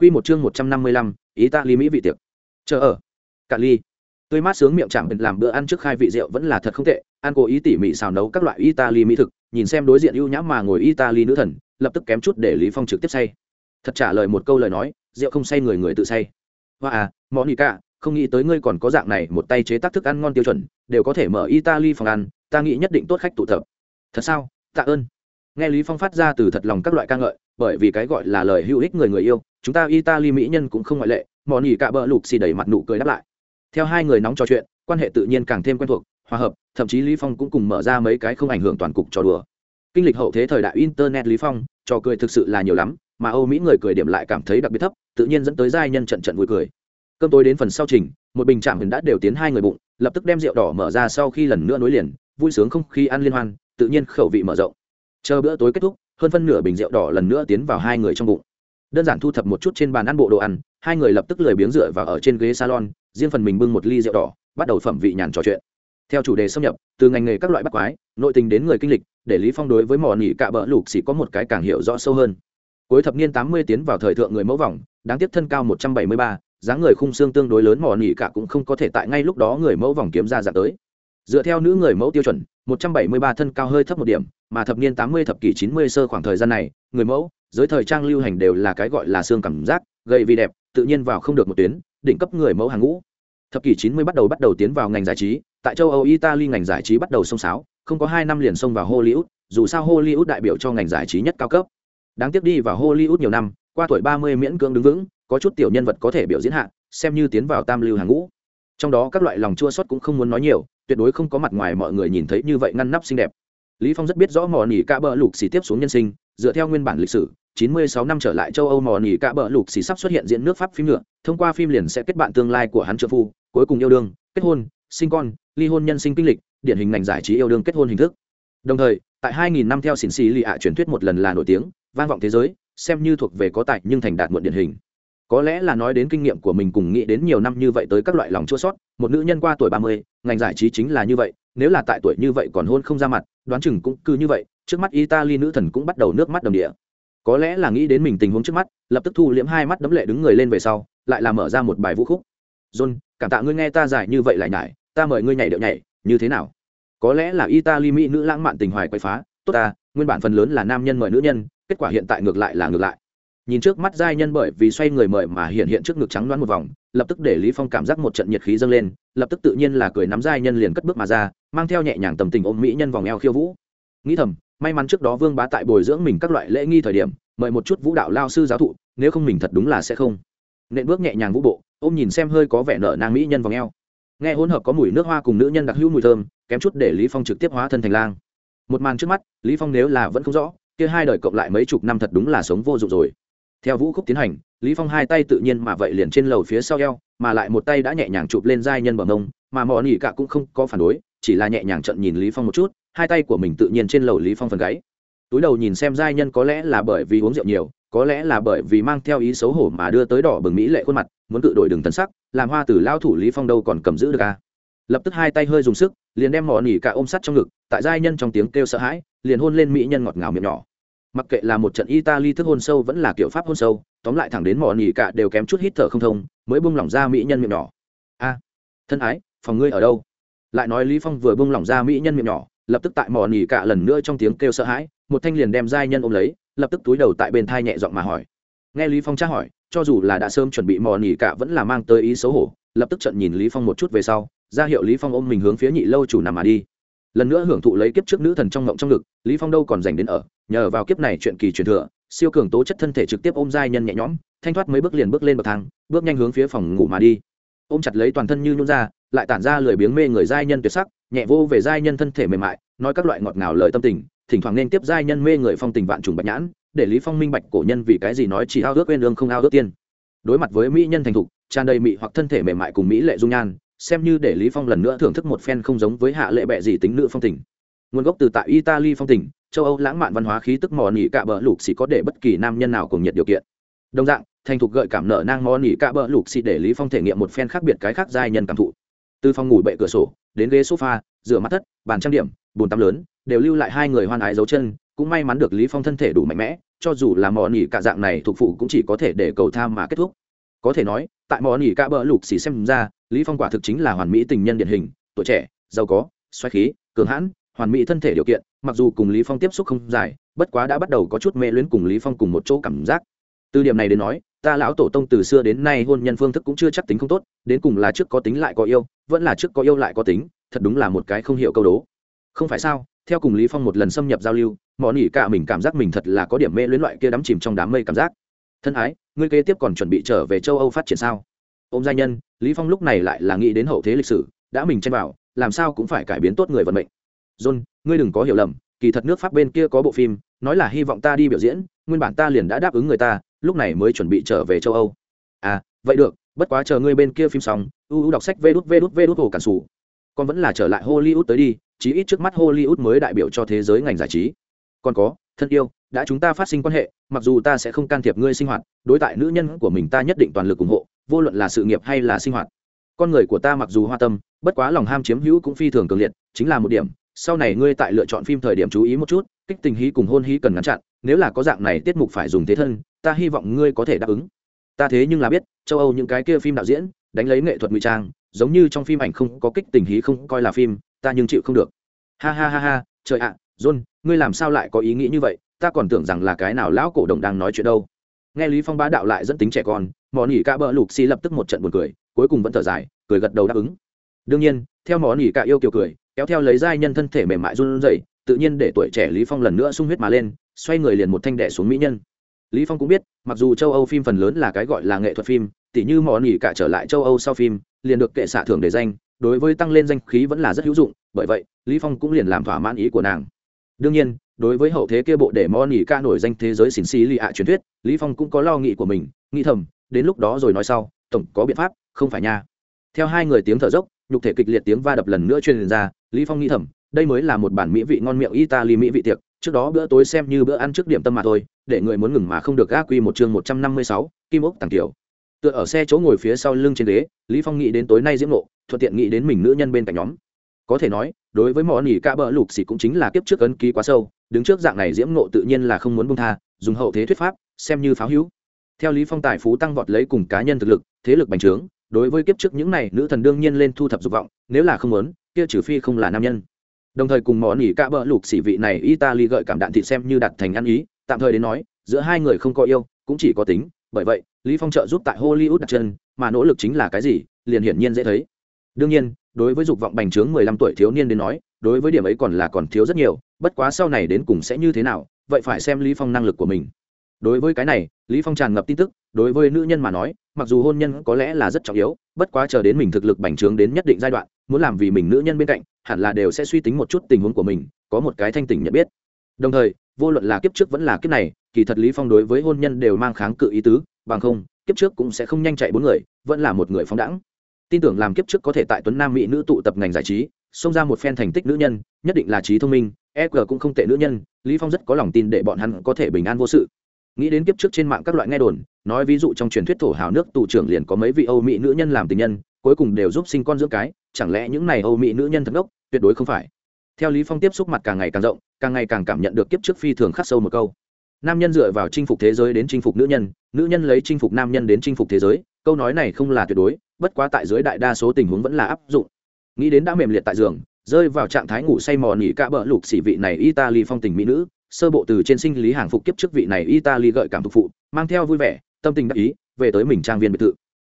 Quy một chương 155, ly Mỹ vị tiệc. Chờ ở. cả ly. Tươi mát sướng miệng chạm làm bữa ăn trước khai vị rượu vẫn là thật không tệ, ăn cố ý tỉ mỉ xào nấu các loại Italy mỹ thực, nhìn xem đối diện ưu nhã mà ngồi Italy nữ thần, lập tức kém chút để Lý Phong trực tiếp say. Thật trả lời một câu lời nói, rượu không say người người tự say. Hoa à, Monica, không nghĩ tới ngươi còn có dạng này một tay chế tác thức ăn ngon tiêu chuẩn, đều có thể mở Italy phòng ăn, ta nghĩ nhất định tốt khách tụ tập. Thật sao? Tạ ơn. Nghe Lý Phong phát ra từ thật lòng các loại ca ngợi, bởi vì cái gọi là lời hữu ích người người yêu, chúng ta italy mỹ nhân cũng không ngoại lệ mòn ỉ cạ bỡ lục xì đẩy mặt nụ cười đáp lại. Theo hai người nóng trò chuyện quan hệ tự nhiên càng thêm quen thuộc hòa hợp thậm chí lý phong cũng cùng mở ra mấy cái không ảnh hưởng toàn cục trò đùa. Kinh lịch hậu thế thời đại internet lý phong trò cười thực sự là nhiều lắm mà âu mỹ người cười điểm lại cảm thấy đặc biệt thấp tự nhiên dẫn tới giai nhân trận trận vui cười. Cơm tối đến phần sau trình một bình chạm đã đều tiến hai người bụng lập tức đem rượu đỏ mở ra sau khi lần nữa nối liền vui sướng không khí ăn liên hoan tự nhiên khẩu vị mở rộng. Chờ bữa tối kết thúc hơn phân nửa bình rượu đỏ lần nữa tiến vào hai người trong bụng. Đơn giản thu thập một chút trên bàn ăn bộ đồ ăn hai người lập tức lười biếng dựa và ở trên ghế salon riêng phần mình bưng một ly rượu đỏ bắt đầu phẩm vị nhàn trò chuyện. Theo chủ đề xâm nhập từ ngành nghề các loại bắt quái nội tình đến người kinh lịch để lý phong đối với mỏ nỉ cạ bỡ lục xỉ có một cái càng hiểu rõ sâu hơn. Cuối thập niên tám mươi tiến vào thời thượng người mẫu vòng đáng tiếp thân cao một trăm bảy mươi ba, dáng người khung xương tương đối lớn mỏ nỉ cạ cũng không có thể tại ngay lúc đó người mẫu vòng kiếm ra dạng tới dựa theo nữ người mẫu tiêu chuẩn, một trăm bảy mươi ba thân cao hơi thấp một điểm, mà thập niên tám mươi thập kỷ chín mươi sơ khoảng thời gian này, người mẫu, giới thời trang lưu hành đều là cái gọi là xương cảm giác, gầy vì đẹp, tự nhiên vào không được một tuyến, đỉnh cấp người mẫu hàng ngũ. Thập kỷ chín mươi bắt đầu bắt đầu tiến vào ngành giải trí, tại châu âu, italy ngành giải trí bắt đầu xông xáo không có hai năm liền xông vào hollywood, dù sao hollywood đại biểu cho ngành giải trí nhất cao cấp. Đáng tiếc đi vào hollywood nhiều năm, qua tuổi ba mươi miễn cưỡng đứng vững, có chút tiểu nhân vật có thể biểu diễn hạ, xem như tiến vào tam lưu hàng ngũ. Trong đó các loại lòng chua sót cũng không muốn nói nhiều tuyệt đối không có mặt ngoài mọi người nhìn thấy như vậy ngăn nắp xinh đẹp lý phong rất biết rõ mò nỉ cả bờ lục xì tiếp xuống nhân sinh dựa theo nguyên bản lịch sử 96 năm trở lại châu Âu mò nỉ cả bờ lục xì sắp xuất hiện diễn nước Pháp phim nữa, thông qua phim liền sẽ kết bạn tương lai của hắn trợ phu, cuối cùng yêu đương, kết hôn, sinh con, ly hôn nhân sinh kinh lịch, điển hình ngành giải trí yêu đương kết hôn hình thức. Đồng thời, tại 2000 năm theo xỉn xì lì ạ truyền thuyết một lần là nổi tiếng, vang vọng thế giới, xem như thuộc về có tài nhưng thành đạt muộn điển hình. Có lẽ là nói đến kinh nghiệm của mình cùng nghĩ đến nhiều năm như vậy tới các loại lòng chua sót, một nữ nhân qua tuổi 30, ngành giải trí chính là như vậy, nếu là tại tuổi như vậy còn hôn không ra mặt, đoán chừng cũng cứ như vậy, trước mắt Italy nữ thần cũng bắt đầu nước mắt đầm địa. Có lẽ là nghĩ đến mình tình huống trước mắt lập tức thu liễm hai mắt đấm lệ đứng người lên về sau lại là mở ra một bài vũ khúc. John cảm tạ ngươi nghe ta giải như vậy lại nhải ta mời ngươi nhảy điệu nhảy như thế nào? Có lẽ là italy mỹ nữ lãng mạn tình hoài quay phá tốt ta nguyên bản phần lớn là nam nhân mời nữ nhân kết quả hiện tại ngược lại là ngược lại nhìn trước mắt giai nhân bởi vì xoay người mời mà hiện hiện trước ngực trắng loáng một vòng, lập tức để lý phong cảm giác một trận nhiệt khí dâng lên, lập tức tự nhiên là cười nắm giai nhân liền cất bước mà ra, mang theo nhẹ nhàng tầm tình ôm mỹ nhân vòng eo khiêu vũ. Nghĩ thầm, may mắn trước đó vương bá tại bồi dưỡng mình các loại lễ nghi thời điểm, mời một chút vũ đạo lao sư giáo thụ, nếu không mình thật đúng là sẽ không. Nện bước nhẹ nhàng vũ bộ, ôm nhìn xem hơi có vẻ nở nang mỹ nhân vòng eo. Nghe hỗn hợp có mùi nước hoa cùng nữ nhân đặc hữu mùi thơm, kém chút để lý phong trực tiếp hóa thân thành lang. Một màn trước mắt, lý phong nếu là vẫn không rõ, kia hai đời cộng lại mấy chục năm thật đúng là sống vô dụng rồi theo vũ khúc tiến hành, lý phong hai tay tự nhiên mà vậy liền trên lầu phía sau eo, mà lại một tay đã nhẹ nhàng chụp lên giai nhân bờ mông mà mò nỉ cả cũng không có phản đối, chỉ là nhẹ nhàng trận nhìn lý phong một chút, hai tay của mình tự nhiên trên lầu lý phong phần gáy túi đầu nhìn xem giai nhân có lẽ là bởi vì uống rượu nhiều, có lẽ là bởi vì mang theo ý xấu hổ mà đưa tới đỏ bừng mỹ lệ khuôn mặt, muốn cự đổi đường tần sắc, làm hoa tử lao thủ lý phong đâu còn cầm giữ được à. lập tức hai tay hơi dùng sức, liền đem mò nỉ cả ôm sắt trong ngực, tại giai nhân trong tiếng kêu sợ hãi, liền hôn lên mỹ nhân ngọt ngào miệng nhỏ mặc kệ là một trận italy thức hôn sâu vẫn là kiểu pháp hôn sâu, tóm lại thẳng đến mỏ nỉ cả đều kém chút hít thở không thông, mới bung lỏng ra mỹ nhân miệng nhỏ. A, thân ái, phòng ngươi ở đâu? Lại nói lý phong vừa bung lỏng ra mỹ nhân miệng nhỏ, lập tức tại mỏ nỉ cả lần nữa trong tiếng kêu sợ hãi, một thanh liền đem giai nhân ôm lấy, lập tức túi đầu tại bên thai nhẹ giọng mà hỏi. Nghe lý phong tra hỏi, cho dù là đã sớm chuẩn bị mò nỉ cả vẫn là mang tới ý xấu hổ, lập tức trận nhìn lý phong một chút về sau, ra hiệu lý phong ôm mình hướng phía nhị lâu chủ nằm mà đi. Lần nữa hưởng thụ lấy kiếp trước nữ thần trong ngộng trong ngực, lý phong đâu còn dành đến ở nhờ vào kiếp này chuyện kỳ truyền thừa, siêu cường tố chất thân thể trực tiếp ôm giai nhân nhẹ nhõm, thanh thoát mấy bước liền bước lên bậc thang, bước nhanh hướng phía phòng ngủ mà đi. Ôm chặt lấy toàn thân như nhún ra, lại tản ra lười biếng mê người giai nhân tuyệt sắc, nhẹ vô về giai nhân thân thể mềm mại, nói các loại ngọt ngào lời tâm tình, thỉnh thoảng nên tiếp giai nhân mê người phong tình vạn trùng bạch nhãn, để lý phong minh bạch cổ nhân vì cái gì nói chỉ ao ước quên lương không ao ước tiên. Đối mặt với mỹ nhân thành thục, tràn đầy mị hoặc thân thể mềm mại cùng mỹ lệ dung nhan, xem như để lý phong lần nữa thưởng thức một phen không giống với hạ lệ bệ gì tính nữ phong tình nguồn gốc từ tại italy phong tình, châu âu lãng mạn văn hóa khí tức mò nỉ cạ bờ lục xì có để bất kỳ nam nhân nào cùng nhiệt điều kiện. Đồng dạng, thành thục gợi cảm nở nang mò nỉ cạ bờ lục xì để lý phong thể nghiệm một phen khác biệt cái khác giai nhân cảm thụ. Từ phòng ngủ bệ cửa sổ, đến ghế sofa, rửa mắt thất, bàn trang điểm, bồn tắm lớn, đều lưu lại hai người hoan ái dấu chân, cũng may mắn được lý phong thân thể đủ mạnh mẽ, cho dù là mò nỉ cả dạng này thuộc phụ cũng chỉ có thể để cầu tham mà kết thúc. Có thể nói, tại mò nỉ cả bờ lục xì xem ra, lý phong quả thực chính là hoàn mỹ tình nhân điển hình, tuổi trẻ, giàu có, xoáy khí, cường hãn hoàn mỹ thân thể điều kiện, mặc dù cùng lý phong tiếp xúc không dài, bất quá đã bắt đầu có chút mê luyến cùng lý phong cùng một chỗ cảm giác. Từ điểm này đến nói, ta lão tổ tông từ xưa đến nay hôn nhân phương thức cũng chưa chắc tính không tốt, đến cùng là trước có tính lại có yêu, vẫn là trước có yêu lại có tính, thật đúng là một cái không hiểu câu đố. Không phải sao, theo cùng lý phong một lần xâm nhập giao lưu mỏ nỉ cả mình cảm giác mình thật là có điểm mê luyến loại kia đắm chìm trong đám mây cảm giác. Thân ái, ngươi kế tiếp còn chuẩn bị trở về châu âu phát triển sao? Ôm gia nhân, lý phong lúc này lại là nghĩ đến hậu thế lịch sử, đã mình chen vào, làm sao cũng phải cải biến tốt người vận mệnh john, ngươi đừng có hiểu lầm, kỳ thật nước pháp bên kia có bộ phim, nói là hy vọng ta đi biểu diễn, nguyên bản ta liền đã đáp ứng người ta, lúc này mới chuẩn bị trở về châu âu. À vậy được, bất quá chờ ngươi bên kia phim xong, u u đọc sách vê đút vê đút vê đút hồ cản sủ. Còn vẫn là trở lại hollywood tới đi, chí ít trước mắt hollywood mới đại biểu cho thế giới ngành giải trí. Còn có, thân yêu, đã chúng ta phát sinh quan hệ, mặc dù ta sẽ không can thiệp ngươi sinh hoạt, đối tại nữ nhân của mình ta nhất định toàn lực ủng hộ, vô luận là sự nghiệp hay là sinh hoạt. Con người của ta mặc dù hoa tâm, bất quá lòng ham chiếm hữu cũng phi thường cường liệt, chính là một điểm sau này ngươi tại lựa chọn phim thời điểm chú ý một chút kích tình hí cùng hôn hí cần ngăn chặn nếu là có dạng này tiết mục phải dùng thế thân ta hy vọng ngươi có thể đáp ứng. Ta thế nhưng là biết châu âu những cái kia phim đạo diễn đánh lấy nghệ thuật ngụy trang giống như trong phim ảnh không có kích tình hí không coi là phim ta nhưng chịu không được. Ha ha ha ha trời ạ à, john ngươi làm sao lại có ý nghĩ như vậy? Ta còn tưởng rằng là cái nào lão cổ đồng đang nói chuyện đâu. Nghe lý phong bá đạo lại dẫn tính trẻ con mỏ nỉ cả bờ lục xì lập tức một trận buồn cười cuối cùng vẫn thở dài cười gật đầu đáp ứng. Đương nhiên theo mỏ nỉ cả yêu kiều cười kéo theo lấy giai nhân thân thể mềm mại run rẩy, tự nhiên để tuổi trẻ lý phong lần nữa sung huyết mà lên, xoay người liền một thanh đẻ xuống mỹ nhân. Lý phong cũng biết, mặc dù châu âu phim phần lớn là cái gọi là nghệ thuật phim, tỉ như mỏ nghỉ cả trở lại châu âu sau phim, liền được kệ xạ thưởng để danh, đối với tăng lên danh khí vẫn là rất hữu dụng, bởi vậy, lý phong cũng liền làm thỏa mãn ý của nàng. Đương nhiên, đối với hậu thế kia bộ để mỏ nghỉ ca nổi danh thế giới xỉn xì lì ạ truyền thuyết, lý phong cũng có lo nghĩ của mình, nghĩ thầm, đến lúc đó rồi nói sau, tổng có biện pháp, không phải nha. Theo hai người tiếng thở dốc nhục thể kịch liệt tiếng va đập lần nữa truyền ra, lý phong nghĩ thầm, đây mới là một bản mỹ vị ngon miệng italy mỹ vị tiệc, trước đó bữa tối xem như bữa ăn trước điểm tâm mà thôi, để người muốn ngừng mà không được gác quy một chương một trăm năm mươi sáu, kim ốc tàng tiểu tựa ở xe chỗ ngồi phía sau lưng trên ghế, lý phong nghĩ đến tối nay diễm nộ thuận tiện nghĩ đến mình nữ nhân bên cạnh nhóm. Có thể nói, đối với món nỉ cả bỡ lục xì cũng chính là kiếp trước ấn ký quá sâu, đứng trước dạng này diễm nộ tự nhiên là không muốn buông tha, dùng hậu thế thuyết pháp, xem như pháo hữu. Theo lý phong tài phú tăng vọt lấy cùng cá nhân thực lực, thế lực bành trướng đối với kiếp trước những này, nữ thần đương nhiên lên thu thập dục vọng, nếu là không muốn, kia trừ phi không là nam nhân. Đồng thời cùng món nỉ cả bỡ lục xỉ vị này italy gợi cảm đạn thịt xem như đặt thành ăn ý, tạm thời đến nói, giữa hai người không có yêu, cũng chỉ có tính, bởi vậy, lý phong trợ giúp tại hollywood đặt chân, mà nỗ lực chính là cái gì, liền hiển nhiên dễ thấy. Đương nhiên, đối với dục vọng bành trướng 15 tuổi thiếu niên đến nói, đối với điểm ấy còn là còn thiếu rất nhiều, bất quá sau này đến cùng sẽ như thế nào, vậy phải xem lý phong năng lực của mình đối với cái này, lý phong tràn ngập tin tức, đối với nữ nhân mà nói, mặc dù hôn nhân có lẽ là rất trọng yếu, bất quá chờ đến mình thực lực bành trướng đến nhất định giai đoạn, muốn làm vì mình nữ nhân bên cạnh, hẳn là đều sẽ suy tính một chút tình huống của mình, có một cái thanh tỉnh nhận biết. Đồng thời, vô luận là kiếp trước vẫn là kiếp này, kỳ thật lý phong đối với hôn nhân đều mang kháng cự ý tứ, bằng không, kiếp trước cũng sẽ không nhanh chạy bốn người, vẫn là một người phóng đẳng tin tưởng làm kiếp trước có thể tại tuấn nam mỹ nữ tụ tập ngành giải trí, xông ra một phen thành tích nữ nhân, nhất định là trí thông minh eq cũng không tệ nữ nhân, lý phong rất có lòng tin để bọn hắn có thể bình an vô sự nghĩ đến kiếp trước trên mạng các loại nghe đồn, nói ví dụ trong truyền thuyết thổ hào nước tù trưởng liền có mấy vị âu mỹ nữ nhân làm tình nhân, cuối cùng đều giúp sinh con dưỡng cái, chẳng lẽ những này âu mỹ nữ nhân thật đốc tuyệt đối không phải. Theo lý phong tiếp xúc mặt càng ngày càng rộng, càng ngày càng cảm nhận được kiếp trước phi thường khắc sâu một câu. Nam nhân dựa vào chinh phục thế giới đến chinh phục nữ nhân nữ nhân lấy chinh phục nam nhân đến chinh phục thế giới, câu nói này không là tuyệt đối, bất quá tại dưới đại đa số tình huống vẫn là áp dụng. Nghĩ đến đã mềm liệt tại giường, rơi vào trạng thái ngủ say mò nỉ cả bờ lục xỉ vị này italy phong tình mỹ nữ sơ bộ từ trên sinh lý hàng phục kiếp trước vị này italy gợi cảm phục phụ, mang theo vui vẻ, tâm tình đắc ý, về tới mình trang viên biệt thự.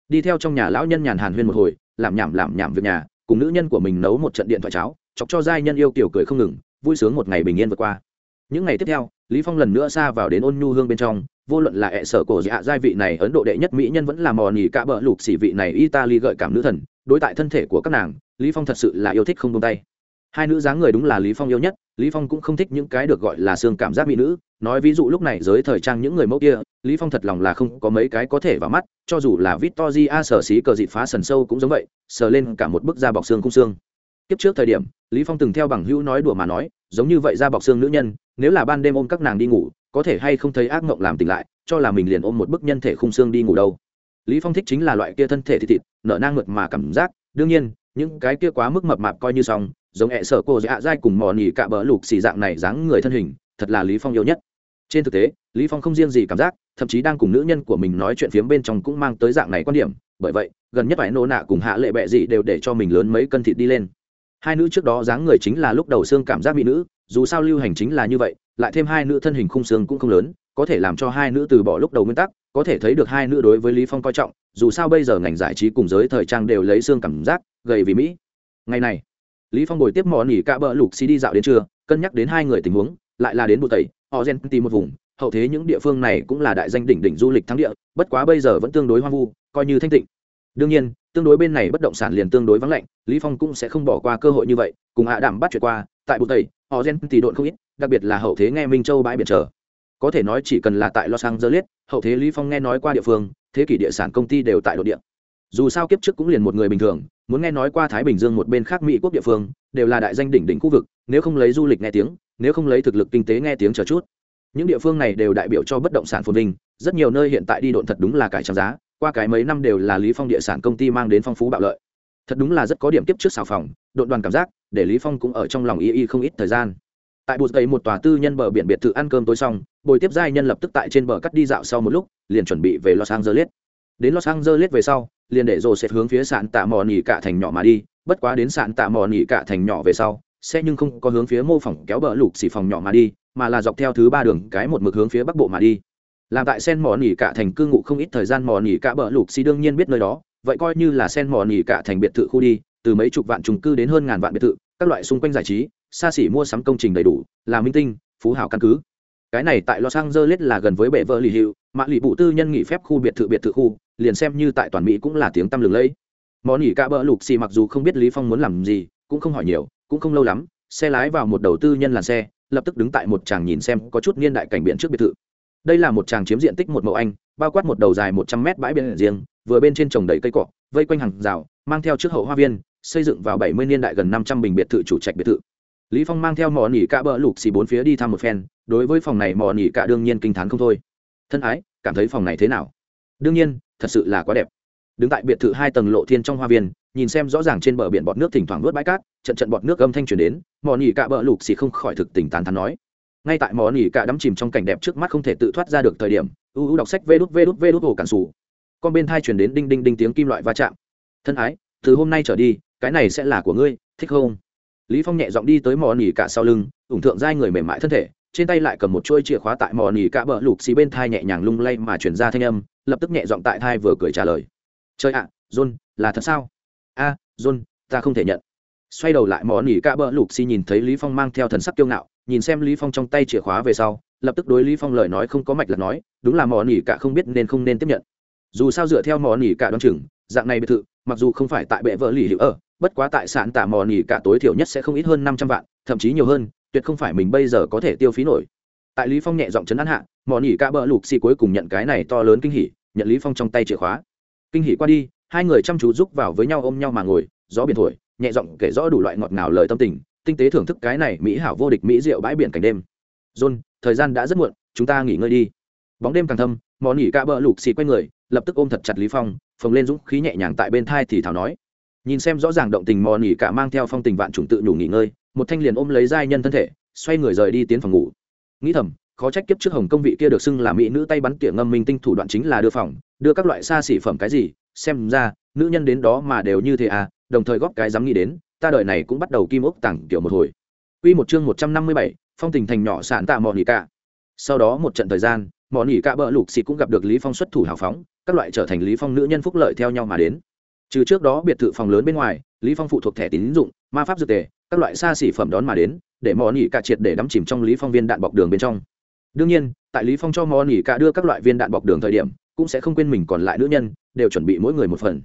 Đi theo trong nhà lão nhân nhàn hàn huyên một hồi làm nhảm làm nhảm việc nhà, cùng nữ nhân của mình nấu một trận điện thoại cháo, chọc cho giai nhân yêu kiểu cười không ngừng, vui sướng một ngày bình yên vượt qua. Những ngày tiếp theo, lý phong lần nữa xa vào đến ôn nhu hương bên trong, vô luận là hệ sở cổ dạ giai vị này, ấn độ đệ nhất mỹ nhân vẫn là mò nỉ cả bờ lục xỉ vị này italy gợi cảm nữ thần, đối tại thân thể của các nàng, lý phong thật sự là yêu thích không buông tay hai nữ dáng người đúng là lý phong yêu nhất, lý phong cũng không thích những cái được gọi là xương cảm giác mỹ nữ. Nói ví dụ lúc này giới thời trang những người mẫu kia, lý phong thật lòng là không có mấy cái có thể vào mắt, cho dù là victoria sở xí cờ dịt phá sần sâu cũng giống vậy, sờ lên cả một bức da bọc xương cung xương. Kiếp trước thời điểm, lý phong từng theo bằng hữu nói đùa mà nói, giống như vậy da bọc xương nữ nhân, nếu là ban đêm ôm các nàng đi ngủ, có thể hay không thấy ác mộng làm tỉnh lại, cho là mình liền ôm một bức nhân thể khung xương đi ngủ đâu. Lý phong thích chính là loại kia thân thể thịt thịt, nở nang mượt mà cảm giác. Đương nhiên, những cái kia quá mức mập mạp coi như xong giống hẹ sở cô dạ dai cùng mò nỉ cạ bờ lục xì dạng này dáng người thân hình, thật là lý phong yêu nhất. Trên thực tế, lý phong không riêng gì cảm giác, thậm chí đang cùng nữ nhân của mình nói chuyện phiếm bên trong cũng mang tới dạng này quan điểm. Bởi vậy, gần nhất phải nô nạ cùng hạ lệ bệ dị đều để cho mình lớn mấy cân thịt đi lên. Hai nữ trước đó dáng người chính là lúc đầu xương cảm giác mỹ nữ, dù sao lưu hành chính là như vậy, lại thêm hai nữ thân hình khung xương cũng không lớn, có thể làm cho hai nữ từ bỏ lúc đầu nguyên tắc, có thể thấy được hai nữ đối với lý phong coi trọng, dù sao bây giờ ngành giải trí cùng giới thời trang đều lấy xương cảm giác gầy vì mỹ. Ngày này lý phong bồi tiếp mò nỉ cả bờ lục xí đi dạo đến trưa, cân nhắc đến hai người tình huống, lại là đến bộ tẩy, họ gen tìm một vùng, hậu thế những địa phương này cũng là đại danh đỉnh đỉnh du lịch thắng địa, bất quá bây giờ vẫn tương đối hoang vu, coi như thanh tịnh. Đương nhiên, tương đối bên này bất động sản liền tương đối vắng lạnh, lý phong cũng sẽ không bỏ qua cơ hội như vậy, cùng hạ đảm bắt chuyện qua, tại bộ tẩy, họ gen thì độn không ít, đặc biệt là hậu thế nghe minh châu bãi biển chờ. Có thể nói chỉ cần là tại los angeles, hậu thế lý phong nghe nói qua địa phương, thế kỷ địa sản công ty đều tại nội địa. Dù sao kiếp trước cũng liền một người bình thường muốn nghe nói qua thái bình dương một bên khác mỹ quốc địa phương, đều là đại danh đỉnh đỉnh khu vực, nếu không lấy du lịch nghe tiếng, nếu không lấy thực lực kinh tế nghe tiếng chờ chút. Những địa phương này đều đại biểu cho bất động sản phồn vinh, rất nhiều nơi hiện tại đi độn thật đúng là cải trang giá, qua cái mấy năm đều là lý phong địa sản công ty mang đến phong phú bạo lợi. Thật đúng là rất có điểm tiếp trước xào phòng, độn đoàn cảm giác, để lý phong cũng ở trong lòng y y không ít thời gian. Tại bụt tây một tòa tư nhân bờ biển biệt thự ăn cơm tối xong bồi tiếp giai nhân lập tức tại trên bờ cắt đi dạo sau một lúc, liền chuẩn bị về los angeles. Đến los angeles về sau liền để rồ sẽ hướng phía sạn tạ mò nỉ cả thành nhỏ mà đi. Bất quá đến sạn tạ mò nỉ cả thành nhỏ về sau, sẽ nhưng không có hướng phía mô phỏng kéo bờ lục xỉ phòng nhỏ mà đi, mà là dọc theo thứ ba đường cái một mực hướng phía bắc bộ mà đi. Làm tại sen mò nỉ cả thành cư ngụ không ít thời gian mò nỉ cả bờ lục xỉ đương nhiên biết nơi đó, vậy coi như là sen mò nỉ cả thành biệt thự khu đi, từ mấy chục vạn trùng cư đến hơn ngàn vạn biệt thự, các loại xung quanh giải trí, xa xỉ mua sắm công trình đầy đủ, là minh tinh, phú hảo căn cứ. Cái này tại los angeles là gần với bệ vợ lì hiệu mạ lì bụ tư nhân nghỉ phép khu biệt thự biệt thự khu, liền xem như tại toàn mỹ cũng là tiếng tăm lừng lẫy. Món nghỉ cả bỡ lục xì mặc dù không biết lý phong muốn làm gì, cũng không hỏi nhiều, cũng không lâu lắm, xe lái vào một đầu tư nhân làn xe, lập tức đứng tại một tràng nhìn xem có chút niên đại cảnh biển trước biệt thự. Đây là một tràng chiếm diện tích một mẫu anh, bao quát một đầu dài một trăm mét bãi biển riêng, vừa bên trên trồng đầy cây cọ vây quanh hàng rào, mang theo trước hậu hoa viên, xây dựng vào bảy mươi niên đại gần năm trăm bình biệt thự chủ trạch biệt thự. Lý phong mang theo mò nỉ cả bờ lục xì bốn phía đi thăm một phen, đối với phòng này mò nỉ cả đương nhiên kinh thán không thôi thân ái, cảm thấy phòng này thế nào? Đương nhiên, thật sự là quá đẹp. Đứng tại biệt thự hai tầng lộ thiên trong hoa viên, nhìn xem rõ ràng trên bờ biển bọt nước thỉnh thoảng vớt bãi cát, trận trận bọt nước âm thanh truyền đến mò nỉ cả bờ lục xì không khỏi thực tình tán thán nói. Ngay tại mò nỉ cả đắm chìm trong cảnh đẹp trước mắt không thể tự thoát ra được thời điểm, u u đọc sách vê đút vê đút vê đút hồ cản sủ. Con bên thai truyền đến đinh đinh đinh tiếng kim loại va chạm. Thân ái, từ hôm nay trở đi, cái này sẽ là của ngươi, thích không? Lý phong nhẹ giọng đi tới mò nỉ cả sau lưng, ủng thượng giai người mềm mại thân thể trên tay lại cầm một chuôi chìa khóa tại mò nỉ cả bờ lục xì bên thai nhẹ nhàng lung lay mà truyền ra thanh âm lập tức nhẹ giọng tại thai vừa cười trả lời. Chơi ạ à, john là thật sao? A à, john ta không thể nhận. Xoay đầu lại mò nỉ cả bờ lục xì nhìn thấy lý phong mang theo thần sắc kiêu ngạo nhìn xem lý phong trong tay chìa khóa về sau lập tức đối lý phong lời nói không có mạch là nói đúng là mò nỉ cả không biết nên không nên tiếp nhận. Dù sao dựa theo mò nỉ cả đoán chừng dạng này biệt thự mặc dù không phải tại bệ vợ lì hữu ở bất quá tại sản tả mò nỉ cả tối thiểu nhất sẽ không ít hơn năm trăm vạn thậm chí nhiều hơn tuyệt không phải mình bây giờ có thể tiêu phí nổi. Tại lý phong nhẹ giọng chấn an hạ, mỏ nỉ cả bờ lục xì cuối cùng nhận cái này to lớn kinh hỉ, nhận lý phong trong tay chìa khóa. Kinh hỉ qua đi, hai người chăm chú giúp vào với nhau ôm nhau mà ngồi, gió biển thổi, nhẹ giọng kể rõ đủ loại ngọt ngào lời tâm tình, tinh tế thưởng thức cái này mỹ hảo vô địch mỹ rượu bãi biển cảnh đêm. John, thời gian đã rất muộn, chúng ta nghỉ ngơi đi. Bóng đêm càng thâm, mỏ nỉ cả bờ lục xì quay người, lập tức ôm thật chặt lý phong, phồng lên dũng khí nhẹ nhàng tại bên thai thì thảo nói. Nhìn xem rõ ràng động tình mò nỉ cả mang theo phong tình vạn trùng tự nhủ nghỉ ngơi một thanh liền ôm lấy giai nhân thân thể xoay người rời đi tiến phòng ngủ nghĩ thầm khó trách kiếp trước hồng công vị kia được xưng là mỹ nữ tay bắn tỉa ngâm minh tinh thủ đoạn chính là đưa phòng đưa các loại xa xỉ phẩm cái gì xem ra nữ nhân đến đó mà đều như thế à đồng thời góp cái dám nghĩ đến ta đợi này cũng bắt đầu kim ốc tặng kiểu một hồi Quy một chương một trăm năm mươi bảy, phong tình thành nhỏ sạn tạ mọn nỉ cả. Sau đó một trận thời gian, mọn nỉ cả bợ lục xịt cũng gặp được Lý Phong xuất thủ hào phóng, các loại trở thành Lý Phong nữ nhân phúc lợi theo nhau mà đến. Trừ trước đó biệt thự phòng lớn bên ngoài, Lý Phong phụ thuộc thẻ tín dụng, ma pháp dược tề, các loại xa xỉ phẩm đón mà đến, để mò nỉ cả triệt để đắm chìm trong Lý Phong viên đạn bọc đường bên trong. Đương nhiên tại lý phong cho mò nỉ cả đưa các loại viên đạn bọc đường thời điểm cũng sẽ không quên mình còn lại nữ nhân đều chuẩn bị mỗi người một phần.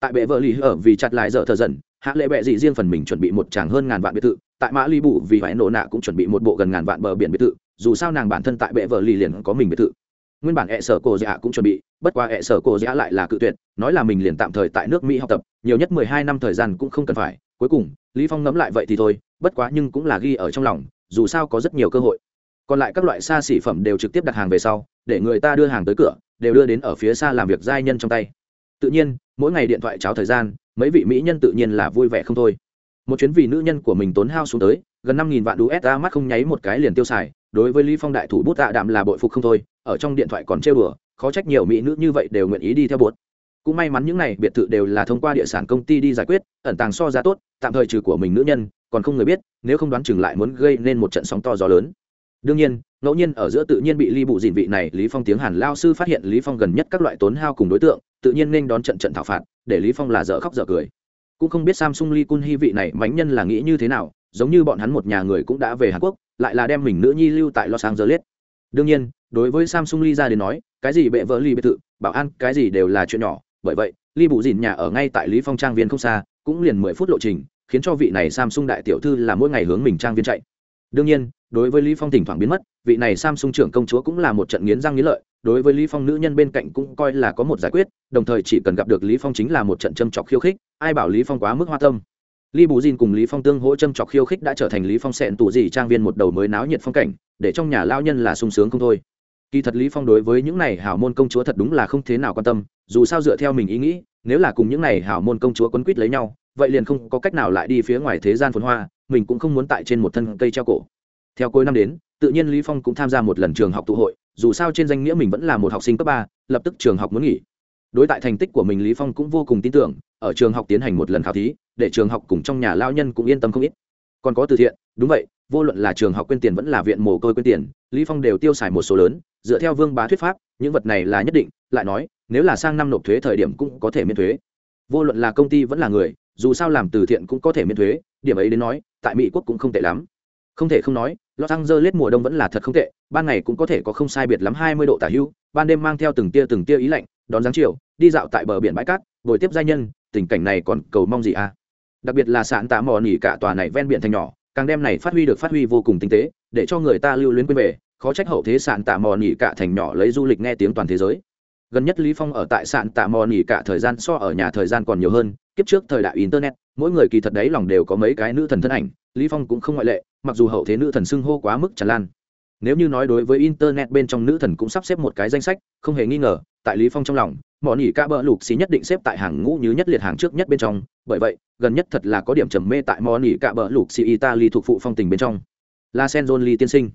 Tại bệ vợ lì ở vì chặt lại dở thờ dần hạ lệ bệ dị riêng phần mình chuẩn bị một tràng hơn ngàn vạn biệt thự tại mã ly bụ vì phải nổ nạ cũng chuẩn bị một bộ gần ngàn vạn bờ biển biệt thự dù sao nàng bản thân tại bệ vợ lì liền có mình biệt thự. Nguyên bản hệ sở cô dạ cũng chuẩn bị bất qua hệ sở cô dạ lại là cự tuyệt nói là mình liền tạm thời tại nước mỹ học tập nhiều nhất mười hai năm thời gian cũng không cần phải cuối cùng, lý phong ngẫm lại vậy thì thôi, bất quá nhưng cũng là ghi ở trong lòng, dù sao có rất nhiều cơ hội. Còn lại các loại xa xỉ phẩm đều trực tiếp đặt hàng về sau, để người ta đưa hàng tới cửa, đều đưa đến ở phía xa làm việc giai nhân trong tay. Tự nhiên, mỗi ngày điện thoại cháo thời gian, mấy vị mỹ nhân tự nhiên là vui vẻ không thôi. Một chuyến vì nữ nhân của mình tốn hao xuống tới, gần năm nghìn vạn usd mắt không nháy một cái liền tiêu xài, đối với lý phong đại thủ bút tạ đạm là bội phục không thôi, ở trong điện thoại còn trêu đùa, khó trách nhiều mỹ nữ như vậy đều nguyện ý đi theo bột cũng may mắn những này biệt thự đều là thông qua địa sản công ty đi giải quyết, ẩn tàng so giá tốt, tạm thời trừ của mình nữ nhân, còn không người biết, nếu không đoán chừng lại muốn gây nên một trận sóng to gió lớn. Đương nhiên, ngẫu nhiên ở giữa tự nhiên bị ly bụ dịn vị này, lý phong tiếng hàn lao sư phát hiện lý phong gần nhất các loại tốn hao cùng đối tượng, tự nhiên nên đón trận trận thảo phạt, để lý phong là dở khóc dở cười. Cũng không biết samsung ly kun hy vị này mánh nhân là nghĩ như thế nào, giống như bọn hắn một nhà người cũng đã về hàn quốc, lại là đem mình nữ nhi lưu tại los angeles. Đương nhiên, đối với samsung ly ra đến nói, cái gì bệ vỡ ly biệt thự, bảo an, cái gì đều là chuyện nhỏ bởi vậy ly bụ dìn nhà ở ngay tại lý phong trang viên không xa cũng liền mười phút lộ trình khiến cho vị này samsung đại tiểu thư là mỗi ngày hướng mình trang viên chạy đương nhiên đối với lý phong thỉnh thoảng biến mất vị này samsung trưởng công chúa cũng là một trận nghiến răng nghiến lợi đối với lý phong nữ nhân bên cạnh cũng coi là có một giải quyết đồng thời chỉ cần gặp được lý phong chính là một trận châm chọc khiêu khích ai bảo lý phong quá mức hoa tâm Lý Bù Jin cùng Lý Phong tương hỗ châm chọc khiêu khích đã trở thành Lý Phong xẹn tủ gì trang viên một đầu mới náo nhiệt phong cảnh, để trong nhà lao nhân là sung sướng không thôi. Kỳ thật Lý Phong đối với những này hảo môn công chúa thật đúng là không thế nào quan tâm, dù sao dựa theo mình ý nghĩ, nếu là cùng những này hảo môn công chúa quấn quýt lấy nhau, vậy liền không có cách nào lại đi phía ngoài thế gian phồn hoa, mình cũng không muốn tại trên một thân cây treo cổ. Theo cuối năm đến, tự nhiên Lý Phong cũng tham gia một lần trường học tụ hội, dù sao trên danh nghĩa mình vẫn là một học sinh cấp ba, lập tức trường học muốn nghỉ. Đối tại thành tích của mình Lý Phong cũng vô cùng tin tưởng, ở trường học tiến hành một lần khảo thí, để trường học cùng trong nhà lao nhân cũng yên tâm không ít còn có từ thiện đúng vậy vô luận là trường học quên tiền vẫn là viện mồ côi quên tiền lý phong đều tiêu xài một số lớn dựa theo vương bá thuyết pháp, những vật này là nhất định, lại nói, nếu là sang năm nộp thuế thời điểm cũng có thể miễn thuế. Vô luận là công ty vẫn là người, dù sao làm từ thiện cũng có thể miễn thuế, điểm ấy đến nói, tại mỹ quốc cũng không tệ lắm. Không thể không nói, los angeles mùa đông vẫn là thật không tệ, ban ngày cũng có thể có không sai biệt lắm hai mươi độ tả hưu, ban đêm mang theo từng tia từng tia ý lạnh, đón giáng chiều, đi dạo tại bờ biển bãi cát ngồi tiếp gia nhân, tình cảnh này còn cầu mong gì à? Đặc biệt là sạn tạ mò nỉ cả tòa này ven biển thành nhỏ, càng đem này phát huy được phát huy vô cùng tinh tế, để cho người ta lưu luyến quên về khó trách hậu thế sạn tạ mò nỉ cả thành nhỏ lấy du lịch nghe tiếng toàn thế giới. Gần nhất lý phong ở tại sạn tạ mò nỉ cả thời gian so ở nhà thời gian còn nhiều hơn, kiếp trước thời đại internet, mỗi người kỳ thật đấy lòng đều có mấy cái nữ thần thân ảnh, lý phong cũng không ngoại lệ, mặc dù hậu thế nữ thần xưng hô quá mức tràn lan. Nếu như nói đối với internet bên trong nữ thần cũng sắp xếp một cái danh sách, không hề nghi ngờ, tại lý phong trong lòng mỏ nỉ ca bờ lục xí nhất định xếp tại hàng ngũ như nhất liệt hàng trước nhất bên trong, bởi vậy, gần nhất thật là có điểm trầm mê tại mỏ nỉ ca bờ lục xí italy thuộc phụ phong tình bên trong. La senzon ly tiên sinh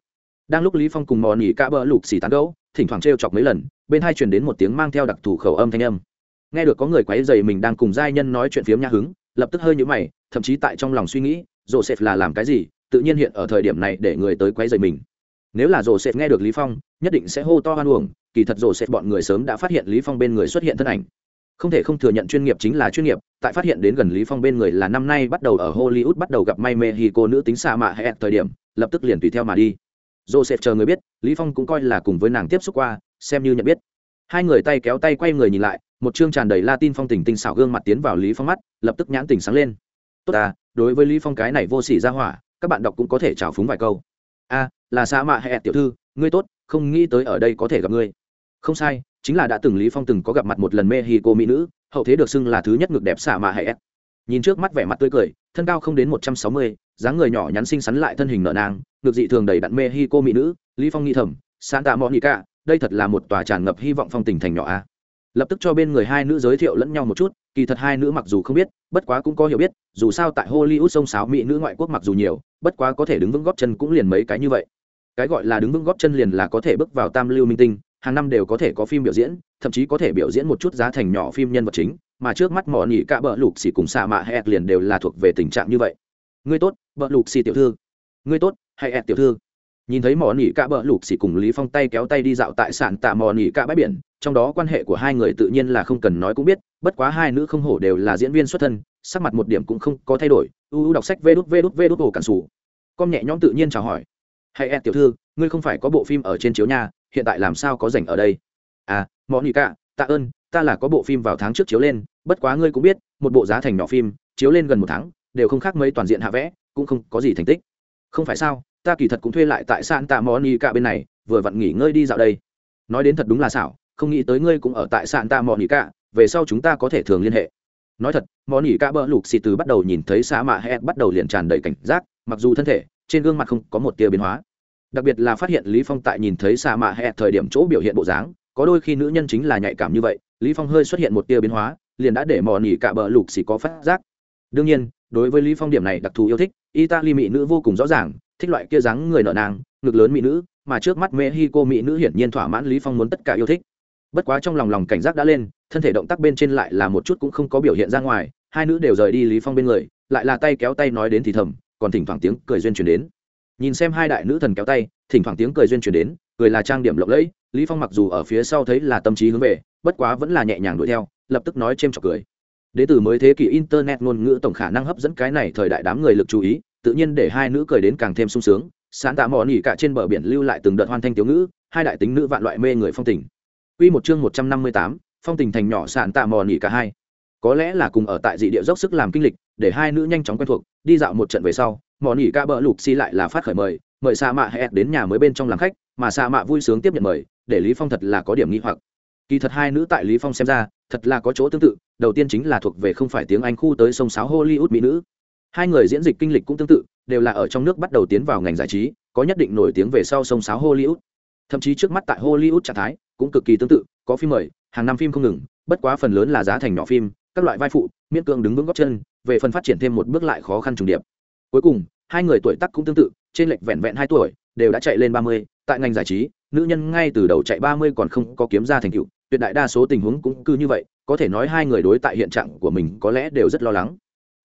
đang lúc lý phong cùng mỏ nỉ cả bờ lục xì tán gẫu, thỉnh thoảng trêu chọc mấy lần, bên hai truyền đến một tiếng mang theo đặc thù khẩu âm thanh âm. Nghe được có người quấy rầy mình đang cùng giai nhân nói chuyện phiếm nhã hứng, lập tức hơi nhũ mày, thậm chí tại trong lòng suy nghĩ, joseph là làm cái gì, tự nhiên hiện ở thời điểm này để người tới quấy rầy mình. Nếu là rồ nghe được lý phong, nhất định sẽ hô to hoan uổng, kỳ thật rồ bọn người sớm đã phát hiện lý phong bên người xuất hiện thân ảnh. Không thể không thừa nhận chuyên nghiệp chính là chuyên nghiệp, tại phát hiện đến gần lý phong bên người là năm nay bắt đầu ở hollywood bắt đầu gặp may mê hi cô nữ tính xa mạ hẹn thời điểm, lập tức liền tùy theo mà đi joseph chờ người biết, lý phong cũng coi là cùng với nàng tiếp xúc qua, xem như nhận biết. Hai người tay kéo tay quay người nhìn lại, một chương tràn đầy latin phong tình tinh xảo gương mặt tiến vào lý phong mắt, lập tức nhãn tình sáng lên. Tốt à đối với lý phong cái này vô sỉ ra hỏa, các bạn đọc cũng có thể trào phúng vài câu. A, là xã mạ hệ tiểu thư, ngươi tốt, không nghĩ tới ở đây có thể gặp ngươi. Không sai, chính là đã từng lý phong từng có gặp mặt một lần mexico mỹ nữ, hậu thế được xưng là thứ nhất ngực đẹp xã mạ hệ. nhìn trước mắt vẻ mặt tươi cười, thân cao không đến một trăm sáu mươi dáng người nhỏ nhắn xinh xắn lại thân hình nở nang ngược dị thường đầy đặn mê hi cô mỹ nữ, lý phong nghĩ thầm, santa monica, đây thật là một tòa tràn ngập hy vọng phong tình thành nhỏ a. Lập tức cho bên người hai nữ giới thiệu lẫn nhau một chút, kỳ thật hai nữ mặc dù không biết, bất quá cũng có hiểu biết, dù sao tại hollywood sông sáo mỹ nữ ngoại quốc mặc dù nhiều, bất quá có thể đứng vững góp chân cũng liền mấy cái như vậy. Cái gọi là đứng vững góp chân liền là có thể bước vào tam lưu minh tinh, hàng năm đều có thể có phim biểu diễn, thậm chí có thể biểu diễn một chút giá thành nhỏ phim nhân vật chính, mà trước mắt mỏ nhị cả bờ lục xỉ cùng xạ mạ hẹt liền đều là thuộc về tình trạng như vậy. Ngươi tốt bợ lục xì tiểu thư. Ngươi tốt, hay ẹt tiểu thư. Nhìn thấy mỏ nỉ cả bợ lục xì cùng lý phong tay kéo tay đi dạo tại sản tạ mỏ nỉ cả bãi biển, trong đó quan hệ của hai người tự nhiên là không cần nói cũng biết, bất quá hai nữ không hổ đều là diễn viên xuất thân, sắc mặt một điểm cũng không có thay đổi, u u đọc sách vê đút vê đút vê đút hồ cản sủ. Con nhẹ nhõm tự nhiên chào hỏi. Hay ed tiểu thư, ngươi không phải có bộ phim ở trên chiếu nhà hiện tại làm sao có rảnh ở đây? À mỏ nỉ cả, tạ ơn, ta là có bộ phim vào tháng trước chiếu lên, bất quá ngươi cũng biết, một bộ giá thành nhỏ phim, chiếu lên gần một tháng, đều không khác mấy toàn diện hạ vẽ cũng không có gì thành tích. Không phải sao, ta kỳ thật cũng thuê lại tại san tạ món gì cả bên này, vừa vặn nghỉ ngơi đi dạo đây. Nói đến thật đúng là xảo, không nghĩ tới ngươi cũng ở tại san tạ món gì cả về sau chúng ta có thể thường liên hệ. Nói thật món nhỉ ca bỡ lục xì từ bắt đầu nhìn thấy xa mạ hẹ bắt đầu liền tràn đầy cảnh giác, mặc dù thân thể, trên gương mặt không có một tia biến hóa. Đặc biệt là phát hiện lý phong tại nhìn thấy xa mạ hẹ thời điểm chỗ biểu hiện bộ dáng, có đôi khi nữ nhân chính là nhạy cảm như vậy, lý phong hơi xuất hiện một tia biến hóa, liền đã để mò nỉ cả bờ lục xì có phát giác. Đương nhiên đối với lý phong điểm này đặc thù yêu thích, italy mỹ nữ vô cùng rõ ràng, thích loại kia dáng người nợ nàng ngực lớn mỹ nữ, mà trước mắt mexico mỹ nữ hiển nhiên thỏa mãn lý phong muốn tất cả yêu thích. Bất quá trong lòng lòng cảnh giác đã lên, thân thể động tác bên trên lại là một chút cũng không có biểu hiện ra ngoài, hai nữ đều rời đi lý phong bên người, lại là tay kéo tay nói đến thì thầm, còn thỉnh thoảng tiếng cười duyên truyền đến. Nhìn xem hai đại nữ thần kéo tay, thỉnh thoảng tiếng cười duyên truyền đến, cười là trang điểm lộng lẫy, lý phong mặc dù ở phía sau thấy là tâm trí hướng về, bất quá vẫn là nhẹ nhàng đuổi theo, lập tức nói chêm chọc cười đến từ mới thế kỷ internet ngôn ngữ tổng khả năng hấp dẫn cái này thời đại đám người lực chú ý tự nhiên để hai nữ cười đến càng thêm sung sướng. Sáng tạ mò nỉ cả trên bờ biển lưu lại từng đợt hoan thanh tiểu ngữ hai đại tính nữ vạn loại mê người phong tình. Quy một chương 158, phong tình thành nhỏ sạn tạ mò nỉ cả hai. Có lẽ là cùng ở tại dị địa dốc sức làm kinh lịch để hai nữ nhanh chóng quen thuộc đi dạo một trận về sau mò nỉ ca bờ lục xi lại là phát khởi mời mời sa mạ hẹn đến nhà mới bên trong làm khách mà sa mạ vui sướng tiếp nhận mời để lý phong thật là có điểm nghi hoặc kỳ thật hai nữ tại lý phong xem ra, thật là có chỗ tương tự, đầu tiên chính là thuộc về không phải tiếng anh khu tới sông sáo hollywood mỹ nữ. Hai người diễn dịch kinh lịch cũng tương tự, đều là ở trong nước bắt đầu tiến vào ngành giải trí, có nhất định nổi tiếng về sau sông sáo hollywood. Thậm chí trước mắt tại hollywood trạng thái, cũng cực kỳ tương tự, có phim mời, hàng năm phim không ngừng, bất quá phần lớn là giá thành nhỏ phim, các loại vai phụ, miễn cưỡng đứng vững góc chân, về phần phát triển thêm một bước lại khó khăn trùng điệp. Cuối cùng, hai người tuổi tác cũng tương tự, trên lệch vẹn vẹn hai tuổi, đều đã chạy lên ba mươi, tại ngành giải trí nữ nhân ngay từ đầu chạy ba mươi còn không có kiếm ra thành tựu, tuyệt đại đa số tình huống cũng cứ như vậy, có thể nói hai người đối tại hiện trạng của mình có lẽ đều rất lo lắng.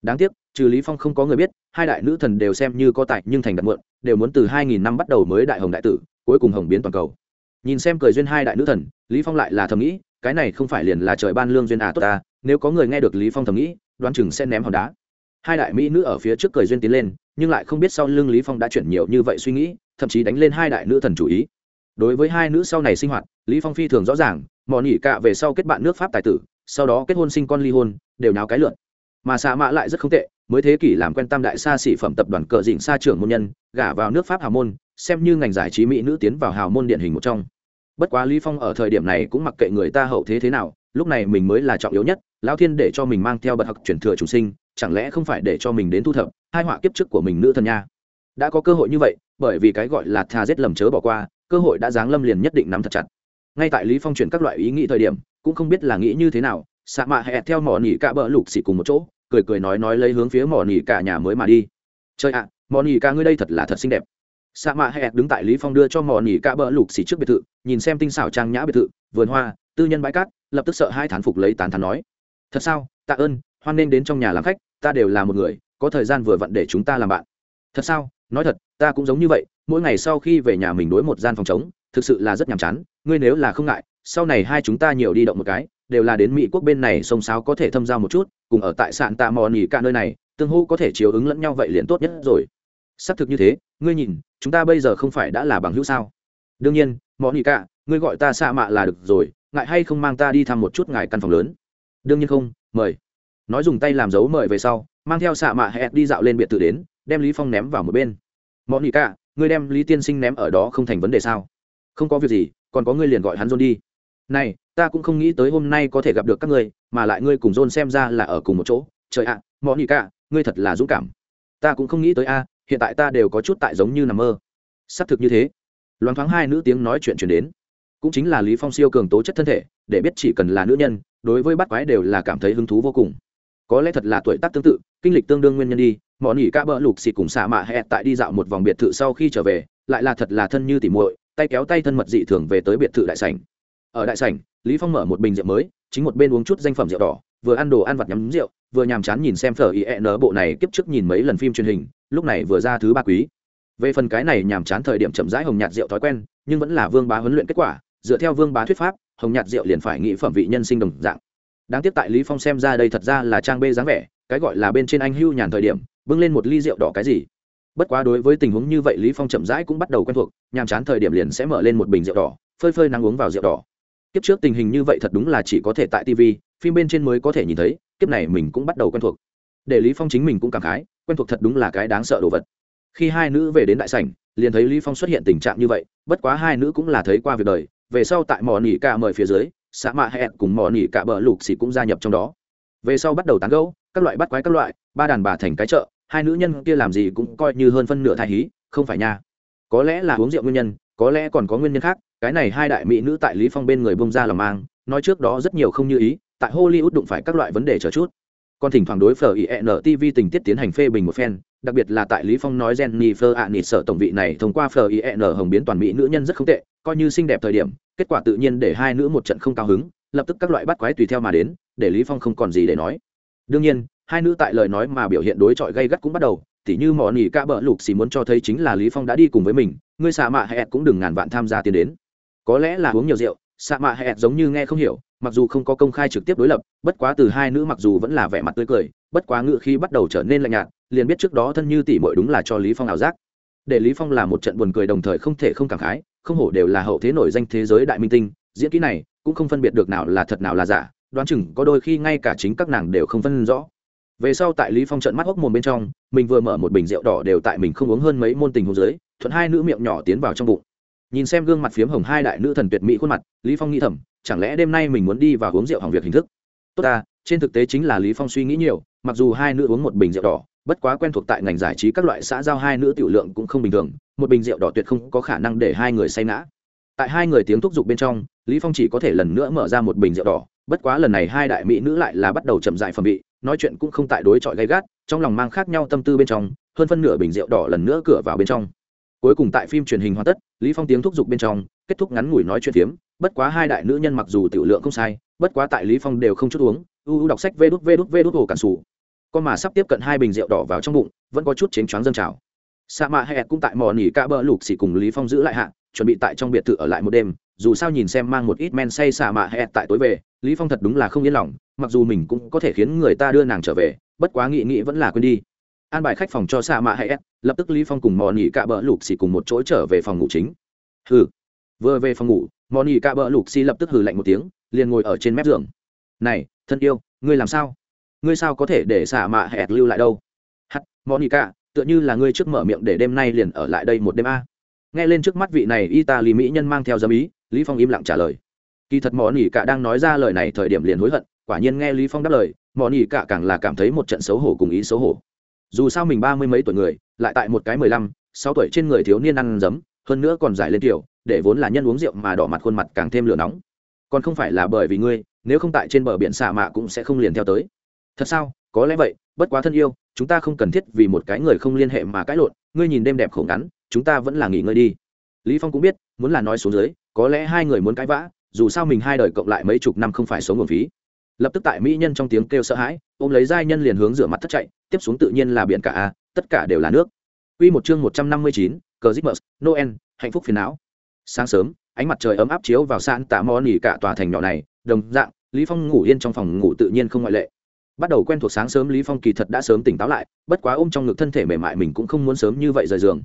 Đáng tiếc, trừ lý phong không có người biết, hai đại nữ thần đều xem như có tài nhưng thành đặt muộn, đều muốn từ hai nghìn năm bắt đầu mới đại hồng đại tử, cuối cùng hồng biến toàn cầu. Nhìn xem cười duyên hai đại nữ thần, lý phong lại là thầm nghĩ, cái này không phải liền là trời ban lương duyên à tốt ta, nếu có người nghe được lý phong thầm nghĩ, đoán chừng sẽ ném hòn đá. Hai đại mỹ nữ ở phía trước cười duyên tiến lên, nhưng lại không biết sau lưng lý phong đã chuyển nhiều như vậy suy nghĩ, thậm chí đánh lên hai đại nữ thần chủ ý đối với hai nữ sau này sinh hoạt, lý phong phi thường rõ ràng mò nhỉ cạ về sau kết bạn nước pháp tài tử, sau đó kết hôn sinh con ly hôn, đều náo cái lượn. Mà xạ mã lại rất không tệ, mới thế kỷ làm quen tam đại xa xỉ phẩm tập đoàn cờ dịnh xa trưởng môn nhân, gả vào nước pháp hào môn, xem như ngành giải trí mỹ nữ tiến vào hào môn điển hình một trong. Bất quá lý phong ở thời điểm này cũng mặc kệ người ta hậu thế thế nào, lúc này mình mới là trọng yếu nhất, lão thiên để cho mình mang theo bậc học chuyển thừa chủ sinh, chẳng lẽ không phải để cho mình đến thu thập, hai họa kiếp trước của mình nữ thần nha. Đã có cơ hội như vậy, bởi vì cái gọi là tha giết lầm chớ bỏ qua cơ hội đã giáng lâm liền nhất định nắm thật chặt. Ngay tại lý phong chuyển các loại ý nghĩ thời điểm cũng không biết là nghĩ như thế nào xạ mạ hẹ theo mỏ nỉ cả bờ lục xỉ cùng một chỗ cười cười nói nói lấy hướng phía mỏ nỉ cả nhà mới mà đi. Trời ạ à, mỏ nỉ cả ngươi đây thật là thật xinh đẹp. Xạ mạ hẹ đứng tại lý phong đưa cho mỏ nỉ cả bờ lục xỉ trước biệt thự nhìn xem tinh xảo trang nhã biệt thự vườn hoa tư nhân bãi cát lập tức sợ hai thán phục lấy tán thán nói. Thật sao tạ ơn hoan nên đến trong nhà làm khách ta đều là một người có thời gian vừa vặn để chúng ta làm bạn. Thật sao nói thật ta cũng giống như vậy, mỗi ngày sau khi về nhà mình đối một gian phòng chống thực sự là rất nhàm chán, ngươi nếu là không ngại, sau này hai chúng ta nhiều đi động một cái, đều là đến mỹ quốc bên này sông sáo có thể thâm giao một chút, cùng ở tại sạn tạ mò nỉ cả nơi này, tương hô có thể chiếu ứng lẫn nhau vậy liền tốt nhất rồi. Xác thực như thế, ngươi nhìn, chúng ta bây giờ không phải đã là bằng hữu sao? Đương nhiên, mò nỉ cả ngươi gọi ta xạ mạ là được rồi, ngại hay không mang ta đi thăm một chút ngài căn phòng lớn? Đương nhiên không, mời. Nói dùng tay làm dấu mời về sau, mang theo xạ mạ hẹn đi dạo lên biệt thự đến, đem lý phong ném vào một bên mọi nỉ cả ngươi đem lý tiên sinh ném ở đó không thành vấn đề sao? Không có việc gì còn có ngươi liền gọi hắn John đi. Này ta cũng không nghĩ tới hôm nay có thể gặp được các ngươi mà lại ngươi cùng John xem ra là ở cùng một chỗ. Trời ạ à, mọ cả ngươi thật là dũng cảm. Ta cũng không nghĩ tới a hiện tại ta đều có chút tại giống như nằm mơ. Xác thực như thế. Loáng thoáng hai nữ tiếng nói chuyện chuyển đến. Cũng chính là lý phong siêu cường tố chất thân thể để biết chỉ cần là nữ nhân đối với bắt quái đều là cảm thấy hứng thú vô cùng. Có lẽ thật là tuổi tác tương tự kinh lịch tương đương nguyên nhân đi mọi nghỉ ca bỡ lục xịt cùng xạ mạ hẹ tại đi dạo một vòng biệt thự sau khi trở về, lại là thật là thân như tỉ muội, tay kéo tay thân mật dị thường về tới biệt thự đại sảnh. Ở đại sảnh, lý phong mở một bình rượu mới, chính một bên uống chút danh phẩm rượu đỏ, vừa ăn đồ ăn vặt nhắm rượu, vừa nhàm chán nhìn xem phở ý e nở bộ này kiếp trước nhìn mấy lần phim truyền hình, lúc này vừa ra thứ ba quý. Về phần cái này nhàm chán thời điểm chậm rãi hồng nhạt rượu thói quen, nhưng vẫn là vương bá huấn luyện kết quả, dựa theo vương bá thuyết pháp, hồng nhạt rượu liền phải nghĩ phẩm vị nhân sinh đồng dạng. Đáng tiếc tại lý phong xem ra đây thật ra là trang bê dáng vẻ, cái gọi là bên trên anh hưu nhàn thời điểm bưng lên một ly rượu đỏ cái gì? Bất quá đối với tình huống như vậy, lý phong chậm rãi cũng bắt đầu quen thuộc, nhàm chán thời điểm liền sẽ mở lên một bình rượu đỏ, phơi phơi nắng uống vào rượu đỏ. Kiếp trước tình hình như vậy thật đúng là chỉ có thể tại tv phim bên trên mới có thể nhìn thấy, kiếp này mình cũng bắt đầu quen thuộc. Để lý phong chính mình cũng cảm khái, quen thuộc thật đúng là cái đáng sợ đồ vật. Khi hai nữ về đến đại sảnh, liền thấy lý phong xuất hiện tình trạng như vậy, bất quá hai nữ cũng là thấy qua việc đời, về sau tại mỏ nỉ cả mời phía dưới xã mạ hẹn cùng mỏ nỉ cả bờ lục xì cũng gia nhập trong đó. Về sau bắt đầu tán gẫu, các loại bắt quái các loại, ba đàn bà thành cái chợ hai nữ nhân kia làm gì cũng coi như hơn phân nửa thai hí, không phải nha. Có lẽ là uống rượu nguyên nhân, có lẽ còn có nguyên nhân khác, cái này hai đại mỹ nữ tại lý phong bên người bông ra lòng mang, nói trước đó rất nhiều không như ý, tại hollywood đụng phải các loại vấn đề chờ chút. Còn thỉnh thoảng đối phở ien tv tình tiết tiến hành phê bình một phen, đặc biệt là tại lý phong nói jennifer Aniston nịt sợ tổng vị này thông qua phở IN hồng biến toàn mỹ nữ nhân rất không tệ, coi như xinh đẹp thời điểm, kết quả tự nhiên để hai nữ một trận không cao hứng, lập tức các loại bắt quái tùy theo mà đến, để lý phong không còn gì để nói. Đương nhiên hai nữ tại lời nói mà biểu hiện đối chọi gây gắt cũng bắt đầu, tỉ như mỏ nỉ ca bợ lục xì muốn cho thấy chính là lý phong đã đi cùng với mình, ngươi xạ mạ hẹn cũng đừng ngàn vạn tham gia tiến đến. Có lẽ là uống nhiều rượu, xạ mạ hẹn giống như nghe không hiểu, mặc dù không có công khai trực tiếp đối lập, bất quá từ hai nữ mặc dù vẫn là vẻ mặt tươi cười, bất quá ngự khi bắt đầu trở nên lạnh nhạt, liền biết trước đó thân như tỷ muội đúng là cho lý phong ảo giác. Để lý phong là một trận buồn cười đồng thời không thể không cảm khái, không hổ đều là hậu thế nổi danh thế giới đại minh tinh, diễn kỹ này cũng không phân biệt được nào là thật nào là giả, đoán chừng có đôi khi ngay cả chính các nàng đều không phân rõ về sau tại lý phong trận mắt hốc mồm bên trong, mình vừa mở một bình rượu đỏ đều tại mình không uống hơn mấy môn tình hồ dưới, thuận hai nữ miệng nhỏ tiến vào trong bụng. Nhìn xem gương mặt phiếm hồng hai đại nữ thần tuyệt mỹ khuôn mặt, lý phong nghĩ thầm, chẳng lẽ đêm nay mình muốn đi và uống rượu hỏng việc hình thức? Tốt ta, trên thực tế chính là lý phong suy nghĩ nhiều, mặc dù hai nữ uống một bình rượu đỏ, bất quá quen thuộc tại ngành giải trí các loại xã giao hai nữ tiểu lượng cũng không bình thường, một bình rượu đỏ tuyệt không có khả năng để hai người say ngã. Tại hai người tiếng thúc giục bên trong, lý phong chỉ có thể lần nữa mở ra một bình rượu đỏ, bất quá lần này hai đại mỹ nữ lại là bắt đầu chậm dại phẩm vị nói chuyện cũng không tại đối chọi gay gắt, trong lòng mang khác nhau tâm tư bên trong, hơn phân nửa bình rượu đỏ lần nữa cửa vào bên trong. Cuối cùng tại phim truyền hình hoàn tất, lý phong tiếng thúc giục bên trong, kết thúc ngắn ngủi nói chuyện phiếm, bất quá hai đại nữ nhân mặc dù tiểu lượng không sai, bất quá tại lý phong đều không chút uống, u u đọc sách vê đút vê đút vê đút hồ cản sủ. Con mà sắp tiếp cận hai bình rượu đỏ vào trong bụng, vẫn có chút chén choáng dâng trào. Sa mạ hẹt cũng tại mò nỉ ca bờ lục xỉ cùng lý phong giữ lại hạ, chuẩn bị tại trong biệt thự ở lại một đêm, dù sao nhìn xem mang một ít men say sa mạ hẹt tại tối về, lý phong thật đúng là không yên lòng mặc dù mình cũng có thể khiến người ta đưa nàng trở về, bất quá nghĩ nghĩ vẫn là quên đi. An bài khách phòng cho sa mạ hay lập tức lý phong cùng mò nỉ cạ bỡ lục xì cùng một chỗ trở về phòng ngủ chính. Hừ. Vừa về phòng ngủ, mò nỉ cạ bỡ lục xì lập tức hừ lạnh một tiếng, liền ngồi ở trên mép giường. Này, thân yêu, ngươi làm sao? Ngươi sao có thể để sa mạ hẹt lưu lại đâu? Hắt, mò nỉ cạ, tựa như là ngươi trước mở miệng để đêm nay liền ở lại đây một đêm a. Nghe lên trước mắt vị này Y tá Lý mỹ nhân mang theo dâm ý, lý phong im lặng trả lời. Kỳ thật mò nỉ cạ đang nói ra lời này thời điểm liền hối hận quả nhiên nghe lý phong đáp lời mọi nỉ cả càng là cảm thấy một trận xấu hổ cùng ý xấu hổ. Dù sao mình ba mươi mấy tuổi người, lại tại một cái mười lăm, sáu tuổi trên người thiếu niên ăn dấm, hơn nữa còn giải lên tiểu, để vốn là nhân uống rượu mà đỏ mặt khuôn mặt càng thêm lửa nóng. Còn không phải là bởi vì ngươi, nếu không tại trên bờ biển xạ mạ cũng sẽ không liền theo tới. Thật sao? Có lẽ vậy, bất quá thân yêu, chúng ta không cần thiết vì một cái người không liên hệ mà cãi lộn, ngươi nhìn đêm đẹp khổ ngắn, chúng ta vẫn là nghỉ ngơi đi. Lý phong cũng biết, muốn là nói xuống dưới, có lẽ hai người muốn cãi vã, dù sao mình hai đời cộng lại mấy chục năm không phải sống nguồn phí lập tức tại mỹ nhân trong tiếng kêu sợ hãi ôm lấy giai nhân liền hướng rửa mặt thất chạy tiếp xuống tự nhiên là biển cả a tất cả đều là nước Quy một chương 159, cờ Christmas, Noel, hạnh phúc phiền não. Sáng sớm, ánh mặt trời ấm áp chiếu vào sạn tạ mò nỉ cả tòa thành nhỏ này, đồng dạng, Lý Phong ngủ yên trong phòng ngủ tự nhiên không ngoại lệ. Bắt đầu quen thuộc sáng sớm Lý Phong kỳ thật đã sớm tỉnh táo lại, bất quá ôm trong ngực thân thể mềm mại mình cũng không muốn sớm như vậy rời giường.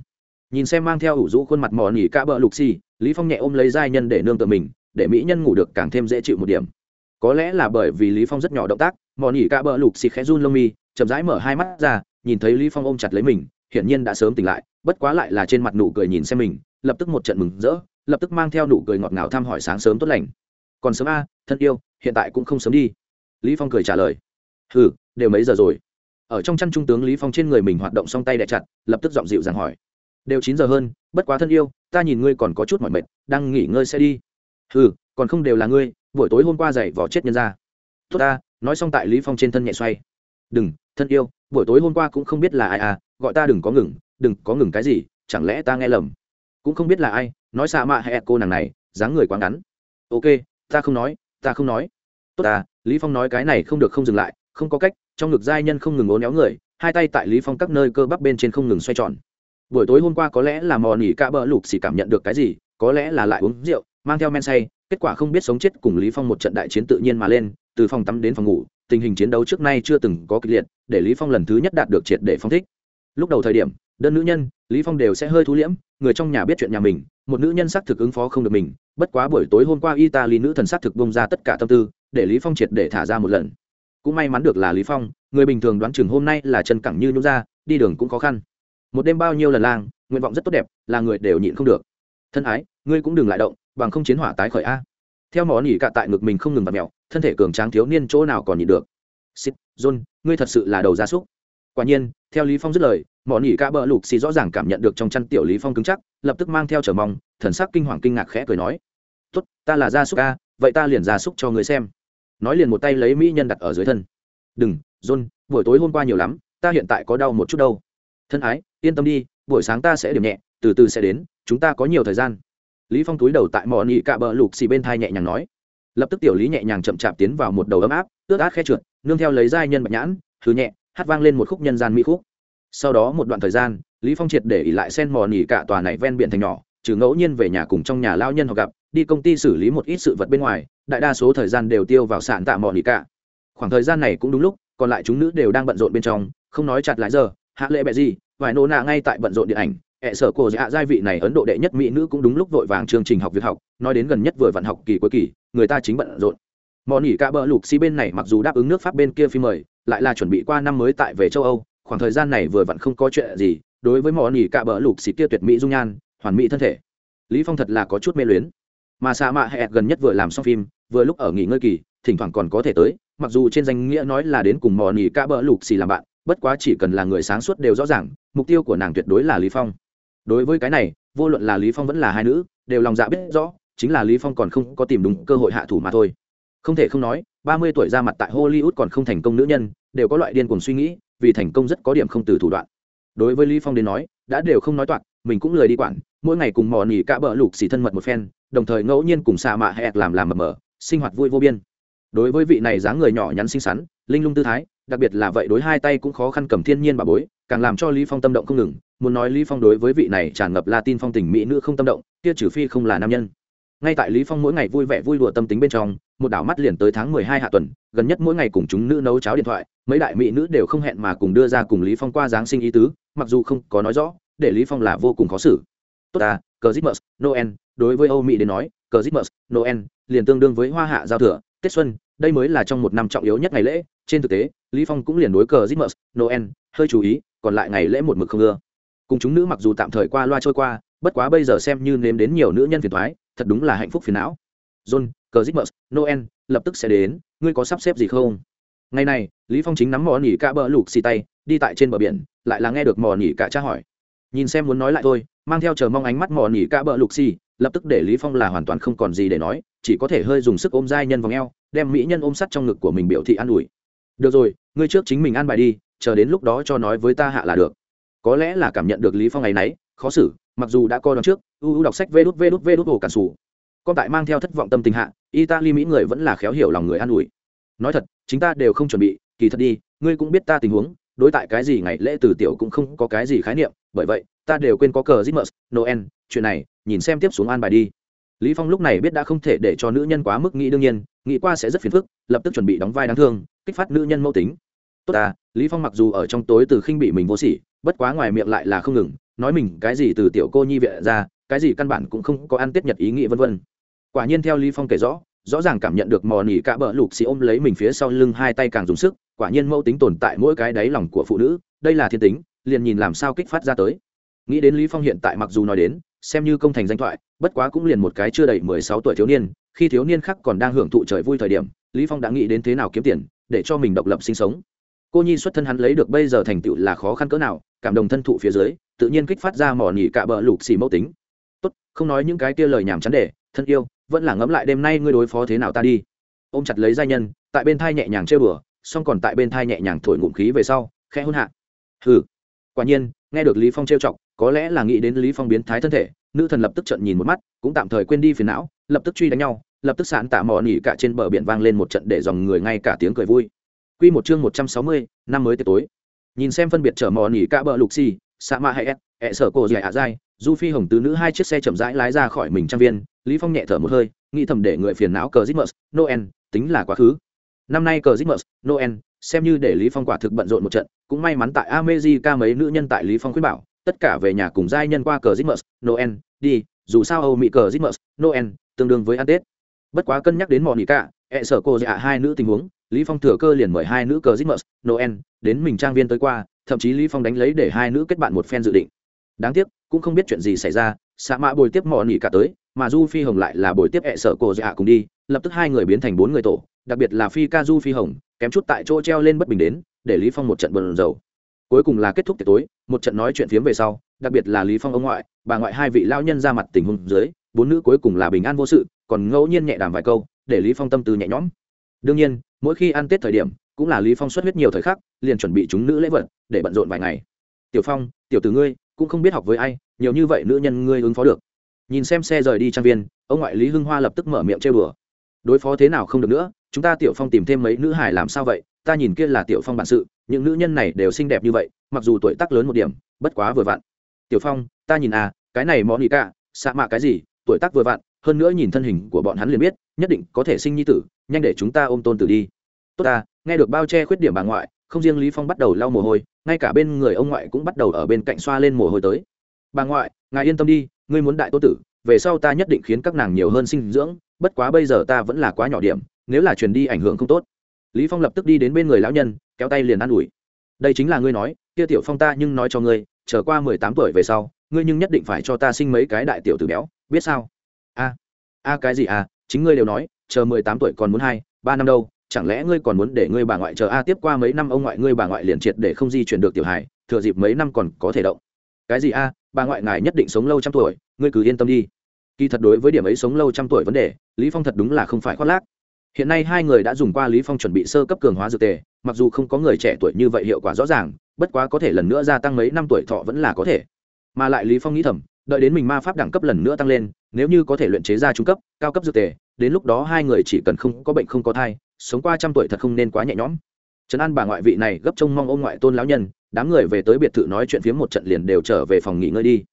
Nhìn xem mang theo ủ rũ khuôn mặt mò nỉ cả bờ lục xì, Lý Phong nhẹ ôm lấy giai nhân để nương tựa mình, để mỹ nhân ngủ được càng thêm dễ chịu một điểm có lẽ là bởi vì lý phong rất nhỏ động tác, mò nỉ cả bờ lục xịt khẽ run lông mi, chậm rãi mở hai mắt ra, nhìn thấy lý phong ôm chặt lấy mình, hiển nhiên đã sớm tỉnh lại, bất quá lại là trên mặt nụ cười nhìn xem mình, lập tức một trận mừng rỡ, lập tức mang theo nụ cười ngọt ngào thăm hỏi sáng sớm tốt lành. Còn sớm a, thân yêu, hiện tại cũng không sớm đi. Lý phong cười trả lời. Hừ, đều mấy giờ rồi? Ở trong chăn trung tướng lý phong trên người mình hoạt động song tay đè chặt, lập tức giọng dịu dàng hỏi. Đều chín giờ hơn, bất quá thân yêu, ta nhìn ngươi còn có chút mỏi mệt, đang nghỉ ngơi sẽ đi. Hừ, còn không đều là ngươi buổi tối hôm qua dậy vỏ chết nhân ra. Tốt ta, nói xong tại lý phong trên thân nhẹ xoay. Đừng, thân yêu, buổi tối hôm qua cũng không biết là ai à gọi ta đừng có ngừng, đừng có ngừng cái gì, chẳng lẽ ta nghe lầm? Cũng không biết là ai, nói xa mạ hay cô nàng này, dáng người quá ngắn. Ok, ta không nói, ta không nói. Tốt ta, lý phong nói cái này không được không dừng lại, không có cách, trong ngực giai nhân không ngừng ố néo người, hai tay tại lý phong các nơi cơ bắp bên trên không ngừng xoay tròn. Buổi tối hôm qua có lẽ là mò nỉ cả bờ lục xì cảm nhận được cái gì, có lẽ là lại uống rượu, mang theo men say kết quả không biết sống chết cùng lý phong một trận đại chiến tự nhiên mà lên, từ phòng tắm đến phòng ngủ, tình hình chiến đấu trước nay chưa từng có kịch liệt, để lý phong lần thứ nhất đạt được triệt để phong thích. Lúc đầu thời điểm, đơn nữ nhân, lý phong đều sẽ hơi thú liễm, người trong nhà biết chuyện nhà mình, một nữ nhân xác thực ứng phó không được mình, bất quá buổi tối hôm qua italy nữ thần xác thực bông ra tất cả tâm tư, để lý phong triệt để thả ra một lần. Cũng may mắn được là lý phong, người bình thường đoán chừng hôm nay là chân cẳng như nhũ ra, đi đường cũng khó khăn. Một đêm bao nhiêu lần lang, nguyện vọng rất tốt đẹp, là người đều nhịn không được. Thân ái, ngươi cũng đừng lại động bằng không chiến hỏa tái khởi a. Theo món nỉ cạ tại ngực mình không ngừng vặt mẹo thân thể cường tráng thiếu niên chỗ nào còn nhịn được. Xích john, ngươi thật sự là đầu gia súc. Quả nhiên, theo lý phong dứt lời mỏ nỉ cạ bỡ lục xì rõ ràng cảm nhận được trong chăn tiểu lý phong cứng chắc, lập tức mang theo trở mong, thần sắc kinh hoàng kinh ngạc khẽ cười nói, tốt, ta là gia súc a, vậy ta liền gia súc cho ngươi xem. Nói liền một tay lấy mỹ nhân đặt ở dưới thân. Đừng, john, buổi tối hôm qua nhiều lắm, ta hiện tại có đau một chút đâu. Thân ái, yên tâm đi, buổi sáng ta sẽ điểm nhẹ, từ từ sẽ đến, chúng ta có nhiều thời gian lý phong túi đầu tại mỏ nị cạ bờ lục xì bên thai nhẹ nhàng nói. Lập tức tiểu lý nhẹ nhàng chậm chạp tiến vào một đầu ấm áp, ướt át khe trượt, nương theo lấy giai nhân bạch nhãn thứ nhẹ, hát vang lên một khúc nhân gian mỹ khúc. Sau đó một đoạn thời gian, lý phong triệt để ỉ lại sen mò nỉ cả tòa này ven biển thành nhỏ, trừ ngẫu nhiên về nhà cùng trong nhà lao nhân họ gặp, đi công ty xử lý một ít sự vật bên ngoài, đại đa số thời gian đều tiêu vào sạn tạ mò nỉ cả khoảng thời gian này cũng đúng lúc, còn lại chúng nữ đều đang bận rộn bên trong, không nói chặt lại giờ, hạ lệ bẹ gì, vài nô nạ ngay tại bận rộn điện ảnh hệ sở cổ dạ giai vị này ấn độ đệ nhất mỹ nữ cũng đúng lúc vội vàng chương trình học việc học, nói đến gần nhất vừa vặn học kỳ cuối kỳ, người ta chính bận rộn. Mò nỉ cả bờ lục xi bên này mặc dù đáp ứng nước pháp bên kia phim mời, lại là chuẩn bị qua năm mới tại về châu âu, khoảng thời gian này vừa vặn không có chuyện gì, đối với mò nỉ cả bờ lục xi kia tuyệt mỹ dung nhan, hoàn mỹ thân thể. Lý phong thật là có chút mê luyến. Mà sa mạ hẹn gần nhất vừa làm xong phim, vừa lúc ở nghỉ ngơi kỳ, thỉnh thoảng còn có thể tới, mặc dù trên danh nghĩa nói là đến cùng mò nỉ cả bờ lục xì làm bạn, bất quá chỉ cần là người sáng suốt đều rõ ràng, mục tiêu của nàng tuyệt đối là lý phong đối với cái này, vô luận là lý phong vẫn là hai nữ, đều lòng dạ biết rõ, chính là lý phong còn không có tìm đúng cơ hội hạ thủ mà thôi. Không thể không nói, ba mươi tuổi ra mặt tại hollywood còn không thành công nữ nhân, đều có loại điên cuồng suy nghĩ, vì thành công rất có điểm không từ thủ đoạn. Đối với lý phong đến nói, đã đều không nói toạc, mình cũng lười đi quản, mỗi ngày cùng mò nỉ cả bờ lục xì thân mật một phen, đồng thời ngẫu nhiên cùng xạ mạ hẹt làm làm mờ mờ, sinh hoạt vui vô biên. Đối với vị này dáng người nhỏ nhắn xinh xắn, linh lung tư thái, đặc biệt là vậy đối hai tay cũng khó khăn cầm thiên nhiên bà bối, càng làm cho lý phong tâm động không ngừng muốn nói lý phong đối với vị này tràn ngập latin phong tình mỹ nữ không tâm động, kia trừ phi không là nam nhân. Ngay tại lý phong mỗi ngày vui vẻ vui đùa tâm tính bên trong, một đảo mắt liền tới tháng mười hai hạ tuần, gần nhất mỗi ngày cùng chúng nữ nấu cháo điện thoại, mấy đại mỹ nữ đều không hẹn mà cùng đưa ra cùng lý phong qua giáng sinh ý tứ, mặc dù không có nói rõ, để lý phong là vô cùng khó xử. Tốt à christmas, noel. Đối với âu mỹ đến nói, christmas, noel liền tương đương với hoa hạ giao thừa, tết xuân đây mới là trong một năm trọng yếu nhất ngày lễ. Trên thực tế, lý phong cũng liền đối christmas, noel hơi chú ý, còn lại ngày lễ một mực không ưa cùng chúng nữ mặc dù tạm thời qua loa trôi qua, bất quá bây giờ xem như nếm đến nhiều nữ nhân phiền toái, thật đúng là hạnh phúc phiền não. John, christmas, noel, lập tức sẽ đến, ngươi có sắp xếp gì không? Ngày này, lý phong chính nắm mò nỉ cả bờ lục xì tay, đi tại trên bờ biển, lại là nghe được mò nỉ cả tra hỏi. Nhìn xem muốn nói lại thôi, mang theo chờ mong ánh mắt mò nỉ cả bờ lục xì, lập tức để lý phong là hoàn toàn không còn gì để nói, chỉ có thể hơi dùng sức ôm giai nhân vòng eo, đem mỹ nhân ôm sắt trong ngực của mình biểu thị an ủi. Được rồi, ngươi trước chính mình an bài đi, chờ đến lúc đó cho nói với ta hạ là được có lẽ là cảm nhận được lý phong ngày nấy khó xử mặc dù đã coi đón trước u u đọc sách vê đút vê đút vê đút hồ cản sủ con tại mang theo thất vọng tâm tình hạ italy mỹ người vẫn là khéo hiểu lòng người an ủi nói thật chính ta đều không chuẩn bị kỳ thật đi ngươi cũng biết ta tình huống đối tại cái gì ngày lễ từ tiểu cũng không có cái gì khái niệm bởi vậy ta đều quên có cờ Christmas, Noel, chuyện này, nhìn xem tiếp xuống an bài đi. Lý Phong lúc này biết đã không thể để cho nữ nhân quá mức nghĩ đương nhiên, nghĩ qua sẽ rất phiền phức, lập tức chuẩn bị đóng vai đáng thương, kích phát nữ nhân mâu tính. Tốt à, Lý Phong mặc dù ở trong tối từ khinh bị mình vô sỉ, bất quá ngoài miệng lại là không ngừng, nói mình cái gì từ tiểu cô nhi viện ra, cái gì căn bản cũng không có ăn tiết nhật ý nghĩa vân vân. Quả nhiên theo Lý Phong kể rõ, rõ ràng cảm nhận được mò nỉ cả bờ lục xì ôm lấy mình phía sau lưng hai tay càng dùng sức, quả nhiên mâu tính tồn tại mỗi cái đáy lòng của phụ nữ, đây là thiên tính, liền nhìn làm sao kích phát ra tới nghĩ đến lý phong hiện tại mặc dù nói đến xem như công thành danh thoại bất quá cũng liền một cái chưa đầy mười sáu tuổi thiếu niên khi thiếu niên khác còn đang hưởng thụ trời vui thời điểm lý phong đã nghĩ đến thế nào kiếm tiền để cho mình độc lập sinh sống cô nhi xuất thân hắn lấy được bây giờ thành tựu là khó khăn cỡ nào, cảm động thân thụ phía dưới, tự nhiên kích phát ra mỏ nhỉ cả bờ lục xì mẫu tính. Tốt, không nói những cái kia lời nhảm chán để, thân yêu, vẫn là ngẫm lại đêm nay ngươi đối phó thế nào ta đi. Ôm chặt lấy gia nhân, tại bên thai nhẹ nhàng chơi bừa, xong còn tại bên thai nhẹ nhàng thổi ngụm khí về sau, khẽ hôn hạ. Hừ. Quả nhiên, nghe được lý phong trêu chọc, có lẽ là nghĩ đến lý phong biến thái thân thể, nữ thần lập tức trận nhìn một mắt, cũng tạm thời quên đi phiền não, lập tức truy đánh nhau, lập tức sạn tạ mỏ nỉ cả trên bờ biển vang lên một trận để dòng người ngay cả tiếng cười vui quy một chương 160, năm mới tối nhìn xem phân biệt trở mò nỉ cả bờ lục xì xạ ma hay ẹ sở cổ dài ạ dai du phi hồng tứ nữ hai chiếc xe chậm rãi lái ra khỏi mình trang viên lý phong nhẹ thở một hơi nghĩ thầm để người phiền não cờ zitmus noel tính là quá khứ năm nay cờ zitmus noel xem như để lý phong quả thực bận rộn một trận cũng may mắn tại America mấy nữ nhân tại lý phong khuyên bảo tất cả về nhà cùng giai nhân qua cờ Christmas, Noel, đi, dù sao Âu Mỹ cờ Christmas, Noel, tương đương với ăn Tết. Bất quá cân nhắc đến Monica, ẹ sợ cô dạ hai nữ tình huống, Lý Phong thừa cơ liền mời hai nữ cờ Christmas, Noel, đến mình trang viên tới qua, thậm chí Lý Phong đánh lấy để hai nữ kết bạn một phen dự định. Đáng tiếc, cũng không biết chuyện gì xảy ra, xã Mã bồi tiếp Monica tới, mà Du Phi Hồng lại là bồi tiếp ẹ sợ cô dạ cùng đi, lập tức hai người biến thành bốn người tổ, đặc biệt là Phi Ca Du Phi Hồng, kém chút tại chỗ treo lên bất bình đến, để Lý Phong một trận buồn rầu cuối cùng là kết thúc tiệc tối một trận nói chuyện phiếm về sau đặc biệt là lý phong ông ngoại bà ngoại hai vị lão nhân ra mặt tình huống dưới bốn nữ cuối cùng là bình an vô sự còn ngẫu nhiên nhẹ đàm vài câu để lý phong tâm tư nhẹ nhõm đương nhiên mỗi khi ăn tết thời điểm, cũng là lý phong xuất huyết nhiều thời khắc, liền chuẩn bị chúng nữ lễ vật, để bận rộn vài ngày. Tiểu phong, tiểu tử ngươi, cũng không biết học với ai, nhiều như vậy nữ nhân ngươi ứng phó được. Nhìn xem xe rời đi trang viên, ông ngoại lý hưng hoa lập tức mở miệng trêu đùa. Đối phó thế nào không được nữa, chúng ta tiểu phong tìm thêm mấy nữ hải làm sao vậy? Ta nhìn kia là tiểu phong bản sự, những nữ nhân này đều xinh đẹp như vậy, mặc dù tuổi tác lớn một điểm, bất quá vừa vặn. Tiểu phong, ta nhìn à cái này món ý cả, xạ mạ cái gì, tuổi tác vừa vặn, hơn nữa nhìn thân hình của bọn hắn liền biết, nhất định có thể sinh nhi tử, nhanh để chúng ta ôm tôn tử đi tốt ta, nghe được bao che khuyết điểm bà ngoại, không riêng lý phong bắt đầu lau mồ hôi, ngay cả bên người ông ngoại cũng bắt đầu ở bên cạnh xoa lên mồ hôi tới. Bà ngoại, ngài yên tâm đi, ngươi muốn đại tô tử, về sau ta nhất định khiến các nàng nhiều hơn sinh dưỡng, bất quá bây giờ ta vẫn là quá nhỏ điểm, nếu là truyền đi ảnh hưởng không tốt. Lý phong lập tức đi đến bên người lão nhân, kéo tay liền an ủi. Đây chính là ngươi nói, kia tiểu phong ta nhưng nói cho ngươi trở qua mười tám tuổi về sau, ngươi nhưng nhất định phải cho ta sinh mấy cái đại tiểu tử béo, biết sao? A a cái gì à chính ngươi đều nói, chờ mười tám tuổi còn muốn hai, ba năm đâu chẳng lẽ ngươi còn muốn để ngươi bà ngoại chờ a? Tiếp qua mấy năm, ông ngoại ngươi bà ngoại liền triệt để không di chuyển được tiểu hài, thừa dịp mấy năm còn có thể động. Cái gì a? Bà ngoại ngài nhất định sống lâu trăm tuổi, ngươi cứ yên tâm đi. Kỳ thật đối với điểm ấy sống lâu trăm tuổi vấn đề, lý phong thật đúng là không phải khoác lác. Hiện nay hai người đã dùng qua lý phong chuẩn bị sơ cấp cường hóa dược tề, mặc dù không có người trẻ tuổi như vậy hiệu quả rõ ràng, bất quá có thể lần nữa gia tăng mấy năm tuổi thọ vẫn là có thể. Mà lại lý phong nghĩ thầm, đợi đến mình ma pháp đẳng cấp lần nữa tăng lên, nếu như có thể luyện chế ra trung cấp, cao cấp dược tề, đến lúc đó hai người chỉ cần không có bệnh không có thai sống qua trăm tuổi thật không nên quá nhẹ nhõm trấn an bà ngoại vị này gấp trông mong ôm ngoại tôn lão nhân đám người về tới biệt thự nói chuyện phía một trận liền đều trở về phòng nghỉ ngơi đi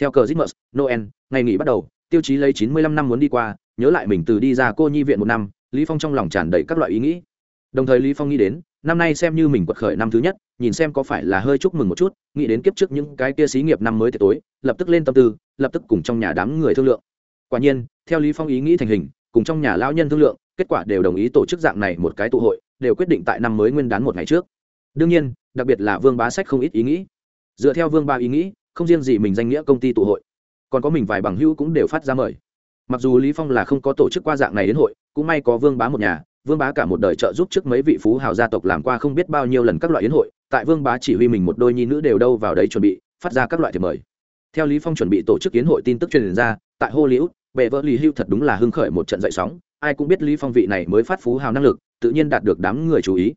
theo cờ Christmas, Noel, ngày nghỉ bắt đầu, tiêu chí lấy chín mươi lăm năm muốn đi qua, nhớ lại mình từ đi ra cô nhi viện một năm, Lý Phong trong lòng tràn đầy các loại ý nghĩ. Đồng thời Lý Phong nghĩ đến, năm nay xem như mình quật khởi năm thứ nhất, nhìn xem có phải là hơi chúc mừng một chút, nghĩ đến kiếp trước những cái kia xí nghiệp năm mới tối, lập tức lên tâm tư, lập tức cùng trong nhà đám người thương lượng. Quả nhiên, theo Lý Phong ý nghĩ thành hình, cùng trong nhà lão nhân thương lượng, kết quả đều đồng ý tổ chức dạng này một cái tụ hội, đều quyết định tại năm mới nguyên đán một ngày trước. Đương nhiên, đặc biệt là Vương Bá Sách không ít ý nghĩ. Dựa theo Vương Bá ý nghĩ, không riêng gì mình danh nghĩa công ty tụ hội, còn có mình vài bằng hữu cũng đều phát ra mời. Mặc dù Lý Phong là không có tổ chức qua dạng này đến hội, cũng may có Vương Bá một nhà, Vương Bá cả một đời trợ giúp trước mấy vị phú hào gia tộc làm qua không biết bao nhiêu lần các loại yến hội, tại Vương Bá chỉ huy mình một đôi nhi nữ đều đâu vào đấy chuẩn bị, phát ra các loại thiệp mời. Theo Lý Phong chuẩn bị tổ chức yến hội tin tức truyền ra, tại Hollywood, bệ vợ Lý Hưu thật đúng là hưng khởi một trận dậy sóng, ai cũng biết Lý Phong vị này mới phát phú hào năng lực, tự nhiên đạt được đám người chú ý.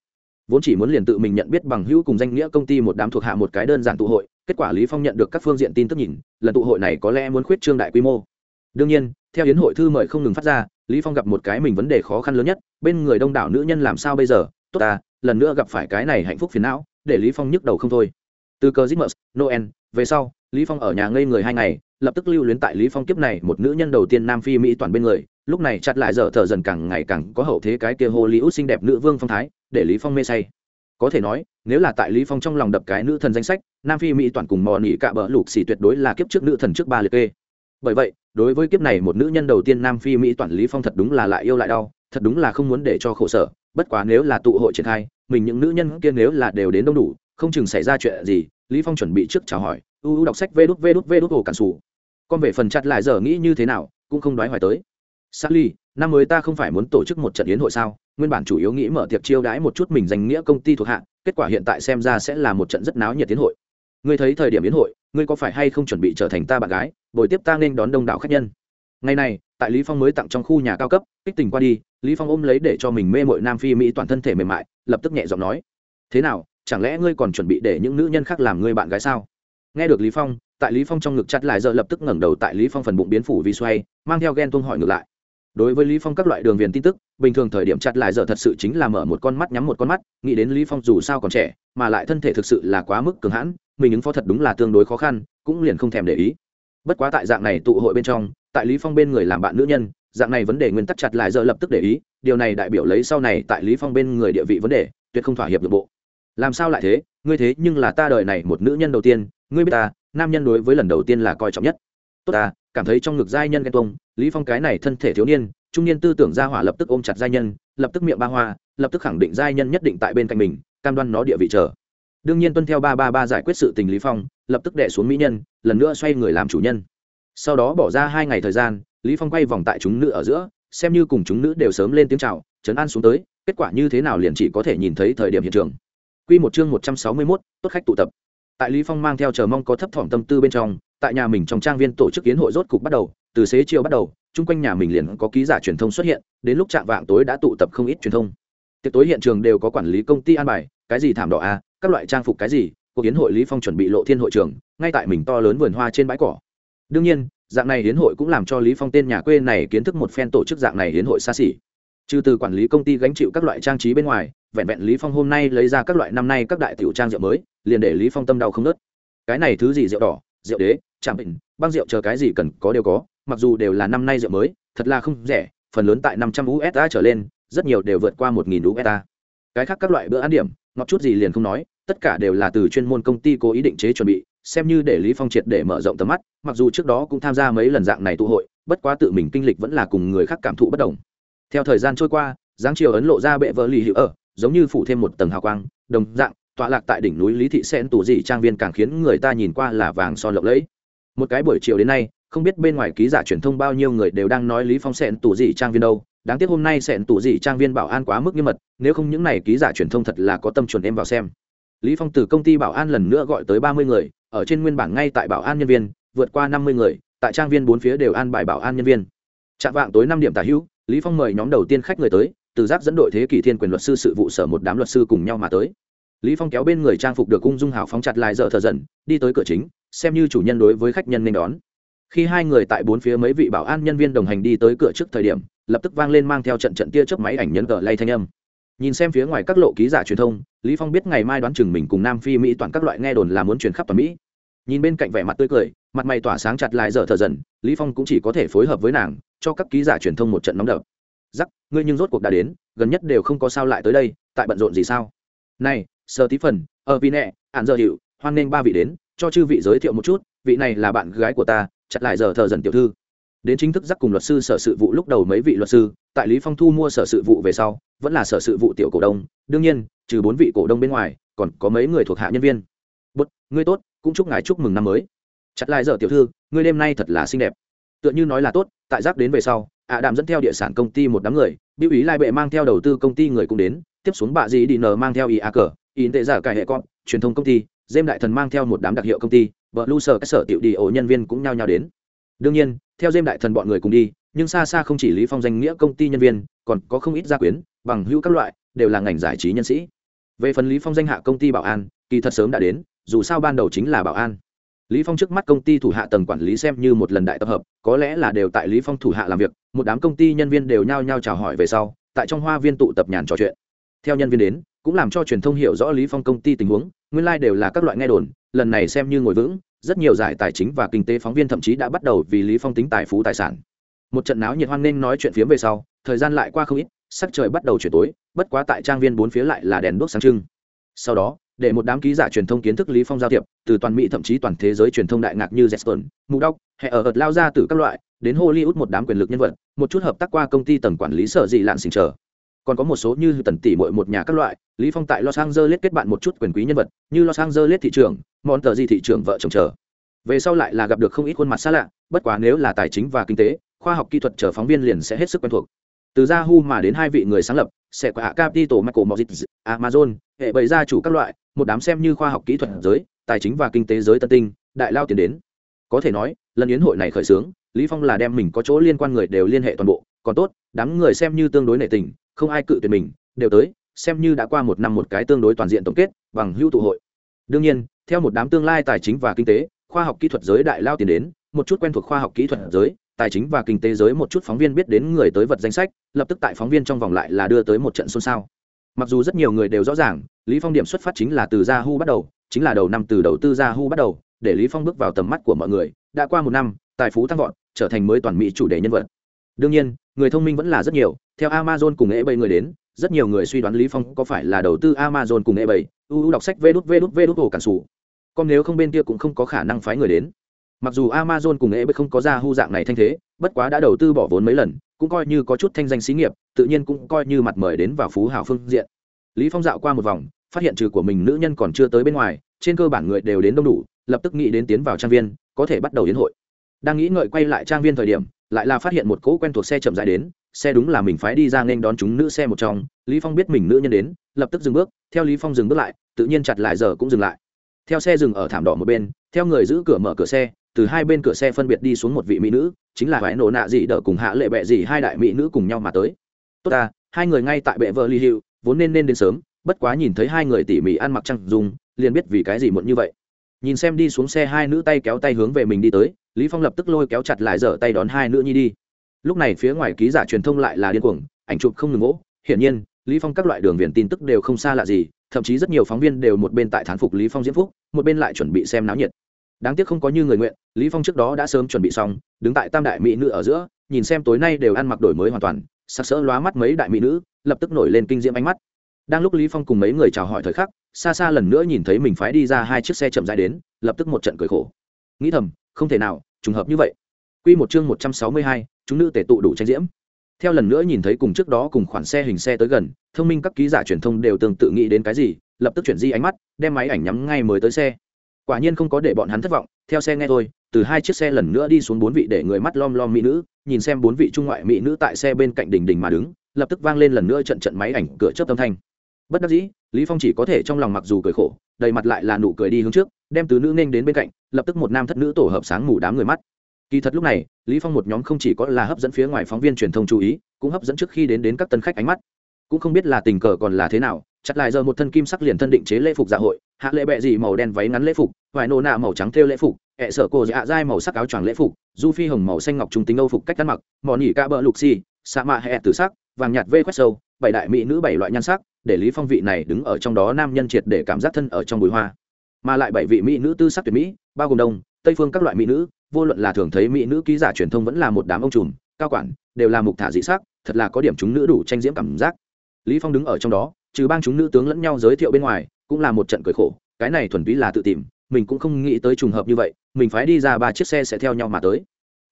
Vốn chỉ muốn liền tự mình nhận biết bằng hữu cùng danh nghĩa công ty một đám thuộc hạ một cái đơn giản tụ hội, kết quả Lý Phong nhận được các phương diện tin tức nhìn, lần tụ hội này có lẽ muốn khuyết trương đại quy mô. Đương nhiên, theo yến hội thư mời không ngừng phát ra, lý phong gặp một cái mình vấn đề khó khăn lớn nhất bên người đông đảo nữ nhân làm sao bây giờ tốt ta lần nữa gặp phải cái này hạnh phúc phiền não để lý phong nhức đầu không thôi từ cờ Christmas, Noel, về sau, Lý Phong ở nhà ngây người hai ngày, lập tức lưu luyến tại Lý Phong kiếp này một nữ nhân đầu tiên Nam Phi Mỹ toàn bên người, lúc này chặt lại giờ thở dần càng ngày càng có hậu thế cái kia Hollywood xinh đẹp nữ vương phong thái, để Lý Phong mê say. Có thể nói, nếu là tại Lý Phong trong lòng đập cái nữ thần danh sách, Nam Phi Mỹ toàn cùng mò nỉ cạ bờ lục xỉ tuyệt đối là kiếp trước nữ thần trước ba liệt kê. Bởi vậy đối với kiếp này một nữ nhân đầu tiên nam phi mỹ toàn lý phong thật đúng là lại yêu lại đau thật đúng là không muốn để cho khổ sở. Bất quá nếu là tụ hội triển khai mình những nữ nhân kia nếu là đều đến đông đủ không chừng xảy ra chuyện gì lý phong chuẩn bị trước chào hỏi. U u đọc sách vê đút vê đút vê đút ổ cản sủ. Con về phần chặt lại giờ nghĩ như thế nào cũng không đoái hoài tới. Sally, năm mới ta không phải muốn tổ chức một trận yến hội sao? Nguyên bản chủ yếu nghĩ mở tiệc chiêu đãi một chút mình danh nghĩa công ty thuộc hạ kết quả hiện tại xem ra sẽ là một trận rất náo nhiệt yến hội. Ngươi thấy thời điểm yến hội ngươi có phải hay không chuẩn bị trở thành ta bạn gái buổi tiếp ta nên đón đông đảo khách nhân? Ngày này tại lý phong mới tặng trong khu nhà cao cấp kích tình qua đi lý phong ôm lấy để cho mình mê mội nam phi mỹ toàn thân thể mềm mại lập tức nhẹ giọng nói thế nào chẳng lẽ ngươi còn chuẩn bị để những nữ nhân khác làm ngươi bạn gái sao? Nghe được lý phong tại lý phong trong ngực chặt lại giờ lập tức ngẩng đầu tại lý phong phần bụng biến phủ vì xoay mang theo ghen tuông hỏi ngược lại đối với lý phong các loại đường viền tin tức, bình thường thời điểm chặt lại giờ thật sự chính là mở một con mắt nhắm một con mắt, nghĩ đến lý phong dù sao còn trẻ, mà lại thân thể thực sự là quá mức cường hãn, mình ứng phó thật đúng là tương đối khó khăn, cũng liền không thèm để ý. Bất quá tại dạng này tụ hội bên trong, tại lý phong bên người làm bạn nữ nhân, dạng này vấn đề nguyên tắc chặt lại giờ lập tức để ý, điều này đại biểu lấy sau này tại lý phong bên người địa vị vấn đề, tuyệt không thỏa hiệp được bộ. Làm sao lại thế? Ngươi thế nhưng là ta đời này một nữ nhân đầu tiên, ngươi biết ta, nam nhân đối với lần đầu tiên là coi trọng nhất. Tốt ta cảm thấy trong ngực giai nhân ghen tuông lý phong cái này thân thể thiếu niên trung niên tư tưởng gia hỏa lập tức ôm chặt giai nhân lập tức miệng ba hoa lập tức khẳng định giai nhân nhất định tại bên cạnh mình cam đoan nó địa vị chờ. Đương nhiên tuân theo ba ba ba giải quyết sự tình lý phong lập tức đè xuống mỹ nhân lần nữa xoay người làm chủ nhân. Sau đó bỏ ra hai ngày thời gian lý phong quay vòng tại chúng nữ ở giữa xem như cùng chúng nữ đều sớm lên tiếng chào chấn an xuống tới kết quả như thế nào liền chỉ có thể nhìn thấy thời điểm hiện trường. Quy một chương 161, tốt khách tụ tập. Tại lý phong mang theo chờ mong có thấp thỏm tâm tư bên trong tại nhà mình trong trang viên tổ chức kiến hội rốt cục bắt đầu, từ xế chiều bắt đầu, chung quanh nhà mình liền có ký giả truyền thông xuất hiện, đến lúc chạm vạng tối đã tụ tập không ít truyền thông. Tiệc tối hiện trường đều có quản lý công ty an bài, cái gì thảm đỏ a các loại trang phục cái gì, cuộc kiến hội lý phong chuẩn bị lộ thiên hội trường, ngay tại mình to lớn vườn hoa trên bãi cỏ. Đương nhiên, dạng này hiến hội cũng làm cho lý phong tên nhà quê này kiến thức một phen tổ chức dạng này hiến hội xa xỉ. Trừ từ quản lý công ty gánh chịu các loại trang trí bên ngoài, vẹn vẹn lý phong hôm nay lấy ra các loại năm nay các đại tiểu trang rượu mới, liền để lý phong tâm đau không nớt cái này thứ gì rượu đỏ, rượu đế chạm bệnh, băng rượu chờ cái gì cần có đều có, mặc dù đều là năm nay rượu mới, thật là không rẻ, phần lớn tại 500 USD trở lên, rất nhiều đều vượt qua 1000 USD cái khác các loại bữa ăn điểm, ngọt chút gì liền không nói, tất cả đều là từ chuyên môn công ty cố ý định chế chuẩn bị, xem như để lý phong triệt để mở rộng tầm mắt, mặc dù trước đó cũng tham gia mấy lần dạng này tụ hội, bất quá tự mình kinh lịch vẫn là cùng người khác cảm thụ bất đồng. Theo thời gian trôi qua giáng chiều ấn lộ ra bệ vợ lì hữu ở, giống như phủ thêm một tầng hào quang, đồng dạng, tọa lạc tại đỉnh núi lý thị sen tù dị trang viên càng khiến người ta nhìn qua là vàng son lộng lẫy một cái buổi chiều đến nay, không biết bên ngoài ký giả truyền thông bao nhiêu người đều đang nói lý phong sẹn tù dị trang viên đâu. Đáng tiếc hôm nay sẹn tù dị trang viên bảo an quá mức nghiêm mật, nếu không những này ký giả truyền thông thật là có tâm chuẩn em vào xem. Lý phong từ công ty bảo an lần nữa gọi tới ba mươi người, ở trên nguyên bản ngay tại bảo an nhân viên, vượt qua năm mươi người, tại trang viên bốn phía đều an bài bảo an nhân viên. Trạng vạng tối năm điểm tả hữu, lý phong mời nhóm đầu tiên khách người tới, từ giác dẫn đội thế kỷ thiên quyền luật sư sự vụ sở một đám luật sư cùng nhau mà tới. Lý phong kéo bên người trang phục được ung dung hào phóng chặt lại dở thờ dần, đi tới cửa chính xem như chủ nhân đối với khách nhân nên đón. Khi hai người tại bốn phía mấy vị bảo an nhân viên đồng hành đi tới cửa trước thời điểm, lập tức vang lên mang theo trận trận tia chớp máy ảnh nhấn tờ lay thanh âm. Nhìn xem phía ngoài các lộ ký giả truyền thông, lý phong biết ngày mai đoán chừng mình cùng nam phi mỹ toàn các loại nghe đồn là muốn truyền khắp toàn mỹ. Nhìn bên cạnh vẻ mặt tươi cười, mặt mày tỏa sáng chặt lại dở thở dần, lý phong cũng chỉ có thể phối hợp với nàng, cho các ký giả truyền thông một trận nóng đập. Giắc ngươi nhưng rốt cuộc đã đến, gần nhất đều không có sao lại tới đây, tại bận rộn gì sao? Này sơ tí phần ờ, ở vì nẹ ạn giờ hiệu hoan nghênh ba vị đến cho chư vị giới thiệu một chút, vị này là bạn gái của ta, chặt lại giờ thờ dần tiểu thư. Đến chính thức giác cùng luật sư sở sự vụ lúc đầu mấy vị luật sư, tại lý phong thu mua sở sự vụ về sau, vẫn là sở sự vụ tiểu cổ đông. Đương nhiên, trừ bốn vị cổ đông bên ngoài, còn có mấy người thuộc hạ nhân viên. Bút, ngươi tốt, cũng chúc ngài chúc mừng năm mới. Chặt lại giờ tiểu thư, ngươi đêm nay thật là xinh đẹp. Tựa như nói là tốt, tại giác đến về sau ạ đạm dẫn theo địa sản công ty một đám người biểu ý lai bệ mang theo đầu tư công ty người cũng đến, tiếp xuống bạ gì đi nờ mang theo ý a cờ, ý tệ giả cải hệ con, truyền thông công ty dêm đại thần mang theo một đám đặc hiệu công ty, vợ lu sở các sở tiểu đi ổ nhân viên cũng nhao nhao đến. Đương nhiên, theo dêm đại thần bọn người cùng đi, nhưng xa xa không chỉ lý phong danh nghĩa công ty nhân viên, còn có không ít gia quyến, bằng hữu các loại, đều là ngành giải trí nhân sĩ. Về phần lý phong danh hạ công ty bảo an, kỳ thật sớm đã đến, dù sao ban đầu chính là bảo an. Lý phong trước mắt công ty thủ hạ tầng quản lý xem như một lần đại tập hợp, có lẽ là đều tại lý phong thủ hạ làm việc, một đám công ty nhân viên đều nhao nhao chào hỏi về sau, tại trong hoa viên tụ tập nhàn trò chuyện. Theo nhân viên đến, cũng làm cho truyền thông hiểu rõ lý phong công ty tình huống nguyên lai đều là các loại nghe đồn lần này xem như ngồi vững rất nhiều giải tài chính và kinh tế phóng viên thậm chí đã bắt đầu vì lý phong tính tài phú tài sản. Một trận náo nhiệt hoan nên nói chuyện phiếm về sau thời gian lại qua không ít sắc trời bắt đầu chuyển tối bất quá tại trang viên bốn phía lại là đèn đuốc sáng trưng. Sau đó để một đám ký giả truyền thông kiến thức lý phong giao thiệp từ toàn mỹ thậm chí toàn thế giới truyền thông đại ngạc như Jetson, đốc hệ ở ợt lao ra từ các loại đến Hollywood một đám quyền lực nhân vật một chút hợp tác qua công ty tầng quản lý sở dị lạn sinh trở còn có một số như tần tỷ mỗi một nhà các loại, lý phong tại los angeles kết bạn một chút quyền quý nhân vật, như los angeles thị trường món tờ gì thị trường vợ chồng chờ. Về sau lại là gặp được không ít khuôn mặt xa lạ, bất quá nếu là tài chính và kinh tế, khoa học kỹ thuật chờ phóng viên liền sẽ hết sức quen thuộc. Từ yahoo mà đến hai vị người sáng lập, sẽ qua capital michael mozit amazon, hệ bày gia chủ các loại, một đám xem như khoa học kỹ thuật giới, tài chính và kinh tế giới tân tinh, đại lao tiền đến. Có thể nói, lần yến hội này khởi xướng, lý phong là đem mình có chỗ liên quan người đều liên hệ toàn bộ, còn tốt, đám người xem như tương đối nệ tình không ai cự tuyệt mình, đều tới, xem như đã qua một năm một cái tương đối toàn diện tổng kết, bằng hữu tụ hội. Đương nhiên, theo một đám tương lai tài chính và kinh tế, khoa học kỹ thuật giới đại lao tiền đến, một chút quen thuộc khoa học kỹ thuật giới, tài chính và kinh tế giới một chút phóng viên biết đến người tới vật danh sách, lập tức tại phóng viên trong vòng lại là đưa tới một trận xôn xao. Mặc dù rất nhiều người đều rõ ràng, lý phong điểm xuất phát chính là từ yahoo bắt đầu, chính là đầu năm từ đầu tư yahoo bắt đầu, để lý phong bước vào tầm mắt của mọi người, đã qua một năm, tài phú tăng vọt, trở thành mới toàn mỹ chủ đề nhân vật. Đương nhiên người thông minh vẫn là rất nhiều, theo amazon cùng ebay người đến, rất nhiều người suy đoán lý phong có phải là đầu tư amazon cùng ebay uu đọc sách vê đút vê đút vê đút hồ cản sủ. Còn nếu không bên kia cũng không có khả năng phái người đến. Mặc dù amazon cùng ebay không có ra hư dạng này thanh thế, bất quá đã đầu tư bỏ vốn mấy lần, cũng coi như có chút thanh danh xí nghiệp, tự nhiên cũng coi như mặt mời đến vào phú hảo phương diện. Lý phong dạo qua một vòng, phát hiện trừ của mình nữ nhân còn chưa tới bên ngoài, trên cơ bản người đều đến đông đủ, lập tức nghĩ đến tiến vào trang viên, có thể bắt đầu yến hội. Đang nghĩ ngợi quay lại trang viên thời điểm lại là phát hiện một cỗ quen thuộc xe chậm dài đến, xe đúng là mình phái đi ra nên đón chúng nữ xe một trong, lý phong biết mình nữ nhân đến, lập tức dừng bước, theo lý phong dừng bước lại, tự nhiên chặt lại giờ cũng dừng lại. Theo xe dừng ở thảm đỏ một bên, theo người giữ cửa mở cửa xe, từ hai bên cửa xe phân biệt đi xuống một vị mỹ nữ, chính là vải nổ nạ dị đỡ cùng hạ lệ bệ dị, hai đại mỹ nữ cùng nhau mà tới. Tốt ta, hai người ngay tại bệ vợ ly hiệu vốn nên nên đến sớm, bất quá nhìn thấy hai người tỉ mỉ ăn mặc trăng dùng, liền biết vì cái gì muộn như vậy. Nhìn xem đi xuống xe hai nữ tay kéo tay hướng về mình đi tới lý phong lập tức lôi kéo chặt lại dở tay đón hai nữ nhi đi. Lúc này phía ngoài ký giả truyền thông lại là điên cuồng, ảnh chụp không ngừng gỗ hiển nhiên, lý phong các loại đường viền tin tức đều không xa lạ gì, thậm chí rất nhiều phóng viên đều một bên tại thán phục lý phong diễm phúc, một bên lại chuẩn bị xem náo nhiệt. Đáng tiếc không có như người nguyện, lý phong trước đó đã sớm chuẩn bị xong, đứng tại tam đại mỹ nữ ở giữa, nhìn xem tối nay đều ăn mặc đổi mới hoàn toàn sắc sỡ lóa mắt mấy đại mỹ nữ, lập tức nổi lên kinh diễm ánh mắt. Đang lúc lý phong cùng mấy người chào hỏi thời khắc, xa xa lần nữa nhìn thấy mình phái đi ra hai chiếc xe chậm rãi đến, lập tức một trận cười khổ. Nghĩ thầm không thể nào trùng hợp như vậy. Quy một chương một trăm sáu mươi hai, chúng nữ tể tụ đủ tranh diễm. Theo lần nữa nhìn thấy cùng trước đó cùng khoản xe hình xe tới gần thông minh các ký giả truyền thông đều tương tự nghĩ đến cái gì lập tức chuyển di ánh mắt đem máy ảnh nhắm ngay mới tới xe. Quả nhiên không có để bọn hắn thất vọng theo xe nghe thôi từ hai chiếc xe lần nữa đi xuống bốn vị để người mắt lom lom mỹ nữ nhìn xem bốn vị trung ngoại mỹ nữ tại xe bên cạnh đình đình mà đứng lập tức vang lên lần nữa trận trận máy ảnh cửa chớp âm thanh. Bất đắc dĩ lý phong chỉ có thể trong lòng mặc dù cười khổ đầy mặt lại là nụ cười đi hướng trước đem tứ nữ nên đến bên cạnh, lập tức một nam thất nữ tổ hợp sáng mù đám người mắt. Kỳ thật lúc này, lý phong một nhóm không chỉ có là hấp dẫn phía ngoài phóng viên truyền thông chú ý, cũng hấp dẫn trước khi đến đến các tân khách ánh mắt. Cũng không biết là tình cờ còn là thế nào, chặt lại giờ một thân kim sắc liền thân định chế lễ phục dạ hội, hạ lễ bẹ gì màu đen váy ngắn lễ phục, vải nô nạ màu trắng thêu lễ phục hệ sở cô dạ dai màu sắc áo choàng lễ phục, du phi hồng màu xanh ngọc trung tính âu phục cách ăn mặc, mỏ nỉ ca bờ lục xi sa mạ hẹ tử sắc, vàng nhạt vê quét sâu, bảy đại mỹ nữ bảy loại nhan sắc, để lý phong vị này đứng ở trong đó nam nhân triệt để cảm giác thân ở trong bụi hoa mà lại bảy vị mỹ nữ tư sắc tuyệt mỹ, bao gồm đông, tây phương các loại mỹ nữ, vô luận là thường thấy mỹ nữ ký giả truyền thông vẫn là một đám ông trùm, cao quản, đều là mục thả dị sắc, thật là có điểm chúng nữ đủ tranh diễm cảm giác. Lý phong đứng ở trong đó, trừ bang chúng nữ tướng lẫn nhau giới thiệu bên ngoài, cũng là một trận cười khổ, cái này thuần túy là tự tìm, mình cũng không nghĩ tới trùng hợp như vậy, mình phải đi ra ba chiếc xe sẽ theo nhau mà tới.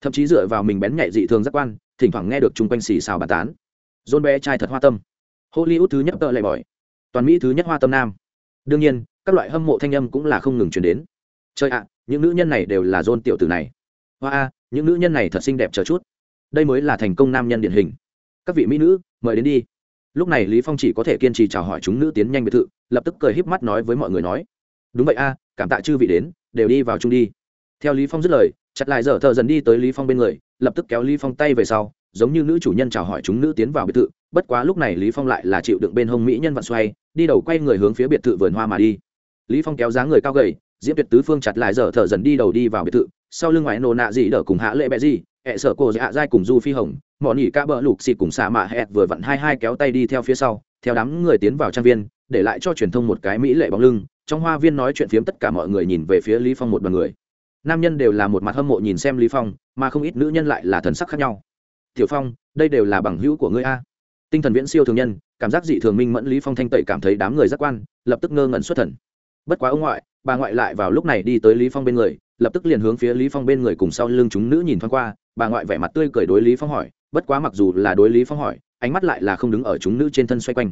Thậm chí dựa vào mình bén nhạy dị thường giác quan, thỉnh thoảng nghe được chung quanh xì xào bàn tán. John bé trai thật hoa tâm. Hollywood thứ nhất tợ lại bỏi toàn mỹ thứ nhất hoa tâm nam. Đương nhiên các loại hâm mộ thanh âm cũng là không ngừng chuyển đến. Trời ạ, những nữ nhân này đều là dôn tiểu tử này. Hoa a, những nữ nhân này thật xinh đẹp chờ chút. Đây mới là thành công nam nhân điển hình. Các vị mỹ nữ, mời đến đi. Lúc này lý phong chỉ có thể kiên trì chào hỏi chúng nữ tiến nhanh biệt thự, lập tức cười híp mắt nói với mọi người nói, đúng vậy a, cảm tạ chư vị đến, đều đi vào chung đi. Theo lý phong dứt lời, chặt lại dở thợ dần đi tới lý phong bên người, lập tức kéo lý phong tay về sau, giống như nữ chủ nhân chào hỏi chúng nữ tiến vào biệt thự, bất quá lúc này lý phong lại là chịu đựng bên hông mỹ nhân vặn xoay, đi đầu quay người hướng phía biệt thự vườn hoa mà đi lý phong kéo dáng người cao gầy, diễm tuyệt tứ phương chặt lại dở thở dần đi đầu đi vào biệt thự, sau lưng ngoại nổ nạ gì đỡ cùng hạ lệ bẹ gì hệ sở cô dạ dai cùng du phi hồng mỏ nỉ ca bờ lục xịt cùng xạ mạ hẹt vừa vặn hai hai kéo tay đi theo phía sau, theo đám người tiến vào trang viên, để lại cho truyền thông một cái mỹ lệ bóng lưng. Trong hoa viên nói chuyện phiếm tất cả mọi người nhìn về phía lý phong một đoàn người. Nam nhân đều là một mặt hâm mộ nhìn xem lý phong, mà không ít nữ nhân lại là thần sắc khác nhau. Tiểu phong, đây đều là bằng hữu của ngươi a. Tinh thần viễn siêu thường nhân, cảm giác dị thường minh mẫn lý phong thanh tẩy cảm thấy đám người giác quan, lập tức ngơ ngẩn xuất thần bất quá ông ngoại, bà ngoại lại vào lúc này đi tới lý phong bên người, lập tức liền hướng phía lý phong bên người cùng sau lưng chúng nữ nhìn thoáng qua, bà ngoại vẻ mặt tươi cười đối lý phong hỏi, bất quá mặc dù là đối lý phong hỏi, ánh mắt lại là không đứng ở chúng nữ trên thân xoay quanh.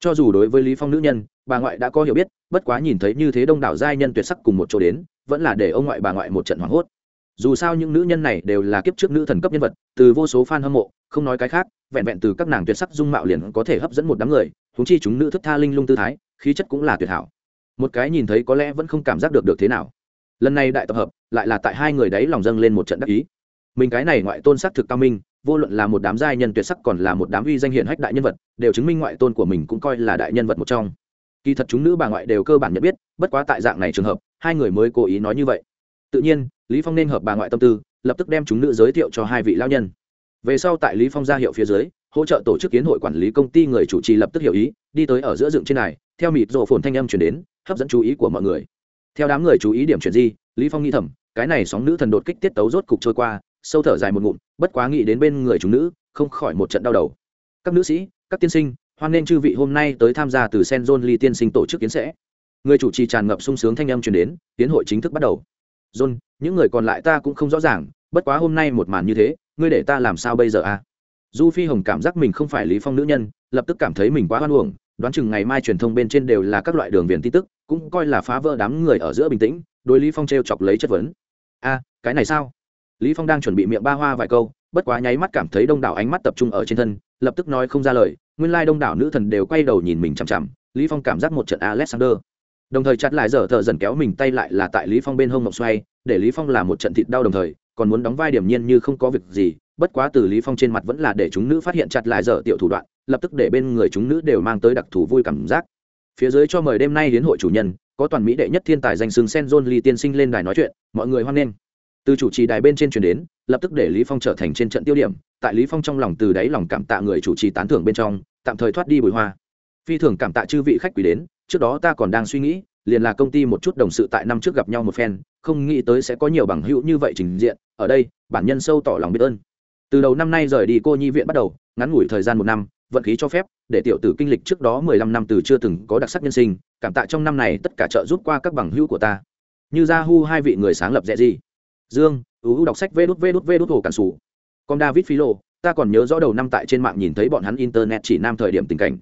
Cho dù đối với lý phong nữ nhân, bà ngoại đã có hiểu biết, bất quá nhìn thấy như thế đông đảo giai nhân tuyệt sắc cùng một chỗ đến, vẫn là để ông ngoại bà ngoại một trận hoảng hốt. Dù sao những nữ nhân này đều là kiếp trước nữ thần cấp nhân vật, từ vô số fan hâm mộ, không nói cái khác, vẹn vẹn từ các nàng tuyệt sắc dung mạo liền có thể hấp dẫn một đám người chúng chi chúng nữ thức tha linh lung tư thái, khí chất cũng là tuyệt hảo một cái nhìn thấy có lẽ vẫn không cảm giác được được thế nào. Lần này đại tập hợp, lại là tại hai người đấy lòng dâng lên một trận đắc ý. Mình cái này ngoại tôn sắc thực cao minh, vô luận là một đám giai nhân tuyệt sắc còn là một đám uy danh hiển hách đại nhân vật, đều chứng minh ngoại tôn của mình cũng coi là đại nhân vật một trong. Kỳ thật chúng nữ bà ngoại đều cơ bản nhận biết, bất quá tại dạng này trường hợp, hai người mới cố ý nói như vậy. Tự nhiên, lý phong nên hợp bà ngoại tâm tư, lập tức đem chúng nữ giới thiệu cho hai vị lao nhân. Về sau tại lý phong ra hiệu phía dưới, hỗ trợ tổ chức kiến hội quản lý công ty người chủ trì lập tức hiểu ý, đi tới ở giữa dựng trên này, theo mịt rộ phồn thanh âm chuyển đến hấp dẫn chú ý của mọi người. Theo đám người chú ý điểm chuyển gì lý phong nghĩ thầm, cái này sóng nữ thần đột kích tiết tấu rốt cục trôi qua, sâu thở dài một ngụm, bất quá nghĩ đến bên người chúng nữ, không khỏi một trận đau đầu. Các nữ sĩ, các tiên sinh, hoan nên chư vị hôm nay tới tham gia từ sen john lee tiên sinh tổ chức kiến sẽ. Người chủ trì tràn ngập sung sướng thanh âm truyền đến, tiến hội chính thức bắt đầu. John, những người còn lại ta cũng không rõ ràng, bất quá hôm nay một màn như thế, ngươi để ta làm sao bây giờ à du phi hồng cảm giác mình không phải lý phong nữ nhân, lập tức cảm thấy mình quá hoan uổng, đoán chừng ngày mai truyền thông bên trên đều là các loại đường viền tin tức cũng coi là phá vỡ đám người ở giữa bình tĩnh, đối lý phong trêu chọc lấy chất vấn. A, cái này sao? Lý phong đang chuẩn bị miệng ba hoa vài câu, bất quá nháy mắt cảm thấy đông đảo ánh mắt tập trung ở trên thân, lập tức nói không ra lời, nguyên lai đông đảo nữ thần đều quay đầu nhìn mình chằm chằm, lý phong cảm giác một trận alexander. Đồng thời chặt lại dở thợ dần kéo mình tay lại là tại lý phong bên hông ngọc xoay, để lý phong là một trận thịt đau đồng thời, còn muốn đóng vai điểm nhiên như không có việc gì, bất quá từ lý phong trên mặt vẫn là để chúng nữ phát hiện chặt lại dở tiểu thủ đoạn, lập tức để bên người chúng nữ đều mang tới đặc thù vui cảm giác phía dưới cho mời đêm nay đến hội chủ nhân, có toàn mỹ đệ nhất thiên tài danh xưng sen john lee tiên sinh lên đài nói chuyện, mọi người hoan nghênh. Từ chủ trì đài bên trên truyền đến, lập tức để lý phong trở thành trên trận tiêu điểm, tại lý phong trong lòng từ đáy lòng cảm tạ người chủ trì tán thưởng bên trong, tạm thời thoát đi bùi hoa. Phi thường cảm tạ chư vị khách quý đến, trước đó ta còn đang suy nghĩ, liền là công ty một chút đồng sự tại năm trước gặp nhau một phen, không nghĩ tới sẽ có nhiều bằng hữu như vậy trình diện, ở đây, bản nhân sâu tỏ lòng biết ơn. Từ đầu năm nay rời đi cô nhi viện bắt đầu, ngắn ngủi thời gian một năm vận khí cho phép, để tiểu tử kinh lịch trước đó mười lăm năm từ chưa từng có đặc sắc nhân sinh, cảm tạ trong năm này tất cả trợ giúp qua các bằng hữu của ta. Như ra hu hai vị người sáng lập dễ gì dương ưu đọc sách vê đút vê đút vê đút hồ cản sủ. Con david philo, ta còn nhớ rõ đầu năm tại trên mạng nhìn thấy bọn hắn internet chỉ nam thời điểm tình cảnh.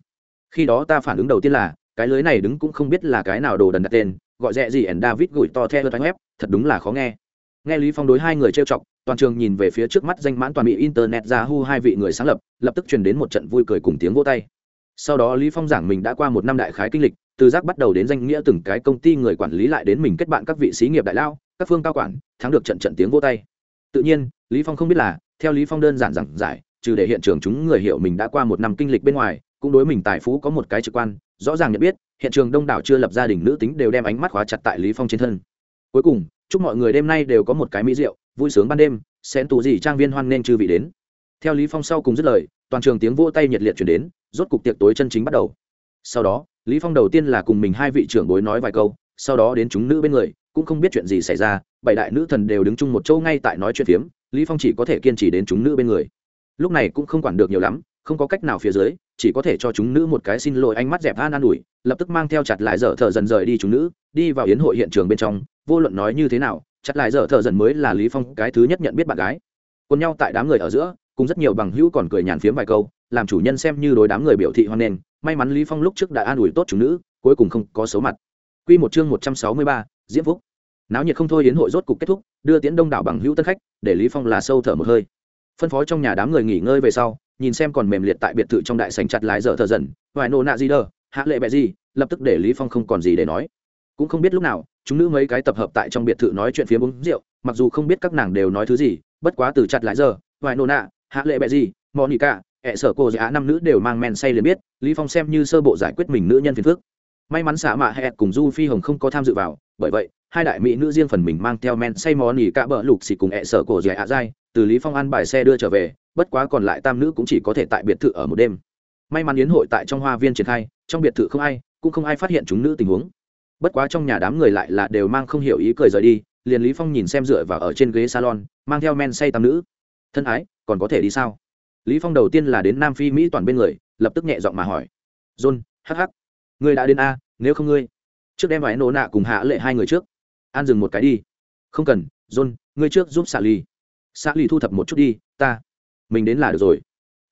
Khi đó ta phản ứng đầu tiên là, cái lưới này đứng cũng không biết là cái nào đồ đần đặt tên, gọi rẻ gì ẩn david gửi to theo web, thật đúng là khó nghe. Nghe lý phong đối hai người trêu chọc toàn trường nhìn về phía trước mắt danh mãn toàn bị internet ra hu hai vị người sáng lập lập tức truyền đến một trận vui cười cùng tiếng vỗ tay. Sau đó lý phong giảng mình đã qua một năm đại khái kinh lịch, từ giác bắt đầu đến danh nghĩa từng cái công ty người quản lý lại đến mình kết bạn các vị sĩ nghiệp đại lao, các phương cao quản, thắng được trận trận tiếng vỗ tay. Tự nhiên, lý phong không biết là, theo lý phong đơn giản giảng giải, trừ để hiện trường chúng người hiểu mình đã qua một năm kinh lịch bên ngoài, cũng đối mình tài phú có một cái trực quan, rõ ràng nhận biết, hiện trường đông đảo chưa lập gia đình nữ tính đều đem ánh mắt khóa chặt tại lý phong trên thân. Cuối cùng, chúc mọi người đêm nay đều có một cái mỹ rượu vui sướng ban đêm xén tù gì trang viên hoan nên chư vị đến. Theo lý phong sau cùng dứt lời, toàn trường tiếng vỗ tay nhiệt liệt chuyển đến, rốt cục tiệc tối chân chính bắt đầu. Sau đó, lý phong đầu tiên là cùng mình hai vị trưởng bối nói vài câu, sau đó đến chúng nữ bên người, cũng không biết chuyện gì xảy ra, bảy đại nữ thần đều đứng chung một chỗ ngay tại nói chuyện phiếm, lý phong chỉ có thể kiên trì đến chúng nữ bên người. Lúc này cũng không quản được nhiều lắm, không có cách nào phía dưới, chỉ có thể cho chúng nữ một cái xin lỗi ánh mắt dẹp an an ủi, lập tức mang theo chặt lại dở thở dần rời đi chúng nữ, đi vào yến hội hiện trường bên trong, vô luận nói như thế nào chặt lại dở thở dần mới là lý phong cái thứ nhất nhận biết bạn gái. Cùng nhau tại đám người ở giữa cùng rất nhiều bằng hữu còn cười nhàn phiếm vài câu làm chủ nhân xem như đối đám người biểu thị hoan nghênh may mắn lý phong lúc trước đã an ủi tốt chúng nữ cuối cùng không có xấu mặt. Quy một chương 163, diễm phúc. Náo nhiệt không thôi yến hội rốt cục kết thúc đưa tiễn đông đảo bằng hữu tân khách để lý phong là sâu thở một hơi. Phân phó trong nhà đám người nghỉ ngơi về sau nhìn xem còn mềm liệt tại biệt thự trong đại sảnh chặt lái dở thở dần vài nô nạ gì đờ hạ lệ bẹ gì lập tức để lý phong không còn gì để nói cũng không biết lúc nào chúng nữ mấy cái tập hợp tại trong biệt thự nói chuyện phía uống rượu mặc dù không biết các nàng đều nói thứ gì bất quá từ chặt lại giờ vài nô nạ hạ lệ bẹ gì mò nhỉ cả, ẹ sở cô giã năm nữ đều mang men say liền biết lý phong xem như sơ bộ giải quyết mình nữ nhân phiền phức. May mắn xả mạ hẹn cùng du phi hồng không có tham dự vào bởi vậy hai đại mỹ nữ riêng phần mình mang theo men say mò nỉ cả bờ lục xì cùng ẹ sở cổ giã dạ dai từ lý phong ăn bài xe đưa trở về bất quá còn lại tam nữ cũng chỉ có thể tại biệt thự ở một đêm. May mắn yến hội tại trong hoa viên triển khai trong biệt thự không ai cũng không ai phát hiện chúng nữ tình huống bất quá trong nhà đám người lại là đều mang không hiểu ý cười rời đi, liền lý phong nhìn xem dựa vào ở trên ghế salon, mang theo men say tam nữ. Thân ái, còn có thể đi sao? Lý phong đầu tiên là đến nam phi mỹ toàn bên người, lập tức nhẹ giọng mà hỏi. John, hắc hắc, ngươi đã đến a, nếu không ngươi, trước đem vải nổ nạ cùng hạ lệ hai người trước. An dừng một cái đi. Không cần, john, ngươi trước giúp xạ ly xạ ly thu thập một chút đi, ta, mình đến là được rồi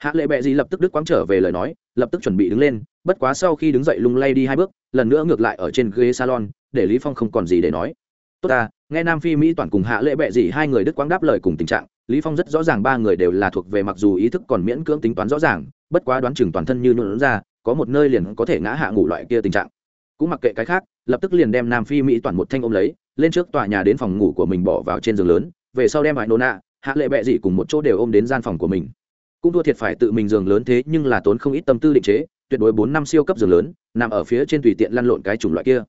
hạ lệ bệ gì lập tức đức quáng trở về lời nói, lập tức chuẩn bị đứng lên, bất quá sau khi đứng dậy lung lay đi hai bước, lần nữa ngược lại ở trên ghế salon, để lý phong không còn gì để nói. Tốt ta, nghe nam phi mỹ toàn cùng hạ lệ bệ gì hai người đức quáng đáp lời cùng tình trạng, lý phong rất rõ ràng ba người đều là thuộc về mặc dù ý thức còn miễn cưỡng tính toán rõ ràng, bất quá đoán chừng toàn thân như nhuận ra, có một nơi liền có thể ngã hạ ngủ loại kia tình trạng. Cũng mặc kệ cái khác, lập tức liền đem nam phi mỹ toàn một thanh ôm lấy, lên trước tòa nhà đến phòng ngủ của mình bỏ vào trên giường lớn, về sau đem vải nô nạ hạ lệ bệ gì cùng một chỗ đều ôm đến gian phòng của mình cũng thua thiệt phải tự mình giường lớn thế nhưng là tốn không ít tâm tư định chế, tuyệt đối bốn năm siêu cấp giường lớn, nằm ở phía trên tùy tiện lăn lộn cái chủng loại kia.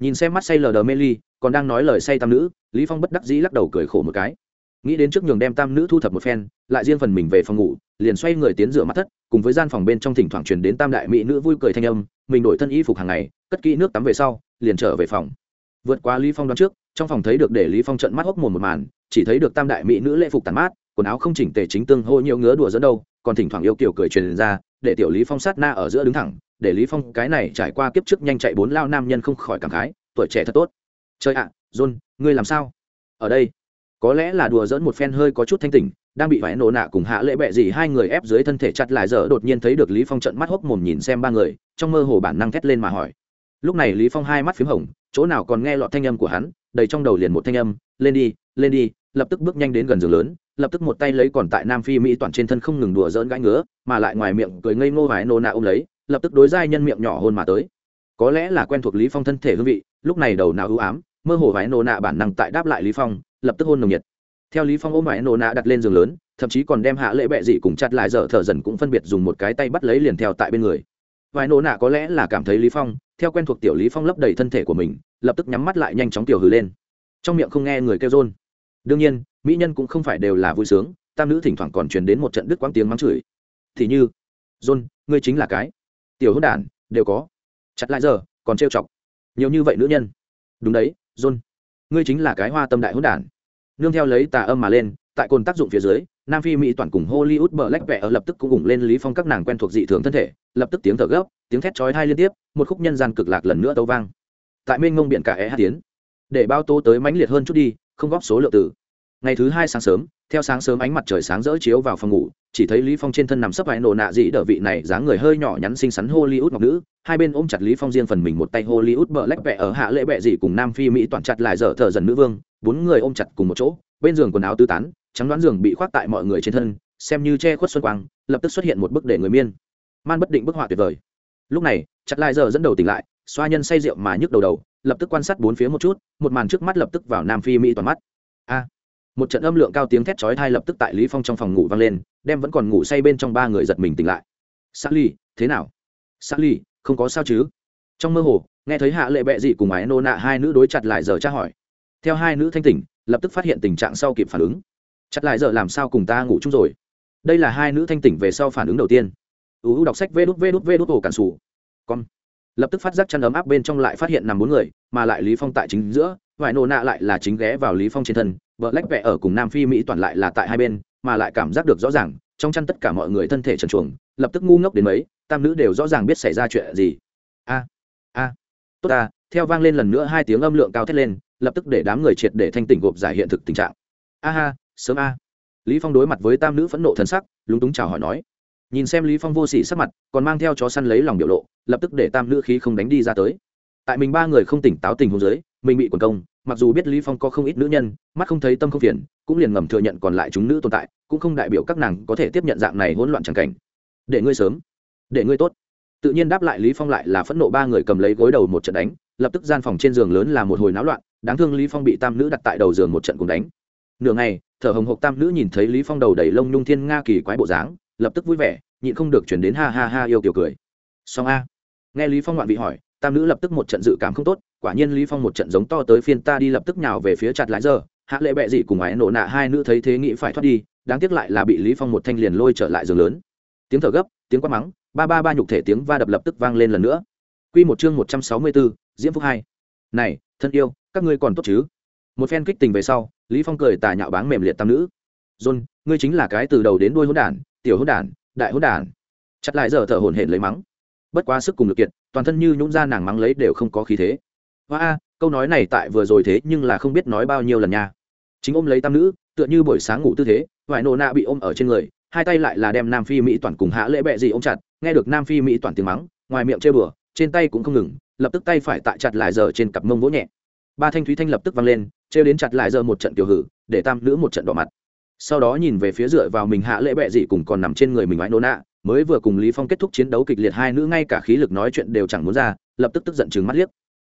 Nhìn xem mắt say lờ đờ mê ly, còn đang nói lời say tam nữ, lý phong bất đắc dĩ lắc đầu cười khổ một cái. Nghĩ đến trước nhường đem tam nữ thu thập một phen, lại riêng phần mình về phòng ngủ, liền xoay người tiến rửa mắt thất, cùng với gian phòng bên trong thỉnh thoảng truyền đến tam đại mỹ nữ vui cười thanh âm, mình đổi thân y phục hàng ngày, cất kỹ nước tắm về sau, liền trở về phòng. Vượt qua lý phong đoán trước, trong phòng thấy được để lý phong trận mắt hốc mồm một màn, chỉ thấy được tam đại mỹ nữ lễ phục tàn mát quần áo không chỉnh tề chính tương hô nhiều ngứa đùa dẫn đâu còn thỉnh thoảng yêu kiểu cười truyền ra để tiểu lý phong sát na ở giữa đứng thẳng để lý phong cái này trải qua kiếp trước nhanh chạy bốn lao nam nhân không khỏi cảm khái tuổi trẻ thật tốt. Chơi ạ à, john ngươi làm sao? Ở đây có lẽ là đùa dẫn một phen hơi có chút thanh tỉnh đang bị vải nổ nạ cùng hạ lễ bệ gì hai người ép dưới thân thể chặt lại giờ đột nhiên thấy được lý phong trận mắt hốc mồm nhìn xem ba người trong mơ hồ bản năng thét lên mà hỏi. Lúc này lý phong hai mắt phím hồng chỗ nào còn nghe lọt thanh âm của hắn đầy trong đầu liền một thanh âm lên đi lên đi lập tức bước nhanh đến gần giường lớn lập tức một tay lấy còn tại nam phi mỹ toàn trên thân không ngừng đùa dỡn gãi ngứa, mà lại ngoài miệng cười ngây ngô vải nô nạ ôm lấy, lập tức đối giai nhân miệng nhỏ hôn mà tới. Có lẽ là quen thuộc lý phong thân thể hương vị, lúc này đầu nào ưu ám, mơ hồ vải nô nạ bản năng tại đáp lại lý phong, lập tức hôn nồng nhiệt. Theo lý phong ôm vải nô nạ đặt lên giường lớn, thậm chí còn đem hạ lệ bệ dị cùng chặt lại dở thở dần cũng phân biệt dùng một cái tay bắt lấy liền theo tại bên người. Vài Nô nạ có lẽ là cảm thấy lý phong, theo quen thuộc tiểu lý phong lấp đầy thân thể của mình, lập tức nhắm mắt lại nhanh chóng tiểu hừ lên. Trong miệng không nghe người kêu rôn. Đương nhiên mỹ nhân cũng không phải đều là vui sướng tam nữ thỉnh thoảng còn truyền đến một trận đứt quãng tiếng mắng chửi. Thì như john, ngươi chính là cái. Tiểu hôn đản đều có. Chặt lại giờ còn trêu chọc. Nhiều như vậy nữ nhân. Đúng đấy john, ngươi chính là cái hoa tâm đại hôn đản. Nương theo lấy tà âm mà lên tại cồn tác dụng phía dưới nam phi mỹ toàn cùng hollywood bờ lách vẽ ở lập tức cũng ủng lên lý phong các nàng quen thuộc dị thường thân thể lập tức tiếng thở gấp tiếng thét chói tai liên tiếp một khúc nhân gian cực lạc lần nữa tấu vang. Tại mênh ngông biển cả é hát tiến để bao tô tới mãnh liệt hơn chút đi không góp số lượng tử ngày thứ hai sáng sớm, theo sáng sớm ánh mặt trời sáng rỡ chiếu vào phòng ngủ, chỉ thấy lý phong trên thân nằm sấp vải nổ nạ dị đỡ vị này dáng người hơi nhỏ nhắn xinh xắn hollywood ngọc nữ. Hai bên ôm chặt lý phong riêng phần mình một tay hollywood bờ lách vẽ ở hạ lễ bẹ dị cùng nam phi mỹ toàn chặt lại dở thở dần nữ vương. Bốn người ôm chặt cùng một chỗ, bên giường quần áo tứ tán, trắng đoán giường bị khoác tại mọi người trên thân, xem như che khuất xuân quang, lập tức xuất hiện một bức để người miên. Man bất định bức họa tuyệt vời. Lúc này, chặt lại giờ dẫn đầu tỉnh lại, xoa nhân say rượu mà nhức đầu đầu, lập tức quan sát bốn phía một chút, một màn trước mắt lập tức vào nam phi mỹ toàn mắt. A! Một trận âm lượng cao tiếng thét chói thai lập tức tại lý phong trong phòng ngủ vang lên đem vẫn còn ngủ say bên trong ba người giật mình tỉnh lại. Sally, thế nào? Sally, không có sao chứ? Trong mơ hồ nghe thấy hạ lệ bệ dị cùng ái nô nạ hai nữ đối chặt lại giờ tra hỏi. Theo hai nữ thanh tỉnh lập tức phát hiện tình trạng sau kịp phản ứng. Chặt lại giờ làm sao cùng ta ngủ chung rồi? Đây là hai nữ thanh tỉnh về sau phản ứng đầu tiên. Uu đọc sách vê đút vê đút vê đút ổ cản sủ. Con. Lập tức phát giác chăn ấm áp bên trong lại phát hiện nằm bốn người mà lại lý phong tại chính giữa vải Nô nạ lại là chính ghé vào lý phong trên thân vợ lách vẽ ở cùng nam phi mỹ toàn lại là tại hai bên, mà lại cảm giác được rõ ràng, trong chăn tất cả mọi người thân thể trần chuồng lập tức ngu ngốc đến mấy, tam nữ đều rõ ràng biết xảy ra chuyện gì. A a, tốt ta, theo vang lên lần nữa hai tiếng âm lượng cao thét lên, lập tức để đám người triệt để thanh tỉnh gộp giải hiện thực tình trạng. A ha, sớm a. Lý phong đối mặt với tam nữ phẫn nộ thần sắc, lúng túng chào hỏi nói. Nhìn xem lý phong vô sỉ sắc mặt, còn mang theo chó săn lấy lòng biểu lộ, lập tức để tam nữ khí không đánh đi ra tới. Tại mình ba người không tỉnh táo tình huống dưới mình bị quần công, mặc dù biết lý phong có không ít nữ nhân, mắt không thấy tâm không phiền, cũng liền ngầm thừa nhận còn lại chúng nữ tồn tại, cũng không đại biểu các nàng có thể tiếp nhận dạng này hỗn loạn chẳng cảnh. Để ngươi sớm, để ngươi tốt. Tự nhiên đáp lại lý phong lại là phẫn nộ ba người cầm lấy gối đầu một trận đánh, lập tức gian phòng trên giường lớn là một hồi náo loạn, đáng thương lý phong bị tam nữ đặt tại đầu giường một trận cùng đánh. Nửa ngày, thở hồng hộc tam nữ nhìn thấy lý phong đầu đầy lông nhung thiên nga kỳ quái bộ dáng, lập tức vui vẻ, nhịn không được chuyển đến ha ha ha yêu kiểu cười. Song a. Nghe lý phong ngoạn vị hỏi, tam nữ lập tức một trận dự cảm không tốt quả nhiên lý phong một trận giống to tới phiên ta đi lập tức nhào về phía chặt lại giờ. Hạ lệ bệ dị cùng ái nổ nạ hai nữ thấy thế nghĩ phải thoát đi đáng tiếc lại là bị lý phong một thanh liền lôi trở lại giường lớn. Tiếng thở gấp tiếng quát mắng ba ba ba nhục thể tiếng va đập lập tức vang lên lần nữa. Quy một chương một trăm sáu mươi 164, diễm phúc hai. Này thân yêu các ngươi còn tốt chứ? Một phen kích tình về sau lý phong cười tà nhạo báng mềm liệt tam nữ. John ngươi chính là cái từ đầu đến đuôi hỗn đản tiểu hỗn đản đại hỗn đản. Chặt lại giờ thở hổn hển lấy mắng. Bất quá sức cùng lực kiệt toàn thân như nhũn ra nàng mắng lấy đều không có khí thế hoa a, câu nói này tại vừa rồi thế nhưng là không biết nói bao nhiêu lần nha. Chính ôm lấy tam nữ, tựa như buổi sáng ngủ tư thế, vải nổ nạ bị ôm ở trên người, hai tay lại là đem nam phi mỹ toàn cùng hạ lễ bẹ gì ôm chặt, nghe được nam phi mỹ toàn tiếng mắng, ngoài miệng chơi bừa trên tay cũng không ngừng, lập tức tay phải tại chặt lại giờ trên cặp mông vỗ nhẹ. Ba thanh thúy thanh lập tức văng lên, trêu đến chặt lại giờ một trận tiểu hử, để tam nữ một trận đỏ mặt. Sau đó nhìn về phía dựa vào mình hạ lễ bẹ dị cùng còn nằm trên người mình mãi nô nạ, mới vừa cùng lý phong kết thúc chiến đấu kịch liệt, hai nữ ngay cả khí lực nói chuyện đều chẳng muốn ra, lập tức tức giận chừng mắt liếc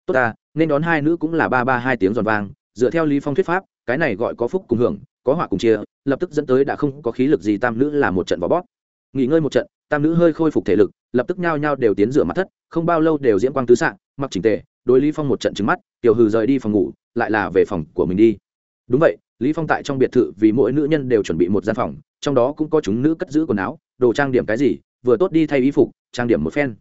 tốt ta, nên đón hai nữ cũng là ba ba hai tiếng giòn vang, dựa theo lý phong thuyết pháp, cái này gọi có phúc cùng hưởng, có họa cùng chia, lập tức dẫn tới đã không có khí lực gì tam nữ là một trận võ bóp. Nghỉ ngơi một trận, tam nữ hơi khôi phục thể lực, lập tức nhao nhao đều tiến rửa mặt thất, không bao lâu đều diễn quang tứ sạng, mặc chỉnh tề, đối lý phong một trận trứng mắt, tiểu hừ rời đi phòng ngủ, lại là về phòng của mình đi. Đúng vậy, lý phong tại trong biệt thự vì mỗi nữ nhân đều chuẩn bị một gian phòng, trong đó cũng có chúng nữ cất giữ quần áo, đồ trang điểm cái gì, vừa tốt đi thay y phục, trang điểm một phen.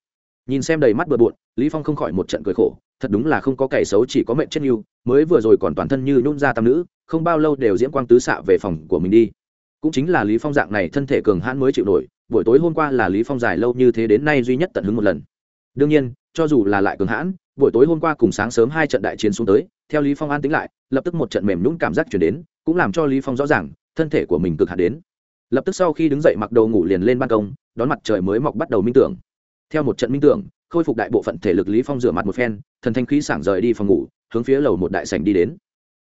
Nhìn xem đầy mắt bừa bộn, lý phong không khỏi một trận cười khổ thật đúng là không có kẻ xấu, chỉ có mệnh chết yêu mới vừa rồi còn toàn thân như nhún ra tam nữ, không bao lâu đều diễm quang tứ xạ về phòng của mình đi. Cũng chính là lý phong dạng này thân thể cường hãn mới chịu nổi, buổi tối hôm qua là lý phong dài lâu như thế đến nay duy nhất tận hứng một lần. Đương nhiên, cho dù là lại cường hãn, buổi tối hôm qua cùng sáng sớm hai trận đại chiến xuống tới, theo lý phong an tính lại, lập tức một trận mềm nhũn cảm giác chuyển đến, cũng làm cho lý phong rõ ràng, thân thể của mình cực hạn đến. Lập tức sau khi đứng dậy mặc đồ ngủ liền lên ban công, đón mặt trời mới mọc bắt đầu minh tưởng. Theo một trận minh tưởng khôi phục đại bộ phận thể lực lý phong rửa mặt một phen, thần thanh khí sảng rời đi phòng ngủ, hướng phía lầu một đại sảnh đi đến.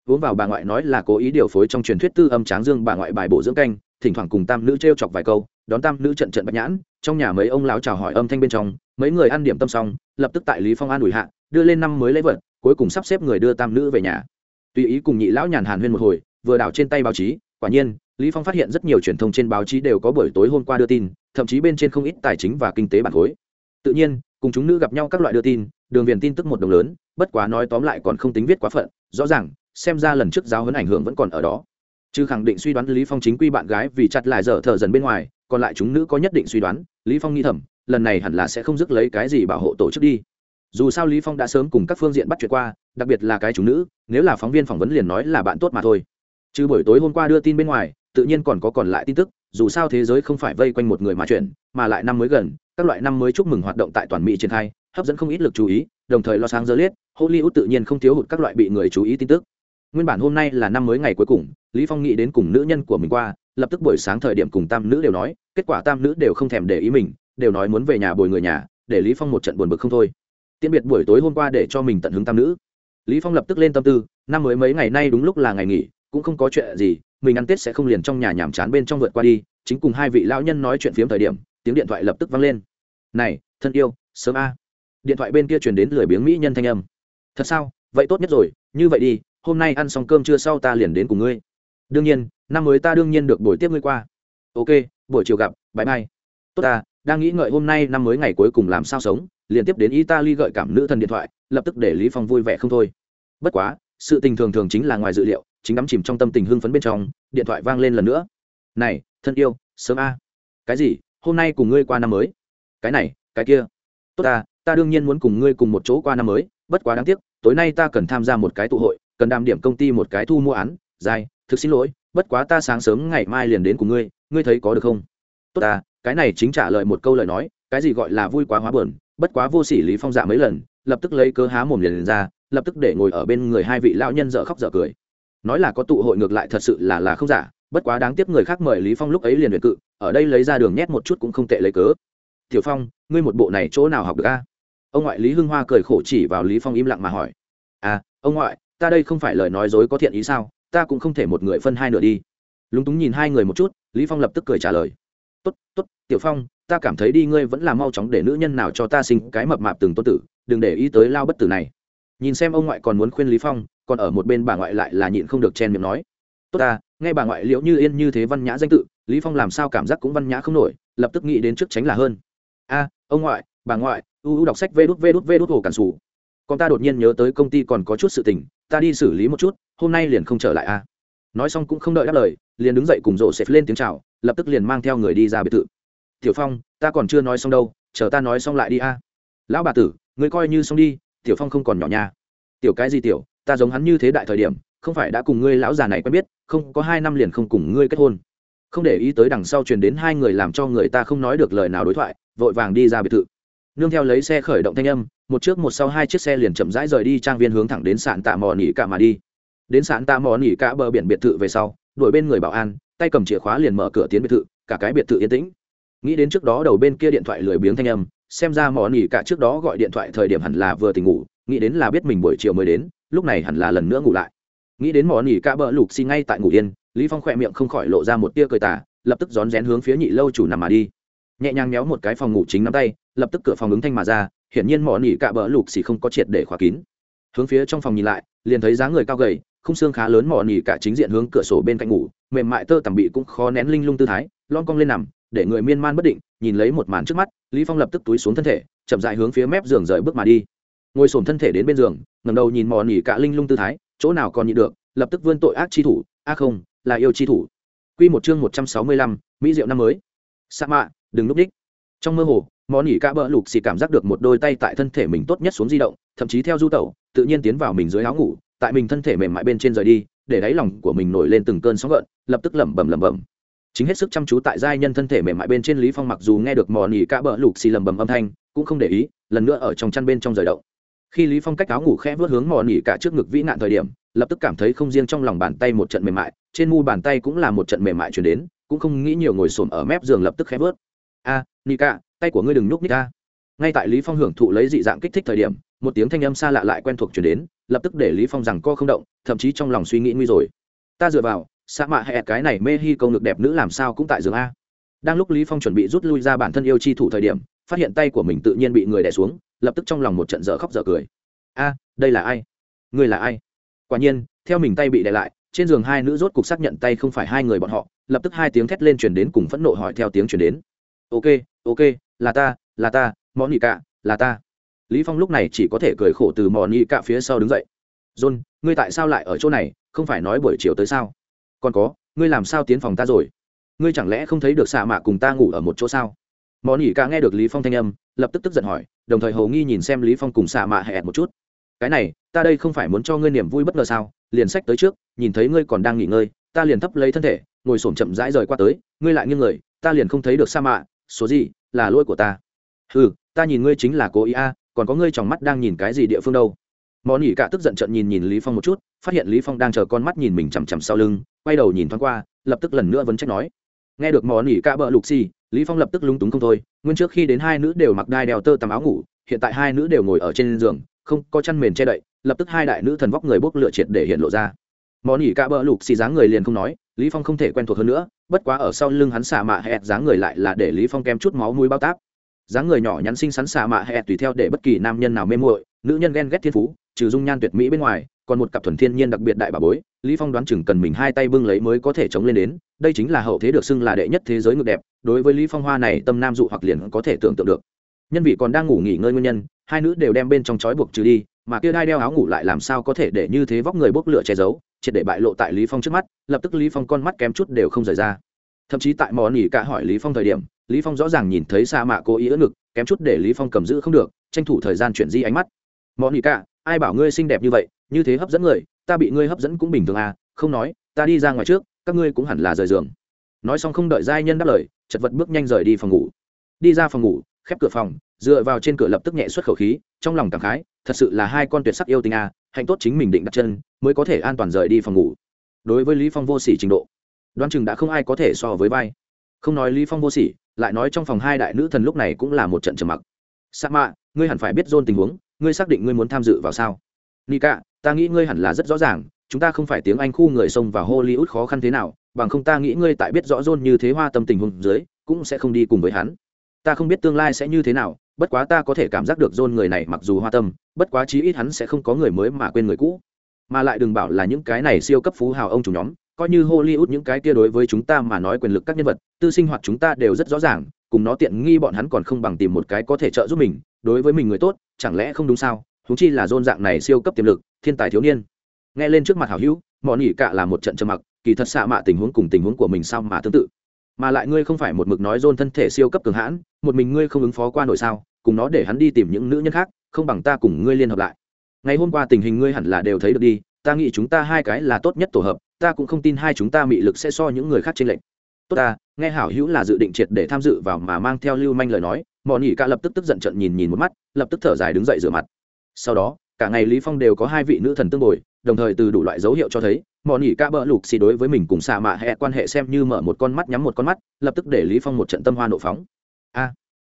Uống vào bà ngoại nói là cố ý điều phối trong truyền thuyết tư âm tráng dương bà ngoại bài bổ dưỡng canh, thỉnh thoảng cùng tam nữ trêu chọc vài câu, đón tam nữ trận trận bạch nhãn, trong nhà mấy ông lão chào hỏi âm thanh bên trong, mấy người ăn điểm tâm xong, lập tức tại lý phong an ủi hạ, đưa lên năm mới lấy vật, cuối cùng sắp xếp người đưa tam nữ về nhà. Tùy ý cùng nhị lão nhàn hàn huyên một hồi, vừa đảo trên tay báo chí, quả nhiên, lý phong phát hiện rất nhiều truyền thông trên báo chí đều có buổi tối hôm qua đưa tin, thậm chí bên trên không ít tài chính và kinh tế bản khối. Tự nhiên cùng chúng nữ gặp nhau các loại đưa tin, đường viền tin tức một đồng lớn, bất quá nói tóm lại còn không tính viết quá phận, rõ ràng, xem ra lần trước giáo huấn ảnh hưởng vẫn còn ở đó. Chứ khẳng định suy đoán lý phong chính quy bạn gái vì chặt lại dở thở dần bên ngoài, còn lại chúng nữ có nhất định suy đoán, lý phong nghi thầm, lần này hẳn là sẽ không dứt lấy cái gì bảo hộ tổ chức đi. Dù sao lý phong đã sớm cùng các phương diện bắt chuyện qua, đặc biệt là cái chúng nữ, nếu là phóng viên phỏng vấn liền nói là bạn tốt mà thôi. Chứ buổi tối hôm qua đưa tin bên ngoài, tự nhiên còn có còn lại tin tức dù sao thế giới không phải vây quanh một người mà chuyển, mà lại năm mới gần, các loại năm mới chúc mừng hoạt động tại toàn mỹ triển khai, hấp dẫn không ít lực chú ý, đồng thời lo sáng giờ liết, hollywood tự nhiên không thiếu hụt các loại bị người chú ý tin tức. Nguyên bản hôm nay là năm mới ngày cuối cùng, lý phong nghĩ đến cùng nữ nhân của mình qua, lập tức buổi sáng thời điểm cùng tam nữ đều nói, kết quả tam nữ đều không thèm để ý mình, đều nói muốn về nhà bồi người nhà, để lý phong một trận buồn bực không thôi. Tiễn biệt buổi tối hôm qua để cho mình tận hứng tam nữ. Lý phong lập tức lên tâm tư, năm mới mấy ngày nay đúng lúc là ngày nghỉ, cũng không có chuyện gì mình ăn tết sẽ không liền trong nhà nhàm chán bên trong vượt qua đi, chính cùng hai vị lão nhân nói chuyện phiếm thời điểm, tiếng điện thoại lập tức vang lên. Này, thân yêu, sớm a. Điện thoại bên kia truyền đến lười biếng mỹ nhân thanh âm. Thật sao? Vậy tốt nhất rồi, như vậy đi, hôm nay ăn xong cơm trưa sau ta liền đến cùng ngươi. Đương nhiên, năm mới ta đương nhiên được buổi tiếp ngươi qua. Ok, buổi chiều gặp bãi mai tốt ta, đang nghĩ ngợi hôm nay năm mới ngày cuối cùng làm sao sống, liền tiếp đến italy gợi cảm nữ thần điện thoại, lập tức để lý phong vui vẻ không thôi. Bất quá, sự tình thường thường chính là ngoài dự liệu chính đắm chìm trong tâm tình hưng phấn bên trong điện thoại vang lên lần nữa. Này thân yêu sớm a. Cái gì? Hôm nay cùng ngươi qua năm mới? Cái này cái kia. Tốt ta ta đương nhiên muốn cùng ngươi cùng một chỗ qua năm mới bất quá đáng tiếc tối nay ta cần tham gia một cái tụ hội cần đàm điểm công ty một cái thu mua án dài thực xin lỗi bất quá ta sáng sớm ngày mai liền đến cùng ngươi ngươi thấy có được không? Tốt ta cái này chính trả lời một câu lời nói cái gì gọi là vui quá hóa bờn bất quá vô sỉ lý phong dạ mấy lần lập tức lấy cớ há mồm liền, liền ra lập tức để ngồi ở bên người hai vị lão nhân dở khóc dở cười nói là có tụ hội ngược lại thật sự là là không giả, bất quá đáng tiếc người khác mời lý phong lúc ấy liền luyện cự, ở đây lấy ra đường nhét một chút cũng không tệ lấy cớ. Tiểu phong, ngươi một bộ này chỗ nào học được a? Ông ngoại lý hưng hoa cười khổ chỉ vào lý phong im lặng mà hỏi. À ông ngoại, ta đây không phải lời nói dối có thiện ý sao? Ta cũng không thể một người phân hai nửa đi. Lúng túng nhìn hai người một chút, lý phong lập tức cười trả lời. Tốt tốt, tiểu phong, ta cảm thấy đi ngươi vẫn là mau chóng để nữ nhân nào cho ta sinh cái mập mạp từng tôn tử, đừng để ý tới lao bất tử này. Nhìn xem ông ngoại còn muốn khuyên lý phong còn ở một bên bà ngoại lại là nhịn không được chen miệng nói. Tốt ta, nghe bà ngoại liễu như yên như thế văn nhã danh tự, lý phong làm sao cảm giác cũng văn nhã không nổi, lập tức nghĩ đến trước tránh là hơn. A, ông ngoại, bà ngoại, u u đọc sách vê đút vê đút vê đút hồ cản sủ. Còn ta đột nhiên nhớ tới công ty còn có chút sự tình, ta đi xử lý một chút, hôm nay liền không trở lại a. Nói xong cũng không đợi đáp lời, liền đứng dậy cùng rộ xếp lên tiếng chào, lập tức liền mang theo người đi ra biệt thự. Tiểu phong, ta còn chưa nói xong đâu, chờ ta nói xong lại đi a. Lão bà tử, ngươi coi như xong đi, tiểu phong không còn nhỏ nha tiểu cái gì tiểu ta giống hắn như thế đại thời điểm, không phải đã cùng ngươi lão già này quen biết, không, có hai năm liền không cùng ngươi kết hôn. Không để ý tới đằng sau truyền đến hai người làm cho người ta không nói được lời nào đối thoại, vội vàng đi ra biệt thự. Nương theo lấy xe khởi động thanh âm, một trước một sau hai chiếc xe liền chậm rãi rời đi trang viên hướng thẳng đến sạn tạ mò nỉ cả mà đi. Đến sạn tạ mò nỉ cả bờ biển biệt thự về sau, đuổi bên người bảo an, tay cầm chìa khóa liền mở cửa tiến biệt thự, cả cái biệt thự yên tĩnh. Nghĩ đến trước đó đầu bên kia điện thoại lười biếng thanh âm, xem ra mò nỉ cả trước đó gọi điện thoại thời điểm hẳn là vừa tỉnh ngủ nghĩ đến là biết mình buổi chiều mới đến, lúc này hẳn là lần nữa ngủ lại. Nghĩ đến mỏ nỉ cả bỡ lục xi ngay tại ngủ yên, lý phong khỏe miệng không khỏi lộ ra một tia cười tà, lập tức rón rén hướng phía nhị lâu chủ nằm mà đi. Nhẹ nhàng méo một cái phòng ngủ chính nắm tay, lập tức cửa phòng ứng thanh mà ra, hiển nhiên mỏ nỉ cạ bỡ lục xì không có triệt để khóa kín. Hướng phía trong phòng nhìn lại, liền thấy dáng người cao gầy không xương khá lớn mỏ nỉ cả chính diện hướng cửa sổ bên cạnh ngủ, mềm mại tơ tằm bị cũng khó nén linh lung tư thái, lon cong lên nằm, để người miên man bất định, nhìn lấy một màn trước mắt, lý phong lập tức túi xuống thân thể, chậm dại hướng phía mép giường rời bước mà đi ngồi xổm thân thể đến bên giường, ngẩng đầu nhìn mò nỉ cả linh lung tư thái, chỗ nào còn nhịn được, lập tức vươn tội ác chi thủ ác không, là yêu chi thủ. Quy một chương một trăm sáu mươi lăm, mỹ diệu năm mới. Sa mạ, đừng núp đích. Trong mơ hồ, mò nỉ cả bỡ lục xì cảm giác được một đôi tay tại thân thể mình tốt nhất xuống di động, thậm chí theo du tẩu, tự nhiên tiến vào mình dưới áo ngủ, tại mình thân thể mềm mại bên trên rời đi, để đáy lòng của mình nổi lên từng cơn sóng gợn, lập tức lẩm bẩm lẩm bẩm. Chính hết sức chăm chú tại giai nhân thân thể mềm mại bên trên lý phong mặc dù nghe được mò nỉ cả bỡ lục xì lẩm bẩm âm thanh, cũng không để ý, lần nữa ở trong chăn bên trong rời động khi lý phong cách áo ngủ khẽ vớt hướng mò nỉ cả trước ngực vĩ nạn thời điểm lập tức cảm thấy không riêng trong lòng bàn tay một trận mềm mại trên mu bàn tay cũng là một trận mềm mại chuyển đến cũng không nghĩ nhiều ngồi xổm ở mép giường lập tức khẽ vớt a nỉ cả, tay của ngươi đừng nhúc nít ta ngay tại lý phong hưởng thụ lấy dị dạng kích thích thời điểm một tiếng thanh âm xa lạ lại quen thuộc chuyển đến lập tức để lý phong rằng co không động thậm chí trong lòng suy nghĩ nguy rồi ta dựa vào sa mạ hẹ cái này mê hi công ngực đẹp nữ làm sao cũng tại giường a đang lúc lý phong chuẩn bị rút lui ra bản thân yêu chi thủ thời điểm phát hiện tay của mình tự nhiên bị người đè xuống, lập tức trong lòng một trận dở khóc dở cười. A, đây là ai? Người là ai? Quả nhiên, theo mình tay bị đè lại, trên giường hai nữ rốt cục xác nhận tay không phải hai người bọn họ, lập tức hai tiếng thét lên chuyển đến cùng phẫn nộ hỏi theo tiếng chuyển đến. Ok ok, là ta là ta món nhị cạ, là ta. Lý phong lúc này chỉ có thể cười khổ từ mòn nhị cạ phía sau đứng dậy. John, ngươi tại sao lại ở chỗ này? Không phải nói buổi chiều tới sao? Còn có, ngươi làm sao tiến phòng ta rồi? Ngươi chẳng lẽ không thấy được xạ mạ cùng ta ngủ ở một chỗ sao? Món nhị cả nghe được lý phong thanh âm, lập tức tức giận hỏi, đồng thời hầu nghi nhìn xem lý phong cùng xạ mạ hẹn một chút. Cái này, ta đây không phải muốn cho ngươi niềm vui bất ngờ sao? Liền sách tới trước, nhìn thấy ngươi còn đang nghỉ ngơi, ta liền thấp lấy thân thể, ngồi xổm chậm rãi rời qua tới, ngươi lại nghiêng người, ta liền không thấy được sa mạ, số gì, là lỗi của ta. Ừ ta nhìn ngươi chính là cố ý a, còn có ngươi trong mắt đang nhìn cái gì địa phương đâu? Món nhỉ cả tức giận trận nhìn nhìn lý phong một chút, phát hiện lý phong đang chờ con mắt nhìn mình chằm chằm sau lưng, quay đầu nhìn thoáng qua, lập tức lần nữa vấn trách nói nghe được món nhỉ cạ bợ lục xì, lý phong lập tức lúng túng không thôi. Nguyên trước khi đến hai nữ đều mặc đai đeo tơ tằm áo ngủ, hiện tại hai nữ đều ngồi ở trên giường, không có chăn mền che đậy, lập tức hai đại nữ thần vóc người bốc lựa triệt để hiện lộ ra. Món nhỉ cạ bợ lục xì dáng người liền không nói, lý phong không thể quen thuộc hơn nữa, bất quá ở sau lưng hắn xả mạ hẹt dáng người lại là để lý phong kem chút máu mũi bao táp. Dáng người nhỏ nhắn xinh xắn xả mạ hẹt tùy theo để bất kỳ nam nhân nào mê muội, nữ nhân ghen ghét thiên phú, trừ dung nhan tuyệt mỹ bên ngoài còn một cặp thuần thiên nhiên đặc biệt đại bà bối, lý phong đoán chừng cần mình hai tay bưng lấy mới có thể chống lên đến, đây chính là hậu thế được xưng là đệ nhất thế giới ngược đẹp, đối với lý phong hoa này tâm nam dụ hoặc liền có thể tưởng tượng được. Nhân vị còn đang ngủ nghỉ ngơi nguyên nhân, hai nữ đều đem bên trong chói buộc trừ đi, mà kia đai đeo áo ngủ lại làm sao có thể để như thế vóc người bốc lửa che giấu, triệt để bại lộ tại lý phong trước mắt, lập tức lý phong con mắt kém chút đều không rời ra. Thậm chí tại mò nỉ cả hỏi lý phong thời điểm, lý phong rõ ràng nhìn thấy sa mạ cố ý ưỡn ngực, kém chút để lý phong cầm giữ không được, tranh thủ thời gian chuyển di ánh mắt. Mò nỉ cả, ai bảo ngươi xinh đẹp như vậy như thế hấp dẫn người, ta bị ngươi hấp dẫn cũng bình thường à không nói, ta đi ra ngoài trước, các ngươi cũng hẳn là rời giường. Nói xong không đợi giai nhân đáp lời, chật vật bước nhanh rời đi phòng ngủ. Đi ra phòng ngủ, khép cửa phòng, dựa vào trên cửa lập tức nhẹ xuất khẩu khí, trong lòng cảm khái, thật sự là hai con tuyệt sắc yêu tình à hạnh tốt chính mình định đặt chân, mới có thể an toàn rời đi phòng ngủ. Đối với lý phong vô sỉ trình độ, đoán chừng đã không ai có thể so với vai. Không nói lý phong vô sỉ, lại nói trong phòng hai đại nữ thần lúc này cũng là một trận trầm mặc. Sa mạ, ngươi hẳn phải biết dôn tình huống, ngươi xác định ngươi muốn tham dự vào sao? Nika ta nghĩ ngươi hẳn là rất rõ ràng, chúng ta không phải tiếng anh khu người xông vào hollywood khó khăn thế nào, bằng không ta nghĩ ngươi tại biết rõ John như thế hoa tâm tình huống dưới, cũng sẽ không đi cùng với hắn. Ta không biết tương lai sẽ như thế nào, bất quá ta có thể cảm giác được John người này mặc dù hoa tâm, bất quá chí ít hắn sẽ không có người mới mà quên người cũ. Mà lại đừng bảo là những cái này siêu cấp phú hào ông chủ nhóm, coi như hollywood những cái kia đối với chúng ta mà nói quyền lực các nhân vật, tư sinh hoạt chúng ta đều rất rõ ràng, cùng nó tiện nghi bọn hắn còn không bằng tìm một cái có thể trợ giúp mình, đối với mình người tốt, chẳng lẽ không đúng sao? Húng chi là dôn dạng này siêu cấp tiềm lực, thiên tài thiếu niên. Nghe lên trước mặt hảo hữu mọn nghỉ cạ là một trận trầm mặc, kỳ thật xạ mạ tình huống cùng tình huống của mình sao mà tương tự. Mà lại ngươi không phải một mực nói dôn thân thể siêu cấp cường hãn, một mình ngươi không ứng phó qua nổi sao, cùng nó để hắn đi tìm những nữ nhân khác, không bằng ta cùng ngươi liên hợp lại. Ngày hôm qua tình hình ngươi hẳn là đều thấy được đi, ta nghĩ chúng ta hai cái là tốt nhất tổ hợp, ta cũng không tin hai chúng ta mị lực sẽ so những người khác trên lệnh tốt ta, nghe hảo hữu là dự định triệt để tham dự vào mà mang theo lưu manh lời nói mọn nhị ca lập tức tức giận trận nhìn nhìn một mắt, lập tức thở dài đứng dậy rửa mặt sau đó, cả ngày lý phong đều có hai vị nữ thần tương bồi, đồng thời từ đủ loại dấu hiệu cho thấy mọi nhị ca bỡ lục xì đối với mình cùng xạ mạ hẹ quan hệ xem như mở một con mắt nhắm một con mắt, lập tức để lý phong một trận tâm hoa nộ phóng. A!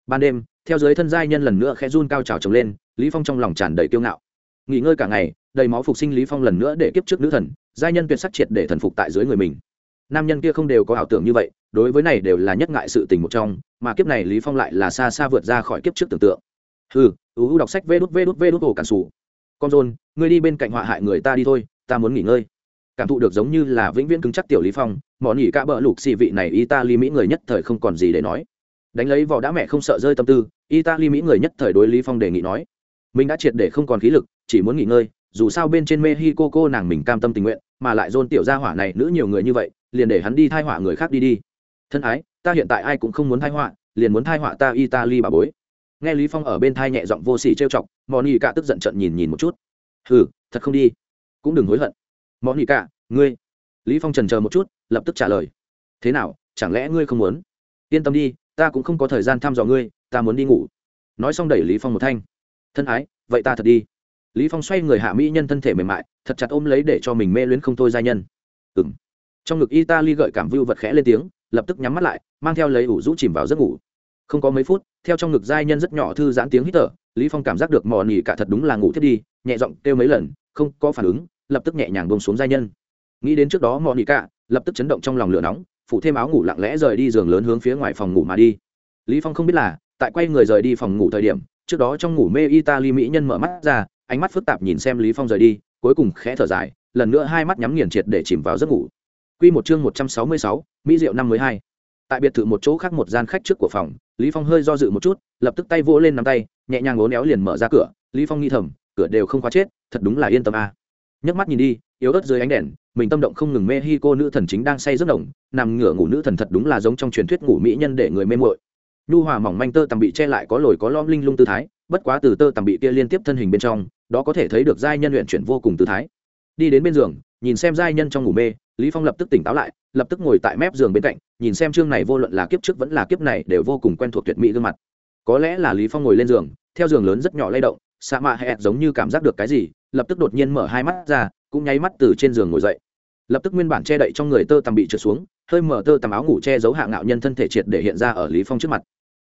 Ban đêm, theo dưới thân giai nhân lần nữa khẽ run cao trào trồng lên, lý phong trong lòng tràn đầy kiêu ngạo. Nghỉ ngơi cả ngày, đầy máu phục sinh lý phong lần nữa để kiếp trước nữ thần, giai nhân tuyệt sắc triệt để thần phục tại dưới người mình. Nam nhân kia không đều có ảo tưởng như vậy, đối với này đều là nhất ngại sự tình một trong, mà kiếp này lý phong lại là xa xa vượt ra khỏi kiếp trước tưởng tượng ừ ưu đọc sách vê đút vê đút vê đút ổ cản sủ. Con rôn, ngươi đi bên cạnh họa hại người ta đi thôi, ta muốn nghỉ ngơi. Cảm thụ được giống như là vĩnh viễn cứng chắc tiểu lý phong món nghỉ cả bỡ lục xì vị này italy mỹ người nhất thời không còn gì để nói. Đánh lấy vỏ đã mẹ không sợ rơi tâm tư, italy mỹ người nhất thời đối lý phong đề nghị nói. Mình đã triệt để không còn khí lực, chỉ muốn nghỉ ngơi, dù sao bên trên mexico cô nàng mình cam tâm tình nguyện, mà lại dôn tiểu gia hỏa này nữ nhiều người như vậy, liền để hắn đi thai họa người khác đi đi. Thân ái, ta hiện tại ai cũng không muốn thai họa, liền muốn thai họa ta italy bà bối nghe lý phong ở bên thai nhẹ giọng vô sỉ trêu chọc món nhị cả tức giận trận nhìn nhìn một chút. Hừ, thật không đi. Cũng đừng hối hận. Món nhị cả ngươi? Lý phong trần chờ một chút, lập tức trả lời. Thế nào, chẳng lẽ ngươi không muốn? Yên tâm đi, ta cũng không có thời gian thăm dò ngươi, ta muốn đi ngủ. Nói xong đẩy lý phong một thanh. Thân ái, vậy ta thật đi. Lý phong xoay người hạ mỹ nhân thân thể mềm mại, thật chặt ôm lấy để cho mình mê luyến không thôi gia nhân. Ừm. Trong ngực italy gợi cảm vưu vật khẽ lên tiếng, lập tức nhắm mắt lại, mang theo lấy ủ rũ chìm vào giấc ngủ. Không có mấy phút theo trong ngực giai nhân rất nhỏ thư giãn tiếng hít thở lý phong cảm giác được mò nỉ cả thật đúng là ngủ thiết đi nhẹ giọng kêu mấy lần không có phản ứng lập tức nhẹ nhàng buông xuống giai nhân. Nghĩ đến trước đó mò nỉ cả lập tức chấn động trong lòng lửa nóng phủ thêm áo ngủ lặng lẽ rời đi giường lớn hướng phía ngoài phòng ngủ mà đi. Lý phong không biết là tại quay người rời đi phòng ngủ thời điểm trước đó trong ngủ mê italy mỹ nhân mở mắt ra ánh mắt phức tạp nhìn xem lý phong rời đi cuối cùng khẽ thở dài lần nữa hai mắt nhắm nghiền triệt để chìm vào giấc ngủ. Quy một chương một trăm sáu mươi sáu, mỹ diệu năm mới hai tại biệt thự một chỗ khác một gian khách trước của phòng, lý phong hơi do dự một chút, lập tức tay vỗ lên nắm tay, nhẹ nhàng ngốn éo liền mở ra cửa. Lý phong nghi thầm, cửa đều không khóa chết, thật đúng là yên tâm a. À. nhấc mắt nhìn đi, yếu ớt dưới ánh đèn, mình tâm động không ngừng mê hi cô nữ thần chính đang say giấc đồng nằm ngửa ngủ nữ thần thật đúng là giống trong truyền thuyết ngủ mỹ nhân để người mê muội. Nhu hòa mỏng manh tơ tằm bị che lại có lồi có lom linh lung tư thái, bất quá từ tơ tằm bị kia liên tiếp thân hình bên trong, đó có thể thấy được giai nhân luyện chuyển vô cùng tư thái. Đi đến bên giường, nhìn xem giai nhân trong ngủ mê lý phong lập tức tỉnh táo lại, lập tức ngồi tại mép giường bên cạnh, nhìn xem chương này vô luận là kiếp trước vẫn là kiếp này đều vô cùng quen thuộc tuyệt mỹ gương mặt. Có lẽ là lý phong ngồi lên giường, theo giường lớn rất nhỏ lay động, sa mạ hẹn giống như cảm giác được cái gì, lập tức đột nhiên mở hai mắt ra, cũng nháy mắt từ trên giường ngồi dậy. Lập tức nguyên bản che đậy trong người tơ tằm bị trượt xuống, hơi mở tơ tằm áo ngủ che giấu hạ ngạo nhân thân thể triệt để hiện ra ở lý phong trước mặt.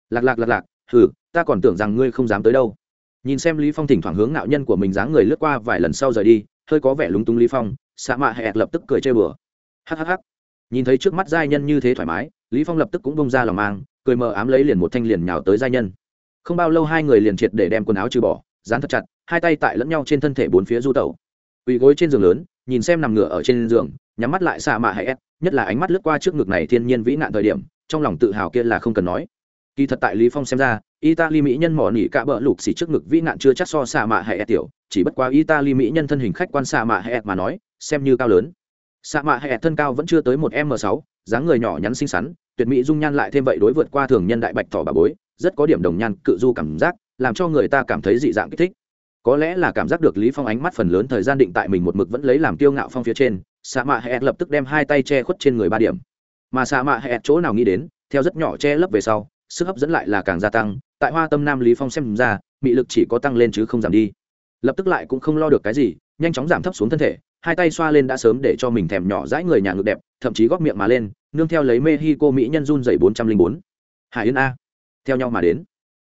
Lạc lạc lạc lạc, hừ, ta còn tưởng rằng ngươi không dám tới đâu. Nhìn xem lý phong thỉnh thoảng hướng ngạo nhân của mình dáng người lướt qua vài lần sau rời đi, hơi có vẻ lúng túng lý phong, sa mạ hẹn lập tức cười chơi bừa hhh nhìn thấy trước mắt giai nhân như thế thoải mái, lý phong lập tức cũng bông ra lòng mang, cười mờ ám lấy liền một thanh liền nhào tới giai nhân. Không bao lâu hai người liền triệt để đem quần áo trừ bỏ, dán thật chặt, hai tay tại lẫn nhau trên thân thể bốn phía du tẩu. Quỳ gối trên giường lớn, nhìn xem nằm ngửa ở trên giường, nhắm mắt lại xạ mạ hay ép, nhất là ánh mắt lướt qua trước ngực này thiên nhiên vĩ nạn thời điểm, trong lòng tự hào kia là không cần nói. Kỳ thật tại lý phong xem ra, italy mỹ nhân mỏ nỉ cả bỡ lục xỉ trước ngực vĩ nạn chưa chắc so xạ mạ hay ép tiểu, chỉ bất quá italy mỹ nhân thân hình khách quan xạ mạ hay ép mà nói, xem như cao lớn. Sạ mạ hệ thân cao vẫn chưa tới một m sáu, dáng người nhỏ nhắn xinh xắn, tuyệt mỹ dung nhan lại thêm vậy đối vượt qua thường nhân đại bạch thỏ bà bối, rất có điểm đồng nhan, cự du cảm giác, làm cho người ta cảm thấy dị dạng kích thích. Có lẽ là cảm giác được lý phong ánh mắt phần lớn thời gian định tại mình một mực vẫn lấy làm kiêu ngạo phong phía trên, Sạ mạ hệ lập tức đem hai tay che khuất trên người ba điểm. Mà sạ mạ hệ chỗ nào nghĩ đến, theo rất nhỏ che lấp về sau, sức hấp dẫn lại là càng gia tăng, tại hoa tâm nam lý phong xem ra, mị lực chỉ có tăng lên chứ không giảm đi. Lập tức lại cũng không lo được cái gì, nhanh chóng giảm thấp xuống thân thể hai tay xoa lên đã sớm để cho mình thèm nhỏ dãi người nhà ngực đẹp, thậm chí góp miệng mà lên, nương theo lấy mê hi cô mỹ nhân run dày bốn trăm linh bốn. Hải yên a. Theo nhau mà đến.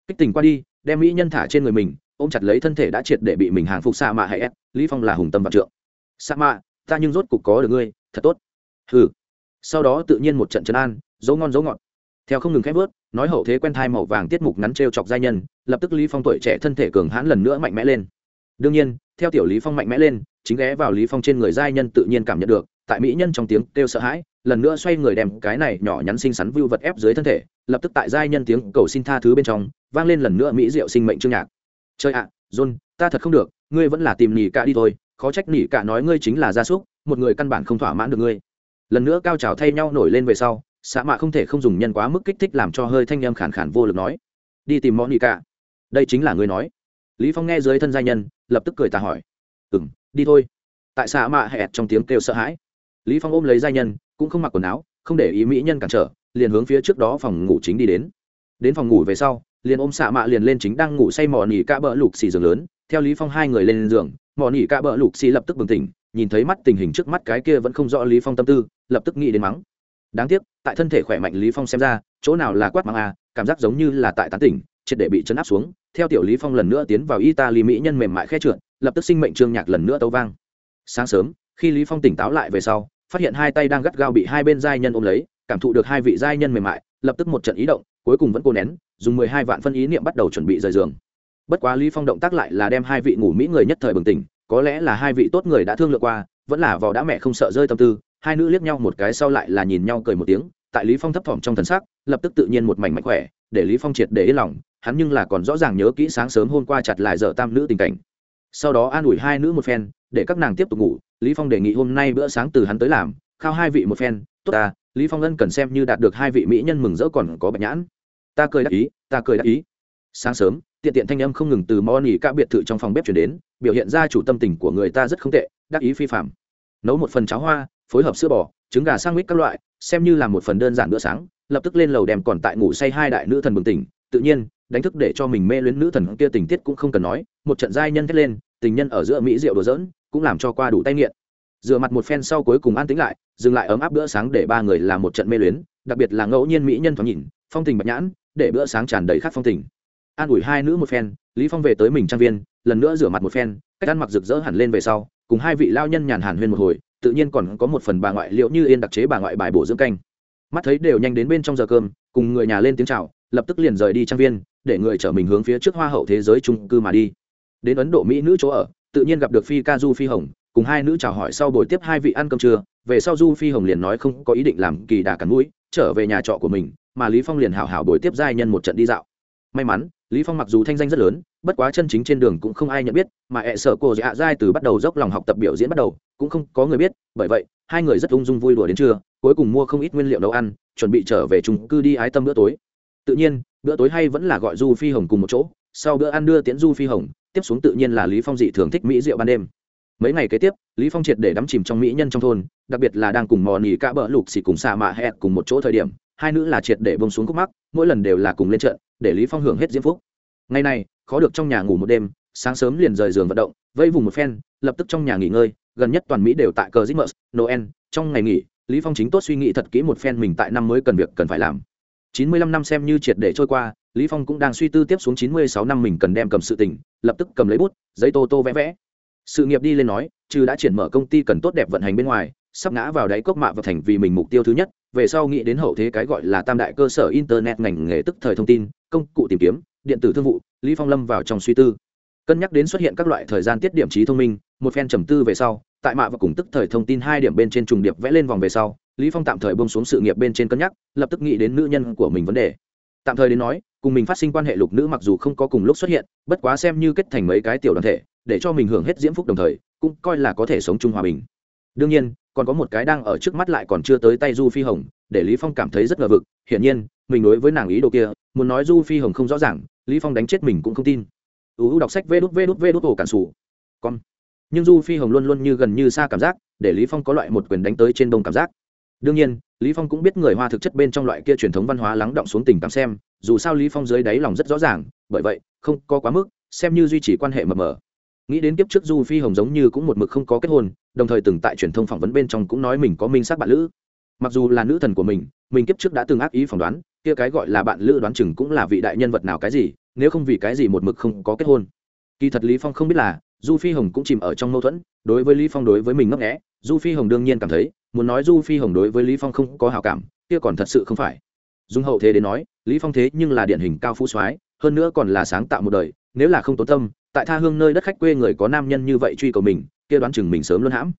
Kích tình qua đi, đem mỹ nhân thả trên người mình, ôm chặt lấy thân thể đã triệt để bị mình hàng phục sa mạ hay ép lý phong là hùng tâm và trượng. Sa mạ, ta nhưng rốt cục có được ngươi, thật tốt. Hừ. Sau đó tự nhiên một trận trấn an, dấu ngon dấu ngọt. Theo không ngừng khép vớt, nói hậu thế quen thai màu vàng tiết mục ngắn t chọc giai nhân, lập tức lý phong tuổi trẻ thân thể cường hãn lần nữa mạnh mẽ lên. Đương nhiên, theo tiểu lý phong mạnh mẽ lên chính ghé vào lý phong trên người giai nhân tự nhiên cảm nhận được, tại mỹ nhân trong tiếng kêu sợ hãi, lần nữa xoay người đem cái này nhỏ nhắn xinh xắn vưu vật ép dưới thân thể, lập tức tại giai nhân tiếng cầu xin tha thứ bên trong, vang lên lần nữa mỹ diệu sinh mệnh chương nhạc. Chơi ạ, john, ta thật không được, ngươi vẫn là tìm nỉ cả đi thôi, khó trách nỉ cả nói ngươi chính là gia súc, một người căn bản không thỏa mãn được ngươi. Lần nữa cao trào thay nhau nổi lên về sau xã mạ không thể không dùng nhân quá mức kích thích làm cho hơi thanh em khản khản vô lực nói, đi tìm món nỉ cả đây chính là ngươi nói. Lý phong nghe dưới thân giai nhân, lập tức cười ta hỏi, ừm đi thôi. Tại xạ mạ hẹt trong tiếng kêu sợ hãi, lý phong ôm lấy giai nhân, cũng không mặc quần áo, không để ý mỹ nhân cản trở, liền hướng phía trước đó phòng ngủ chính đi đến. Đến phòng ngủ về sau, liền ôm xạ mạ liền lên chính đang ngủ say mò nỉ cả bờ lục xì giường lớn, theo lý phong hai người lên giường, mò nỉ cả bờ lục xì lập tức bừng tỉnh, nhìn thấy mắt tình hình trước mắt cái kia vẫn không rõ lý phong tâm tư, lập tức nghĩ đến mắng. Đáng tiếc, tại thân thể khỏe mạnh lý phong xem ra, chỗ nào là quát mắng à cảm giác giống như là tại tán tỉnh, triệt để bị chấn áp xuống. Theo tiểu lý phong lần nữa tiến vào y ta lý mỹ nhân mềm mại khe trượt lập tức sinh mệnh trương nhạc lần nữa tấu vang. Sáng sớm, khi lý phong tỉnh táo lại về sau, phát hiện hai tay đang gắt gao bị hai bên giai nhân ôm lấy, cảm thụ được hai vị giai nhân mềm mại, lập tức một trận ý động, cuối cùng vẫn cô nén, dùng mười hai vạn phân ý niệm bắt đầu chuẩn bị rời giường. Bất quá lý phong động tác lại là đem hai vị ngủ mỹ người nhất thời bừng tỉnh, có lẽ là hai vị tốt người đã thương lượng qua, vẫn là vò đã mẹ không sợ rơi tâm tư, hai nữ liếc nhau một cái sau lại là nhìn nhau cười một tiếng, tại lý phong thấp thỏm trong thần sắc, lập tức tự nhiên một mảnh mạnh khỏe, để lý phong triệt để ý lòng, hắn nhưng là còn rõ ràng nhớ kỹ sáng sớm hôm qua chặt lại dở tam nữ tình cảnh sau đó an ủi hai nữ một phen, để các nàng tiếp tục ngủ. Lý phong đề nghị hôm nay bữa sáng từ hắn tới làm, khao hai vị một phen. Tốt ta, lý phong ân cần xem như đạt được hai vị mỹ nhân mừng rỡ còn có bạch nhãn. Ta cười đáp ý, ta cười đáp ý. Sáng sớm, tiện tiện thanh âm không ngừng từ mò nỉ các biệt thự trong phòng bếp chuyển đến, biểu hiện ra chủ tâm tình của người ta rất không tệ, đắc ý phi phạm nấu một phần cháo hoa, phối hợp sữa bò, trứng gà sang mít các loại, xem như là một phần đơn giản bữa sáng, lập tức lên lầu đem còn tại ngủ say hai đại nữ thần bừng tỉnh. Tự nhiên, đánh thức để cho mình mê luyến nữ thần kia tình tiết cũng không cần nói, một trận giai nhân thét lên tình nhân ở giữa mỹ rượu đồ dỡn cũng làm cho qua đủ tay nghiện. Dựa mặt một phen sau cuối cùng an tính lại, dừng lại ấm áp bữa sáng để ba người làm một trận mê luyến, đặc biệt là ngẫu nhiên mỹ nhân thoáng nhìn, phong tình bạch nhãn, để bữa sáng tràn đầy khát phong tình. An ủi hai nữ một phen, lý phong về tới mình trang viên, lần nữa rửa mặt một phen, cách ăn mặc rực rỡ hẳn lên về sau, cùng hai vị lao nhân nhàn hàn huyên một hồi, tự nhiên còn có một phần bà ngoại liệu như yên đặc chế bà ngoại bài bổ dưỡng canh. Mắt thấy đều nhanh đến bên trong giờ cơm, cùng người nhà lên tiếng chào, lập tức liền rời đi trang viên, để người chở mình hướng phía trước hoa hậu thế giới trung cư mà đi đến ấn độ mỹ nữ chỗ ở, tự nhiên gặp được phi ca du phi hồng, cùng hai nữ chào hỏi sau buổi tiếp hai vị ăn cơm trưa, về sau du phi hồng liền nói không có ý định làm kỳ đà cắn mũi, trở về nhà trọ của mình, mà lý phong liền hảo hảo buổi tiếp giai nhân một trận đi dạo. May mắn, lý phong mặc dù thanh danh rất lớn, bất quá chân chính trên đường cũng không ai nhận biết, mà e sợ cô dạ giai từ bắt đầu dốc lòng học tập biểu diễn bắt đầu, cũng không có người biết, bởi vậy, hai người rất ung dung vui đùa đến trưa, cuối cùng mua không ít nguyên liệu nấu ăn, chuẩn bị trở về chung cư đi ái tâm bữa tối. Tự nhiên, bữa tối hay vẫn là gọi du phi hồng cùng một chỗ, sau bữa ăn đưa tiễn du phi hồng tiếp xuống tự nhiên là lý phong dị thường thích mỹ rượu ban đêm mấy ngày kế tiếp lý phong triệt để đắm chìm trong mỹ nhân trong thôn đặc biệt là đang cùng mò nỉ cả bỡ lục xì cùng xà mạ hẹn cùng một chỗ thời điểm hai nữ là triệt để bông xuống khúc mắc mỗi lần đều là cùng lên trận để lý phong hưởng hết diễm phúc ngày này khó được trong nhà ngủ một đêm sáng sớm liền rời giường vận động vây vùng một phen lập tức trong nhà nghỉ ngơi gần nhất toàn mỹ đều tại cờ Christmas, Noel, trong ngày nghỉ, Lý Phong chính tốt suy nghĩ thật kỹ một phen mình tại năm mới cần việc cần phải làm. 95 năm xem như triệt để trôi qua, Lý Phong cũng đang suy tư tiếp xuống 96 năm mình cần đem cầm sự tình, lập tức cầm lấy bút, giấy tô tô vẽ vẽ. Sự nghiệp đi lên nói, trừ đã triển mở công ty cần tốt đẹp vận hành bên ngoài, sắp ngã vào đáy cốc mạ và thành vì mình mục tiêu thứ nhất, về sau nghĩ đến hậu thế cái gọi là tam đại cơ sở internet ngành nghề tức thời thông tin, công cụ tìm kiếm, điện tử thương vụ, Lý Phong lâm vào trong suy tư. Cân nhắc đến xuất hiện các loại thời gian tiết điểm trí thông minh, một phen trầm tư về sau, tại mạ và cùng tức thời thông tin hai điểm bên trên trùng điệp vẽ lên vòng về sau, Lý Phong tạm thời buông xuống sự nghiệp bên trên cân nhắc, lập tức nghĩ đến nữ nhân của mình vấn đề. Tạm thời đến nói, cùng mình phát sinh quan hệ lục nữ mặc dù không có cùng lúc xuất hiện, bất quá xem như kết thành mấy cái tiểu đoàn thể, để cho mình hưởng hết diễm phúc đồng thời, cũng coi là có thể sống chung hòa bình. Đương nhiên, còn có một cái đang ở trước mắt lại còn chưa tới tay Du Phi Hồng, để Lý Phong cảm thấy rất ngờ vực, hiển nhiên, mình đối với nàng ý đồ kia, muốn nói Du Phi Hồng không rõ ràng, Lý Phong đánh chết mình cũng không tin. Uu đọc sách vê đút vê đút vê đút ổ cản sủ. Con. Nhưng Du Phi Hồng luôn luôn như gần như xa cảm giác, để Lý Phong có loại một quyền đánh tới trên đông cảm giác. Đương nhiên, Lý Phong cũng biết người Hoa thực chất bên trong loại kia truyền thống văn hóa lắng động xuống tình cảm xem, dù sao Lý Phong dưới đáy lòng rất rõ ràng, bởi vậy, không có quá mức, xem như duy trì quan hệ mờ mờ. Nghĩ đến kiếp trước du phi hồng giống như cũng một mực không có kết hôn đồng thời từng tại truyền thông phỏng vấn bên trong cũng nói mình có minh xác bạn lữ. Mặc dù là nữ thần của mình mình kiếp trước đã từng ác ý phỏng đoán kia cái gọi là bạn lữ đoán chừng cũng là vị đại nhân vật nào cái gì nếu không vì cái gì một mực không có kết hôn. Kỳ thật lý phong không biết là du phi hồng cũng chìm ở trong mâu thuẫn, đối với lý phong đối với mình ngấp nghé. Du phi hồng đương nhiên cảm thấy, muốn nói du phi hồng đối với lý phong không có hảo cảm, kia còn thật sự không phải. Dung hậu thế đến nói, lý phong thế nhưng là điển hình cao phú soái, hơn nữa còn là sáng tạo một đời, nếu là không tốn tâm, tại tha hương nơi đất khách quê người có nam nhân như vậy truy cầu mình, kia đoán chừng mình sớm luôn hãm.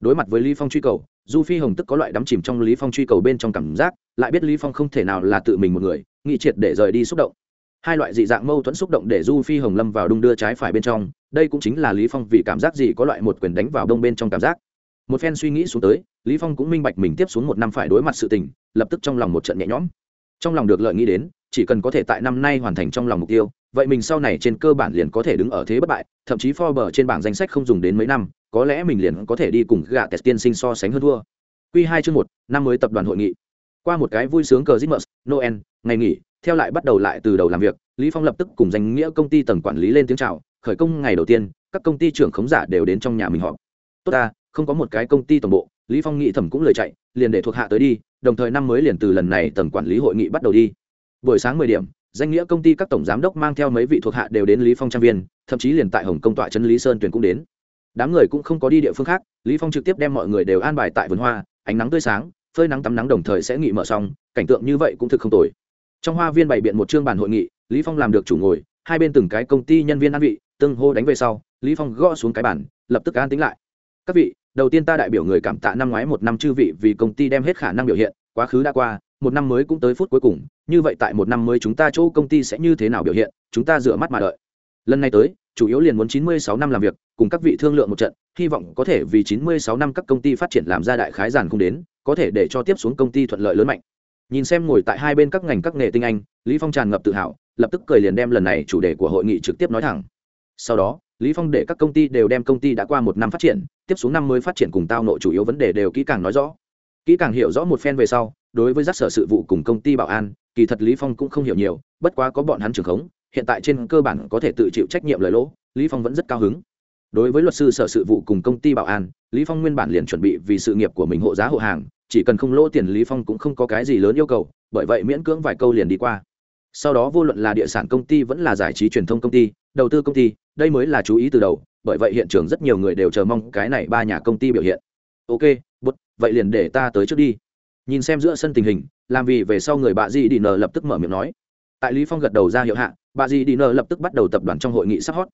Đối mặt với lý phong truy cầu, du phi hồng tức có loại đắm chìm trong lý phong truy cầu bên trong cảm giác, lại biết lý phong không thể nào là tự mình một người nghị triệt để rời đi xúc động hai loại dị dạng mâu thuẫn xúc động để du phi hồng lâm vào đung đưa trái phải bên trong đây cũng chính là lý phong vì cảm giác gì có loại một quyền đánh vào đông bên trong cảm giác. Một phen suy nghĩ xuống tới lý phong cũng minh bạch mình tiếp xuống một năm phải đối mặt sự tình lập tức trong lòng một trận nhẹ nhõm. Trong lòng được lợi nghĩ đến chỉ cần có thể tại năm nay hoàn thành trong lòng mục tiêu vậy mình sau này trên cơ bản liền có thể đứng ở thế bất bại thậm chí Forbes trên bảng danh sách không dùng đến mấy năm có lẽ mình liền có thể đi cùng gạ test tiên sinh so sánh hơn thua. Quy hai chương một năm mới tập đoàn hội nghị. Qua một cái vui sướng cờ Christmas, Noel, ngày nghỉ, theo lại bắt đầu lại từ đầu làm việc, Lý Phong lập tức cùng danh nghĩa công ty tầng quản lý lên tiếng chào, khởi công ngày đầu tiên, các công ty trưởng khống giả đều đến trong nhà mình họp. Tốt ta, không có một cái công ty tổng bộ, Lý Phong nghĩ thẩm cũng lời chạy, liền để thuộc hạ tới đi, đồng thời năm mới liền từ lần này tầng quản lý hội nghị bắt đầu đi. Buổi sáng mười điểm, danh nghĩa công ty các tổng giám đốc mang theo mấy vị thuộc hạ đều đến lý phong trang viên thậm chí liền tại hồng công tọa trấn lý sơn tuyển cũng đến đám người cũng không có đi địa phương khác lý phong trực tiếp đem mọi người đều an bài tại vườn hoa ánh nắng tươi sáng phơi nắng tắm nắng đồng thời sẽ nghỉ mở xong cảnh tượng như vậy cũng thực không tồi trong hoa viên bày biện một chương bàn hội nghị, lý phong làm được chủ ngồi, hai bên từng cái công ty nhân viên an vị, tương hô đánh về sau, lý phong gõ xuống cái bàn, lập tức an tính lại. Các vị, đầu tiên ta đại biểu người cảm tạ năm ngoái một năm chư vị vì công ty đem hết khả năng biểu hiện, quá khứ đã qua, một năm mới cũng tới phút cuối cùng, như vậy tại một năm mới chúng ta chỗ công ty sẽ như thế nào biểu hiện, chúng ta dựa mắt mà đợi. Lần này tới, chủ yếu liền muốn chín mươi sáu năm làm việc, cùng các vị thương lượng một trận, hy vọng có thể vì chín mươi sáu năm các công ty phát triển làm ra đại khái giàn không đến, có thể để cho tiếp xuống công ty thuận lợi lớn mạnh nhìn xem ngồi tại hai bên các ngành các nghề tinh anh, lý phong tràn ngập tự hào, lập tức cười liền đem lần này chủ đề của hội nghị trực tiếp nói thẳng. Sau đó, lý phong để các công ty đều đem công ty đã qua một năm phát triển, tiếp xuống năm mới phát triển cùng tao nội chủ yếu vấn đề đều kỹ càng nói rõ. Kỹ càng hiểu rõ một phen về sau, đối với giác sở sự vụ cùng công ty bảo an, kỳ thật lý phong cũng không hiểu nhiều, bất quá có bọn hắn trưởng khống, hiện tại trên cơ bản có thể tự chịu trách nhiệm lời lỗ, lý phong vẫn rất cao hứng. Đối với luật sư sở sự vụ cùng công ty bảo an, lý phong nguyên bản liền chuẩn bị vì sự nghiệp của mình hộ giá hộ hàng chỉ cần không lỗ tiền lý phong cũng không có cái gì lớn yêu cầu, bởi vậy miễn cưỡng vài câu liền đi qua. Sau đó vô luận là địa sản công ty vẫn là giải trí truyền thông công ty, đầu tư công ty, đây mới là chú ý từ đầu, bởi vậy hiện trường rất nhiều người đều chờ mong cái này ba nhà công ty biểu hiện. Ok, bút, vậy liền để ta tới trước đi. Nhìn xem giữa sân tình hình, làm vì về sau người bà di đi nờ lập tức mở miệng nói. Tại lý phong gật đầu ra hiệu hạ, bà di đi nờ lập tức bắt đầu tập đoàn trong hội nghị sắp hót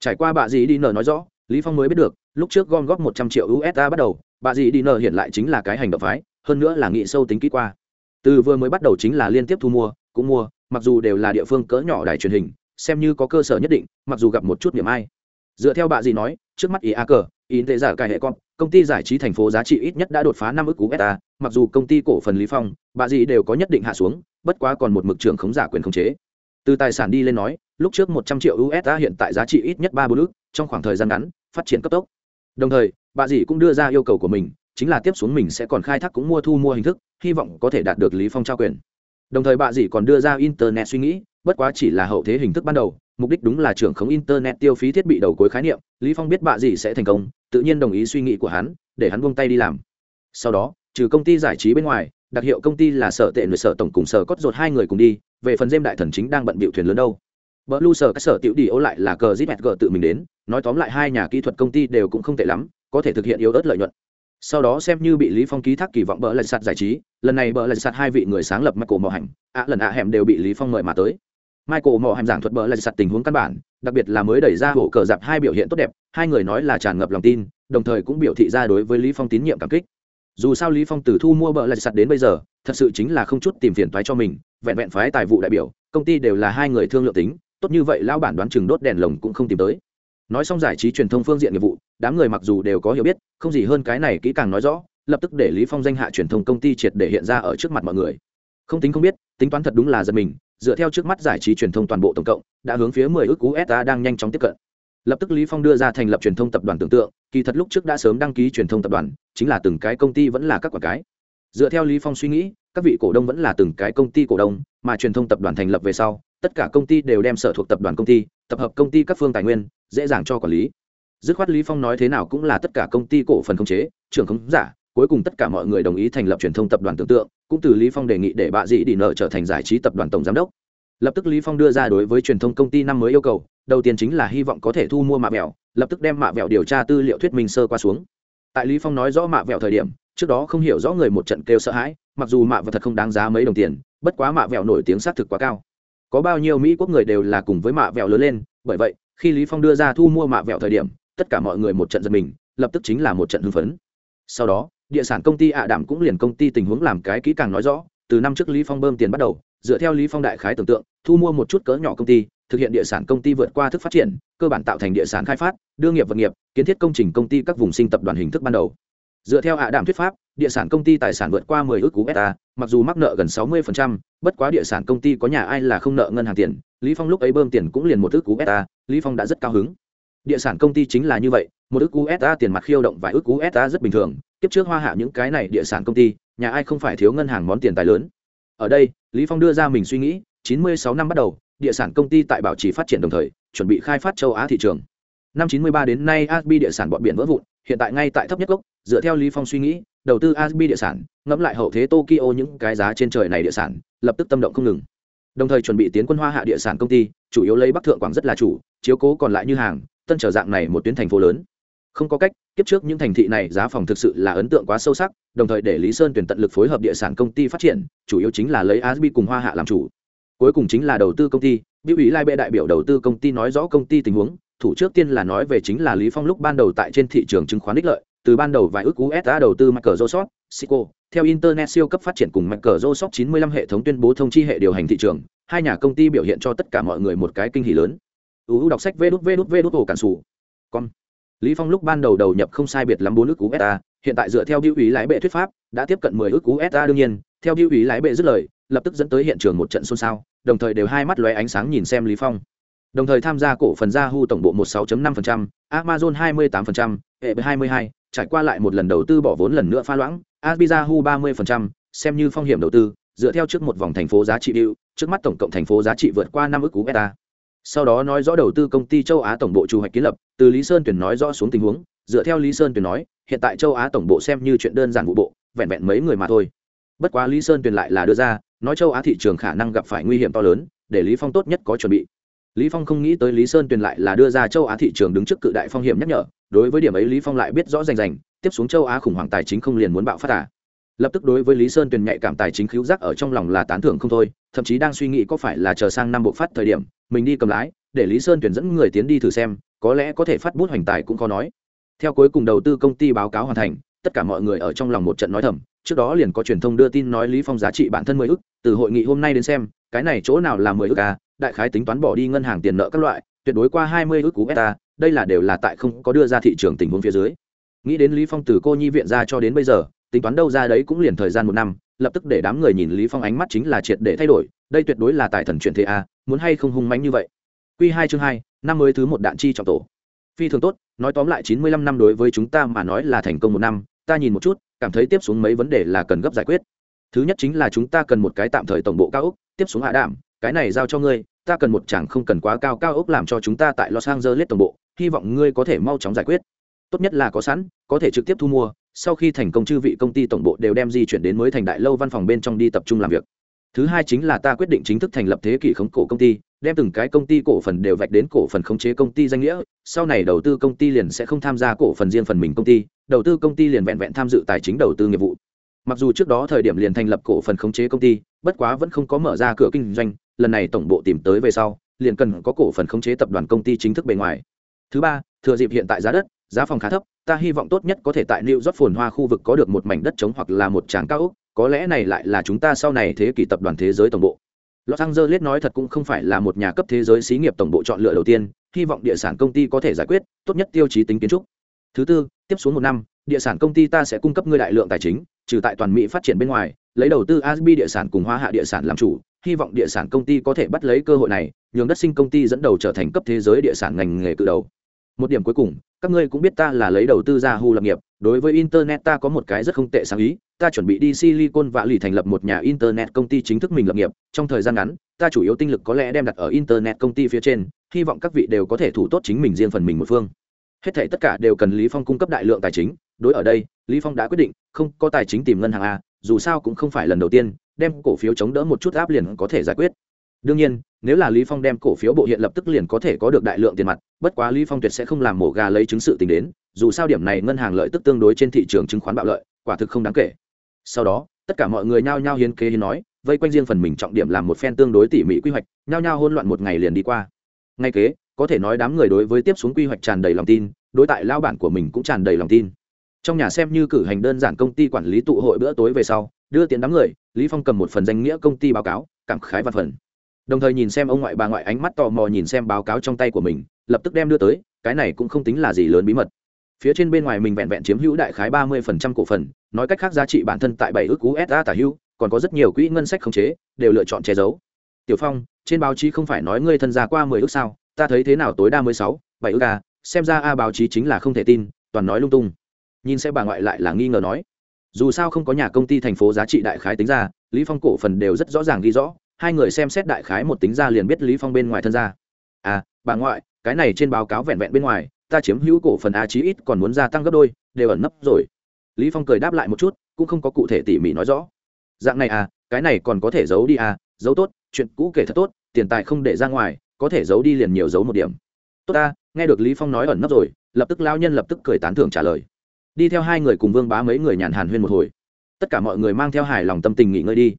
trải qua bà di đi nờ nói rõ, lý phong mới biết được, lúc trước gom góp một trăm triệu usd bắt đầu bà dì đi nợ hiện lại chính là cái hành động phái, hơn nữa là nghị sâu tính kỹ qua. Từ vừa mới bắt đầu chính là liên tiếp thu mua, cũng mua, mặc dù đều là địa phương cỡ nhỏ đài truyền hình, xem như có cơ sở nhất định, mặc dù gặp một chút niềm ai. Dựa theo bà dì nói, trước mắt ý a cờ ý tệ giả cải hệ con, công ty giải trí thành phố giá trị ít nhất đã đột phá năm ước cú beta, mặc dù công ty cổ phần lý phong, bà dì đều có nhất định hạ xuống, bất quá còn một mực trưởng khống giả quyền khống chế. Từ tài sản đi lên nói, lúc trước một trăm triệu usd hiện tại giá trị ít nhất ba bốn ước trong khoảng thời gian ngắn, phát triển cấp tốc. Đồng thời bà dì cũng đưa ra yêu cầu của mình chính là tiếp xuống mình sẽ còn khai thác cũng mua thu mua hình thức hy vọng có thể đạt được lý phong trao quyền. Đồng thời bà dì còn đưa ra internet suy nghĩ bất quá chỉ là hậu thế hình thức ban đầu mục đích đúng là trưởng khống internet tiêu phí thiết bị đầu cuối khái niệm lý phong biết bà dì sẽ thành công tự nhiên đồng ý suy nghĩ của hắn để hắn buông tay đi làm. Sau đó trừ công ty giải trí bên ngoài đặc hiệu công ty là sở tệ nội sở tổng cùng sở cốt ruột hai người cùng đi về phần dêm đại thần chính đang bận bịu thuyền lớn đâu. Bờ Lu sở các sở tiểu đi ô lại là cờ Zipet tự mình đến, nói tóm lại hai nhà kỹ thuật công ty đều cũng không tệ lắm, có thể thực hiện yếu ớt lợi nhuận. Sau đó xem như bị Lý Phong ký thác kỳ vọng bờ lần sạt giải trí, lần này bờ lần sạt hai vị người sáng lập Michael mò Hành, ạ lần ạ hẻm đều bị Lý Phong mời mà tới. Michael mò Hành giảng thuật bờ lần sạt tình huống căn bản, đặc biệt là mới đẩy ra hổ cờ dạp hai biểu hiện tốt đẹp, hai người nói là tràn ngập lòng tin, đồng thời cũng biểu thị ra đối với Lý Phong tín nhiệm cảm kích. Dù sao Lý Phong từ thu mua bờ lần sạt đến bây giờ, thật sự chính là không chút tìm phiền toái cho mình, vẹn vẹn phái tài vụ đại biểu, công ty đều là hai người thương lượng tính, tốt như vậy lão bản đoán chừng đốt đèn lồng cũng không tìm tới nói xong giải trí truyền thông phương diện nghiệp vụ, đám người mặc dù đều có hiểu biết, không gì hơn cái này kỹ càng nói rõ, lập tức để lý phong danh hạ truyền thông công ty triệt để hiện ra ở trước mặt mọi người. Không tính không biết, tính toán thật đúng là giật mình, dựa theo trước mắt giải trí truyền thông toàn bộ tổng cộng, đã hướng phía 10 ước usd đang nhanh chóng tiếp cận. Lập tức lý phong đưa ra thành lập truyền thông tập đoàn tưởng tượng, kỳ thật lúc trước đã sớm đăng ký truyền thông tập đoàn, chính là từng cái công ty vẫn là các quả cái dựa theo lý phong suy nghĩ, các vị cổ đông vẫn là từng cái công ty cổ đông, mà truyền thông tập đoàn thành lập về sau, tất cả công ty đều đem sở thuộc tập đoàn công ty, tập hợp công ty các phương tài nguyên dễ dàng cho quản lý. Dứt khoát lý phong nói thế nào cũng là tất cả công ty cổ phần khống chế trưởng khống giả cuối cùng tất cả mọi người đồng ý thành lập truyền thông tập đoàn tưởng tượng cũng từ lý phong đề nghị để bạ dị đi nợ trở thành giải trí tập đoàn tổng giám đốc. Lập tức lý phong đưa ra đối với truyền thông công ty năm mới yêu cầu đầu tiên chính là hy vọng có thể thu mua mạ vẹo, lập tức đem mạ vẹo điều tra tư liệu thuyết minh sơ qua xuống. Tại lý phong nói rõ mạ vẹo thời điểm trước đó không hiểu rõ người một trận kêu sợ hãi mặc dù mạ vẹo thật không đáng giá mấy đồng tiền bất quá mạ vẹo nổi tiếng xác thực quá cao. Có bao nhiêu mỹ quốc người đều là cùng với mạ vẹo lớn lên bởi vậy khi lý phong đưa ra thu mua mạ vẹo thời điểm, tất cả mọi người một trận giật mình, lập tức chính là một trận hưng phấn. Sau đó, địa sản công ty ạ đảm cũng liền công ty tình huống làm cái kỹ càng nói rõ, từ năm trước lý phong bơm tiền bắt đầu, dựa theo lý phong đại khái tưởng tượng, thu mua một chút cỡ nhỏ công ty, thực hiện địa sản công ty vượt qua thức phát triển, cơ bản tạo thành địa sản khai phát đương nghiệp vật nghiệp, kiến thiết công trình công ty các vùng sinh tập đoàn hình thức ban đầu. Dựa theo ạ đảm thuyết pháp địa sản công ty tài sản vượt qua 10 ước USD, mặc dù mắc nợ gần 60%, bất quá địa sản công ty có nhà ai là không nợ ngân hàng tiền lý phong lúc ấy bơm tiền cũng liền một ước USD, lý phong đã rất cao hứng. Địa sản công ty chính là như vậy một ước USD tiền mặt khiêu động vài ước USD rất bình thường kiếp trước hoa hạ những cái này địa sản công ty nhà ai không phải thiếu ngân hàng món tiền tài lớn. Ở đây lý phong đưa ra mình suy nghĩ 96 năm bắt đầu địa sản công ty tại bảo trì phát triển đồng thời chuẩn bị khai phát châu á thị trường. Năm 93 đến nay asbi địa sản bọn biển vỡ vụn hiện tại ngay tại thấp nhất gốc dựa theo lý phong suy nghĩ, đầu tư asbi địa sản, ngẫm lại hậu thế tokyo những cái giá trên trời này địa sản, lập tức tâm động không ngừng. Đồng thời chuẩn bị tiến quân hoa hạ địa sản công ty, chủ yếu lấy bắc thượng quảng rất là chủ, chiếu cố còn lại như hàng, tân trở dạng này một tuyến thành phố lớn. Không có cách, kiếp trước những thành thị này giá phòng thực sự là ấn tượng quá sâu sắc, đồng thời để lý sơn tuyển tận lực phối hợp địa sản công ty phát triển, chủ yếu chính là lấy asbi cùng hoa hạ làm chủ. Cuối cùng chính là đầu tư công ty, biểu ý lai bệ đại biểu đầu tư công ty nói rõ công ty tình huống, thủ trước tiên là nói về chính là lý phong lúc ban đầu tại trên thị trường chứng khoán ích lợi từ ban đầu vài ước US đầu tư Microsoft, Cisco, theo internet siêu cấp phát triển cùng Microsoft 95 hệ thống tuyên bố thông chi hệ điều hành thị trường, hai nhà công ty biểu hiện cho tất cả mọi người một cái kinh hỉ lớn. UU đọc sách vút vút vút ổ cản sủ. Con. Lý Phong lúc ban đầu đầu nhập không sai biệt lắm 4 ước US, hiện tại dựa theo biểu ý lái bệ thuyết pháp, đã tiếp cận 10 ước US đương nhiên, theo biểu ý lái bệ dứt lời, lập tức dẫn tới hiện trường một trận xôn xao, đồng thời đều hai mắt lóe ánh sáng nhìn xem Lý Phong. Đồng thời tham gia cổ phần Yahoo tổng bộ 16.5%, Amazon 28%, hệ 22, trải qua lại một lần đầu tư bỏ vốn lần nữa pha loãng Abizahu 30%, xem như phong hiểm đầu tư dựa theo trước một vòng thành phố giá trị điệu trước mắt tổng cộng thành phố giá trị vượt qua năm ước cú beta sau đó nói rõ đầu tư công ty châu á tổng bộ chủ hoạch kiến lập từ lý sơn tuyển nói rõ xuống tình huống dựa theo lý sơn tuyển nói hiện tại châu á tổng bộ xem như chuyện đơn giản vụ bộ vẹn vẹn mấy người mà thôi. Bất quá lý sơn tuyển lại là đưa ra nói châu á thị trường khả năng gặp phải nguy hiểm to lớn để lý phong tốt nhất có chuẩn bị lý phong không nghĩ tới lý sơn tuyển lại là đưa ra châu á thị trường đứng trước cự đại phong hiểm nhắc nhở, đối với điểm ấy lý phong lại biết rõ rành rành, tiếp xuống châu á khủng hoảng tài chính không liền muốn bạo phát à. lập tức đối với lý sơn tuyền nhạy cảm tài chính khiếu giác ở trong lòng là tán thưởng không thôi, thậm chí đang suy nghĩ có phải là chờ sang năm bộ phát thời điểm, mình đi cầm lái, để lý sơn tuyển dẫn người tiến đi thử xem, có lẽ có thể phát bút hoành tài cũng khó nói theo cuối cùng đầu tư công ty báo cáo hoàn thành, tất cả mọi người ở trong lòng một trận nói thầm, trước đó liền có truyền thông đưa tin nói lý phong giá trị bản thân mười ức, từ hội nghị hôm nay đến xem, cái này chỗ nào là mười ức à đại khái tính toán bỏ đi ngân hàng tiền nợ các loại, tuyệt đối qua hai mươi ức cú beta, đây là đều là tại không có đưa ra thị trường tình huống phía dưới. Nghĩ đến lý phong từ cô nhi viện ra cho đến bây giờ, tính toán đâu ra đấy cũng liền thời gian một năm, lập tức để đám người nhìn lý phong ánh mắt chính là triệt để thay đổi, đây tuyệt đối là tài thần chuyển thế a, muốn hay không hung mãnh như vậy. Quy hai chương hai, năm mới thứ một đạn chi trọng tổ. Phi thường tốt, nói tóm lại chín mươi lăm năm đối với chúng ta mà nói là thành công một năm, ta nhìn một chút, cảm thấy tiếp xuống mấy vấn đề là cần gấp giải quyết. Thứ nhất chính là chúng ta cần một cái tạm thời tổng bộ cao ốc, tiếp xuống hạ đạm cái này giao cho ngươi, ta cần một chàng không cần quá cao cao ốc làm cho chúng ta tại los angeles tổng bộ, hy vọng ngươi có thể mau chóng giải quyết. Tốt nhất là có sẵn, có thể trực tiếp thu mua, sau khi thành công chư vị công ty tổng bộ đều đem di chuyển đến mới thành đại lâu văn phòng bên trong đi tập trung làm việc. Thứ hai chính là ta quyết định chính thức thành lập thế kỷ khống cổ công ty, đem từng cái công ty cổ phần đều vạch đến cổ phần khống chế công ty danh nghĩa, sau này đầu tư công ty liền sẽ không tham gia cổ phần riêng phần mình công ty, đầu tư công ty liền vẹn vẹn tham dự tài chính đầu tư nghiệp vụ. Mặc dù trước đó thời điểm liền thành lập cổ phần khống chế công ty, bất quá vẫn không có mở ra cửa kinh doanh lần này tổng bộ tìm tới về sau liền cần có cổ phần khống chế tập đoàn công ty chính thức bề ngoài thứ ba thừa dịp hiện tại giá đất giá phòng khá thấp ta hy vọng tốt nhất có thể tại New York phồn hoa khu vực có được một mảnh đất trống hoặc là một tràng cao ốc, có lẽ này lại là chúng ta sau này thế kỷ tập đoàn thế giới tổng bộ. Los Angeles nói thật cũng không phải là một nhà cấp thế giới xí nghiệp tổng bộ chọn lựa đầu tiên, hy vọng địa sản công ty có thể giải quyết, tốt nhất tiêu chí tính kiến trúc. Thứ tư, tiếp xuống một năm, địa sản công ty ta sẽ cung cấp ngươi đại lượng tài chính, trừ tại toàn Mỹ phát triển bên ngoài, lấy đầu tư Asbi địa sản cùng Hoa Hạ địa sản làm chủ, hy vọng địa sản công ty có thể bắt lấy cơ hội này, nhường đất sinh công ty dẫn đầu trở thành cấp thế giới địa sản ngành nghề cự đầu. Một điểm cuối cùng, các ngươi cũng biết ta là lấy đầu tư ra hu lập nghiệp đối với internet ta có một cái rất không tệ sáng ý ta chuẩn bị đi silicon và lì thành lập một nhà internet công ty chính thức mình lập nghiệp trong thời gian ngắn ta chủ yếu tinh lực có lẽ đem đặt ở internet công ty phía trên hy vọng các vị đều có thể thủ tốt chính mình riêng phần mình một phương hết thảy tất cả đều cần lý phong cung cấp đại lượng tài chính đối ở đây lý phong đã quyết định không có tài chính tìm ngân hàng a dù sao cũng không phải lần đầu tiên đem cổ phiếu chống đỡ một chút áp liền có thể giải quyết. Đương nhiên, nếu là lý phong đem cổ phiếu bộ hiện lập tức liền có thể có được đại lượng tiền mặt, bất quá lý phong tuyệt sẽ không làm mổ gà lấy chứng sự tình đến, dù sao điểm này ngân hàng lợi tức tương đối trên thị trường chứng khoán bạo lợi, quả thực không đáng kể. Sau đó, tất cả mọi người nhao nhao hiến kế hiến nói, vây quanh riêng phần mình trọng điểm làm một phen tương đối tỉ mỉ quy hoạch, nhao nhao hỗn loạn một ngày liền đi qua. Ngay kế, có thể nói đám người đối với tiếp xuống quy hoạch tràn đầy lòng tin, đối tại lao bản của mình cũng tràn đầy lòng tin. Trong nhà xem như cử hành đơn giản công ty quản lý tụ hội bữa tối về sau, đưa tiền đám người lý phong cầm một phần danh nghĩa công ty báo cáo, cảm khái và phần. Đồng thời nhìn xem ông ngoại bà ngoại ánh mắt tò mò nhìn xem báo cáo trong tay của mình, lập tức đem đưa tới, cái này cũng không tính là gì lớn bí mật. Phía trên bên ngoài mình vẹn vẹn chiếm hữu đại khái ba mươi phần trăm cổ phần, nói cách khác giá trị bản thân tại bảy ước cú sa tả hữu, còn có rất nhiều quỹ ngân sách khống chế, đều lựa chọn che giấu. Tiểu phong, trên báo chí không phải nói ngươi thân gia qua mười ước sao, ta thấy thế nào tối đa mười sáu, bảy ước à xem ra a báo chí chính là không thể tin, toàn nói lung tung. Nhìn xem bà ngoại lại là nghi ngờ nói dù sao không có nhà công ty thành phố giá trị đại khái tính ra, lý phong cổ phần đều rất rõ ràng ghi rõ, hai người xem xét đại khái một tính ra liền biết lý phong bên ngoài thân ra à bà ngoại, cái này trên báo cáo vẹn vẹn bên ngoài, ta chiếm hữu cổ phần a chí ít còn muốn gia tăng gấp đôi, đều ẩn nấp rồi. Lý phong cười đáp lại một chút, cũng không có cụ thể tỉ mỉ nói rõ. Dạng này à cái này còn có thể giấu đi à giấu tốt, chuyện cũ kể thật tốt, tiền tài không để ra ngoài, có thể giấu đi liền nhiều giấu một điểm. Tốt ta, nghe được lý phong nói ẩn nấp rồi, lập tức lao nhân lập tức cười tán thưởng trả lời đi theo hai người cùng vương bá mấy người nhàn hàn huyên một hồi. Tất cả mọi người mang theo hài lòng tâm tình nghỉ ngơi đi.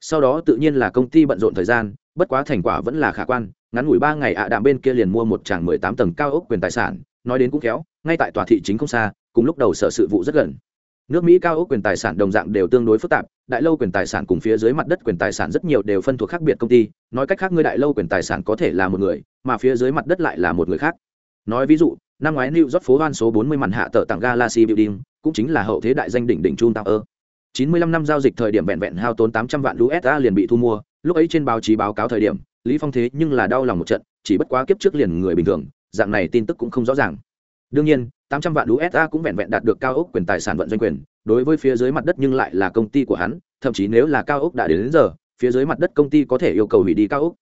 Sau đó tự nhiên là công ty bận rộn thời gian, bất quá thành quả vẫn là khả quan, ngắn ngủi ba ngày ạ à đạm bên kia liền mua một tràng mười tám tầng cao ốc quyền tài sản, nói đến cũng kéo ngay tại tòa thị chính không xa, cùng lúc đầu sở sự vụ rất gần. Nước mỹ cao ốc quyền tài sản đồng dạng đều tương đối phức tạp, đại lâu quyền tài sản cùng phía dưới mặt đất quyền tài sản rất nhiều đều phân thuộc khác biệt công ty, nói cách khác ngươi đại lâu quyền tài sản có thể là một người, mà phía dưới mặt đất lại là một người khác. Nói ví dụ năm ngoái new york phố hoan số 40 màn hạ tờ tặng galaxy building cũng chính là hậu thế đại danh đỉnh đỉnh trung Tower. 95 năm giao dịch thời điểm vẹn vẹn hao tốn 800 vạn USD liền bị thu mua, lúc ấy trên báo chí báo cáo thời điểm, Lý Phong thế nhưng là đau lòng một trận, chỉ bất quá kiếp trước liền người bình thường, dạng này tin tức cũng không rõ ràng. Đương nhiên, 800 vạn USD cũng vẹn vẹn đạt được cao ốc quyền tài sản vận doanh quyền, đối với phía dưới mặt đất nhưng lại là công ty của hắn, thậm chí nếu là cao ốc đã đến, đến giờ, phía dưới mặt đất công ty có thể yêu cầu hủy đi cao ốc.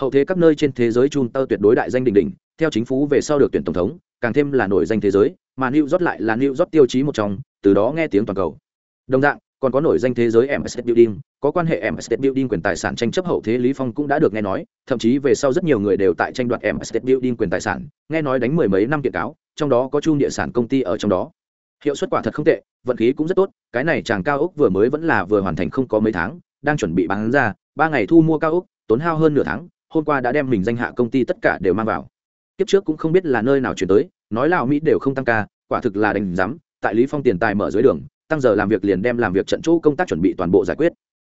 Hậu thế các nơi trên thế giới chun tơ tuyệt đối đại danh đỉnh đỉnh, theo chính phủ về sau được tuyển tổng thống, càng thêm là nổi danh thế giới, mà New York lại là New York tiêu chí một trong, từ đó nghe tiếng toàn cầu. Đồng dạng, còn có nổi danh thế giới M Building, có quan hệ M Building quyền tài sản tranh chấp hậu thế Lý Phong cũng đã được nghe nói, thậm chí về sau rất nhiều người đều tại tranh đoạt M Building quyền tài sản, nghe nói đánh mười mấy năm kiện cáo, trong đó có chung địa sản công ty ở trong đó. Hiệu suất quả thật không tệ, vận khí cũng rất tốt, cái này chàng cao ốc vừa mới vẫn là vừa hoàn thành không có mấy tháng, đang chuẩn bị bán ra, ba ngày thu mua cao ốc, tốn hao hơn nửa tháng, hôm qua đã đem mình danh hạ công ty tất cả đều mang vào kiếp trước cũng không biết là nơi nào chuyển tới, nói lào mỹ đều không tăng ca, quả thực là đánh giám, tại lý phong tiền tài mở dưới đường, tăng giờ làm việc liền đem làm việc trận chỗ công tác chuẩn bị toàn bộ giải quyết.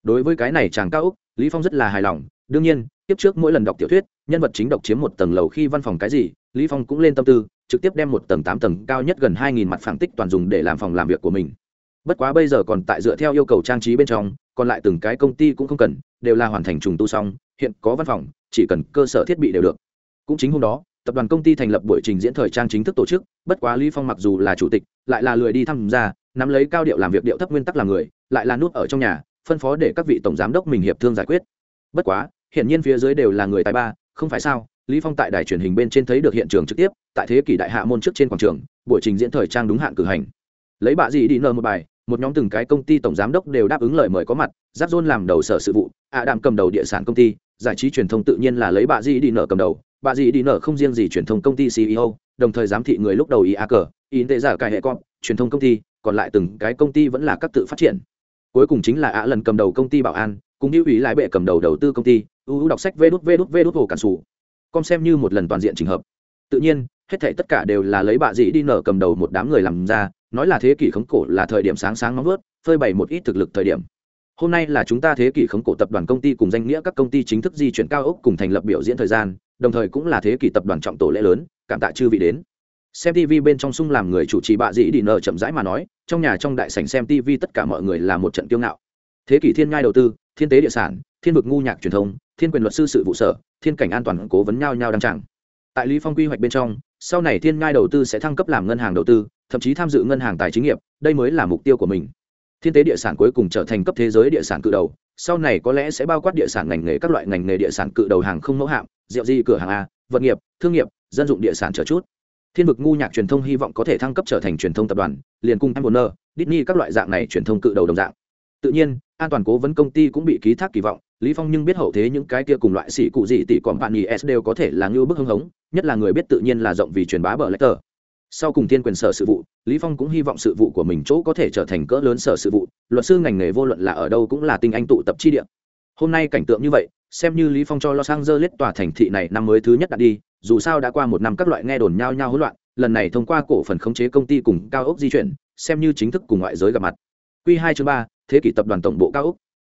Đối với cái này chàng cao úc lý phong rất là hài lòng, đương nhiên tiếp trước mỗi lần đọc tiểu thuyết, nhân vật chính độc chiếm một tầng lầu khi văn phòng cái gì, lý phong cũng lên tâm tư, trực tiếp đem một tầng tám tầng cao nhất gần hai nghìn mặt phẳng tích toàn dùng để làm phòng làm việc của mình. Bất quá bây giờ còn tại dựa theo yêu cầu trang trí bên trong, còn lại từng cái công ty cũng không cần, đều là hoàn thành trùng tu xong, hiện có văn phòng, chỉ cần cơ sở thiết bị đều được. Cũng chính hôm đó tập đoàn công ty thành lập buổi trình diễn thời trang chính thức tổ chức, bất quá lý phong mặc dù là chủ tịch, lại là lười đi tham gia, nắm lấy cao điệu làm việc điệu thấp nguyên tắc là người, lại là nút ở trong nhà, phân phó để các vị tổng giám đốc mình hiệp thương giải quyết. Bất quá, hiển nhiên phía dưới đều là người tài ba, không phải sao? Lý phong tại đài truyền hình bên trên thấy được hiện trường trực tiếp, tại thế kỷ đại hạ môn trước trên quảng trường, buổi trình diễn thời trang đúng hạn cử hành. Lấy bạ gì đi nợ một bài, một nhóm từng cái công ty tổng giám đốc đều đáp ứng lời mời có mặt giáp dôn làm đầu sở sự vụ ạ đạm cầm đầu địa sản công ty giải trí truyền thông tự nhiên là lấy bà di đi nợ cầm đầu. Bà di đi nợ không riêng gì truyền thông công ty ceo đồng thời giám thị người lúc đầu ý a cờ ý tệ giả cải hệ con truyền thông công ty, còn lại từng cái công ty vẫn là các tự phát triển. Cuối cùng chính là ạ lần cầm đầu công ty bảo an cũng như ủy lại bệ cầm đầu đầu tư công ty ưu đọc sách vê đút vê đút vê đút hồ cản sủ. Com xem như một lần toàn diện trình hợp. Tự nhiên, hết thảy tất cả đều là lấy bạ dĩ đi nở cầm đầu một đám người làm ra, nói là thế kỷ khống cổ là thời điểm sáng sáng nóng vớt, phơi bày một ít thực lực thời điểm hôm nay là chúng ta thế kỷ khống cổ tập đoàn công ty cùng danh nghĩa các công ty chính thức di chuyển cao ốc cùng thành lập biểu diễn thời gian, đồng thời cũng là thế kỷ tập đoàn trọng tổ lễ lớn, cảm tạ chư vị đến. Xem tv bên trong sung làm người chủ trì bạ dĩ đi nợ chậm rãi mà nói, trong nhà trong đại sảnh xem tv tất cả mọi người là một trận kiêu ngạo. Thế kỷ thiên ngai đầu tư, thiên tế địa sản, thiên vực ngu nhạc truyền thông, thiên quyền luật sư sự vụ sở, thiên cảnh an toàn cố vấn nhau nhau đăng tràng. Tại lý phong quy hoạch bên trong, sau này thiên ngai đầu tư sẽ thăng cấp làm ngân hàng đầu tư, thậm chí tham dự ngân hàng tài chính nghiệp, đây mới là mục tiêu của mình thiên tế địa sản cuối cùng trở thành cấp thế giới địa sản cự đầu, sau này có lẽ sẽ bao quát địa sản ngành nghề các loại ngành nghề địa sản cự đầu hàng không mẫu hạm, rượu di cửa hàng a, vật nghiệp, thương nghiệp, dân dụng địa sản trở chút. Thiên vực ngu nhạc truyền thông hy vọng có thể thăng cấp trở thành truyền thông tập đoàn, liền cung em warner, disney các loại dạng này truyền thông cự đầu đồng dạng. Tự nhiên, an toàn cố vấn công ty cũng bị ký thác kỳ vọng, lý phong nhưng biết hậu thế những cái kia cùng loại sĩ cụ gì tỷ còn bạn nhì s đều có thể là như bức hưng hống, nhất là người biết tự nhiên là rộng vì truyền bá bờ lẽ tờ sau cùng thiên quyền sở sự vụ, lý phong cũng hy vọng sự vụ của mình chỗ có thể trở thành cỡ lớn sở sự vụ. Luật sư ngành nghề vô luận là ở đâu cũng là tinh anh tụ tập chi địa. Hôm nay cảnh tượng như vậy, xem như lý phong cho los angeles tòa thành thị này năm mới thứ nhất đã đi, dù sao đã qua một năm các loại nghe đồn nhau nhau hỗn loạn, lần này thông qua cổ phần khống chế công ty cùng cao ốc di chuyển, xem như chính thức cùng ngoại giới gặp mặt. Quy hai chương ba, thế kỷ tập đoàn tổng bộ cao ốc.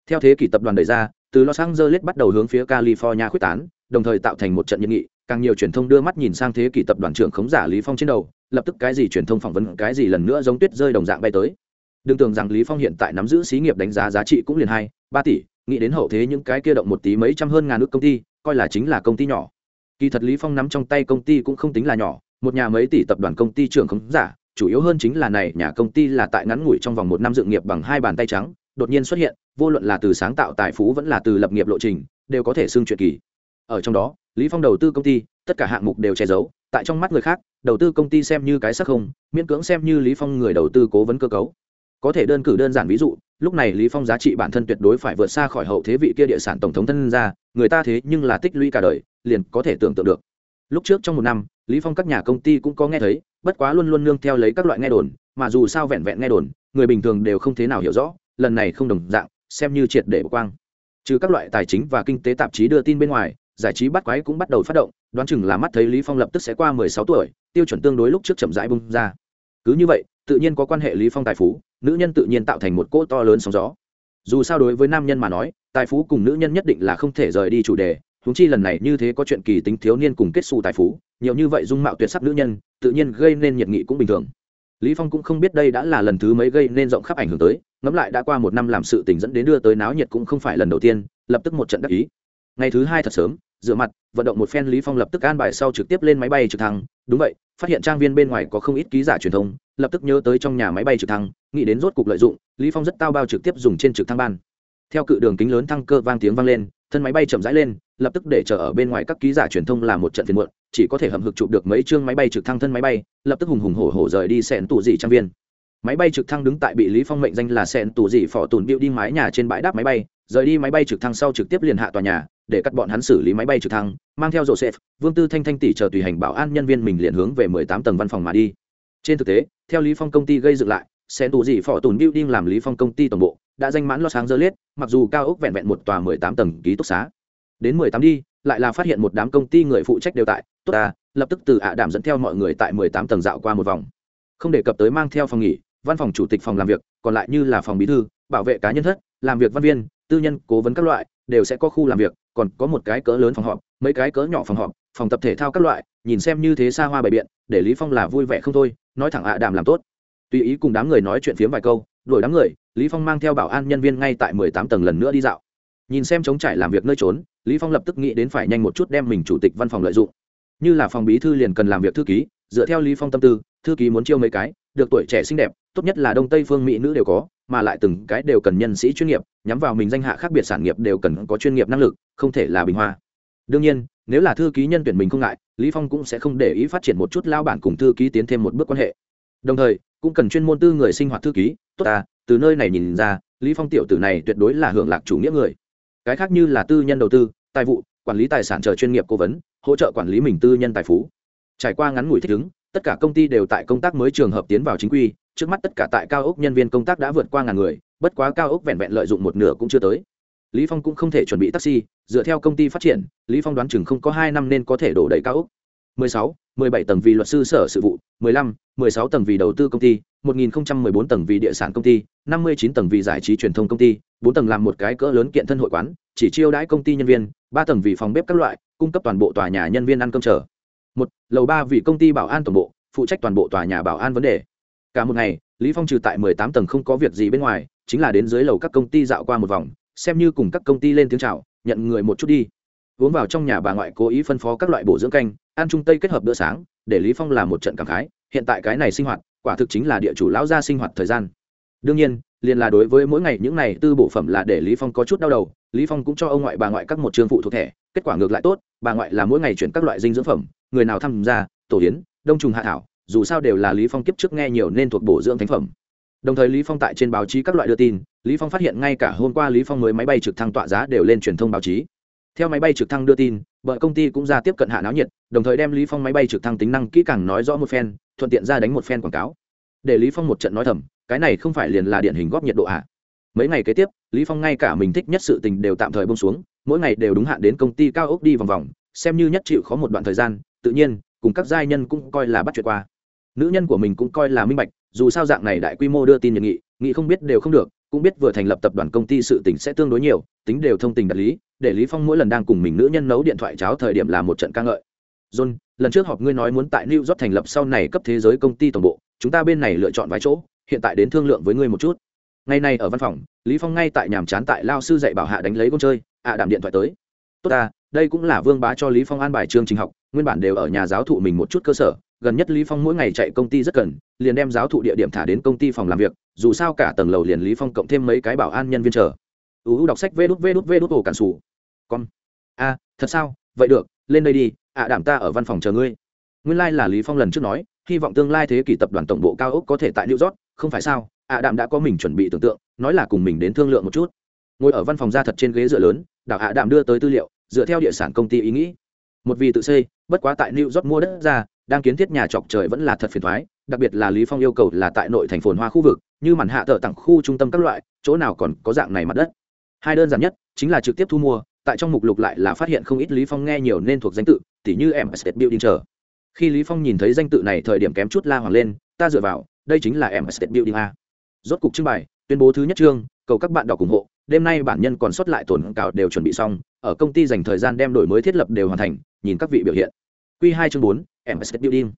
Theo thế kỷ tập đoàn đề ra, từ los angeles bắt đầu hướng phía california khuyết tán, đồng thời tạo thành một trận nhiệt nghị, càng nhiều truyền thông đưa mắt nhìn sang thế kỷ tập đoàn trưởng khống giả lý phong trên đầu lập tức cái gì truyền thông phỏng vấn, cái gì lần nữa giống tuyết rơi đồng dạng bay tới. Đừng tưởng rằng lý phong hiện tại nắm giữ xí nghiệp đánh giá giá trị cũng liền hai, ba tỷ, nghĩ đến hậu thế những cái kia động một tí mấy trăm hơn ngàn nước công ty, coi là chính là công ty nhỏ. Kỳ thật lý phong nắm trong tay công ty cũng không tính là nhỏ, một nhà mấy tỷ tập đoàn công ty trưởng khống giả, chủ yếu hơn chính là này nhà công ty là tại ngắn ngủi trong vòng một năm dựng nghiệp bằng hai bàn tay trắng, đột nhiên xuất hiện, vô luận là từ sáng tạo tài phú vẫn là từ lập nghiệp lộ trình, đều có thể xưng chuyện kỳ. Ở trong đó, lý phong đầu tư công ty, tất cả hạng mục đều che giấu tại trong mắt người khác, đầu tư công ty xem như cái sắc không, miễn cưỡng xem như lý phong người đầu tư cố vấn cơ cấu. Có thể đơn cử đơn giản ví dụ, lúc này lý phong giá trị bản thân tuyệt đối phải vượt xa khỏi hậu thế vị kia địa sản tổng thống thân ra, người ta thế nhưng là tích lũy cả đời, liền có thể tưởng tượng được. Lúc trước trong một năm, lý phong các nhà công ty cũng có nghe thấy, bất quá luôn luôn nương theo lấy các loại nghe đồn, mà dù sao vẹn vẹn nghe đồn, người bình thường đều không thế nào hiểu rõ, lần này không đồng dạng, xem như triệt để quang. Trừ các loại tài chính và kinh tế tạp chí đưa tin bên ngoài, giải trí bắt quái cũng bắt đầu phát động đoán chừng là mắt thấy lý phong lập tức sẽ qua 16 tuổi, tiêu chuẩn tương đối lúc trước chậm rãi bung ra. Cứ như vậy, tự nhiên có quan hệ lý phong tài phú, nữ nhân tự nhiên tạo thành một cỗ to lớn sóng gió. Dù sao đối với nam nhân mà nói, tài phú cùng nữ nhân nhất định là không thể rời đi chủ đề, huống chi lần này như thế có chuyện kỳ tính thiếu niên cùng kết xu tài phú, nhiều như vậy dung mạo tuyệt sắc nữ nhân, tự nhiên gây nên nhiệt nghị cũng bình thường. Lý phong cũng không biết đây đã là lần thứ mấy gây nên rộng khắp ảnh hưởng tới, ngẫm lại đã qua một năm làm sự tình dẫn đến đưa tới náo nhiệt cũng không phải lần đầu tiên, lập tức một trận đắc ý ngày thứ hai thật sớm, rửa mặt, vận động một phen lý phong lập tức an bài sau trực tiếp lên máy bay trực thăng. Đúng vậy, phát hiện trang viên bên ngoài có không ít ký giả truyền thông, lập tức nhớ tới trong nhà máy bay trực thăng, nghĩ đến rốt cục lợi dụng, lý phong rất tao bao trực tiếp dùng trên trực thăng ban. Theo cự đường kính lớn thăng cơ vang tiếng vang lên, thân máy bay chậm rãi lên, lập tức để chờ ở bên ngoài các ký giả truyền thông làm một trận phiền muộn, chỉ có thể hầm hực chụp được mấy chương máy bay trực thăng thân máy bay, lập tức hùng hùng hổ hổ rời đi xẻn tù dị trang viên. Máy bay trực thăng đứng tại bị lý phong mệnh danh là xẻn tù dị phỏ tùn biểu đi mái nhà trên bãi đáp máy bay, rời đi máy bay trực thăng sau trực tiếp liền hạ tòa nhà để cắt bọn hắn xử lý máy bay trực thăng, mang theo joseph, vương tư thanh thanh tỷ chờ tùy hành bảo an nhân viên mình liền hướng về 18 tầng văn phòng mà đi. Trên thực tế, theo lý phong công ty gây dựng lại sẽ tù dị phỏ tùn building làm lý phong công ty tổng bộ, đã danh mãn sáng dơ liết mặc dù cao ốc vẹn vẹn một tòa 18 tầng ký túc xá. Đến 18 đi, lại là phát hiện một đám công ty người phụ trách đều tại, tốt à lập tức từ ạ đảm dẫn theo mọi người tại mười tám tầng dạo qua một vòng. Không đề cập tới mang theo phòng nghỉ, văn phòng chủ tịch phòng làm việc, còn lại như là phòng bí thư, bảo vệ cá nhân thất, làm việc văn viên, tư nhân, cố vấn các loại, đều sẽ có khu làm việc còn có một cái cỡ lớn phòng họp, mấy cái cỡ nhỏ phòng họp, phòng tập thể thao các loại, nhìn xem như thế xa hoa bày biện, để lý phong là vui vẻ không thôi, nói thẳng ạ, đàm làm tốt. Tùy ý cùng đám người nói chuyện phiếm vài câu, đuổi đám người, lý phong mang theo bảo an nhân viên ngay tại mười tám tầng lần nữa đi dạo. Nhìn xem chống trải làm việc nơi trốn, lý phong lập tức nghĩ đến phải nhanh một chút đem mình chủ tịch văn phòng lợi dụng. Như là phòng bí thư liền cần làm việc thư ký, dựa theo lý phong tâm tư, thư ký muốn chiêu mấy cái, được tuổi trẻ xinh đẹp tốt nhất là đông tây phương mỹ nữ đều có, mà lại từng cái đều cần nhân sĩ chuyên nghiệp, nhắm vào mình danh hạ khác biệt sản nghiệp đều cần có chuyên nghiệp năng lực, không thể là bình hoa. đương nhiên, nếu là thư ký nhân tuyển mình không ngại, lý phong cũng sẽ không để ý phát triển một chút lao bản cùng thư ký tiến thêm một bước quan hệ. đồng thời, cũng cần chuyên môn tư người sinh hoạt thư ký, tốt à từ nơi này nhìn ra, lý phong tiểu tử này tuyệt đối là hưởng lạc chủ nghĩa người. cái khác như là tư nhân đầu tư, tài vụ, quản lý tài sản chờ chuyên nghiệp cố vấn, hỗ trợ quản lý mình tư nhân tài phú trải qua ngắn ngủi thích ứng tất cả công ty đều tại công tác mới trường hợp tiến vào chính quy trước mắt tất cả tại cao ốc nhân viên công tác đã vượt qua ngàn người bất quá cao ốc vẹn vẹn lợi dụng một nửa cũng chưa tới. Lý phong cũng không thể chuẩn bị taxi dựa theo công ty phát triển lý phong đoán chừng không có hai năm nên có thể đổ đầy cao ốc. 16, 17 tầng vì luật sư sở sự vụ 15, 16 tầng vì đầu tư công ty 1014 tầng vì địa sản công ty 59 tầng vì giải trí truyền thông công ty 4 tầng làm một cái cỡ lớn kiện thân hội quán chỉ chiêu đãi công ty nhân viên 3 tầng vì phòng bếp các loại cung cấp toàn bộ tòa nhà nhân viên ăn cơm chờ một, lầu ba vì công ty bảo an tổng bộ, phụ trách toàn bộ tòa nhà bảo an vấn đề. Cả một ngày, lý phong trừ tại 18 tầng không có việc gì bên ngoài, chính là đến dưới lầu các công ty dạo qua một vòng, xem như cùng các công ty lên tiếng chào, nhận người một chút đi. Uống vào trong nhà bà ngoại cố ý phân phó các loại bổ dưỡng canh, ăn trung tây kết hợp bữa sáng, để lý phong làm một trận cảm khái, hiện tại cái này sinh hoạt, quả thực chính là địa chủ lão gia sinh hoạt thời gian. Đương nhiên, liền là đối với mỗi ngày những này tư bộ phẩm là để lý phong có chút đau đầu, lý phong cũng cho ông ngoại bà ngoại các một trường phụ thuộc thẻ, kết quả ngược lại tốt bà ngoại là mỗi ngày chuyển các loại dinh dưỡng phẩm, người nào tham gia, tổ hiến, đông trùng hạ thảo, dù sao đều là lý phong kiếp trước nghe nhiều nên thuộc bổ dưỡng thánh phẩm. Đồng thời lý phong tại trên báo chí các loại đưa tin, lý phong phát hiện ngay cả hôm qua lý phong mới máy bay trực thăng tọa giá đều lên truyền thông báo chí. Theo máy bay trực thăng đưa tin vợ công ty cũng ra tiếp cận hạ náo nhiệt, đồng thời đem lý phong máy bay trực thăng tính năng kỹ càng nói rõ một phen, thuận tiện ra đánh một phen quảng cáo. Để lý phong một trận nói thầm, cái này không phải liền là điển hình góp nhiệt độ ạ mấy ngày kế tiếp, lý phong ngay cả mình thích nhất sự tình đều tạm thời bông xuống mỗi ngày đều đúng hạn đến công ty cao ốc đi vòng vòng, xem như nhất chịu khó một đoạn thời gian, tự nhiên, cùng các giai nhân cũng coi là bắt chuyện qua. Nữ nhân của mình cũng coi là minh bạch, dù sao dạng này đại quy mô đưa tin nhật nghị nghị không biết đều không được, cũng biết vừa thành lập tập đoàn công ty sự tình sẽ tương đối nhiều, tính đều thông tình đạt lý, để lý phong mỗi lần đang cùng mình nữ nhân nấu điện thoại cháo thời điểm là một trận ca ngợi. John, lần trước họp ngươi nói muốn tại new york thành lập sau này cấp thế giới công ty tổng bộ, chúng ta bên này lựa chọn vài chỗ, hiện tại đến thương lượng với ngươi một chút. Ngày nay ở văn phòng, lý phong ngay tại nhàm chán tại lao sư dạy bảo hạ đánh lấy con chơi ạ à đảm điện thoại tới. Tốt ta, đây cũng là vương bá cho lý phong an bài chương trình học, nguyên bản đều ở nhà giáo thụ mình một chút cơ sở, gần nhất lý phong mỗi ngày chạy công ty rất cần, liền đem giáo thụ địa điểm thả đến công ty phòng làm việc, dù sao cả tầng lầu liền lý phong cộng thêm mấy cái bảo an nhân viên chờ. Uu đọc sách vê đút vê đút vê đút ổ cản sủ. Con a à, thật sao? Vậy được, lên đây đi, ạ đảm ta ở văn phòng chờ ngươi. Nguyên lai like là lý phong lần trước nói, hy vọng tương lai thế kỷ tập đoàn tổng bộ cao ốc có thể tại new york, không phải sao? Ạ đạm đã có mình chuẩn bị tưởng tượng, nói là cùng mình đến thương lượng một chút. Ngồi ở văn phòng ra thật trên ghế dựa lớn đảo hạ đạm đưa tới tư liệu, dựa theo địa sản công ty ý nghĩ. Một vì tự xây, bất quá tại new york mua đất ra, đang kiến thiết nhà trọc trời vẫn là thật phiền thoái, đặc biệt là lý phong yêu cầu là tại nội thành phồn hoa khu vực, như màn hạ tờ tặng khu trung tâm các loại, chỗ nào còn có dạng này mặt đất. Hai đơn giản nhất, chính là trực tiếp thu mua, tại trong mục lục lại là phát hiện không ít lý phong nghe nhiều nên thuộc danh tự, tỉ như em estate building chờ. Khi lý phong nhìn thấy danh tự này thời điểm kém chút la hoàng lên, ta dựa vào, đây chính là em estate building a. Rốt cục trưng bày, tuyên bố thứ nhất chương, cầu các bạn đọc ủng hộ đêm nay bản nhân còn sót lại tổn cào đều chuẩn bị xong ở công ty dành thời gian đem đổi mới thiết lập đều hoàn thành nhìn các vị biểu hiện q hai chương bốn MS building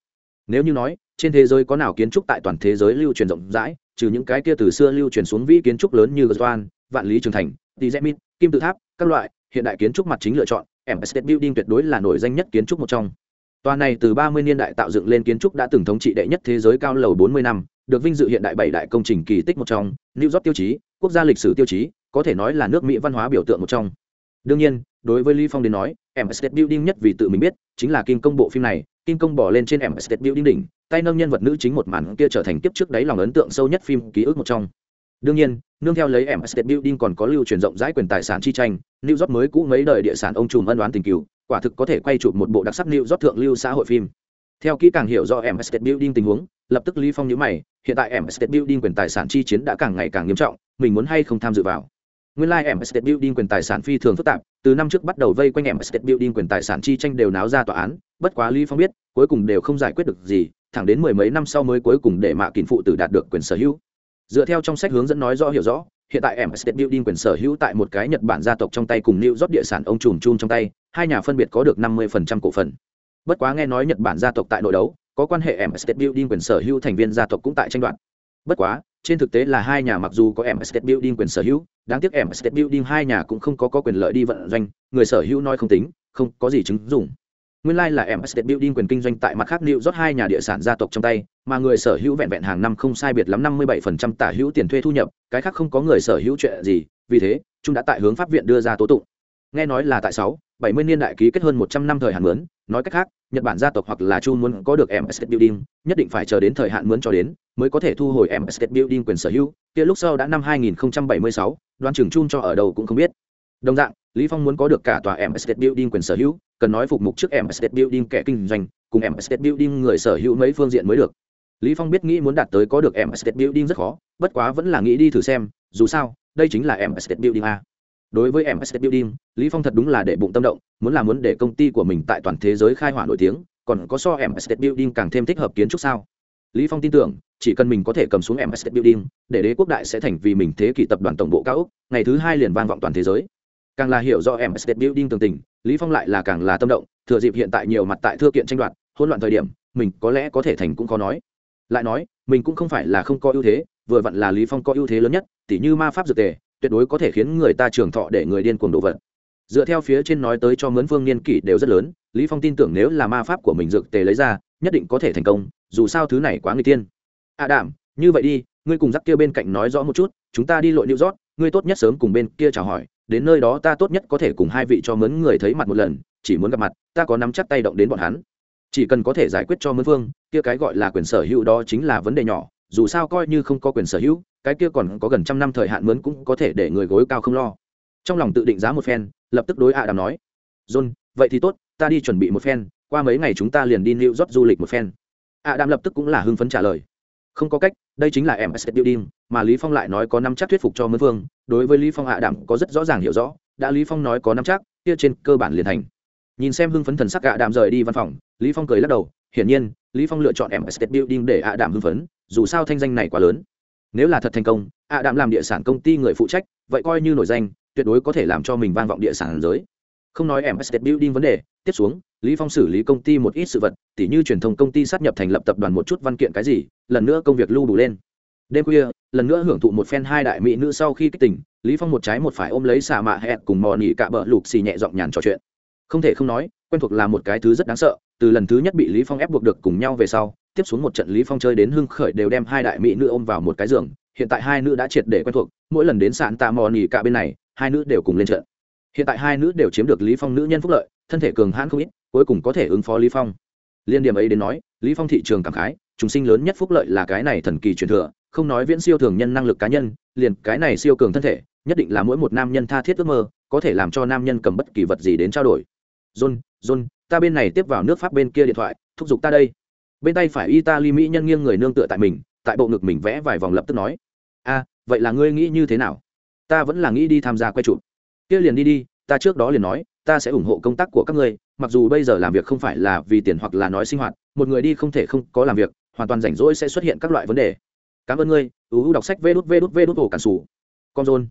nếu như nói trên thế giới có nào kiến trúc tại toàn thế giới lưu truyền rộng rãi trừ những cái kia từ xưa lưu truyền xuống vĩ kiến trúc lớn như Gazwan, Vạn Lý Trường Thành, Tizemit, Kim Tự Tháp, các loại, hiện đại kiến trúc mặt chính lựa chọn, Empire Building tuyệt đối là nổi danh nhất kiến trúc một trong. Tòa này từ 30 niên đại tạo dựng lên kiến trúc đã từng thống trị đệ nhất thế giới cao lầu 40 năm, được vinh dự hiện đại bảy đại công trình kỳ tích một trong, New York tiêu chí, quốc gia lịch sử tiêu chí, có thể nói là nước Mỹ văn hóa biểu tượng một trong. Đương nhiên, đối với Lý Phong đến nói, Empire Building nhất vì tự mình biết, chính là kinh công bộ phim này, kinh công bỏ lên trên Empire Building đỉnh, tay nâng nhân vật nữ chính một màn kia trở thành kiếp trước đấy lòng ấn tượng sâu nhất phim ký ức một trong. Đương nhiên nương theo lấy em state building còn có lưu truyền rộng rãi quyền tài sản chi tranh new york mới cũ mấy đời địa sản ông trùm ân đoán tình cựu quả thực có thể quay chụp một bộ đặc sắc new york thượng lưu xã hội phim. Theo kỹ càng hiểu do em state building tình huống lập tức lý phong nhíu mày hiện tại em state building quyền tài sản chi chiến đã càng ngày càng nghiêm trọng mình muốn hay không tham dự vào? Nguyên lai like em state building quyền tài sản phi thường phức tạp, từ năm trước bắt đầu vây quanh em state building quyền tài sản chi tranh đều náo ra tòa án, bất quá lý phong biết, cuối cùng đều không giải quyết được gì, thẳng đến mười mấy năm sau mới cuối cùng để mạ kín phụ tử đạt được quyền sở hữu. Dựa theo trong sách hướng dẫn nói rõ hiểu rõ, hiện tại em state building quyền sở hữu tại một cái nhật bản gia tộc trong tay cùng new york địa sản ông trùm chun trong tay, hai nhà phân biệt có được năm mươi cổ phần. Bất quá nghe nói nhật bản gia tộc tại nội đấu, có quan hệ em state building quyền sở hữu thành viên gia tộc cũng tại tranh đoạt bất quá trên thực tế là hai nhà mặc dù có em state building quyền sở hữu đáng tiếc em state building hai nhà cũng không có, có quyền lợi đi vận doanh người sở hữu nói không tính không có gì chứng dụng. Nguyên lai like là em state building quyền kinh doanh tại mặt khác liệu rót hai nhà địa sản gia tộc trong tay mà người sở hữu vẹn vẹn hàng năm không sai biệt lắm năm mươi bảy phần trăm tả hữu tiền thuê thu nhập cái khác không có người sở hữu chuyện gì vì thế chúng đã tại hướng pháp viện đưa ra tố tụng nghe nói là tại sáu bảy mươi niên đại ký kết hơn một trăm năm thời hạn mướn nói cách khác nhật bản gia tộc hoặc là chu muốn có được em building nhất định phải chờ đến thời hạn mướn cho đến mới có thể thu hồi em building quyền sở hữu kia lúc sau đã năm 2076, đoán trưởng chun cho ở đầu cũng không biết. Đồng dạng lý phong muốn có được cả tòa em building quyền sở hữu cần nói phục mục trước em building kẻ kinh doanh cùng em building người sở hữu mấy phương diện mới được. Lý phong biết nghĩ muốn đạt tới có được em building rất khó bất quá vẫn là nghĩ đi thử xem dù sao đây chính là em building a đối với MS building lý phong thật đúng là để bụng tâm động, muốn là muốn để công ty của mình tại toàn thế giới khai hỏa nổi tiếng, còn có so MS building càng thêm thích hợp kiến trúc sao? Lý phong tin tưởng, chỉ cần mình có thể cầm xuống MS building để đế quốc đại sẽ thành vì mình thế kỷ tập đoàn tổng bộ cao úc ngày thứ hai liền vang vọng toàn thế giới. Càng là hiểu rõ MS building tường tình, lý phong lại là càng là tâm động, thừa dịp hiện tại nhiều mặt tại thưa kiện tranh đoạt, hỗn loạn thời điểm, mình có lẽ có thể thành cũng khó nói. Lại nói, mình cũng không phải là không có ưu thế, vừa vặn là lý phong có ưu thế lớn nhất, tỉ như ma pháp dược tề tuyệt đối có thể khiến người ta trường thọ để người điên cuồng độ vật. Dựa theo phía trên nói tới cho mướn phương niên kỷ đều rất lớn, lý phong tin tưởng nếu là ma pháp của mình dược tề lấy ra, nhất định có thể thành công, dù sao thứ này quá người tiên. À đảm như vậy đi, ngươi cùng dắt kia bên cạnh nói rõ một chút, chúng ta đi lội new rót ngươi tốt nhất sớm cùng bên kia chào hỏi, đến nơi đó ta tốt nhất có thể cùng hai vị cho mướn người thấy mặt một lần, chỉ muốn gặp mặt, ta có nắm chắc tay động đến bọn hắn. Chỉ cần có thể giải quyết cho mướn phương kia cái gọi là quyền sở hữu đó chính là vấn đề nhỏ dù sao coi như không có quyền sở hữu, cái kia còn có gần trăm năm thời hạn mướn cũng có thể để người gối cao không lo. Trong lòng tự định giá một phen, lập tức đối ạ đàm nói, john, vậy thì tốt, ta đi chuẩn bị một phen, qua mấy ngày chúng ta liền đi new york du lịch một phen. Ạ đàm lập tức cũng là hưng phấn trả lời, không có cách, đây chính là em building, mà lý phong lại nói có năm chắc thuyết phục cho mướn phương đối với lý phong ạ đàm có rất rõ ràng hiểu rõ, đã lý phong nói có năm chắc, kia trên cơ bản liền thành. Nhìn xem hưng phấn thần sắc ạ đàm rời đi văn phòng, lý phong cười lắc đầu, hiển nhiên, lý phong lựa chọn em building để ạ đàm hưng phấn dù sao thanh danh này quá lớn. Nếu là thật thành công, ạ đạm làm địa sản công ty người phụ trách, vậy coi như nổi danh, tuyệt đối có thể làm cho mình vang vọng địa sản giới. Không nói em state building vấn đề, tiếp xuống, lý phong xử lý công ty một ít sự vật, tỉ như truyền thông công ty sát nhập thành lập tập đoàn một chút văn kiện cái gì, lần nữa công việc lưu đủ lên. Đêm khuya, lần nữa hưởng thụ một phen hai đại mỹ nữ sau khi kích tỉnh lý phong một trái một phải ôm lấy xà mạ hẹn cùng mò nỉ cạ bờ lục xì nhẹ giọng nhàn trò chuyện. Không thể không nói, quen thuộc là một cái thứ rất đáng sợ, từ lần thứ nhất bị lý phong ép buộc được cùng nhau về sau tiếp xuống một trận lý phong chơi đến hưng khởi đều đem hai đại mỹ nữ ôm vào một cái giường, hiện tại hai nữ đã triệt để quen thuộc, mỗi lần đến sạn tạ mò nỉ cạ bên này, hai nữ đều cùng lên trận. Hiện tại hai nữ đều chiếm được lý phong nữ nhân phúc lợi, thân thể cường hãn không ít, cuối cùng có thể ứng phó lý phong. Liên điểm ấy đến nói, lý phong thị trường cảm khái chúng sinh lớn nhất phúc lợi là cái này thần kỳ truyền thừa, không nói viễn siêu thường nhân năng lực cá nhân, liền cái này siêu cường thân thể, nhất định là mỗi một nam nhân tha thiết ước mơ, có thể làm cho nam nhân cầm bất kỳ vật gì đến trao đổi. John john, ta bên này tiếp vào nước pháp bên kia điện thoại, thúc giục ta đây bên tay phải italy mỹ nhân nghiêng người nương tựa tại mình tại bộ ngực mình vẽ vài vòng lập tức nói a vậy là ngươi nghĩ như thế nào? Ta vẫn là nghĩ đi tham gia quay chụp. Kia liền đi đi ta trước đó liền nói ta sẽ ủng hộ công tác của các ngươi mặc dù bây giờ làm việc không phải là vì tiền hoặc là nói sinh hoạt một người đi không thể không có làm việc hoàn toàn rảnh rỗi sẽ xuất hiện các loại vấn đề. Cảm ơn ngươi ưu đọc sách vê đút vê đút vê đút ổ cản xù. con rôn.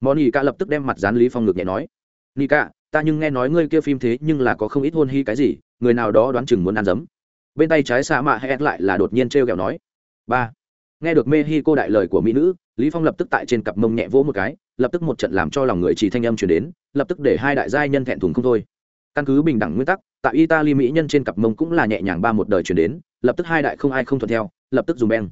Món nhì ca lập tức đem mặt dán lý phong ngược nhẹ nói Nika, ca ta nhưng nghe nói ngươi kia phim thế nhưng là có không ít hôn hy cái gì người nào đó đoán chừng muốn ăn dấm bên tay trái xa mạ hét lại là đột nhiên trêu kẹo nói, ba. Nghe được mê hi cô đại lời của mỹ nữ, lý phong lập tức tại trên cặp mông nhẹ vỗ một cái, lập tức một trận làm cho lòng người chỉ thanh âm truyền đến, lập tức để hai đại giai nhân thẹn thùng không thôi. Căn cứ bình đẳng nguyên tắc, tại italy mỹ nhân trên cặp mông cũng là nhẹ nhàng ba một đời truyền đến, lập tức hai đại không ai không thuận theo, lập tức dùng beng.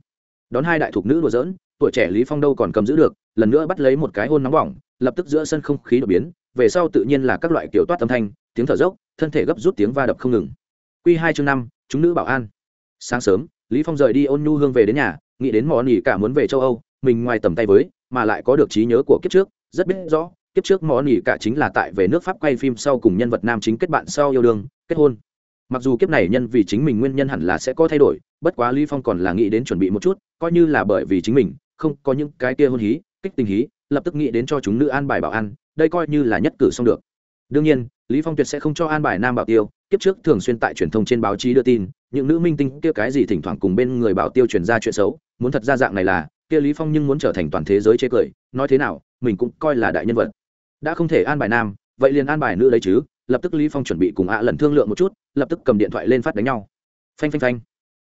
Đón hai đại thuộc nữ đùa giỡn, tuổi trẻ lý phong đâu còn cầm giữ được, lần nữa bắt lấy một cái hôn nóng bỏng, lập tức giữa sân không khí đột biến, về sau tự nhiên là các loại kiểu toát âm thanh, tiếng thở dốc, thân thể gấp rút tiếng va đập không ngừng. Quy hai chương năm chúng nữ bảo an. Sáng sớm, lý phong rời đi ôn nhu hương về đến nhà, nghĩ đến mò nỉ cả muốn về châu âu, mình ngoài tầm tay với, mà lại có được trí nhớ của kiếp trước, rất biết rõ, kiếp trước mò nỉ cả chính là tại về nước pháp quay phim sau cùng nhân vật nam chính kết bạn sau yêu đương, kết hôn. Mặc dù kiếp này nhân vì chính mình nguyên nhân hẳn là sẽ có thay đổi, bất quá lý phong còn là nghĩ đến chuẩn bị một chút, coi như là bởi vì chính mình, không có những cái kia hôn hí, kích tình hí, lập tức nghĩ đến cho chúng nữ an bài bảo an, đây coi như là nhất cử xong được. Đương nhiên, lý phong tuyệt sẽ không cho an bài nam bảo tiêu kiếp trước thường xuyên tại truyền thông trên báo chí đưa tin, những nữ minh tinh kia cái gì thỉnh thoảng cùng bên người bảo tiêu truyền ra chuyện xấu, muốn thật ra dạng này là, kia lý phong nhưng muốn trở thành toàn thế giới chế cười, nói thế nào, mình cũng coi là đại nhân vật. Đã không thể an bài nam, vậy liền an bài nữ đấy chứ, lập tức lý phong chuẩn bị cùng ạ lần thương lượng một chút, lập tức cầm điện thoại lên phát đánh nhau. Phanh phanh phanh.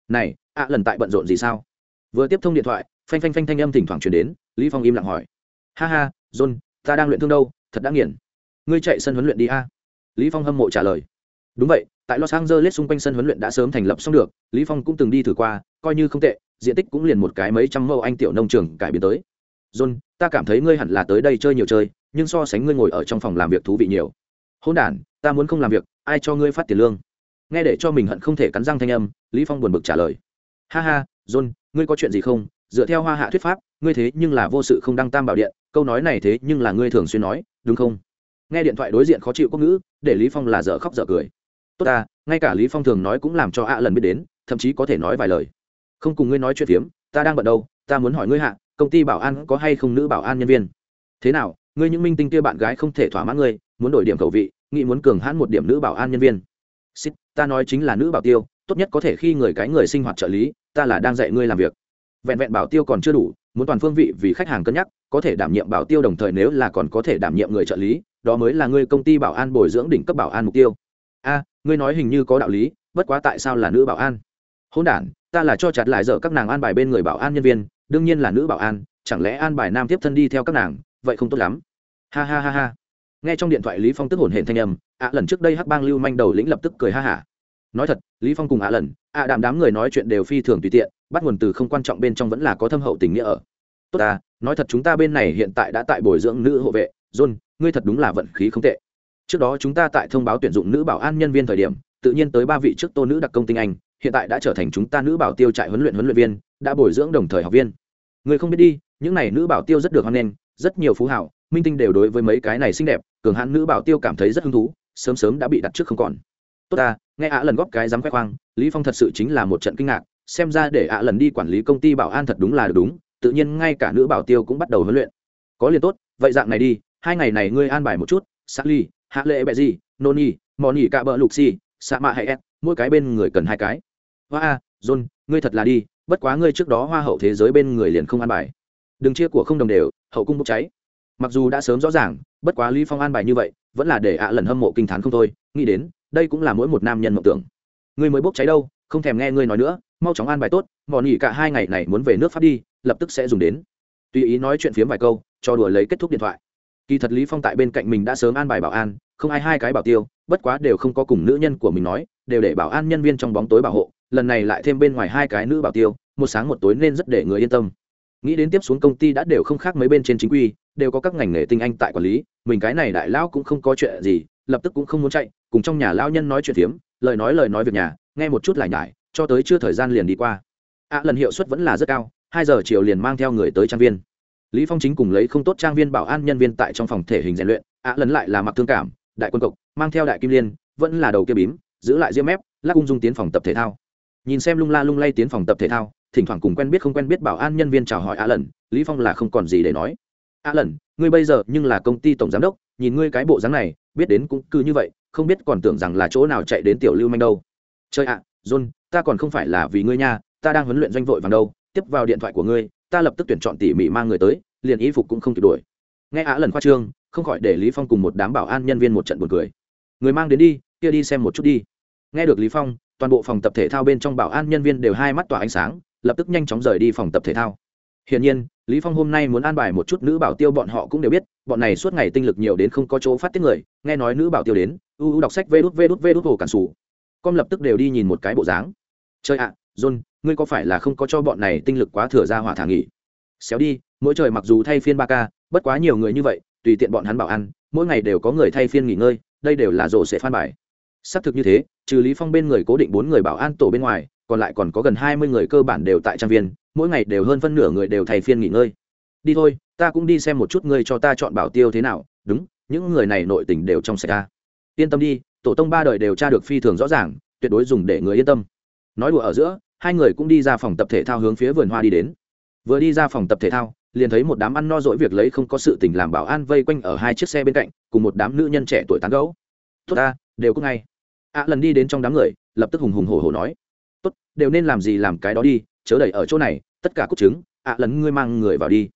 Này, ạ lần tại bận rộn gì sao? Vừa tiếp thông điện thoại, phanh phanh phanh thanh âm thỉnh thoảng truyền đến, lý phong im lặng hỏi. Ha ha, john, ta đang luyện thương đâu, thật đã nghiền ngươi chạy sân huấn luyện đi a. Lý phong hâm mộ trả lời đúng vậy, tại los angeles xung quanh sân huấn luyện đã sớm thành lập xong được, lý phong cũng từng đi thử qua, coi như không tệ, diện tích cũng liền một cái mấy trăm mẫu anh tiểu nông trường cải biến tới. John, ta cảm thấy ngươi hẳn là tới đây chơi nhiều chơi, nhưng so sánh ngươi ngồi ở trong phòng làm việc thú vị nhiều. Hôn đản, ta muốn không làm việc, ai cho ngươi phát tiền lương? Nghe để cho mình hận không thể cắn răng thanh âm, lý phong buồn bực trả lời. Ha ha, john, ngươi có chuyện gì không? Dựa theo hoa hạ thuyết pháp, ngươi thế nhưng là vô sự không đăng tam bảo điện, câu nói này thế nhưng là ngươi thường xuyên nói, đúng không? Nghe điện thoại đối diện khó chịu quốc ngữ, để lý phong là dở khóc dở cười tốt ta, ngay cả lý phong thường nói cũng làm cho ạ lần biết đến, thậm chí có thể nói vài lời. Không cùng ngươi nói chuyện phiếm, ta đang bận đâu, ta muốn hỏi ngươi hạ, công ty bảo an có hay không nữ bảo an nhân viên? Thế nào, ngươi những minh tinh kia bạn gái không thể thỏa mãn ngươi, muốn đổi điểm khẩu vị, nghĩ muốn cường hãn một điểm nữ bảo an nhân viên? Xích ta nói chính là nữ bảo tiêu, tốt nhất có thể khi người cái người sinh hoạt trợ lý, ta là đang dạy ngươi làm việc. Vẹn vẹn bảo tiêu còn chưa đủ, muốn toàn phương vị vì khách hàng cân nhắc, có thể đảm nhiệm bảo tiêu đồng thời nếu là còn có thể đảm nhiệm người trợ lý, đó mới là ngươi công ty bảo an bồi dưỡng đỉnh cấp bảo an mục tiêu. A ngươi nói hình như có đạo lý, bất quá tại sao là nữ bảo an? Hôn đản, ta là cho chặt lại dở các nàng an bài bên người bảo an nhân viên, đương nhiên là nữ bảo an, chẳng lẽ an bài nam tiếp thân đi theo các nàng, vậy không tốt lắm. Ha ha ha ha. Nghe trong điện thoại lý phong tức hồn hển thanh âm, ạ lần trước đây hắc bang lưu manh đầu lĩnh lập tức cười ha hả. Nói thật, lý phong cùng ạ lần, ạ đạm đám người nói chuyện đều phi thường tùy tiện, bắt nguồn từ không quan trọng bên trong vẫn là có thâm hậu tình nghĩa ở. Tốt ta, nói thật chúng ta bên này hiện tại đã tại bồi dưỡng nữ hộ vệ. John, ngươi thật đúng là vận khí không tệ trước đó chúng ta tại thông báo tuyển dụng nữ bảo an nhân viên thời điểm tự nhiên tới ba vị trước tô nữ đặc công tinh anh hiện tại đã trở thành chúng ta nữ bảo tiêu trại huấn luyện huấn luyện viên đã bồi dưỡng đồng thời học viên. Người không biết đi những này nữ bảo tiêu rất được hoan nghênh rất nhiều phú hảo minh tinh đều đối với mấy cái này xinh đẹp cường hãn nữ bảo tiêu cảm thấy rất hứng thú sớm sớm đã bị đặt trước không còn. Tốt ta nghe ạ lần góp cái dám khoe khoang lý phong thật sự chính là một trận kinh ngạc xem ra để ạ lần đi quản lý công ty bảo an thật đúng là được đúng tự nhiên ngay cả nữ bảo tiêu cũng bắt đầu huấn luyện. Có liền tốt vậy dạng này đi hai ngày này ngươi an bài một chút Sally, Hạ Lệ Bệ gì, Noni, Moni cả bờ lục xì, xạ Mạ hay S, mỗi cái bên người cần hai cái. Hoa a, John, ngươi thật là đi, bất quá ngươi trước đó hoa hậu thế giới bên người liền không an bài. Đừng chia của không đồng đều, hậu cung bốc cháy. Mặc dù đã sớm rõ ràng, bất quá Lý Phong an bài như vậy, vẫn là để ạ lần hâm mộ kinh thán không thôi, nghĩ đến, đây cũng là mỗi một nam nhân mộng tưởng. Ngươi mới bốc cháy đâu, không thèm nghe ngươi nói nữa, mau chóng an bài tốt, mò nghỉ cả hai ngày này muốn về nước pháp đi, lập tức sẽ dùng đến. Tùy ý nói chuyện phiếm vài câu, cho đùa lấy kết thúc điện thoại kỳ thật lý phong tại bên cạnh mình đã sớm an bài bảo an, không ai hai cái bảo tiêu, bất quá đều không có cùng nữ nhân của mình nói, đều để bảo an nhân viên trong bóng tối bảo hộ, lần này lại thêm bên ngoài hai cái nữ bảo tiêu, một sáng một tối nên rất để người yên tâm. Nghĩ đến tiếp xuống công ty đã đều không khác mấy bên trên chính quy, đều có các ngành nghề tinh anh tại quản lý, mình cái này đại lão cũng không có chuyện gì, lập tức cũng không muốn chạy, cùng trong nhà lão nhân nói chuyện tiếm lời nói lời nói việc nhà, nghe một chút lại nhải, cho tới chưa thời gian liền đi qua. Ạ lần hiệu suất vẫn là rất cao, hai giờ chiều liền mang theo người tới trang viên lý phong chính cùng lấy không tốt trang viên bảo an nhân viên tại trong phòng thể hình rèn luyện, ạ lần lại là mặc thương cảm, đại quân cộc, mang theo đại kim liên, vẫn là đầu kia bím, giữ lại diêm mép, lắc ung dung tiến phòng tập thể thao. Nhìn xem lung la lung lay tiến phòng tập thể thao, thỉnh thoảng cùng quen biết không quen biết bảo an nhân viên chào hỏi ạ lần, lý phong là không còn gì để nói. Ạ lần, ngươi bây giờ nhưng là công ty tổng giám đốc, nhìn ngươi cái bộ dáng này, biết đến cũng cứ như vậy, không biết còn tưởng rằng là chỗ nào chạy đến tiểu lưu manh đâu. Chơi ạ, john, ta còn không phải là vì ngươi nha, ta đang huấn luyện doanh vội vàng đâu, tiếp vào điện thoại của ngươi ta lập tức tuyển chọn tỉ mỉ mang người tới, liền y phục cũng không kịp đuổi nghe á lần khoa trương, không khỏi để lý phong cùng một đám bảo an nhân viên một trận buồn cười. Người mang đến đi, kia đi xem một chút đi. Nghe được lý phong, toàn bộ phòng tập thể thao bên trong bảo an nhân viên đều hai mắt tỏa ánh sáng, lập tức nhanh chóng rời đi phòng tập thể thao. Hiển nhiên, lý phong hôm nay muốn an bài một chút nữ bảo tiêu bọn họ cũng đều biết, bọn này suốt ngày tinh lực nhiều đến không có chỗ phát tiết người, nghe nói nữ bảo tiêu đến, u u đọc sách vê đút vê đút vê đút hồ cản sủ. Com lập tức đều đi nhìn một cái bộ dáng. Trời ạ john, ngươi có phải là không có cho bọn này tinh lực quá thừa ra hỏa thả nghỉ? Xéo đi, mỗi trời mặc dù thay phiên ba ca, bất quá nhiều người như vậy, tùy tiện bọn hắn bảo ăn, mỗi ngày đều có người thay phiên nghỉ ngơi, đây đều là rổ sẽ phan bài. Xác thực như thế, trừ lý phong bên người cố định bốn người bảo an tổ bên ngoài, còn lại còn có gần hai mươi người cơ bản đều tại trang viên, mỗi ngày đều hơn phân nửa người đều thay phiên nghỉ ngơi. Đi thôi, ta cũng đi xem một chút ngươi cho ta chọn bảo tiêu thế nào, đúng, những người này nội tình đều trong sạch ta yên tâm đi, tổ tông ba đời đều tra được phi thường rõ ràng, tuyệt đối dùng để người yên tâm nói đùa ở giữa, hai người cũng đi ra phòng tập thể thao hướng phía vườn hoa đi đến. Vừa đi ra phòng tập thể thao, liền thấy một đám ăn no dỗi việc lấy không có sự tình làm bảo an vây quanh ở hai chiếc xe bên cạnh, cùng một đám nữ nhân trẻ tuổi tán gấu tốt ta, đều có ngay. Ạ lần đi đến trong đám người, lập tức hùng hùng hổ hổ nói. Tốt, đều nên làm gì làm cái đó đi, chớ đẩy ở chỗ này, tất cả cúc chứng ạ lần ngươi mang người vào đi.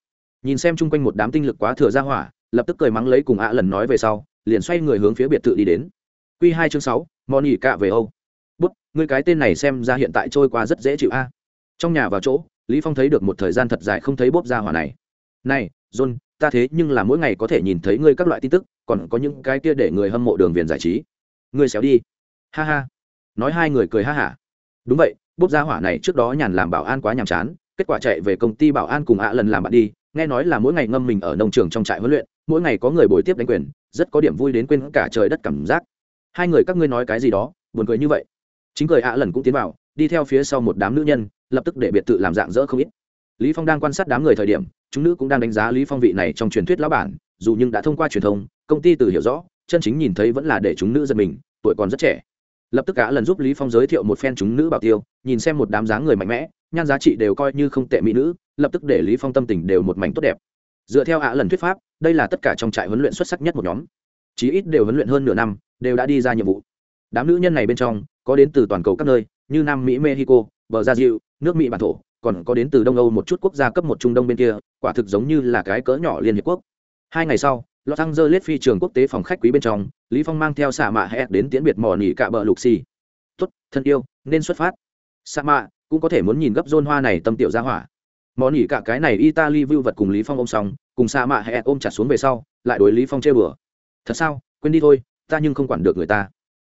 Nhìn xem chung quanh một đám tinh lực quá thừa ra hỏa, lập tức cười mắng lấy cùng ạ lần nói về sau, liền xoay người hướng phía biệt thự đi đến. Q hai chương sáu moni cạ về âu bút, ngươi cái tên này xem ra hiện tại trôi qua rất dễ chịu a. Trong nhà vào chỗ, lý phong thấy được một thời gian thật dài không thấy bốp ra hỏa này. Này, john, ta thế nhưng là mỗi ngày có thể nhìn thấy ngươi các loại tin tức, còn có những cái kia để người hâm mộ đường viền giải trí. Ngươi xéo đi. Ha ha. Nói hai người cười ha hả. Đúng vậy bốp ra hỏa này trước đó nhàn làm bảo an quá nhàm chán, kết quả chạy về công ty bảo an cùng ạ lần làm bạn đi, nghe nói là mỗi ngày ngâm mình ở nông trường trong trại huấn luyện, mỗi ngày có người bồi tiếp đánh quyền, rất có điểm vui đến quên cả trời đất cảm giác. Hai người các ngươi nói cái gì đó, buồn cười như vậy chính cười ạ lần cũng tiến vào, đi theo phía sau một đám nữ nhân, lập tức để biệt tự làm dạng dỡ không ít. Lý phong đang quan sát đám người thời điểm, chúng nữ cũng đang đánh giá lý phong vị này trong truyền thuyết lão bản, dù nhưng đã thông qua truyền thông, công ty từ hiểu rõ, chân chính nhìn thấy vẫn là để chúng nữ giật mình, tuổi còn rất trẻ. Lập tức cả lần giúp lý phong giới thiệu một phen chúng nữ bảo tiêu, nhìn xem một đám dáng người mạnh mẽ, nhan giá trị đều coi như không tệ mỹ nữ, lập tức để lý phong tâm tình đều một mảnh tốt đẹp. Dựa theo ạ lần thuyết pháp, đây là tất cả trong trại huấn luyện xuất sắc nhất một nhóm. Chí ít đều huấn luyện hơn nửa năm, đều đã đi ra nhiệm vụ. Đám nữ nhân này bên trong có đến từ toàn cầu các nơi, như nam mỹ mexico bờ gia diệu nước mỹ bản thổ, còn có đến từ đông âu một chút quốc gia cấp một trung đông bên kia, quả thực giống như là cái cỡ nhỏ liên hiệp quốc. Hai ngày sau, los angeles phi trường quốc tế phòng khách quý bên trong, lý phong mang theo xạ mạ hẹn đến tiễn biệt mỏ nỉ cạ bờ lục xì. Tốt, thân yêu, nên xuất phát. Xạ mạ cũng có thể muốn nhìn gấp rôn hoa này tâm tiểu ra hỏa. Mỏ nỉ cả cái này italy vưu vật cùng lý phong ôm xong, cùng xạ mạ hẹn ôm chặt xuống về sau, lại đối lý phong chơi bừa thật sao? Quên đi thôi, ta nhưng không quản được người ta.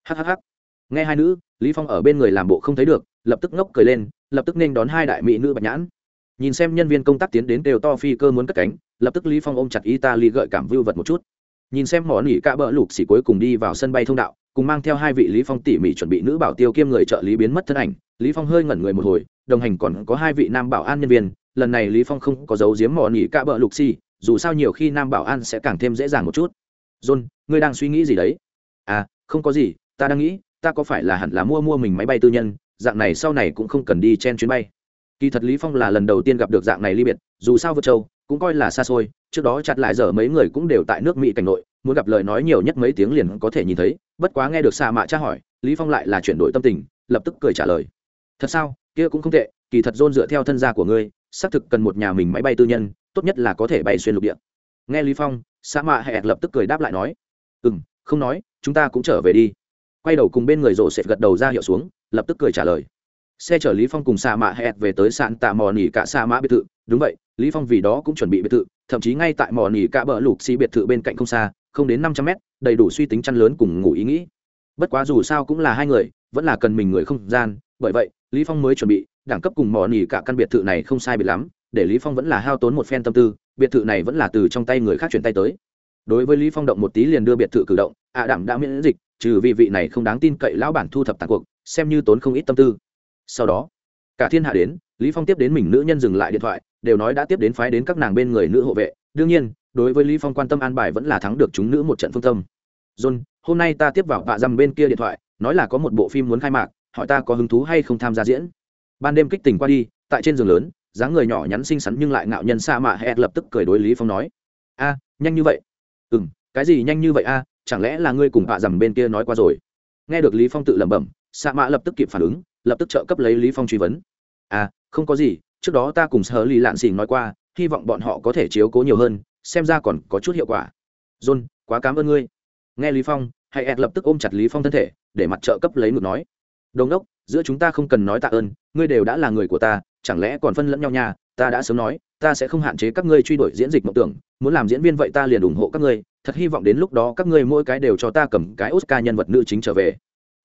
Hhh nghe hai nữ, lý phong ở bên người làm bộ không thấy được, lập tức ngốc cười lên, lập tức nên đón hai đại mỹ nữ bạch nhãn. Nhìn xem nhân viên công tác tiến đến đều to phi cơ muốn cất cánh, lập tức lý phong ôm chặt italy gợi cảm vưu vật một chút. Nhìn xem mỏ nỉ cạ bỡ lục xỉ cuối cùng đi vào sân bay thông đạo, cùng mang theo hai vị lý phong tỉ mỉ chuẩn bị nữ bảo tiêu kiêm người trợ lý biến mất thân ảnh, lý phong hơi ngẩn người một hồi, đồng hành còn có hai vị nam bảo an nhân viên, lần này lý phong không có giấu giếm mỏ nỉ cạ bỡ lục xỉ, dù sao nhiều khi nam bảo an sẽ càng thêm dễ dàng một chút. John, ngươi đang suy nghĩ gì đấy? À không có gì, ta đang nghĩ ta có phải là hẳn là mua mua mình máy bay tư nhân, dạng này sau này cũng không cần đi chen chuyến bay. Kỳ thật lý phong là lần đầu tiên gặp được dạng này ly biệt, dù sao vượt châu cũng coi là xa xôi, trước đó chặt lại giờ mấy người cũng đều tại nước mỹ cảnh nội, muốn gặp lời nói nhiều nhất mấy tiếng liền có thể nhìn thấy, bất quá nghe được xa mạ tra hỏi, lý phong lại là chuyển đổi tâm tình, lập tức cười trả lời. Thật sao, kia cũng không tệ, kỳ thật dôn dựa theo thân gia của ngươi, xác thực cần một nhà mình máy bay tư nhân, tốt nhất là có thể bay xuyên lục địa. Nghe lý phong, sa mạ hẹn lập tức cười đáp lại nói. Ừ không nói, chúng ta cũng trở về đi quay đầu cùng bên người rổ sệt gật đầu ra hiệu xuống, lập tức cười trả lời. Xe chở lý phong cùng sa mạ hẹn về tới sạn tạ mò nỉ cả sa mã biệt thự. Đúng vậy, lý phong vì đó cũng chuẩn bị biệt thự, thậm chí ngay tại mò nỉ cả bờ lục xì biệt thự bên cạnh không xa, không đến năm trăm mét, đầy đủ suy tính chăn lớn cùng ngủ ý nghĩ. Bất quá dù sao cũng là hai người, vẫn là cần mình người không gian, bởi vậy, lý phong mới chuẩn bị, đẳng cấp cùng mò nỉ cả căn biệt thự này không sai biệt lắm, để lý phong vẫn là hao tốn một phen tâm tư, biệt thự này vẫn là từ trong tay người khác chuyển tay tới. Đối với lý phong động một tí liền đưa biệt thự cử động, ạ à đảm đã miễn dịch trừ vì vị này không đáng tin cậy lão bản thu thập tàn cuộc, xem như tốn không ít tâm tư. Sau đó, cả thiên hạ đến, lý phong tiếp đến mình nữ nhân dừng lại điện thoại, đều nói đã tiếp đến phái đến các nàng bên người nữ hộ vệ. Đương nhiên, đối với lý phong quan tâm an bài vẫn là thắng được chúng nữ một trận phương tâm. John, hôm nay ta tiếp vào vạ dăm bên kia điện thoại, nói là có một bộ phim muốn khai mạc, hỏi ta có hứng thú hay không tham gia diễn. Ban đêm kích tình qua đi, tại trên giường lớn, dáng người nhỏ nhắn xinh xắn nhưng lại ngạo nhân xa mạ hẹn lập tức cười đối lý phong nói. A, nhanh như vậy. Ừ cái gì nhanh như vậy a? Chẳng lẽ là ngươi cùng vạ rằng bên kia nói qua rồi? Nghe được lý phong tự lẩm bẩm sa mạ lập tức kịp phản ứng, lập tức trợ cấp lấy lý phong truy vấn. À không có gì, trước đó ta cùng sở lý lạn xỉn nói qua, hy vọng bọn họ có thể chiếu cố nhiều hơn, xem ra còn có chút hiệu quả. John, quá cảm ơn ngươi. Nghe lý phong hãy ẹt lập tức ôm chặt lý phong thân thể, để mặt trợ cấp lấy ngược nói. Đồng đốc giữa chúng ta không cần nói tạ ơn, ngươi đều đã là người của ta, chẳng lẽ còn phân lẫn nhau nha, ta đã sớm nói ta sẽ không hạn chế các ngươi truy đuổi diễn dịch mộng tưởng, muốn làm diễn viên vậy ta liền ủng hộ các ngươi, thật hy vọng đến lúc đó các ngươi mỗi cái đều cho ta cầm cái oscar nhân vật nữ chính trở về.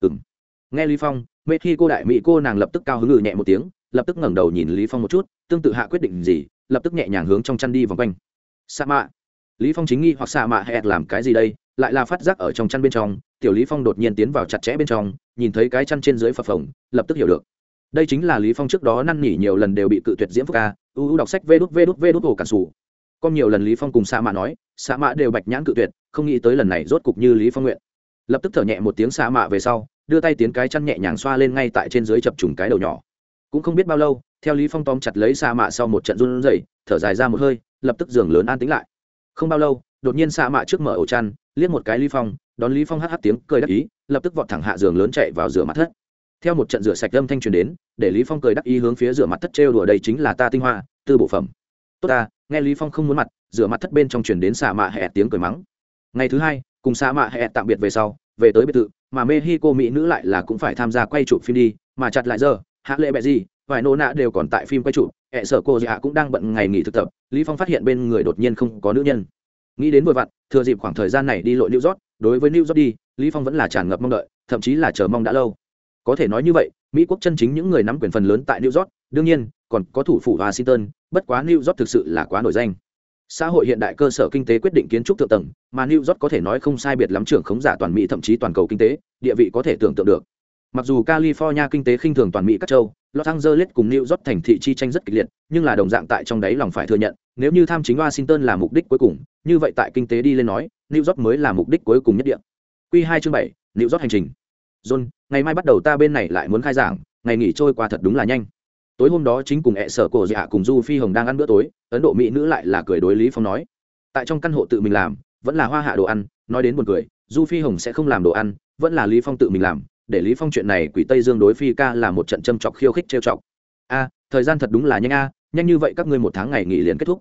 Ừm. Nghe lý phong mê khi cô đại mỹ cô nàng lập tức cao hứng ngự nhẹ một tiếng, lập tức ngẩng đầu nhìn lý phong một chút, tương tự hạ quyết định gì, lập tức nhẹ nhàng hướng trong chăn đi vòng quanh. Sa mạ. Lý phong chính nghi hoặc sa mạ hẹn làm cái gì đây, lại là phát giác ở trong chăn bên trong, tiểu lý phong đột nhiên tiến vào chặt chẽ bên trong, nhìn thấy cái chăn trên dưới phập phồng, lập tức hiểu được đây chính là lý phong trước đó năn nỉ nhiều lần đều bị cự tuyệt diễm phúc ca, u u đọc sách vê đút vê đút vê đút hồ cản sủ. Có nhiều lần lý phong cùng sa mạ nói, sa mạ đều bạch nhãn cự tuyệt, không nghĩ tới lần này rốt cục như lý phong nguyện. Lập tức thở nhẹ một tiếng sa mạ về sau, đưa tay tiến cái chăn nhẹ nhàng xoa lên ngay tại trên dưới chập trùng cái đầu nhỏ. Cũng không biết bao lâu, theo lý phong tóm chặt lấy sa mạ sau một trận run rẩy, thở dài ra một hơi, lập tức giường lớn an tĩnh lại. Không bao lâu, đột nhiên xạ mạ trước mở ổ chăn, liếc một cái lý phong, đón lý phong hắt hắt tiếng cười đắc ý, lập tức vọt thẳng hạ giường lớn chạy vào rửa mặt thất theo một trận rửa sạch âm thanh truyền đến, để lý phong cười đắc ý hướng phía rửa mặt thất trêu đùa, đây chính là ta tinh hoa, tư bộ phẩm. Tốt ta, nghe lý phong không muốn mặt, rửa mặt thất bên trong truyền đến xạ mạ hẹ tiếng cười mắng. Ngày thứ hai, cùng xạ mạ hẹ tạm biệt về sau, về tới biệt thự, mà mexico mỹ nữ lại là cũng phải tham gia quay chụp phim đi, mà chặt lại giờ, hạ lệ bẹ gì vài nô nạ đều còn tại phim quay chụp hệ sở cô dạ cũng đang bận ngày nghỉ thực tập, lý phong phát hiện bên người đột nhiên không có nữ nhân. Nghĩ đến vui vặn, thừa dịp khoảng thời gian này đi lội new york, đối với new york đi, lý phong vẫn là tràn ngập mong đợi, thậm chí là chờ mong đã lâu có thể nói như vậy, mỹ quốc chân chính những người nắm quyền phần lớn tại new york, đương nhiên, còn có thủ phủ washington, bất quá new york thực sự là quá nổi danh. Xã hội hiện đại cơ sở kinh tế quyết định kiến trúc thượng tầng, mà new york có thể nói không sai biệt lắm trưởng khống giả toàn mỹ thậm chí toàn cầu kinh tế, địa vị có thể tưởng tượng được. Mặc dù california kinh tế khinh thường toàn mỹ các châu, los angeles cùng new york thành thị chi tranh rất kịch liệt, nhưng là đồng dạng tại trong đấy lòng phải thừa nhận, nếu như tham chính washington là mục đích cuối cùng, như vậy tại kinh tế đi lên nói, new york mới là mục đích cuối cùng nhất địa. Q hai chương bảy, new york hành trình john, ngày mai bắt đầu ta bên này lại muốn khai giảng, ngày nghỉ trôi qua thật đúng là nhanh. Tối hôm đó chính cùng ẹ sở cổ dạ cùng du phi hồng đang ăn bữa tối, ấn độ mỹ nữ lại là cười đối lý phong nói. Tại trong căn hộ tự mình làm, vẫn là hoa hạ đồ ăn, nói đến buồn cười, du phi hồng sẽ không làm đồ ăn, vẫn là lý phong tự mình làm, để lý phong chuyện này quỷ tây dương đối phi ca là một trận châm chọc khiêu khích trêu chọc. A, thời gian thật đúng là nhanh a, nhanh như vậy các ngươi một tháng ngày nghỉ liền kết thúc.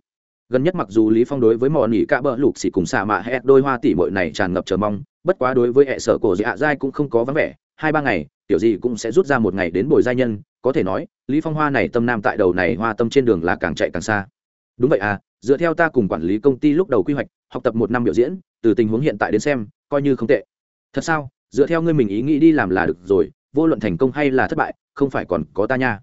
Gần nhất mặc dù lý phong đối với mò nỉ cả bờ lục xỉ cùng xạ mạ hẹ đôi hoa tỷ muội này tràn ngập chờ mong bất quá đối với hệ sở cổ dạ giai cũng không có vắng vẻ, hai ba ngày tiểu gì cũng sẽ rút ra một ngày đến bồi giai nhân, có thể nói, lý phong hoa này tâm nam tại đầu này hoa tâm trên đường là càng chạy càng xa. Đúng vậy à dựa theo ta cùng quản lý công ty lúc đầu quy hoạch, học tập một năm biểu diễn, từ tình huống hiện tại đến xem, coi như không tệ. Thật sao? Dựa theo ngươi mình ý nghĩ đi làm là được rồi, vô luận thành công hay là thất bại, không phải còn có ta nha.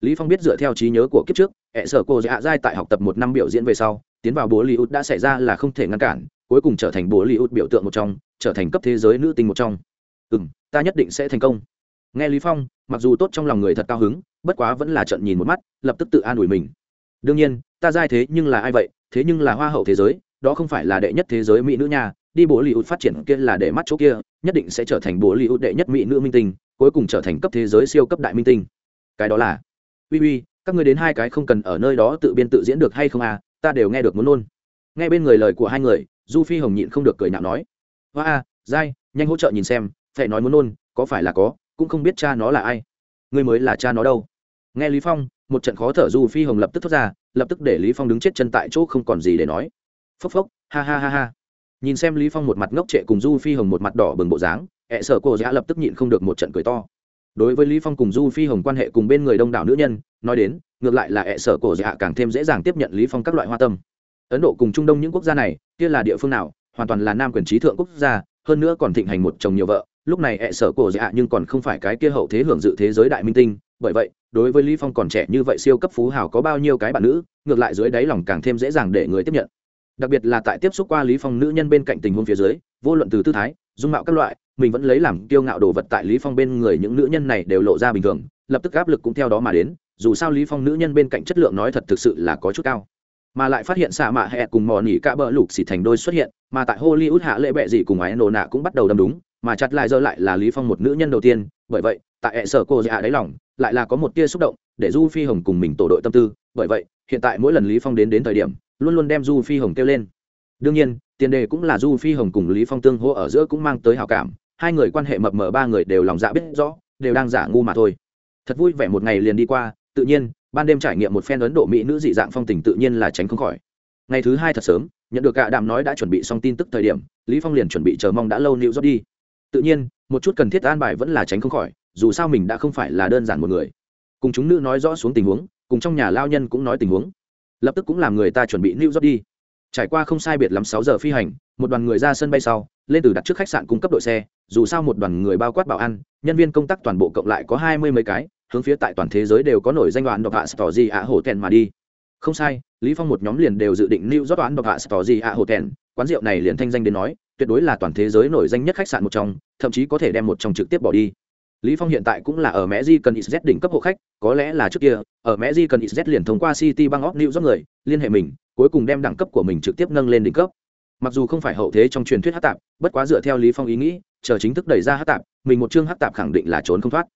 Lý phong biết dựa theo trí nhớ của kiếp trước hệ sở cô dạ giai tại học tập một năm biểu diễn về sau, tiến vào bố Lý út đã xảy ra là không thể ngăn cản cuối cùng trở thành bố li út biểu tượng một trong, trở thành cấp thế giới nữ tinh một trong. Ừ ta nhất định sẽ thành công. Nghe lý phong, mặc dù tốt trong lòng người thật cao hứng, bất quá vẫn là trận nhìn một mắt, lập tức tự an ủi mình. Đương nhiên, ta giai thế nhưng là ai vậy? Thế nhưng là hoa hậu thế giới, đó không phải là đệ nhất thế giới mỹ nữ nha. Đi bố li út phát triển kia là để mắt chỗ kia, nhất định sẽ trở thành bố li út đệ nhất mỹ nữ minh tinh, cuối cùng trở thành cấp thế giới siêu cấp đại minh tinh. Cái đó là, uy uy, các người đến hai cái không cần ở nơi đó tự biên tự diễn được hay không à? Ta đều nghe được muốn luôn nghe bên người lời của hai người, du phi hồng nhịn không được cười nhạo nói, hoa a dai nhanh hỗ trợ nhìn xem phải nói muốn nôn có phải là có, cũng không biết cha nó là ai. Ngươi mới là cha nó đâu. Nghe lý phong, một trận khó thở du phi hồng lập tức thoát ra, lập tức để lý phong đứng chết chân tại chỗ không còn gì để nói. Phốc phốc, ha ha ha ha. Nhìn xem lý phong một mặt ngốc trệ cùng du phi hồng một mặt đỏ bừng bộ dáng, ẹ sợ cô dã lập tức nhịn không được một trận cười to. Đối với lý phong cùng du phi hồng quan hệ cùng bên người đông đảo nữ nhân, nói đến, ngược lại là ẹ sở cổ dã càng thêm dễ dàng tiếp nhận lý phong các loại hoa tâm ấn độ cùng trung đông những quốc gia này, kia là địa phương nào? Hoàn toàn là nam quyền trí thượng quốc gia, hơn nữa còn thịnh hành một chồng nhiều vợ. Lúc này hẹ sở cổ dạ nhưng còn không phải cái kia hậu thế hưởng dự thế giới đại minh tinh. Bởi vậy, đối với lý phong còn trẻ như vậy siêu cấp phú hào có bao nhiêu cái bạn nữ, ngược lại dưới đáy lòng càng thêm dễ dàng để người tiếp nhận. Đặc biệt là tại tiếp xúc qua lý phong nữ nhân bên cạnh tình huống phía dưới, vô luận từ tư thái, dung mạo các loại, mình vẫn lấy làm kiêu ngạo đồ vật tại lý phong bên người những nữ nhân này đều lộ ra bình thường, lập tức áp lực cũng theo đó mà đến. Dù sao lý phong nữ nhân bên cạnh chất lượng nói thật thực sự là có chút cao mà lại phát hiện xạ mạ hẹ cùng mò nỉ cả bờ lục xỉ thành đôi xuất hiện, mà tại hollywood hạ lệ bệ gì cùng ái nổ nạ cũng bắt đầu đâm đúng, mà chặt lại giờ lại là lý phong một nữ nhân đầu tiên. Bởi vậy, tại hệ sở cô dạ đáy lòng, lại là có một tia xúc động, để du phi hồng cùng mình tổ đội tâm tư. Bởi vậy, hiện tại mỗi lần lý phong đến đến thời điểm, luôn luôn đem du phi hồng kêu lên. Đương nhiên, tiền đề cũng là du phi hồng cùng lý phong tương hô ở giữa cũng mang tới hào cảm. Hai người quan hệ mập mờ ba người đều lòng dạ biết rõ, đều đang giả ngu mà thôi. Thật vui vẻ một ngày liền đi qua, tự nhiên ban đêm trải nghiệm một phen ấn độ mỹ nữ dị dạng phong tình tự nhiên là tránh không khỏi. ngày thứ hai thật sớm nhận được cả đàm nói đã chuẩn bị xong tin tức thời điểm lý phong liền chuẩn bị chờ mong đã lâu nịu rót đi. tự nhiên một chút cần thiết an bài vẫn là tránh không khỏi dù sao mình đã không phải là đơn giản một người. cùng chúng nữ nói rõ xuống tình huống cùng trong nhà lao nhân cũng nói tình huống. lập tức cũng làm người ta chuẩn bị nịu rót đi. trải qua không sai biệt lắm sáu giờ phi hành một đoàn người ra sân bay sau lên từ đặt trước khách sạn cung cấp đội xe dù sao một đoàn người bao quát bảo ăn, nhân viên công tác toàn bộ cộng lại có hai mươi mấy cái hướng phía tại toàn thế giới đều có nổi danh đoạn độc hạ tỏ gì ạ hổ tèn mà đi. Không sai, lý phong một nhóm liền đều dự định lưu rót đoán độc hạ tỏ gì ạ hổ tèn. Quán rượu này liền thanh danh đến nói, tuyệt đối là toàn thế giới nổi danh nhất khách sạn một trong, thậm chí có thể đem một trong trực tiếp bỏ đi. Lý phong hiện tại cũng là ở mẹ di cần z đỉnh cấp hộ khách, có lẽ là trước kia, ở mẹ di cần z liền thông qua city bang of new rót người, liên hệ mình, cuối cùng đem đẳng cấp của mình trực tiếp nâng lên đỉnh cấp. Mặc dù không phải hậu thế trong truyền thuyết hát tạp, bất quá dựa theo lý phong ý nghĩ, chờ chính thức đẩy ra hát tạp, mình một chương hát tạp khẳng định là trốn không thoát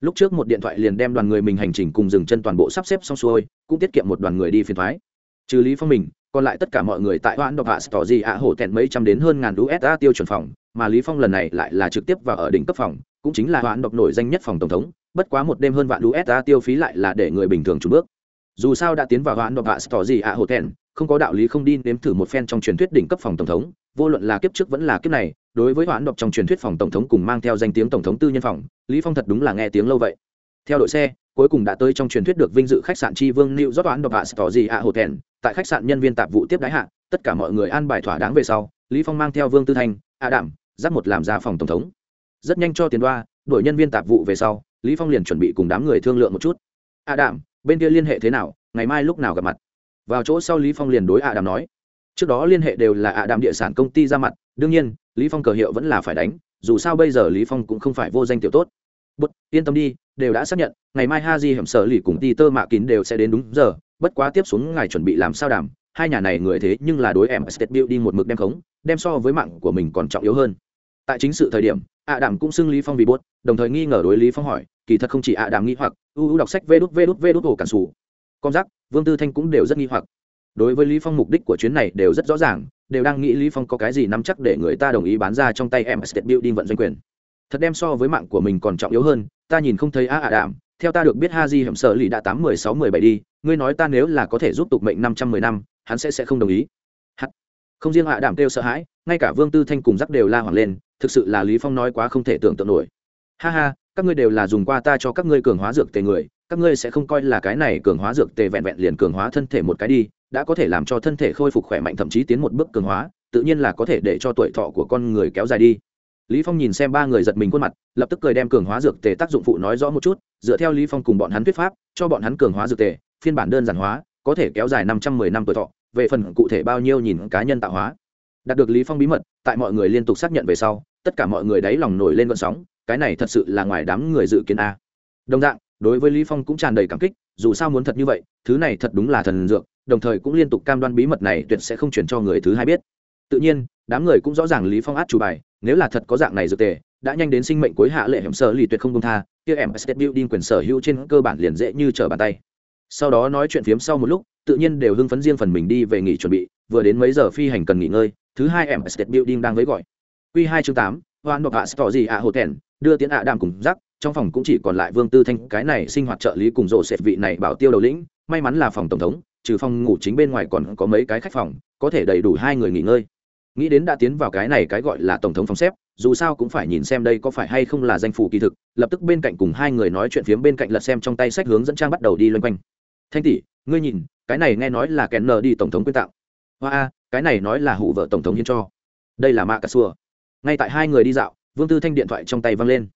lúc trước một điện thoại liền đem đoàn người mình hành trình cùng dừng chân toàn bộ sắp xếp xong xuôi, cũng tiết kiệm một đoàn người đi phiền thoái. Trừ lý phong mình, còn lại tất cả mọi người tại hoãn độc hạ tỏ gì ạ hổ tẹn mấy trăm đến hơn ngàn usd tiêu chuẩn phòng, mà lý phong lần này lại là trực tiếp vào ở đỉnh cấp phòng, cũng chính là hoãn độc nổi danh nhất phòng tổng thống, bất quá một đêm hơn vạn usd tiêu phí lại là để người bình thường chủ bước. Dù sao đã tiến vào hoãn độc hạ tỏ gì ạ hổ tẹn không có đạo lý không đi nếm thử một phen trong truyền thuyết đỉnh cấp phòng tổng thống, vô luận là kiếp trước vẫn là kiếp này, đối với hoãn độc trong truyền thuyết phòng tổng thống cùng mang theo danh tiếng tổng thống tư nhân phòng, lý phong thật đúng là nghe tiếng lâu vậy. Theo đội xe, cuối cùng đã tới trong truyền thuyết được vinh dự khách sạn tri vương new rót hoãn độc hạ tỏ gì hạ hồ thèn tại khách sạn nhân viên tạp vụ tiếp đái hạ, tất cả mọi người an bài thỏa đáng về sau, lý phong mang theo vương tư thanh a đảm dắt một làm ra phòng tổng thống. Rất nhanh cho tiền đoa, đuổi nhân viên tạp vụ về sau, lý phong liền chuẩn bị cùng đám người thương lượng một chút. A đảm bên kia liên hệ thế nào? Ngày mai lúc nào gặp mặt? Vào chỗ sau lý phong liền đối ạ đàm nói, trước đó liên hệ đều là ạ đàm địa sản công ty ra mặt, đương nhiên, lý phong cờ hiệu vẫn là phải đánh, dù sao bây giờ lý phong cũng không phải vô danh tiểu tốt. Bất yên tâm đi, đều đã xác nhận, ngày mai ha di hiểm sở lì cùng ti tơ mạ kín đều sẽ đến đúng giờ, bất quá tiếp xuống ngài chuẩn bị làm sao đảm, hai nhà này người thế nhưng là đối em state building một mực đem khống, đem so với mạng của mình còn trọng yếu hơn. Tại chính sự thời điểm ạ đảm cũng xưng lý phong vì buốt đồng thời nghi ngờ đối lý phong hỏi, kỳ thật không chỉ ạ đảm nghi hoặc, u u đọc sách vê đút vê đút vê đút hồ cản sủ con giác, vương tư thanh cũng đều rất nghi hoặc. Đối với lý phong mục đích của chuyến này đều rất rõ ràng, đều đang nghĩ lý phong có cái gì nắm chắc để người ta đồng ý bán ra trong tay em state building vận doanh quyền. Thật đem so với mạng của mình còn trọng yếu hơn, ta nhìn không thấy a ạ đạm, theo ta được biết ha di hiểm sở lì đã tám mười sáu mười bảy đi, ngươi nói ta nếu là có thể giúp tục mệnh năm trăm mười năm, hắn sẽ sẽ không đồng ý. Hắt. không riêng ạ đạm kêu sợ hãi, ngay cả vương tư thanh cùng giắc đều la hoảng lên, thực sự là lý phong nói quá không thể tưởng tượng nổi. Ha ha, các ngươi đều là dùng qua ta cho các ngươi cường hóa dược tề người các ngươi sẽ không coi là cái này cường hóa dược tề vẹn vẹn liền cường hóa thân thể một cái đi, đã có thể làm cho thân thể khôi phục khỏe mạnh, thậm chí tiến một bước cường hóa, tự nhiên là có thể để cho tuổi thọ của con người kéo dài đi. Lý phong nhìn xem ba người giật mình khuôn mặt, lập tức cười đem cường hóa dược tề tác dụng phụ nói rõ một chút, dựa theo lý phong cùng bọn hắn thuyết pháp, cho bọn hắn cường hóa dược tề, phiên bản đơn giản hóa, có thể kéo dài năm trăm mười năm tuổi thọ, về phần cụ thể bao nhiêu nhìn cá nhân tạo hóa. Đạt được lý phong bí mật, tại mọi người liên tục xác nhận về sau, tất cả mọi người đáy lòng nổi lên gợn sóng, cái này thật sự là ngoài đám người dự kiến a. Đồng dạng đối với lý phong cũng tràn đầy cảm kích, dù sao muốn thật như vậy, thứ này thật đúng là thần dược, đồng thời cũng liên tục cam đoan bí mật này tuyệt sẽ không truyền cho người thứ hai biết. Tự nhiên, đám người cũng rõ ràng lý phong át chủ bài, nếu là thật có dạng này dược tề, đã nhanh đến sinh mệnh cuối hạ lệ hiểm sở lì tuyệt không công tha, kia em building quyền sở hữu trên cơ bản liền dễ như trở bàn tay. Sau đó nói chuyện phiếm sau một lúc, tự nhiên đều hưng phấn riêng phần mình đi về nghỉ chuẩn bị, vừa đến mấy giờ phi hành cần nghỉ ngơi, thứ hai em building đang với gọi. Quy hai chương tám, hoan độc hạ tỏ gì ạ hồ thẹn đưa tiến ạ đàm cùng rắc trong phòng cũng chỉ còn lại vương tư thanh, cái này sinh hoạt trợ lý cùng rộ sệt vị này bảo tiêu đầu lĩnh, may mắn là phòng tổng thống, trừ phòng ngủ chính bên ngoài còn có mấy cái khách phòng, có thể đầy đủ hai người nghỉ ngơi. Nghĩ đến đã tiến vào cái này cái gọi là tổng thống phòng xếp, dù sao cũng phải nhìn xem đây có phải hay không là danh phủ kỳ thực, lập tức bên cạnh cùng hai người nói chuyện phiếm bên cạnh lật xem trong tay sách hướng dẫn trang bắt đầu đi loanh quanh. Thanh tỷ, ngươi nhìn, cái này nghe nói là kèn nờ đi tổng thống quyên tạo. Hoa a, cái này nói là hụ vợ tổng thống hiến cho. Đây là mạ cà xua. Ngay tại hai người đi dạo, vương tư thanh điện thoại trong tay văng lên.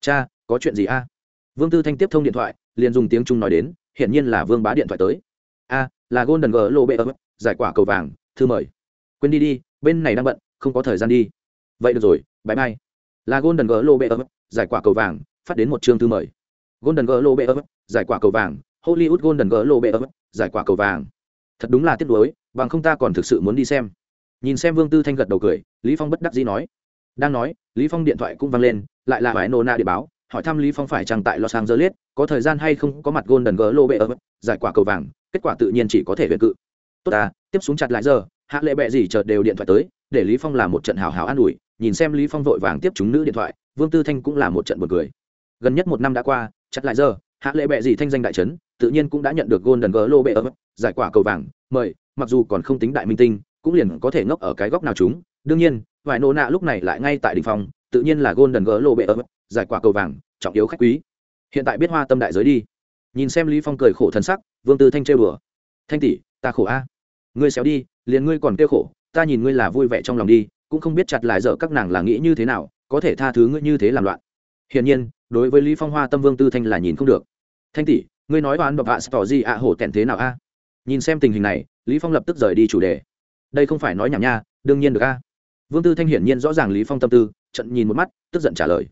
Cha có chuyện gì a? Vương tư thanh tiếp thông điện thoại, liền dùng tiếng trung nói đến, hiển nhiên là vương bá điện thoại tới. A, là golden g lô bê ấp giải quả cầu vàng, thư mời. Quên đi đi, bên này đang bận, không có thời gian đi. Vậy được rồi bãi mai là golden gờ lô bê ấp giải quả cầu vàng, phát đến một chương thư mời. Golden gờ lô bê ấp giải quả cầu vàng, hollywood golden gờ lô bê ấp giải quả cầu vàng. Thật đúng là tiếc nuối, bằng không ta còn thực sự muốn đi xem. Nhìn xem vương tư thanh gật đầu cười, lý phong bất đắc dĩ nói. Đang nói, lý phong điện thoại cũng vang lên, lại là phải nô na để báo hỏi thăm lý phong phải chăng tại los angeles có thời gian hay không có mặt golden gỡ lô bê giải quả cầu vàng kết quả tự nhiên chỉ có thể viện cự. Tốt à tiếp xuống chặt lại giờ hạ lệ bệ gì chợt đều điện thoại tới để lý phong làm một trận hào hào an ủi nhìn xem lý phong vội vàng tiếp chúng nữ điện thoại vương tư thanh cũng là một trận buồn cười. Gần nhất một năm đã qua chặt lại giờ hạ lệ bệ gì thanh danh đại chấn, tự nhiên cũng đã nhận được golden globe ở giải quả cầu vàng mời mặc dù còn không tính đại minh tinh cũng liền có thể ngốc ở cái góc nào chúng. Đương nhiên vài nô nạ lúc này lại ngay tại đỉnh phòng tự nhiên là golden globe ở giải quả cầu vàng, trọng yếu khách quý. Hiện tại biết hoa tâm đại giới đi. Nhìn xem lý phong cười khổ thân sắc, vương tư thanh trêu đùa. Thanh tỷ, ta khổ a. Ngươi xéo đi, liền ngươi còn kêu khổ, ta nhìn ngươi là vui vẻ trong lòng đi, cũng không biết chặt lại dở các nàng là nghĩ như thế nào, có thể tha thứ ngươi như thế làm loạn. Hiển nhiên, đối với lý phong hoa tâm vương tư thanh là nhìn không được. Thanh tỷ, ngươi nói oán độc hạ tỏ gì ạ, hổ tẹn thế nào a? Nhìn xem tình hình này, lý phong lập tức rời đi chủ đề. Đây không phải nói nhảm nha, đương nhiên được a. Vương tư thanh hiển nhiên rõ ràng lý phong tâm tư, trận nhìn một mắt, tức giận trả lời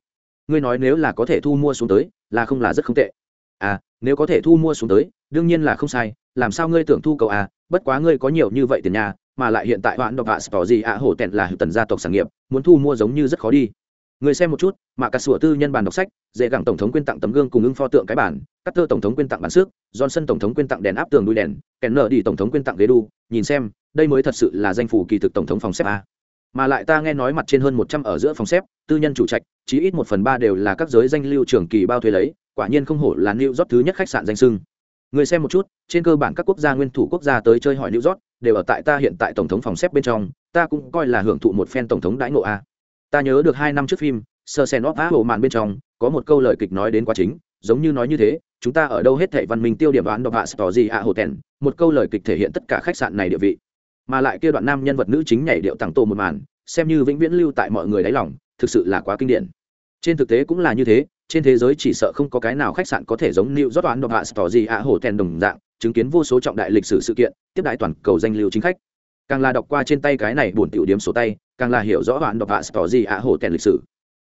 ngươi nói nếu là có thể thu mua xuống tới, là không là rất không tệ. À nếu có thể thu mua xuống tới, đương nhiên là không sai, làm sao ngươi tưởng thu cầu à bất quá ngươi có nhiều như vậy tiền nhà, mà lại hiện tại hoãn độc hạ tỏ gì ạ, hổ tẹn là tần gia tộc sản nghiệp, muốn thu mua giống như rất khó đi. Người xem một chút, mà cả sủa tư nhân bàn đọc sách, dễ gặng tổng thống quyên tặng tấm gương cùng ưng pho tượng cái bản, cắt tơ tổng thống quyên tặng bản sức johnson tổng thống quyên tặng đèn áp tường đuôi đèn kèn nợ đi tổng thống quyên tặng ghế đu, nhìn xem, đây mới thật sự là danh phủ kỳ thực tổng thống phòng xếp a mà lại ta nghe nói mặt trên hơn một trăm ở giữa phòng xếp, tư nhân chủ trạch, chí ít một phần ba đều là các giới danh lưu trường kỳ bao thuê lấy, quả nhiên không hổ là new york thứ nhất khách sạn danh sưng. Người xem một chút, trên cơ bản các quốc gia nguyên thủ quốc gia tới chơi hỏi new york, đều ở tại ta hiện tại tổng thống phòng xếp bên trong, ta cũng coi là hưởng thụ một phen tổng thống đãi ngộ a. Ta nhớ được hai năm trước phim, sơ sen óp á hồ màn bên trong, có một câu lời kịch nói đến quá chính, giống như nói như thế, chúng ta ở đâu hết thảy văn minh tiêu điểm đoán độc hạ tỏ gì ạ hồ tèn. Một câu lời kịch thể hiện tất cả khách sạn này địa vị mà lại kia đoạn nam nhân vật nữ chính nhảy điệu tặng tổ một màn, xem như vĩnh viễn lưu tại mọi người đáy lòng, thực sự là quá kinh điển. Trên thực tế cũng là như thế, trên thế giới chỉ sợ không có cái nào khách sạn có thể giống New rót đoán độc hạ tỏ gì ạ hồ tèn đồng dạng, chứng kiến vô số trọng đại lịch sử sự kiện, tiếp đại toàn cầu danh lưu chính khách. Càng là đọc qua trên tay cái này buồn tiểu điểm sổ tay, càng là hiểu rõ đoạn độc hạ tỏ gì ạ hồ tèn lịch sử.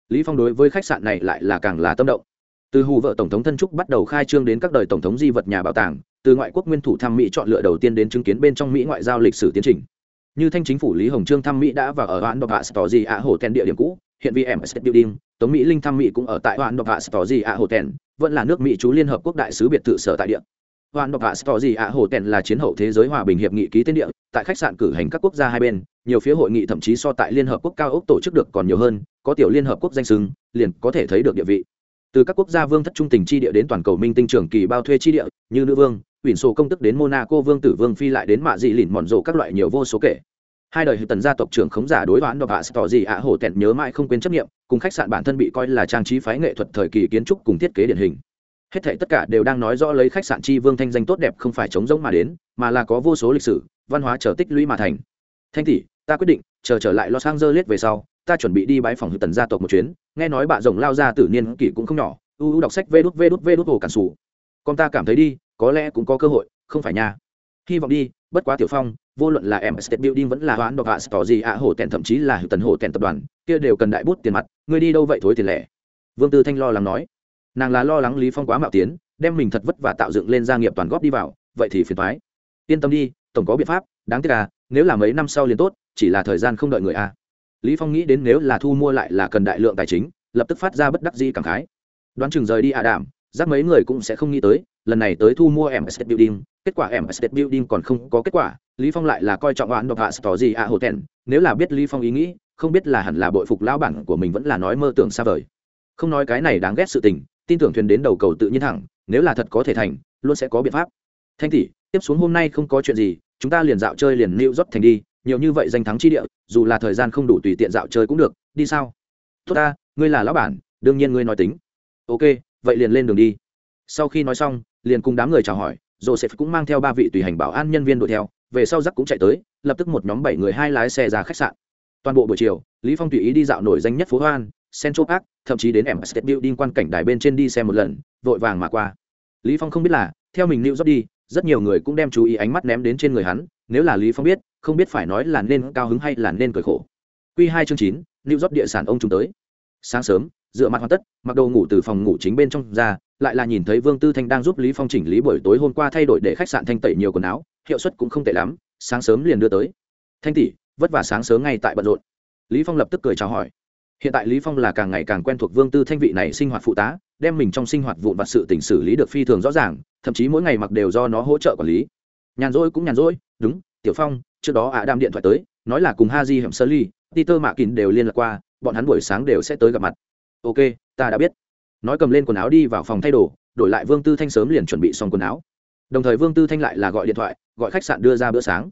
Lý phong đối với khách sạn này lại là càng là tâm động. Từ hù vợ tổng thống thân trúc bắt đầu khai trương đến các đời tổng thống di vật nhà bảo tàng từ ngoại quốc nguyên thủ thăm mỹ chọn lựa đầu tiên đến chứng kiến bên trong mỹ ngoại giao lịch sử tiến trình. Như thanh chính phủ lý hồng trương thăm mỹ đã và ở đoạn độc hạ tỏ gì ạ hồ tèn địa điểm cũ, hiện vm state building, tống mỹ linh thăm mỹ cũng ở tại đoạn độc hạ tỏ gì ạ hồ tèn, vẫn là nước mỹ chú liên hợp quốc đại sứ biệt thự sở tại địa. Hoàn độc hạ story gì ạ hồ tèn là chiến hậu thế giới hòa bình hiệp nghị ký tên địa, tại khách sạn cử hành các quốc gia hai bên, nhiều phía hội nghị thậm chí so tại liên hợp quốc cao ốc tổ chức được còn nhiều hơn, có tiểu liên hợp quốc danh sưng liền có thể thấy được địa vị. Từ các quốc gia vương thất trung tình chi địa đến toàn cầu minh tinh trưởng kỳ bao thuê chi địa, như nữ vương ủy sổ công tức đến monaco vương tử vương phi lại đến mạ dị lìn mòn rộ các loại nhiều vô số kể. Hai đời tần gia tộc trưởng khống giả đối đoán độc hạ tỏ gì ạ hổ tẹn nhớ mãi không quên chấp nghiệm cùng khách sạn bản thân bị coi là trang trí phái nghệ thuật thời kỳ kiến trúc cùng thiết kế điển hình. Hết thảy tất cả đều đang nói rõ lấy khách sạn chi vương thanh danh tốt đẹp không phải chống rỗng mà đến, mà là có vô số lịch sử, văn hóa trở tích lũy mà thành. Thanh tỷ, ta quyết định, chờ trở lại los angeles về sau, ta chuẩn bị đi bãi phòng hữu tần gia tộc một chuyến. Nghe nói bà rồng lao ra tử niên kỷ cũng không nhỏ. U u đọc sách vê đút vê đút vê đút hồ cản sủ con ta cảm thấy đi, có lẽ cũng có cơ hội, không phải nha. Hy vọng đi, bất quá tiểu phong, vô luận là em state building vẫn là hoãn độc hạ tỏ gì ạ hổ tèn, thậm chí là hữu tần hổ tèn tập đoàn, kia đều cần đại bút tiền mặt, ngươi đi đâu vậy thối tiền lẻ? Vương tư thanh lo lắng nói. Nàng là lo lắng lý phong quá mạo tiến, đem mình thật vất và tạo dựng lên gia nghiệp toàn góp đi vào, vậy thì phiền thoái yên tâm đi, tổng có biện pháp, đáng tiếc à nếu là mấy năm sau liền tốt, chỉ là thời gian không đợi người à. Lý phong nghĩ đến nếu là thu mua lại là cần đại lượng tài chính, lập tức phát ra bất đắc dĩ cảm khái. Đoán chừng rời đi à đảm giác mấy người cũng sẽ không nghĩ tới, lần này tới thu mua em estate building, kết quả em estate building còn không có kết quả, lý phong lại là coi trọng oán độc hạ tỏ gì à hồ tèn nếu là biết lý phong ý nghĩ, không biết là hẳn là bội phục lão bản của mình vẫn là nói mơ tưởng xa vời. Không nói cái này đáng ghét sự tình, tin tưởng thuyền đến đầu cầu tự nhiên thẳng, nếu là thật có thể thành, luôn sẽ có biện pháp. Thanh tỷ, tiếp xuống hôm nay không có chuyện gì, chúng ta liền dạo chơi liền lưu rót thành đi, nhiều như vậy danh thắng chi địa, dù là thời gian không đủ tùy tiện dạo chơi cũng được, đi sao? Tốt ta, ngươi là lão bản, đương nhiên ngươi nói tính. Ok vậy liền lên đường đi. Sau khi nói xong, liền cùng đám người chào hỏi, joseph cũng mang theo ba vị tùy hành bảo an nhân viên đuổi theo, về sau giắc cũng chạy tới, lập tức một nhóm bảy người hai lái xe ra khách sạn. Toàn bộ buổi chiều, lý phong tùy ý đi dạo nổi danh nhất phố hoan, central park, thậm chí đến em state building quan cảnh đài bên trên đi xem một lần, vội vàng mà qua. Lý phong không biết là, theo mình lưu dốc đi, rất nhiều người cũng đem chú ý ánh mắt ném đến trên người hắn, nếu là lý phong biết, không biết phải nói là nên cao hứng hay là nên cười khổ. Quy hai chương chín lưu dốc địa sản ông chúng tới. Sáng sớm dựa mặt hoàn tất, mặc đồ ngủ từ phòng ngủ chính bên trong ra, lại là nhìn thấy vương tư thanh đang giúp lý phong chỉnh lý buổi tối hôm qua thay đổi để khách sạn thanh tẩy nhiều quần áo, hiệu suất cũng không tệ lắm, sáng sớm liền đưa tới. Thanh tỷ, vất vả sáng sớm ngay tại bận rộn. Lý phong lập tức cười chào hỏi. Hiện tại lý phong là càng ngày càng quen thuộc vương tư thanh vị này sinh hoạt phụ tá, đem mình trong sinh hoạt vụn vặt sự tình xử lý được phi thường rõ ràng, thậm chí mỗi ngày mặc đều do nó hỗ trợ quản lý. Nhàn rỗi cũng nhàn rỗi, đúng, tiểu phong, trước đó ạ đam điện thoại tới, nói là cùng haji hẻm sơ ly peter mạ kín đều liên lạc qua, bọn hắn buổi sáng đều sẽ tới gặp mặt ok, ta đã biết. Nói cầm lên quần áo đi vào phòng thay đồ, đổi lại vương tư thanh sớm liền chuẩn bị xong quần áo. Đồng thời vương tư thanh lại là gọi điện thoại, gọi khách sạn đưa ra bữa sáng.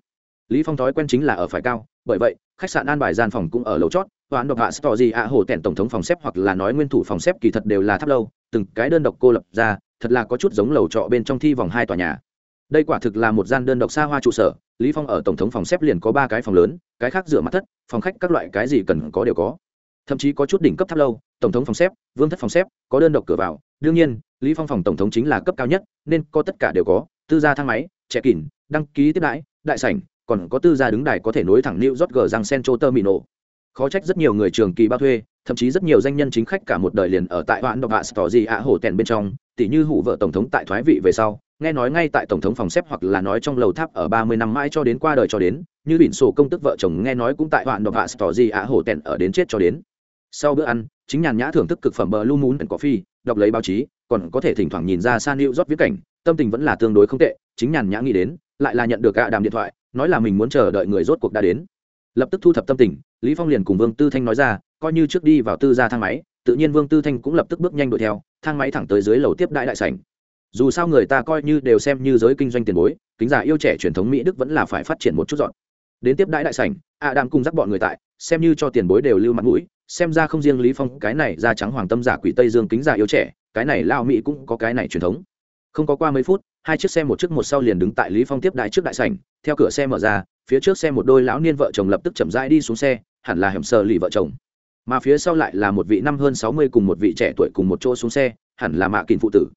Lý phong thói quen chính là ở phải cao, bởi vậy, khách sạn an bài gian phòng cũng ở lầu chót, toán độc hạ story ạ hổ tèn tổng thống phòng xếp hoặc là nói nguyên thủ phòng xếp kỳ thật đều là tháp lâu, từng cái đơn độc cô lập ra, thật là có chút giống lầu trọ bên trong thi vòng hai tòa nhà. Đây quả thực là một gian đơn độc xa hoa trụ sở, lý phong ở tổng thống phòng xếp liền có ba cái phòng lớn, cái khác dựa mặt thất, phòng khách các loại cái gì cần có đều có thậm chí có chút đỉnh cấp tháp lâu tổng thống phòng xếp vương thất phòng xếp có đơn độc cửa vào đương nhiên lý phong phòng tổng thống chính là cấp cao nhất nên có tất cả đều có tư gia thang máy trẻ kỉn đăng ký tiếp đãi đại sảnh còn có tư gia đứng đài có thể nối thẳng New York gờ răng Central Terminal. Khó trách rất nhiều người trường kỳ bao thuê, thậm chí rất nhiều danh nhân chính khách cả một đời liền ở tại hoãn độc hạ gì ạ hồ tèn bên trong, tỷ như hủ vợ tổng thống tại thoái vị về sau, nghe nói ngay tại tổng thống phòng xếp hoặc là nói trong lầu tháp ở ba mươi năm mãi cho đến qua đời cho đến, như biển sổ công tức vợ chồng nghe nói cũng tại Hoãn độc hạ gì ạ hồ tèn ở đến chết cho đến. Sau bữa ăn, chính nhàn nhã thưởng thức cực phẩm bờ lu mún cỏ phi đọc lấy báo chí còn có thể thỉnh thoảng nhìn ra san hữu rót viết cảnh tâm tình vẫn là tương đối không tệ chính nhàn nhã nghĩ đến lại là nhận được gạ đàm điện thoại nói là mình muốn chờ đợi người rốt cuộc đã đến. Lập tức thu thập tâm tình lý phong liền cùng vương tư thanh nói ra coi như trước đi vào tư gia thang máy tự nhiên vương tư thanh cũng lập tức bước nhanh đuổi theo thang máy thẳng tới dưới lầu tiếp đại đại sảnh. Dù sao người ta coi như đều xem như giới kinh doanh tiền bối kính giả yêu trẻ truyền thống mỹ đức vẫn là phải phát triển một chút dọn. Đến tiếp đại đại sảnh a đàm cùng dắt bọn người tại xem như cho tiền bối đều lưu mặt mũi xem ra không riêng lý phong, cái này da trắng hoàng tâm giả quỷ tây dương kính giả yêu trẻ, cái này lao mỹ cũng có cái này truyền thống. Không có qua mấy phút, hai chiếc xe một trước một sau liền đứng tại lý phong tiếp đại trước đại sảnh, theo cửa xe mở ra, phía trước xe một đôi lão niên vợ chồng lập tức chậm rãi đi xuống xe, hẳn là hiểm sờ lì vợ chồng. Mà phía sau lại là một vị năm hơn sáu mươi cùng một vị trẻ tuổi cùng một chỗ xuống xe, hẳn là mạ kìn phụ tử.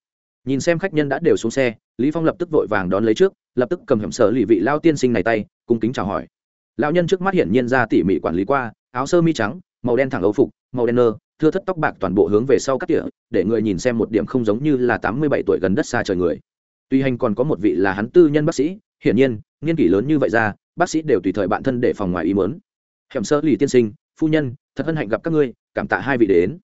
Nhìn xem khách nhân đã đều xuống xe, lý phong lập tức vội vàng đón lấy trước, lập tức cầm hiểm sờ lì vị lao tiên sinh này tay, cung kính chào hỏi. Lão nhân trước mắt hiển nhiên ra tỉ mỉ quản lý qua, áo sơ mi trắng màu đen thẳng ấu phục, màu đen nơ, thưa thất tóc bạc toàn bộ hướng về sau cắt tỉa, để người nhìn xem một điểm không giống như là tám mươi bảy tuổi gần đất xa trời người. Tuy hành còn có một vị là hắn tư nhân bác sĩ, hiển nhiên, nghiên kỷ lớn như vậy ra, bác sĩ đều tùy thời bạn thân để phòng ngoài ý mớn hẻm sơ lì tiên sinh, phu nhân, thật hân hạnh gặp các ngươi, cảm tạ hai vị đến.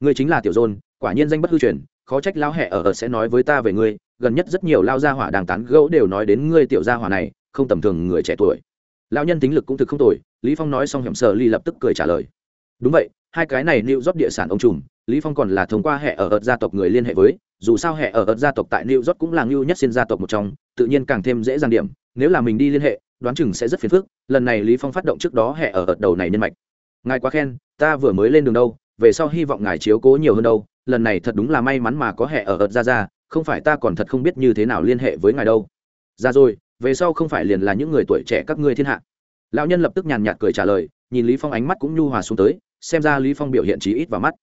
Ngươi chính là tiểu dôn, quả nhiên danh bất hư truyền, khó trách lao hẹ ở ở sẽ nói với ta về ngươi, gần nhất rất nhiều lao gia hỏa đang tán gẫu đều nói đến ngươi tiểu gia hỏa này, không tầm thường người trẻ tuổi. Lao nhân tính lực cũng thực không tồi, lý phong nói xong hẻm sơ lì lập tức cười trả lời đúng vậy, hai cái này lưu rót địa sản ông trùm, lý phong còn là thông qua hệ ở ợt gia tộc người liên hệ với, dù sao hệ ở ợt gia tộc tại new york cũng là ngưu nhất xin gia tộc một trong, tự nhiên càng thêm dễ dàng điểm, nếu là mình đi liên hệ, đoán chừng sẽ rất phiền phức, lần này lý phong phát động trước đó hệ ở ợt đầu này nhân mạch. Ngài quá khen, ta vừa mới lên đường đâu, về sau hy vọng ngài chiếu cố nhiều hơn đâu, lần này thật đúng là may mắn mà có hệ ở ợt ra ra không phải ta còn thật không biết như thế nào liên hệ với ngài đâu. Ra rồi, về sau không phải liền là những người tuổi trẻ các ngươi thiên hạ. Lão nhân lập tức nhàn nhạt cười trả lời, nhìn lý phong ánh mắt cũng nhu hòa xuống tới xem ra lý phong biểu hiện trí ít vào mắt.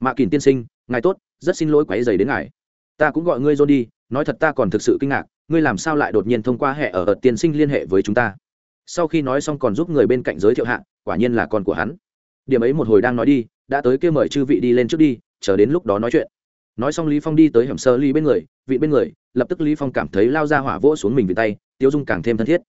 Mạ kỳn tiên sinh, ngài tốt, rất xin lỗi quấy rầy đến ngài. Ta cũng gọi ngươi john đi, nói thật ta còn thực sự kinh ngạc, ngươi làm sao lại đột nhiên thông qua hệ ở ở tiên sinh liên hệ với chúng ta? Sau khi nói xong còn giúp người bên cạnh giới thiệu hạ, quả nhiên là con của hắn. Điểm ấy một hồi đang nói đi, đã tới kêu mời chư vị đi lên trước đi, chờ đến lúc đó nói chuyện. Nói xong lý phong đi tới hẻm sơ ly bên người, vị bên người, lập tức lý phong cảm thấy lao ra hỏa vỗ xuống mình vì tay, tiêu dung càng thêm thân thiết.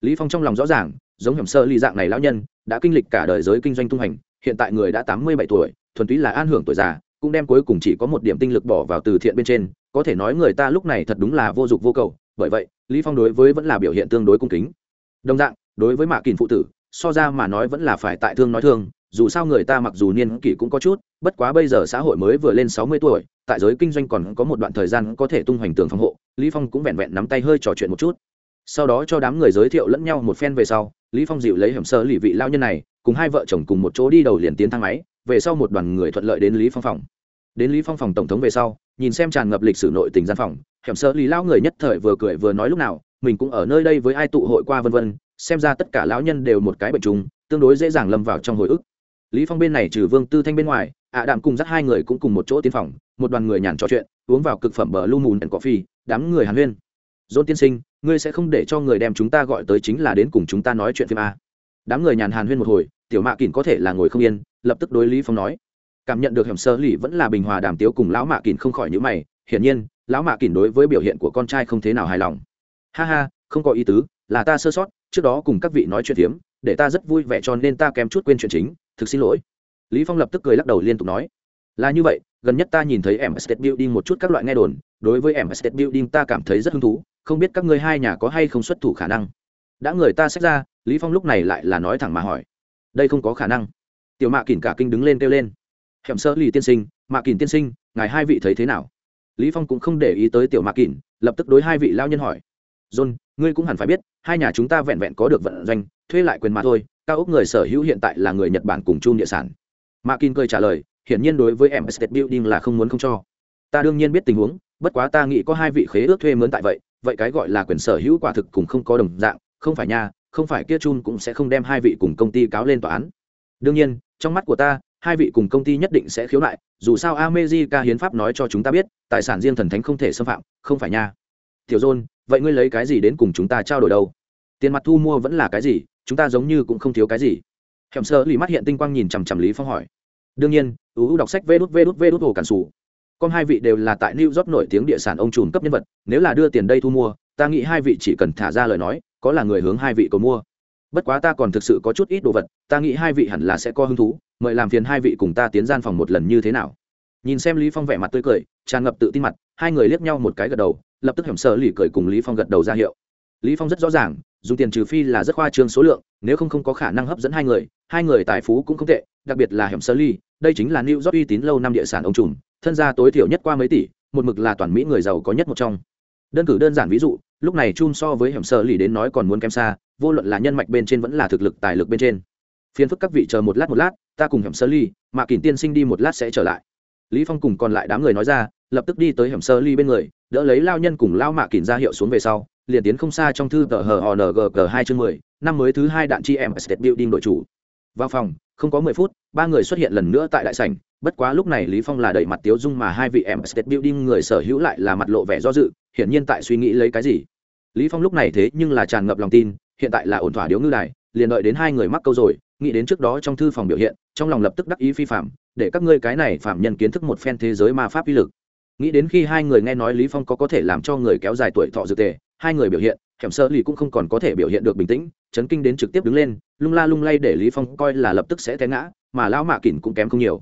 Lý phong trong lòng rõ ràng, giống hẻm sơ ly dạng này lão nhân, đã kinh lịch cả đời giới kinh doanh tung hành hiện tại người đã tám mươi bảy tuổi, thuần túy là an hưởng tuổi già, cũng đem cuối cùng chỉ có một điểm tinh lực bỏ vào từ thiện bên trên, có thể nói người ta lúc này thật đúng là vô dụng vô cầu, bởi vậy, lý phong đối với vẫn là biểu hiện tương đối cung kính. Đồng dạng, đối với mạ Kình phụ tử, so ra mà nói vẫn là phải tại thương nói thương, dù sao người ta mặc dù niên kỷ cũng có chút, bất quá bây giờ xã hội mới vừa lên sáu mươi tuổi, tại giới kinh doanh còn có một đoạn thời gian có thể tung hoành tường phòng hộ, lý phong cũng vẹn vẹn nắm tay hơi trò chuyện một chút. Sau đó cho đám người giới thiệu lẫn nhau một phen về sau, lý phong dịu lấy hiểm sơ lì vị lao nhân này cùng hai vợ chồng cùng một chỗ đi đầu liền tiến thang máy, về sau một đoàn người thuận lợi đến lý phong phòng. Đến lý phong phòng tổng thống về sau, nhìn xem tràn ngập lịch sử nội tình gian phòng, hiểm sơ lý lao người nhất thời vừa cười vừa nói lúc nào, mình cũng ở nơi đây với ai tụ hội qua vân vân, xem ra tất cả lão nhân đều một cái bệnh trùng, tương đối dễ dàng lâm vào trong hồi ức. Lý phong bên này trừ vương tư thanh bên ngoài, ạ đạm cùng dắt hai người cũng cùng một chỗ tiến phòng, một đoàn người nhàn trò chuyện, uống vào cực phẩm bờ lu mùn cỏ phi đám người hàn huyên. Dôn tiên sinh, ngươi sẽ không để cho người đem chúng ta gọi tới chính là đến cùng chúng ta nói chuyện phim a đám người nhàn hàn huyên một hồi, tiểu mạ kỳn có thể là ngồi không yên, lập tức đối lý phong nói. Cảm nhận được hầm sơ lì vẫn là bình hòa đàm tiếu cùng lão mạ kỳn không khỏi nhíu mày, hiển nhiên, lão mạ kỳn đối với biểu hiện của con trai không thế nào hài lòng. Ha ha, không có ý tứ, là ta sơ sót, trước đó cùng các vị nói chuyện tiếm để ta rất vui vẻ cho nên ta kém chút quên chuyện chính, thực xin lỗi. Lý phong lập tức cười lắc đầu liên tục nói. Là như vậy, gần nhất ta nhìn thấy em estate building một chút các loại nghe đồn, đối với em estate building ta cảm thấy rất hứng thú, không biết các ngươi hai nhà có hay không xuất thủ khả năng đã người ta xét ra, lý phong lúc này lại là nói thẳng mà hỏi. Đây không có khả năng. Tiểu mạ kỳn cả kinh đứng lên kêu lên. Hẻm sơ lì tiên sinh, mạ kỳn tiên sinh, ngài hai vị thấy thế nào? Lý phong cũng không để ý tới tiểu mạ kỳn lập tức đối hai vị lao nhân hỏi. John, ngươi cũng hẳn phải biết, hai nhà chúng ta vẹn vẹn có được vận doanh, thuê lại quyền mà thôi, cao ốc người sở hữu hiện tại là người nhật bản cùng chung địa sản. Mạ kỳn cười trả lời, hiển nhiên đối với em estate building là không muốn không cho. Ta đương nhiên biết tình huống, bất quá ta nghĩ có hai vị khế ước thuê mướn tại vậy vậy cái gọi là quyền sở hữu quả thực cũng không có đồng dạng không phải nha, không phải kia chun cũng sẽ không đem hai vị cùng công ty cáo lên tòa án. Đương nhiên, trong mắt của ta, hai vị cùng công ty nhất định sẽ khiếu nại, dù sao amejica hiến pháp nói cho chúng ta biết, tài sản riêng thần thánh không thể xâm phạm, không phải nha. Tiểu dôn vậy ngươi lấy cái gì đến cùng chúng ta trao đổi đâu? Tiền mặt thu mua vẫn là cái gì, chúng ta giống như cũng không thiếu cái gì. Hẻm sơ lì mắt hiện tinh quang nhìn chằm chằm lý phong hỏi. Đương nhiên ưu đọc sách vê đút vê đút vê đút hồ cản sủ. Con hai vị đều là tại new york nổi tiếng địa sản ông trùm cấp nhân vật, nếu là đưa tiền đây thu mua, ta nghĩ hai vị chỉ cần thả ra lời nói có là người hướng hai vị cầu mua. Bất quá ta còn thực sự có chút ít đồ vật, ta nghĩ hai vị hẳn là sẽ có hứng thú, mời làm phiền hai vị cùng ta tiến gian phòng một lần như thế nào. Nhìn xem lý phong vẻ mặt tươi cười, tràn ngập tự tin mặt, hai người liếc nhau một cái gật đầu, lập tức hiểm sợ lì cười cùng lý phong gật đầu ra hiệu. Lý phong rất rõ ràng, dùng tiền trừ phi là rất khoa trương số lượng, nếu không không có khả năng hấp dẫn hai người hai người tài phú cũng không tệ, đặc biệt là hiểm sơ ly đây chính là new york uy tín lâu năm địa sản ông trùm, thân gia tối thiểu nhất qua mấy tỷ, một mực là toàn mỹ người giàu có nhất một trong đơn cử đơn giản ví dụ, lúc này chum so với hẻm sơ lì đến nói còn muốn kém xa, vô luận là nhân mạch bên trên vẫn là thực lực tài lực bên trên. Phiền phức các vị chờ một lát một lát, ta cùng hẻm sơ ly mà kỳn tiên sinh đi một lát sẽ trở lại. Lý phong cùng còn lại đám người nói ra, lập tức đi tới hẻm sơ ly bên người, đỡ lấy lao nhân cùng lao mạ kỳn ra hiệu xuống về sau, liền tiến không xa trong thư tờ hờ hng hai chương mười, năm mới thứ hai đạn chi em state building đội chủ. Vào phòng, không có mười phút, ba người xuất hiện lần nữa tại đại sảnh bất quá lúc này lý phong là đẩy mặt tiếu dung mà hai vị em state building người sở hữu lại là mặt lộ vẻ do dự, hiển nhiên tại suy nghĩ lấy cái gì. Lý phong lúc này thế nhưng là tràn ngập lòng tin, hiện tại là ổn thỏa điếu ngư đài, liền đợi đến hai người mắc câu rồi, nghĩ đến trước đó trong thư phòng biểu hiện, trong lòng lập tức đắc ý phi phạm, để các ngươi cái này phạm nhân kiến thức một phen thế giới ma pháp uy lực. Nghĩ đến khi hai người nghe nói lý phong có có thể làm cho người kéo dài tuổi thọ dược tề, hai người biểu hiện, kèm sơ lì cũng không còn có thể biểu hiện được bình tĩnh, chấn kinh đến trực tiếp đứng lên, lung la lung lay để lý phong coi là lập tức sẽ té ngã, mà lão mạ kỉnh cũng kém không nhiều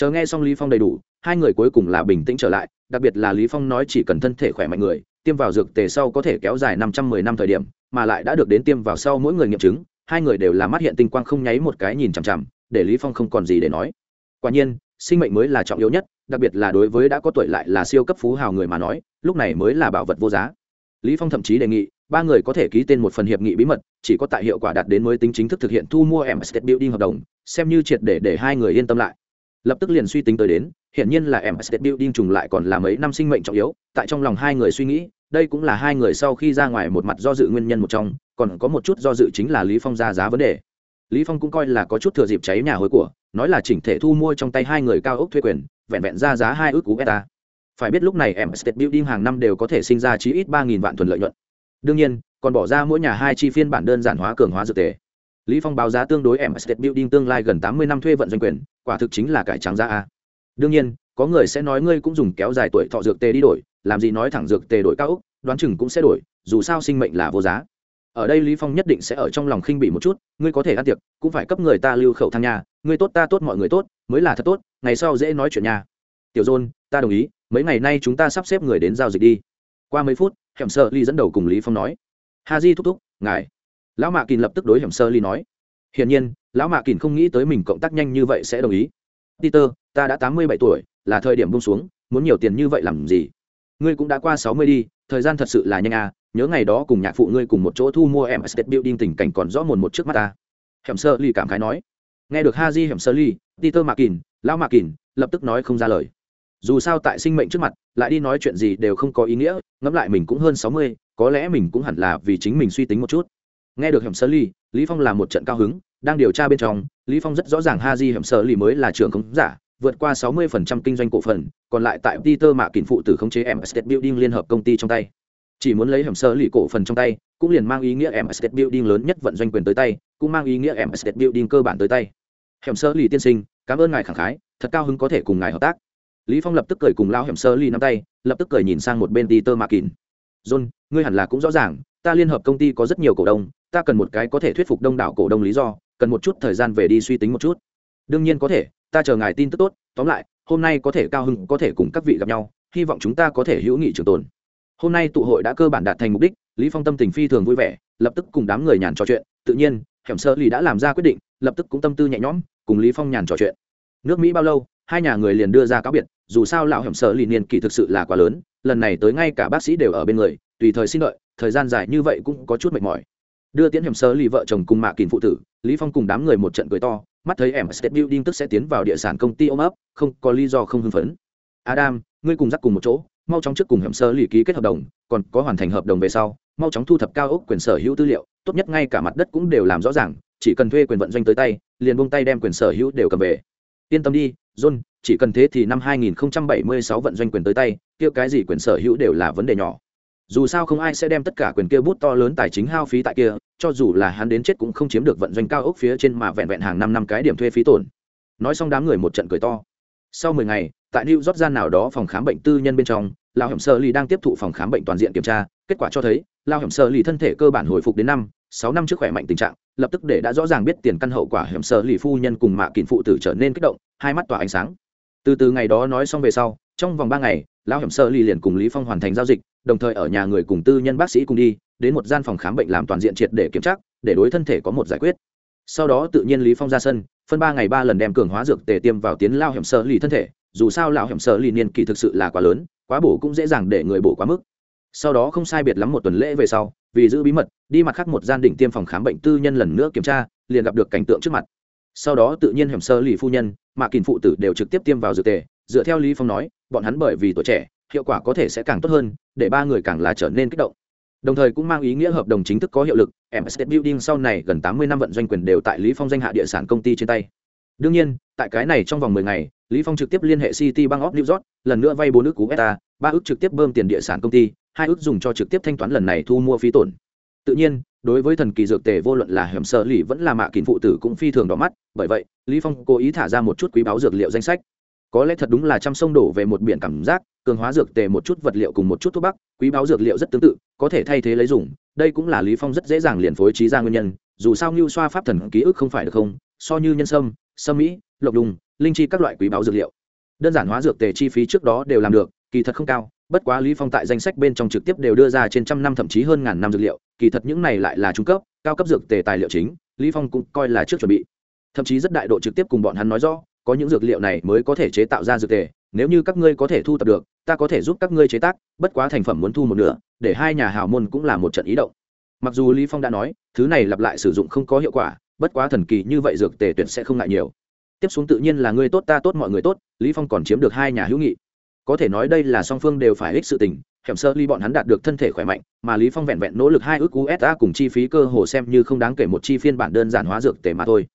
chờ nghe xong lý phong đầy đủ, hai người cuối cùng là bình tĩnh trở lại, đặc biệt là lý phong nói chỉ cần thân thể khỏe mạnh người, tiêm vào dược tề sau có thể kéo dài năm trăm mười năm thời điểm, mà lại đã được đến tiêm vào sau mỗi người nghiệm chứng, hai người đều là mắt hiện tinh quang không nháy một cái nhìn chằm chằm, để lý phong không còn gì để nói. Quả nhiên, sinh mệnh mới là trọng yếu nhất, đặc biệt là đối với đã có tuổi lại là siêu cấp phú hào người mà nói, lúc này mới là bảo vật vô giá. Lý phong thậm chí đề nghị, ba người có thể ký tên một phần hiệp nghị bí mật, chỉ có tại hiệu quả đạt đến mới tính chính thức thực hiện thu mua em building hợp đồng, xem như triệt để để hai người yên tâm lại lập tức liền suy tính tới đến hiện nhiên là em state building trùng lại còn là mấy năm sinh mệnh trọng yếu, tại trong lòng hai người suy nghĩ, đây cũng là hai người sau khi ra ngoài một mặt do dự nguyên nhân một trong, còn có một chút do dự chính là lý phong ra giá vấn đề. Lý phong cũng coi là có chút thừa dịp cháy nhà hối của, nói là chỉnh thể thu mua trong tay hai người cao ốc thuê quyền, vẹn vẹn ra giá hai ước cú beta. Phải biết lúc này em state building hàng năm đều có thể sinh ra chí ít ba nghìn vạn thuần lợi nhuận. Đương nhiên, còn bỏ ra mỗi nhà hai chi phiên bản đơn giản hóa cường hóa dược tề. Lý phong báo giá tương đối em state building tương lai gần tám mươi năm thuê vận doanh quyền quả thực chính là cải trắng ra a. Đương nhiên, có người sẽ nói ngươi cũng dùng kéo dài tuổi thọ dược tê đi đổi, làm gì nói thẳng dược tê đổi cao ốc, đoán chừng cũng sẽ đổi, dù sao sinh mệnh là vô giá. Ở đây lý phong nhất định sẽ ở trong lòng khinh bỉ một chút, ngươi có thể ăn tiệc, cũng phải cấp người ta lưu khẩu thang nhà, ngươi tốt ta tốt mọi người tốt, mới là thật tốt, ngày sau dễ nói chuyện nhà. Tiểu dôn, ta đồng ý, mấy ngày nay chúng ta sắp xếp người đến giao dịch đi. Qua mấy phút, hẻm sơ ly dẫn đầu cùng lý phong nói, ha di thúc thúc, ngài. Lão mạ kìn lập tức đối hẻm sơ ly nói, hiển nhiên lão mạ kìn không nghĩ tới mình cộng tác nhanh như vậy sẽ đồng ý. Peter, ta đã tám mươi bảy tuổi, là thời điểm buông xuống, muốn nhiều tiền như vậy làm gì? Ngươi cũng đã qua sáu mươi đi, thời gian thật sự là nhanh à nhớ ngày đó cùng nhạc phụ ngươi cùng một chỗ thu mua em state building tình cảnh còn rõ mồn một trước mắt ta. Hẻm sơ ly cảm khái nói. Nghe được ha di hẻm sơ ly, peter mạ kìn lão mạ kìn lập tức nói không ra lời. Dù sao tại sinh mệnh trước mặt, lại đi nói chuyện gì đều không có ý nghĩa, ngẫm lại mình cũng hơn sáu mươi, có lẽ mình cũng hẳn là vì chính mình suy tính một chút. Nghe được hẻm sơ ly, lý phong làm một trận cao hứng đang điều tra bên trong, lý phong rất rõ ràng ha di hẻm lì mới là trưởng khống giả, vượt qua 60% kinh doanh cổ phần, còn lại tại peter mạ kín phụ tử khống chế em estate building liên hợp công ty trong tay. Chỉ muốn lấy hiểm sở lì cổ phần trong tay, cũng liền mang ý nghĩa em estate building lớn nhất vận doanh quyền tới tay, cũng mang ý nghĩa em estate building cơ bản tới tay. Hiểm sở lì tiên sinh, cảm ơn ngài khẳng khái, thật cao hứng có thể cùng ngài hợp tác. Lý phong lập tức cười cùng lao hiểm sơ ly nắm tay, lập tức cười nhìn sang một bên peter mạ kín john, ngươi hẳn là cũng rõ ràng, ta liên hợp công ty có rất nhiều cổ đông, ta cần một cái có thể thuyết phục đông đảo cổ đông lý do cần một chút thời gian về đi suy tính một chút. Đương nhiên có thể, ta chờ ngài tin tức tốt, tóm lại, hôm nay có thể cao hưng có thể cùng các vị gặp nhau, hy vọng chúng ta có thể hữu nghị trường tồn. Hôm nay tụ hội đã cơ bản đạt thành mục đích, lý phong tâm tình phi thường vui vẻ, lập tức cùng đám người nhàn trò chuyện, tự nhiên, hẻm sơ lì đã làm ra quyết định, lập tức cũng tâm tư nhẹ nhõm, cùng lý phong nhàn trò chuyện. Nước mỹ bao lâu, hai nhà người liền đưa ra cáo biệt, dù sao lão hẻm sơ lì niên kỷ thực sự là quá lớn, lần này tới ngay cả bác sĩ đều ở bên người, tùy thời xin đợi, thời gian dài như vậy cũng có chút mệt mỏi đưa tiễn hiểm sơ lì vợ chồng cùng mạ kìn phụ tử, lý phong cùng đám người một trận cười to, mắt thấy em state building tức sẽ tiến vào địa sản công ty ôm ấp, không có lý do không hưng phấn. Adam, ngươi cùng dắt cùng một chỗ, mau chóng trước cùng hiểm sơ lì ký kết hợp đồng, còn có hoàn thành hợp đồng về sau, mau chóng thu thập cao ốc quyền sở hữu tư liệu, tốt nhất ngay cả mặt đất cũng đều làm rõ ràng, chỉ cần thuê quyền vận doanh tới tay, liền buông tay đem quyền sở hữu đều cầm về. Yên tâm đi, john, chỉ cần thế thì năm 2076 vận doanh quyền tới tay, kia cái gì quyền sở hữu đều là vấn đề nhỏ dù sao không ai sẽ đem tất cả quyền kia bút to lớn tài chính hao phí tại kia, cho dù là hắn đến chết cũng không chiếm được vận doanh cao ốc phía trên mà vẹn vẹn hàng năm năm cái điểm thuê phí tổn. Nói xong đám người một trận cười to. Sau mười ngày, tại new york gian nào đó phòng khám bệnh tư nhân bên trong lão hiểm sơ ly đang tiếp thụ phòng khám bệnh toàn diện kiểm tra, kết quả cho thấy, lao hiểm sơ lì thân thể cơ bản hồi phục đến năm, sáu năm trước khỏe mạnh tình trạng, lập tức để đã rõ ràng biết tiền căn hậu quả hiểm sơ lì phu nhân cùng mạ kỳn phụ tử trở nên kích động, hai mắt tỏa ánh sáng. Từ từ ngày đó nói xong về sau, trong vòng ba ngày lão hiểm sơ lì liền cùng lý phong hoàn thành giao dịch, đồng thời ở nhà người cùng tư nhân bác sĩ cùng đi, đến một gian phòng khám bệnh làm toàn diện triệt để kiểm tra, để đối thân thể có một giải quyết. Sau đó tự nhiên lý phong ra sân, phân ba ngày ba lần đem cường hóa dược tề tiêm vào tiến lao hiểm sơ lì thân thể, dù sao lão hiểm sơ lì niên kỳ thực sự là quá lớn, quá bổ cũng dễ dàng để người bổ quá mức. Sau đó không sai biệt lắm một tuần lễ về sau, vì giữ bí mật, đi mặt khác một gian đỉnh tiêm phòng khám bệnh tư nhân lần nữa kiểm tra, liền gặp được cảnh tượng trước mặt. Sau đó tự nhiên hiểm sơ lì phu nhân mà kìn phụ tử đều trực tiếp tiêm vào dược tề, dựa theo lý phong nói bọn hắn bởi vì tuổi trẻ, hiệu quả có thể sẽ càng tốt hơn, để ba người càng là trở nên kích động. Đồng thời cũng mang ý nghĩa hợp đồng chính thức có hiệu lực, m building sau này gần tám mươi năm vận doanh quyền đều tại lý phong danh hạ địa sản công ty trên tay. Đương nhiên, tại cái này trong vòng mười ngày, lý phong trực tiếp liên hệ city bank of new york, lần nữa vay bốn ước cú beta ba ước trực tiếp bơm tiền địa sản công ty, hai ước dùng cho trực tiếp thanh toán lần này thu mua phí tổn. Tự nhiên, đối với thần kỳ dược tề vô luận là hiểm sở lì vẫn là mạ kín phụ tử cũng phi thường đỏ mắt, bởi vậy, lý phong cố ý thả ra một chút quý báo dược liệu danh sách có lẽ thật đúng là trăm sông đổ về một biển cảm giác, cường hóa dược tề một chút vật liệu cùng một chút thuốc bắc, quý báo dược liệu rất tương tự, có thể thay thế lấy dùng, đây cũng là lý phong rất dễ dàng liền phối trí ra nguyên nhân, dù sao như xoa pháp thần ký ức không phải được không, so như nhân sâm sâm mỹ, lộc đùng, linh chi các loại quý báo dược liệu. Đơn giản hóa dược tề chi phí trước đó đều làm được, kỳ thật không cao, bất quá lý phong tại danh sách bên trong trực tiếp đều đưa ra trên trăm năm thậm chí hơn ngàn năm dược liệu, kỳ thật những này lại là trung cấp, cao cấp dược tề tài liệu chính, lý phong cũng coi là trước chuẩn bị. Thậm chí rất đại độ trực tiếp cùng bọn hắn nói rõ có những dược liệu này mới có thể chế tạo ra dược tề, nếu như các ngươi có thể thu tập được, ta có thể giúp các ngươi chế tác, bất quá thành phẩm muốn thu một nửa, để hai nhà hào môn cũng là một trận ý động. Mặc dù lý phong đã nói, thứ này lặp lại sử dụng không có hiệu quả, bất quá thần kỳ như vậy dược tề tuyệt sẽ không ngại nhiều. Tiếp xuống tự nhiên là ngươi tốt, ta tốt, mọi người tốt, lý phong còn chiếm được hai nhà hữu nghị. Có thể nói đây là song phương đều phải ích sự tình, hẻm sơ ly bọn hắn đạt được thân thể khỏe mạnh, mà lý phong vẹn vẹn nỗ lực hai ước usa cùng chi phí cơ hồ xem như không đáng kể một chi phiên bản đơn giản hóa dược tề mà thôi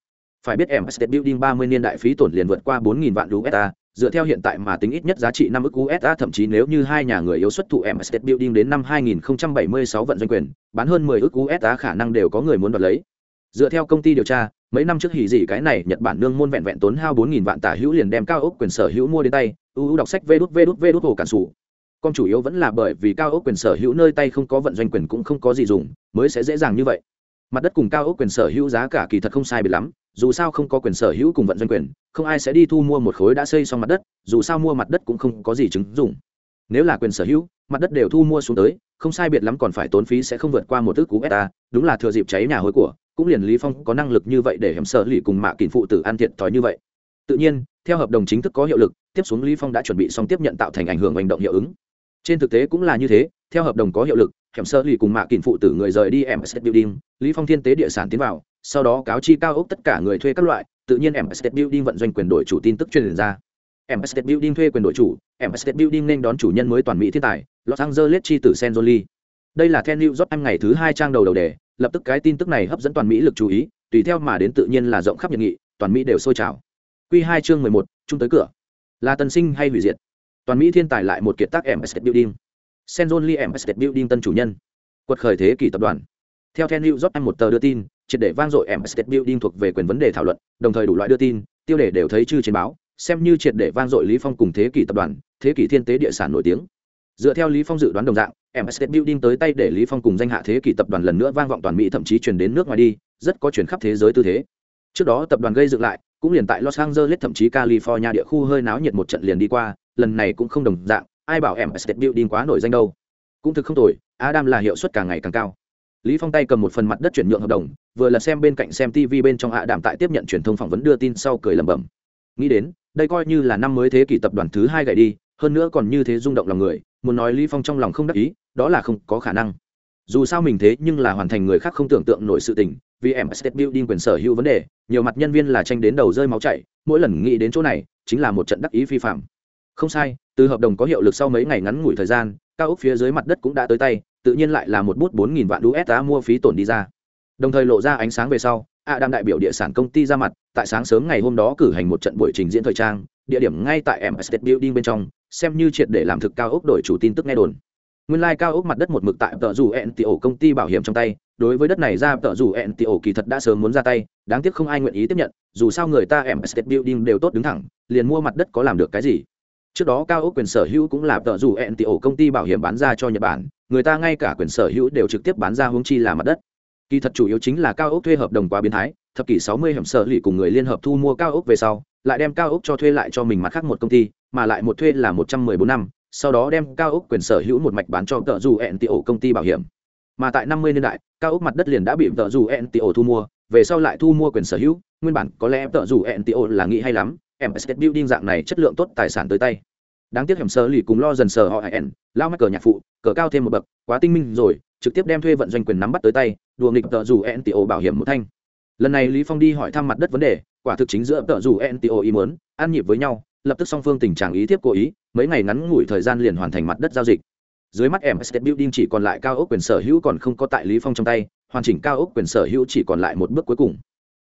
phải biết em State Building 30 niên đại phí tổn liền vượt qua 4000 vạn USD, dựa theo hiện tại mà tính ít nhất giá trị 5 ức USD thậm chí nếu như hai nhà người yếu xuất thụ em State Building đến năm 2076 vận doanh quyền, bán hơn 10 ức USD khả năng đều có người muốn đoạt lấy. Dựa theo công ty điều tra, mấy năm trước hỉ gì cái này Nhật Bản nương môn vẹn vẹn tốn hao 4000 vạn tả hữu liền đem cao ốc quyền sở hữu mua đến tay, uu đọc sách vút vút vút hồ cản sủ. Con chủ yếu vẫn là bởi vì cao ốc quyền sở hữu nơi tay không có vận doanh quyền cũng không có gì dùng, mới sẽ dễ dàng như vậy. Mặt đất cùng cao ốc quyền sở hữu giá cả kỳ thật không sai biệt lắm, dù sao không có quyền sở hữu cùng vận doanh quyền, không ai sẽ đi thu mua một khối đã xây xong mặt đất, dù sao mua mặt đất cũng không có gì chứng dụng. Nếu là quyền sở hữu, mặt đất đều thu mua xuống tới, không sai biệt lắm còn phải tốn phí sẽ không vượt qua một ước cú beta đúng là thừa dịp cháy nhà hối của, cũng liền lý phong có năng lực như vậy để hẻm sở lì cùng mạ kỳn phụ tử ăn thiệt thòi như vậy. Tự nhiên, theo hợp đồng chính thức có hiệu lực, tiếp xuống lý phong đã chuẩn bị xong tiếp nhận tạo thành ảnh hưởng hành động hiệu ứng. Trên thực tế cũng là như thế theo hợp đồng có hiệu lực hẻm sơ lì cùng mạ kỳn phụ tử người rời đi em building lý phong thiên tế địa sản tiến vào sau đó cáo chi cao ốc tất cả người thuê các loại tự nhiên em State Building vận doanh quyền đổi chủ tin tức truyền ra. Em State Building thuê quyền đổi chủ em State Building nên đón chủ nhân mới toàn mỹ thiên tài Los Angeles chi tử jolie đây là theo New York anh ngày thứ hai trang đầu đầu đề lập tức cái tin tức này hấp dẫn toàn mỹ lực chú ý tùy theo mà đến tự nhiên là rộng khắp nhiệt nghị toàn mỹ đều sôi trào. Quy hai chương mười một, chung tới cửa. Là tân sinh hay hủy diệt? Toàn mỹ thiên tài lại một kiệt tác em State Building. Senzon Liam State Building tân chủ nhân quật khởi thế kỷ tập đoàn theo The New York anh một tờ đưa tin triệt để vang dội em State Building thuộc về quyền vấn đề thảo luận, đồng thời đủ loại đưa tin, tiêu đề đều thấy chư trên báo, xem như triệt để vang dội Lý Phong cùng thế kỷ tập đoàn, thế kỷ thiên tế địa sản nổi tiếng. Dựa theo Lý Phong dự đoán đồng dạng, em State Building tới tay để Lý Phong cùng danh hạ thế kỷ tập đoàn lần nữa vang vọng toàn Mỹ thậm chí truyền đến nước ngoài đi, rất có truyền khắp thế giới tư thế. Trước đó tập đoàn gây dựng lại, cũng liền tại Los Angeles thậm chí California địa khu hơi náo nhiệt một trận liền đi qua, lần này cũng không đồng dạng, ai bảo em State Building quá nổi danh đâu. Cũng thực không tồi, Adam là hiệu suất càng ngày càng cao. Lý phong tay cầm một phần mặt đất chuyển nhượng hợp đồng vừa là xem bên cạnh xem tv bên trong hạ đảm tại tiếp nhận truyền thông phỏng vấn đưa tin sau cười lẩm bẩm. Nghĩ đến đây coi như là năm mới thế kỷ tập đoàn thứ hai gậy đi hơn nữa còn như thế rung động lòng người muốn nói lý phong trong lòng không đắc ý đó là không có khả năng. Dù sao mình thế nhưng là hoàn thành người khác không tưởng tượng nổi sự tình vì em state building quyền sở hữu vấn đề nhiều mặt nhân viên là tranh đến đầu rơi máu chảy mỗi lần nghĩ đến chỗ này chính là một trận đắc ý phi phạm không sai từ hợp đồng có hiệu lực sau mấy ngày ngắn ngủi thời gian cao ốc phía dưới mặt đất cũng đã tới tay tự nhiên lại là một bút bốn nghìn vạn USD mua phí tổn đi ra. Đồng thời lộ ra ánh sáng về sau, a Adam đại biểu địa sản công ty ra mặt, tại sáng sớm ngày hôm đó cử hành một trận buổi trình diễn thời trang, địa điểm ngay tại M State Building bên trong, xem như triệt để làm thực cao ốc đổi chủ tin tức nghe đồn. Nguyên lai cao ốc mặt đất một mực tại tợ dù ổ công ty bảo hiểm trong tay, đối với đất này ra tợ dù ổ kỳ thật đã sớm muốn ra tay, đáng tiếc không ai nguyện ý tiếp nhận, dù sao người ta M State Building đều tốt đứng thẳng, liền mua mặt đất có làm được cái gì. Trước đó cao ốc quyền sở hữu cũng là tợ dù NTO công ty bảo hiểm bán ra cho Nhật Bản, người ta ngay cả quyền sở hữu đều trực tiếp bán ra hướng chi là mặt đất. Kỳ thật chủ yếu chính là cao ốc thuê hợp đồng quá biến thái thập kỷ sáu mươi hẻm sở lì cùng người liên hợp thu mua cao ốc về sau lại đem cao ốc cho thuê lại cho mình mặt khác một công ty mà lại một thuê là một trăm mười bốn năm sau đó đem cao ốc quyền sở hữu một mạch bán cho tợ dù ẹn tị ổ công ty bảo hiểm. Mà tại năm mươi niên đại cao ốc mặt đất liền đã bị tợ dù ẹn tị ổ thu mua về sau lại thu mua quyền sở hữu nguyên bản có lẽ tợ dù ẹn tị ổ là nghĩ hay lắm em estate building dạng này chất lượng tốt tài sản tới tay. Đáng tiếc hẻm sở lì cùng lo dần sờ họ hẹn, lao mắc cờ nhạc phụ, cờ cao thêm một bậc, quá tinh minh rồi, trực tiếp đem thuê vận doanh quyền nắm bắt tới tay, đùa nghịch tợ dù En tị bảo hiểm một thanh. Lần này lý phong đi hỏi thăm mặt đất vấn đề, quả thực chính giữa tợ dù En tị ý muốn, ăn nhịp với nhau, lập tức song phương tình trạng ý tiếp cố ý, mấy ngày ngắn ngủi thời gian liền hoàn thành mặt đất giao dịch. Dưới mắt em state building chỉ còn lại cao ốc quyền sở hữu còn không có tại lý phong trong tay, hoàn chỉnh cao ốc quyền sở hữu chỉ còn lại một bước cuối cùng.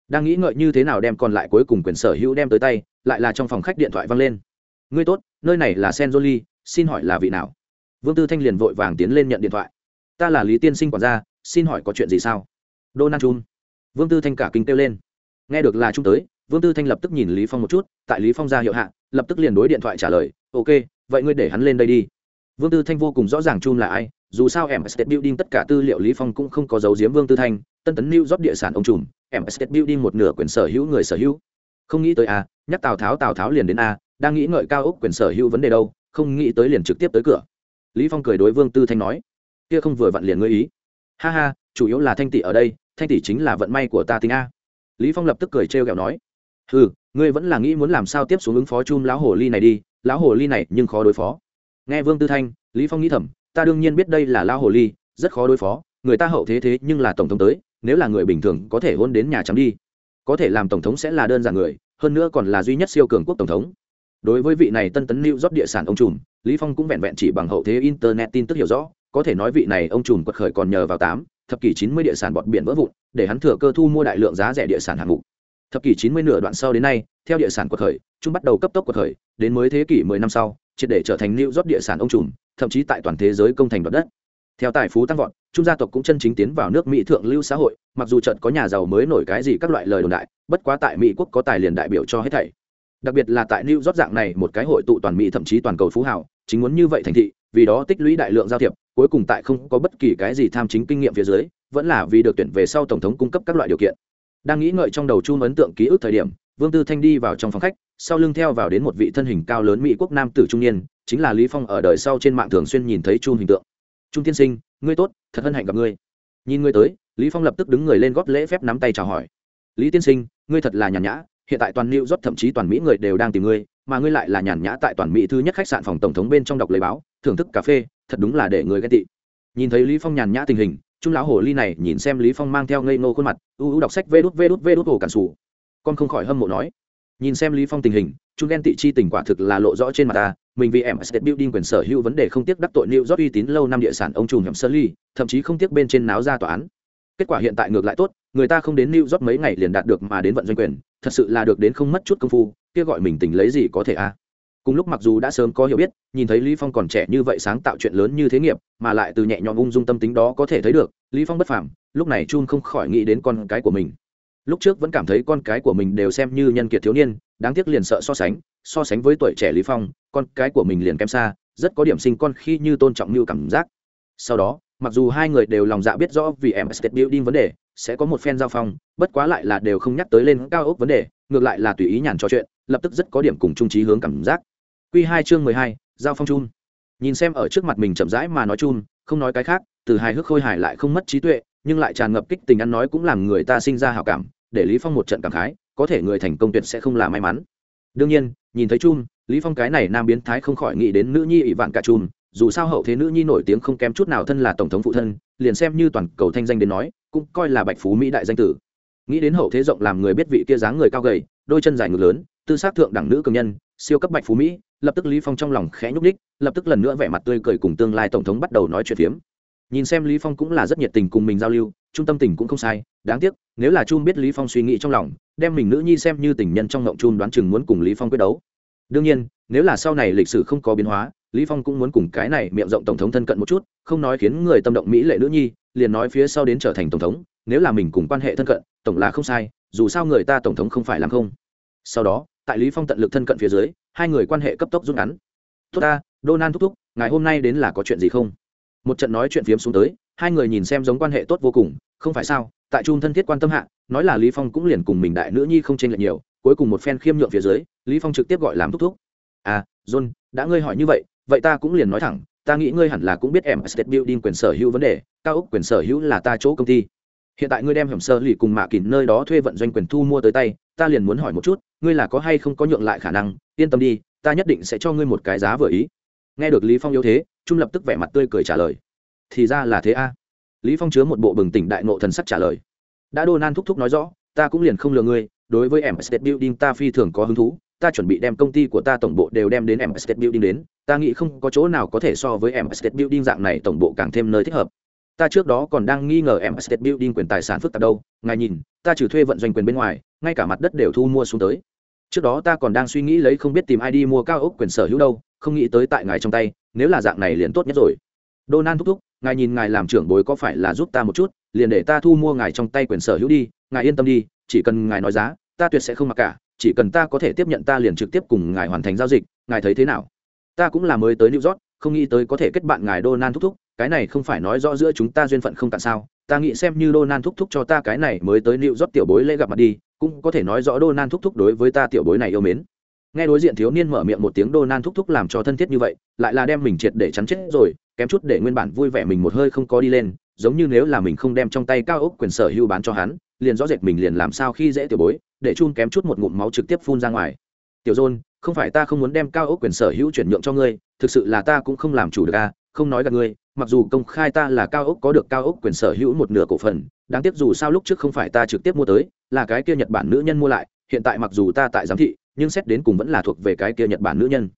Đang nghĩ ngợi như thế nào đem còn lại cuối cùng quyền sở hữu đem tới tay lại là trong phòng khách điện thoại vang lên. Ngươi tốt, nơi này là senjoli, xin hỏi là vị nào? Vương tư thanh liền vội vàng tiến lên nhận điện thoại. Ta là lý tiên sinh quản gia, xin hỏi có chuyện gì sao? Donald trump. Vương tư thanh cả kinh kêu lên. Nghe được là trung tới, vương tư thanh lập tức nhìn lý phong một chút, tại lý phong ra hiệu hạ, lập tức liền đối điện thoại trả lời, ok, vậy ngươi để hắn lên đây đi. Vương tư thanh vô cùng rõ ràng trung là ai, dù sao em state building tất cả tư liệu lý phong cũng không có dấu giếm vương tư thanh, tân tấn new rót địa sản ông trùm em state building một nửa quyền sở hữu người sở hữu không nghĩ tới a, nhắc tào tháo tào tháo liền đến a, đang nghĩ ngợi cao ốc quyền sở hữu vấn đề đâu, không nghĩ tới liền trực tiếp tới cửa. Lý phong cười đối vương tư thanh nói, kia không vừa vặn liền ngươi ý. Ha ha, chủ yếu là thanh tỷ ở đây, thanh tỷ chính là vận may của ta tính a. Lý phong lập tức cười trêu ghẹo nói ừ ngươi vẫn là nghĩ muốn làm sao tiếp xuống ứng phó chum lão hồ ly này đi, lão hồ ly này nhưng khó đối phó. Nghe vương tư thanh, lý phong nghĩ thầm, ta đương nhiên biết đây là lão hồ ly, rất khó đối phó, người ta hậu thế thế nhưng là tổng thống tới, nếu là người bình thường có thể hôn đến nhà trắng đi có thể làm tổng thống sẽ là đơn giản người, hơn nữa còn là duy nhất siêu cường quốc tổng thống. Đối với vị này tân tấn lưu rót địa sản ông trùm, lý phong cũng vẹn vẹn chỉ bằng hậu thế internet tin tức hiểu rõ, có thể nói vị này ông trùm quật khởi còn nhờ vào tám, thập kỷ chín mươi địa sản bọt biển vỡ vụn, để hắn thừa cơ thu mua đại lượng giá rẻ địa sản hạng mục. Thập kỷ chín mươi nửa đoạn sau đến nay, theo địa sản quật khởi, chúng bắt đầu cấp tốc quật khởi, đến mới thế kỷ mười năm sau, triệt để trở thành lưu rót địa sản ông trùm, thậm chí tại toàn thế giới công thành đoạt đất theo tài phú tăng vọt, trung gia tộc cũng chân chính tiến vào nước mỹ thượng lưu xã hội, mặc dù trận có nhà giàu mới nổi cái gì các loại lời đồn đại, bất quá tại mỹ quốc có tài liền đại biểu cho hết thảy. Đặc biệt là tại new rót dạng này một cái hội tụ toàn mỹ thậm chí toàn cầu phú hảo chính muốn như vậy thành thị, vì đó tích lũy đại lượng giao thiệp, cuối cùng tại không có bất kỳ cái gì tham chính kinh nghiệm phía dưới, vẫn là vì được tuyển về sau tổng thống cung cấp các loại điều kiện. Đang nghĩ ngợi trong đầu chung ấn tượng ký ức thời điểm, vương tư thanh đi vào trong phòng khách, sau lưng theo vào đến một vị thân hình cao lớn mỹ quốc nam tử trung niên, chính là lý phong ở đời sau trên mạng thường xuyên nhìn thấy chung hình tượng trung tiên sinh, ngươi tốt, thật hân hạnh gặp ngươi. Nhìn ngươi tới, lý phong lập tức đứng người lên góp lễ phép nắm tay chào hỏi. Lý tiên sinh, ngươi thật là nhàn nhã, hiện tại toàn new rót thậm chí toàn mỹ người đều đang tìm ngươi, mà ngươi lại là nhàn nhã tại toàn mỹ thứ nhất khách sạn phòng tổng thống bên trong đọc lấy báo, thưởng thức cà phê, thật đúng là để người ghen tị. Nhìn thấy lý phong nhàn nhã tình hình, trung lão hồ ly này nhìn xem lý phong mang theo ngây ngô khuôn mặt, u u đọc sách vê đút vê đút vê đút hồ cản sủ. Con không khỏi hâm mộ nói. Nhìn xem lý phong tình hình chung ghen tị chi tình quả thực là lộ rõ trên mặt ta. Mình vì em state building quyền sở hữu vấn đề không tiếc đắc tội new rót uy tín lâu năm địa sản ông trùm nhậm sơ ly, thậm chí không tiếc bên trên náo ra tòa án. Kết quả hiện tại ngược lại tốt, người ta không đến new rót mấy ngày liền đạt được mà đến vận doanh quyền, thật sự là được đến không mất chút công phu, kia gọi mình tình lấy gì có thể a? À. cùng lúc mặc dù đã sớm có hiểu biết, nhìn thấy lý phong còn trẻ như vậy sáng tạo chuyện lớn như thế nghiệp, mà lại từ nhẹ nhõm ung dung tâm tính đó có thể thấy được, lý phong bất phàm, lúc này chun không khỏi nghĩ đến con cái của mình. Lúc trước vẫn cảm thấy con cái của mình đều xem như nhân kiệt thiếu niên đáng tiếc liền sợ so sánh so sánh với tuổi trẻ lý phong con cái của mình liền kém xa rất có điểm sinh con khi như tôn trọng như cảm giác. Sau đó mặc dù hai người đều lòng dạ biết rõ vì em state building vấn đề sẽ có một phen giao phong bất quá lại là đều không nhắc tới lên cao ốc vấn đề ngược lại là tùy ý nhàn trò chuyện lập tức rất có điểm cùng trung trí hướng cảm giác. Quy hai chương mười hai giao phong chun, nhìn xem ở trước mặt mình chậm rãi mà nói chun, không nói cái khác từ hài hước khôi hài lại không mất trí tuệ nhưng lại tràn ngập kích tình ăn nói cũng làm người ta sinh ra hảo cảm để lý phong một trận cảm khái, có thể người thành công tuyệt sẽ không là may mắn. Đương nhiên, nhìn thấy chum, lý phong cái này nam biến thái không khỏi nghĩ đến nữ nhi ỷ vạn cả chum, dù sao hậu thế nữ nhi nổi tiếng không kém chút nào thân là tổng thống phụ thân, liền xem như toàn cầu thanh danh đến nói, cũng coi là bạch phú mỹ đại danh tử. Nghĩ đến hậu thế rộng làm người biết vị kia dáng người cao gầy, đôi chân dài ngực lớn, tư xác thượng đẳng nữ cường nhân, siêu cấp bạch phú mỹ, lập tức lý phong trong lòng khẽ nhúc đích lập tức lần nữa vẻ mặt tươi cười cùng tương lai tổng thống bắt đầu nói chuyện phiếm. Nhìn xem lý phong cũng là rất nhiệt tình cùng mình giao lưu trung tâm tình cũng không sai, đáng tiếc, nếu là Trung biết lý phong suy nghĩ trong lòng, đem mình nữ nhi xem như tình nhân trong ngộng Trung đoán chừng muốn cùng lý phong quyết đấu. Đương nhiên, nếu là sau này lịch sử không có biến hóa, lý phong cũng muốn cùng cái này miệng rộng tổng thống thân cận một chút, không nói khiến người tâm động mỹ lệ nữ nhi, liền nói phía sau đến trở thành tổng thống, nếu là mình cùng quan hệ thân cận, tổng là không sai, dù sao người ta tổng thống không phải làm không. Sau đó, tại lý phong tận lực thân cận phía dưới, hai người quan hệ cấp tốc rút ngắn. Tốt ta, donald thúc thúc, ngày hôm nay đến là có chuyện gì không? Một trận nói chuyện phiếm xuống tới hai người nhìn xem giống quan hệ tốt vô cùng, không phải sao? Tại trung thân thiết quan tâm hạ, nói là lý phong cũng liền cùng mình đại nữ nhi không tranh lệch nhiều, cuối cùng một phen khiêm nhượng phía dưới, lý phong trực tiếp gọi làm thúc thúc. À john, đã ngươi hỏi như vậy vậy ta cũng liền nói thẳng, ta nghĩ ngươi hẳn là cũng biết em state building quyền sở hữu vấn đề, cao ốc quyền sở hữu là ta chỗ công ty. Hiện tại ngươi đem hiểm sơ lì cùng mạ kín nơi đó thuê vận doanh quyền thu mua tới tay, ta liền muốn hỏi một chút, ngươi là có hay không có nhượng lại khả năng? Yên tâm đi, ta nhất định sẽ cho ngươi một cái giá vừa ý. Nghe được lý phong yếu thế, trung lập tức vẻ mặt tươi cười trả lời thì ra là thế a. Lý phong chứa một bộ bừng tỉnh đại nộ thần sắc trả lời. Đã đô nan thúc thúc nói rõ ta cũng liền không lừa ngươi đối với em state building ta phi thường có hứng thú ta chuẩn bị đem công ty của ta tổng bộ đều đem đến em state building đến ta nghĩ không có chỗ nào có thể so với em state building dạng này tổng bộ càng thêm nơi thích hợp. Ta trước đó còn đang nghi ngờ em state building quyền tài sản phức tạp đâu ngài nhìn ta trừ thuê vận doanh quyền bên ngoài ngay cả mặt đất đều thu mua xuống tới. Trước đó ta còn đang suy nghĩ lấy không biết tìm ai đi mua cao ốc quyền sở hữu đâu không nghĩ tới tại ngài trong tay nếu là dạng này liền tốt nhất rồi. Donald thúc thúc, ngài nhìn ngài làm trưởng bối có phải là giúp ta một chút, liền để ta thu mua ngài trong tay quyền sở hữu đi, ngài yên tâm đi, chỉ cần ngài nói giá, ta tuyệt sẽ không mặc cả, chỉ cần ta có thể tiếp nhận ta liền trực tiếp cùng ngài hoàn thành giao dịch, ngài thấy thế nào? Ta cũng là mới tới New York, không nghĩ tới có thể kết bạn ngài Donald thúc thúc, cái này không phải nói rõ giữa chúng ta duyên phận không cạn sao? Ta nghĩ xem như Donald thúc thúc cho ta cái này mới tới New York tiểu bối lễ gặp mặt đi, cũng có thể nói rõ Donald thúc thúc đối với ta tiểu bối này yêu mến nghe đối diện thiếu niên mở miệng một tiếng đô nan thúc thúc làm cho thân thiết như vậy, lại là đem mình triệt để chắn chết rồi, kém chút để nguyên bản vui vẻ mình một hơi không có đi lên, giống như nếu là mình không đem trong tay cao ốc quyền sở hữu bán cho hắn, liền rõ rệt mình liền làm sao khi dễ tiểu bối, để chun kém chút một ngụm máu trực tiếp phun ra ngoài. Tiểu dôn không phải ta không muốn đem cao ốc quyền sở hữu chuyển nhượng cho ngươi, thực sự là ta cũng không làm chủ được a không nói gặp ngươi, mặc dù công khai ta là cao ốc có được cao ốc quyền sở hữu một nửa cổ phần, đáng tiếc dù sao lúc trước không phải ta trực tiếp mua tới, là cái kia nhật bản nữ nhân mua lại, hiện tại mặc dù ta tại giám thị nhưng xét đến cùng vẫn là thuộc về cái kia nhật bản nữ nhân.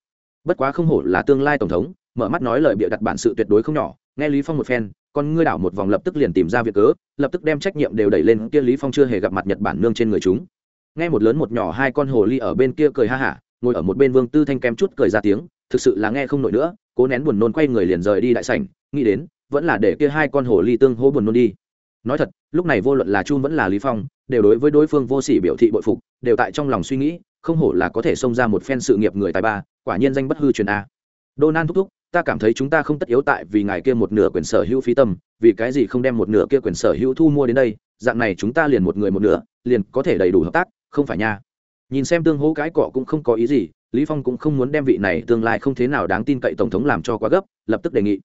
Bất quá không hổ là tương lai tổng thống, mở mắt nói lời bịa đặt bản sự tuyệt đối không nhỏ, nghe lý phong một phen, con ngươi đảo một vòng lập tức liền tìm ra việc cớ, lập tức đem trách nhiệm đều đẩy lên kia lý phong chưa hề gặp mặt nhật bản nương trên người chúng. Nghe một lớn một nhỏ hai con hồ ly ở bên kia cười ha hả, ngồi ở một bên vương tư thanh kém chút cười ra tiếng, thực sự là nghe không nổi nữa, cố nén buồn nôn quay người liền rời đi đại sảnh, nghĩ đến, vẫn là để kia hai con hồ ly tương hô buồn nôn đi. Nói thật, lúc này vô luận là chu vẫn là lý phong, đều đối với đối phương vô sỉ biểu thị bội phục, đều tại trong lòng suy nghĩ không hổ là có thể xông ra một phen sự nghiệp người tài ba, quả nhiên danh bất hư truyền a. Donald thúc thúc, ta cảm thấy chúng ta không tất yếu tại vì ngài kia một nửa quyền sở hữu phí tâm, vì cái gì không đem một nửa kia quyền sở hữu thu mua đến đây, dạng này chúng ta liền một người một nửa, liền có thể đầy đủ hợp tác, không phải nha. Nhìn xem tương hố cái cọ cũng không có ý gì, lý phong cũng không muốn đem vị này tương lai không thế nào đáng tin cậy tổng thống làm cho quá gấp, lập tức đề nghị.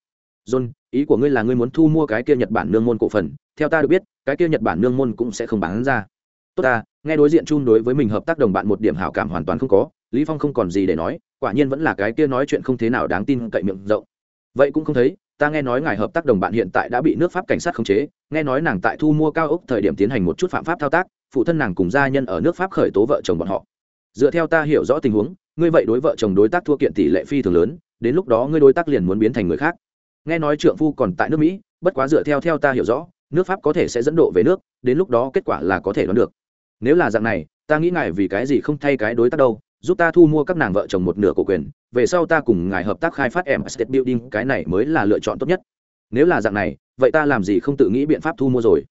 John, ý của ngươi là ngươi muốn thu mua cái kia nhật bản nương môn cổ phần, theo ta được biết, cái kia nhật bản nương môn cũng sẽ không bán ra. Tốt ta nghe đối diện chun đối với mình hợp tác đồng bạn một điểm hảo cảm hoàn toàn không có, lý phong không còn gì để nói, quả nhiên vẫn là cái kia nói chuyện không thế nào đáng tin cậy miệng rộng. Vậy cũng không thấy, ta nghe nói ngài hợp tác đồng bạn hiện tại đã bị nước pháp cảnh sát khống chế, nghe nói nàng tại thu mua cao ốc thời điểm tiến hành một chút phạm pháp thao tác, phụ thân nàng cùng gia nhân ở nước pháp khởi tố vợ chồng bọn họ. Dựa theo ta hiểu rõ tình huống, ngươi vậy đối vợ chồng đối tác thua kiện tỷ lệ phi thường lớn, đến lúc đó ngươi đối tác liền muốn biến thành người khác. Nghe nói trượng phu còn tại nước mỹ, bất quá dựa theo theo ta hiểu rõ, nước pháp có thể sẽ dẫn độ về nước, đến lúc đó kết quả là có thể đoán được nếu là dạng này ta nghĩ ngài vì cái gì không thay cái đối tác đâu giúp ta thu mua các nàng vợ chồng một nửa cổ quyền về sau ta cùng ngài hợp tác khai phát em state building cái này mới là lựa chọn tốt nhất. Nếu là dạng này vậy ta làm gì không tự nghĩ biện pháp thu mua rồi?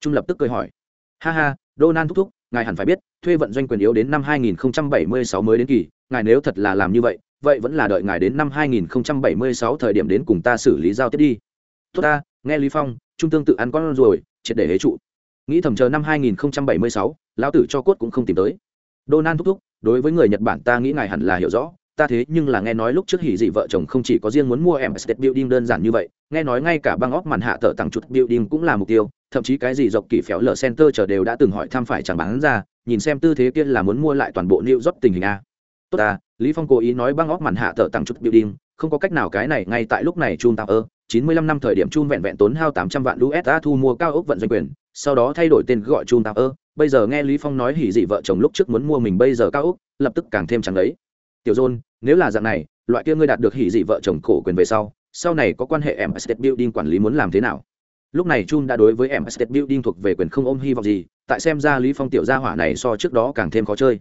Trung lập tức cười hỏi. Ha ha donald thúc thúc ngài hẳn phải biết thuê vận doanh quyền yếu đến năm 2076 mới đến kỳ ngài nếu thật là làm như vậy vậy vẫn là đợi ngài đến năm 2076 thời điểm đến cùng ta xử lý giao tiếp đi. Tốt ta nghe lý phong trung tương tự ăn con rồi triệt để hế trụ. Nghĩ thầm chờ năm 2076, lão tử cho cốt cũng không tìm tới. Donan thúc thúc, đối với người nhật bản ta nghĩ ngài hẳn là hiểu rõ, ta thế nhưng là nghe nói lúc trước hỉ dị vợ chồng không chỉ có riêng muốn mua em state building đơn giản như vậy, nghe nói ngay cả băng óc màn hạ tờ tặng chút building cũng là mục tiêu, thậm chí cái gì dọc kỳ phéo lở center chờ đều đã từng hỏi thăm phải chẳng bán ra, nhìn xem tư thế kia là muốn mua lại toàn bộ new york tình hình a. Tốt ta, lý phong cố ý nói băng óc màn hạ tờ tặng chút building, không có cách nào cái này, ngay tại lúc này chun tạo ơ 95 năm thời điểm chun vẹn vẹn tốn hao 800 vạn usd thu mua cao ốc vận doanh quyền, sau đó thay đổi tên gọi chun tạo ơ bây giờ nghe lý phong nói hỉ dị vợ chồng lúc trước muốn mua mình bây giờ cao ốc, lập tức càng thêm chẳng đấy. Tiểu dôn nếu là dạng này, loại kia ngươi đạt được hỉ dị vợ chồng cổ quyền về sau sau này có quan hệ em estate building quản lý muốn làm thế nào? Lúc này chun đã đối với em estate building thuộc về quyền không ôm hy vọng gì, tại xem ra lý phong tiểu gia hỏa này so trước đó càng thêm khó chơi.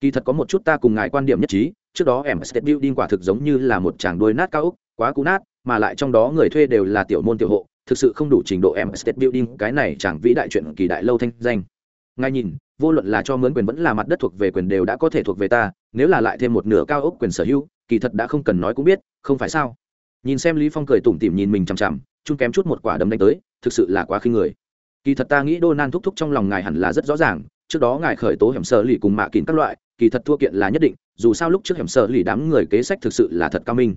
Kỳ thật có một chút ta cùng ngài quan điểm nhất trí, trước đó em estate building quả thực giống như là một chàng đuôi nát cao ốc, quá cũ nát, mà lại trong đó người thuê đều là tiểu môn tiểu hộ, thực sự không đủ trình độ em estate building, cái này chẳng vĩ đại chuyện kỳ đại lâu thanh danh ngay nhìn, vô luận là cho mướn quyền vẫn là mặt đất thuộc về quyền đều đã có thể thuộc về ta, nếu là lại thêm một nửa cao ốc quyền sở hữu, kỳ thật đã không cần nói cũng biết, không phải sao? Nhìn xem lý phong cười tủm tỉm nhìn mình chằm chằm chung kém chút một quả đấm đánh tới, thực sự là quá khinh người. Kỳ thật ta nghĩ đô nan thúc thúc trong lòng ngài hẳn là rất rõ ràng, trước đó ngài khởi tố hiểm sở lì cùng mạ kín các loại, kỳ thật thua kiện là nhất định, dù sao lúc trước hiểm sở lì đám người kế sách thực sự là thật cao minh.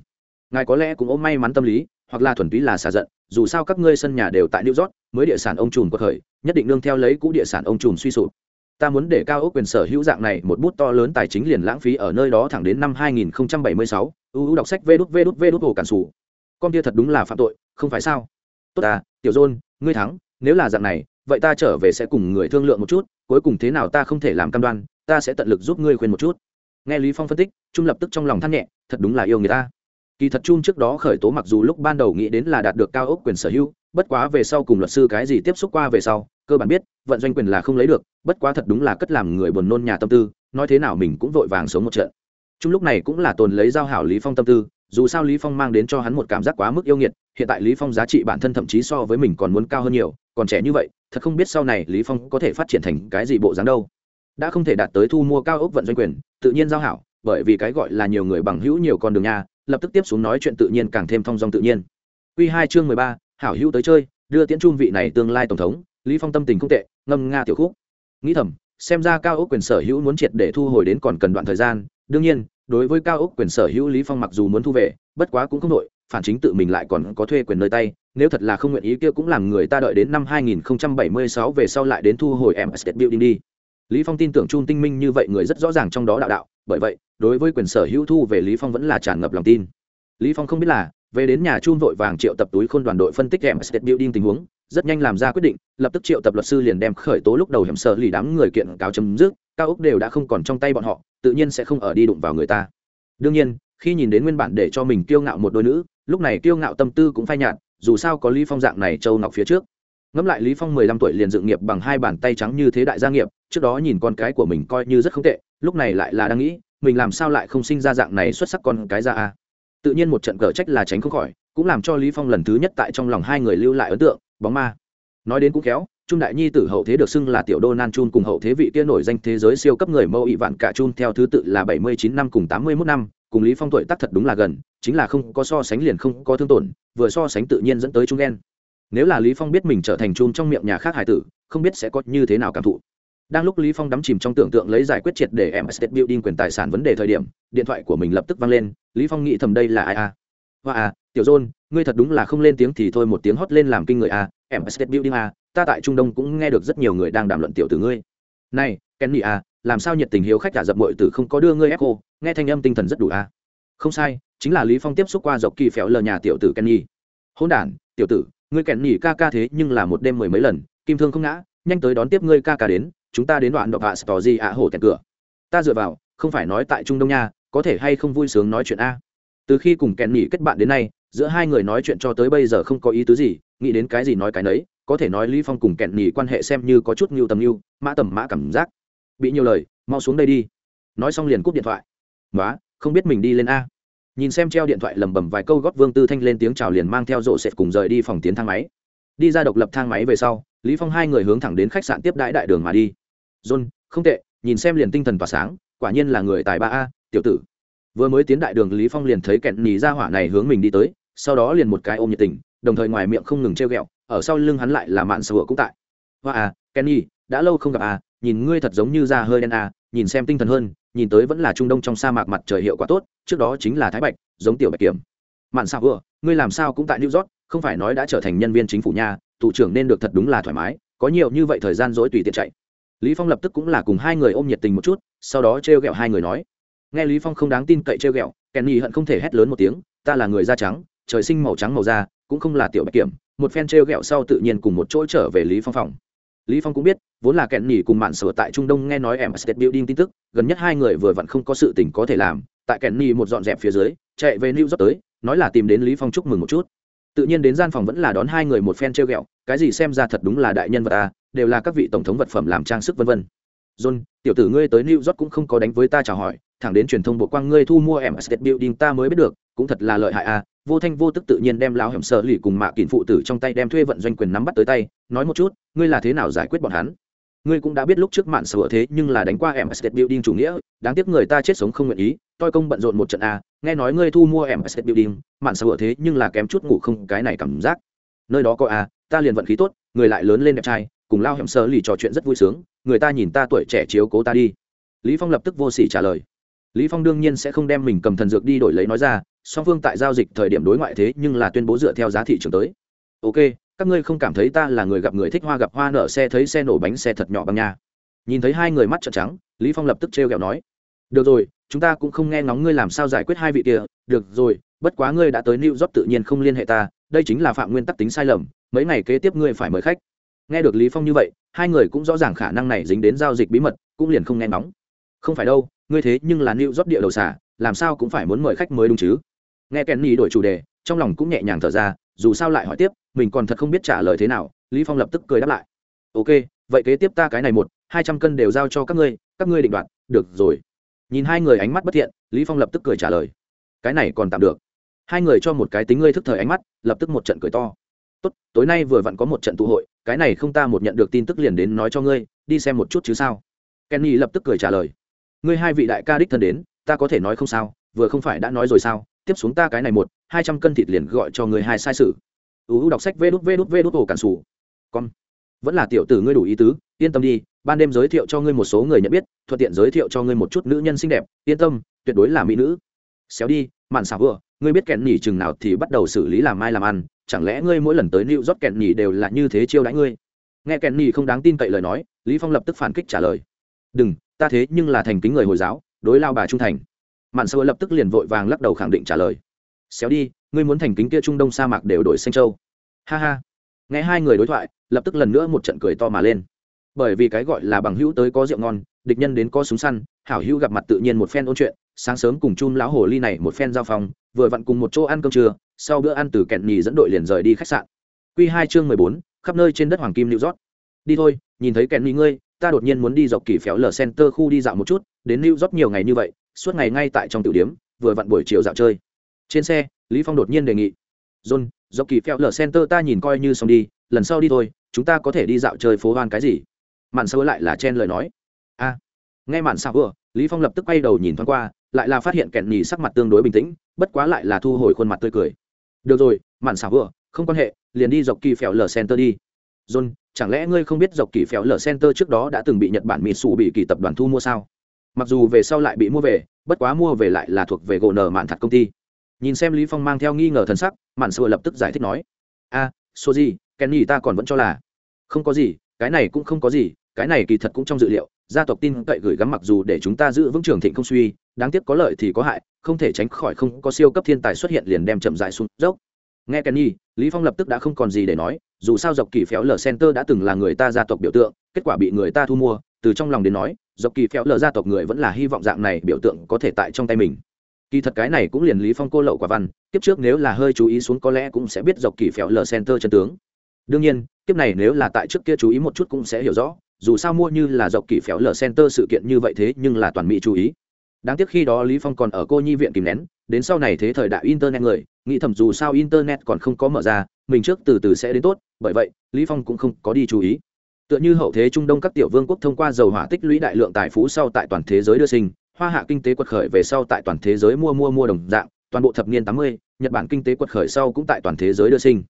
Ngài có lẽ cũng ôm may mắn tâm lý, hoặc là thuần túy là xả giận, dù sao các ngươi sân nhà đều tại new york mới địa sản ông trùm có khởi nhất định nương theo lấy cũ địa sản ông trùm suy sụp. Ta muốn để cao ốc quyền sở hữu dạng này một bút to lớn tài chính liền lãng phí ở nơi đó thẳng đến năm 2076, uu đọc sách vê đút vê đút vê đút hồ cản sủ. Con kia thật đúng là phạm tội không phải sao? Tốt ta tiểu dôn ngươi thắng nếu là dạng này vậy ta trở về sẽ cùng người thương lượng một chút cuối cùng thế nào ta không thể làm cam đoan ta sẽ tận lực giúp ngươi khuyên một chút. Nghe lý phong phân tích trung lập tức trong lòng than nhẹ thật đúng là yêu người ta. Kỳ thật chung trước đó khởi tố mặc dù lúc ban đầu nghĩ đến là đạt được cao ốc quyền sở hữu bất quá về sau cùng luật sư cái gì tiếp xúc qua về sau cơ bản biết vận doanh quyền là không lấy được bất quá thật đúng là cất làm người buồn nôn nhà tâm tư nói thế nào mình cũng vội vàng sống một trận. Chung lúc này cũng là tồn lấy giao hảo lý phong tâm tư dù sao lý phong mang đến cho hắn một cảm giác quá mức yêu nghiệt hiện tại lý phong giá trị bản thân thậm chí so với mình còn muốn cao hơn nhiều còn trẻ như vậy thật không biết sau này lý phong có thể phát triển thành cái gì bộ dáng đâu. Đã không thể đạt tới thu mua cao ốc vận doanh quyền tự nhiên giao hảo bởi vì cái gọi là nhiều người bằng hữu nhiều con đường nha lập tức tiếp xuống nói chuyện tự nhiên càng thêm thong dong tự nhiên. Quy hai chương mười ba, hảo hữu tới chơi đưa tiễn trung vị này tương lai tổng thống lý phong tâm tình không tệ ngâm nga tiểu khúc. Nghĩ thầm xem ra cao ốc quyền sở hữu muốn triệt để thu hồi đến còn cần đoạn thời gian đương nhiên đối với cao ốc quyền sở hữu lý phong mặc dù muốn thu về bất quá cũng không nội, phản chính tự mình lại còn có thuê quyền nơi tay nếu thật là không nguyện ý kia cũng làm người ta đợi đến năm 2076 về sau lại đến thu hồi em State Building đi. Lý phong tin tưởng trung tinh minh như vậy người rất rõ ràng trong đó đạo đạo bởi vậy đối với quyền sở hữu thu về lý phong vẫn là tràn ngập lòng tin. Lý phong không biết là về đến nhà chun vội vàng triệu tập túi khôn đoàn đội phân tích em State Building tình huống, rất nhanh làm ra quyết định, lập tức triệu tập luật sư liền đem khởi tố lúc đầu hiểm sợ lì đám người kiện cáo chấm dứt, cao ốc đều đã không còn trong tay bọn họ, tự nhiên sẽ không ở đi đụng vào người ta. Đương nhiên, khi nhìn đến nguyên bản để cho mình kiêu ngạo một đôi nữ, lúc này kiêu ngạo tâm tư cũng phai nhạt, dù sao có lý phong dạng này châu ngọc phía trước. Ngẫm lại lý phong mười lăm tuổi liền dựng nghiệp bằng hai bàn tay trắng như thế đại gia nghiệp, trước đó nhìn con cái của mình coi như rất không tệ, lúc này lại là đang nghĩ, mình làm sao lại không sinh ra dạng này xuất sắc con cái ra a? Tự nhiên một trận cờ trách là tránh không khỏi, cũng làm cho lý phong lần thứ nhất tại trong lòng hai người lưu lại ấn tượng, bóng ma. Nói đến cũng khéo, trung đại nhi tử hậu thế được xưng là tiểu đô nan chun cùng hậu thế vị kia nổi danh thế giới siêu cấp người mâu ị vạn cả chun, theo thứ tự là bảy mươi chín năm cùng tám mươi 81 năm, cùng lý phong tuổi tác thật đúng là gần, chính là không có so sánh liền không có thương tổn, vừa so sánh tự nhiên dẫn tới trung ghen nếu là lý phong biết mình trở thành chun trong miệng nhà khác hải tử, không biết sẽ có như thế nào cảm thụ đang lúc lý phong đắm chìm trong tưởng tượng lấy giải quyết triệt để em state building quyền tài sản vấn đề thời điểm, điện thoại của mình lập tức vang lên, lý phong nghĩ thầm đây là ai a hoa à tiểu dôn ngươi thật đúng là không lên tiếng thì thôi một tiếng hót lên làm kinh người a em state building a ta tại trung đông cũng nghe được rất nhiều người đang đàm luận tiểu tử ngươi. Này, kenny a làm sao nhiệt tình hiếu khách cả dập muội tử không có đưa ngươi echo, nghe thanh âm tinh thần rất đủ a không sai, chính là lý phong tiếp xúc qua dọc kỳ phéo lờ nhà tiểu tử kenny. Hỗn đản, tiểu tử, ngươi kenny ca ca thế nhưng là một đêm mười mấy lần, kim thương không ngã, nhanh tới đón tiếp ngươi ca ca đến chúng ta đến đoạn đọc hạ stò gì ạ hổ kẹt cửa. Ta dựa vào, không phải nói tại trung đông nha, có thể hay không vui sướng nói chuyện a? Từ khi cùng kèn nhỉ kết bạn đến nay, giữa hai người nói chuyện cho tới bây giờ không có ý tứ gì, nghĩ đến cái gì nói cái nấy, có thể nói lý phong cùng kèn nhỉ quan hệ xem như có chút ngưu tầm ngưu mã tầm mã cảm giác. Bị nhiều lời, mau xuống đây đi. Nói xong liền cúp điện thoại. Quá không biết mình đi lên a? Nhìn xem treo điện thoại lầm bầm vài câu gót vương tư thanh lên tiếng chào liền mang theo rộ sệt cùng rời đi phòng tiến thang máy. Đi ra độc lập thang máy về sau, lý phong hai người hướng thẳng đến khách sạn tiếp đãi đại đường mà đi john, không tệ, nhìn xem liền tinh thần tỏa sáng, quả nhiên là người tài ba a, tiểu tử. Vừa mới tiến đại đường, lý phong liền thấy kẹn nhì ra hỏa này hướng mình đi tới, sau đó liền một cái ôm nhiệt tình, đồng thời ngoài miệng không ngừng treo ghẹo, ở sau lưng hắn lại là mạn sửa cũng tại. Hoa à kenny, đã lâu không gặp à nhìn ngươi thật giống như da hơi đen à nhìn xem tinh thần hơn, nhìn tới vẫn là trung đông trong sa mạc mặt trời hiệu quả tốt, trước đó chính là thái bạch, giống tiểu bạch kiểm. Mạn sao vừa ngươi làm sao cũng tại new york, không phải nói đã trở thành nhân viên chính phủ nha, thủ trưởng nên được thật đúng là thoải mái, có nhiều như vậy thời gian dối tùy tiện chạy lý phong lập tức cũng là cùng hai người ôm nhiệt tình một chút, sau đó treo gẹo hai người nói. Nghe lý phong không đáng tin cậy treo gẹo kenny hận không thể hét lớn một tiếng, ta là người da trắng, trời sinh màu trắng màu da, cũng không là tiểu bạch kiểm. Một phen treo gẹo sau tự nhiên cùng một chỗ trở về lý phong phòng. Lý phong cũng biết, vốn là kẹn nhỉ cùng mạn sở tại trung đông nghe nói em state building tin tức, gần nhất hai người vừa vặn không có sự tình có thể làm, tại kẹn nhỉ một dọn dẹp phía dưới, chạy về new york tới, nói là tìm đến lý phong chúc mừng một chút. Tự nhiên đến gian phòng vẫn là đón hai người một phen treo gẹo cái gì xem ra thật đúng là đại nhân vật à đều là các vị tổng thống vật phẩm làm trang sức vân vân. John, tiểu tử ngươi tới new york cũng không có đánh với ta chào hỏi, thẳng đến truyền thông bộ quang ngươi thu mua em estate building ta mới biết được, cũng thật là lợi hại à vô thanh vô tức tự nhiên đem lão hẻm sở lì cùng mạ kỳn phụ tử trong tay đem thuê vận doanh quyền nắm bắt tới tay, nói một chút, ngươi là thế nào giải quyết bọn hắn? Ngươi cũng đã biết lúc trước mạn sở thế nhưng là đánh qua em estate building chủ nghĩa, đáng tiếc người ta chết sống không nguyện ý tôi công bận rộn một trận a, nghe nói ngươi thu mua em estate building, mạn sao thế nhưng là kém chút ngủ không, cái này cảm giác. Nơi đó có à ta liền vận khí tốt, người lại lớn lên đẹp trai, cùng lao hẻm sơ lì trò chuyện rất vui sướng, người ta nhìn ta tuổi trẻ chiếu cố ta đi. Lý phong lập tức vô sỉ trả lời. Lý phong đương nhiên sẽ không đem mình cầm thần dược đi đổi lấy nói ra, song phương tại giao dịch thời điểm đối ngoại thế nhưng là tuyên bố dựa theo giá thị trường tới. Ok, các ngươi không cảm thấy ta là người gặp người thích hoa gặp hoa nở xe thấy xe nổ bánh xe thật nhỏ bằng nhà nhìn thấy hai người mắt trợn trắng, lý phong lập tức trêu ghẹo nói. Được rồi, chúng ta cũng không nghe ngóng ngươi làm sao giải quyết hai vị kia. Được rồi, bất quá ngươi đã tới new york tự nhiên không liên hệ ta đây chính là phạm nguyên tắc tính sai lầm, mấy ngày kế tiếp ngươi phải mời khách. Nghe được lý phong như vậy, hai người cũng rõ ràng khả năng này dính đến giao dịch bí mật, cũng liền không nghe nóng. không phải đâu, ngươi thế nhưng là new rót địa đầu xả làm sao cũng phải muốn mời khách mới đúng chứ? Nghe kenny đổi chủ đề, trong lòng cũng nhẹ nhàng thở ra, dù sao lại hỏi tiếp, mình còn thật không biết trả lời thế nào, lý phong lập tức cười đáp lại. Ok, vậy kế tiếp ta cái này một, hai trăm cân đều giao cho các ngươi các ngươi định đoạt, được rồi. Nhìn hai người ánh mắt bất thiện, lý phong lập tức cười trả lời. Cái này còn tạm được hai người cho một cái tính ngươi thức thời ánh mắt, lập tức một trận cười to. Tốt, tối nay vừa vặn có một trận tụ hội, cái này không ta một nhận được tin tức liền đến nói cho ngươi, đi xem một chút chứ sao? Kenny lập tức cười trả lời. Ngươi hai vị đại ca đích thân đến, ta có thể nói không sao, vừa không phải đã nói rồi sao? Tiếp xuống ta cái này một, hai trăm cân thịt liền gọi cho người hai sai sự. Uu đọc sách vê đút vê đút vê đút ổ cản sủ. Con, vẫn là tiểu tử ngươi đủ ý tứ, yên tâm đi, ban đêm giới thiệu cho ngươi một số người nhận biết, thuận tiện giới thiệu cho ngươi một chút nữ nhân xinh đẹp, yên tâm, tuyệt đối là mỹ nữ. Xéo đi, mạn xảo vừa ngươi biết kẹn nhỉ chừng nào thì bắt đầu xử lý làm mai làm ăn, chẳng lẽ ngươi mỗi lần tới New rót kẹn nhỉ đều là như thế chiêu đãi ngươi? Nghe kẹn nhỉ không đáng tin cậy lời nói, lý phong lập tức phản kích trả lời. Đừng, ta thế nhưng là thành kính người hồi giáo, đối lao bà trung thành. Mạn sơ lập tức liền vội vàng lắc đầu khẳng định trả lời. Xéo đi, ngươi muốn thành kính kia trung đông sa mạc đều đổi xanh châu. Ha ha. Nghe hai người đối thoại, lập tức lần nữa một trận cười to mà lên. Bởi vì cái gọi là bằng hữu tới có rượu ngon, địch nhân đến có súng săn hảo hữu gặp mặt tự nhiên một phen ôn chuyện, sáng sớm cùng chun lão hồ ly này một phen giao phòng, vừa vặn cùng một chỗ ăn cơm trưa, sau bữa ăn từ kẹn nhì dẫn đội liền rời đi khách sạn. Q hai chương mười bốn, khắp nơi trên đất hoàng kim lưu rót đi thôi, nhìn thấy kẹn nhì ngươi, ta đột nhiên muốn đi dọc kỳ phéo lờ center khu đi dạo một chút, đến lưu rót nhiều ngày như vậy, suốt ngày ngay tại trong tiểu điếm vừa vặn buổi chiều dạo chơi. Trên xe, lý phong đột nhiên đề nghị, john, dọc kỳ phéo lờ center ta nhìn coi như xong đi, lần sau đi thôi, chúng ta có thể đi dạo chơi phố hoan cái gì? Mạn sâu lại là chen lời nói, a nghe mạn xạ vừa, lý phong lập tức quay đầu nhìn thoáng qua, lại là phát hiện kẹn nhì sắc mặt tương đối bình tĩnh, bất quá lại là thu hồi khuôn mặt tươi cười. Được rồi mạn xạ vừa, không quan hệ, liền đi dọc kỳ phèo lờ center đi. John, chẳng lẽ ngươi không biết dọc kỳ phèo lờ center trước đó đã từng bị nhật bản mỹ sụ bị kỳ tập đoàn thu mua sao? Mặc dù về sau lại bị mua về, bất quá mua về lại là thuộc về gỗ nở mạn thật công ty. Nhìn xem lý phong mang theo nghi ngờ thần sắc mạn xạ lập tức giải thích nói, a số gì kenny ta còn vẫn cho là không có gì, cái này cũng không có gì cái này kỳ thật cũng trong dự liệu, gia tộc tin cậy gửi gắm mặc dù để chúng ta giữ vững trường thịnh không suy, đáng tiếc có lợi thì có hại, không thể tránh khỏi không có siêu cấp thiên tài xuất hiện liền đem chậm dài xuống dốc. Nghe kenny, lý phong lập tức đã không còn gì để nói, dù sao dọc kỳ phéo lờ center đã từng là người ta gia tộc biểu tượng, kết quả bị người ta thu mua, từ trong lòng đến nói, dọc kỳ phéo lờ gia tộc người vẫn là hy vọng dạng này biểu tượng có thể tại trong tay mình. Kỳ thật cái này cũng liền lý phong cô lậu quả văn, kiếp trước nếu là hơi chú ý xuống có lẽ cũng sẽ biết dọc kỳ phéo lờ center chân tướng. Đương nhiên, kiếp này nếu là tại trước kia chú ý một chút cũng sẽ hiểu rõ dù sao mua như là dọc kỳ phéo lờ center sự kiện như vậy thế nhưng là toàn mỹ chú ý. Đáng tiếc khi đó lý phong còn ở cô nhi viện kìm nén đến sau này thế thời đại internet người nghĩ thầm dù sao internet còn không có mở ra mình trước từ từ sẽ đến tốt bởi vậy lý phong cũng không có đi chú ý. Tựa như hậu thế trung đông các tiểu vương quốc thông qua dầu hỏa tích lũy đại lượng tài phú sau tại toàn thế giới đưa sinh hoa hạ kinh tế quật khởi về sau tại toàn thế giới mua mua mua đồng dạng toàn bộ thập niên 80, nhật bản kinh tế quật khởi sau cũng tại toàn thế giới đưa sinh.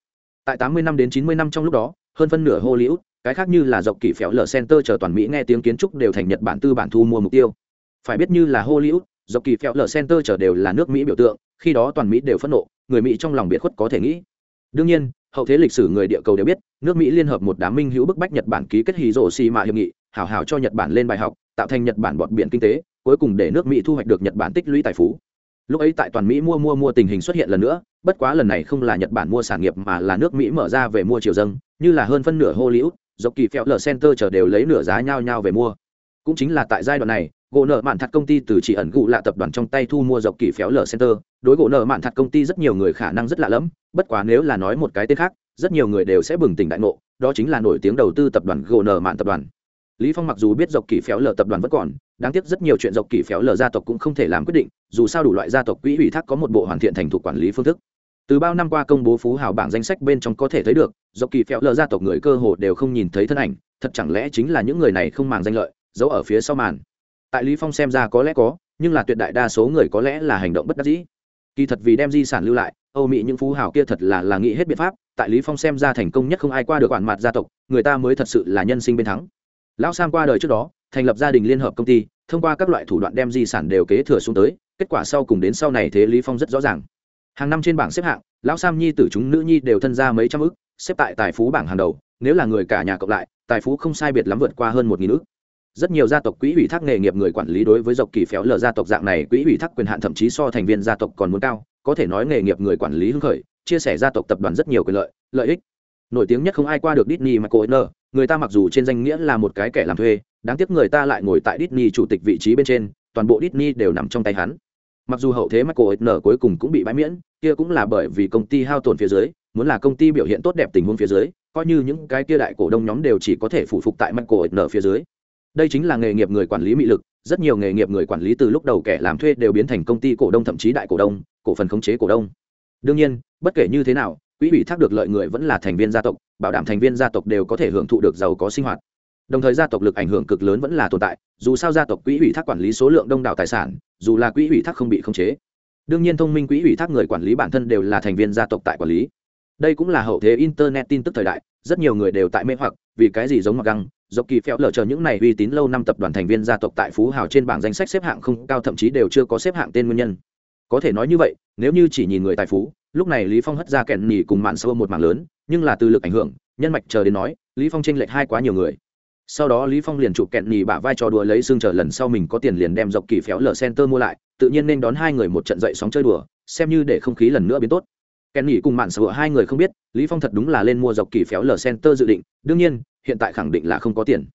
Tại 80 năm đến 90 năm trong lúc đó hơn phân nửa hollywood cái khác như là dọc kỳ phéo lở center chờ toàn mỹ nghe tiếng kiến trúc đều thành nhật bản tư bản thu mua mục tiêu. Phải biết như là hollywood, dọc kỳ phéo lở center chờ đều là nước mỹ biểu tượng, khi đó toàn mỹ đều phẫn nộ, người mỹ trong lòng biệt khuất có thể nghĩ. Đương nhiên, hậu thế lịch sử người địa cầu đều biết, nước mỹ liên hợp một đám minh hữu bức bách nhật bản ký kết hì rổ xì mạ hiệp nghị, hảo hảo cho nhật bản lên bài học, tạo thành nhật bản bọt biển kinh tế, cuối cùng để nước mỹ thu hoạch được nhật bản tích lũy tài phú. Lúc ấy tại toàn mỹ mua mua mua tình hình xuất hiện lần nữa, bất quá lần này không là nhật bản mua sản nghiệp mà là nước mỹ mở ra về mua triều dâng, như là hơn phân nửa hollywood dọc kỳ phèo lờ center chờ đều lấy nửa giá nhau nhau về mua. Cũng chính là tại giai đoạn này, gỗ nợ mạn thật công ty từ chỉ ẩn gụ lạ tập đoàn trong tay thu mua dọc kỳ phéo lờ center. Đối gỗ nợ mạn thật công ty rất nhiều người khả năng rất lạ lẫm, bất quá nếu là nói một cái tên khác, rất nhiều người đều sẽ bừng tỉnh đại ngộ, đó chính là nổi tiếng đầu tư tập đoàn gỗ nợ mạn tập đoàn. Lý phong mặc dù biết dọc kỳ phéo lờ tập đoàn vẫn còn, đáng tiếc rất nhiều chuyện dọc kỳ phéo lờ gia tộc cũng không thể làm quyết định, dù sao đủ loại gia tộc quỹ ủy thác có một bộ hoàn thiện thành thục quản lý phương thức từ bao năm qua công bố phú hào bảng danh sách bên trong có thể thấy được, dọc kỳ phèo lờ gia tộc người cơ hồ đều không nhìn thấy thân ảnh, thật chẳng lẽ chính là những người này không màng danh lợi, giấu ở phía sau màn. Tại lý phong xem ra có lẽ có, nhưng là tuyệt đại đa số người có lẽ là hành động bất đắc dĩ. Kỳ thật vì đem di sản lưu lại, âu mỹ những phú hào kia thật là là nghĩ hết biện pháp, tại lý phong xem ra thành công nhất không ai qua được quản mặt gia tộc, người ta mới thật sự là nhân sinh bên thắng. Lão sam qua đời trước đó, thành lập gia đình liên hợp công ty, thông qua các loại thủ đoạn đem di sản đều kế thừa xuống tới, kết quả sau cùng đến sau này thế lý phong rất rõ ràng hàng năm trên bảng xếp hạng, lão sam nhi tử chúng nữ nhi đều thân ra mấy trăm ức, xếp tại tài phú bảng hàng đầu, nếu là người cả nhà cộng lại, tài phú không sai biệt lắm vượt qua hơn một nghìn ức. Rất nhiều gia tộc quỹ ủy thác nghề nghiệp người quản lý đối với dọc kỳ phéo lờ gia tộc dạng này, quỹ ủy thác quyền hạn thậm chí so thành viên gia tộc còn muốn cao, có thể nói nghề nghiệp người quản lý hưng khởi, chia sẻ gia tộc tập đoàn rất nhiều quyền lợi lợi ích. Nổi tiếng nhất không ai qua được Disney mà cô người ta mặc dù trên danh nghĩa là một cái kẻ làm thuê, đáng tiếc người ta lại ngồi tại Disney chủ tịch vị trí bên trên, toàn bộ Disney đều nằm trong tay hắn mặc dù hậu thế Michael N cuối cùng cũng bị bãi miễn, kia cũng là bởi vì công ty hao tổn phía dưới, muốn là công ty biểu hiện tốt đẹp tình huống phía dưới, coi như những cái kia đại cổ đông nhóm đều chỉ có thể phụ phục tại Michael N phía dưới. Đây chính là nghề nghiệp người quản lý mị lực, rất nhiều nghề nghiệp người quản lý từ lúc đầu kẻ làm thuê đều biến thành công ty cổ đông thậm chí đại cổ đông, cổ phần khống chế cổ đông. Đương nhiên, bất kể như thế nào, quỹ ủy thác được lợi người vẫn là thành viên gia tộc, bảo đảm thành viên gia tộc đều có thể hưởng thụ được giàu có sinh hoạt đồng thời gia tộc lực ảnh hưởng cực lớn vẫn là tồn tại, dù sao gia tộc quỹ ủy thác quản lý số lượng đông đảo tài sản, dù là quỹ ủy thác không bị khống chế. Đương nhiên thông minh quỹ ủy thác người quản lý bản thân đều là thành viên gia tộc tại quản lý. Đây cũng là hậu thế internet tin tức thời đại, rất nhiều người đều tại mê hoặc, vì cái gì giống mặc găng, dọc kỳ phèo lở chờ những này uy tín lâu năm tập đoàn thành viên gia tộc tại phú hào trên bảng danh sách xếp hạng không cao thậm chí đều chưa có xếp hạng tên nguyên nhân. Có thể nói như vậy, nếu như chỉ nhìn người tài phú, lúc này lý phong hất ra kẹn nhì cùng mạn sâu một mảng lớn, nhưng là từ lực ảnh hưởng, nhân mạch chờ đến nói, lý phong tranh lệch hai quá nhiều người sau đó lý phong liền chụp kẹn nhì bả vai trò đùa lấy xương chờ lần sau mình có tiền liền đem dọc kỳ phéo lờ center mua lại, tự nhiên nên đón hai người một trận dậy sóng chơi đùa, xem như để không khí lần nữa biến tốt. Kẹn nhì cùng mạn sâu hai người không biết, lý phong thật đúng là lên mua dọc kỳ phéo lờ center dự định, đương nhiên, hiện tại khẳng định là không có tiền.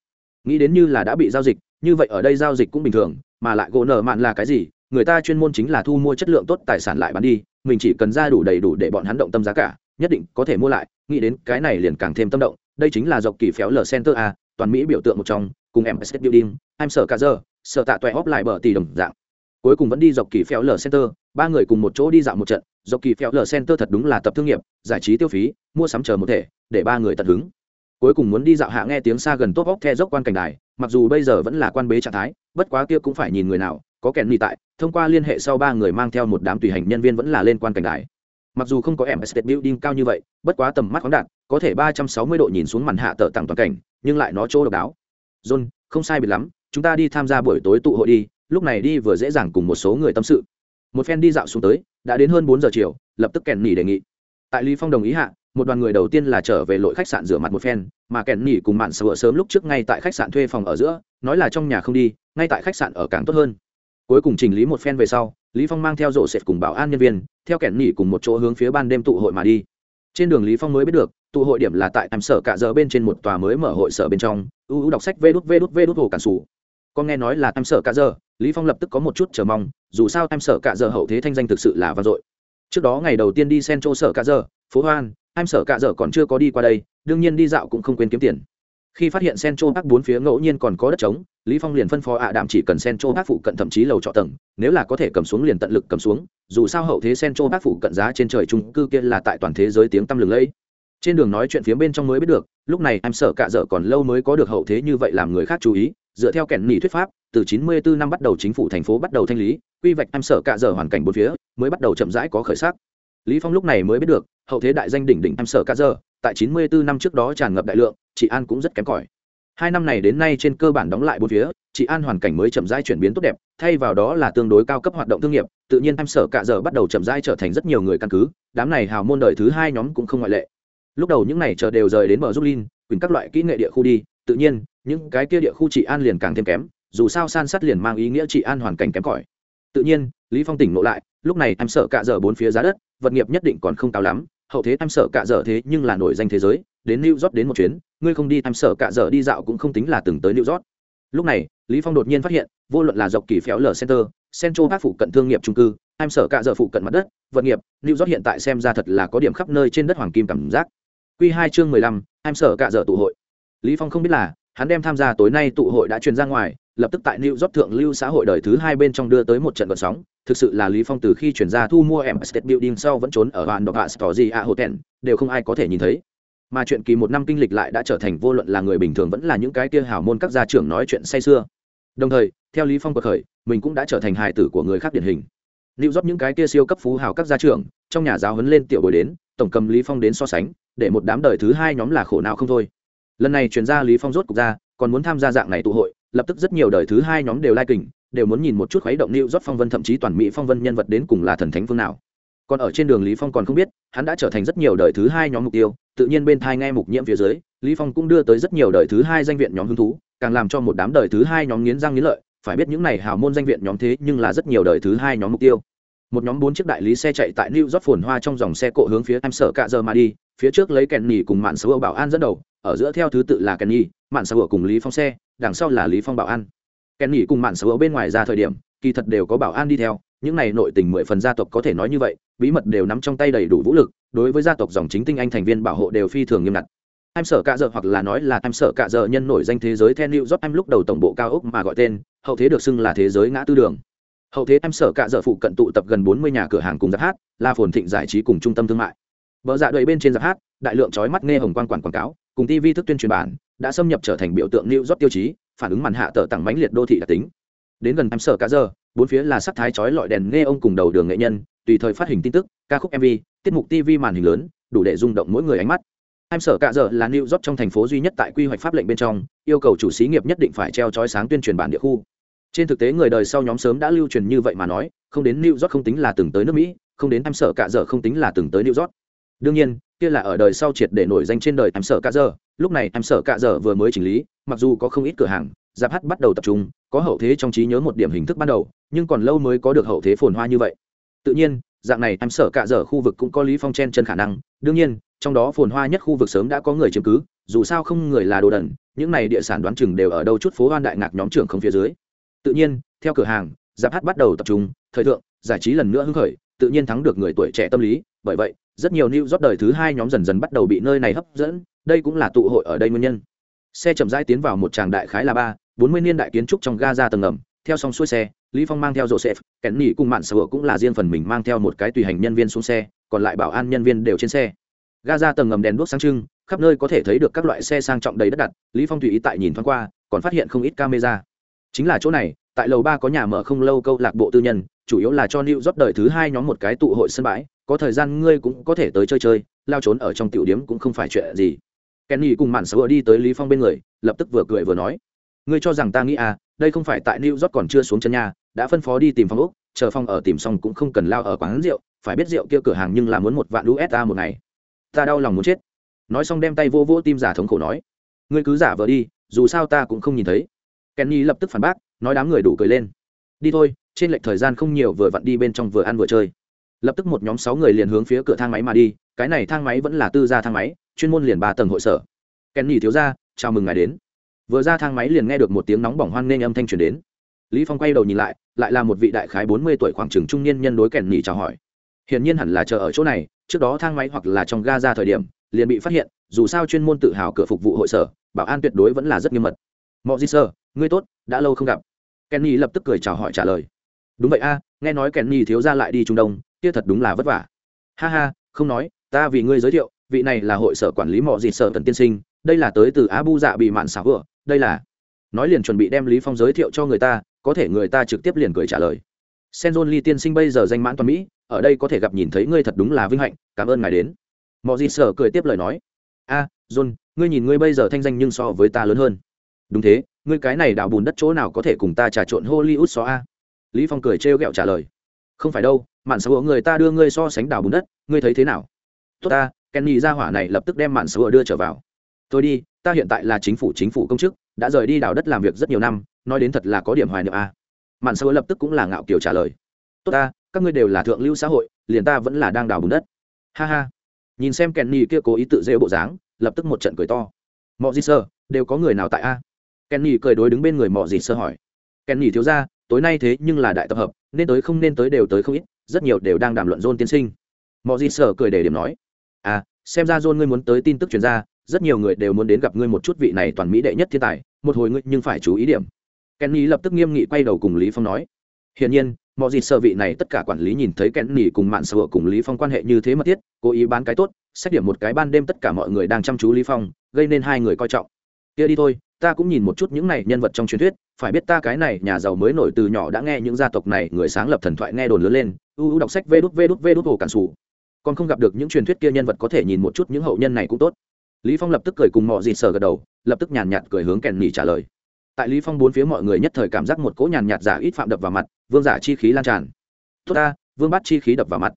Nghĩ đến như là đã bị giao dịch, như vậy ở đây giao dịch cũng bình thường, mà lại gỗ nợ mạn là cái gì, người ta chuyên môn chính là thu mua chất lượng tốt tài sản lại bán đi, mình chỉ cần ra đủ đầy đủ để bọn hắn động tâm giá cả, nhất định có thể mua lại, nghĩ đến cái này liền càng thêm tâm động, đây chính là dọc kỳ phéo lờ center a toàn mỹ biểu tượng một trong, cùng em state building em sở cả giờ sở tạ toẹ hóp lại bờ tỷ đồng dạng. Cuối cùng vẫn đi dọc kỳ phéo lờ center, ba người cùng một chỗ đi dạo một trận, dọc kỳ phéo lờ center thật đúng là tập thương nghiệp, giải trí tiêu phí, mua sắm chờ một thể, để ba người tận hứng. Cuối cùng muốn đi dạo hạ nghe tiếng xa gần top óc the dốc quan cảnh đài, mặc dù bây giờ vẫn là quan bế trạng thái, bất quá kia cũng phải nhìn người nào, có kèn ni tại, thông qua liên hệ sau ba người mang theo một đám tùy hành nhân viên vẫn là lên quan cảnh đài. Mặc dù không có em state building cao như vậy, bất quá tầm mắt khoáng đạt có thể ba trăm sáu mươi độ nhìn xuống màn hạ tờ tặng toàn cảnh, nhưng lại nó chỗ độc đáo. John, không sai biệt lắm, chúng ta đi tham gia buổi tối tụ hội đi, lúc này đi vừa dễ dàng cùng một số người tâm sự. Một phen đi dạo xuống tới, đã đến hơn bốn giờ chiều, lập tức kèn nỉ đề nghị. Tại lý phong đồng ý hạ, một đoàn người đầu tiên là trở về lội khách sạn rửa mặt một phen mà kèn nỉ cùng mạn sửa sớm lúc trước ngay tại khách sạn thuê phòng ở giữa, nói là trong nhà không đi, ngay tại khách sạn ở càng tốt hơn. Cuối cùng chỉnh lý một phen về sau, lý phong mang theo rộ sệt cùng bảo an nhân viên, theo kẻn nỉ cùng một chỗ hướng phía ban đêm tụ hội mà đi trên đường lý phong mới biết được, tụ hội điểm là tại em sở cả giờ bên trên một tòa mới mở hội sở bên trong ưu đọc sách vê đút vê đút vê đút hồ cản sủ. Con nghe nói là em sở cả giờ, lý phong lập tức có một chút chờ mong, dù sao em sở cả giờ hậu thế thanh danh thực sự là vang dội. Trước đó ngày đầu tiên đi sen central sở cả giờ, phố hoan em sở cả giờ còn chưa có đi qua đây, đương nhiên đi dạo cũng không quên kiếm tiền khi phát hiện central bắc bốn phía ngẫu nhiên còn có đất trống, lý phong liền phân phó ạ đạm chỉ cần central bắc phụ cận thậm chí lầu trọ tầng, nếu là có thể cầm xuống liền tận lực cầm xuống, dù sao hậu thế central bắc phụ cận giá trên trời trung cư kia là tại toàn thế giới tiếng tăm lừng lẫy. Trên đường nói chuyện phía bên trong mới biết được, lúc này em sợ cả dở còn lâu mới có được hậu thế như vậy làm người khác chú ý, dựa theo kẻn nỉ thuyết pháp, từ 94 năm bắt đầu chính phủ thành phố bắt đầu thanh lý, quy vạch em sợ cả dở hoàn cảnh bốn phía, mới bắt đầu chậm rãi có khởi sắc. Lý phong lúc này mới biết được, hậu thế đại danh đỉnh đỉnh em sợ cả dở, tại 94 năm trước đó tràn ngập đại lượng chị an cũng rất kém cỏi. Hai năm này đến nay trên cơ bản đóng lại bốn phía, chị an hoàn cảnh mới chậm rãi chuyển biến tốt đẹp, thay vào đó là tương đối cao cấp hoạt động thương nghiệp, tự nhiên em sở cạ giờ bắt đầu chậm rãi trở thành rất nhiều người căn cứ, đám này hào môn đời thứ hai nhóm cũng không ngoại lệ. Lúc đầu những này chờ đều rời đến bờ giúp linh quyền các loại kỹ nghệ địa khu đi, tự nhiên, những cái kia địa khu chị an liền càng thêm kém, dù sao san sát liền mang ý nghĩa chị an hoàn cảnh kém cỏi. Tự nhiên, lý phong tỉnh ngộ lại, lúc này em sợ cạ giờ bốn phía giá đất, vật nghiệp nhất định còn không cao lắm, hậu thế em sợ cạ dở thế nhưng là nổi danh thế giới, đến new york đến một chuyến ngươi không đi em sợ cạ dở đi dạo cũng không tính là từng tới new york. Lúc này lý phong đột nhiên phát hiện vô luận là dọc kỳ phéo lở center central park phụ cận thương nghiệp trung cư em sợ cạ dở phụ cận mặt đất vật nghiệp new york hiện tại xem ra thật là có điểm khắp nơi trên đất hoàng kim cảm giác. Quy hai chương mười lăm, em sợ cạ dở tụ hội. Lý phong không biết là hắn đem tham gia tối nay tụ hội đã truyền ra ngoài lập tức tại New York thượng lưu xã hội đời thứ hai bên trong đưa tới một trận vận sóng, thực sự là Lý Phong từ khi chuyển ra thu mua em State Building sau vẫn trốn ở Van độc Astoria Hotel, đều không ai có thể nhìn thấy. Mà chuyện kỳ một năm kinh lịch lại đã trở thành vô luận là người bình thường vẫn là những cái kia hào môn các gia trưởng nói chuyện say xưa. Đồng thời, theo Lý Phong bậc khởi, mình cũng đã trở thành hài tử của người khác điển hình. lưu rót những cái kia siêu cấp phú hào các gia trưởng trong nhà giáo huấn lên tiểu bồi đến tổng cầm lý phong đến so sánh để một đám đời thứ hai nhóm là khổ não không thôi lần này chuyển ra lý phong rốt cục ra còn muốn tham gia dạng này tụ hội lập tức rất nhiều đời thứ hai nhóm đều lai kình đều muốn nhìn một chút khuấy động lưu rót phong vân thậm chí toàn mỹ phong vân nhân vật đến cùng là thần thánh phương nào còn ở trên đường lý phong còn không biết hắn đã trở thành rất nhiều đời thứ hai nhóm mục tiêu tự nhiên bên thai nghe mục nhiễm phía dưới, lý phong cũng đưa tới rất nhiều đời thứ hai danh viện nhóm hứng thú, càng làm cho một đám đời thứ hai nhóm nghiến răng nghiến lợi, phải biết những này hào môn danh viện nhóm thế nhưng là rất nhiều đời thứ hai nhóm mục tiêu. Một nhóm bốn chiếc đại lý xe chạy tại New York phồn hoa trong dòng xe cộ hướng phía em sở cạ giờ mà đi, phía trước lấy kèn nhì cùng mạn sầu bảo an dẫn đầu, ở giữa theo thứ tự là kèn nhì mạn sầu cùng lý phong xe, đằng sau là lý phong bảo an. Kèn nhì cùng mạn sầu bên ngoài ra thời điểm, kỳ thật đều có bảo an đi theo những này nội tình mười phần gia tộc có thể nói như vậy, bí mật đều nắm trong tay đầy đủ vũ lực, đối với gia tộc dòng chính tinh anh thành viên bảo hộ đều phi thường nghiêm ngặt. Em sở cạ dợ hoặc là nói là em sở cạ dợ nhân nổi danh thế giới then New job em lúc đầu tổng bộ cao ốc mà gọi tên, hậu thế được xưng là thế giới ngã tư đường. Hậu thế em sở cạ dợ phụ cận tụ tập gần bốn mươi nhà cửa hàng cùng giáp hát là phồn thịnh giải trí cùng trung tâm thương mại. Vợ dạ đợi bên trên giáp hát, đại lượng chói mắt nghe hồng quan quản quảng cáo, cùng tv thức tuyên truyền bản, đã xâm nhập trở thành biểu tượng New job tiêu chí, phản ứng màn hạ tờ tặng mãnh liệt đô thị đặc tính. Đến gần em sở cạ dợ bốn phía là sắc thái chói lọi đèn nghe ông cùng đầu đường nghệ nhân, tùy thời phát hình tin tức, ca khúc mv tiết mục tv màn hình lớn, đủ để rung động mỗi người ánh mắt. Em sở cạ dở là new york trong thành phố duy nhất tại quy hoạch pháp lệnh bên trong, yêu cầu chủ xí nghiệp nhất định phải treo chói sáng tuyên truyền bản địa khu. Trên thực tế người đời sau nhóm sớm đã lưu truyền như vậy mà nói, không đến new york không tính là từng tới nước mỹ, không đến em sở cạ dở không tính là từng tới new york. Đương nhiên, kia là ở đời sau triệt để nổi danh trên đời em sở cạ dở. Lúc này em sở cạ dở vừa mới chỉnh lý, mặc dù có không ít cửa hàng giáp hát bắt đầu tập trung, có hậu thế trong trí nhớ một điểm hình thức ban đầu, nhưng còn lâu mới có được hậu thế phồn hoa như vậy. Tự nhiên, dạng này, em sở cạ dở khu vực cũng có lý phong chen chân khả năng. Đương nhiên, trong đó phồn hoa nhất khu vực sớm đã có người chiếm cứ, dù sao không người là đồ đần, những này địa sản đoán chừng đều ở đâu chút phố hoan đại ngạc nhóm trưởng không phía dưới. Tự nhiên, theo cửa hàng, giáp hát bắt đầu tập trung, thời thượng, giải trí lần nữa hứng khởi, tự nhiên thắng được người tuổi trẻ tâm lý. Bởi vậy, rất nhiều new rót đời thứ hai nhóm dần dần bắt đầu bị nơi này hấp dẫn. Đây cũng là tụ hội ở đây nguyên nhân xe chậm rãi tiến vào một tràng đại khái là ba, bốn mươi niên đại kiến trúc trong Gaza tầng ngầm. Theo xong xuôi xe, lý phong mang theo joseph kẻn nỉ cùng mạn sở cũng là riêng phần mình mang theo một cái tùy hành nhân viên xuống xe, còn lại bảo an nhân viên đều trên xe. Gaza tầng ngầm đèn đuốc sáng trưng, khắp nơi có thể thấy được các loại xe sang trọng đầy đất đặt, lý phong tùy ý tại nhìn thoáng qua, còn phát hiện không ít camera. Chính là chỗ này, tại lầu ba có nhà mở không lâu câu lạc bộ tư nhân, chủ yếu là cho New rót đời thứ hai nhóm một cái tụ hội sân bãi, có thời gian ngươi cũng có thể tới chơi chơi, lao trốn ở trong tiểu điếm cũng không phải chuyện gì kenny cùng mạn Sở đi tới lý phong bên người lập tức vừa cười vừa nói. Ngươi cho rằng ta nghĩ à đây không phải tại new york còn chưa xuống chân nhà đã phân phó đi tìm phòng ốc, chờ phòng ở tìm xong cũng không cần lao ở quán rượu phải biết rượu kia cửa hàng nhưng là muốn một vạn usd một ngày. Ta đau lòng muốn chết. Nói xong đem tay vô vô tim giả thống khổ nói. Ngươi cứ giả vờ đi dù sao ta cũng không nhìn thấy. Kenny lập tức phản bác nói đám người đủ cười lên. Đi thôi trên lệch thời gian không nhiều vừa vặn đi bên trong vừa ăn vừa chơi. Lập tức một nhóm sáu người liền hướng phía cửa thang máy mà đi cái này thang máy vẫn là tư gia thang máy chuyên môn liền ba tầng hội sở. Kenny thiếu ra chào mừng ngài đến. Vừa ra thang máy liền nghe được một tiếng nóng bỏng hoan nghênh âm thanh truyền đến. Lý phong quay đầu nhìn lại lại là một vị đại khái bốn mươi tuổi khoảng trường trung niên nhân đối kèn nhì chào hỏi. Hiển nhiên hẳn là chờ ở chỗ này, trước đó thang máy hoặc là trong ga ra thời điểm, liền bị phát hiện, dù sao chuyên môn tự hào cửa phục vụ hội sở, bảo an tuyệt đối vẫn là rất nghiêm mật. Mọi gì sơ, ngươi tốt, đã lâu không gặp. Kenny lập tức cười chào hỏi trả lời. Đúng vậy a, nghe nói kenny thiếu ra lại đi trung đông, kia thật đúng là vất vả. Ha ha, không nói, ta vì ngươi giới thiệu vị này là hội sở quản lý mọi gì sở tần tiên sinh, đây là tới từ abu dạ bị mạn xảo vừa, đây là. Nói liền chuẩn bị đem lý phong giới thiệu cho người ta, có thể người ta trực tiếp liền cười trả lời. Senjon ly tiên sinh bây giờ danh mãn toàn mỹ, ở đây có thể gặp nhìn thấy ngươi thật đúng là vinh hạnh, cảm ơn ngài đến. Mọi gì sở cười tiếp lời nói. A john ngươi nhìn ngươi bây giờ thanh danh nhưng so với ta lớn hơn. Đúng thế, ngươi cái này đào bùn đất chỗ nào có thể cùng ta trà trộn hollywood so a? Lý phong cười trêu ghẹo trả lời. Không phải đâu, mạn xấu người ta đưa ngươi so sánh đào bùn đất, ngươi thấy thế nào? Tốt ta kenny ra hỏa này lập tức đem mạn xấu đưa trở vào. Tôi đi, ta hiện tại là chính phủ chính phủ công chức, đã rời đi đào đất làm việc rất nhiều năm, nói đến thật là có điểm hoài niệm a. À. mạn sơ lập tức cũng là ngạo kiều trả lời. Tốt ta, các ngươi đều là thượng lưu xã hội, liền ta vẫn là đang đào bùn đất. Ha ha. Nhìn xem kenny kia cố ý tự rêu bộ dáng, lập tức một trận cười to. Mọi gì sơ, đều có người nào tại a? Kenny cười đối đứng bên người mọi gì sơ hỏi. Kenny thiếu ra tối nay thế nhưng là đại tập hợp, nên tới không nên tới đều tới không ít, rất nhiều đều đang đàm luận dôn tiên sinh. Mọi gì sơ cười để điểm nói à xem ra john ngươi muốn tới tin tức truyền ra rất nhiều người đều muốn đến gặp ngươi một chút vị này toàn mỹ đệ nhất thiên tài, một hồi ngươi nhưng phải chú ý điểm. Kenny lập tức nghiêm nghị quay đầu cùng lý phong nói. Hiển nhiên, mọi gì sợ vị này tất cả quản lý nhìn thấy kenny cùng mạn sợ cùng lý phong quan hệ như thế mật thiết cố ý bán cái tốt, xét điểm một cái ban đêm tất cả mọi người đang chăm chú lý phong, gây nên hai người coi trọng. Kia đi thôi, ta cũng nhìn một chút những này nhân vật trong truyền thuyết, phải biết ta cái này nhà giàu mới nổi từ nhỏ đã nghe những gia tộc này người sáng lập thần thoại nghe đồn lớn lên, u u đọc sách vê đút vê đút vê đút hồ cản sủ còn không gặp được những truyền thuyết kia nhân vật có thể nhìn một chút những hậu nhân này cũng tốt. Lý phong lập tức cười cùng mọi gì sờ gật đầu, lập tức nhàn nhạt cười hướng kèn nỉ trả lời. Tại lý phong bốn phía mọi người nhất thời cảm giác một cỗ nhàn nhạt giả ít phạm đập vào mặt, vương giả chi khí lan tràn. Tốt ta, vương bắt chi khí đập vào mặt.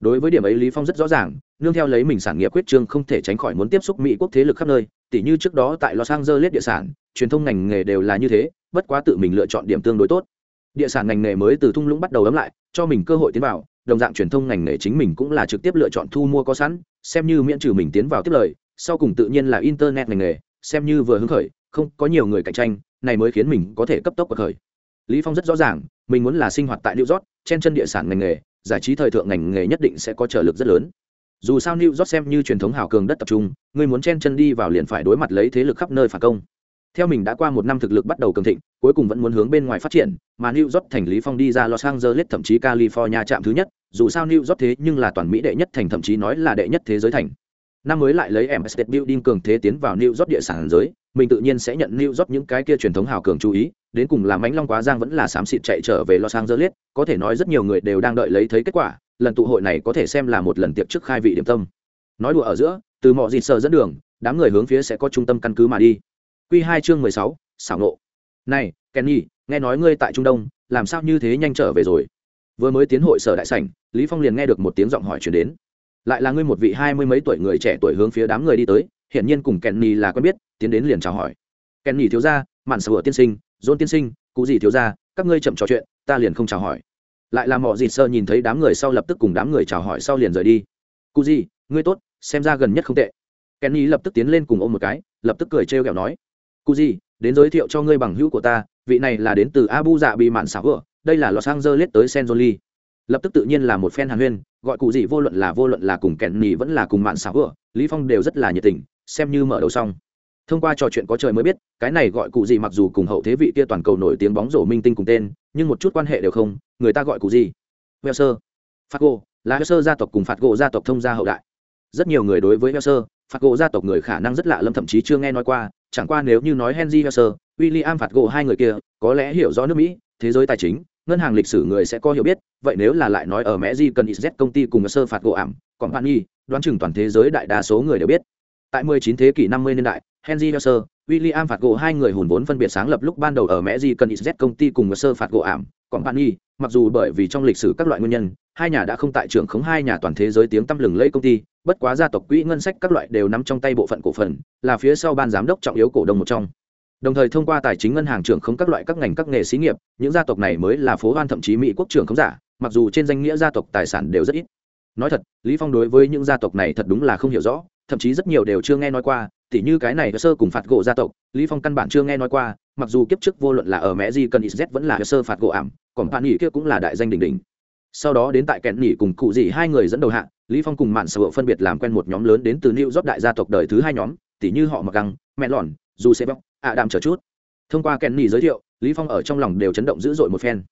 Đối với điểm ấy lý phong rất rõ ràng, nương theo lấy mình sản nghiệp quyết trương không thể tránh khỏi muốn tiếp xúc mỹ quốc thế lực khắp nơi, tỉ như trước đó tại los angeles địa sản, truyền thông ngành nghề đều là như thế, bất quá tự mình lựa chọn điểm tương đối tốt. Địa sản ngành nghề mới từ thung lũng bắt đầu ấm lại, cho mình cơ hội tiến vào đồng dạng truyền thông ngành nghề chính mình cũng là trực tiếp lựa chọn thu mua có sẵn, xem như miễn trừ mình tiến vào tiếp lời, sau cùng tự nhiên là internet ngành nghề, xem như vừa hứng khởi, không có nhiều người cạnh tranh, này mới khiến mình có thể cấp tốc bậc khởi. Lý phong rất rõ ràng, mình muốn là sinh hoạt tại new york, trên chân địa sản ngành nghề, giải trí thời thượng ngành nghề nhất định sẽ có trở lực rất lớn. Dù sao new york xem như truyền thống hào cường đất tập trung, người muốn chen chân đi vào liền phải đối mặt lấy thế lực khắp nơi phản công. Theo mình đã qua một năm thực lực bắt đầu cường thịnh, cuối cùng vẫn muốn hướng bên ngoài phát triển, mà new york thành lý phong đi ra los angeles, thậm chí california chạm thứ nhất dù sao new york thế nhưng là toàn mỹ đệ nhất thành, thậm chí nói là đệ nhất thế giới thành. Năm mới lại lấy em building cường thế tiến vào new york địa sản giới, mình tự nhiên sẽ nhận new york những cái kia truyền thống hào cường chú ý, đến cùng là mãnh long quá giang vẫn là xám xịt chạy trở về los angeles, có thể nói rất nhiều người đều đang đợi lấy thấy kết quả, lần tụ hội này có thể xem là một lần tiệc trước khai vị điểm tâm. Nói đùa ở giữa, từ mọi dịt sờ dẫn đường, đám người hướng phía sẽ có trung tâm căn cứ mà đi. Quy hai chương mười sáu, xảo nộ này, kenny, nghe nói ngươi tại trung đông, làm sao như thế nhanh trở về rồi? Vừa mới tiến hội sở đại sảnh lý phong liền nghe được một tiếng giọng hỏi chuyển đến. Lại là ngươi một vị hai mươi mấy tuổi người trẻ tuổi hướng phía đám người đi tới, hiển nhiên cùng kenny là quen biết, tiến đến liền chào hỏi. Kenny thiếu gia, mạn sở tiên sinh dôn tiên sinh, cụ gì thiếu gia, các ngươi chậm trò chuyện, ta liền không chào hỏi. Lại là mọ dịt sơ nhìn thấy đám người sau lập tức cùng đám người chào hỏi sau liền rời đi. Cụ gì ngươi tốt, xem ra gần nhất không tệ. Kenny lập tức tiến lên cùng ôm một cái, lập tức cười trêu ghẹo nói. Cụ gì đến giới thiệu cho ngươi bằng hữu của ta, vị này là đến từ abu dạ bị mạn xảo vựa, đây là lọ sang dơ lết tới Senjoli lập tức tự nhiên là một fan hàn huyên, gọi cụ gì vô luận là vô luận là cùng kenny vẫn là cùng mạn xảo vừa lý phong đều rất là nhiệt tình, xem như mở đầu xong. Thông qua trò chuyện có trời mới biết, cái này gọi cụ gì mặc dù cùng hậu thế vị kia toàn cầu nổi tiếng bóng rổ minh tinh cùng tên, nhưng một chút quan hệ đều không, người ta gọi cụ gì? Heo sơ phạt gỗ là heo sơ gia tộc cùng phạt gỗ gia tộc thông gia hậu đại. Rất nhiều người đối với heo sơ phạt gỗ gia tộc người khả năng rất lạ lâm thậm chí chưa nghe nói qua, chẳng qua nếu như nói henry heo sơ william phạt gỗ hai người kia, có lẽ hiểu rõ nước mỹ, thế giới tài chính ngân hàng lịch sử người sẽ có hiểu biết vậy nếu là lại nói ở mẹ di cần z công ty cùng sơ phạt gỗ ảm còn bạn nhi đoán chừng toàn thế giới đại đa số người đều biết tại 19 thế kỷ 50 niên đại henry Hesser, William phạt gỗ hai người hùn vốn phân biệt sáng lập lúc ban đầu ở Mẹ Di cần Z công ty cùng sơ phạt gỗ ảm, còn bạn nhi mặc dù bởi vì trong lịch sử các loại nguyên nhân, hai nhà đã không tại trưởng khống hai nhà toàn thế giới tiếng tăm lừng lẫy công ty, bất quá gia tộc quỹ ngân sách các loại đều nắm trong tay bộ phận cổ phần, là phía sau ban giám đốc trọng yếu cổ đông một trong. Đồng thời thông qua tài chính ngân hàng trưởng khống các loại các ngành các nghề xí nghiệp, những gia tộc này mới là phố hoan thậm chí Mỹ quốc trưởng khống giả, mặc dù trên danh nghĩa gia tộc tài sản đều rất ít. Nói thật, Lý Phong đối với những gia tộc này thật đúng là không hiểu rõ, thậm chí rất nhiều đều chưa nghe nói qua, tỉ như cái này sơ cùng phạt gỗ gia tộc lý phong căn bản chưa nghe nói qua mặc dù kiếp trước vô luận là ở mẹ gì cần z vẫn là sơ phạt gỗ ảm còn bạn nghỉ kia cũng là đại danh đỉnh đỉnh sau đó đến tại kẹn nghỉ cùng cụ gì hai người dẫn đầu hạng lý phong cùng mạn sở phân biệt làm quen một nhóm lớn đến từ new york đại gia tộc đời thứ hai nhóm tỉ như họ mặc găng mẹ lòn dù sẽ bóc ạ đạm chờ chút. Thông qua kẹn nỉ giới thiệu, lý phong ở trong lòng đều chấn động dữ dội một phen.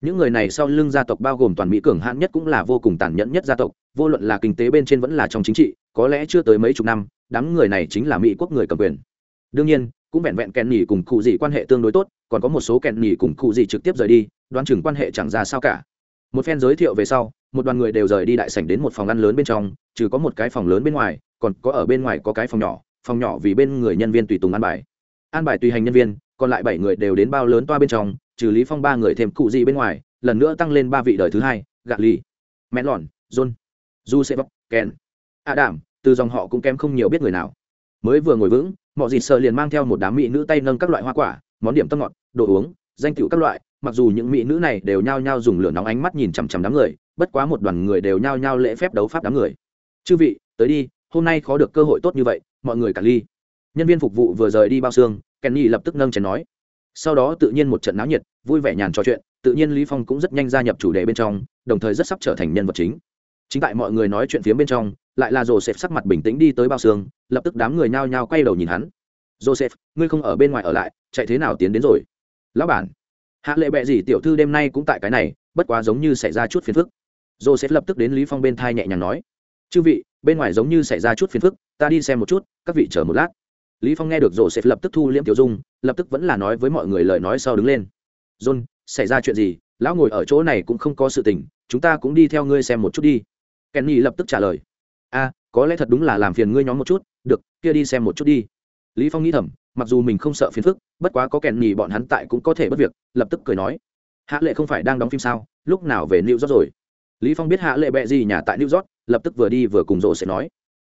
Những người này sau lưng gia tộc bao gồm toàn mỹ cường hãn nhất cũng là vô cùng tàn nhẫn nhất gia tộc, vô luận là kinh tế bên trên vẫn là trong chính trị, có lẽ chưa tới mấy chục năm, đám người này chính là mỹ quốc người cầm quyền. Đương nhiên, cũng vẹn vẹn kèn nỉ cùng cụ gì quan hệ tương đối tốt, còn có một số kèn nỉ cùng cụ gì trực tiếp rời đi, đoán chừng quan hệ chẳng ra sao cả. Một phen giới thiệu về sau, một đoàn người đều rời đi đại sảnh đến một phòng ăn lớn bên trong, trừ có một cái phòng lớn bên ngoài, còn có ở bên ngoài có cái phòng nhỏ phòng nhỏ vì bên người nhân viên tùy tùng ăn bài. An bài tùy hành nhân viên còn lại bảy người đều đến bao lớn toa bên trong trừ lý phong ba người thêm cụ gì bên ngoài lần nữa tăng lên ba vị đời thứ hai gạt Lì, mẹ lòn john du sẽ vóc ken a đảm từ dòng họ cũng kém không nhiều biết người nào. Mới vừa ngồi vững mọi gì sợ liền mang theo một đám mỹ nữ tay nâng các loại hoa quả món điểm tâm ngọt đồ uống danh tiệu các loại mặc dù những mỹ nữ này đều nhao nhao dùng lửa nóng ánh mắt nhìn chằm chằm đám người bất quá một đoàn người đều nhao nhao lễ phép đấu pháp đám người. Chư vị tới đi hôm nay khó được cơ hội tốt như vậy mọi người cả ly nhân viên phục vụ vừa rời đi bao xương, kenny lập tức nâng chén nói. Sau đó tự nhiên một trận náo nhiệt, vui vẻ nhàn trò chuyện, tự nhiên lý phong cũng rất nhanh gia nhập chủ đề bên trong, đồng thời rất sắp trở thành nhân vật chính. Chính tại mọi người nói chuyện phía bên trong, lại là joseph sắc mặt bình tĩnh đi tới bao xương, lập tức đám người nhao nhao quay đầu nhìn hắn. Joseph, ngươi không ở bên ngoài ở lại, chạy thế nào tiến đến rồi? Lão bản. Hạ lệ bệ gì tiểu thư đêm nay cũng tại cái này, bất quá giống như xảy ra chút phiền phức. Joseph lập tức đến lý phong bên thai nhẹ nhàng nói. Chư vị, bên ngoài giống như xảy ra chút phiền phức, ta đi xem một chút, các vị chờ một lát lý phong nghe được rổ sẽ lập tức thu liễm tiểu dung, lập tức vẫn là nói với mọi người lời nói sau đứng lên. John, xảy ra chuyện gì? Lão ngồi ở chỗ này cũng không có sự tình, chúng ta cũng đi theo ngươi xem một chút đi. Kenny lập tức trả lời. A, có lẽ thật đúng là làm phiền ngươi nhóm một chút, được, kia đi xem một chút đi. Lý phong nghĩ thầm, mặc dù mình không sợ phiền phức, bất quá có kenny bọn hắn tại cũng có thể bất việc, lập tức cười nói. Hạ lệ không phải đang đóng phim sao? Lúc nào về new york rồi? Lý phong biết hạ lệ bẹ gì nhà tại new york, lập tức vừa đi vừa cùng rộ sẽ nói.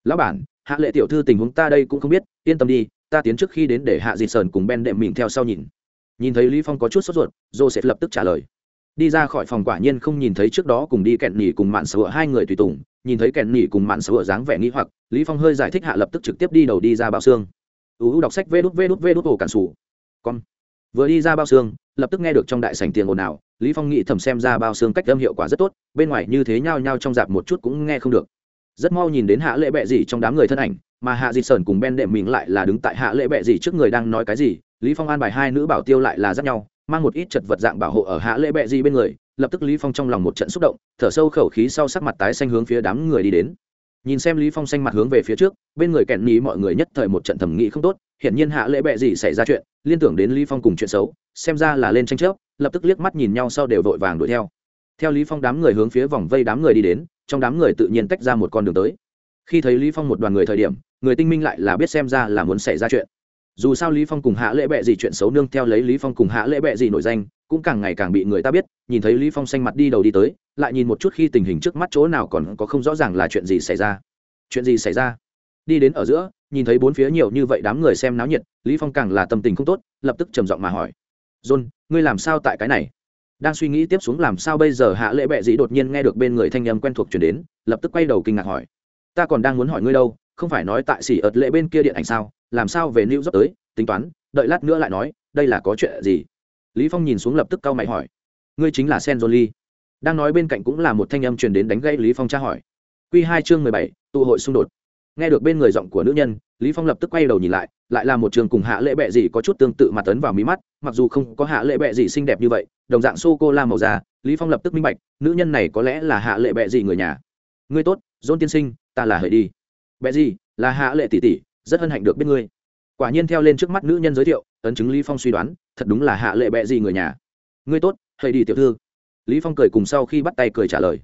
Lão bản hạ lệ tiểu thư tình huống ta đây cũng không biết, yên tâm đi, ta tiến trước khi đến để hạ dịt sờn cùng ben đệm mình theo sau nhìn. Nhìn thấy lý phong có chút sốt ruột rộ sẽ lập tức trả lời. Đi ra khỏi phòng quả nhiên không nhìn thấy trước đó cùng đi kẹn nhỉ cùng mạn sửa hai người tùy tùng, nhìn thấy kẹn nhỉ cùng mạn sửa dáng vẻ nghi hoặc, lý phong hơi giải thích hạ lập tức trực tiếp đi đầu đi ra bao xương. Uu đọc sách vê đút vê đút vê đút ổ cản sủ. Con vừa đi ra bao xương, lập tức nghe được trong đại sảnh tiền ồn ào, lý phong nghĩ thầm xem ra bao xương cách âm hiệu quả rất tốt, bên ngoài như thế nhao nhao trong dạp một chút cũng nghe không được rất mau nhìn đến hạ lễ bệ gì trong đám người thân ảnh, mà hạ dị sơn cùng ben đệm mình lại là đứng tại hạ lễ bệ gì trước người đang nói cái gì, lý phong an bài hai nữ bảo tiêu lại là giáp nhau, mang một ít chật vật dạng bảo hộ ở hạ lễ bệ gì bên người, lập tức lý phong trong lòng một trận xúc động, thở sâu khẩu khí sau sắc mặt tái xanh hướng phía đám người đi đến. Nhìn xem lý phong xanh mặt hướng về phía trước, bên người kẹn nhí mọi người nhất thời một trận thẩm nghĩ không tốt hiện nhiên hạ lễ bệ gì xảy ra chuyện, liên tưởng đến lý phong cùng chuyện xấu, xem ra là lên tranh chấp, lập tức liếc mắt nhìn nhau sau đều vội vàng đuổi theo. Theo lý phong đám người hướng phía vòng vây đám người đi đến trong đám người tự nhiên tách ra một con đường tới. Khi thấy lý phong một đoàn người thời điểm, người tinh minh lại là biết xem ra là muốn xảy ra chuyện. Dù sao lý phong cùng hạ lễ bệ gì chuyện xấu nương theo lấy lý phong cùng hạ lễ bệ gì nổi danh, cũng càng ngày càng bị người ta biết, nhìn thấy lý phong xanh mặt đi đầu đi tới, lại nhìn một chút khi tình hình trước mắt chỗ nào còn có không rõ ràng là chuyện gì xảy ra. Chuyện gì xảy ra? Đi đến ở giữa, nhìn thấy bốn phía nhiều như vậy đám người xem náo nhiệt, lý phong càng là tâm tình không tốt, lập tức trầm giọng mà hỏi. John, ngươi làm sao tại cái này? Đang suy nghĩ tiếp xuống làm sao bây giờ hạ lễ bệ dĩ đột nhiên nghe được bên người thanh âm quen thuộc truyền đến lập tức quay đầu kinh ngạc hỏi. Ta còn đang muốn hỏi ngươi đâu không phải nói tại xỉ ợt lệ bên kia điện ảnh sao làm sao về new york tới tính toán đợi lát nữa lại nói đây là có chuyện gì? Lý phong nhìn xuống lập tức cau mày hỏi. Ngươi chính là sen jolie đang nói bên cạnh cũng là một thanh âm truyền đến đánh gây lý phong tra hỏi. Quy hai chương mười bảy, tụ hội xung đột nghe được bên người giọng của nữ nhân, lý phong lập tức quay đầu nhìn lại lại là một trường cùng hạ lệ bệ gì có chút tương tự mặt tấn vào mí mắt, mặc dù không có hạ lệ bệ gì xinh đẹp như vậy, đồng dạng sô cô la màu da, lý phong lập tức minh bạch, nữ nhân này có lẽ là hạ lệ bệ gì người nhà. Ngươi tốt John tiên sinh, ta là Hợi đi. Bệ gì là hạ lệ tỷ tỷ, rất hân hạnh được biết ngươi. Quả nhiên theo lên trước mắt nữ nhân giới thiệu, ấn chứng lý phong suy đoán, thật đúng là hạ lệ bệ gì người nhà. Ngươi tốt, Hợi đi tiểu thư. Lý phong cười cùng sau khi bắt tay cười trả lời.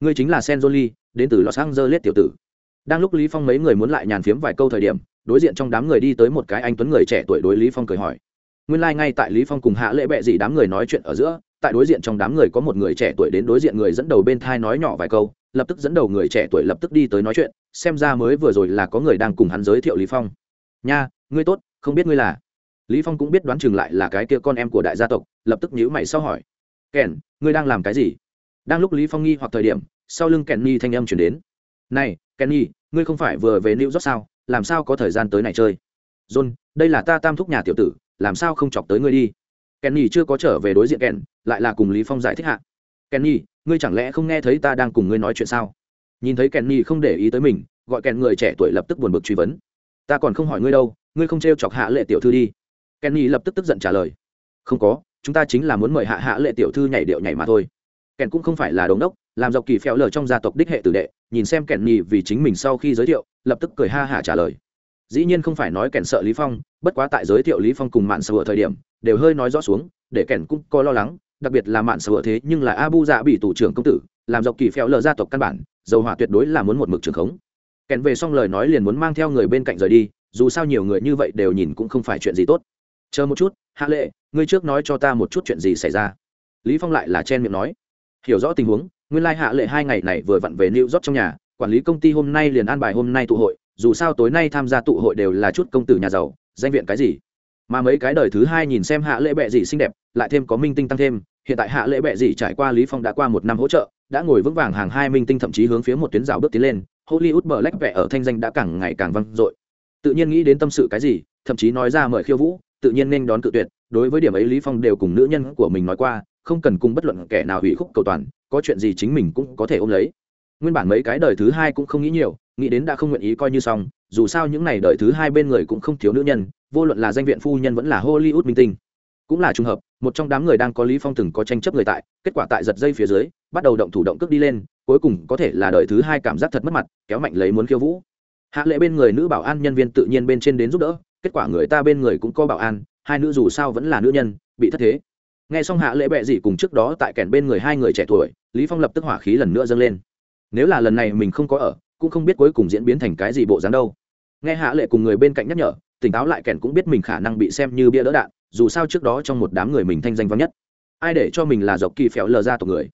Ngươi chính là sen jolie đến từ los angeles tiểu tử đang lúc lý phong mấy người muốn lại nhàn phiếm vài câu thời điểm, đối diện trong đám người đi tới một cái anh tuấn người trẻ tuổi đối lý phong cười hỏi. Nguyên lai like ngay tại lý phong cùng hạ lệ bệ gì đám người nói chuyện ở giữa, tại đối diện trong đám người có một người trẻ tuổi đến đối diện người dẫn đầu bên thai nói nhỏ vài câu, lập tức dẫn đầu người trẻ tuổi lập tức đi tới nói chuyện, xem ra mới vừa rồi là có người đang cùng hắn giới thiệu lý phong. Nha, ngươi tốt, không biết ngươi là? Lý phong cũng biết đoán chừng lại là cái kia con em của đại gia tộc, lập tức nhíu mày sau hỏi. Kèn, ngươi đang làm cái gì? Đang lúc lý phong nghi hoặc thời điểm, sau lưng kèn nhi thanh âm chuyển đến. Này kenny ngươi không phải vừa về new york sao? Làm sao có thời gian tới này chơi? John đây là ta tam thúc nhà tiểu tử làm sao không chọc tới ngươi đi? Kenny chưa có trở về đối diện Ken, lại là cùng lý phong giải thích hạ. Kenny ngươi chẳng lẽ không nghe thấy ta đang cùng ngươi nói chuyện sao? Nhìn thấy kenny không để ý tới mình gọi Ken người trẻ tuổi lập tức buồn bực truy vấn. Ta còn không hỏi ngươi đâu ngươi không treo chọc hạ lệ tiểu thư đi. Kenny lập tức tức giận trả lời. Không có chúng ta chính là muốn mời hạ hạ lệ tiểu thư nhảy điệu nhảy mà thôi. Ken cũng không phải là đống đốc làm dọc kỳ phèo lở trong gia tộc đích hệ tử đệ nhìn xem kẹn nhì vì chính mình sau khi giới thiệu, lập tức cười ha hả trả lời. Dĩ nhiên không phải nói kẹn sợ lý phong, bất quá tại giới thiệu lý phong cùng mạn sở ở thời điểm, đều hơi nói rõ xuống, để kẹn cũng có lo lắng, đặc biệt là mạn sở thế nhưng là abu dạ bị tù trưởng công tử, làm dọc kỳ phèo lờ gia tộc căn bản, dầu hỏa tuyệt đối là muốn một mực trường khống. Kèn về xong lời nói liền muốn mang theo người bên cạnh rời đi, dù sao nhiều người như vậy đều nhìn cũng không phải chuyện gì tốt. Chờ một chút, hạ lệ, ngươi trước nói cho ta một chút chuyện gì xảy ra. Lý phong lại là chen miệng nói. Hiểu rõ tình huống nguyên lai hạ lệ hai ngày này vừa vặn về new york trong nhà, quản lý công ty hôm nay liền an bài hôm nay tụ hội, dù sao tối nay tham gia tụ hội đều là chút công tử nhà giàu, danh viện cái gì. Mà mấy cái đời thứ hai nhìn xem hạ Lễ bệ gì xinh đẹp, lại thêm có minh tinh tăng thêm, hiện tại hạ Lễ bệ gì trải qua lý phong đã qua một năm hỗ trợ, đã ngồi vững vàng hàng hai minh tinh thậm chí hướng phía một tuyến rào bước tiến lên, hollywood bờ lách vẽ ở thanh danh đã càng ngày càng vang dội. Tự nhiên nghĩ đến tâm sự cái gì, thậm chí nói ra mời khiêu vũ, tự nhiên nên đón cự tuyệt, đối với điểm ấy lý phong đều cùng nữ nhân của mình nói qua, không cần cùng bất luận kẻ nào hủy khúc cầu toàn có chuyện gì chính mình cũng có thể ôm lấy. Nguyên bản mấy cái đời thứ hai cũng không nghĩ nhiều, nghĩ đến đã không nguyện ý coi như xong, dù sao những n à y đời thứ hai bên người cũng không thiếu nữ nhân, vô luận là danh viện phu nhân vẫn là hollywood minh tinh. Cũng là t r ư n g hợp, một trong đám người đang có lý phong từng có tranh chấp người tại, kết quả tại giật dây phía dưới, bắt đầu động thủ động cước đi lên, cuối cùng có thể là đời thứ hai cảm giác thật mất mặt, kéo mạnh lấy muốn khiêu vũ. Hạ lệ bên người nữ bảo an nhân viên tự nhiên bên trên đến giúp đỡ, kết quả người ta bên người cũng có bảo an, hai nữ dù sao vẫn là nữ nhân, bị thất thế nghe xong hạ lễ bệ gì cùng trước đó tại kèn bên người hai người trẻ tuổi, lý phong lập tức hỏa khí lần nữa dâng lên. Nếu là lần này mình không có ở, cũng không biết cuối cùng diễn biến thành cái gì bộ dáng đâu. Nghe hạ lệ cùng người bên cạnh nhắc nhở, tỉnh táo lại kèn cũng biết mình khả năng bị xem như bia đỡ đạn, dù sao trước đó trong một đám người mình thanh danh vắng nhất. Ai để cho mình là dọc kỳ phèo lờ ra tộc người?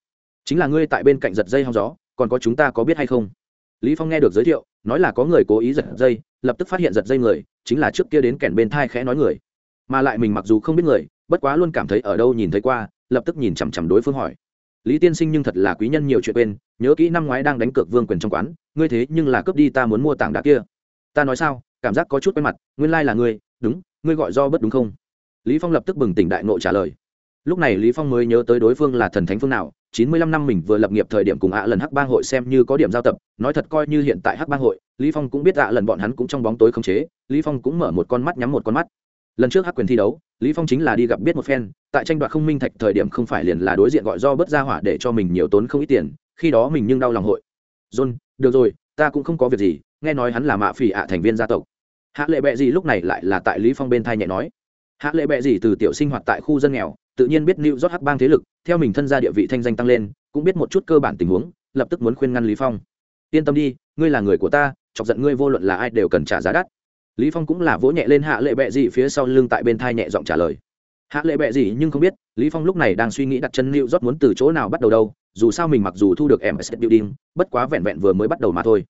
Chính là ngươi tại bên cạnh giật dây hong gió, còn có chúng ta có biết hay không? Lý phong nghe được giới thiệu, nói là có người cố ý giật dây, lập tức phát hiện giật dây người, chính là trước kia đến kèn bên thai khẽ nói người. Mà lại mình mặc dù không biết người bất quá luôn cảm thấy ở đâu nhìn thấy qua, lập tức nhìn chằm chằm đối phương hỏi. Lý tiên sinh nhưng thật là quý nhân nhiều chuyện quên, nhớ kỹ năm ngoái đang đánh cược vương quyền trong quán, ngươi thế nhưng là cướp đi ta muốn mua tảng đá kia. Ta nói sao, cảm giác có chút quen mặt, nguyên lai là ngươi, đúng, ngươi gọi do bất đúng không? Lý phong lập tức bừng tỉnh đại nộ trả lời. Lúc này lý phong mới nhớ tới đối phương là thần thánh phương nào, chín mươi lăm năm mình vừa lập nghiệp thời điểm cùng ạ lần hắc bang hội xem như có điểm giao tập, nói thật coi như hiện tại hắc bang hội, lý phong cũng biết ạ lần bọn hắn cũng trong bóng tối không chế, lý phong cũng mở một con mắt nhắm một con mắt lần trước hắc quyền thi đấu, lý phong chính là đi gặp biết một phen, tại tranh đoạt không minh thạch thời điểm không phải liền là đối diện gọi do bất ra hỏa để cho mình nhiều tốn không ít tiền, khi đó mình nhưng đau lòng hội. John, được rồi, ta cũng không có việc gì, nghe nói hắn là mạ phỉ ạ thành viên gia tộc. Hạ lệ bệ gì lúc này lại là tại lý phong bên thai nhẹ nói. Hạ lệ bệ gì từ tiểu sinh hoạt tại khu dân nghèo, tự nhiên biết lưu rót hắc bang thế lực, theo mình thân gia địa vị thanh danh tăng lên, cũng biết một chút cơ bản tình huống, lập tức muốn khuyên ngăn lý phong. Yên tâm đi, ngươi là người của ta, chọc giận ngươi vô luận là ai đều cần trả giá đắt lý phong cũng là vỗ nhẹ lên hạ lệ bệ gì phía sau lưng tại bên thai nhẹ giọng trả lời. Hạ lệ bệ gì nhưng không biết, lý phong lúc này đang suy nghĩ đặt chân lưu rót muốn từ chỗ nào bắt đầu đâu, dù sao mình mặc dù thu được ms building, bất quá vẹn vẹn vừa mới bắt đầu mà thôi.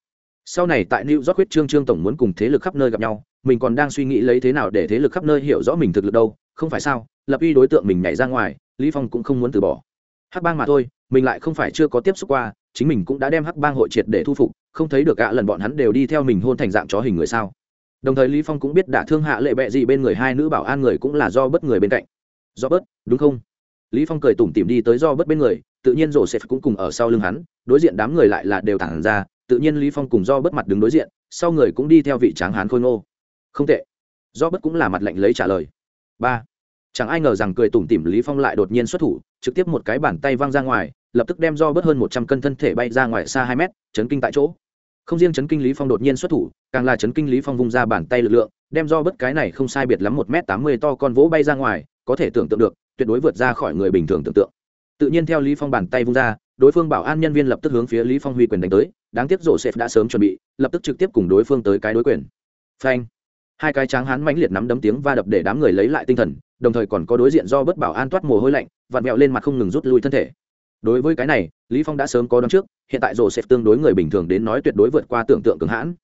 Sau này tại new york huyết trương trương tổng muốn cùng thế lực khắp nơi gặp nhau, mình còn đang suy nghĩ lấy thế nào để thế lực khắp nơi hiểu rõ mình thực lực đâu, không phải sao, lập uy đối tượng mình nhảy ra ngoài, lý phong cũng không muốn từ bỏ. Hắc bang mà thôi, mình lại không phải chưa có tiếp xúc qua, chính mình cũng đã đem hắc bang hội triệt để thu phục, không thấy được cả lần bọn hắn đều đi theo mình hôn thành dạng chó hình người sao đồng thời lý phong cũng biết đả thương hạ lệ bệ gì bên người hai nữ bảo an người cũng là do bất người bên cạnh. Do bớt, đúng không? Lý phong cười tủm tỉm đi tới do bớt bên người, tự nhiên rổ sẽ cũng cùng ở sau lưng hắn, đối diện đám người lại là đều thẳng ra, tự nhiên lý phong cùng do bớt mặt đứng đối diện, sau người cũng đi theo vị tráng hán khôi ngô. Không tệ. Do bớt cũng là mặt lạnh lấy trả lời. Ba. Chẳng ai ngờ rằng cười tủm tỉm lý phong lại đột nhiên xuất thủ, trực tiếp một cái bàn tay văng ra ngoài, lập tức đem do bớt hơn một trăm cân thân thể bay ra ngoài xa hai mét, chấn kinh tại chỗ không riêng chấn kinh lý phong đột nhiên xuất thủ, càng là chấn kinh lý phong vung ra bàn tay lực lượng, đem do bất cái này không sai biệt lắm một m tám mươi to con vỗ bay ra ngoài, có thể tưởng tượng được, tuyệt đối vượt ra khỏi người bình thường tưởng tượng. Tự nhiên theo lý phong bàn tay vung ra, đối phương bảo an nhân viên lập tức hướng phía lý phong huy quyền đánh tới, đáng tiếc rổ sệt đã sớm chuẩn bị, lập tức trực tiếp cùng đối phương tới cái đối quyền. Phanh! Hai cái tráng hán mãnh liệt nắm đấm tiếng va đập để đám người lấy lại tinh thần, đồng thời còn có đối diện do bất bảo an toát mồ hôi lạnh, vặn mẹo lên mặt không ngừng rút lui thân thể đối với cái này, lý phong đã sớm có đoán trước, hiện tại rổ Sẹp tương đối người bình thường đến nói tuyệt đối vượt qua tưởng tượng cường hãn.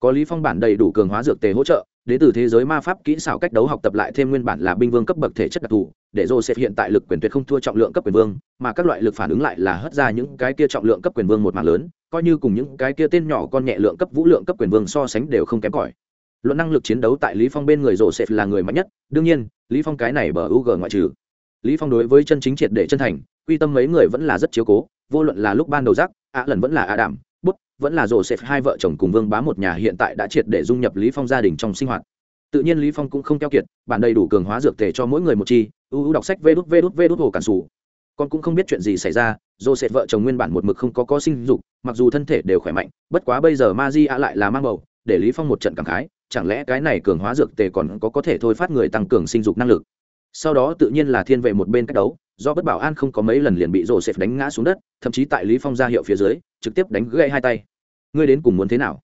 Có lý phong bản đầy đủ cường hóa dược tề hỗ trợ, đến từ thế giới ma pháp kỹ xảo cách đấu học tập lại thêm nguyên bản là binh vương cấp bậc thể chất đặc thù, để joseph hiện tại lực quyền tuyệt không thua trọng lượng cấp quyền vương, mà các loại lực phản ứng lại là hất ra những cái kia trọng lượng cấp quyền vương một mảng lớn, coi như cùng những cái kia tên nhỏ con nhẹ lượng cấp vũ lượng cấp quyền vương so sánh đều không kém cỏi. Luận năng lực chiến đấu tại lý phong bên người joseph là người mạnh nhất, đương nhiên, lý phong cái này bờ u g ngoại trừ lý phong đối với chân chính triệt để chân thành, quy tâm mấy người vẫn là rất chiếu cố, vô luận là lúc ban đầu giác ạ lần vẫn là ạ đảm bút, vẫn là rổ xẹp hai vợ chồng cùng vương bá một nhà hiện tại đã triệt để dung nhập lý phong gia đình trong sinh hoạt. Tự nhiên lý phong cũng không keo kiệt, bản đầy đủ cường hóa dược tề cho mỗi người một chi ưu ưu đọc sách vê đút vê đút vê đút hồ cản sủ. Con cũng không biết chuyện gì xảy ra dô sệt vợ chồng nguyên bản một mực không có có sinh dục, mặc dù thân thể đều khỏe mạnh, bất quá bây giờ ma di a lại là mang bầu, để lý phong một trận cảm khái, chẳng lẽ cái này cường hóa dược tề còn có có thể thôi phát người tăng cường sinh dục năng lực? Sau đó tự nhiên là thiên vệ một bên cách đấu, do bất bảo an không có mấy lần liền bị rổ xẹp đánh ngã xuống đất, thậm chí tại lý phong ra hiệu phía dưới, trực tiếp đánh gãy hai tay. Ngươi đến cùng muốn thế nào?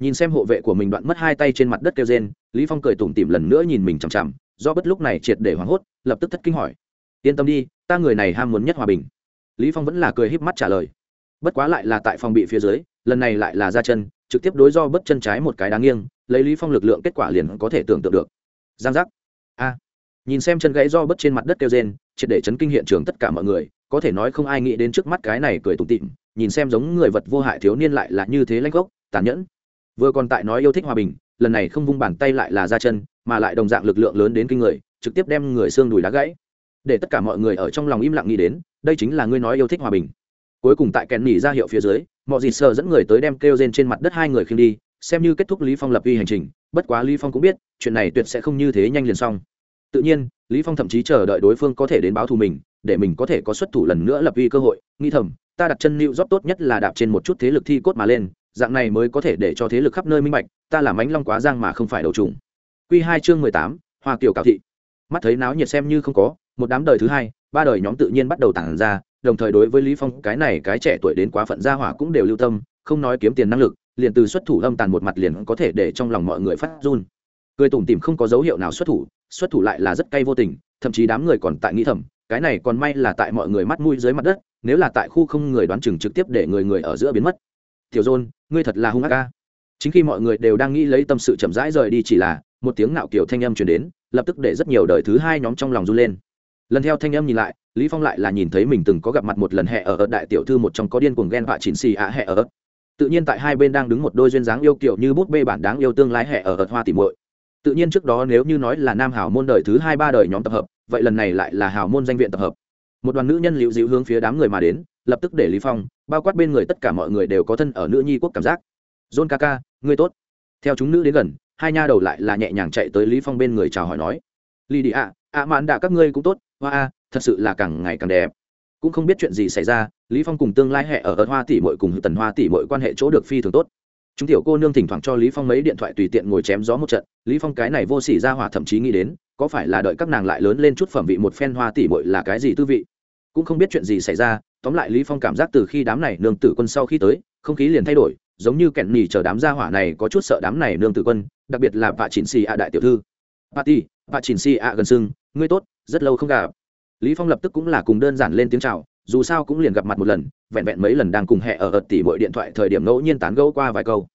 Nhìn xem hộ vệ của mình đoạn mất hai tay trên mặt đất kêu rên, lý phong cười tủm tỉm lần nữa nhìn mình chằm chằm, do bất lúc này triệt để hoảng hốt, lập tức thất kinh hỏi. Yên tâm đi, ta người này ham muốn nhất hòa bình. Lý phong vẫn là cười híp mắt trả lời. Bất quá lại là tại phòng bị phía dưới, lần này lại là ra chân, trực tiếp đối do bất chân trái một cái đáng nghiêng, lấy lý phong lực lượng kết quả liền có thể tưởng tượng được. Giang giác nhìn xem chân gãy do bất trên mặt đất kêu rên, triệt để chấn kinh hiện trường tất cả mọi người, có thể nói không ai nghĩ đến trước mắt cái này cười tủm tịm nhìn xem giống người vật vô hại thiếu niên lại là như thế lanh gốc, tàn nhẫn. Vừa còn tại nói yêu thích hòa bình, lần này không vung bàn tay lại là ra chân, mà lại đồng dạng lực lượng lớn đến kinh người, trực tiếp đem người xương đùi đá gãy. Để tất cả mọi người ở trong lòng im lặng nghĩ đến, đây chính là ngươi nói yêu thích hòa bình. Cuối cùng tại kèn nỉ ra hiệu phía dưới mọi gì sợ dẫn người tới đem kêu rên trên mặt đất hai người khiêng đi, xem như kết thúc lý phong lập uy hành trình, bất quá lý phong cũng biết, chuyện này tuyệt sẽ không như thế nhanh liền xong tự nhiên, lý phong thậm chí chờ đợi đối phương có thể đến báo thù mình, để mình có thể có xuất thủ lần nữa lập uy cơ hội. Nghi thầm, ta đặt chân lưu rót tốt nhất là đạp trên một chút thế lực thi cốt mà lên, dạng này mới có thể để cho thế lực khắp nơi minh bạch, ta là mánh long quá giang mà không phải đầu trùng. Quy hai chương mười tám, hoa kiều cạo thị. Mắt thấy náo nhiệt xem như không có, một đám đời thứ hai, ba đời nhóm tự nhiên bắt đầu tản ra, đồng thời đối với lý phong, cái này cái trẻ tuổi đến quá phận gia hỏa cũng đều lưu tâm, không nói kiếm tiền năng lực, liền từ xuất thủ âm tàn một mặt liền có thể để trong lòng mọi người phát run. Cười tủm tỉm không có dấu hiệu nào xuất thủ xuất thủ lại là rất cay vô tình, thậm chí đám người còn tại nghĩ thầm, cái này còn may là tại mọi người mắt mũi dưới mặt đất, nếu là tại khu không người đoán chừng trực tiếp để người người ở giữa biến mất. Tiểu dôn, ngươi thật là hung ác ca chính khi mọi người đều đang nghĩ lấy tâm sự chậm rãi rời đi chỉ là, một tiếng nạo kiểu thanh âm truyền đến, lập tức để rất nhiều đời thứ hai nhóm trong lòng run lên. Lần theo thanh âm nhìn lại, lý phong lại là nhìn thấy mình từng có gặp mặt một lần hẹ ở ớt đại tiểu thư một trong có điên cuồng ghen họa chỉnh xì ạ hẹ ở ớt tự nhiên tại hai bên đang đứng một đôi duyên dáng yêu kiểu như bút bê bản đáng yêu tương lai hẹ ở ớt hoa tỉ muội tự nhiên trước đó nếu như nói là nam hảo môn đời thứ hai ba đời nhóm tập hợp, vậy lần này lại là hảo môn danh viện tập hợp. Một đoàn nữ nhân liễu dịu hướng phía đám người mà đến, lập tức để lý phong, bao quát bên người tất cả mọi người đều có thân ở nữ nhi quốc cảm giác. John kaka ngươi tốt. Theo chúng nữ đến gần, hai nha đầu lại là nhẹ nhàng chạy tới lý phong bên người chào hỏi nói. Lì đi ạ ạ mạn đạ các ngươi cũng tốt, hoa a, thật sự là càng ngày càng đẹp. Cũng không biết chuyện gì xảy ra, lý phong cùng tương lai hệ ở ớt hoa tỷ muội cùng tần hoa tỷ muội quan hệ chỗ được phi thường tốt chúng tiểu cô nương thỉnh thoảng cho lý phong mấy điện thoại tùy tiện ngồi chém gió một trận. Lý phong cái này vô sỉ ra hỏa thậm chí nghĩ đến, có phải là đợi các nàng lại lớn lên chút phẩm vị một phen hoa tỷ muội là cái gì tư vị? Cũng không biết chuyện gì xảy ra, tóm lại lý phong cảm giác từ khi đám này nương tử quân sau khi tới, không khí liền thay đổi, giống như kẹn nhì chờ đám gia hỏa này có chút sợ đám này nương tử quân, đặc biệt là bà chỉnh xì ạ đại tiểu thư. Bà ti bà chỉnh xì ạ gần sưng, ngươi tốt, rất lâu không gặp. Lý phong lập tức cũng là cùng đơn giản lên tiếng chào dù sao cũng liền gặp mặt một lần, vẹn vẹn mấy lần đang cùng hẹ ở ợt tỉ mọi điện thoại thời điểm ngẫu nhiên tán gẫu qua vài câu.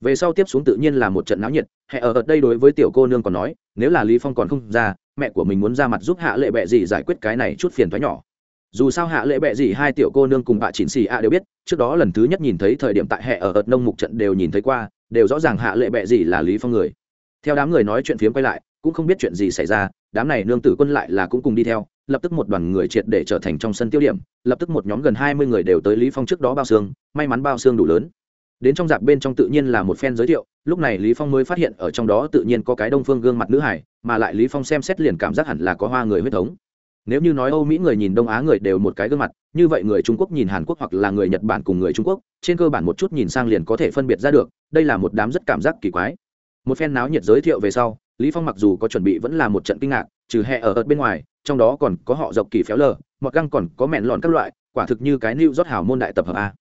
Về sau tiếp xuống tự nhiên là một trận náo nhiệt, hẹ ở ợt đây đối với tiểu cô nương còn nói, nếu là lý phong còn không ra, mẹ của mình muốn ra mặt giúp hạ lệ bệ gì giải quyết cái này chút phiền toái nhỏ. Dù sao hạ lệ bệ gì hai tiểu cô nương cùng bà chỉnh xì a đều biết, trước đó lần thứ nhất nhìn thấy thời điểm tại hệ ở ợt nông mục trận đều nhìn thấy qua, đều rõ ràng hạ lệ bệ gì là lý phong người. Theo đám người nói chuyện phiếm quay lại, cũng không biết chuyện gì xảy ra, đám này nương tử quân lại là cũng cùng đi theo lập tức một đoàn người triệt để trở thành trong sân tiêu điểm, lập tức một nhóm gần hai mươi người đều tới lý phong trước đó bao xương, may mắn bao xương đủ lớn. Đến trong dạp bên trong tự nhiên là một phen giới thiệu, lúc này lý phong mới phát hiện ở trong đó tự nhiên có cái đông phương gương mặt nữ hải, mà lại lý phong xem xét liền cảm giác hẳn là có hoa người huyết thống. Nếu như nói âu mỹ người nhìn đông á người đều một cái gương mặt, như vậy người trung quốc nhìn hàn quốc hoặc là người nhật bản cùng người trung quốc, trên cơ bản một chút nhìn sang liền có thể phân biệt ra được, đây là một đám rất cảm giác kỳ quái. Một phen náo nhiệt giới thiệu về sau, lý phong mặc dù có chuẩn bị vẫn là một trận kinh ngạc, trừ hè ở ợt bên ngoài trong đó còn có họ dọc kỳ phéo lờ, mọt găng còn có mẹn lọn các loại, quả thực như cái new rót hào môn đại tập hợp a.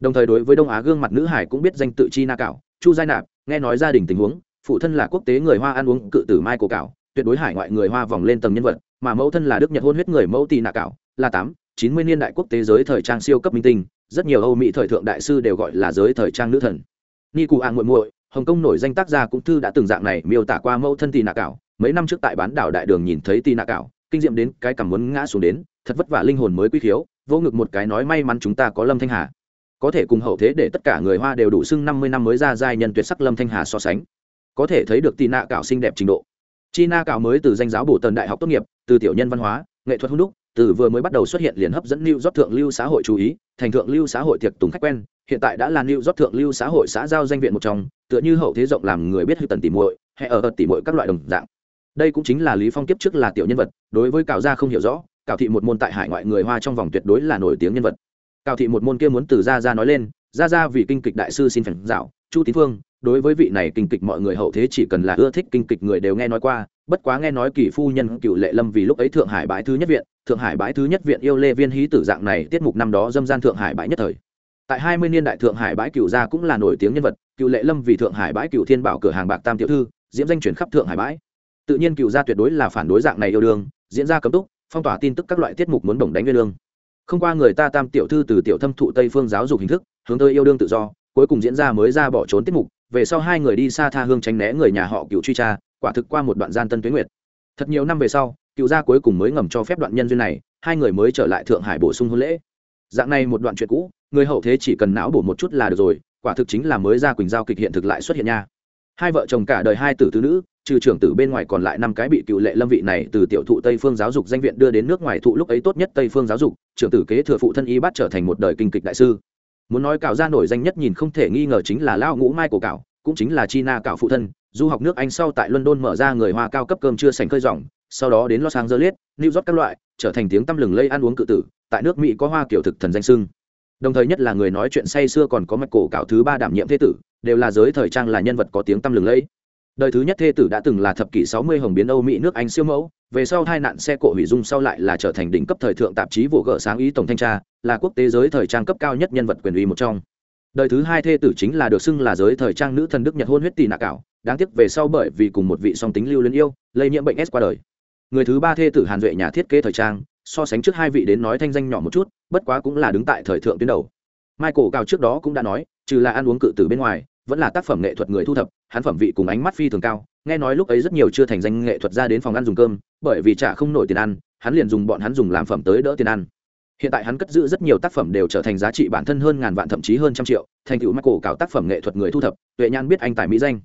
Đồng thời đối với đông á gương mặt nữ hải cũng biết danh tự chi na cảo, chu giai nạp, nghe nói gia đình tình huống, phụ thân là quốc tế người hoa ăn uống cự tử mai cổ cảo, tuyệt đối hải ngoại người hoa vòng lên tầng nhân vật, mà mẫu thân là đức, nhật hôn huyết người mẫu tì nạ cảo, là tám, chín mươi niên đại quốc tế giới thời trang siêu cấp minh tinh, rất nhiều âu mỹ thời thượng đại sư đều gọi là giới thời trang nữ thần. Ni cụ an muội muội, hồng kông nổi danh tác gia cũng thư đã từng dạng này miêu tả qua mẫu thân tì nạ cảo, mấy năm trước tại bán đảo đại đường nhìn thấy tì nạ cảo kinh diệm đến cái cảm muốn ngã xuống đến, thật vất vả linh hồn mới quy khiếu, vô ngực một cái nói may mắn chúng ta có lâm thanh hà. Có thể cùng hậu thế để tất cả người hoa đều đủ xưng năm mươi năm mới ra giai nhân tuyệt sắc lâm thanh hà so sánh. Có thể thấy được tị nạ cảo xinh đẹp trình độ. Chi na cảo mới từ danh giáo bổ tần đại học tốt nghiệp, từ tiểu nhân văn hóa, nghệ thuật hung đúc, từ vừa mới bắt đầu xuất hiện liền hấp dẫn lưu rót thượng lưu xã hội chú ý, thành thượng lưu xã hội tiệc tùng khách quen, hiện tại đã là lưu rót thượng lưu xã hội xã giao danh viện một trong, tựa như hậu thế rộng làm người biết hư tần tỉ muội, hay ở tỉ muội các loại đồng dạng đây cũng chính là lý phong kiếp trước là tiểu nhân vật, đối với cào gia không hiểu rõ cào thị một môn tại hải ngoại người hoa trong vòng tuyệt đối là nổi tiếng nhân vật. Cào thị một môn kia muốn từ gia gia nói lên, gia gia vì kinh kịch đại sư xin phản dạo, chu tín phương đối với vị này kinh kịch mọi người hậu thế chỉ cần là ưa thích kinh kịch người đều nghe nói qua, bất quá nghe nói kỳ phu nhân cựu lệ lâm vì lúc ấy thượng hải bãi thứ nhất viện, thượng hải bãi thứ nhất viện yêu lê viên hí tử dạng này tiết mục năm đó dâm gian thượng hải bãi nhất thời. Tại hai mươi niên đại thượng hải bãi cựu gia cũng là nổi tiếng nhân vật cựu lệ lâm vì thượng hải bãi cựu thiên bảo cửa hàng bạc tam tiểu thư, diễm danh chuyển khắp thượng hải bãi tự nhiên cựu gia tuyệt đối là phản đối dạng này yêu đương, diễn ra cấm túc, phong tỏa tin tức các loại tiết mục muốn bổng đánh nguyên lương. Không qua người ta tam tiểu thư từ tiểu thâm thụ tây phương giáo dục hình thức, hướng tới yêu đương tự do, cuối cùng diễn ra mới ra bỏ trốn tiết mục, về sau hai người đi xa tha hương tránh né người nhà họ cựu truy tra, quả thực qua một đoạn gian tân tuyến nguyệt. Thật nhiều năm về sau, cựu gia cuối cùng mới ngầm cho phép đoạn nhân duyên này, hai người mới trở lại thượng hải bổ sung hôn lễ. Dạng này một đoạn chuyện cũ, người hậu thế chỉ cần não bổ một chút là được rồi, quả thực chính là mới ra quỳnh giao kịch hiện thực lại xuất hiện nha hai vợ chồng cả đời hai tử tứ nữ, trừ trưởng tử bên ngoài còn lại năm cái bị cựu lệ lâm vị này từ tiểu thụ tây phương giáo dục danh viện đưa đến nước ngoài thụ lúc ấy tốt nhất tây phương giáo dục, trưởng tử kế thừa phụ thân y bắt trở thành một đời kinh kịch đại sư. Muốn nói cạo ra nổi danh nhất nhìn không thể nghi ngờ chính là lao ngũ mai của cạo, cũng chính là china cạo phụ thân, du học nước anh sau tại london mở ra người hoa cao cấp cơm chưa sành khơi dòng, sau đó đến los angeles, new york các loại, trở thành tiếng tăm lừng lây ăn uống cự tử, tại nước mỹ có hoa kiểu thực thần danh sưng đồng thời nhất là người nói chuyện say xưa còn có mạch cổ cạo thứ ba đảm nhiệm thế tử, đều là giới thời trang là nhân vật có tiếng tăm lừng lây đời thứ nhất thê tử đã từng là thập kỷ 60 hồng biến âu mỹ nước anh siêu mẫu, về sau hai nạn xe cộ hủy dung sau lại là trở thành đỉnh cấp thời thượng tạp chí vụ gỡ sáng ý tổng thanh tra, là quốc tế giới thời trang cấp cao nhất nhân vật quyền uy một trong. Đời thứ hai thê tử chính là được xưng là giới thời trang nữ thần đức nhật hôn huyết tỷ nạ cảo, đáng tiếc về sau bởi vì cùng một vị song tính lưu luyến yêu, lây nhiễm bệnh s qua đời. Người thứ ba thê tử hàn duệ nhà thiết kế thời trang so sánh trước hai vị đến nói thanh danh nhỏ một chút, bất quá cũng là đứng tại thời thượng tuyến đầu. Michael cao trước đó cũng đã nói, trừ là ăn uống cự từ bên ngoài, vẫn là tác phẩm nghệ thuật người thu thập, hắn phẩm vị cùng ánh mắt phi thường cao, nghe nói lúc ấy rất nhiều chưa thành danh nghệ thuật ra đến phòng ăn dùng cơm, bởi vì trả không nổi tiền ăn, hắn liền dùng bọn hắn dùng làm phẩm tới đỡ tiền ăn. Hiện tại hắn cất giữ rất nhiều tác phẩm đều trở thành giá trị bản thân hơn ngàn vạn thậm chí hơn trăm triệu, thành tựu michael cào tác phẩm nghệ thuật người thu thập, tuệ nhan biết anh tài mỹ danh.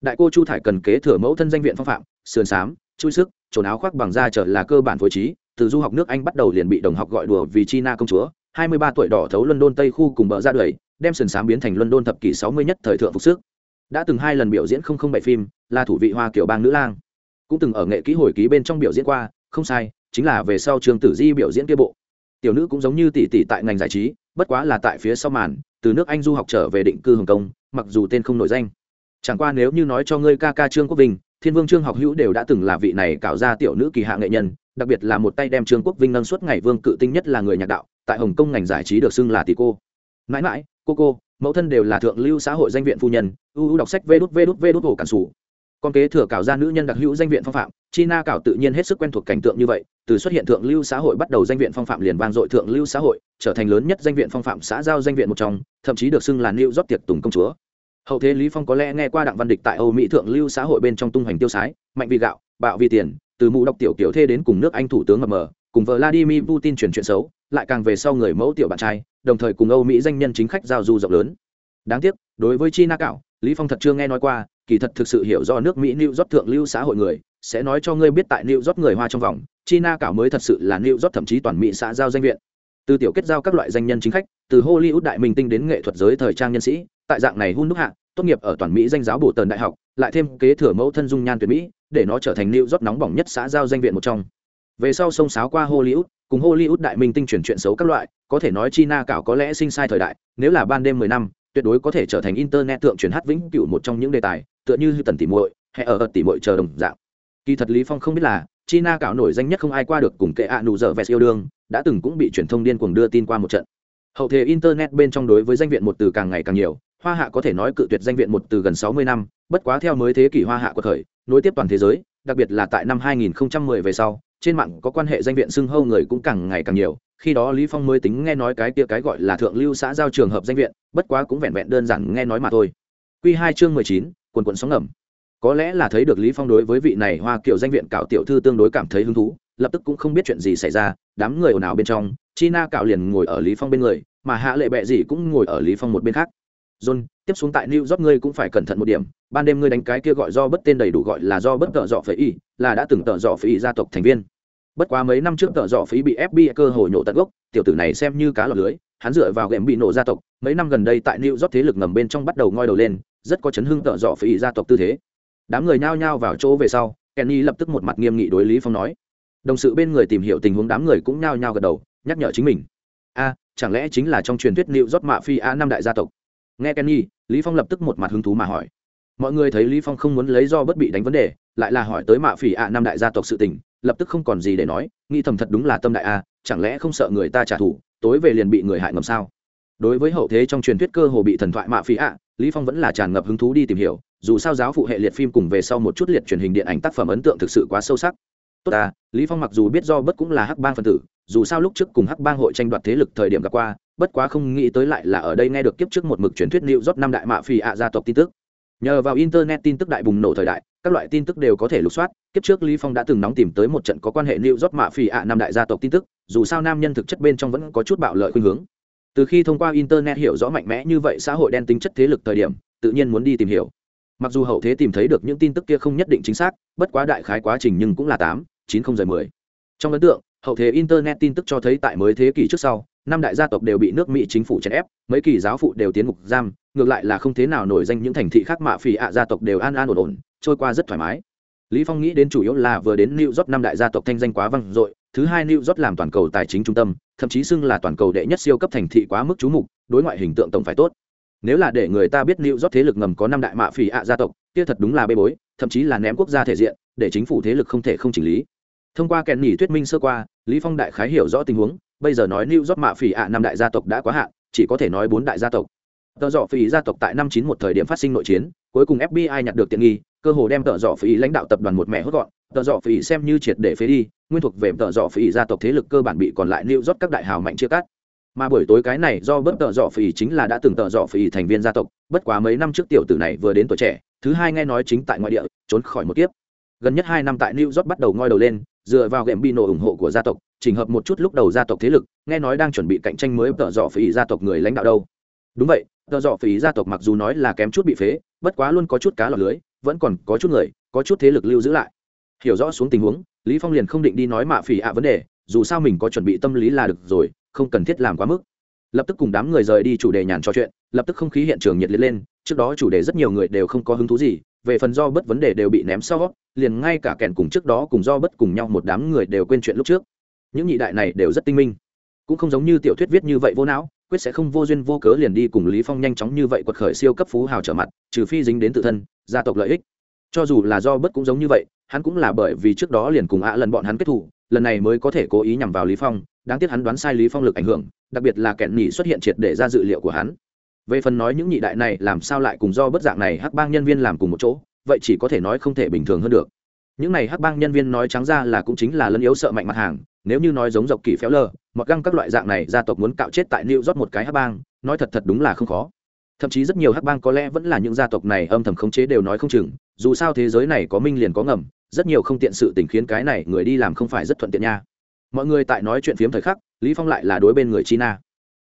Đại cô chu thải cần kế thừa mẫu thân danh viện phong phạm, sườn xám chui sức, trồn áo khoác bằng da trở là cơ bản phối trí từ du học nước anh bắt đầu liền bị đồng học gọi đùa vì china công chúa. 23 tuổi đỏ thấu london tây khu cùng bờ ra đuổi đem sườn xám biến thành london thập kỷ 60 nhất thời thượng phục sức. Đã từng hai lần biểu diễn không không bảy phim, là thủ vị hoa kiểu bang nữ lang. Cũng từng ở nghệ kỹ hồi ký bên trong biểu diễn qua, không sai, chính là về sau trường tử di biểu diễn kia bộ. Tiểu nữ cũng giống như tỷ tỷ tại ngành giải trí, bất quá là tại phía sau màn, từ nước anh du học trở về định cư hồng kông, mặc dù tên không nổi danh. Chẳng qua nếu như nói cho ngươi ca ca trương quốc vinh, thiên vương trương học hữu đều đã từng là vị này cạo ra tiểu nữ kỳ hạ nghệ nhân đặc biệt là một tay đem trương quốc vinh nâng suốt ngày vương cự tinh nhất là người nhạc đạo, tại hồng kông ngành giải trí được xưng là tỷ cô. Mãi mãi, cô cô, mẫu thân đều là thượng lưu xã hội danh viện phu nhân ưu đọc sách vê đút vê đút vê đút hồ cản sủ. Con kế thừa cảo ra nữ nhân đặc hữu danh viện phong phạm, china cảo tự nhiên hết sức quen thuộc cảnh tượng như vậy, từ xuất hiện thượng lưu xã hội bắt đầu danh viện phong phạm liền vang dội thượng lưu xã hội, trở thành lớn nhất danh viện phong phạm xã giao danh viện một trong, thậm chí được xưng là lưu rót tiệc tùng công chúa. Hậu thế lý phong có lẽ nghe qua đặng văn địch tại âu mỹ thượng lưu xã hội bên trong tung hoành tiêu sái, mạnh vì gạo, bạo vì tiền từ mụ đọc tiểu kiểu thê đến cùng nước anh thủ tướng mập mờ, cùng vladimir putin truyền chuyện xấu, lại càng về sau người mẫu tiểu bạn trai, đồng thời cùng âu mỹ danh nhân chính khách giao du rộng lớn. Đáng tiếc, đối với china cạo lý phong thật chưa nghe nói qua, kỳ thật thực sự hiểu do nước mỹ new york thượng lưu xã hội người, sẽ nói cho ngươi biết tại new york người hoa trong vòng, china cạo mới thật sự là new york thậm chí toàn mỹ xã giao danh viện. Từ tiểu kết giao các loại danh nhân chính khách, từ hollywood đại minh tinh đến nghệ thuật giới thời trang nhân sĩ, tại dạng này hun đúc hạ tốt nghiệp ở toàn mỹ danh giáo bổ tần đại học, lại thêm kế thừa mẫu thân dung nhan tuyệt mỹ, để nó trở thành new rót nóng bỏng nhất xã giao danh viện một trong. Về sau sông sáo qua hollywood, cùng hollywood đại minh tinh chuyển chuyện xấu các loại, có thể nói china cảo có lẽ sinh sai thời đại, nếu là ban đêm mười năm, tuyệt đối có thể trở thành internet tượng truyền hát vĩnh cửu một trong những đề tài, tựa như tần tỷ muội, hay ở tỷ muội chờ đồng dạng. Kỳ thật lý phong không biết là, china cảo nổi danh nhất không ai qua được cùng kệ ạ nụ dở vẹt yêu đương, đã từng cũng bị truyền thông điên cuồng đưa tin qua một trận hậu thế internet bên trong đối với danh viện một từ càng ngày càng nhiều hoa hạ có thể nói cự tuyệt danh viện một từ gần sáu mươi năm bất quá theo mới thế kỷ hoa hạ của thời nối tiếp toàn thế giới đặc biệt là tại năm 2010 về sau trên mạng có quan hệ danh viện xưng hâu người cũng càng ngày càng nhiều khi đó lý phong mới tính nghe nói cái kia cái gọi là thượng lưu xã giao trường hợp danh viện bất quá cũng vẹn vẹn đơn giản nghe nói mà thôi. Quy hai chương mười chín, quần quần sóng ngầm. Có lẽ là thấy được lý phong đối với vị này hoa kiểu danh viện cạo tiểu thư tương đối cảm thấy hứng thú lập tức cũng không biết chuyện gì xảy ra đám người ồn ào bên trong, china cạo liền ngồi ở lý phong bên người, mà hạ lệ bệ gì cũng ngồi ở lý phong một bên khác. John, tiếp xuống tại new york ngươi cũng phải cẩn thận một điểm, ban đêm ngươi đánh cái kia gọi do bất tên đầy đủ gọi là do bất tợ dọ phế y, là đã từng tợ dọ phế y gia tộc thành viên. Bất quá mấy năm trước tợ dọ phí bị fbi cơ hội nhổ tận gốc, tiểu tử này xem như cá lọc lưới, hắn dựa vào ghệm bị nổ gia tộc, mấy năm gần đây tại new york thế lực ngầm bên trong bắt đầu ngoi đầu lên, rất có chấn hưng tợ dọ phí gia tộc tư thế. Đám người nhao nhao vào chỗ về sau, kenny lập tức một mặt nghiêm nghị đối lý phong nói đồng sự bên người tìm hiểu tình huống đám người cũng nhao nhao gật đầu, nhắc nhở chính mình. A, chẳng lẽ chính là trong truyền thuyết liệu rót mạ phi a năm đại gia tộc? Nghe kenny, lý phong lập tức một mặt hứng thú mà hỏi. Mọi người thấy lý phong không muốn lấy do bất bị đánh vấn đề, lại là hỏi tới mạ phỉ a năm đại gia tộc sự tình, lập tức không còn gì để nói, nghĩ thầm thật đúng là tâm đại a, chẳng lẽ không sợ người ta trả thù, tối về liền bị người hại ngầm sao? Đối với hậu thế trong truyền thuyết cơ hồ bị thần thoại mạ phỉ a lý phong vẫn là tràn ngập hứng thú đi tìm hiểu, dù sao giáo phụ hệ liệt phim cùng về sau một chút liệt truyền hình điện ảnh tác phẩm ấn tượng thực sự quá sâu sắc tốt à lý phong mặc dù biết do bất cũng là hắc bang phần tử, dù sao lúc trước cùng hắc bang hội tranh đoạt thế lực thời điểm gặp qua, bất quá không nghĩ tới lại là ở đây nghe được kiếp trước một mực truyền thuyết liệu rót năm đại mạ Phì ạ gia tộc tin tức. Nhờ vào internet tin tức đại bùng nổ thời đại, các loại tin tức đều có thể lục soát, kiếp trước lý phong đã từng nóng tìm tới một trận có quan hệ liệu rót mạ Phì ạ năm đại gia tộc tin tức, dù sao nam nhân thực chất bên trong vẫn có chút bạo lợi khuynh hướng. Từ khi thông qua internet hiểu rõ mạnh mẽ như vậy xã hội đen tính chất thế lực thời điểm, tự nhiên muốn đi tìm hiểu. Mặc dù hậu thế tìm thấy được những tin tức kia không nhất định chính xác, bất quá đại khái quá trình nhưng cũng là tám chín không giờ mười. Trong ấn tượng, hậu thế internet tin tức cho thấy tại mới thế kỷ trước sau, năm đại gia tộc đều bị nước mỹ chính phủ chèn ép, mấy kỳ giáo phụ đều tiến ngục giam, ngược lại là không thế nào nổi danh những thành thị khác mạ phì ạ gia tộc đều an an ổn ổn, trôi qua rất thoải mái. Lý phong nghĩ đến chủ yếu là vừa đến new york năm đại gia tộc thanh danh quá vang dội, thứ hai new york làm toàn cầu tài chính trung tâm, thậm chí xưng là toàn cầu đệ nhất siêu cấp thành thị quá mức chú mục, đối ngoại hình tượng tổng phải tốt. Nếu là để người ta biết new york thế lực ngầm có năm đại mạ phỉ ạ gia tộc, kia thật đúng là bê bối, thậm chí là ném quốc gia thể diện, để chính phủ thế lực không thể không chỉnh lý thông qua kèn nhỉ thuyết minh sơ qua, lý phong đại khái hiểu rõ tình huống, bây giờ nói lưu rót mạ phỉ ạ năm đại gia tộc đã quá hạn, chỉ có thể nói bốn đại gia tộc. Tờ dọ phỉ gia tộc tại năm chín một thời điểm phát sinh nội chiến, cuối cùng fbi nhặt được tiện nghi, cơ hồ đem tờ dọ phỉ lãnh đạo tập đoàn một mẹ hốt gọn. Tờ dọ phỉ xem như triệt để phế đi, nguyên thuộc về tờ dọ phỉ gia tộc thế lực cơ bản bị còn lại lưu rót các đại hào mạnh chia cắt. Mà buổi tối cái này do bớt tợ dọ phỉ chính là đã từng tợ dọ phỉ thành viên gia tộc, bất quá mấy năm trước tiểu tử này vừa đến tuổi trẻ, thứ hai nghe nói chính tại ngoại địa, trốn khỏi một kiếp. Gần nhất hai năm tại new york bắt đầu ngoi đầu lên dựa vào gệm bino ủng hộ của gia tộc, chỉnh hợp một chút lúc đầu gia tộc thế lực, nghe nói đang chuẩn bị cạnh tranh mới tợ dọ phỉ gia tộc người lãnh đạo đâu. Đúng vậy, tợ dọ phỉ gia tộc mặc dù nói là kém chút bị phế, bất quá luôn có chút cá lọc lưới, vẫn còn có chút người, có chút thế lực lưu giữ lại. Hiểu rõ xuống tình huống, lý phong liền không định đi nói mạ phỉ ạ vấn đề, dù sao mình có chuẩn bị tâm lý là được rồi, không cần thiết làm quá mức. Lập tức cùng đám người rời đi chủ đề nhàn trò chuyện, lập tức không khí hiện trường nhiệt liệt lên, trước đó chủ đề rất nhiều người đều không có hứng thú gì về phần do bất vấn đề đều bị ném sau, liền ngay cả kèn cùng trước đó cùng do bất cùng nhau một đám người đều quên chuyện lúc trước. Những nhị đại này đều rất tinh minh. Cũng không giống như tiểu thuyết viết như vậy vô não, quyết sẽ không vô duyên vô cớ liền đi cùng lý phong nhanh chóng như vậy quật khởi siêu cấp phú hào trở mặt, trừ phi dính đến tự thân, gia tộc lợi ích. Cho dù là do bất cũng giống như vậy, hắn cũng là bởi vì trước đó liền cùng ạ lần bọn hắn kết thủ lần này mới có thể cố ý nhằm vào lý phong, đáng tiếc hắn đoán sai lý phong lực ảnh hưởng, đặc biệt là kẹn nhị xuất hiện triệt để ra dự liệu của hắn về phần nói những nhị đại này, làm sao lại cùng do bất dạng này hắc bang nhân viên làm cùng một chỗ, vậy chỉ có thể nói không thể bình thường hơn được. Những này hắc bang nhân viên nói trắng ra là cũng chính là lân yếu sợ mạnh mặt hàng, nếu như nói giống dọc kỳ phéo lờ mọt găng các loại dạng này gia tộc muốn cạo chết tại new rót một cái hắc bang, nói thật thật đúng là không khó. Thậm chí rất nhiều hắc bang có lẽ vẫn là những gia tộc này âm thầm khống chế đều nói không chừng, dù sao thế giới này có minh liền có ngầm, rất nhiều không tiện sự tình khiến cái này người đi làm không phải rất thuận tiện nha. Mọi người tại nói chuyện phiếm thời khắc, lý phong lại là đối bên người china.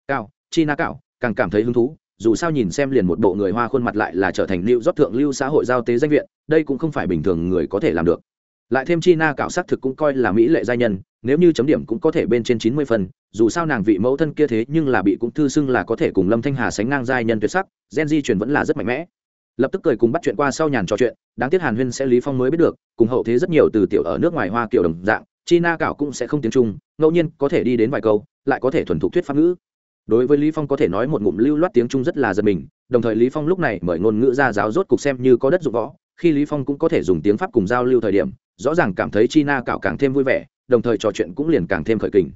Cao, china cạo, càng cảm thấy hứng thú dù sao nhìn xem liền một bộ người hoa khuôn mặt lại là trở thành lưu rót thượng lưu xã hội giao tế danh viện, đây cũng không phải bình thường người có thể làm được. Lại thêm Chi Na cạo xác thực cũng coi là mỹ lệ giai nhân, nếu như chấm điểm cũng có thể bên trên chín mươi phần, dù sao nàng vị mẫu thân kia thế nhưng là bị cũng thư xưng là có thể cùng lâm thanh hà sánh ngang giai nhân tuyệt sắc, gen di truyền vẫn là rất mạnh mẽ. Lập tức cười cùng bắt chuyện qua sau nhàn trò chuyện, đáng tiếc hàn huyên sẽ lý phong mới biết được, cùng hậu thế rất nhiều từ tiểu ở nước ngoài hoa kiểu đồng dạng Chi Na cạo cũng sẽ không tiếng trung, ngẫu nhiên có thể đi đến vài câu, lại có thể thuần thục thuyết pháp ngữ đối với lý phong có thể nói một ngụm lưu loát tiếng trung rất là giật mình, đồng thời lý phong lúc này mời ngôn ngữ ra giáo rốt cục xem như có đất dụng võ, khi lý phong cũng có thể dùng tiếng pháp cùng giao lưu thời điểm, rõ ràng cảm thấy china cảo càng thêm vui vẻ, đồng thời trò chuyện cũng liền càng thêm khởi kình.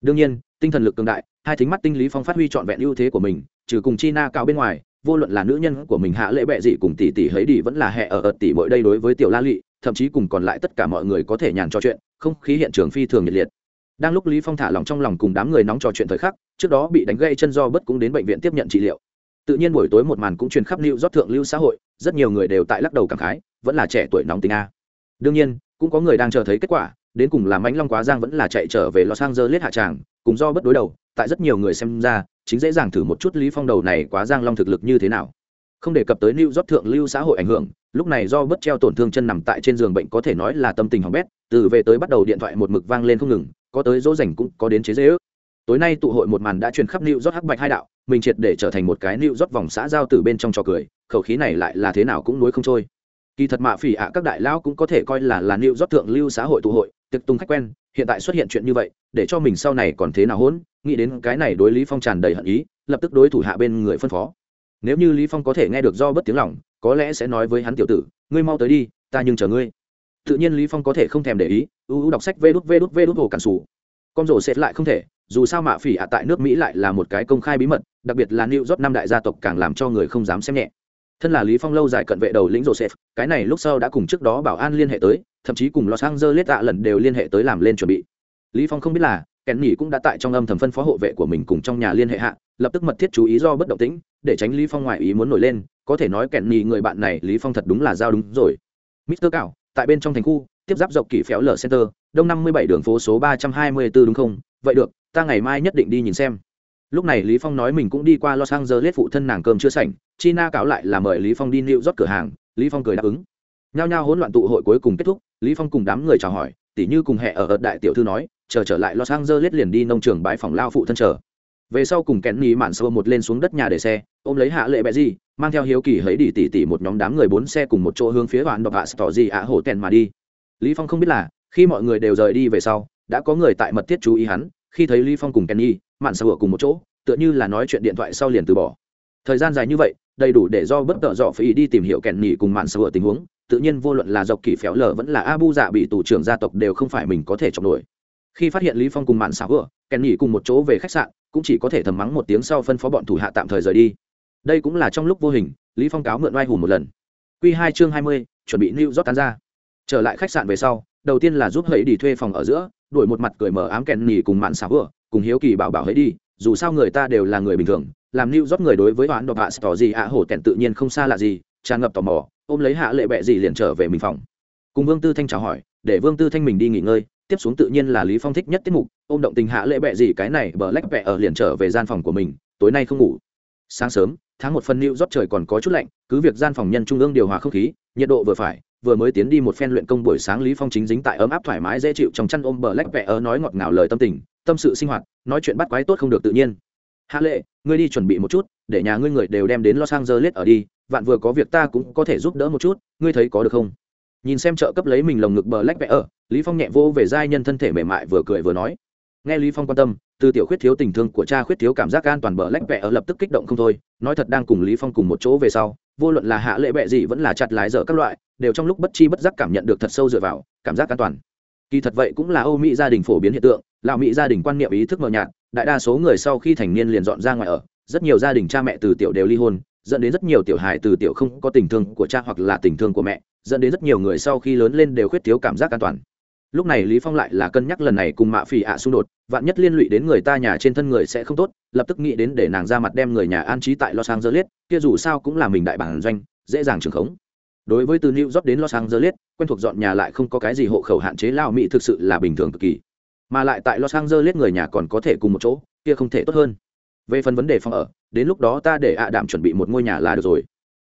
Đương nhiên, tinh thần lực cường đại, hai thính mắt tinh lý phong phát huy trọn vẹn ưu thế của mình, trừ cùng china cảo bên ngoài, vô luận là nữ nhân của mình hạ lễ bệ dị cùng tỷ tỷ hấy đi vẫn là hệ ở ợt tỷ mỗi đây đối với tiểu la lị, thậm chí cùng còn lại tất cả mọi người có thể nhàn trò chuyện, không khí hiện trường phi thường nhiệt liệt đang lúc lý phong thả lòng trong lòng cùng đám người nóng trò chuyện thời khắc, trước đó bị đánh gây chân do bất cũng đến bệnh viện tiếp nhận trị liệu. Tự nhiên buổi tối một màn cũng truyền khắp lưu rót thượng lưu xã hội, rất nhiều người đều tại lắc đầu cảm khái, vẫn là trẻ tuổi nóng tính a. Đương nhiên, cũng có người đang chờ thấy kết quả, đến cùng làm mãnh long quá giang vẫn là chạy trở về los angeles hạ tràng, cùng do bất đối đầu, tại rất nhiều người xem ra, chính dễ dàng thử một chút lý phong đầu này quá giang long thực lực như thế nào. Không đề cập tới lưu rót thượng lưu xã hội ảnh hưởng, lúc này do bất treo tổn thương chân nằm tại trên giường bệnh có thể nói là tâm tình hỏng bét, từ về tới bắt đầu điện thoại một mực vang lên không ngừng có tới dỗ dành cũng có đến chế dễ ước. Tối nay tụ hội một màn đã truyền khắp lưu rót hắc bạch hai đạo, mình triệt để trở thành một cái lưu rót vòng xã giao từ bên trong trò cười, khẩu khí này lại là thế nào cũng nuối không trôi. Kỳ thật mạ phỉ ạ, các đại lão cũng có thể coi là là lưu rót thượng lưu xã hội tụ hội, tiệc tung khách quen, hiện tại xuất hiện chuyện như vậy, để cho mình sau này còn thế nào hỗn, nghĩ đến cái này đối lý phong tràn đầy hận ý, lập tức đối thủ hạ bên người phân phó. Nếu như lý phong có thể nghe được do bất tiếng lòng, có lẽ sẽ nói với hắn tiểu tử, ngươi mau tới đi, ta nhưng chờ ngươi. Tự nhiên lý phong có thể không thèm để ý uu đọc sách vê đút vê đút vê đút hồ cản sủ. Con rổ sẽ lại không thể, dù sao mạ phỉ ạ tại nước mỹ lại là một cái công khai bí mật, đặc biệt là new york năm đại gia tộc càng làm cho người không dám xem nhẹ. Thân là lý phong lâu dài cận vệ đầu lĩnh joseph cái này lúc sau đã cùng trước đó bảo an liên hệ tới, thậm chí cùng los angeles ạ lần đều liên hệ tới làm lên chuẩn bị. Lý phong không biết là kèn nhỉ cũng đã tại trong âm thầm phân phó hộ vệ của mình cùng trong nhà liên hệ hạ, lập tức mật thiết chú ý do bất động tĩnh, để tránh lý phong ngoại ý muốn nổi lên, có thể nói kèn nhỉ người bạn này lý phong thật đúng là giao đúng rồi. Mister cảo tại bên trong thành khu, tiếp giáp dọc kỳ phéo lở center, đông năm mươi bảy đường phố số ba trăm hai mươi 324 đúng không? Vậy được, ta ngày mai nhất định đi nhìn xem. Lúc này lý phong nói mình cũng đi qua los angeles phụ thân nàng cơm chưa sảnh, china cáo lại là mời lý phong đi nịu rót cửa hàng, lý phong cười đáp ứng. Nhao nhao hỗn loạn tụ hội cuối cùng kết thúc, lý phong cùng đám người chào hỏi, tỉ như cùng hệ ở ợt đại tiểu thư nói, chờ trở lại los angeles liền đi nông trường bãi phòng lao phụ thân chờ về sau cùng kẹn nhì mạn sơ một lên xuống đất nhà để xe, ôm lấy hạ lệ bẹ gì mang theo hiếu kỳ hấy đi tỉ tỉ một nhóm đám người bốn xe cùng một chỗ hướng phía đoạn đọc hạ tỏ gì ạ hổ tèn mà đi. Lý phong không biết là, khi mọi người đều rời đi về sau, đã có người tại mật thiết chú ý hắn, khi thấy lý phong cùng kenny, mạn sơ cùng một chỗ, tựa như là nói chuyện điện thoại sau liền từ bỏ. Thời gian dài như vậy, đầy đủ để do bất tợ dọ phải đi tìm hiểu kẹn nhì cùng mạn sơ tình huống, tự nhiên vô luận là dọc kỳ phéo lở vẫn là abu dạ bị tù trưởng gia tộc đều không phải mình có thể chọc nổi khi phát hiện lý phong cùng mạn xảo vừa kèn nhỉ cùng một chỗ về khách sạn cũng chỉ có thể thầm mắng một tiếng sau phân phó bọn thủ hạ tạm thời rời đi. Đây cũng là trong lúc vô hình lý phong cáo mượn oai hùng một lần. Quy hai chương hai mươi, chuẩn bị lưu rót tán ra. Trở lại khách sạn về sau đầu tiên là giúp hãy đi thuê phòng ở giữa đuổi một mặt cười mở ám kèn nhỉ cùng mạn xảo vừa cùng hiếu kỳ bảo bảo hãy đi dù sao người ta đều là người bình thường làm lưu rót người đối với toán độc hạ tỏ gì ạ hổ kèn tự nhiên không xa lạ gì tràn ngập tò mò ôm lấy hạ lệ bẹ gì liền trở về mình phòng. Cùng vương tư thanh chào hỏi để vương tư thanh mình đi nghỉ ngơi tiếp xuống tự nhiên là lý phong thích nhất tiết mục, ôm động tình hạ lệ bẹ gì cái này, bờ lách bẹ ở liền trở về gian phòng của mình, tối nay không ngủ. Sáng sớm, tháng một phần lưu rót trời còn có chút lạnh, cứ việc gian phòng nhân trung ương điều hòa không khí, nhiệt độ vừa phải, vừa mới tiến đi một phen luyện công buổi sáng lý phong chính dính tại ấm áp thoải mái dễ chịu trong chăn ôm bờ lách bẹ ở nói ngọt ngào lời tâm tình, tâm sự sinh hoạt, nói chuyện bắt quái tốt không được tự nhiên. Hạ lệ ngươi đi chuẩn bị một chút, để nhà ngươi người đều đem đến los angeles ở đi, vạn vừa có việc ta cũng có thể giúp đỡ một chút, ngươi thấy có được không? Nhìn xem trợ cấp lấy mình lồng ngực bờ lách vẽ ở lý phong nhẹ vô về giai nhân thân thể mềm mại vừa cười vừa nói. Nghe lý phong quan tâm, từ tiểu khuyết thiếu tình thương của cha khuyết thiếu cảm giác an toàn bờ lách vẽ ở lập tức kích động không thôi, nói thật đang cùng lý phong cùng một chỗ về sau, vô luận là hạ lệ bệ gì vẫn là chặt lái dở các loại, đều trong lúc bất chi bất giác cảm nhận được thật sâu dựa vào, cảm giác an toàn. Kỳ thật vậy cũng là âu mỹ gia đình phổ biến hiện tượng, lão mỹ gia đình quan niệm ý thức mờ nhạt, đại đa số người sau khi thành niên liền dọn ra ngoài ở, rất nhiều gia đình cha mẹ từ tiểu đều ly hôn, dẫn đến rất nhiều tiểu hài từ tiểu không có tình thương của cha hoặc là tình thương của mẹ, dẫn đến rất nhiều người sau khi lớn lên đều khuyết thiếu cảm giác an toàn lúc này lý phong lại là cân nhắc lần này cùng mạ phỉ ạ xung đột, vạn nhất liên lụy đến người ta nhà trên thân người sẽ không tốt, lập tức nghĩ đến để nàng ra mặt đem người nhà an trí tại los angeles, kia dù sao cũng là mình đại bản doanh, dễ dàng trường khống. Đối với từ new york đến los angeles, quen thuộc dọn nhà lại không có cái gì hộ khẩu hạn chế lao mỹ thực sự là bình thường cực kỳ. Mà lại tại los angeles người nhà còn có thể cùng một chỗ, kia không thể tốt hơn. Về phần vấn đề phòng ở, đến lúc đó ta để ạ à chuẩn bị một ngôi nhà là được rồi.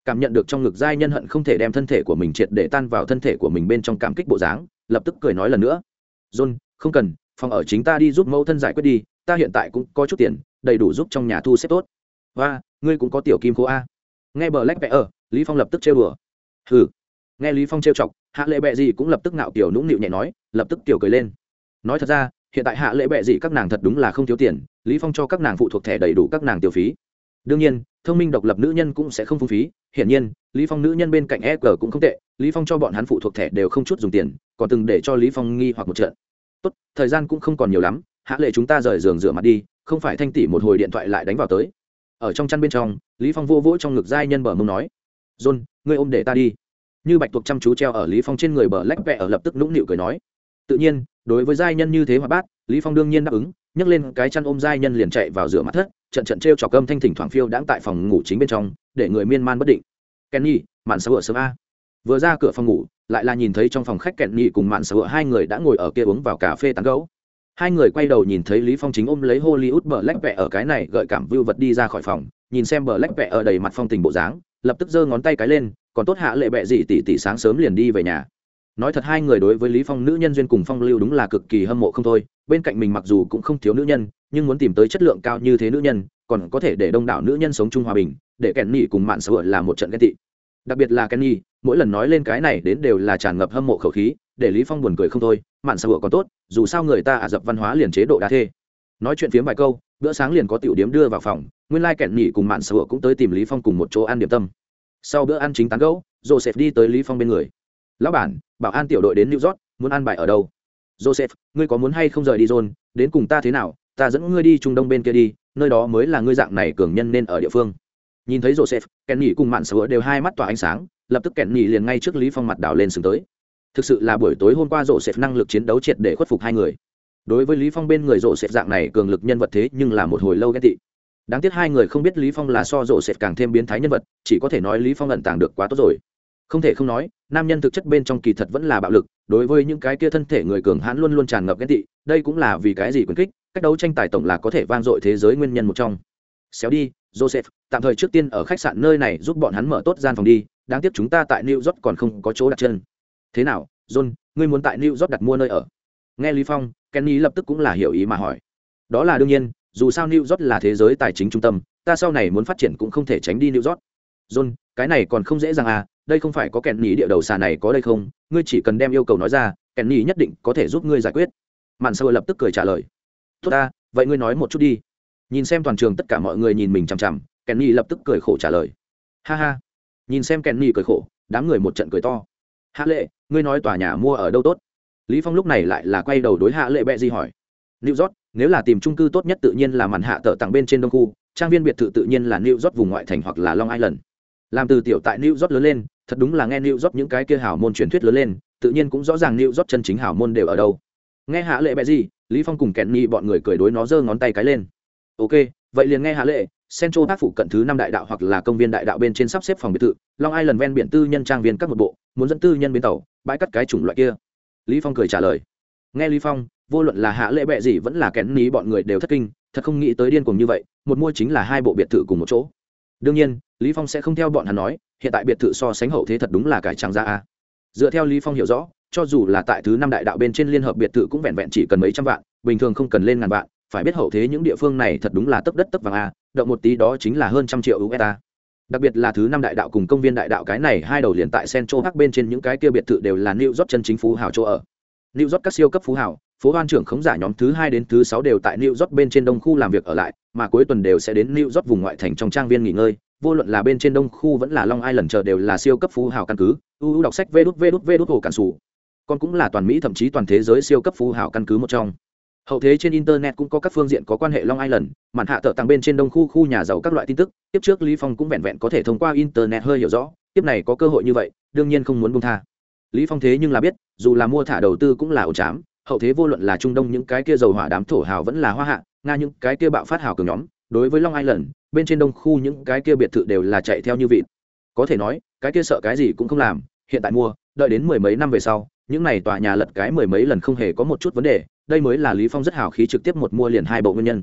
Cảm nhận được trong ngực giai nhân hận không thể đem thân thể của mình triệt để tan vào thân thể của mình bên trong cảm kích bộ dáng lập tức cười nói lần nữa. John, không cần, phòng ở chính ta đi giúp mẫu thân giải quyết đi, ta hiện tại cũng có chút tiền, đầy đủ giúp trong nhà thu xếp tốt. Và ngươi cũng có tiểu kim khô a. Nghe bờ lách vẽ ở, lý phong lập tức trêu đùa. Hừ. Nghe lý phong trêu chọc, hạ lệ bệ gì cũng lập tức ngạo tiểu nũng nịu nhẹ nói, lập tức tiểu cười lên. Nói thật ra, hiện tại hạ lệ bệ gì các nàng thật đúng là không thiếu tiền, lý phong cho các nàng phụ thuộc thẻ đầy đủ các nàng tiêu phí. Đương nhiên, thông minh độc lập nữ nhân cũng sẽ không phung phí hiển nhiên, lý phong nữ nhân bên cạnh e g cũng không tệ, lý phong cho bọn hắn phụ thuộc thẻ đều không chút dùng tiền, còn từng để cho lý phong nghi hoặc một trận. Tốt, thời gian cũng không còn nhiều lắm, hạ lệ chúng ta rời giường rửa mặt đi, không phải thanh tỷ một hồi điện thoại lại đánh vào tới. Ở trong chăn bên trong, lý phong vô vỗ trong ngực giai nhân bờ mông nói, john, ngươi ôm để ta đi. Như bạch tuộc chăm chú treo ở lý phong trên người bờ lách vẹ ở lập tức nũng nịu cười nói. Tự nhiên, đối với giai nhân như thế hoạt bát, lý phong đương nhiên đáp ứng nhấc lên cái chăn ôm giai nhân liền chạy vào rửa mặt thất, trận trận trêu trọc cơm thanh thỉnh thoảng phiêu đãng tại phòng ngủ chính bên trong, để người miên man bất định. Kenny, mạn sơ sớm a. Vừa ra cửa phòng ngủ, lại là nhìn thấy trong phòng khách kenny cùng mạn sơ hai người đã ngồi ở kia uống vào cà phê tán gấu hai người quay đầu nhìn thấy lý phong chính ôm lấy hollywood bờ lách vẹ ở cái này gợi cảm vưu vật đi ra khỏi phòng, nhìn xem bờ lách vẹ ở đầy mặt phong tình bộ dáng, lập tức giơ ngón tay cái lên, còn tốt hạ lệ bẹ gì tỉ tỉ sáng sớm liền đi về nhà nói thật hai người đối với lý phong nữ nhân duyên cùng phong lưu đúng là cực kỳ hâm mộ không thôi, bên cạnh mình mặc dù cũng không thiếu nữ nhân, nhưng muốn tìm tới chất lượng cao như thế nữ nhân, còn có thể để đông đảo nữ nhân sống chung hòa bình, để kèn nhị cùng mạn sở là một trận ghen tị. Đặc biệt là kenny, mỗi lần nói lên cái này đến đều là tràn ngập hâm mộ khẩu khí, để lý phong buồn cười không thôi, mạn sở còn tốt, dù sao người ta ả dập văn hóa liền chế độ đa thê. Nói chuyện phiếm vài câu, bữa sáng liền có tiểu điếm đưa vào phòng, nguyên lai kẹn nhị cùng mạn sở cũng tới tìm lý phong cùng một chỗ ăn điểm tâm. Sau bữa ăn chính tán gẫu, joseph đi tới lý phong bên người lão bản, bảo an tiểu đội đến new york, muốn ăn bài ở đâu? Joseph, ngươi có muốn hay không rời đi john? Đến cùng ta thế nào? Ta dẫn ngươi đi trung đông bên kia đi, nơi đó mới là ngươi dạng này cường nhân nên ở địa phương. Nhìn thấy joseph kèn nhỉ cùng mạn sửa đều hai mắt tỏa ánh sáng, lập tức kèn nhỉ liền ngay trước lý phong mặt đảo lên sừng tới. Thực sự là buổi tối hôm qua joseph năng lực chiến đấu triệt để khuất phục hai người. Đối với lý phong bên người joseph dạng này cường lực nhân vật thế nhưng là một hồi lâu ghét tị. Đáng tiếc hai người không biết lý phong là so joseph càng thêm biến thái nhân vật, chỉ có thể nói lý phong ẩn tàng được quá tốt rồi không thể không nói, nam nhân thực chất bên trong kỳ thật vẫn là bạo lực, đối với những cái kia thân thể người cường hãn luôn luôn tràn ngập ghét tị, đây cũng là vì cái gì quyền kích, cách đấu tranh tài tổng là có thể vang dội thế giới nguyên nhân một trong. Xéo đi, joseph, tạm thời trước tiên ở khách sạn nơi này giúp bọn hắn mở tốt gian phòng đi, đáng tiếc chúng ta tại new york còn không có chỗ đặt chân. Thế nào, john, ngươi muốn tại new york đặt mua nơi ở? Nghe lý phong, kenny lập tức cũng là hiểu ý mà hỏi. Đó là đương nhiên, dù sao new york là thế giới tài chính trung tâm, ta sau này muốn phát triển cũng không thể tránh đi new york. John, cái này còn không dễ dàng à đây không phải có kẹn nhì địa đầu xà này có đây không? Ngươi chỉ cần đem yêu cầu nói ra, kẹn nhì nhất định có thể giúp ngươi giải quyết. Mạn sơ lập tức cười trả lời. Tốt ta, vậy ngươi nói một chút đi. Nhìn xem toàn trường tất cả mọi người nhìn mình chằm chằm kenny lập tức cười khổ trả lời. Ha ha. Nhìn xem kenny cười khổ, đám người một trận cười to. Hạ lệ, ngươi nói tòa nhà mua ở đâu tốt? Lý phong lúc này lại là quay đầu đối hạ lệ bẹ gì hỏi. New york, nếu là tìm trung cư tốt nhất tự nhiên là màn hạ tở tặng bên trên đông khu, trang viên biệt thự tự nhiên là new york vùng ngoại thành hoặc là long island làm từ tiểu tại new york lớn lên, thật đúng là nghe new york những cái kia hảo môn truyền thuyết lớn lên, tự nhiên cũng rõ ràng new york chân chính hảo môn đều ở đâu. Nghe hạ lệ bẹ gì, lý phong cùng kẹn nhị bọn người cười đối nó giơ ngón tay cái lên. Ok, vậy liền nghe hạ lệ, central park phụ cận thứ năm đại đạo hoặc là công viên đại đạo bên trên sắp xếp phòng biệt thự, long island ven biển tư nhân trang viên các một bộ, muốn dẫn tư nhân bến tàu, bãi cắt cái chủng loại kia. Lý phong cười trả lời. Nghe lý phong, vô luận là hạ lệ bẹ gì vẫn là kén ní bọn người đều thất kinh, thật không nghĩ tới điên cuồng như vậy, một mua chính là hai bộ biệt thự cùng một chỗ đương nhiên, lý phong sẽ không theo bọn hắn nói, hiện tại biệt thự so sánh hậu thế thật đúng là cải trang ra a. Dựa theo lý phong hiểu rõ, cho dù là tại thứ năm đại đạo bên trên liên hợp biệt thự cũng vẹn vẹn chỉ cần mấy trăm vạn, bình thường không cần lên ngàn vạn, phải biết hậu thế những địa phương này thật đúng là tấp đất tấp vàng a, động một tí đó chính là hơn trăm triệu usd đặc biệt là thứ năm đại đạo cùng công viên đại đạo cái này hai đầu liền tại central park bên trên những cái kia biệt thự đều là new york chân chính phú hào chỗ ở. New york các siêu cấp phú hào phố hoan trưởng khống giả nhóm thứ hai đến thứ sáu đều tại new york bên trên đông khu làm việc ở lại, mà cuối tuần đều sẽ đến new york vùng ngoại thành trong trang viên nghỉ ngơi. Vô luận là bên trên đông khu vẫn là long island chờ đều là siêu cấp phú hào căn cứ. Uu đọc sách vê đút vê đút vê đút hồ cản sủ. Còn cũng là toàn mỹ thậm chí toàn thế giới siêu cấp phú hào căn cứ một trong. Hậu thế trên internet cũng có các phương diện có quan hệ long island màn hạ tợ tăng bên trên đông khu khu nhà giàu các loại tin tức. Tiếp trước lý phong cũng vẹn vẹn có thể thông qua internet hơi hiểu rõ. Tiếp này có cơ hội như vậy, đương nhiên không muốn buông tha. Lý phong thế nhưng là biết, dù là mua thả đầu tư cũng là ổ chám hậu thế vô luận là trung đông những cái kia dầu hỏa đám thổ hào vẫn là hoa hạ, nga những cái kia bạo phát hào cường nhóm, đối với long island, bên trên đông khu những cái kia biệt thự đều là chạy theo như vị có thể nói, cái kia sợ cái gì cũng không làm, hiện tại mua, đợi đến mười mấy năm về sau, những này tòa nhà lật cái mười mấy lần không hề có một chút vấn đề, đây mới là lý phong rất hào khí trực tiếp một mua liền hai bộ nguyên nhân.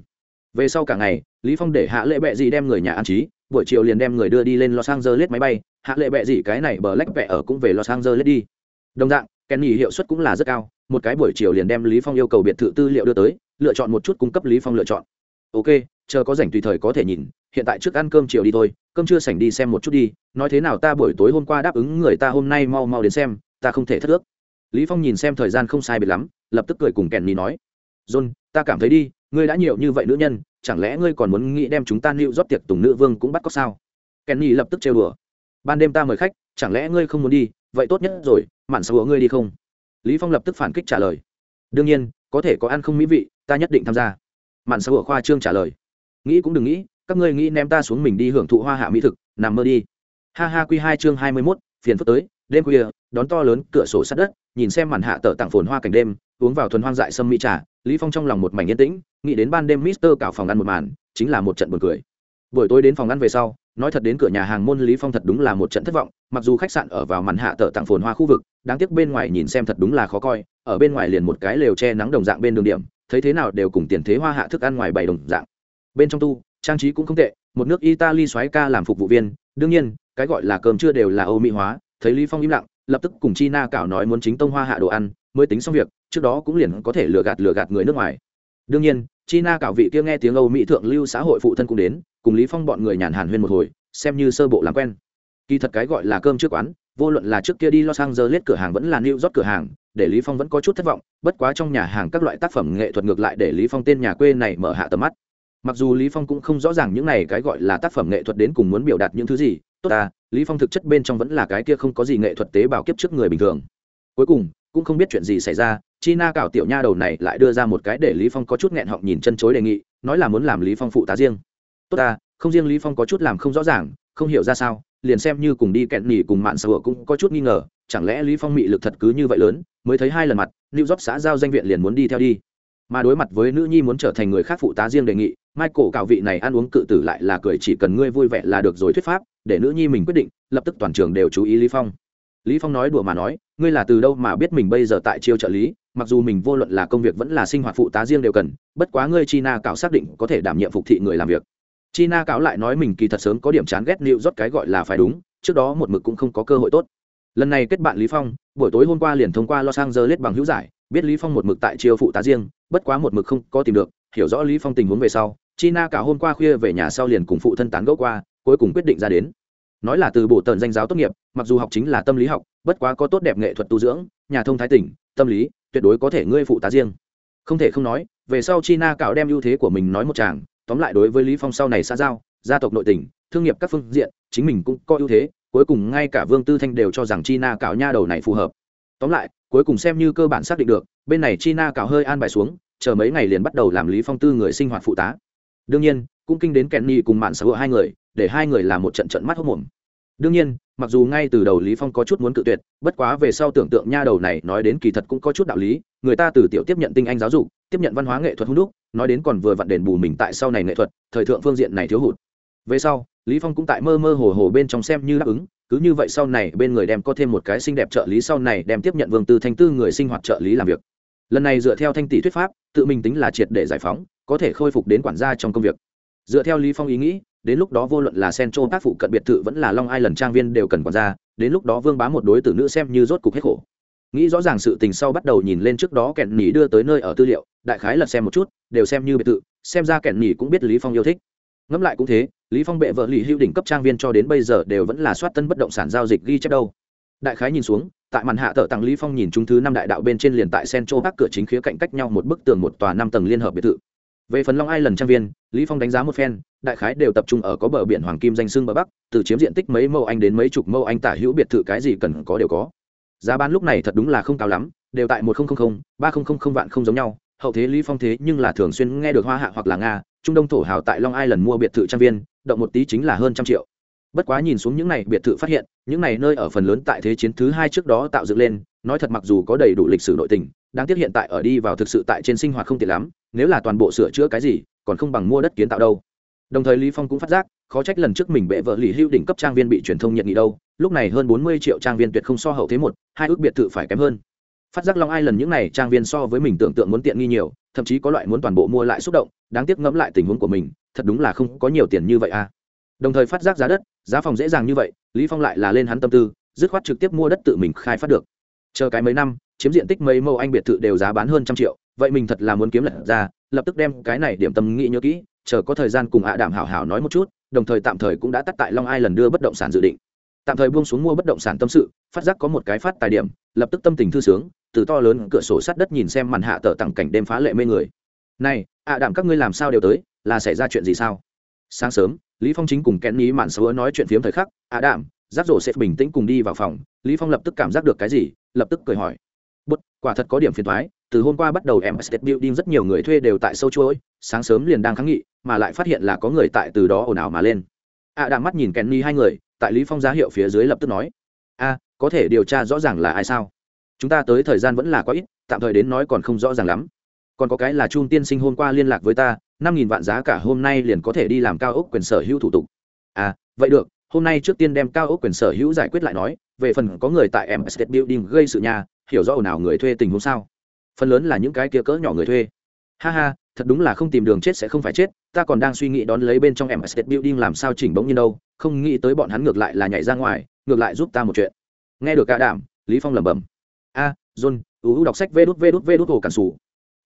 Về sau cả ngày, lý phong để hạ lệ bệ gì đem người nhà an trí, buổi chiều liền đem người đưa đi lên los angeles máy bay, hạ lệ bệ gì cái này bờ lách vẽ ở cũng về los angeles đi. Đồng dạng, kenny hiệu suất cũng là rất cao một cái buổi chiều liền đem lý phong yêu cầu biệt thự tư liệu đưa tới, lựa chọn một chút cung cấp lý phong lựa chọn. Ok, chờ có rảnh tùy thời có thể nhìn, hiện tại trước ăn cơm chiều đi thôi, cơm chưa sảnh đi xem một chút đi, nói thế nào ta buổi tối hôm qua đáp ứng người ta hôm nay mau mau đến xem, ta không thể thất ước. Lý phong nhìn xem thời gian không sai biệt lắm, lập tức cười cùng kenny nói, john, ta cảm thấy đi, ngươi đã nhiều như vậy nữ nhân, chẳng lẽ ngươi còn muốn nghĩ đem chúng ta nịu rót tiệc tùng nữ vương cũng bắt có sao? Kenny lập tức trêu đùa, ban đêm ta mời khách, chẳng lẽ ngươi không muốn đi? Vậy tốt nhất rồi, mạn sầu ngươi đi không? Lý phong lập tức phản kích trả lời. Đương nhiên có thể có ăn không mỹ vị ta nhất định tham gia. Mạn sầu khoa trương trả lời. Nghĩ cũng đừng nghĩ các ngươi nghĩ ném ta xuống mình đi hưởng thụ hoa hạ mỹ thực nằm mơ đi. Ha ha quy hai chương hai mươi 21, phiền phức tới đêm khuya đón to lớn cửa sổ sát đất nhìn xem màn hạ tở tặng phồn hoa cảnh đêm uống vào thuần hoang dại sâm mỹ trà lý phong trong lòng một mảnh yên tĩnh nghĩ đến ban đêm mister cào phòng ăn một màn chính là một trận buồn cười. Buổi tối đến phòng ăn về sau nói thật đến cửa nhà hàng môn lý phong thật đúng là một trận thất vọng, mặc dù khách sạn ở vào màn hạ tờ tặng phồn hoa khu vực, đáng tiếc bên ngoài nhìn xem thật đúng là khó coi, ở bên ngoài liền một cái lều che nắng đồng dạng bên đường điểm, thấy thế nào đều cùng tiền thế hoa hạ thức ăn ngoài bày đồng dạng. Bên trong tu, trang trí cũng không tệ, một nước italy xoáy ca làm phục vụ viên, đương nhiên, cái gọi là cơm chưa đều là âu mỹ hóa, thấy lý phong im lặng, lập tức cùng chi na cảo nói muốn chính tông hoa hạ đồ ăn, mới tính xong việc, trước đó cũng liền có thể lừa gạt lừa gạt người nước ngoài. Đương nhiên chi na cảo vị kia nghe tiếng âu mỹ thượng lưu xã hội phụ thân cũng đến cùng lý phong bọn người nhàn hàn huyên một hồi xem như sơ bộ làm quen kỳ thật cái gọi là cơm trước quán vô luận là trước kia đi Los Angeles cửa hàng vẫn là New York cửa hàng, để Lý Phong vẫn có chút thất vọng, bất quá trong nhà hàng các loại tác phẩm nghệ thuật ngược lại để Lý Phong tên nhà quê này mở hạ tầm mắt. Mặc dù Lý Phong cũng không rõ ràng những này cái gọi là tác phẩm nghệ thuật đến cùng muốn biểu đạt những thứ gì, tốt à, Lý Phong thực chất bên trong vẫn là cái kia không có gì nghệ thuật tế bào kiếp trước người bình thường. Cuối cùng, cũng không biết chuyện gì xảy ra, China cảo tiểu nha đầu này lại đưa ra một cái để Lý Phong có chút nghẹn họng nhìn chân chối đề nghị, nói là muốn làm Lý Phong phụ tá riêng. Tốt à, không riêng Lý Phong có chút làm không rõ ràng, không hiểu ra sao, liền xem như cùng đi kẹn nỉ cùng mạn sở cũng có chút nghi ngờ chẳng lẽ lý phong mị lực thật cứ như vậy lớn mới thấy hai lần mặt Lưu Dốc xã giao danh viện liền muốn đi theo đi. Mà đối mặt với nữ nhi muốn trở thành người khác phụ tá riêng đề nghị michael cạo vị này ăn uống cự tử lại là cười chỉ cần ngươi vui vẻ là được rồi thuyết pháp để nữ nhi mình quyết định lập tức toàn trường đều chú ý lý phong. Lý phong nói đùa mà nói ngươi là từ đâu mà biết mình bây giờ tại chiêu trợ lý mặc dù mình vô luận là công việc vẫn là sinh hoạt phụ tá riêng đều cần bất quá ngươi china cạo xác định có thể đảm nhiệm phục thị người làm việc china cáo lại nói mình kỳ thật sớm có điểm chán ghét liệu rót cái gọi là phải đúng, trước đó một mực cũng không có cơ hội tốt. Lần này kết bạn lý phong, buổi tối hôm qua liền thông qua los angeles bằng hữu giải, biết lý phong một mực tại chiêu phụ tá riêng, bất quá một mực không có tìm được, hiểu rõ lý phong tình huống về sau, china cả hôm qua khuya về nhà sau liền cùng phụ thân tán gẫu qua, cuối cùng quyết định ra đến. Nói là từ bộ tần danh giáo tốt nghiệp, mặc dù học chính là tâm lý học, bất quá có tốt đẹp nghệ thuật tu dưỡng, nhà thông thái tỉnh, tâm lý, tuyệt đối có thể ngươi phụ tá riêng. Không thể không nói, về sau china cạo đem ưu thế của mình nói một chàng tóm lại đối với lý phong sau này xã giao, gia tộc nội tình, thương nghiệp các phương diện, chính mình cũng có ưu thế, cuối cùng ngay cả vương tư thanh đều cho rằng china cạo nha đầu này phù hợp. Tóm lại, cuối cùng xem như cơ bản xác định được, bên này china cạo hơi an bài xuống, chờ mấy ngày liền bắt đầu làm lý phong tư người sinh hoạt phụ tá. Đương nhiên, cũng kinh đến kenny cùng mạn sở hai người, để hai người làm một trận trận mắt hốc mồm. Đương nhiên, mặc dù ngay từ đầu lý phong có chút muốn cự tuyệt, bất quá về sau tưởng tượng nha đầu này nói đến kỳ thật cũng có chút đạo lý, người ta từ tiểu tiếp nhận tinh anh giáo dục, tiếp nhận văn hóa nghệ thuật hung đúc nói đến còn vừa vặn đền bù mình tại sau này nghệ thuật, thời thượng phương diện này thiếu hụt. Về sau, lý phong cũng tại mơ mơ hồ hồ bên trong xem như đáp ứng, cứ như vậy sau này bên người đem có thêm một cái xinh đẹp trợ lý sau này đem tiếp nhận vương tư thanh tư người sinh hoạt trợ lý làm việc. Lần này dựa theo thanh tỷ thuyết pháp, tự mình tính là triệt để giải phóng, có thể khôi phục đến quản gia trong công việc. Dựa theo lý phong ý nghĩ, đến lúc đó vô luận là central tác phụ cận biệt thự vẫn là long ai lần trang viên đều cần quản gia, đến lúc đó vương bá một đối tử nữ xem như rốt cục hết khổ nghĩ rõ ràng sự tình sau bắt đầu nhìn lên trước đó kẹn nhỉ đưa tới nơi ở tư liệu, đại khái lật xem một chút, đều xem như biệt thự, xem ra kẹn nhỉ cũng biết lý phong yêu thích. Ngẫm lại cũng thế, lý phong bệ vợ lì hữu đỉnh cấp trang viên cho đến bây giờ đều vẫn là soát tân bất động sản giao dịch ghi chép đâu. Đại khái nhìn xuống, tại màn hạ thợ tặng lý phong nhìn chúng thứ năm đại đạo bên trên liền tại central park cửa chính khía cạnh cách nhau một bức tường một tòa năm tầng liên hợp biệt thự. Về phần long ai lần trang viên, lý phong đánh giá một phen, đại khái đều tập trung ở có bờ biển hoàng kim danh sương bờ bắc, từ chiếm diện tích mấy mẫu anh đến mấy chục mẫu anh tả hữu biệt thự cái gì cần có đều có giá bán lúc này thật đúng là không cao lắm, đều tại một nghìn ba nghìn vạn không giống nhau. Hậu thế lý phong thế nhưng là thường xuyên nghe được hoa hạ hoặc là nga, trung đông thổ hào tại long ai lần mua biệt thự trang viên, động một tí chính là hơn trăm triệu. Bất quá nhìn xuống những này biệt thự phát hiện, những này nơi ở phần lớn tại thế chiến thứ hai trước đó tạo dựng lên, nói thật mặc dù có đầy đủ lịch sử nội tình, đáng tiếc hiện tại ở đi vào thực sự tại trên sinh hoạt không tiện lắm, nếu là toàn bộ sửa chữa cái gì, còn không bằng mua đất kiến tạo đâu. Đồng thời lý phong cũng phát giác, khó trách lần trước mình bệ vợ lì hưu đỉnh cấp trang viên bị truyền thông nhận nghị đâu lúc này hơn bốn mươi triệu trang viên tuyệt không so hậu thế một, hai ước biệt thự phải kém hơn. Phát giác long ai lần những này trang viên so với mình tưởng tượng muốn tiện nghi nhiều, thậm chí có loại muốn toàn bộ mua lại xúc động, đáng tiếc ngẫm lại tình huống của mình, thật đúng là không có nhiều tiền như vậy à. Đồng thời phát giác giá đất, giá phòng dễ dàng như vậy, lý phong lại là lên hắn tâm tư, dứt khoát trực tiếp mua đất tự mình khai phát được. Chờ cái mấy năm, chiếm diện tích mấy mẫu anh biệt thự đều giá bán hơn trăm triệu, vậy mình thật là muốn kiếm lật ra, lập tức đem cái này điểm tâm nghĩ nhớ kỹ, chờ có thời gian cùng ạ đảm hảo hảo nói một chút, đồng thời tạm thời cũng đã tắt tại long ai lần đưa bất động sản dự định tạm thời buông xuống mua bất động sản tâm sự phát giác có một cái phát tài điểm lập tức tâm tình thư sướng từ to lớn cửa sổ sát đất nhìn xem màn hạ tờ tặng cảnh đêm phá lệ mê người. Này ạ đảm các ngươi làm sao đều tới là xảy ra chuyện gì sao? Sáng sớm lý phong chính cùng kén ní mạn xấu nói chuyện phiếm thời khắc ạ đảm giác rổ sẽ bình tĩnh cùng đi vào phòng. Lý phong lập tức cảm giác được cái gì lập tức cười hỏi. Bất, quả thật có điểm phiền thoái từ hôm qua bắt đầu em state building rất nhiều người thuê đều tại sâu chuỗi sáng sớm liền đang kháng nghị mà lại phát hiện là có người tại từ đó ồn ào mà lên. Ạ à, mắt nhìn kenny hai người tại lý phong giá hiệu phía dưới lập tức nói, a, có thể điều tra rõ ràng là ai sao? Chúng ta tới thời gian vẫn là quá ít, tạm thời đến nói còn không rõ ràng lắm. Còn có cái là trung tiên sinh hôm qua liên lạc với ta, năm nghìn vạn giá cả hôm nay liền có thể đi làm cao ốc quyền sở hữu thủ tục. À vậy được, hôm nay trước tiên đem cao ốc quyền sở hữu giải quyết lại nói, về phần có người tại em state building gây sự nhà, hiểu rõ ồn ào người thuê tình huống sao? Phần lớn là những cái kia cỡ nhỏ người thuê. Ha ha thật đúng là không tìm đường chết sẽ không phải chết, ta còn đang suy nghĩ đón lấy bên trong em state building làm sao chỉnh bỗng như đâu, không nghĩ tới bọn hắn ngược lại là nhảy ra ngoài, ngược lại giúp ta một chuyện. Nghe được ca đảm lý phong lẩm bẩm. A, john uu đọc sách vê đút vê đút vê đút hồ cản sủ.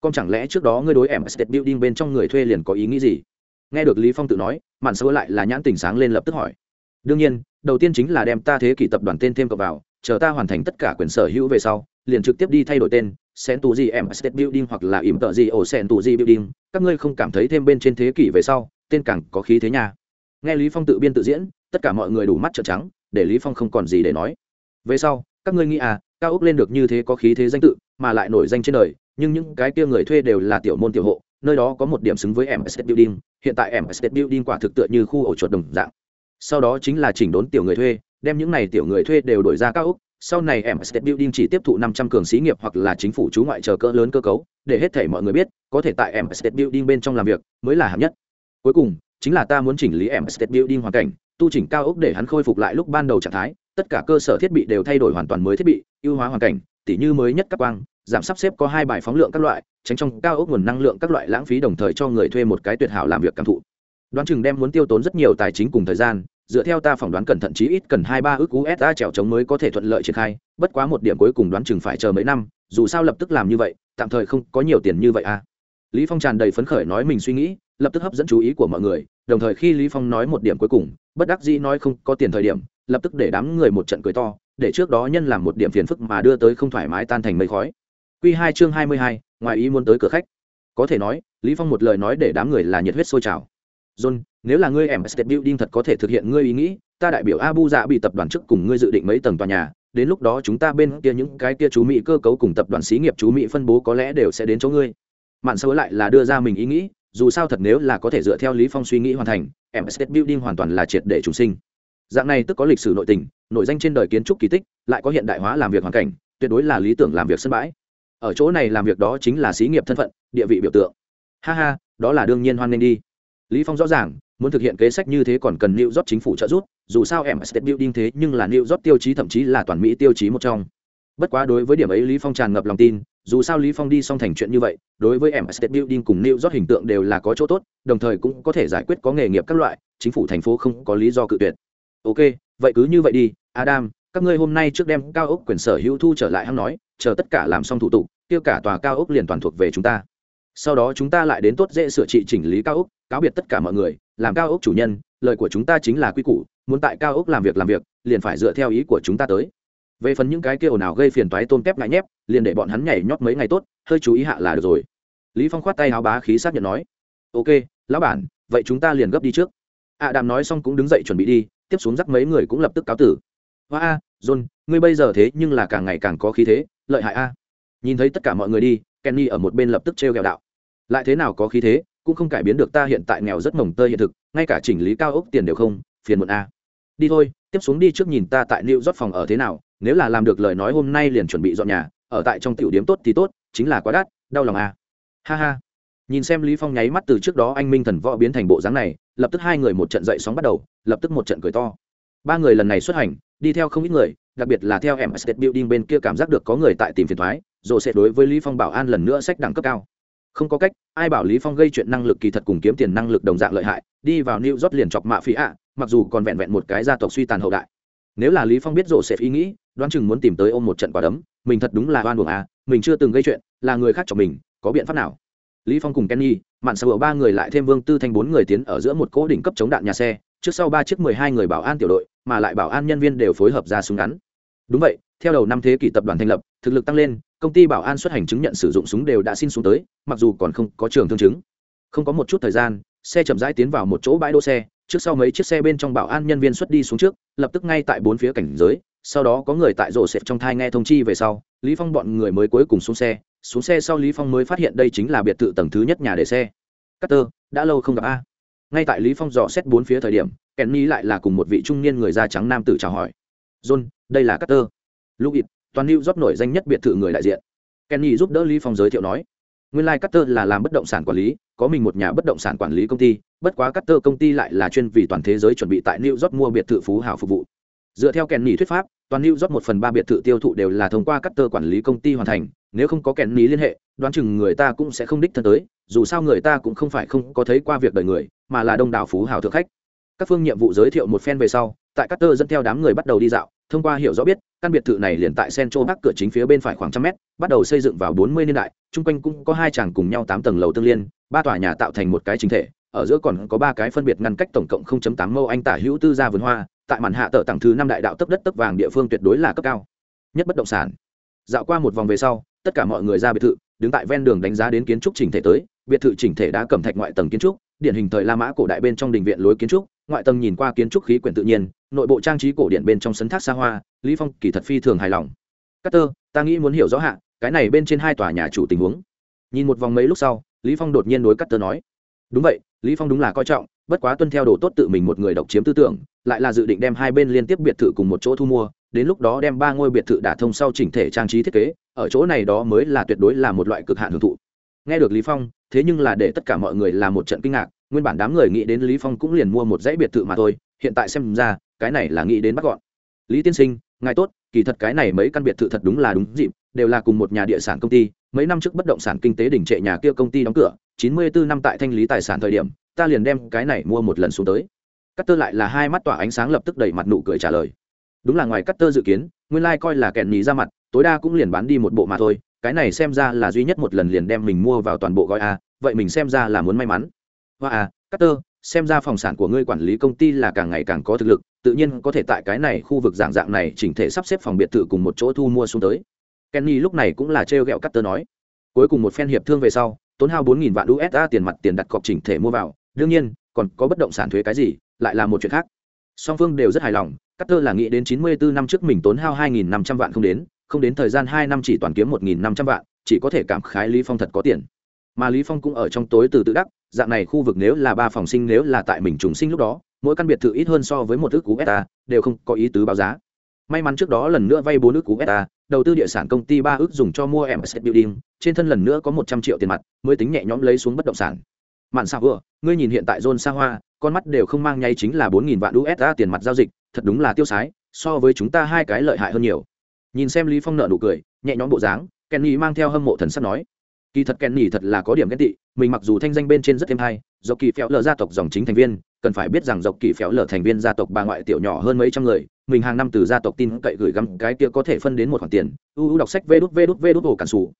Con chẳng lẽ trước đó ngươi đối em state building bên trong người thuê liền có ý nghĩ gì? Nghe được lý phong tự nói mạn sơ lại là nhãn tỉnh sáng lên lập tức hỏi. Đương nhiên, đầu tiên chính là đem ta thế kỷ tập đoàn tên thêm cập vào, chờ ta hoàn thành tất cả quyền sở hữu về sau, liền trực tiếp đi thay đổi tên sen tù gì em state building hoặc là ỉm tợ gì ổ sen tù gì building, các ngươi không cảm thấy thêm bên trên thế kỷ về sau, tên càng có khí thế nha. Nghe lý phong tự biên tự diễn, tất cả mọi người đủ mắt trợn trắng, để lý phong không còn gì để nói. Về sau, các ngươi nghĩ à cao ốc lên được như thế có khí thế danh tự, mà lại nổi danh trên đời, nhưng những cái kia người thuê đều là tiểu môn tiểu hộ, nơi đó có một điểm xứng với em state building, hiện tại em state building quả thực tựa như khu ổ chuột đồng dạng. Sau đó chính là chỉnh đốn tiểu người thuê, đem những này tiểu người thuê đều đổi ra cao ốc sau này em state building chỉ tiếp thụ 500 cường xí nghiệp hoặc là chính phủ chú ngoại chờ cỡ lớn cơ cấu, để hết thể mọi người biết, có thể tại em state building bên trong làm việc mới là hạng nhất. Cuối cùng, chính là ta muốn chỉnh lý em state building hoàn cảnh, tu chỉnh cao ốc để hắn khôi phục lại lúc ban đầu trạng thái, tất cả cơ sở thiết bị đều thay đổi hoàn toàn mới thiết bị, ưu hóa hoàn cảnh, tỉ như mới nhất các quang, giảm sắp xếp có hai bài phóng lượng các loại, tránh trong cao ốc nguồn năng lượng các loại lãng phí đồng thời cho người thuê một cái tuyệt hảo làm việc cảm thụ. Đoán chừng đem muốn tiêu tốn rất nhiều tài chính cùng thời gian dựa theo ta phỏng đoán cẩn thận chí ít cần hai ba ước usd trèo chống mới có thể thuận lợi triển khai bất quá một điểm cuối cùng đoán chừng phải chờ mấy năm dù sao lập tức làm như vậy tạm thời không có nhiều tiền như vậy à. Lý phong tràn đầy phấn khởi nói mình suy nghĩ lập tức hấp dẫn chú ý của mọi người đồng thời khi lý phong nói một điểm cuối cùng bất đắc dĩ nói không có tiền thời điểm lập tức để đám người một trận cười to để trước đó nhân làm một điểm phiền phức mà đưa tới không thoải mái tan thành mây khói. Quy hai chương hai mươi hai, ngoài ý muốn tới cửa khách. Có thể nói lý phong một lời nói để đám người là nhiệt huyết sôi trào. John nếu là ngươi em state building thật có thể thực hiện ngươi ý nghĩ, ta đại biểu abu dạ bị tập đoàn trước cùng ngươi dự định mấy tầng tòa nhà, đến lúc đó chúng ta bên kia những cái kia chú mỹ cơ cấu cùng tập đoàn xí nghiệp chú mỹ phân bố có lẽ đều sẽ đến chỗ ngươi. Mạn sơ lại là đưa ra mình ý nghĩ, dù sao thật nếu là có thể dựa theo lý phong suy nghĩ hoàn thành, em state building hoàn toàn là triệt để chủ sinh. Dạng này tức có lịch sử nội tình, nội danh trên đời kiến trúc kỳ tích, lại có hiện đại hóa làm việc hoàn cảnh, tuyệt đối là lý tưởng làm việc sân bãi. Ở chỗ này làm việc đó chính là xí nghiệp thân phận, địa vị biểu tượng. Ha ha, đó là đương nhiên hoan nghênh đi. Lý phong rõ ràng muốn thực hiện kế sách như thế còn cần New York chính phủ trợ giúp, dù sao em State Building thế nhưng là New York tiêu chí thậm chí là toàn Mỹ tiêu chí một trong. Bất quá đối với điểm ấy Lý Phong tràn ngập lòng tin, dù sao Lý Phong đi xong thành chuyện như vậy, đối với em State Building cùng New York hình tượng đều là có chỗ tốt, đồng thời cũng có thể giải quyết có nghề nghiệp các loại, chính phủ thành phố không có lý do cự tuyệt. Ok, vậy cứ như vậy đi, Adam, các ngươi hôm nay trước đem cao ốc quyền sở hữu thu trở lại hắn nói, chờ tất cả làm xong thủ tục, kia cả tòa cao ốc liền toàn thuộc về chúng ta. Sau đó chúng ta lại đến tốt dễ sửa trị chỉnh lý cao ốc, cáo biệt tất cả mọi người, làm cao ốc chủ nhân, lời của chúng ta chính là quy củ, muốn tại cao ốc làm việc làm việc, liền phải dựa theo ý của chúng ta tới. Về phần những cái kia ồn ào gây phiền toái tôm tép ngại nhép, liền để bọn hắn nhảy nhót mấy ngày tốt, hơi chú ý hạ là được rồi. Lý phong khoát tay áo bá khí xác nhận nói. Ok, lão bản, vậy chúng ta liền gấp đi trước. Ạ đàm nói xong cũng đứng dậy chuẩn bị đi, tiếp xuống dắt mấy người cũng lập tức cáo tử. Hoa a, john, ngươi bây giờ thế nhưng là càng ngày càng có khí thế, lợi hại a. Nhìn thấy tất cả mọi người đi, kenny ở một bên lập tức trêu ghẹo đạo. Lại thế nào có khí thế? Cũng không cải biến được ta hiện tại nghèo rất mồng tơi hiện thực, ngay cả chỉnh lý cao ốc tiền đều không, phiền muộn a. Đi thôi, tiếp xuống đi trước nhìn ta tại new rót phòng ở thế nào, nếu là làm được lời nói hôm nay liền chuẩn bị dọn nhà, ở tại trong tiểu điếm tốt thì tốt, chính là quá đắt, đau lòng a. Ha ha. Nhìn xem lý phong nháy mắt từ trước đó anh minh thần võ biến thành bộ dáng này, lập tức hai người một trận dậy sóng bắt đầu, lập tức một trận cười to. Ba người lần này xuất hành, đi theo không ít người, đặc biệt là theo em Estate building bên kia cảm giác được có người tại tìm phiền thoái, rồi sẽ đối với lý phong bảo an lần nữa sách đẳng cấp cao không có cách, ai bảo lý phong gây chuyện năng lực kỳ thật cùng kiếm tiền năng lực đồng dạng lợi hại, đi vào new york liền chọc mạ phí ạ, mặc dù còn vẹn vẹn một cái gia tộc suy tàn hậu đại. Nếu là lý phong biết rộ sẽ ý nghĩ, đoán chừng muốn tìm tới ôm một trận quả đấm, mình thật đúng là oan uổng à mình chưa từng gây chuyện, là người khác chọc mình, có biện pháp nào? Lý phong cùng kenny, mạn sở ba người lại thêm vương tư thanh bốn người tiến ở giữa một cố đỉnh cấp chống đạn nhà xe, trước sau ba chiếc mười hai người bảo an tiểu đội, mà lại bảo an nhân viên đều phối hợp ra súng ngắn. Đúng vậy, theo đầu năm thế kỷ tập đoàn thành lập, thực lực tăng lên công ty bảo an xuất hành chứng nhận sử dụng súng đều đã xin xuống tới mặc dù còn không có trường thương chứng. Không có một chút thời gian xe chậm rãi tiến vào một chỗ bãi đỗ xe trước sau mấy chiếc xe bên trong bảo an nhân viên xuất đi xuống trước lập tức ngay tại bốn phía cảnh giới sau đó có người tại rộ xẹp trong thai nghe thông chi về sau lý phong bọn người mới cuối cùng xuống xe xuống xe sau lý phong mới phát hiện đây chính là biệt thự tầng thứ nhất nhà để xe. Carter, đã lâu không gặp a. Ngay tại lý phong dò xét bốn phía thời điểm kenny lại là cùng một vị trung niên người da trắng nam tử chào hỏi. John đây là Carter. lúc ít toàn New York nổi danh nhất biệt thự người đại diện. Kenny giúp đỡ Lý Phong giới thiệu nói, nguyên lai like Cutter là làm bất động sản quản lý, có mình một nhà bất động sản quản lý công ty, bất quá Cutter công ty lại là chuyên vì toàn thế giới chuẩn bị tại New York mua biệt thự phú hào phục vụ. Dựa theo Kenny thuyết pháp, toàn New York một phần ba biệt thự tiêu thụ đều là thông qua Cutter quản lý công ty hoàn thành, nếu không có Kenny liên hệ, đoán chừng người ta cũng sẽ không đích thân tới, dù sao người ta cũng không phải không có thấy qua việc đời người, mà là đông đảo phú hào thượng khách. Các phương nhiệm vụ giới thiệu một phen về sau, tại Cutter dẫn theo đám người bắt đầu đi dạo, thông qua hiểu rõ biết căn biệt thự này liền tại central bắc cửa chính phía bên phải khoảng trăm mét bắt đầu xây dựng vào bốn mươi niên đại chung quanh cũng có hai tràng cùng nhau tám tầng lầu tương liên ba tòa nhà tạo thành một cái chính thể ở giữa còn có ba cái phân biệt ngăn cách tổng cộng 0.8 mâu anh tả hữu tư gia vườn hoa tại màn hạ tờ tặng thứ năm đại đạo tấp đất tấp vàng địa phương tuyệt đối là cấp cao. Nhất bất động sản. Dạo qua một vòng về sau tất cả mọi người ra biệt thự đứng tại ven đường đánh giá đến kiến trúc chỉnh thể tới biệt thự chỉnh thể đã cầm thạch ngoại tầng kiến trúc điển hình thời la mã cổ đại bên trong đình viện lối kiến trúc ngoại tầng nhìn qua kiến trúc khí quyển tự nhiên nội bộ trang trí cổ điển bên trong sấn thác xa hoa lý phong kỳ thật phi thường hài lòng. Carter, ta nghĩ muốn hiểu rõ hạ cái này bên trên hai tòa nhà chủ tình huống. Nhìn một vòng mấy lúc sau lý phong đột nhiên đối Carter nói đúng vậy lý phong đúng là coi trọng bất quá tuân theo đồ tốt tự mình một người độc chiếm tư tưởng lại là dự định đem hai bên liên tiếp biệt thự cùng một chỗ thu mua đến lúc đó đem ba ngôi biệt thự đả thông sau chỉnh thể trang trí thiết kế ở chỗ này đó mới là tuyệt đối là một loại cực hạn hưởng thụ. Nghe được lý phong thế nhưng là để tất cả mọi người là một trận kinh ngạc nguyên bản đám người nghĩ đến lý phong cũng liền mua một dãy biệt thự mà thôi, hiện tại xem ra, cái này là nghĩ đến bắt gọn. Lý tiên sinh, ngài tốt, kỳ thật cái này mấy căn biệt thự thật đúng là đúng dịp, đều là cùng một nhà địa sản công ty, mấy năm trước bất động sản kinh tế đỉnh trệ nhà kia công ty đóng cửa, chín mươi bốn năm tại thanh lý tài sản thời điểm, ta liền đem cái này mua một lần xuống tới. Cắt tơ lại là hai mắt tỏa ánh sáng lập tức đẩy mặt nụ cười trả lời. Đúng là ngoài cắt tơ dự kiến, nguyên lai coi là kẹn nhì ra mặt, tối đa cũng liền bán đi một bộ mà thôi, cái này xem ra là duy nhất một lần liền đem mình mua vào toàn bộ gói a, vậy mình xem ra là muốn may mắn hoa à Carter, xem ra phòng sản của ngươi quản lý công ty là càng ngày càng có thực lực tự nhiên có thể tại cái này khu vực dạng dạng này chỉnh thể sắp xếp phòng biệt thự cùng một chỗ thu mua xuống tới. Kenny lúc này cũng là trêu ghẹo Carter nói. Cuối cùng một phen hiệp thương về sau tốn hao bốn nghìn vạn usd tiền mặt tiền đặt cọc chỉnh thể mua vào. Đương nhiên còn có bất động sản thuế cái gì lại là một chuyện khác. Song phương đều rất hài lòng Carter là nghĩ đến 94 năm trước mình tốn hao 2.500 vạn không đến không đến thời gian hai năm chỉ toàn kiếm 1.500 vạn chỉ có thể cảm khái lý phong thật có tiền. Mà lý phong cũng ở trong tối từ tự đắc dạng này khu vực nếu là ba phòng sinh nếu là tại mình trùng sinh lúc đó, mỗi căn biệt thự ít hơn so với một ước cú beta, đều không có ý tứ báo giá. May mắn trước đó lần nữa vay bốn ước cú beta, đầu tư địa sản công ty ba ước dùng cho mua ms building, trên thân lần nữa có một trăm triệu tiền mặt, mới tính nhẹ nhõm lấy xuống bất động sản. Mạn sao vừa ngươi nhìn hiện tại john xa hoa, con mắt đều không mang nhay chính là bốn nghìn vạn usd tiền mặt giao dịch, thật đúng là tiêu sái, so với chúng ta hai cái lợi hại hơn nhiều. Nhìn xem lý phong nợ nụ cười, nhẹ nhõm bộ dáng, kenny mang theo hâm mộ thần sắc nói kỳ thật kenny thật là có điểm ghen tị, mình mặc dù thanh danh bên trên rất thêm hay, dọc kỳ phéo lờ gia tộc dòng chính thành viên, cần phải biết rằng dọc kỳ phéo lờ thành viên gia tộc bà ngoại tiểu nhỏ hơn mấy trăm người, mình hàng năm từ gia tộc tin cậy gửi gắm cái kia có thể phân đến một khoản tiền, u u đọc sách vê đút vê đút vê đút ổ cản xù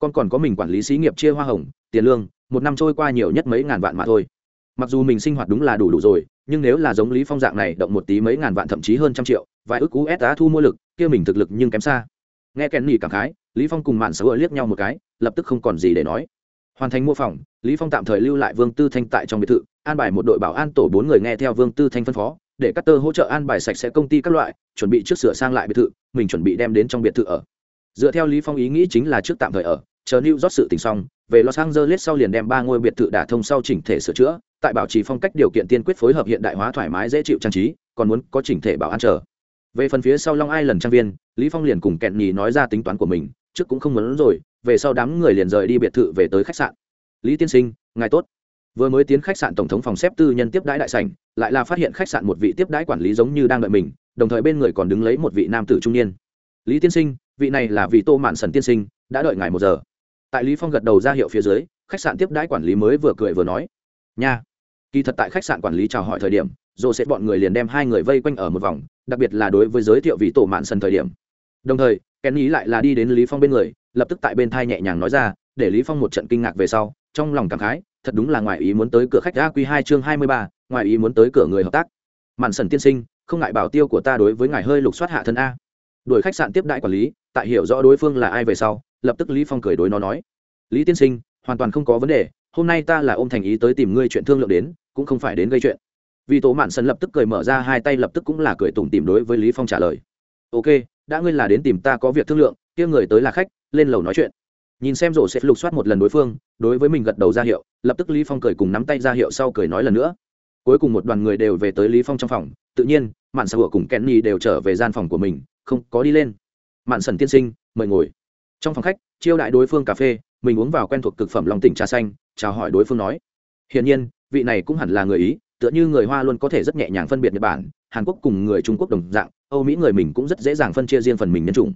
con còn có mình quản lý xí nghiệp chia hoa hồng, tiền lương, một năm trôi qua nhiều nhất mấy ngàn vạn mà thôi. Mặc dù mình sinh hoạt đúng là đủ đủ rồi, nhưng nếu là giống lý phong dạng này động một tí mấy ngàn vạn thậm chí hơn trăm triệu, vài ước cú s đã thu mua lực, kia mình thực lực nhưng kém xa. Nghe kèn nhỉ cảm khái lý phong cùng mạn sở liếc nhau một cái, lập tức không còn gì để nói. Hoàn thành mua phòng lý phong tạm thời lưu lại vương tư thanh tại trong biệt thự, an bài một đội bảo an tổ bốn người nghe theo vương tư thanh phân phó, để cắt tơ hỗ trợ an bài sạch sẽ công ty các loại, chuẩn bị trước sửa sang lại biệt thự, mình chuẩn bị đem đến trong biệt thự ở. Dựa theo lý phong ý nghĩ chính là trước tạm thời ở, chờ lưu rót sự tình xong, về los angeles sau liền đem ba ngôi biệt thự đả thông sau chỉnh thể sửa chữa, tại bảo trì phong cách điều kiện tiên quyết phối hợp hiện đại hóa thoải mái dễ chịu trang trí, còn muốn có chỉnh thể bảo an chờ. Về phần phía sau long ai lần trang viên, lý phong liền cùng kẹn nhì nói ra tính toán của mình trước cũng không muốn rồi, về sau đám người liền rời đi biệt thự về tới khách sạn. Lý tiên sinh, ngài tốt. Vừa mới tiến khách sạn tổng thống phòng xếp tư nhân tiếp đãi đại sảnh, lại là phát hiện khách sạn một vị tiếp đãi quản lý giống như đang đợi mình, đồng thời bên người còn đứng lấy một vị nam tử trung niên. Lý tiên sinh, vị này là vị tô mạn sần tiên sinh, đã đợi ngài một giờ. Tại lý phong gật đầu ra hiệu phía dưới, khách sạn tiếp đãi quản lý mới vừa cười vừa nói. Nha. Kỳ thật tại khách sạn quản lý chào hỏi thời điểm rồi sẽ bọn người liền đem hai người vây quanh ở một vòng, đặc biệt là đối với giới thiệu vị tổ mạn sần thời điểm đồng thời kenny lại là đi đến lý phong bên người, lập tức tại bên thai nhẹ nhàng nói ra, để lý phong một trận kinh ngạc về sau, trong lòng cảm khái, thật đúng là ngoài ý muốn tới cửa khách a quy hai chương hai mươi ba, ngoài ý muốn tới cửa người hợp tác. Mạn sần tiên sinh, không ngại bảo tiêu của ta đối với ngài hơi lục soát hạ thân a. Đuổi khách sạn tiếp đại quản lý, tại hiểu rõ đối phương là ai về sau, lập tức lý phong cười đối nó nói. Lý tiên sinh, hoàn toàn không có vấn đề, hôm nay ta là ôm thành ý tới tìm ngươi chuyện thương lượng đến, cũng không phải đến gây chuyện. Vì tổ mạn sần lập tức cười mở ra hai tay lập tức cũng là cười tủm tìm đối với lý phong trả lời. Ok đã ngươi là đến tìm ta có việc thương lượng, kia người tới là khách, lên lầu nói chuyện. Nhìn xem rổ sẽ lục soát một lần đối phương, đối với mình gật đầu ra hiệu, lập tức lý phong cười cùng nắm tay ra hiệu sau cười nói lần nữa. Cuối cùng một đoàn người đều về tới lý phong trong phòng, tự nhiên, mạn sở cùng kenny đều trở về gian phòng của mình, không có đi lên. Mạn sần tiên sinh, mời ngồi. Trong phòng khách, chiêu đại đối phương cà phê, mình uống vào quen thuộc cực phẩm long tỉnh trà xanh, chào hỏi đối phương nói, hiển nhiên, vị này cũng hẳn là người ý, tựa như người hoa luôn có thể rất nhẹ nhàng phân biệt nhật bản hàn quốc cùng người trung quốc đồng dạng, âu mỹ người mình cũng rất dễ dàng phân chia riêng phần mình nhân chủng.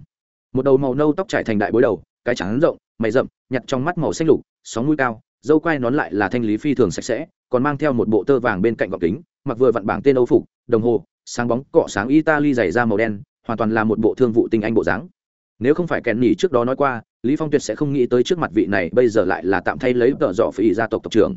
Một đầu màu nâu tóc trải thành đại bối đầu, cái trắng rộng, mày rậm, nhặt trong mắt màu xanh lục, sóng mũi cao, dâu quai nón lại là thanh lý phi thường sạch sẽ, còn mang theo một bộ tơ vàng bên cạnh gọc kính, mặc vừa vặn bảng tên âu phục, đồng hồ, sáng bóng, cọ sáng italy dày da màu đen, hoàn toàn là một bộ thương vụ tinh anh bộ dáng. Nếu không phải kèn nhỉ trước đó nói qua, lý phong tuyệt sẽ không nghĩ tới trước mặt vị này bây giờ lại là tạm thay lấy tợ dọ phỉ gia tộc tộc trưởng.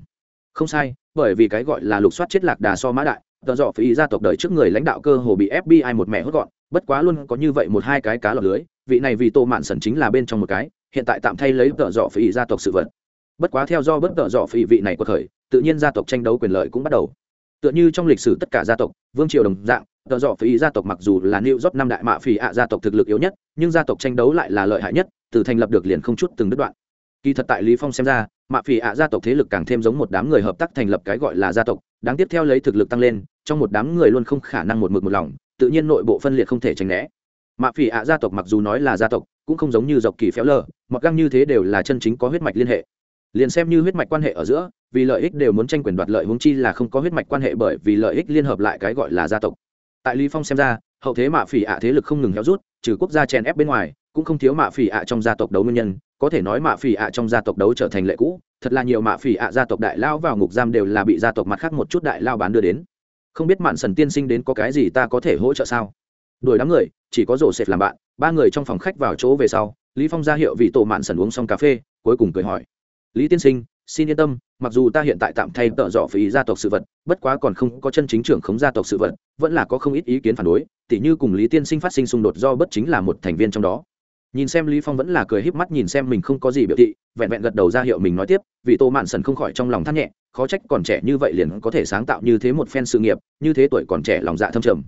Không sai, bởi vì cái gọi là lục soát chết lạc đà so mã đại tờ dọ phí gia tộc đời trước người lãnh đạo cơ hồ bị fbi một mẹ hốt gọn, bất quá luôn có như vậy một hai cái cá lọt lưới, vị này vì tô mạn sần chính là bên trong một cái, hiện tại tạm thay lấy tờ dọ phí gia tộc sự vật. Bất quá theo do bất tờ dọ phí vị này của thời, tự nhiên gia tộc tranh đấu quyền lợi cũng bắt đầu. Tựa như trong lịch sử tất cả gia tộc, vương triều đồng dạng, tờ dọ phí gia tộc mặc dù là new job năm đại mạ phỉ ạ gia tộc thực lực yếu nhất, nhưng gia tộc tranh đấu lại là lợi hại nhất, từ thành lập được liền không chút từng đứt đoạn. Kỳ thật tại lý phong xem ra, mạ phỉ ạ gia tộc thế lực càng thêm giống một đám người hợp tác thành lập cái gọi là gia tộc đáng tiếp theo lấy thực lực tăng lên, trong một đám người luôn không khả năng một mực một lòng, tự nhiên nội bộ phân liệt không thể tránh né. Mạ phỉ ạ gia tộc mặc dù nói là gia tộc, cũng không giống như dọc kỳ phéo lờ, mặc găng như thế đều là chân chính có huyết mạch liên hệ. Liền xem như huyết mạch quan hệ ở giữa, vì lợi ích đều muốn tranh quyền đoạt lợi huống chi là không có huyết mạch quan hệ bởi vì lợi ích liên hợp lại cái gọi là gia tộc. Tại lý phong xem ra, hậu thế mạ phỉ ạ thế lực không ngừng héo rút, trừ quốc gia chèn ép bên ngoài, cũng không thiếu mạ phỉ ạ trong gia tộc đấu nguyên nhân, có thể nói mạ phỉ ạ trong gia tộc đấu trở thành lệ cũ thật là nhiều mạ phỉ ạ gia tộc đại lao vào ngục giam đều là bị gia tộc mặt khác một chút đại lao bán đưa đến. Không biết mạn sần tiên sinh đến có cái gì ta có thể hỗ trợ sao? Đuổi đám người, chỉ có rổ sệt làm bạn, ba người trong phòng khách vào chỗ về sau, lý phong ra hiệu vị tổ mạn sần uống xong cà phê, cuối cùng cười hỏi. Lý tiên sinh, xin yên tâm, mặc dù ta hiện tại tạm thay tợ dọ phí gia tộc sự vật, bất quá còn không có chân chính trưởng khống gia tộc sự vật, vẫn là có không ít ý kiến phản đối, tỉ như cùng lý tiên sinh phát sinh xung đột do bất chính là một thành viên trong đó nhìn xem lý phong vẫn là cười híp mắt nhìn xem mình không có gì biểu thị, vẹn vẹn gật đầu ra hiệu mình nói tiếp, vì tô mạn sần không khỏi trong lòng thắt nhẹ, khó trách còn trẻ như vậy liền có thể sáng tạo như thế một phen sự nghiệp, như thế tuổi còn trẻ lòng dạ thâm trầm.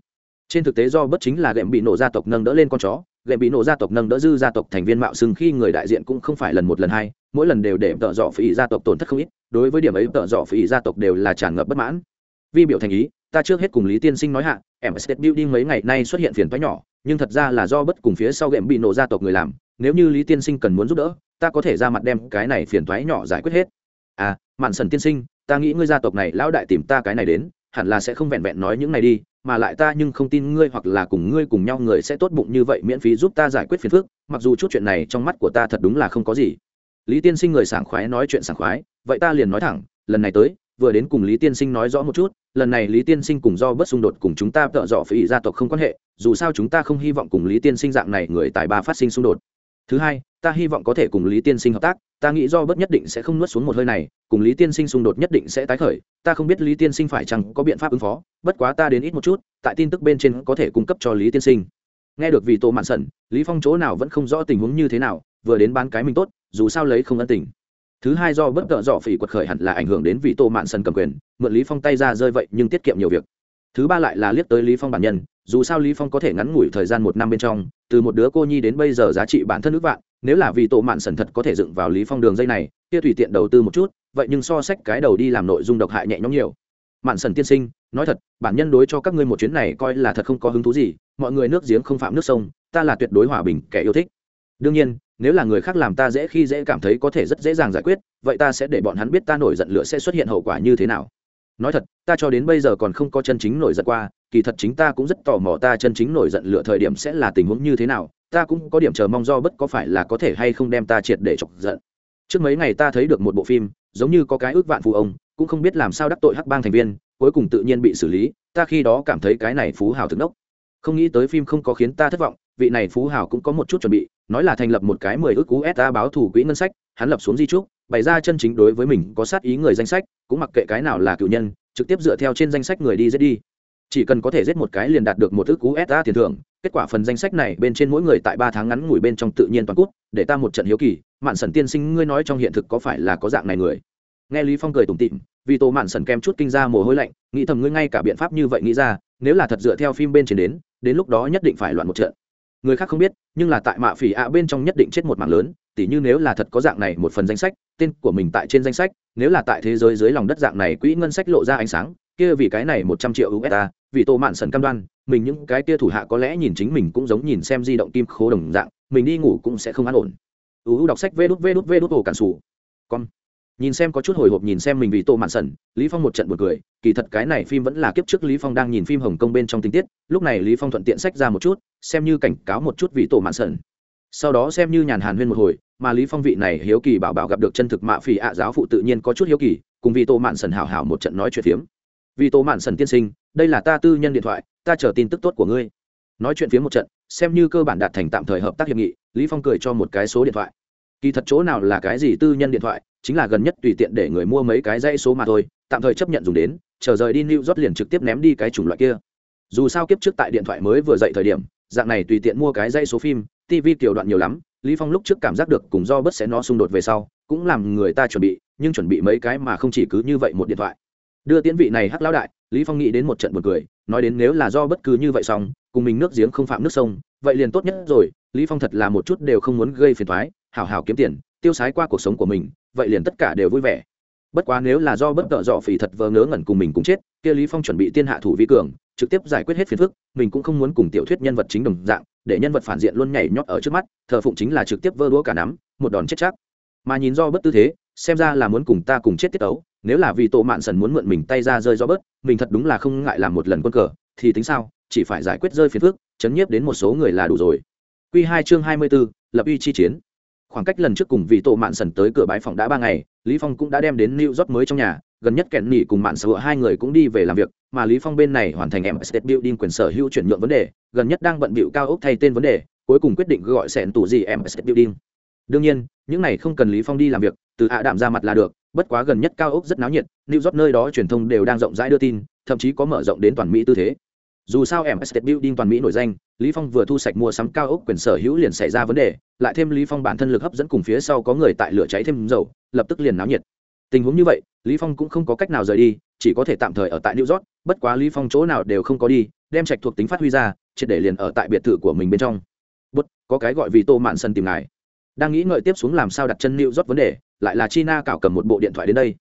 Trên thực tế do bất chính là gệm bị nổ gia tộc nâng đỡ lên con chó, gệm bị nổ gia tộc nâng đỡ dư gia tộc thành viên mạo xưng khi người đại diện cũng không phải lần một lần hai, mỗi lần đều để tợ dọ phỉ gia tộc tổn thất không ít, đối với điểm ấy tợ dọ phỉ gia tộc đều là tràn ngập bất mãn. Vi biểu thành ý, ta trước hết cùng lý tiên sinh nói hạ em state building mấy ngày nay xuất hiện phiền toái nhỏ nhưng thật ra là do bất cùng phía sau gệm bị nổ gia tộc người làm, nếu như lý tiên sinh cần muốn giúp đỡ, ta có thể ra mặt đem cái này phiền toái nhỏ giải quyết hết. À mạn sần tiên sinh, ta nghĩ ngươi gia tộc này lão đại tìm ta cái này đến, hẳn là sẽ không vẹn vẹn nói những này đi, mà lại ta nhưng không tin ngươi hoặc là cùng ngươi cùng nhau người sẽ tốt bụng như vậy miễn phí giúp ta giải quyết phiền phức, mặc dù chút chuyện này trong mắt của ta thật đúng là không có gì. Lý tiên sinh người sảng khoái nói chuyện sảng khoái, vậy ta liền nói thẳng, lần này tới vừa đến cùng lý tiên sinh nói rõ một chút, lần này lý tiên sinh cùng do bất xung đột cùng chúng ta tợ dọ phỉ gia tộc không quan hệ, dù sao chúng ta không hy vọng cùng lý tiên sinh dạng này người tài ba phát sinh xung đột. Thứ hai, ta hy vọng có thể cùng lý tiên sinh hợp tác, ta nghĩ do bất nhất định sẽ không nuốt xuống một hơi này, cùng lý tiên sinh xung đột nhất định sẽ tái khởi, ta không biết lý tiên sinh phải chăng có biện pháp ứng phó, bất quá ta đến ít một chút, tại tin tức bên trên có thể cung cấp cho lý tiên sinh. Nghe được vì tổ mạn sẩn, lý phong chỗ nào vẫn không rõ tình huống như thế nào, vừa đến bán cái mình tốt, dù sao lấy không ân tình thứ hai do bất tợ dọ phỉ quật khởi hẳn là ảnh hưởng đến vị tô mạn sân cầm quyền, mượn lý phong tay ra rơi vậy nhưng tiết kiệm nhiều việc. Thứ ba lại là liếc tới lý phong bản nhân, dù sao lý phong có thể ngắn ngủi thời gian một năm bên trong, từ một đứa cô nhi đến bây giờ giá trị bản thân ước vạn, nếu là vì tổ mạn sần thật có thể dựng vào lý phong đường dây này, kia tùy tiện đầu tư một chút, vậy nhưng so sách cái đầu đi làm nội dung độc hại nhẹ nhõm nhiều. Mạn sần tiên sinh, nói thật, bản nhân đối cho các ngươi một chuyến này coi là thật không có hứng thú gì, mọi người nước giếng không phạm nước sông, ta là tuyệt đối hòa bình, kẻ yêu thích. Đương nhiên nếu là người khác làm ta dễ khi dễ cảm thấy có thể rất dễ dàng giải quyết, vậy ta sẽ để bọn hắn biết ta nổi giận lửa sẽ xuất hiện hậu quả như thế nào. Nói thật, ta cho đến bây giờ còn không có chân chính nổi giận qua, kỳ thật chính ta cũng rất tò mò ta chân chính nổi giận lửa thời điểm sẽ là tình huống như thế nào, ta cũng có điểm chờ mong do bất có phải là có thể hay không đem ta triệt để chọc giận. Trước mấy ngày ta thấy được một bộ phim, giống như có cái ước vạn phụ ông, cũng không biết làm sao đắc tội hắc bang thành viên, cuối cùng tự nhiên bị xử lý, ta khi đó cảm thấy cái này phú hào thực đốc. Không nghĩ tới phim không có khiến ta thất vọng, vị này phú hào cũng có một chút chuẩn bị nói là thành lập một cái mười ước cú sa báo thủ quỹ ngân sách, hắn lập xuống di trúc, bày ra chân chính đối với mình có sát ý người danh sách, cũng mặc kệ cái nào là cựu nhân, trực tiếp dựa theo trên danh sách người đi giết đi. Chỉ cần có thể giết một cái liền đạt được một ước cú sa tiền thưởng, kết quả phần danh sách này bên trên mỗi người tại ba tháng ngắn ngủi bên trong tự nhiên toàn cút, để ta một trận hiếu kỳ, mạn sần tiên sinh ngươi nói trong hiện thực có phải là có dạng này người? Nghe lý phong cười tủm tỉm, vì tô mạn sần kem chút kinh ra mồ hôi lạnh, nghĩ thầm ngươi ngay cả biện pháp như vậy nghĩ ra, nếu là thật dựa theo phim bên trên đến đến lúc đó nhất định phải loạn một trận người khác không biết, nhưng là tại mạ phỉ ạ bên trong nhất định chết một mạng lớn, tỉ như nếu là thật có dạng này một phần danh sách, tên của mình tại trên danh sách, nếu là tại thế giới dưới lòng đất dạng này quỹ ngân sách lộ ra ánh sáng, kia vì cái này một trăm triệu usd vì tô mạn sần cam đoan, mình những cái kia thủ hạ có lẽ nhìn chính mình cũng giống nhìn xem di động kim khố đồng dạng, mình đi ngủ cũng sẽ không an ổn. Uu đọc sách vê đút vê đút vê đút ổ cản xù con nhìn xem có chút hồi hộp nhìn xem mình vì tô mạn sần lý phong một trận buồn cười, kỳ thật cái này phim vẫn là kiếp trước lý phong đang nhìn phim hồng kông bên trong tình tiết, lúc này lý phong thuận tiện sách ra một chút, xem như cảnh cáo một chút vì tô mạn sần sau đó xem như nhàn hàn huyên một hồi, mà lý phong vị này hiếu kỳ bảo bảo gặp được chân thực mạ phỉ ạ giáo phụ tự nhiên có chút hiếu kỳ, cùng vì tô mạn sần hảo hảo một trận nói chuyện phiếm. Vì tô mạn sần tiên sinh, đây là ta tư nhân điện thoại, ta chờ tin tức tốt của ngươi. Nói chuyện phía một trận, xem như cơ bản đạt thành tạm thời hợp tác hiệp nghị, lý phong cười cho một cái số điện thoại kỳ thật chỗ nào là cái gì tư nhân điện thoại, chính là gần nhất tùy tiện để người mua mấy cái dãy số mà thôi, tạm thời chấp nhận dùng đến, chờ rời đi New York liền trực tiếp ném đi cái chủng loại kia. Dù sao kiếp trước tại điện thoại mới vừa dậy thời điểm, dạng này tùy tiện mua cái dãy số phim tv tiểu đoạn nhiều lắm, lý phong lúc trước cảm giác được cùng do bất sẽ nó xung đột về sau, cũng làm người ta chuẩn bị, nhưng chuẩn bị mấy cái mà không chỉ cứ như vậy một điện thoại. Đưa tiến vị này hắc lão đại, lý phong nghĩ đến một trận buồn cười, nói đến nếu là do bất cứ như vậy xong, cùng mình nước giếng không phạm nước sông, vậy liền tốt nhất rồi, lý phong thật là một chút đều không muốn gây phiền toái hảo hảo kiếm tiền tiêu sái qua cuộc sống của mình vậy liền tất cả đều vui vẻ. Bất quá nếu là do bất tợ dọ phỉ thật vờ ngớ ngẩn cùng mình cũng chết kia lý phong chuẩn bị tiên hạ thủ vi cường trực tiếp giải quyết hết phiền phức mình cũng không muốn cùng tiểu thuyết nhân vật chính đồng dạng để nhân vật phản diện luôn nhảy nhót ở trước mắt thờ phụng chính là trực tiếp vơ đũa cả nắm một đòn chết chắc. Mà nhìn do bất tư thế xem ra là muốn cùng ta cùng chết tiết ấu nếu là vì tổ mạn sần muốn mượn mình tay ra rơi do bớt mình thật đúng là không ngại làm một lần quân cờ thì tính sao chỉ phải giải quyết rơi phiền phức, chấn nhiếp đến một số người là đủ rồi. Quy hai chương hai mươi b ố lập uy chi chiến khoảng cách lần trước cùng vị tổ mạn sần tới cửa bái phòng đã ba ngày, lý phong cũng đã đem đến new york mới trong nhà, gần nhất kẹn nỉ cùng mạn sở hai người cũng đi về làm việc, mà lý phong bên này hoàn thành em state building quyền sở hữu chuyển nhượng vấn đề, gần nhất đang bận bịu cao ốc thay tên vấn đề, cuối cùng quyết định gọi sẹn tủ gì em state building. Đương nhiên, những này không cần lý phong đi làm việc, từ hạ đạm ra mặt là được, bất quá gần nhất cao ốc rất náo nhiệt, new york nơi đó truyền thông đều đang rộng rãi đưa tin, thậm chí có mở rộng đến toàn mỹ tư thế dù sao em estate building toàn mỹ nổi danh, lý phong vừa thu sạch mua sắm cao ốc quyền sở hữu liền xảy ra vấn đề, lại thêm lý phong bản thân lực hấp dẫn cùng phía sau có người tại lửa cháy thêm dầu, lập tức liền náo nhiệt. Tình huống như vậy, lý phong cũng không có cách nào rời đi, chỉ có thể tạm thời ở tại new york, bất quá lý phong chỗ nào đều không có đi, đem trạch thuộc tính phát huy ra, triệt để liền ở tại biệt thự của mình bên trong. Bút, có cái gọi vì tô mạn sân tìm ngài. Đang nghĩ ngợi tiếp xuống làm sao đặt chân new york vấn đề, lại là china cảo cầm một bộ điện thoại đến đây.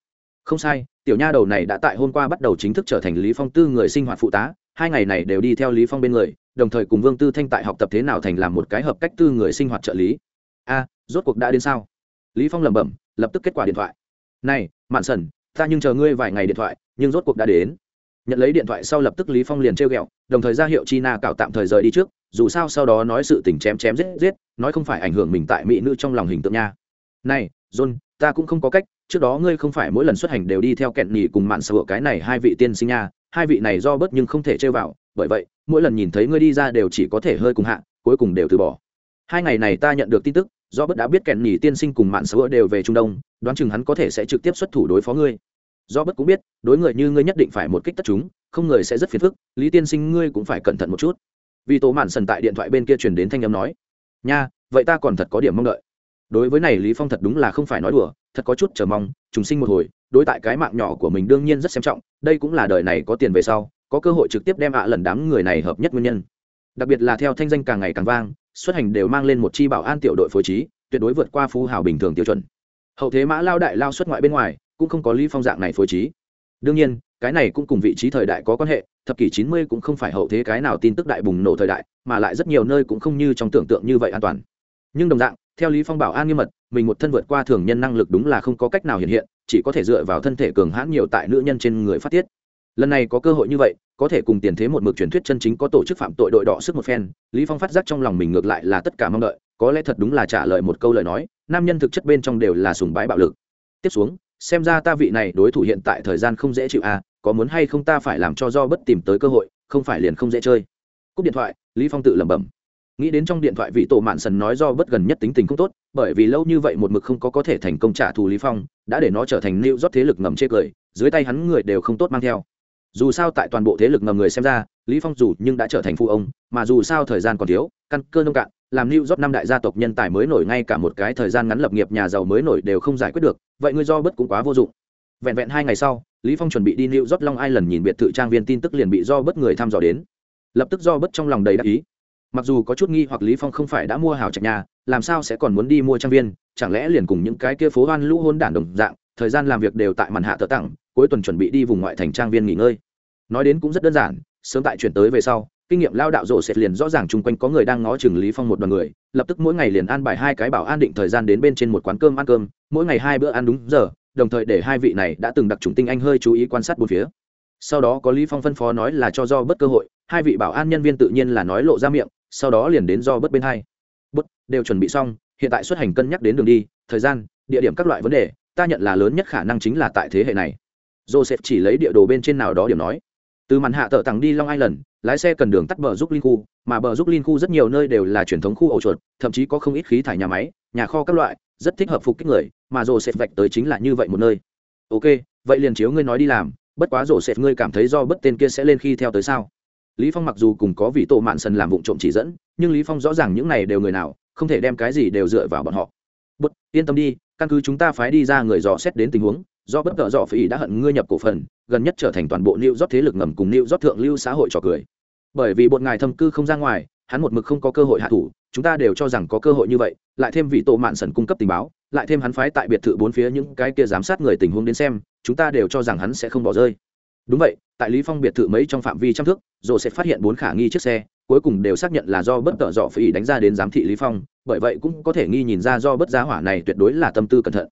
Không sai, tiểu nha đầu này đã tại hôm qua bắt đầu chính thức trở thành lý phong tư người sinh hoạt phụ tá hai ngày này đều đi theo lý phong bên người, đồng thời cùng vương tư thanh tại học tập thế nào thành làm một cái hợp cách tư người sinh hoạt trợ lý. A, rốt cuộc đã đến sao? Lý phong lẩm bẩm, lập tức kết quả điện thoại. Này, mạn sần ta nhưng chờ ngươi vài ngày điện thoại, nhưng rốt cuộc đã đến. Nhận lấy điện thoại sau lập tức lý phong liền treo ghẹo, đồng thời ra hiệu china cảo tạm thời rời đi trước, dù sao sau đó nói sự tình chém chém giết giết, nói không phải ảnh hưởng mình tại mỹ nữ trong lòng hình tượng nha. Này, john, ta cũng không có cách, trước đó ngươi không phải mỗi lần xuất hành đều đi theo kẹn nhì cùng mạn sở cái này hai vị tiên sinh nha hai vị này do bớt nhưng không thể chơi vào, bởi vậy, mỗi lần nhìn thấy ngươi đi ra đều chỉ có thể hơi cùng hạ, cuối cùng đều từ bỏ. Hai ngày này ta nhận được tin tức, do bất đã biết kẹn nhì tiên sinh cùng mạn sữa đều về trung đông, đoán chừng hắn có thể sẽ trực tiếp xuất thủ đối phó ngươi. Do bất cũng biết, đối người như ngươi nhất định phải một kích tất chúng, không người sẽ rất phiền phức, lý tiên sinh ngươi cũng phải cẩn thận một chút. Vì tổ mạn sần tại điện thoại bên kia truyền đến thanh âm nói, nha, vậy ta còn thật có điểm mong đợi đối với này lý phong thật đúng là không phải nói đùa, thật có chút chờ mong, trùng sinh một hồi, đối tại cái mạng nhỏ của mình đương nhiên rất xem trọng, đây cũng là đời này có tiền về sau, có cơ hội trực tiếp đem ạ lần đám người này hợp nhất nguyên nhân. Đặc biệt là theo thanh danh càng ngày càng vang, xuất hành đều mang lên một chi bảo an tiểu đội phối trí, tuyệt đối vượt qua phú hào bình thường tiêu chuẩn. Hậu thế mã lao đại lao xuất ngoại bên ngoài, cũng không có lý phong dạng này phối trí. Đương nhiên, cái này cũng cùng vị trí thời đại có quan hệ, thập kỷ 90 cũng không phải hậu thế cái nào tin tức đại bùng nổ thời đại, mà lại rất nhiều nơi cũng không như trong tưởng tượng như vậy an toàn. Nhưng đồng dạng theo lý phong bảo an nghiêm mật, mình một thân vượt qua thường nhân năng lực đúng là không có cách nào hiện hiện, chỉ có thể dựa vào thân thể cường hãn nhiều tại nữ nhân trên người phát tiết. Lần này có cơ hội như vậy, có thể cùng tiền thế một mực truyền thuyết chân chính có tổ chức phạm tội đội đỏ sức một phen, lý phong phát giác trong lòng mình ngược lại là tất cả mong đợi, có lẽ thật đúng là trả lời một câu lời nói, nam nhân thực chất bên trong đều là sùng bái bạo lực. Tiếp xuống, xem ra ta vị này đối thủ hiện tại thời gian không dễ chịu à có muốn hay không ta phải làm cho do bất tìm tới cơ hội, không phải liền không dễ chơi. Cúp điện thoại, lý phong tự lẩm bẩm nghĩ đến trong điện thoại vị tổ mạn sần nói do bất gần nhất tính tình không tốt bởi vì lâu như vậy một mực không có có thể thành công trả thù lý phong đã để nó trở thành lưu rót thế lực ngầm chê cười dưới tay hắn người đều không tốt mang theo dù sao tại toàn bộ thế lực ngầm người xem ra lý phong dù nhưng đã trở thành phụ ông mà dù sao thời gian còn thiếu căn cơ nông cạn làm lưu rót năm đại gia tộc nhân tài mới nổi ngay cả một cái thời gian ngắn lập nghiệp nhà giàu mới nổi đều không giải quyết được, vậy ngươi do bất cũng quá vô dụng. Vẹn vẹn hai ngày sau, Lý Phong chuẩn bị đi lưu rót Long Ai lần nhìn biệt thự trang viên tin tức liền bị do bất người thăm dò đến. Lập tức do bất trong lòng đầy đắc ý. Mặc dù có chút nghi hoặc Lý Phong không phải đã mua hào trạch nhà, làm sao sẽ còn muốn đi mua trang viên, chẳng lẽ liền cùng những cái kia phố hoan lũ hôn đản đồng dạng, thời gian làm việc đều tại màn hạ tờ tặng, cuối tuần chuẩn bị đi vùng ngoại thành trang viên nghỉ ngơi. Nói đến cũng rất đơn giản, sớm tại chuyển tới về sau, kinh nghiệm lao đạo rộ sệt liền rõ ràng chung quanh có người đang ngó chừng lý phong một đoàn người lập tức mỗi ngày liền an bài hai cái bảo an định thời gian đến bên trên một quán cơm ăn cơm mỗi ngày hai bữa ăn đúng giờ đồng thời để hai vị này đã từng đặc trùng tinh anh hơi chú ý quan sát bốn phía sau đó có lý phong phân phó nói là cho do bất cơ hội hai vị bảo an nhân viên tự nhiên là nói lộ ra miệng sau đó liền đến do bất bên hai. Bất đều chuẩn bị xong, hiện tại xuất hành cân nhắc đến đường đi, thời gian, địa điểm các loại vấn đề, ta nhận là lớn nhất khả năng chính là tại thế hệ này. Joseph chỉ lấy địa đồ bên trên nào đó điểm nói. Từ màn hạ tờ tặng đi long island, lái xe cần đường tắt bờ giúp linh khu, mà bờ giúp linh khu rất nhiều nơi đều là truyền thống khu ổ chuột, thậm chí có không ít khí thải nhà máy, nhà kho các loại, rất thích hợp phục kích người, mà joseph vạch tới chính là như vậy một nơi. Ok, vậy liền chiếu ngươi nói đi làm, bất quá joseph ngươi cảm thấy do bất tên kia sẽ lên khi theo tới sao? Lý phong mặc dù cùng có vị tổ mạn sần làm vụng trộm chỉ dẫn nhưng lý phong rõ ràng những này đều người nào không thể đem cái gì đều dựa vào bọn họ bất yên tâm đi căn cứ chúng ta phái đi ra người dò xét đến tình huống do bất ngờ dò phỉ đã hận ngươi nhập cổ phần gần nhất trở thành toàn bộ lưu rót thế lực ngầm cùng lưu rót thượng lưu xã hội trò cười. Bởi vì bọn ngài thâm cư không ra ngoài, hắn một mực không có cơ hội hạ thủ, chúng ta đều cho rằng có cơ hội như vậy, lại thêm vị tổ mạn sẩn cung cấp tình báo, lại thêm hắn phái tại biệt thự bốn phía những cái kia giám sát người tình huống đến xem, chúng ta đều cho rằng hắn sẽ không bỏ rơi. Đúng vậy, tại Lý Phong biệt thự mấy trong phạm vi trăm thước, rồi sẽ phát hiện bốn khả nghi chiếc xe, cuối cùng đều xác nhận là do bất tợ dọ phỉ đánh ra đến giám thị Lý Phong, bởi vậy cũng có thể nghi nhìn ra do bất giá hỏa này tuyệt đối là tâm tư cẩn thận.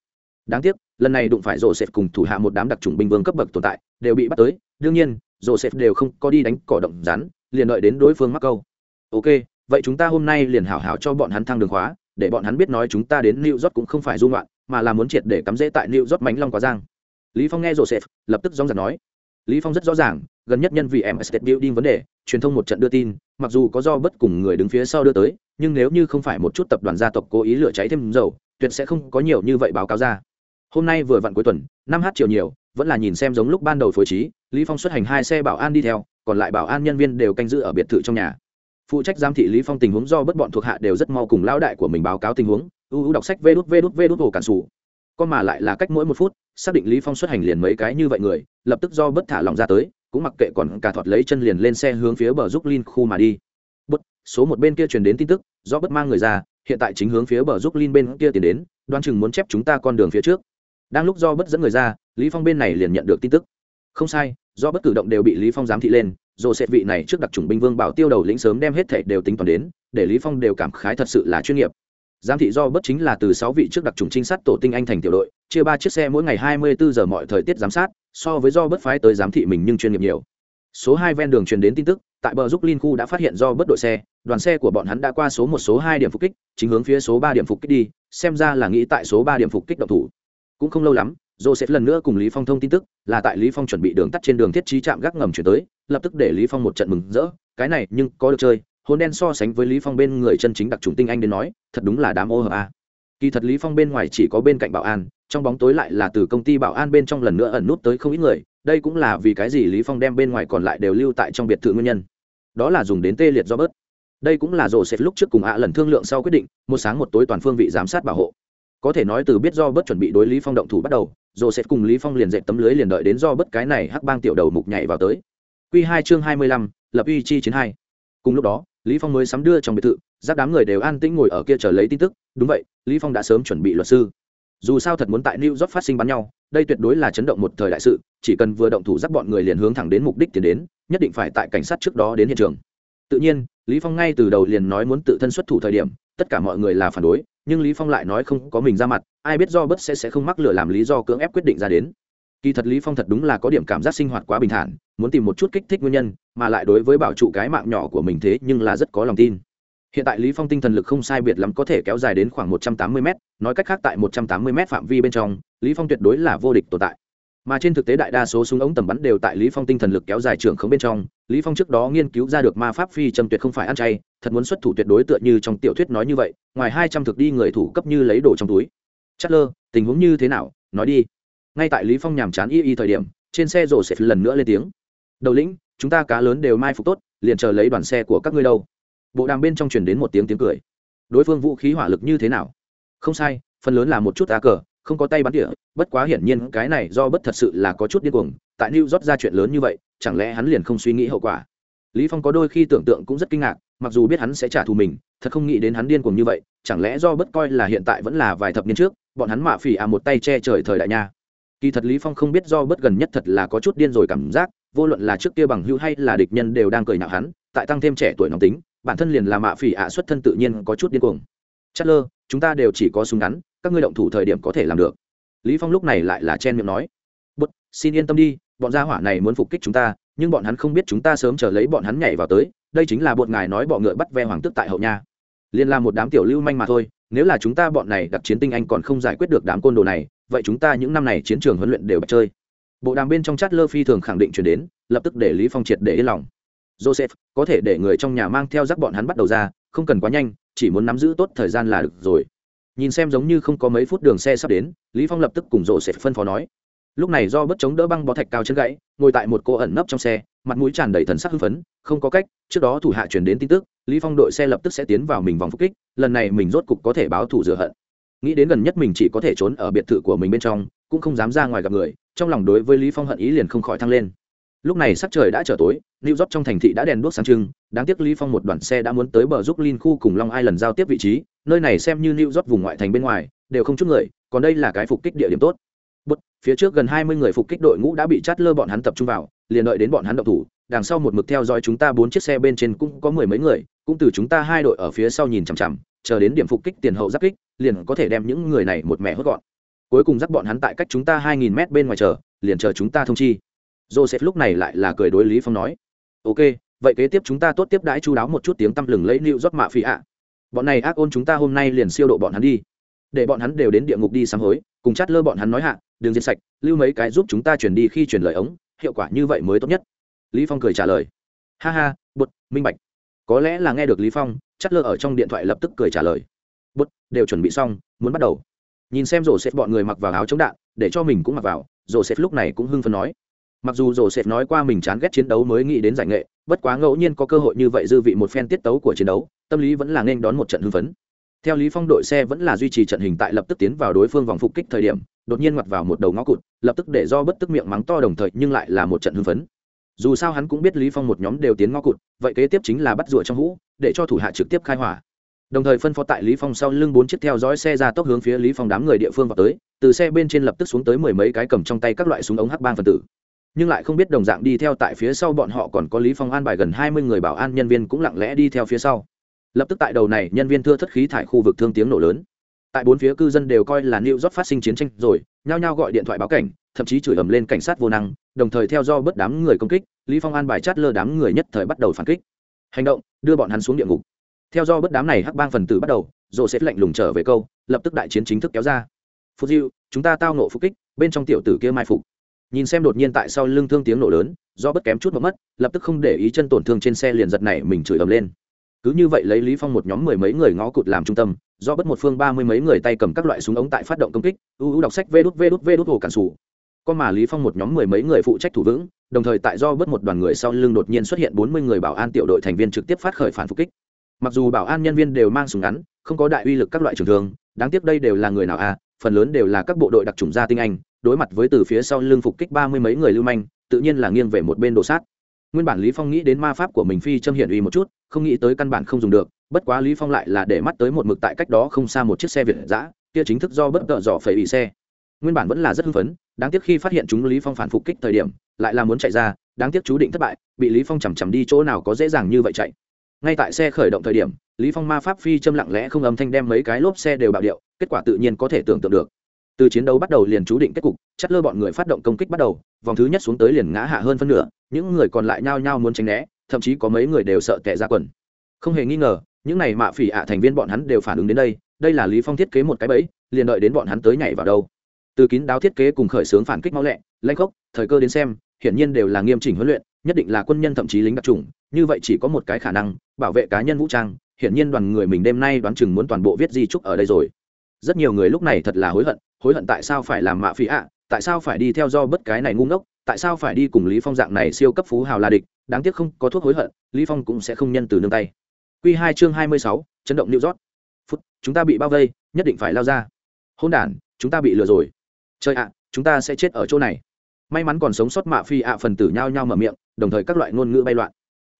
Đáng tiếc lần này đụng phải joseph cùng thủ hạ một đám đặc trùng binh vương cấp bậc tồn tại đều bị bắt tới đương nhiên joseph đều không có đi đánh cỏ động rắn liền đợi đến đối phương mắc câu. Ok vậy chúng ta hôm nay liền hảo hảo cho bọn hắn thăng đường khóa để bọn hắn biết nói chúng ta đến new york cũng không phải dung loạn mà là muốn triệt để cắm rễ tại new york mánh long quá giang. Lý phong nghe joseph lập tức dóng giật nói lý phong rất rõ ràng, gần nhất nhân vì em estate building vấn đề, truyền thông một trận đưa tin, mặc dù có do bất cùng người đứng phía sau đưa tới, nhưng nếu như không phải một chút tập đoàn gia tộc cố ý lửa cháy thêm dầu, tuyệt sẽ không có nhiều như vậy báo cáo ra. Hôm nay vừa vặn cuối tuần, năm h chiều nhiều, vẫn là nhìn xem giống lúc ban đầu phối trí, lý phong xuất hành hai xe bảo an đi theo, còn lại bảo an nhân viên đều canh giữ ở biệt thự trong nhà. Phụ trách giám thị lý phong tình huống do bất bọn thuộc hạ đều rất mau cùng lão đại của mình báo cáo tình huống ưu ưu đọc sách vê đút vê đút vê đút hồ cản sủ. Con mà lại là cách mỗi một phút xác định lý phong xuất hành liền mấy cái như vậy người, lập tức do bất thả lòng ra tới, cũng mặc kệ còn cả thọt lấy chân liền lên xe hướng phía bờ giúp linh khu mà đi. Bất, số một bên kia truyền đến tin tức, do bất mang người ra, hiện tại chính hướng phía bờ giúp linh bên kia tiến đến, đoan chừng muốn chép chúng ta con đường phía trước. Đang lúc do bất dẫn người ra, lý phong bên này liền nhận được tin tức. Không sai, do bất cử động đều bị lý phong giám thị lên rồi sẽ vị này trước đặc chủng binh vương bảo tiêu đầu lĩnh sớm đem hết thảy đều tính toán đến, để lý phong đều cảm khái thật sự là chuyên nghiệp giám thị do bất chính là từ sáu vị trước đặc trùng trinh sát tổ tinh anh thành tiểu đội, chia ba chiếc xe mỗi ngày hai mươi bốn giờ mọi thời tiết giám sát, so với do bất phái tới giám thị mình nhưng chuyên nghiệp nhiều. Số hai ven đường truyền đến tin tức, tại bờ giúp linh khu đã phát hiện do bất đội xe, đoàn xe của bọn hắn đã qua số một, số hai điểm phục kích, chính hướng phía số ba điểm phục kích đi, xem ra là nghĩ tại số ba điểm phục kích độc thủ. Cũng không lâu lắm, joseph lần nữa cùng lý phong thông tin tức, là tại lý phong chuẩn bị đường tắt trên đường thiết trí trạm gác ngầm chuyển tới, lập tức để lý phong một trận mừng rỡ, cái này nhưng có được chơi hồn đen so sánh với lý phong bên người chân chính đặc trùng tinh anh đến nói thật đúng là đám ô hợp a. Kỳ thật lý phong bên ngoài chỉ có bên cạnh bảo an trong bóng tối lại là từ công ty bảo an bên trong lần nữa ẩn nút tới không ít người đây cũng là vì cái gì lý phong đem bên ngoài còn lại đều lưu tại trong biệt thự nguyên nhân. Đó là dùng đến tê liệt do bớt. Đây cũng là rổ xếp lúc trước cùng ạ lần thương lượng sau quyết định một sáng một tối toàn phương vị giám sát bảo hộ. Có thể nói từ biết do bớt chuẩn bị đối lý phong động thủ bắt đầu rổ xếp cùng lý phong liền dệt tấm lưới liền đợi đến do bớt cái này hắc bang tiểu đầu mục nhảy vào tới. Quy hai chương hai mươi lăm, lập uy chi chiến hai. Cùng lúc đó lý phong mới sắm đưa trong biệt thự giáp đám người đều an tĩnh ngồi ở kia chờ lấy tin tức. Đúng vậy, lý phong đã sớm chuẩn bị luật sư. Dù sao thật muốn tại new york phát sinh bắn nhau, đây tuyệt đối là chấn động một thời đại sự, chỉ cần vừa động thủ dắt bọn người liền hướng thẳng đến mục đích tiến đến, nhất định phải tại cảnh sát trước đó đến hiện trường. Tự nhiên, lý phong ngay từ đầu liền nói muốn tự thân xuất thủ thời điểm, tất cả mọi người là phản đối, nhưng lý phong lại nói không có mình ra mặt, ai biết do bất sẽ sẽ không mắc lừa làm lý do cưỡng ép quyết định ra đến kỳ thật lý phong thật đúng là có điểm cảm giác sinh hoạt quá bình thản, muốn tìm một chút kích thích nguyên nhân, mà lại đối với bảo trụ cái mạng nhỏ của mình thế nhưng là rất có lòng tin. Hiện tại lý phong tinh thần lực không sai biệt lắm có thể kéo dài đến khoảng 180 m nói cách khác tại 180 m phạm vi bên trong, lý phong tuyệt đối là vô địch tồn tại. Mà trên thực tế đại đa số súng ống tầm bắn đều tại lý phong tinh thần lực kéo dài trưởng không bên trong, lý phong trước đó nghiên cứu ra được ma pháp phi châm tuyệt không phải ăn chay, thật muốn xuất thủ tuyệt đối tựa như trong tiểu thuyết nói như vậy, ngoài 200 thực đi người thủ cấp như lấy đồ trong túi. Chất lơ tình huống như thế nào? Nói đi ngay tại lý phong nhàm chán y y thời điểm, trên xe rổ sẽ lần nữa lên tiếng. Đầu lĩnh, chúng ta cá lớn đều mai phục tốt, liền chờ lấy đoàn xe của các ngươi đâu. Bộ đàm bên trong truyền đến một tiếng tiếng cười. Đối phương vũ khí hỏa lực như thế nào? Không sai, phần lớn là một chút á cờ, không có tay bắn tỉa, bất quá hiển nhiên cái này do bất thật sự là có chút điên cuồng, tại new rót ra chuyện lớn như vậy, chẳng lẽ hắn liền không suy nghĩ hậu quả? Lý phong có đôi khi tưởng tượng cũng rất kinh ngạc, mặc dù biết hắn sẽ trả thù mình, thật không nghĩ đến hắn điên cuồng như vậy, chẳng lẽ do bất coi là hiện tại vẫn là vài thập niên trước, bọn hắn mạ phỉ à một tay che trời thời đại nha kỳ thật lý phong không biết do bất gần nhất thật là có chút điên rồi cảm giác, vô luận là trước kia bằng hữu hay là địch nhân đều đang cười nhạo hắn, tại tăng thêm trẻ tuổi nóng tính, bản thân liền là mạ phỉ ạ xuất thân tự nhiên có chút điên cuồng. Chất lơ chúng ta đều chỉ có súng ngắn, các ngươi động thủ thời điểm có thể làm được. Lý phong lúc này lại là chen miệng nói. Bất xin yên tâm đi, bọn gia hỏa này muốn phục kích chúng ta, nhưng bọn hắn không biết chúng ta sớm chờ lấy bọn hắn nhảy vào tới, đây chính là bọn ngài nói bọn ngựa bắt ve hoàng tước tại hậu nha. Liên là một đám tiểu lưu manh mà thôi, nếu là chúng ta bọn này đặc chiến tinh anh còn không giải quyết được đám côn đồ này vậy chúng ta những năm này chiến trường huấn luyện đều bạch chơi. Bộ đàm bên trong chat lơ phi thường khẳng định chuyển đến, lập tức để lý phong triệt để yên lòng. Joseph, có thể để người trong nhà mang theo rắc bọn hắn bắt đầu ra, không cần quá nhanh, chỉ muốn nắm giữ tốt thời gian là được rồi. Nhìn xem giống như không có mấy phút đường xe sắp đến, lý phong lập tức cùng joseph phân phó nói. Lúc này do bất chống đỡ băng bó thạch cao chân gãy, ngồi tại một cô ẩn nấp trong xe, mặt mũi tràn đầy thần sắc hưng phấn, không có cách, trước đó thủ hạ truyền đến tin tức, lý phong đội xe lập tức sẽ tiến vào mình vòng phục kích, lần này mình rốt cục có thể báo thủ rửa hận nghĩ đến gần nhất mình chỉ có thể trốn ở biệt thự của mình bên trong cũng không dám ra ngoài gặp người trong lòng đối với lý phong hận ý liền không khỏi thăng lên. Lúc này sắc trời đã trở tối new york trong thành thị đã đèn đuốc sáng trưng đáng tiếc lý phong một đoàn xe đã muốn tới bờ giúp lin khu cùng long island giao tiếp vị trí nơi này xem như new york vùng ngoại thành bên ngoài đều không chút người còn đây là cái phục kích địa điểm tốt. Bụt, phía trước gần hai mươi người phục kích đội ngũ đã bị chát lơ bọn hắn tập trung vào liền đợi đến bọn hắn động thủ đằng sau một mực theo dõi chúng ta bốn chiếc xe bên trên cũng có mười mấy người cũng từ chúng ta hai đội ở phía sau nhìn chằm chằm chờ đến điểm phục kích tiền hậu giáp kích, liền có thể đem những người này một mẹ hốt gọn. Cuối cùng dắt bọn hắn tại cách chúng ta hai nghìn mét bên ngoài chờ, liền chờ chúng ta thông chi. Joseph lúc này lại là cười đối lý phong nói, ok, vậy kế tiếp chúng ta tốt tiếp đãi chú đáo một chút tiếng tăm lừng lấy lưu rót mạ phi ạ. Bọn này ác ôn chúng ta hôm nay liền siêu độ bọn hắn đi. Để bọn hắn đều đến địa ngục đi sám hối, cùng chát lơ bọn hắn nói hạ, đường diệt sạch, lưu mấy cái giúp chúng ta chuyển đi khi chuyển lời ống, hiệu quả như vậy mới tốt nhất. Lý phong cười trả lời, ha ha bột minh bạch. Có lẽ là nghe được lý phong chắt lơ ở trong điện thoại lập tức cười trả lời. Bút, đều chuẩn bị xong, muốn bắt đầu. Nhìn xem rổ xếp bọn người mặc vào áo chống đạn, để cho mình cũng mặc vào, rổ xếp lúc này cũng hưng phấn nói. Mặc dù rổ xếp nói qua mình chán ghét chiến đấu mới nghĩ đến giải nghệ, bất quá ngẫu nhiên có cơ hội như vậy dư vị một phen tiết tấu của chiến đấu, tâm lý vẫn là nên đón một trận hưng phấn. Theo lý phong đội xe vẫn là duy trì trận hình tại lập tức tiến vào đối phương vòng phục kích thời điểm, đột nhiên ngoặt vào một đầu ngõ cụt, lập tức để do bất tức miệng mắng to đồng thời, nhưng lại là một trận hưng phấn. Dù sao hắn cũng biết lý phong một nhóm đều tiến ngõ cụt, vậy kế tiếp chính là bắt rùa trong hũ để cho thủ hạ trực tiếp khai hỏa. Đồng thời phân phó tại lý phong sau lưng bốn chiếc theo dõi xe ra tốc hướng phía lý phong đám người địa phương vào tới từ xe bên trên lập tức xuống tới mười mấy cái cầm trong tay các loại súng ống hắc bang phần tử. Nhưng lại không biết đồng dạng đi theo tại phía sau bọn họ còn có lý phong an bài gần hai mươi người bảo an nhân viên cũng lặng lẽ đi theo phía sau. Lập tức tại đầu này nhân viên thưa thất khí thải khu vực thương tiếng nổ lớn. Tại bốn phía cư dân đều coi là New York phát sinh chiến tranh rồi, nhao nhao gọi điện thoại báo cảnh, thậm chí chửi ầm lên cảnh sát vô năng, đồng thời theo do bất đám người công kích, Lý Phong an bài chát lơ đám người nhất thời bắt đầu phản kích. Hành động, đưa bọn hắn xuống địa ngục. Theo do bất đám này hắc bang phần tử bắt đầu, rồi sẽ lạnh lùng trở về câu, lập tức đại chiến chính thức kéo ra. Phù Diệu, chúng ta tao nộ phục kích, bên trong tiểu tử kia mai phục. Nhìn xem đột nhiên tại sau lưng thương tiếng nổ lớn, do bất kém chút mà mất, lập tức không để ý chân tổn thương trên xe liền giật này mình chửi ầm lên cứ như vậy lấy lý phong một nhóm mười mấy người ngó cụt làm trung tâm do bất một phương ba mươi mấy người tay cầm các loại súng ống tại phát động công kích ưu ưu đọc sách vê đút vê đút vê đút hồ cản sủ con mà lý phong một nhóm mười mấy người phụ trách thủ vững, đồng thời tại do bớt một đoàn người sau lưng đột nhiên xuất hiện bốn mươi người bảo an tiểu đội thành viên trực tiếp phát khởi phản phục kích. Mặc dù bảo an nhân viên đều mang súng ngắn, không có đại uy lực các loại trường thương, đáng tiếc đây đều là người nào à phần lớn đều là các bộ đội đặc trùng gia tinh anh, đối mặt với từ phía sau lưng phục kích ba mươi mấy người lưu manh, tự nhiên là nghiêng về một bên đồ sát. Nguyên bản lý phong nghĩ đến ma pháp của mình phi châm hiển uy một chút, không nghĩ tới căn bản không dùng được, bất quá lý phong lại là để mắt tới một mực tại cách đó không xa một chiếc xe việt giã kia chính thức do bất cỡ dò phải ủy xe. Nguyên bản vẫn là rất hưng phấn đáng tiếc khi phát hiện chúng lý phong phản phục kích thời điểm, lại là muốn chạy ra, đáng tiếc chú định thất bại, bị lý phong chầm chầm đi chỗ nào có dễ dàng như vậy chạy. Ngay tại xe khởi động thời điểm, lý phong ma pháp phi châm lặng lẽ không âm thanh đem mấy cái lốp xe đều bạo điệu, kết quả tự nhiên có thể tưởng tượng được. Từ chiến đấu bắt đầu liền chú định kết cục, chắt lơ bọn người phát động công kích bắt đầu, vòng thứ nhất xuống tới liền ngã hạ hơn phân nửa, những người còn lại nhao nhao muốn tránh né, thậm chí có mấy người đều sợ tệ ra quần. Không hề nghi ngờ, những này mạ phỉ ạ thành viên bọn hắn đều phản ứng đến đây đây là lý phong thiết kế một cái bẫy, liền đợi đến bọn hắn tới nhảy vào đâu từ kín đáo thiết kế cùng khởi xướng phản kích máu lẹ lanh khốc thời cơ đến xem hiển nhiên đều là nghiêm chỉnh huấn luyện nhất định là quân nhân thậm chí lính đặc trùng như vậy chỉ có một cái khả năng bảo vệ cá nhân vũ trang hiển nhiên đoàn người mình đêm nay đoán chừng muốn toàn bộ viết di trúc ở đây rồi. Rất nhiều người lúc này thật là hối hận hối hận tại sao phải làm mạ phí ạ tại sao phải đi theo do bất cái này ngu ngốc tại sao phải đi cùng lý phong dạng này siêu cấp phú hào là địch đáng tiếc không có thuốc hối hận lý phong cũng sẽ không nhân từ nương tay. Quy hai chương hai mươi sáu, chấn động new rót phút chúng ta bị bao vây nhất định phải lao ra. Hôn đản chúng ta bị lừa rồi trời ạ, chúng ta sẽ chết ở chỗ này. May mắn còn sống sót mạ phi ạ phần tử nhao nhao mở miệng, đồng thời các loại ngôn ngữ bay loạn.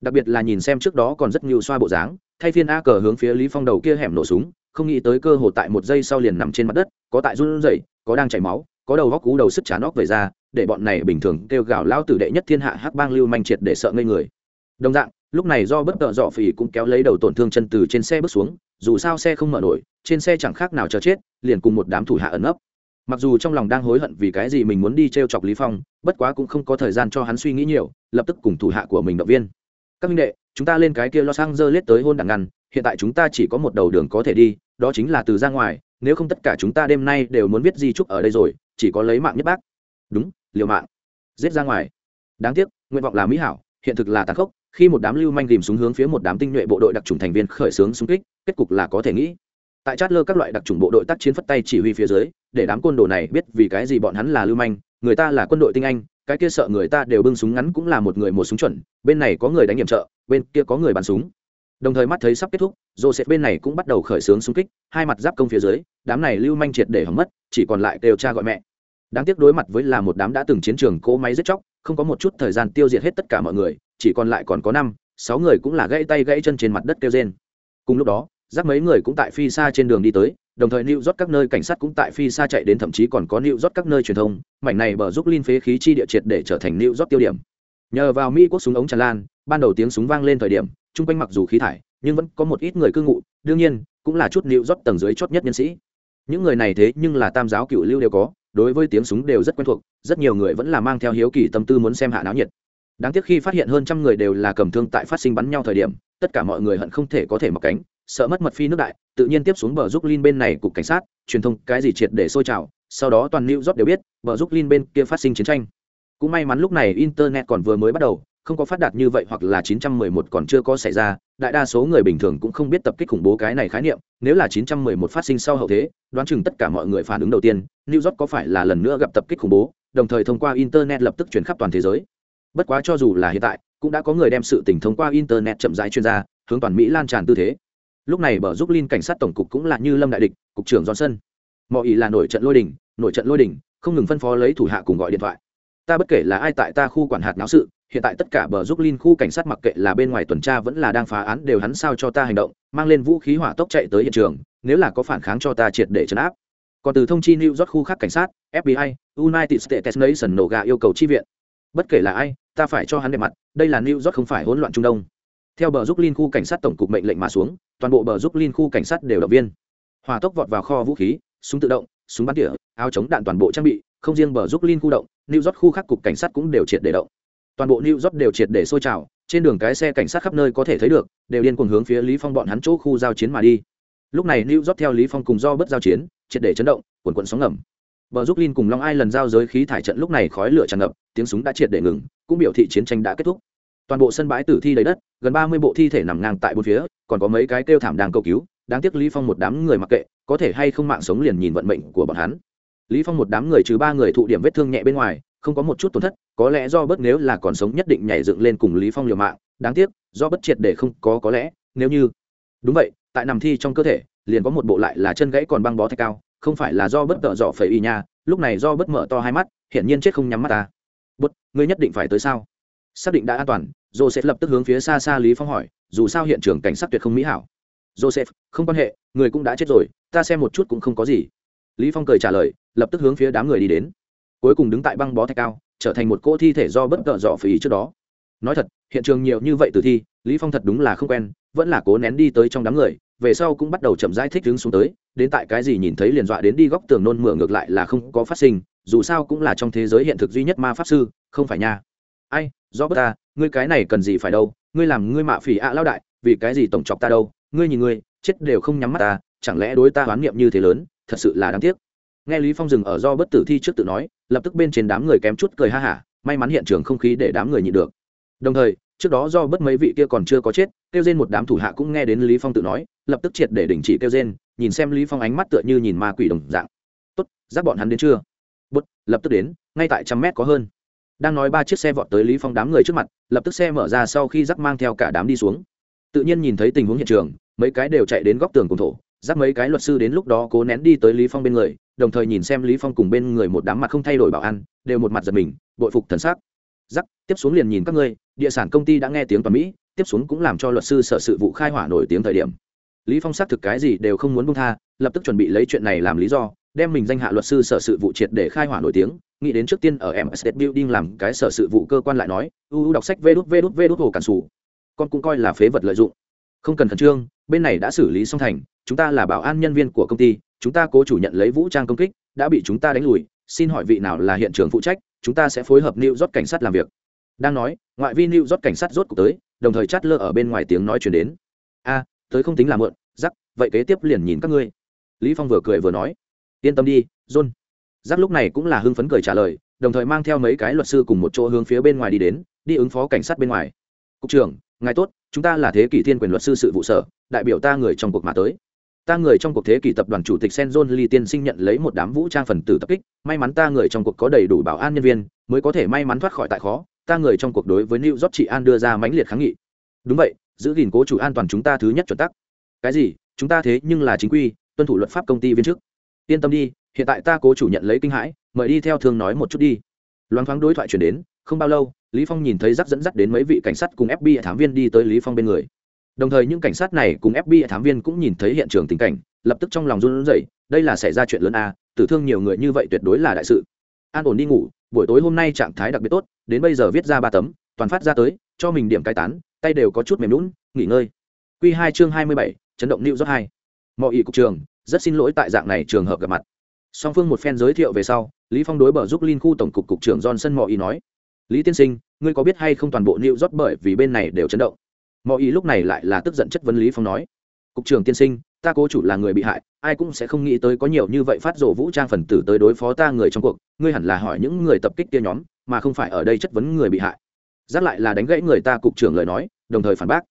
Đặc biệt là nhìn xem trước đó còn rất nhiều xoa bộ dáng, thay phiên a cờ hướng phía lý phong đầu kia hẻm nổ súng, không nghĩ tới cơ hội tại một giây sau liền nằm trên mặt đất, có tại run rẩy, có đang chảy máu, có đầu góc cú đầu sức chán óc về ra, để bọn này bình thường kêu gào lao tử đệ nhất thiên hạ hắc bang lưu manh triệt để sợ ngây người. Đồng dạng, lúc này do bất tợ dọ phỉ cũng kéo lấy đầu tổn thương chân từ trên xe bước xuống, dù sao xe không mở nổi, trên xe chẳng khác nào chờ chết, liền cùng một đám thủ hạ ẩn ấp mặc dù trong lòng đang hối hận vì cái gì mình muốn đi t r e o chọc lý phong, bất quá cũng không có thời gian cho hắn suy nghĩ nhiều, lập tức cùng thủ hạ của mình động viên. Các minh đệ, chúng ta lên cái kia lo sang dơ lết tới hôn đảng ngăn, hiện tại chúng ta chỉ có một đầu đường có thể đi, đó chính là từ ra ngoài, nếu không tất cả chúng ta đêm nay đều muốn viết di trúc ở đây rồi, chỉ có lấy mạng nhất bác. Đúng, liều mạng. Giết ra ngoài. Đáng tiếc, nguyện vọng là mỹ hảo, hiện thực là tàn khốc, khi một đám lưu manh tìm xuống hướng phía một đám tinh nhuệ bộ đội đặc trùng thành viên khởi xướng xung kích, kết cục là có thể nghĩ tại chát lơ các loại đặc trùng bộ đội tác chiến phất tay chỉ huy phía dưới, để đám côn đồ này biết vì cái gì bọn hắn là lưu manh, người ta là quân đội tinh anh, cái kia sợ người ta đều bưng súng ngắn cũng là một người một súng chuẩn, bên này có người đánh nhiệm trợ, bên kia có người bắn súng. Đồng thời mắt thấy sắp kết thúc, joseph bên này cũng bắt đầu khởi xướng xung kích, hai mặt giáp công phía dưới, đám này lưu manh triệt để hỏng mất, chỉ còn lại kêu cha gọi mẹ. Đáng tiếc đối mặt với là một đám đã từng chiến trường cỗ máy giết chóc, không có một chút thời gian tiêu diệt hết tất cả mọi người, chỉ còn lại còn có năm, sáu người cũng là gãy tay gãy chân trên mặt đất kêu trên cùng lúc đó giác mấy người cũng tại phi xa trên đường đi tới, đồng thời lưu rót các nơi cảnh sát cũng tại phi xa chạy đến thậm chí còn có lưu rót các nơi truyền thông, mảnh này bờ giúp linh phế khí chi địa triệt để trở thành lưu rót tiêu điểm. Nhờ vào mỹ quốc súng ống tràn lan, ban đầu tiếng súng vang lên thời điểm, chung quanh mặc dù khí thải, nhưng vẫn có một ít người cư ngụ, đương nhiên, cũng là chút lưu rót tầng dưới chót nhất nhân sĩ. Những người này thế nhưng là tam giáo cựu lưu đều có, đối với tiếng súng đều rất quen thuộc, rất nhiều người vẫn là mang theo hiếu kỳ tâm tư muốn xem hạ náo nhiệt. Đáng tiếc khi phát hiện hơn trăm người đều là cầm thương tại phát sinh bắn nhau thời điểm, tất cả mọi người hận không thể có thể mặc cánh sợ mất mật phi nước đại tự nhiên tiếp xuống bờ giúp linh bên này cục cảnh sát truyền thông cái gì triệt để sôi trào sau đó toàn new york đều biết bờ giúp linh bên kia phát sinh chiến tranh cũng may mắn lúc này internet còn vừa mới bắt đầu không có phát đạt như vậy hoặc là 911 còn chưa có xảy ra, đại đa số người bình thường cũng không biết tập kích khủng bố cái này khái niệm, nếu là 911 phát sinh sau hậu thế, đoán chừng tất cả mọi người phản ứng đầu tiên, New York có phải là lần nữa gặp tập kích khủng bố, đồng thời thông qua internet lập tức truyền khắp toàn thế giới. Bất quá cho dù là hiện tại, cũng đã có người đem sự tình thông qua internet chậm rãi chuyên gia hướng toàn mỹ lan tràn tư thế lúc này bờ giúp linh cảnh sát tổng cục cũng là như lâm đại địch, cục trưởng johnson. Mọi ý là nổi trận lôi đình, nổi trận lôi đình, không ngừng phân phó lấy thủ hạ cùng gọi điện thoại. Ta bất kể là ai tại ta khu quản hạt náo sự, hiện tại tất cả bờ giúp linh khu cảnh sát mặc kệ là bên ngoài tuần tra vẫn là đang phá án đều hắn sao cho ta hành động, mang lên vũ khí hỏa tốc chạy tới hiện trường, nếu là có phản kháng cho ta triệt để chấn áp. Còn từ thông chi new york khu khác cảnh sát fbi united states nation nổ gà yêu cầu chi viện. Bất kể là ai, ta phải cho hắn đẹp mặt, đây là new york không phải hỗn loạn trung đông theo bờ giúp linh khu cảnh sát tổng cục mệnh lệnh mà xuống, toàn bộ bờ giúp linh khu cảnh sát đều động viên. Hòa tốc vọt vào kho vũ khí, súng tự động, súng bắn tỉa, áo chống đạn toàn bộ trang bị, không riêng bờ giúp linh khu động, new york khu khác cục cảnh sát cũng đều triệt để động. Toàn bộ new york đều triệt để sôi trào, trên đường cái xe cảnh sát khắp nơi có thể thấy được, đều điên cuồng hướng phía lý phong bọn hắn chỗ khu giao chiến mà đi. Lúc này new york theo lý phong cùng do bất giao chiến, triệt để chấn động quần quần sóng ngầm. Bờ giúp linh cùng long ai lần giao giới khí thải trận lúc này khói lửa tràn ngập, tiếng súng đã triệt để ngừng, cũng biểu thị chiến tranh đã kết thúc toàn bộ sân bãi tử thi đầy đất, gần ba mươi bộ thi thể nằm ngang tại bốn phía, còn có mấy cái kêu thảm đang cầu cứu, đáng tiếc lý phong một đám người mặc kệ, có thể hay không mạng sống liền nhìn vận mệnh của bọn hắn. Lý phong một đám người trừ ba người thụ điểm vết thương nhẹ bên ngoài, không có một chút tổn thất, có lẽ do bất nếu là còn sống nhất định nhảy dựng lên cùng lý phong liều mạng, đáng tiếc, do bất triệt để không có có lẽ, nếu như đúng vậy, tại nằm thi trong cơ thể, liền có một bộ lại là chân gãy còn băng bó thạch cao, không phải là do bất tợ dọ phải y nha, lúc này do bất mở to hai mắt, hiển nhiên chết không nhắm mắt ta. Bất, ngươi nhất định phải tới sao? Xác định đã an toàn, joseph lập tức hướng phía xa xa lý phong hỏi, dù sao hiện trường cảnh sát tuyệt không mỹ hảo. Joseph, không quan hệ, người cũng đã chết rồi, ta xem một chút cũng không có gì. Lý phong cười trả lời, lập tức hướng phía đám người đi đến. Cuối cùng đứng tại băng bó thạch cao, trở thành một cỗ thi thể do bất tợ dọ phỉ trước đó. Nói thật, hiện trường nhiều như vậy từ thi, lý phong thật đúng là không quen, vẫn là cố nén đi tới trong đám người, về sau cũng bắt đầu chậm rãi thích đứng xuống tới, đến tại cái gì nhìn thấy liền dọa đến đi góc tường nôn mửa ngược lại là không có phát sinh, dù sao cũng là trong thế giới hiện thực duy nhất ma pháp sư, không phải nha ai, do bất ta, ngươi cái này cần gì phải đâu, ngươi làm ngươi mạ phỉ ạ lao đại, vì cái gì tổng chọc ta đâu, ngươi nhìn ngươi, chết đều không nhắm mắt ta, chẳng lẽ đối ta hoán niệm như thế lớn, thật sự là đáng tiếc. Nghe lý phong dừng ở do bất tử thi trước tự nói, lập tức bên trên đám người kém chút cười ha hả, may mắn hiện trường không khí để đám người nhịn được. Đồng thời, trước đó do bất mấy vị kia còn chưa có chết, kêu trên một đám thủ hạ cũng nghe đến lý phong tự nói, lập tức triệt để đình chỉ kêu trên nhìn xem lý phong ánh mắt tựa như nhìn ma quỷ đồng dạng. Tốt giác bọn hắn đến chưa? Bút lập tức đến, ngay tại trăm mét có hơn đang nói ba chiếc xe vọt tới lý phong đám người trước mặt lập tức xe mở ra sau khi giáp mang theo cả đám đi xuống tự nhiên nhìn thấy tình huống hiện trường mấy cái đều chạy đến góc tường cùng thổ giáp mấy cái luật sư đến lúc đó cố nén đi tới lý phong bên người đồng thời nhìn xem lý phong cùng bên người một đám mặt không thay đổi bảo an đều một mặt giật mình bội phục thần sắc giáp tiếp xuống liền nhìn các ngươi địa sản công ty đã nghe tiếng toàn mỹ tiếp xuống cũng làm cho luật sư sở sự vụ khai hỏa nổi tiếng thời điểm lý phong xác thực cái gì đều không muốn buông tha lập tức chuẩn bị lấy chuyện này làm lý do đem mình danh hạ luật sư sở sự vụ triệt để khai hỏa nổi tiếng nghĩ đến trước tiên ở em State Building làm cái sở sự vụ cơ quan lại nói uu đọc sách vê đút vê đút vê đút hồ cản sủ. Con cũng coi là phế vật lợi dụng. Không cần khẩn trương, bên này đã xử lý xong thành, chúng ta là bảo an nhân viên của công ty, chúng ta cố chủ nhận lấy vũ trang công kích, đã bị chúng ta đánh lùi, xin hỏi vị nào là hiện trường phụ trách, chúng ta sẽ phối hợp New York cảnh sát làm việc. Đang nói, ngoại vi New York cảnh sát rốt cuộc tới, đồng thời chát lơ ở bên ngoài tiếng nói chuyển đến. A, tới không tính là mượn giắc vậy kế tiếp liền nhìn các ngươi. Lý phong vừa cười vừa nói. Yên tâm đi, john giác lúc này cũng là hưng phấn cười trả lời, đồng thời mang theo mấy cái luật sư cùng một chỗ hướng phía bên ngoài đi đến, đi ứng phó cảnh sát bên ngoài. Cục trưởng, ngài tốt, chúng ta là thế kỷ thiên quyền luật sư sự vụ sở, đại biểu ta người trong cuộc mà tới. Ta người trong cuộc thế kỷ tập đoàn chủ tịch sen john lee tiên sinh nhận lấy một đám vũ trang phần tử tập kích, may mắn ta người trong cuộc có đầy đủ bảo an nhân viên, mới có thể may mắn thoát khỏi tại khó, ta người trong cuộc đối với new york chị an đưa ra mãnh liệt kháng nghị. Đúng vậy, giữ gìn cố chủ an toàn chúng ta thứ nhất chuẩn tắc. Cái gì? Chúng ta thế nhưng là chính quy, tuân thủ luật pháp công ty viên chức. Yên tâm đi hiện tại ta cố chủ nhận lấy kinh hãi, mời đi theo thương nói một chút đi. Loáng thoáng đối thoại chuyển đến, không bao lâu, lý phong nhìn thấy rắc dẫn dắt đến mấy vị cảnh sát cùng fbi thám viên đi tới lý phong bên người. Đồng thời những cảnh sát này cùng fbi thám viên cũng nhìn thấy hiện trường tình cảnh, lập tức trong lòng run rẩy, đây là xảy ra chuyện lớn a, tử thương nhiều người như vậy tuyệt đối là đại sự. An ổn đi ngủ, buổi tối hôm nay trạng thái đặc biệt tốt, đến bây giờ viết ra ba tấm, toàn phát ra tới, cho mình điểm cai tán, tay đều có chút mềm lún nghỉ ngơi. Quy hai chương hai mươi bảy, chấn động lưu rót hai. Mọi ý cục trường, rất xin lỗi tại dạng này trường hợp gặp mặt song phương một phen giới thiệu về sau, lý phong đối bờ giúp linh khu tổng cục cục trưởng johnson mọi ý nói, lý tiên sinh, ngươi có biết hay không toàn bộ new rót bởi vì bên này đều chấn động? Mọi ý lúc này lại là tức giận chất vấn lý phong nói, cục trưởng tiên sinh, ta cố chủ là người bị hại, ai cũng sẽ không nghĩ tới có nhiều như vậy phát rộ vũ trang phần tử tới đối phó ta người trong cuộc, ngươi hẳn là hỏi những người tập kích kia nhóm, mà không phải ở đây chất vấn người bị hại. Dắt lại là đánh gãy người ta cục trưởng lời nói, đồng thời phản bác,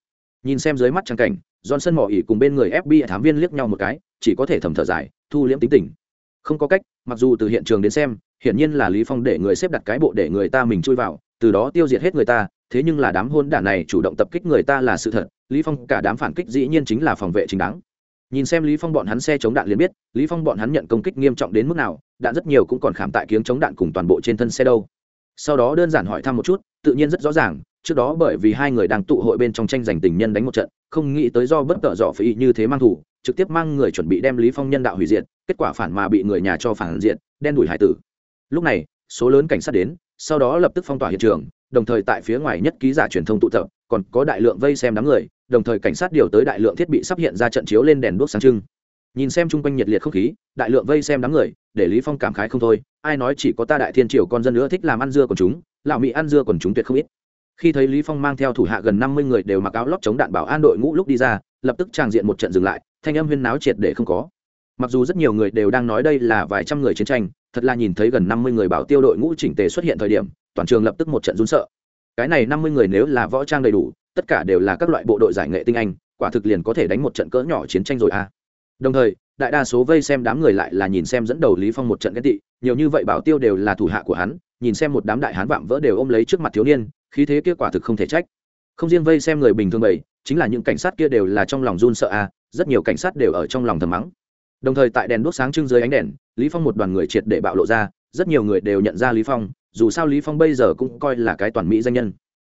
nhìn xem dưới mắt trang cảnh, johnson mỏ ỉ cùng bên người fbi thám viên liếc nhau một cái, chỉ có thể thầm thở dài, thu liễm tính tình không có cách, mặc dù từ hiện trường đến xem, hiển nhiên là lý phong để người xếp đặt cái bộ để người ta mình chui vào, từ đó tiêu diệt hết người ta, thế nhưng là đám hôn đản này chủ động tập kích người ta là sự thật, lý phong cả đám phản kích dĩ nhiên chính là phòng vệ chính đáng. Nhìn xem lý phong bọn hắn xe chống đạn liền biết, lý phong bọn hắn nhận công kích nghiêm trọng đến mức nào, đạn rất nhiều cũng còn khảm tại kiếng chống đạn cùng toàn bộ trên thân xe đâu. Sau đó đơn giản hỏi thăm một chút, tự nhiên rất rõ ràng, trước đó bởi vì hai người đang tụ hội bên trong tranh giành tình nhân đánh một trận không nghĩ tới do bất tợ dọ phỉ như thế mang thủ, trực tiếp mang người chuẩn bị đem lý phong nhân đạo hủy diệt, kết quả phản mà bị người nhà cho phản diện đen đuổi hải tử. Lúc này, số lớn cảnh sát đến, sau đó lập tức phong tỏa hiện trường, đồng thời tại phía ngoài nhất ký giả truyền thông tụ tập, còn có đại lượng vây xem đám người, đồng thời cảnh sát điều tới đại lượng thiết bị sắp hiện ra trận chiếu lên đèn đuốc sáng trưng. Nhìn xem chung quanh nhiệt liệt không khí, đại lượng vây xem đám người, để lý phong cảm khái không thôi, ai nói chỉ có ta đại thiên triều con dân nữa thích làm ăn dưa của chúng, lão mỹ ăn dưa còn chúng tuyệt không ít khi thấy lý phong mang theo thủ hạ gần năm mươi người đều mặc áo lót chống đạn bảo an đội ngũ lúc đi ra, lập tức tràng diện một trận dừng lại, thanh âm huyên náo triệt để không có. Mặc dù rất nhiều người đều đang nói đây là vài trăm người chiến tranh, thật là nhìn thấy gần năm mươi người bảo tiêu đội ngũ chỉnh tề xuất hiện thời điểm, toàn trường lập tức một trận run sợ. Cái này năm mươi người nếu là võ trang đầy đủ, tất cả đều là các loại bộ đội giải nghệ tinh anh, quả thực liền có thể đánh một trận cỡ nhỏ chiến tranh rồi à. Đồng thời, đại đa số vây xem đám người lại là nhìn xem dẫn đầu lý phong một trận ghét tị, nhiều như vậy bảo tiêu đều là thủ hạ của hắn, nhìn xem một đám đại hán vạm vỡ đều ôm lấy trước mặt thiếu niên khí thế kia quả thực không thể trách. Không riêng vây xem người bình thường bầy, chính là những cảnh sát kia đều là trong lòng run sợ à rất nhiều cảnh sát đều ở trong lòng thầm mắng. Đồng thời tại đèn đốt sáng trưng dưới ánh đèn, lý phong một đoàn người triệt để bạo lộ ra, rất nhiều người đều nhận ra lý phong, dù sao lý phong bây giờ cũng coi là cái toàn mỹ danh nhân.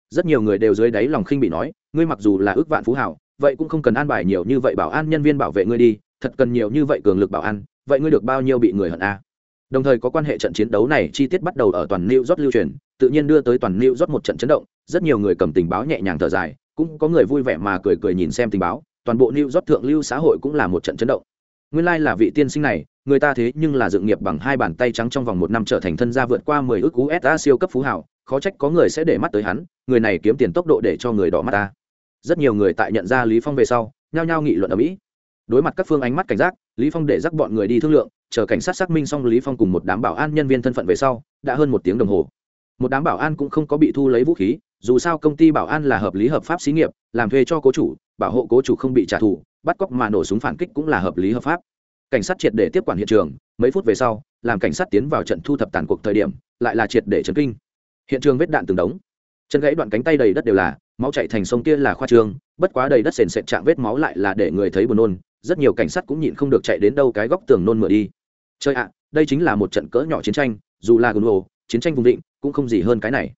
Rất nhiều người đều dưới đáy lòng khinh bị nói, ngươi mặc dù là ước vạn phú hảo, vậy cũng không cần an bài nhiều như vậy bảo an nhân viên bảo vệ ngươi đi, thật cần nhiều như vậy cường lực bảo an, vậy ngươi được bao nhiêu bị người hận a à? đồng thời có quan hệ trận chiến đấu này chi tiết bắt đầu ở toàn New York lưu truyền tự nhiên đưa tới toàn New rót một trận chấn động, rất nhiều người cầm tình báo nhẹ nhàng thở dài, cũng có người vui vẻ mà cười cười nhìn xem tình báo, toàn bộ New rót thượng lưu xã hội cũng là một trận chấn động. Nguyên lai là vị tiên sinh này, người ta thế nhưng là dựng nghiệp bằng hai bàn tay trắng trong vòng một năm trở thành thân gia vượt qua mười ước cú sa siêu cấp phú hảo khó trách có người sẽ để mắt tới hắn, người này kiếm tiền tốc độ để cho người đỏ mắt ta. Rất nhiều người tại nhận ra lý phong về sau, nhao nhao nghị luận ở mỹ. Đối mặt các phương ánh mắt cảnh giác, lý phong để dắt bọn người đi thương lượng, chờ cảnh sát xác minh xong lý phong cùng một đám bảo an nhân viên thân phận về sau, đã hơn một tiếng đồng hồ một đám bảo an cũng không có bị thu lấy vũ khí, dù sao công ty bảo an là hợp lý hợp pháp xí nghiệp, làm thuê cho cố chủ, bảo hộ cố chủ không bị trả thù, bắt cóc mà nổ súng phản kích cũng là hợp lý hợp pháp. Cảnh sát triệt để tiếp quản hiện trường, mấy phút về sau, làm cảnh sát tiến vào trận thu thập tàn cuộc thời điểm, lại là triệt để chấn kinh. Hiện trường vết đạn từng đống. Chân gãy đoạn cánh tay đầy đất đều là, máu chạy thành sông kia là khoa trương, bất quá đầy đất sền sệt chạm vết máu lại là để người thấy buồn nôn, rất nhiều cảnh sát cũng nhịn không được chạy đến đâu cái góc tường nôn mửa đi. Chơi ạ, đây chính là một trận cỡ nhỏ chiến tranh, dù là gồm hồ chiến tranh vùng định cũng không gì hơn cái này.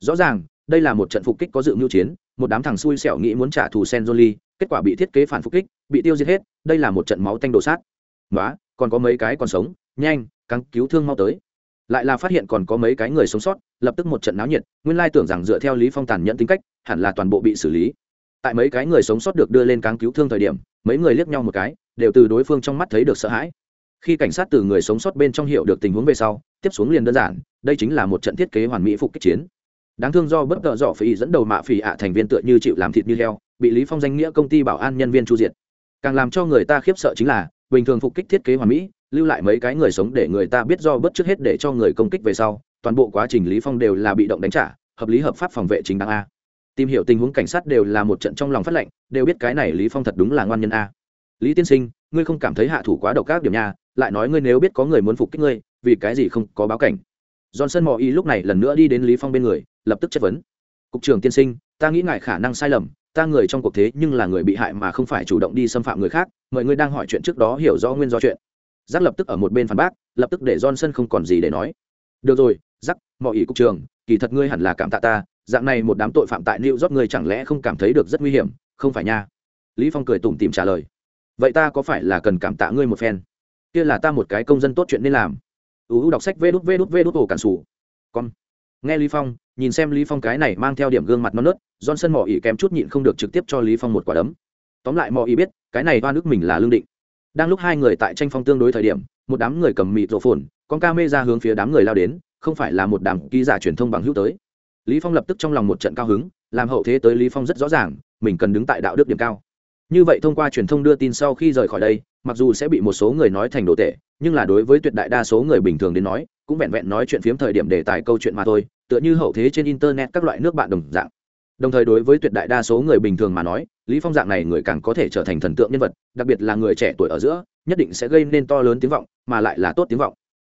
Rõ ràng, đây là một trận phục kích có dự mưu chiến, một đám thằng xui xẻo nghĩ muốn trả thù sen jolie kết quả bị thiết kế phản phục kích, bị tiêu diệt hết, đây là một trận máu tanh đồ sát. Nói còn có mấy cái còn sống, nhanh, căng cứu thương mau tới. Lại là phát hiện còn có mấy cái người sống sót, lập tức một trận náo nhiệt, nguyên lai tưởng rằng dựa theo lý phong tàn nhẫn tính cách, hẳn là toàn bộ bị xử lý. Tại mấy cái người sống sót được đưa lên cáng cứu thương thời điểm, mấy người liếc nhau một cái, đều từ đối phương trong mắt thấy được sợ hãi. Khi cảnh sát từ người sống sót bên trong hiểu được tình huống về sau, tiếp xuống liền đơn giản đây chính là một trận thiết kế hoàn mỹ phục kích chiến. Đáng thương do bất tợ dọ phỉ dẫn đầu mạ phỉ ạ thành viên tựa như chịu làm thịt như heo, bị lý phong danh nghĩa công ty bảo an nhân viên chu diệt. Càng làm cho người ta khiếp sợ chính là, bình thường phục kích thiết kế hoàn mỹ, lưu lại mấy cái người sống để người ta biết do bất trước hết để cho người công kích về sau, toàn bộ quá trình lý phong đều là bị động đánh trả, hợp lý hợp pháp phòng vệ chính đáng a. Tìm hiểu tình huống cảnh sát đều là một trận trong lòng phát lệnh, đều biết cái này lý phong thật đúng là ngoan nhân a. Lý tiên sinh, ngươi không cảm thấy hạ thủ quá độc ác điểm nha, lại nói ngươi nếu biết có người muốn phục kích ngươi, vì cái gì không có báo cảnh? Johnson mò y lúc này lần nữa đi đến lý phong bên người lập tức chất vấn. Cục trưởng tiên sinh ta nghĩ ngại khả năng sai lầm ta người trong cuộc thế nhưng là người bị hại mà không phải chủ động đi xâm phạm người khác mọi người đang hỏi chuyện trước đó hiểu rõ nguyên do chuyện. Giác lập tức ở một bên phản bác lập tức để johnson không còn gì để nói. Được rồi giác mò ý cục trưởng, kỳ thật ngươi hẳn là cảm tạ ta dạng này một đám tội phạm tại new york ngươi chẳng lẽ không cảm thấy được rất nguy hiểm không phải nha? Lý phong cười tủm tỉm trả lời. Vậy ta có phải là cần cảm tạ ngươi một phen? Kia là ta một cái công dân tốt chuyện nên làm uu đọc sách vê đút vê đút vê đút ổ cản sủ. Con nghe lý phong, nhìn xem lý phong cái này mang theo điểm gương mặt non nớt, johnson mỏ ỉ kém chút nhịn không được trực tiếp cho lý phong một quả đấm. Tóm lại mỏ ỉ biết, cái này oan nước mình là lương định. Đang lúc hai người tại tranh phong tương đối thời điểm, một đám người cầm mịt rộ phồn, con ca mê ra hướng phía đám người lao đến, không phải là một đám ký giả truyền thông bằng hữu tới. Lý phong lập tức trong lòng một trận cao hứng, làm hậu thế tới lý phong rất rõ ràng, mình cần đứng tại đạo đức điểm cao. Như vậy thông qua truyền thông đưa tin sau khi rời khỏi đây, mặc dù sẽ bị một số người nói thành đồ tệ nhưng là đối với tuyệt đại đa số người bình thường đến nói, cũng vẹn vẹn nói chuyện phiếm thời điểm đề tài câu chuyện mà thôi, tựa như hậu thế trên internet các loại nước bạn đồng dạng. Đồng thời đối với tuyệt đại đa số người bình thường mà nói, lý phong dạng này người càng có thể trở thành thần tượng nhân vật, đặc biệt là người trẻ tuổi ở giữa, nhất định sẽ gây nên to lớn tiếng vọng, mà lại là tốt tiếng vọng.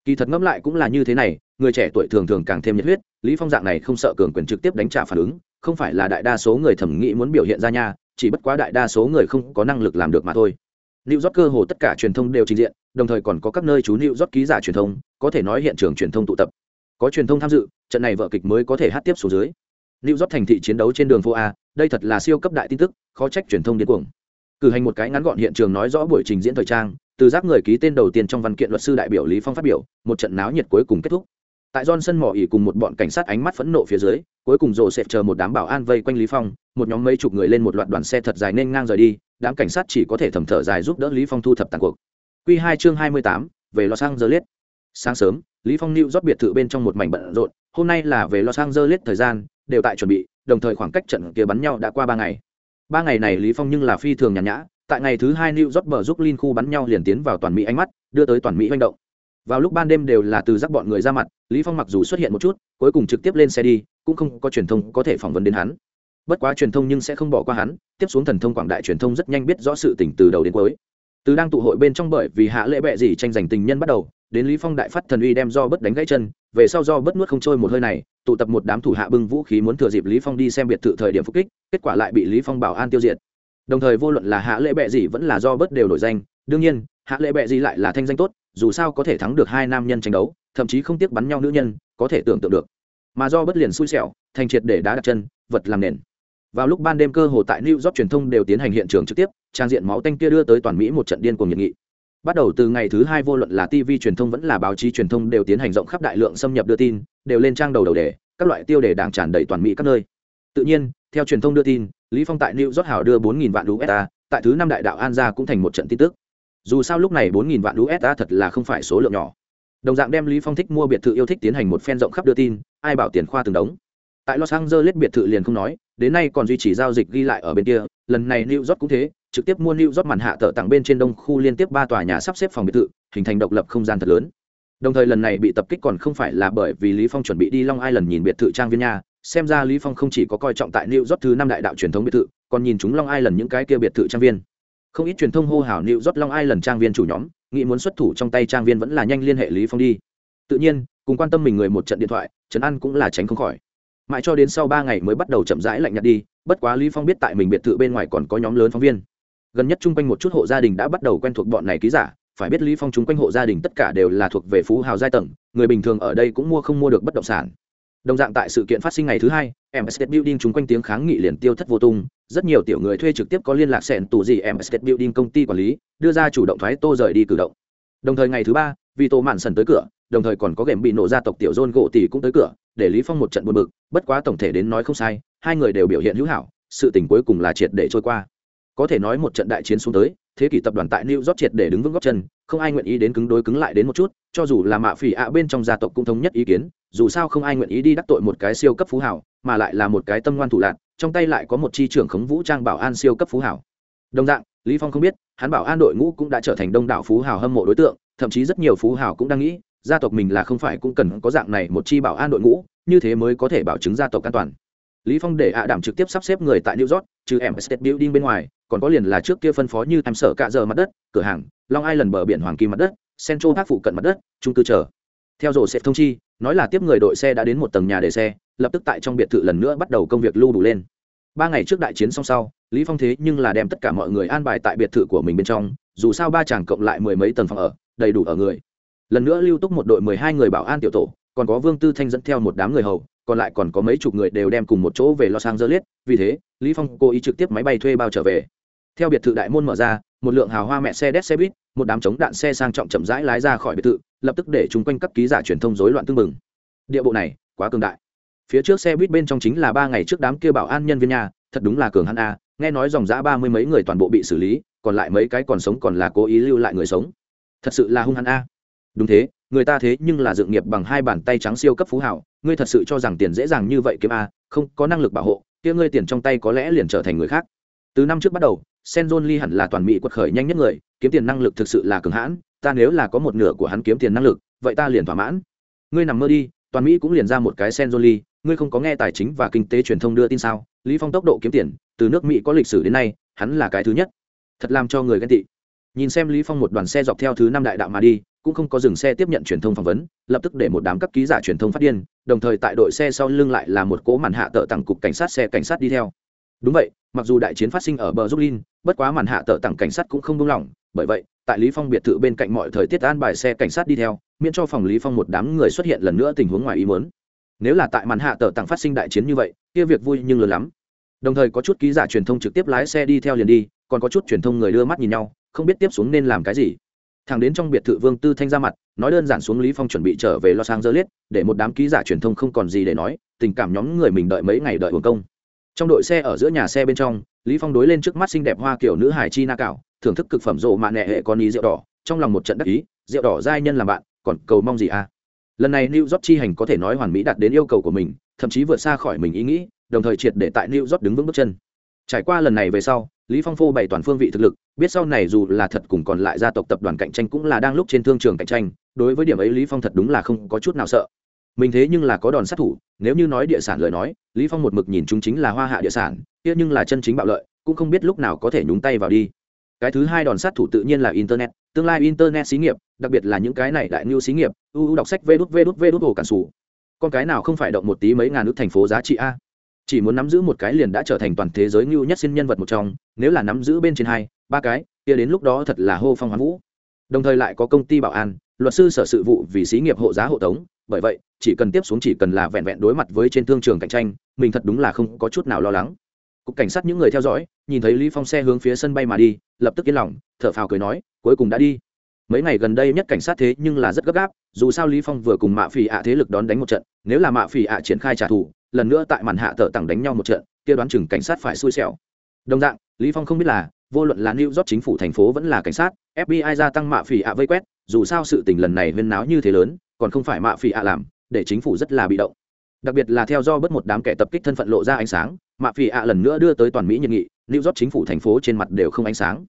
Kỳ thật ngẫm lại cũng là như thế này, người trẻ tuổi thường thường càng thêm nhiệt huyết, lý phong dạng này không sợ cường quyền trực tiếp đánh trả phản ứng, không phải là đại đa số người thẩm nghĩ muốn biểu hiện ra nha, chỉ bất quá đại đa số người không có năng lực làm được mà thôi. New York cơ hồ tất cả truyền thông đều trình diện, đồng thời còn có các nơi chú New York ký giả truyền thông, có thể nói hiện trường truyền thông tụ tập. Có truyền thông tham dự, trận này vở kịch mới có thể hát tiếp xuống dưới. New York thành thị chiến đấu trên đường phố A, đây thật là siêu cấp đại tin tức, khó trách truyền thông điên cuồng. Cử hành một cái ngắn gọn hiện trường nói rõ buổi trình diễn thời trang, từ giác người ký tên đầu tiên trong văn kiện luật sư đại biểu Lý Phong phát biểu, một trận náo nhiệt cuối cùng kết thúc. Tại Johnson mỏ ỉ cùng một bọn cảnh sát ánh mắt phẫn nộ phía dưới, cuối cùng Joseph chờ một đám bảo an vây quanh Lý Phong, một nhóm mấy chục người lên một loạt đoàn xe thật dài nên ngang rời đi, đám cảnh sát chỉ có thể thầm thở dài giúp đỡ Lý Phong thu thập tàn cuộc. Quy 2 chương 28, về Los Angeles. Sáng sớm, Lý Phong lưu rót biệt thự bên trong một mảnh bận rộn, hôm nay là về Los Angeles thời gian, đều tại chuẩn bị, đồng thời khoảng cách trận kia bắn nhau đã qua 3 ngày. 3 ngày này Lý Phong nhưng là phi thường nhàn nhã, tại ngày thứ 2 lưu rót bờ giúp Lin khu bắn nhau liền tiến vào toàn Mỹ ánh mắt, đưa tới toàn Mỹ hoành động. Vào lúc ban đêm đều là từ giác bọn người ra mặt, Lý Phong mặc dù xuất hiện một chút, cuối cùng trực tiếp lên xe đi, cũng không có truyền thông có thể phỏng vấn đến hắn bất quá truyền thông nhưng sẽ không bỏ qua hắn, tiếp xuống thần thông quảng đại truyền thông rất nhanh biết rõ sự tình từ đầu đến cuối. Từ đang tụ hội bên trong bởi vì hạ lễ bệ gì tranh giành tình nhân bắt đầu, đến lý phong đại phát thần uy đem do bất đánh gãy chân, về sau do bất nuốt không trôi một hơi này, tụ tập một đám thủ hạ bưng vũ khí muốn thừa dịp lý phong đi xem biệt thự thời điểm phục kích, kết quả lại bị lý phong bảo an tiêu diệt. Đồng thời vô luận là hạ lễ bệ gì vẫn là do bất đều nổi danh, đương nhiên, hạ lễ bệ gì lại là thanh danh tốt, dù sao có thể thắng được hai nam nhân tranh đấu, thậm chí không tiếc bắn nhau nữ nhân, có thể tưởng tượng được. Mà do bất liền xui xẻo, thành triệt để đá đặt chân, vật làm nền vào lúc ban đêm cơ hồ tại new york truyền thông đều tiến hành hiện trường trực tiếp, trang diện máu tanh kia đưa tới toàn mỹ một trận điên cuồng nhiệt nghị. Bắt đầu từ ngày thứ hai vô luận là tv truyền thông vẫn là báo chí truyền thông đều tiến hành rộng khắp đại lượng xâm nhập đưa tin, đều lên trang đầu đầu đề, các loại tiêu đề đảng tràn đầy toàn mỹ các nơi. Tự nhiên, theo truyền thông đưa tin, lý phong tại new york hảo đưa 4.000 vạn usd tại thứ năm đại đạo an gia cũng thành một trận tin tức. Dù sao lúc này 4.000 vạn usd thật là không phải số lượng nhỏ. Đồng dạng đem lý phong thích mua biệt thự yêu thích tiến hành một phen rộng khắp đưa tin, ai bảo tiền khoa từng đống tại los angeles biệt thự liền không nói, đến nay còn duy trì giao dịch ghi lại ở bên kia. Lần này new york cũng thế, trực tiếp mua new york màn hạ tờ tặng bên trên đông khu liên tiếp ba tòa nhà sắp xếp phòng biệt thự, hình thành độc lập không gian thật lớn. Đồng thời lần này bị tập kích còn không phải là bởi vì lý phong chuẩn bị đi long island nhìn biệt thự trang viên nhà xem ra lý phong không chỉ có coi trọng tại new york thứ năm đại đạo truyền thống biệt thự, còn nhìn chúng long island những cái kia biệt thự trang viên. Không ít truyền thông hô hào new york long island trang viên chủ nhóm, nghĩ muốn xuất thủ trong tay trang viên vẫn là nhanh liên hệ lý phong đi. Tự nhiên, cùng quan tâm mình người một trận điện thoại, trấn an cũng là tránh không khỏi mãi cho đến sau ba ngày mới bắt đầu chậm rãi lạnh nhạt đi, bất quá lý phong biết tại mình biệt thự bên ngoài còn có nhóm lớn phóng viên. Gần nhất chung quanh một chút hộ gia đình đã bắt đầu quen thuộc bọn này ký giả, phải biết lý phong chung quanh hộ gia đình tất cả đều là thuộc về phú hào giai tầng, người bình thường ở đây cũng mua không mua được bất động sản. Đồng dạng tại sự kiện phát sinh ngày thứ hai em Building chung quanh tiếng kháng nghị liền tiêu thất vô tung, rất nhiều tiểu người thuê trực tiếp có liên lạc sẹn tù gì em Building công ty quản lý, đưa ra chủ động thoái tô rời đi cử động. Đồng thời ngày thứ ba vì tô mạn sần tới cửa đồng thời còn có game bị nổ gia tộc tiểu John gỗ tỷ cũng tới cửa, để Lý Phong một trận buồn bực, bất quá tổng thể đến nói không sai, hai người đều biểu hiện hữu hảo, sự tình cuối cùng là triệt để trôi qua. Có thể nói một trận đại chiến xuống tới, thế kỷ tập đoàn tại New York triệt để đứng vững gót chân, không ai nguyện ý đến cứng đối cứng lại đến một chút, cho dù là mạ phỉ ạ bên trong gia tộc cũng thống nhất ý kiến, dù sao không ai nguyện ý đi đắc tội một cái siêu cấp phú hảo, mà lại là một cái tâm ngoan thủ lạn, trong tay lại có một chi trưởng khống vũ trang bảo an siêu cấp phú hảo. Đồng dạng, Lý Phong không biết, hắn bảo an đội ngũ cũng đã trở thành đông đảo phú hào hâm mộ đối tượng, thậm chí rất nhiều phú hào cũng đang nghĩ, gia tộc mình là không phải cũng cần có dạng này một chi bảo an đội ngũ, như thế mới có thể bảo chứng gia tộc an toàn. Lý phong để ạ đảm trực tiếp sắp xếp người tại new york, trừ em state building bên ngoài, còn có liền là trước kia phân phó như em sở cạ giờ mặt đất, cửa hàng, long island bờ biển hoàng kim mặt đất, central park phụ cận mặt đất trung cư chờ. Theo rổ sẽ thông chi, nói là tiếp người đội xe đã đến một tầng nhà để xe, lập tức tại trong biệt thự lần nữa bắt đầu công việc lưu đủ lên. Ba ngày trước đại chiến xong sau, lý phong thế nhưng là đem tất cả mọi người an bài tại biệt thự của mình bên trong, dù sao ba chàng cộng lại mười mấy tầng phòng ở, đầy đủ ở người lần nữa lưu túc một đội mười hai người bảo an tiểu tổ, còn có vương tư thanh dẫn theo một đám người hầu, còn lại còn có mấy chục người đều đem cùng một chỗ về lò sang dơ liết vì thế, lý phong cố ý trực tiếp máy bay thuê bao trở về. Theo biệt thự đại môn mở ra, một lượng hào hoa mẹ xe đét xe buýt, một đám chống đạn xe sang trọng chậm rãi lái ra khỏi biệt thự, lập tức để chúng quanh các ký giả truyền thông rối loạn tương mừng địa bộ này, quá cường đại. Phía trước xe buýt bên trong chính là ba ngày trước đám kia bảo an nhân viên nhà, thật đúng là cường hắn a, nghe nói dòng dã ba mươi mấy người toàn bộ bị xử lý, còn lại mấy cái còn sống còn là cố ý lưu lại người sống. Thật sự là hung hắn a đúng thế, người ta thế nhưng là dựng nghiệp bằng hai bàn tay trắng siêu cấp phú hảo, ngươi thật sự cho rằng tiền dễ dàng như vậy kiếm a không, có năng lực bảo hộ, kia ngươi tiền trong tay có lẽ liền trở thành người khác. Từ năm trước bắt đầu Senzon Lee hẳn là toàn mỹ quật khởi nhanh nhất người, kiếm tiền năng lực thực sự là cường hãn, ta nếu là có một nửa của hắn kiếm tiền năng lực, vậy ta liền thỏa mãn. Ngươi nằm mơ đi, toàn mỹ cũng liền ra một cái Senzon Lee, ngươi không có nghe tài chính và kinh tế truyền thông đưa tin sao? Lý phong tốc độ kiếm tiền, từ nước mỹ có lịch sử đến nay, hắn là cái thứ nhất. Thật làm cho người ghen tị. Nhìn xem lý phong một đoàn xe dọc theo thứ năm đại đạo mà đi cũng không có dừng xe tiếp nhận truyền thông phỏng vấn lập tức để một đám các ký giả truyền thông phát điên đồng thời tại đội xe sau lưng lại là một cỗ màn hạ tợ tặng cục cảnh sát xe cảnh sát đi theo. Đúng vậy mặc dù đại chiến phát sinh ở bờ Dublin, bất quá màn hạ tợ tặng cảnh sát cũng không buông lỏng bởi vậy tại lý phong biệt thự bên cạnh mọi thời tiết an bài xe cảnh sát đi theo miễn cho phòng lý phong một đám người xuất hiện lần nữa tình huống ngoài ý muốn. Nếu là tại màn hạ tợ tặng phát sinh đại chiến như vậy kia việc vui nhưng lớn lắm. Đồng thời có chút ký giả truyền thông trực tiếp lái xe đi theo liền đi còn có chút truyền thông người đưa mắt nhìn nhau không biết tiếp xuống nên làm cái gì thằng đến trong biệt thự vương tư thanh ra mặt, nói đơn giản xuống lý phong chuẩn bị trở về los angeles, để một đám ký giả truyền thông không còn gì để nói, tình cảm nhóm người mình đợi mấy ngày đợi hưởng công. Trong đội xe ở giữa nhà xe bên trong, lý phong đối lên trước mắt xinh đẹp hoa kiểu nữ hải chi na cảo, thưởng thức cực phẩm rộ mạ nệ hệ con ý rượu đỏ, trong lòng một trận đắc ý, rượu đỏ giai nhân làm bạn, còn cầu mong gì à? Lần này new york chi hành có thể nói hoàn mỹ đạt đến yêu cầu của mình, thậm chí vượt xa khỏi mình ý nghĩ, đồng thời triệt để tại new york đứng vững bước chân trải qua lần này về sau, lý phong phô bày toàn phương vị thực lực, biết sau này dù là thật cùng còn lại gia tộc tập đoàn cạnh tranh cũng là đang lúc trên thương trường cạnh tranh, đối với điểm ấy lý phong thật đúng là không có chút nào sợ. Mình thế nhưng là có đòn sát thủ, nếu như nói địa sản lời nói, lý phong một mực nhìn chúng chính là hoa hạ địa sản, kia nhưng là chân chính bạo lợi, cũng không biết lúc nào có thể nhúng tay vào đi. Cái thứ hai đòn sát thủ tự nhiên là internet, tương lai internet xí nghiệp, đặc biệt là những cái này đại lưu xí nghiệp, u đọc sách vê đút vê đút vê đút hồ cản sủ. Con cái nào không phải động một tí mấy ngàn nước thành phố giá trị a? Chỉ muốn nắm giữ một cái liền đã trở thành toàn thế giới ngưu nhất xin nhân vật một trong, nếu là nắm giữ bên trên hai, ba cái, kia đến lúc đó thật là hô phong hoán vũ. Đồng thời lại có công ty bảo an, luật sư sở sự vụ vì xí nghiệp hộ giá hộ tống, bởi vậy, chỉ cần tiếp xuống chỉ cần là vẹn vẹn đối mặt với trên thương trường cạnh tranh, mình thật đúng là không có chút nào lo lắng. Cục cảnh sát những người theo dõi, nhìn thấy lý phong xe hướng phía sân bay mà đi, lập tức yên lòng, thở phào cười nói, cuối cùng đã đi. Mấy ngày gần đây nhất cảnh sát thế nhưng là rất gấp gáp, dù sao lý phong vừa cùng mạ phỉ ạ thế lực đón đánh một trận, nếu là mạ phỉ ạ triển khai trả thù lần nữa tại màn hạ tờ tặng đánh nhau một trận, kia đoán chừng cảnh sát phải xui xẻo. Đồng dạng, lý phong không biết là, vô luận là new york chính phủ thành phố vẫn là cảnh sát fbi gia tăng mạ phỉ ạ vây quét, dù sao sự tình lần này huyên náo như thế lớn, còn không phải mạ phỉ ạ làm, để chính phủ rất là bị động. Đặc biệt là theo do bất một đám kẻ tập kích thân phận lộ ra ánh sáng, mạ phỉ ạ lần nữa đưa tới toàn mỹ nhiệt nghị, new york chính phủ thành phố trên mặt đều không ánh sáng.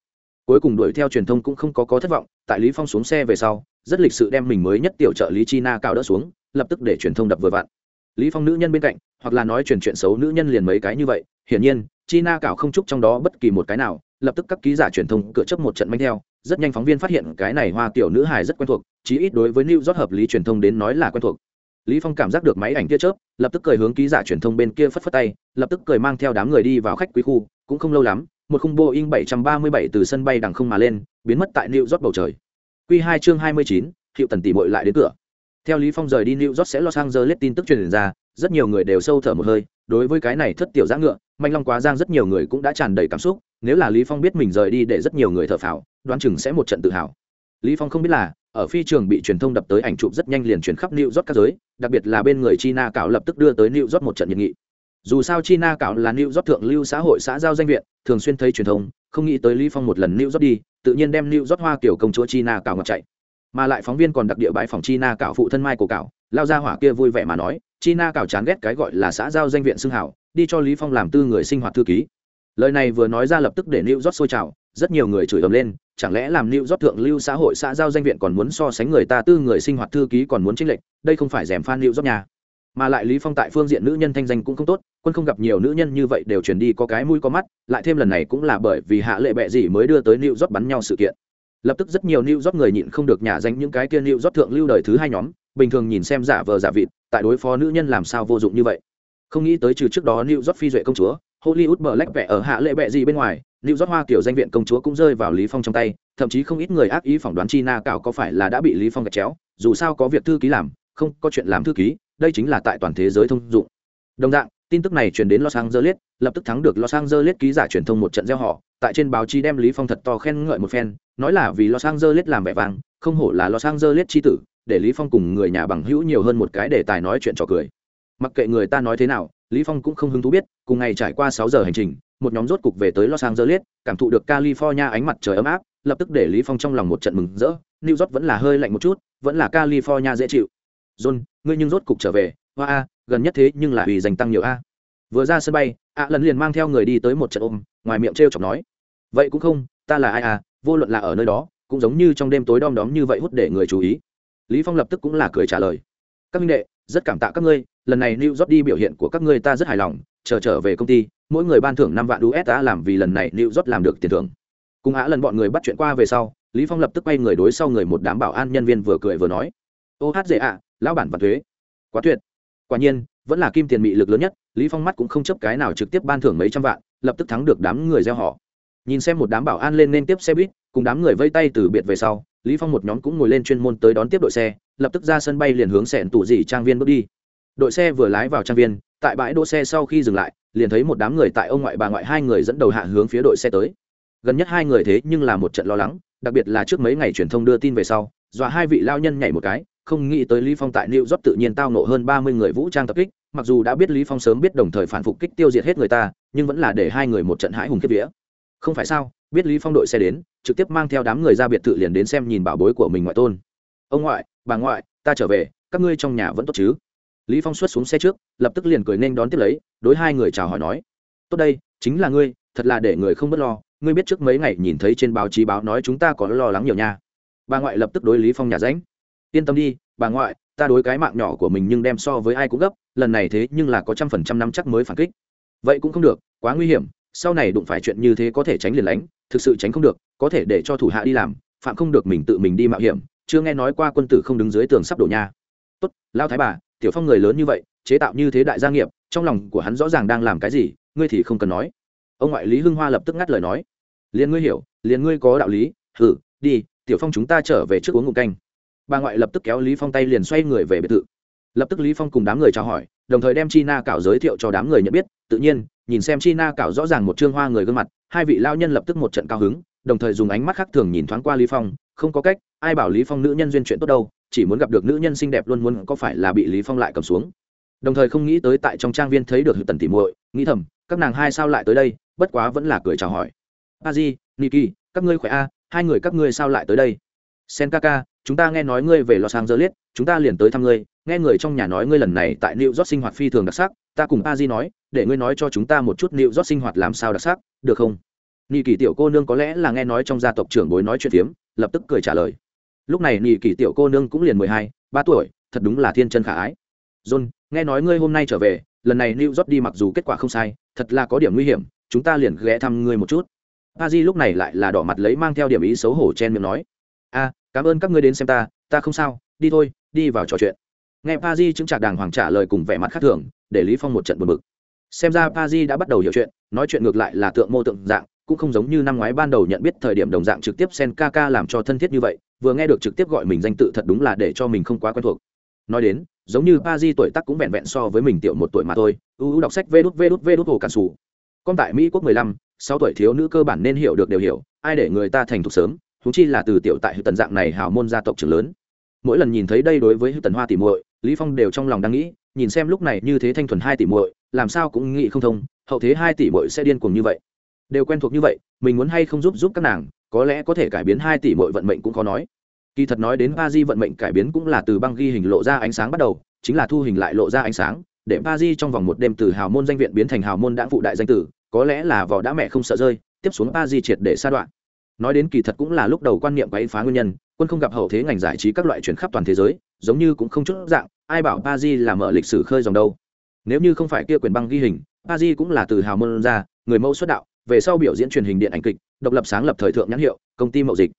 Cuối cùng đuổi theo truyền thông cũng không có có thất vọng, tại lý phong xuống xe về sau, rất lịch sự đem mình mới nhất tiểu trợ lý china cao đỡ xuống, lập tức để truyền thông đập vừa vặn lý phong nữ nhân bên cạnh hoặc là nói truyền chuyện xấu nữ nhân liền mấy cái như vậy hiển nhiên china cảo không chúc trong đó bất kỳ một cái nào lập tức các ký giả truyền thông cựa chấp một trận manh theo rất nhanh phóng viên phát hiện cái này hoa tiểu nữ hài rất quen thuộc chí ít đối với new york hợp lý truyền thông đến nói là quen thuộc. Lý phong cảm giác được máy ảnh kia chớp lập tức cười hướng ký giả truyền thông bên kia phất phất tay lập tức cười mang theo đám người đi vào khách quý khu cũng không lâu lắm một khung boeing 737 từ sân bay đằng không mà lên biến mất tại new york bầu trời. Quy 2 chương 29, hiệu tần tỷ muội lại đến cửa theo lý phong rời đi new york sẽ los angeles tin tức truyền ra rất nhiều người đều sâu thở một hơi đối với cái này thất tiểu giã ngựa manh long quá giang rất nhiều người cũng đã tràn đầy cảm xúc nếu là lý phong biết mình rời đi để rất nhiều người thở phào đoán chừng sẽ một trận tự hào lý phong không biết là ở phi trường bị truyền thông đập tới ảnh chụp rất nhanh liền truyền khắp New York các giới, đặc biệt là bên người China cảo lập tức đưa tới New York một trận nhiệt nghị. Dù sao China cảo là New York thượng lưu xã hội xã giao danh viện, thường xuyên thấy truyền thông, không nghĩ tới Lý Phong một lần New York đi, tự nhiên đem New York hoa kiểu công chúa China cảo ngọc chạy. Mà lại phóng viên còn đặc địa bãi phòng China cảo phụ thân Mai của cảo, lao ra hỏa kia vui vẻ mà nói, China cảo chán ghét cái gọi là xã giao danh viện xưng hảo, đi cho Lý Phong làm tư người sinh hoạt thư ký. Lời này vừa nói ra lập tức để New York sôi trào, rất nhiều người chửi ầm lên, chẳng lẽ làm New York thượng lưu xã hội xã giao danh viện còn muốn so sánh người ta tư người sinh hoạt thư ký còn muốn chính lệch, đây không phải rèm phan New York nhà. Mà lại Lý Phong tại phương diện nữ nhân thanh danh cũng không tốt, quân không gặp nhiều nữ nhân như vậy đều chuyển đi có cái mũi có mắt, lại thêm lần này cũng là bởi vì hạ lệ bệ gì mới đưa tới New York bắn nhau sự kiện. Lập tức rất nhiều New York người nhịn không được nhà danh những cái kia New York thượng lưu đời thứ hai nhóm, bình thường nhìn xem giả vờ giả vịt, tại đối phó nữ nhân làm sao vô dụng như vậy. Không nghĩ tới trừ trước đó New York phi duệ công chúa, Hollywood Black vẽ ở hạ lệ bệ gì bên ngoài, New York Hoa kiểu danh viện công chúa cũng rơi vào Lý Phong trong tay, thậm chí không ít người ác ý phỏng đoán China cạo có phải là đã bị Lý Phong gạch chéo, dù sao có việc thư ký làm, không có chuyện làm thư ký, đây chính là tại toàn thế giới thông dụng. Đồng dạng, tin tức này truyền đến Los Angeles, lập tức thắng được Los Angeles ký giả truyền thông một trận gieo họ, tại trên báo chí đem Lý Phong thật to khen ngợi một phen, nói là vì Los Angeles làm vẻ vang, không hổ là Los Angeles chi tử, để Lý Phong cùng người nhà bằng hữu nhiều hơn một cái để tài nói chuyện trò cười. Mặc kệ người ta nói thế nào, Lý Phong cũng không hứng thú biết, cùng ngày trải qua 6 giờ hành trình, một nhóm rốt cục về tới Los Angeles, cảm thụ được California ánh mặt trời ấm áp, lập tức để Lý Phong trong lòng một trận mừng rỡ, New York vẫn là hơi lạnh một chút, vẫn là California dễ chịu. John, ngươi nhưng rốt cục trở về, hoa a, gần nhất thế nhưng là vì dành tăng nhiều a. Vừa ra sân bay, ạ lần liền mang theo người đi tới một trận ôm, ngoài miệng trêu chọc nói, vậy cũng không, ta là ai à, vô luận là ở nơi đó, cũng giống như trong đêm tối đom đóm như vậy hút để người chú ý. Lý Phong lập tức cũng là cười trả lời, các minh đệ, rất cảm tạ các ngươi, lần này New job đi biểu hiện của các ngươi ta rất hài lòng, chờ trở về công ty, mỗi người ban thưởng năm vạn USD làm vì lần này New job làm được tiền thưởng. Cùng ạ lần bọn người bắt chuyện qua về sau, lý phong lập tức quay người đối sau người một đám bảo an nhân viên vừa cười vừa nói ô hát dễ ạ lão bản và thuế quá tuyệt quả nhiên, vẫn là kim tiền mị lực lớn nhất, lý phong mắt cũng không chấp cái nào trực tiếp ban thưởng mấy trăm vạn, lập tức thắng được đám người gieo họ. Nhìn xem một đám bảo an lên nên tiếp xe buýt, cùng đám người vây tay từ biệt về sau, lý phong một nhóm cũng ngồi lên chuyên môn tới đón tiếp đội xe, lập tức ra sân bay liền hướng sẹn tủ dị trang viên bước đi. Đội xe vừa lái vào trang viên, tại bãi đỗ xe sau khi dừng lại, liền thấy một đám người tại ông ngoại bà ngoại hai người dẫn đầu hạ hướng phía đội xe tới. Gần nhất hai người thế nhưng là một trận lo lắng, đặc biệt là trước mấy ngày truyền thông đưa tin về sau, dọa hai vị lao nhân nhảy một cái không nghĩ tới lý phong tại new york tự nhiên tao nộ hơn ba mươi người vũ trang tập kích, mặc dù đã biết lý phong sớm biết đồng thời phản phục kích tiêu diệt hết người ta, nhưng vẫn là để hai người một trận hãi hùng kiếp vía. Không phải sao, biết lý phong đội xe đến, trực tiếp mang theo đám người ra biệt thự liền đến xem nhìn bảo bối của mình ngoại tôn. Ông ngoại, bà ngoại, ta trở về, các ngươi trong nhà vẫn tốt chứ? Lý phong xuất xuống xe trước, lập tức liền cười nên đón tiếp lấy, đối hai người chào hỏi nói, tốt đây, chính là ngươi, thật là để người không bất lo, ngươi biết trước mấy ngày nhìn thấy trên báo chí báo nói chúng ta có lo lắng nhiều nha. Bà ngoại lập tức đối lý phong nhà ránh yên tâm đi, bà ngoại, ta đối cái mạng nhỏ của mình nhưng đem so với ai cũng gấp, lần này thế nhưng là có trăm phần trăm năm chắc mới phản kích. Vậy cũng không được, quá nguy hiểm, sau này đụng phải chuyện như thế có thể tránh liền lánh, thực sự tránh không được, có thể để cho thủ hạ đi làm, phạm không được mình tự mình đi mạo hiểm, chưa nghe nói qua quân tử không đứng dưới tường sắp đổ nha. Tốt, lao thái bà, tiểu phong người lớn như vậy, chế tạo như thế đại gia nghiệp, trong lòng của hắn rõ ràng đang làm cái gì, ngươi thì không cần nói. Ông ngoại lý hưng hoa lập tức ngắt lời nói. Liền ngươi hiểu, liền ngươi có đạo lý hử đi, tiểu phong chúng ta trở về trước uống ngụm canh bà ngoại lập tức kéo lý phong tay liền xoay người về biệt thự. Lập tức lý phong cùng đám người chào hỏi, đồng thời đem chi na cảo giới thiệu cho đám người nhận biết. Tự nhiên, nhìn xem chi na cảo rõ ràng một trương hoa người gương mặt, hai vị lao nhân lập tức một trận cao hứng, đồng thời dùng ánh mắt khác thường nhìn thoáng qua lý phong, không có cách, ai bảo lý phong nữ nhân duyên chuyện tốt đâu, chỉ muốn gặp được nữ nhân xinh đẹp luôn muốn có phải là bị lý phong lại cầm xuống. Đồng thời không nghĩ tới tại trong trang viên thấy được hữu tần tỉ muội, nghĩ thầm, các nàng hai sao lại tới đây, bất quá vẫn là cười chào hỏi. A di, niki, các ngươi khỏe a? Hai người các ngươi sao lại tới đây? Sen kaka chúng ta nghe nói ngươi về los angeles, chúng ta liền tới thăm ngươi. Nghe người trong nhà nói ngươi lần này tại new york sinh hoạt phi thường đặc sắc. Ta cùng a di nói, để ngươi nói cho chúng ta một chút new york sinh hoạt làm sao đặc sắc, được không? Nhị kỳ tiểu cô nương có lẽ là nghe nói trong gia tộc trưởng bối nói chuyện phiếm, lập tức cười trả lời. Lúc này nhị kỳ tiểu cô nương cũng liền mười hai, ba tuổi, thật đúng là thiên chân khả ái. John, nghe nói ngươi hôm nay trở về, lần này new york đi mặc dù kết quả không sai, thật là có điểm nguy hiểm, chúng ta liền ghé thăm ngươi một chút. A di lúc này lại là đỏ mặt lấy mang theo điểm ý xấu hổ chen miệng nói a cảm ơn các ngươi đến xem ta ta không sao, đi thôi, đi vào trò chuyện. Nghe pa di chứng trạc đàng hoàng trả lời cùng vẻ mặt khác thường, để lý phong một trận buồn bực. Xem ra pa di đã bắt đầu hiểu chuyện, nói chuyện ngược lại là tượng mô tượng dạng, cũng không giống như năm ngoái ban đầu nhận biết thời điểm đồng dạng trực tiếp sen ca ca làm cho thân thiết như vậy, vừa nghe được trực tiếp gọi mình danh tự thật đúng là để cho mình không quá quen thuộc. Nói đến, giống như pa di tuổi tác cũng vẹn vẹn so với mình tiểu một tuổi mà thôi ưu đọc sách vê đút vê đút vê đút hồ cản sủ. Con tại mỹ quốc mười lăm, sáu tuổi thiếu nữ cơ bản nên hiểu được đều hiểu, ai để người ta thành thục sớm huống chi là từ tiểu tại hữu tần dạng này hào môn gia tộc trưởng lớn. Mỗi lần nhìn thấy đây đối với hữu tần hoa tỷ muội, lý phong đều trong lòng đang nghĩ, nhìn xem lúc này như thế thanh thuần hai tỷ muội, làm sao cũng nghĩ không thông, hậu thế hai tỷ muội sẽ điên cuồng như vậy. Đều quen thuộc như vậy, mình muốn hay không giúp giúp các nàng, có lẽ có thể cải biến hai tỷ muội vận mệnh cũng khó nói. Kỳ thật nói đến ba di vận mệnh cải biến cũng là từ băng ghi hình lộ ra ánh sáng bắt đầu, chính là thu hình lại lộ ra ánh sáng, để ba di trong vòng một đêm từ hào môn danh viện biến thành hào môn đã phụ đại danh tử, có lẽ là vỏ đã mẹ không sợ rơi, tiếp xuống ba di triệt để sa đoạn nói đến kỳ thật cũng là lúc đầu quan niệm quấy phá nguyên nhân, quân không gặp hậu thế ngành giải trí các loại chuyển khắp toàn thế giới, giống như cũng không chút dạng, ai bảo ba di là mở lịch sử khơi dòng đâu. Nếu như không phải kia quyền băng ghi hình ba di cũng là từ hào môn ra, người mẫu xuất đạo, về sau biểu diễn truyền hình điện ảnh kịch, độc lập sáng lập thời thượng nhãn hiệu, công ty mậu dịch.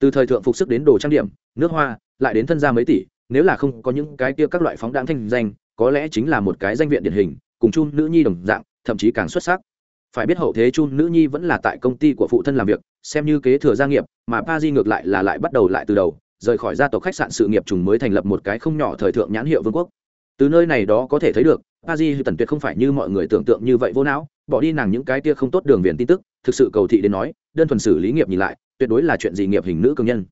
Từ thời thượng phục sức đến đồ trang điểm, nước hoa, lại đến thân gia mấy tỷ, nếu là không có những cái kia các loại phóng đáng thanh danh, có lẽ chính là một cái danh viện điển hình, cùng chung nữ nhi đồng dạng, thậm chí càng xuất sắc phải biết hậu thế chun nữ nhi vẫn là tại công ty của phụ thân làm việc, xem như kế thừa gia nghiệp, mà pa di ngược lại là lại bắt đầu lại từ đầu, rời khỏi gia tộc khách sạn sự nghiệp trùng mới thành lập một cái không nhỏ thời thượng nhãn hiệu vương quốc. Từ nơi này đó có thể thấy được pa di tần tuyệt không phải như mọi người tưởng tượng như vậy vô não, bỏ đi nàng những cái tia không tốt đường viền tin tức, thực sự cầu thị đến nói, đơn thuần xử lý nghiệp nhìn lại, tuyệt đối là chuyện gì nghiệp hình nữ công nhân.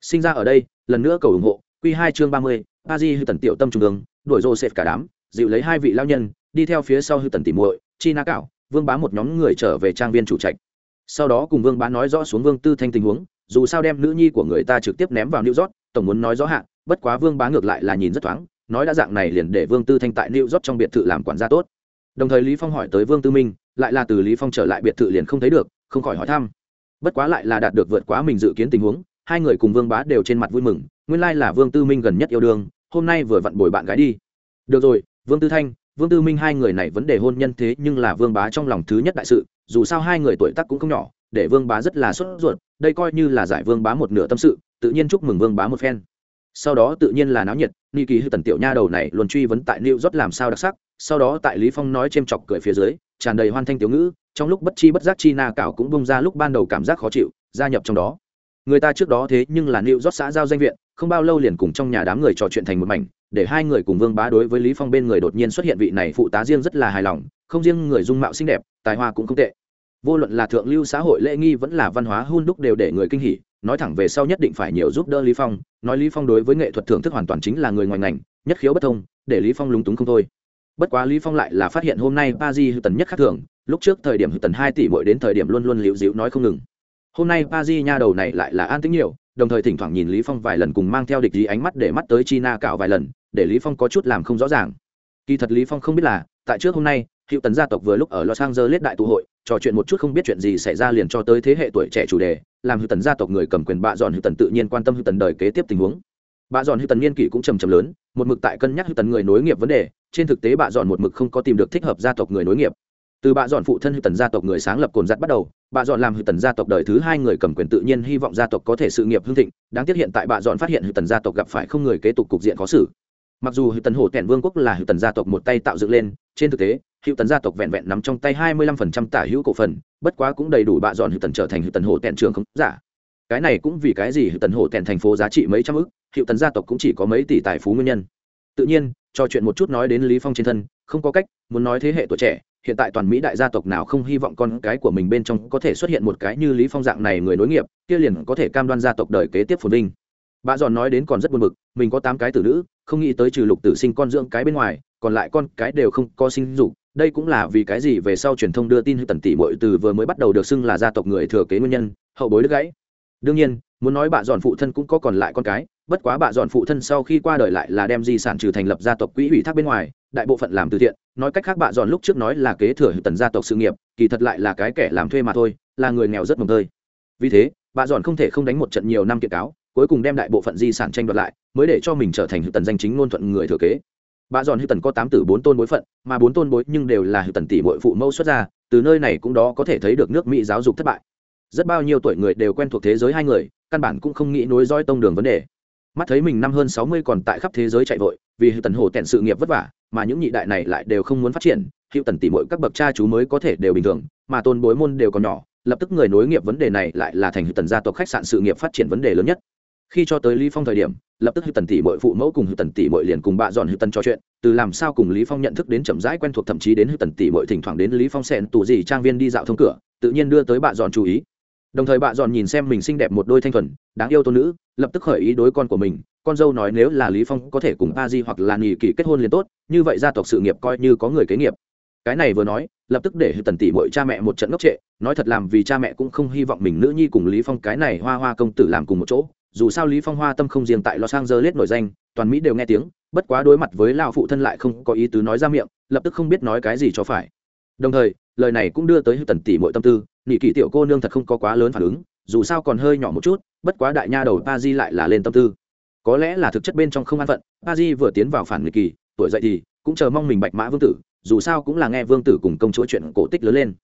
Sinh ra ở đây, lần nữa cầu ủng hộ q hai chương ba mươi pa di hư tần tiểu tâm trung ương, đuổi rô xệt cả đám, dịu lấy hai vị lao nhân, đi theo phía sau hư tần tìm muội chi na cạo vương bá một nhóm người trở về trang viên chủ trạch. Sau đó cùng vương bá nói rõ xuống vương tư thanh tình huống, dù sao đem nữ nhi của người ta trực tiếp ném vào new york, tổng muốn nói rõ hạn bất quá vương bá ngược lại là nhìn rất thoáng, nói đã dạng này liền để vương tư thanh tại new york trong biệt thự làm quản gia tốt. Đồng thời lý phong hỏi tới vương tư minh, lại là từ lý phong trở lại biệt thự liền không thấy được, không khỏi hỏi thăm. Bất quá lại là đạt được vượt quá mình dự kiến tình huống, hai người cùng vương bá đều trên mặt vui mừng, nguyên lai là vương tư minh gần nhất yêu đương, hôm nay vừa vặn bồi bạn gái đi. Được rồi, vương tư thanh vương tư minh hai người này vấn đề hôn nhân thế nhưng là vương bá trong lòng thứ nhất đại sự, dù sao hai người tuổi tác cũng không nhỏ, để vương bá rất là sốt ruột, đây coi như là giải vương bá một nửa tâm sự, tự nhiên chúc mừng vương bá một phen. Sau đó tự nhiên là náo nhiệt, ni kỳ hư tần tiểu nha đầu này luôn truy vấn tại new rót làm sao đặc sắc, sau đó tại lý phong nói chêm chọc cười phía dưới, tràn đầy hoan thanh tiểu ngữ, trong lúc bất chi bất giác chi na cảo cũng bung ra lúc ban đầu cảm giác khó chịu, gia nhập trong đó. Người ta trước đó thế nhưng là new rót xã giao danh viện, không bao lâu liền cùng trong nhà đám người trò chuyện thành một mảnh để hai người cùng vương bá đối với lý phong bên người đột nhiên xuất hiện vị này phụ tá riêng rất là hài lòng, không riêng người dung mạo xinh đẹp, tài hoa cũng không tệ. Vô luận là thượng lưu xã hội lễ nghi vẫn là văn hóa hun đúc đều để người kinh hỉ, nói thẳng về sau nhất định phải nhiều giúp đỡ lý phong, nói lý phong đối với nghệ thuật thưởng thức hoàn toàn chính là người ngoài ngành, nhất khiếu bất thông, để lý phong lúng túng không thôi. Bất quá lý phong lại là phát hiện hôm nay Ba di hư tần nhất khác thường, lúc trước thời điểm hư tần hai tỷ mỗi đến thời điểm luôn luôn liễu dịu nói không ngừng. Hôm nay Ba di nha đầu này lại là an tĩnh nhiều, đồng thời thỉnh thoảng nhìn lý phong vài lần cùng mang theo địch ý ánh mắt để mắt tới china cạo vài lần để lý phong có chút làm không rõ ràng. Kỳ thật lý phong không biết là, tại trước hôm nay hiệu tần gia tộc vừa lúc ở los angeles đại tụ hội, trò chuyện một chút không biết chuyện gì xảy ra liền cho tới thế hệ tuổi trẻ chủ đề, làm hiệu tần gia tộc người cầm quyền bạ dọn hiệu tần tự nhiên quan tâm hiệu tần đời kế tiếp tình huống. Bạ dọn hiệu tần niên kỷ cũng trầm trầm lớn, một mực tại cân nhắc hiệu tần người nối nghiệp vấn đề, trên thực tế bạ dọn một mực không có tìm được thích hợp gia tộc người nối nghiệp. Từ bạ dọn phụ thân hiệu tần gia tộc người sáng lập cồn giặt bắt đầu, bạ dọn làm hiệu tần gia tộc đời thứ hai người cầm quyền tự nhiên hy vọng gia tộc có thể sự nghiệp hưng thịnh, đáng tiếc hiện tại bạ dọn phát hiện hiệu tần gia tộc gặp phải không người kế tục cục diện khó xử mặc dù hữu tần hồ tẻn vương quốc là hữu tần gia tộc một tay tạo dựng lên, trên thực tế, hữu tần gia tộc vẹn vẹn nắm trong tay hai mươi lăm phần trăm tả hữu cổ phần, bất quá cũng đầy đủ bạ dọn hữu tần trở thành hữu tần hồ tẻn trường không giả. Cái này cũng vì cái gì hữu tần hồ tẻn thành phố giá trị mấy trăm ức, hữu tần gia tộc cũng chỉ có mấy tỷ tài phú nguyên nhân. Tự nhiên trò chuyện một chút nói đến lý phong trên thân, không có cách, muốn nói thế hệ tuổi trẻ, hiện tại toàn mỹ đại gia tộc nào không hy vọng con cái của mình bên trong có thể xuất hiện một cái như lý phong dạng này người nối nghiệp, kia liền có thể cam đoan gia tộc đời kế tiếp phồn vinh bà giòn nói đến còn rất buồn bực, mình có tám cái tử nữ, không nghĩ tới trừ lục tử sinh con dưỡng cái bên ngoài, còn lại con cái đều không có sinh dục. Đây cũng là vì cái gì về sau truyền thông đưa tin tần tỷ muội từ vừa mới bắt đầu được xưng là gia tộc người thừa kế nguyên nhân, hậu bối đứt gãy. Đương nhiên, muốn nói bà giòn phụ thân cũng có còn lại con cái, bất quá bà giòn phụ thân sau khi qua đời lại là đem di sản trừ thành lập gia tộc quỹ ủy thác bên ngoài, đại bộ phận làm từ thiện. Nói cách khác bà giòn lúc trước nói là kế thừa tần gia tộc sự nghiệp, kỳ thật lại là cái kẻ làm thuê mà thôi, là người nghèo rất mồm tơi. Vì thế bà giòn không thể không đánh một trận nhiều năm kiện cáo cuối cùng đem đại bộ phận di sản tranh đoạt lại, mới để cho mình trở thành hữu tần danh chính ngôn thuận người thừa kế. Bà giòn hữu tần có tám tử bốn tôn bối phận, mà bốn tôn bối nhưng đều là hữu tần tỷ bội phụ mẫu xuất ra từ nơi này cũng đó có thể thấy được nước mỹ giáo dục thất bại. Rất bao nhiêu tuổi người đều quen thuộc thế giới hai người, căn bản cũng không nghĩ nối dõi tông đường vấn đề. Mắt thấy mình năm hơn sáu mươi còn tại khắp thế giới chạy vội, vì hữu tần hồ tẹn sự nghiệp vất vả, mà những nhị đại này lại đều không muốn phát triển, hữu tần tỷ bội các bậc cha chú mới có thể đều bình thường, mà tôn bối môn đều còn nhỏ, lập tức người nối nghiệp vấn đề này lại là thành hữu tần gia tộc khách sạn sự nghiệp phát triển vấn đề lớn nhất khi cho tới lý phong thời điểm, lập tức hư tần tỷ bội phụ mẫu cùng hư tần tỷ bội liền cùng bạ dọn hư tần trò chuyện, từ làm sao cùng lý phong nhận thức đến chậm rãi quen thuộc thậm chí đến hư tần tỷ bội thỉnh thoảng đến lý phong xẹn tủ gì trang viên đi dạo thông cửa, tự nhiên đưa tới bạ dọn chú ý. Đồng thời bạ dọn nhìn xem mình xinh đẹp một đôi thanh thuần, đáng yêu tôn nữ, lập tức khởi ý đối con của mình, con dâu nói nếu là lý phong có thể cùng a di hoặc là nghỉ kỳ kết hôn liền tốt, như vậy gia tộc sự nghiệp coi như có người kế nghiệp. Cái này vừa nói, lập tức để tần tỷ bội cha mẹ một trận ngốc trệ, nói thật làm vì cha mẹ cũng không hy vọng mình nữ nhi cùng lý phong cái này hoa hoa công tử làm cùng một chỗ dù sao lý phong hoa tâm không riêng tại los angeles nổi danh, toàn mỹ đều nghe tiếng, bất quá đối mặt với lão phụ thân lại không có ý tứ nói ra miệng, lập tức không biết nói cái gì cho phải. Đồng thời, lời này cũng đưa tới hư tần tỷ mọi tâm tư nhị kỳ tiểu cô nương thật không có quá lớn phản ứng, dù sao còn hơi nhỏ một chút, bất quá đại nha đầu pa di lại là lên tâm tư. Có lẽ là thực chất bên trong không an phận pa di vừa tiến vào phản nghịch kỳ, tuổi dậy thì cũng chờ mong mình bạch mã vương tử, dù sao cũng là nghe vương tử cùng công chúa chuyện cổ tích lớn lên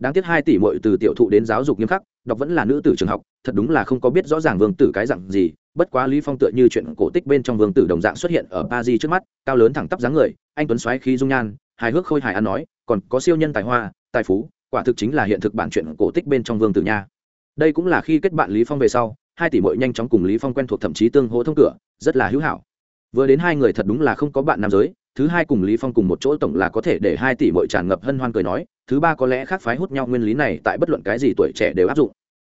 đáng tiếc hai tỷ muội từ tiểu thụ đến giáo dục nghiêm khắc, đọc vẫn là nữ tử trường học, thật đúng là không có biết rõ ràng vương tử cái dặn gì, bất quá lý phong tựa như chuyện cổ tích bên trong vương tử đồng dạng xuất hiện ở ba di trước mắt, cao lớn thẳng tắp dáng người, anh tuấn xoáy khí dung nhan, hài hước khôi hài ăn nói, còn có siêu nhân tài hoa, tài phú, quả thực chính là hiện thực bản chuyện cổ tích bên trong vương tử nha. Đây cũng là khi kết bạn lý phong về sau, hai tỷ muội nhanh chóng cùng lý phong quen thuộc thậm chí tương hỗ thông cửa, rất là hữu hảo. Vừa đến hai người thật đúng là không có bạn nam giới thứ hai cùng lý phong cùng một chỗ tổng là có thể để hai tỷ muội tràn ngập hân hoan cười nói, thứ ba có lẽ khác phái hút nhau nguyên lý này tại bất luận cái gì tuổi trẻ đều áp dụng.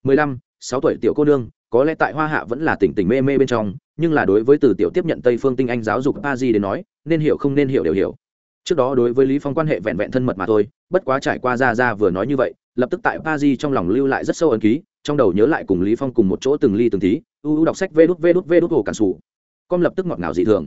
Mười lăm, sáu tuổi tiểu cô nương, có lẽ tại hoa hạ vẫn là tỉnh tỉnh mê mê bên trong, nhưng là đối với từ tiểu tiếp nhận tây phương tinh anh giáo dục a di đến nói, nên hiểu không nên hiểu đều hiểu. Trước đó đối với lý phong quan hệ vẹn vẹn thân mật mà thôi, bất quá trải qua ra ra vừa nói như vậy, lập tức tại pa di trong lòng lưu lại rất sâu ấn ký, trong đầu nhớ lại cùng lý phong cùng một chỗ từng ly từng tí, u u đọc sách vê đút vê đút vê đút hồ cản sủ. Com lập tức ngọt ngào dị thường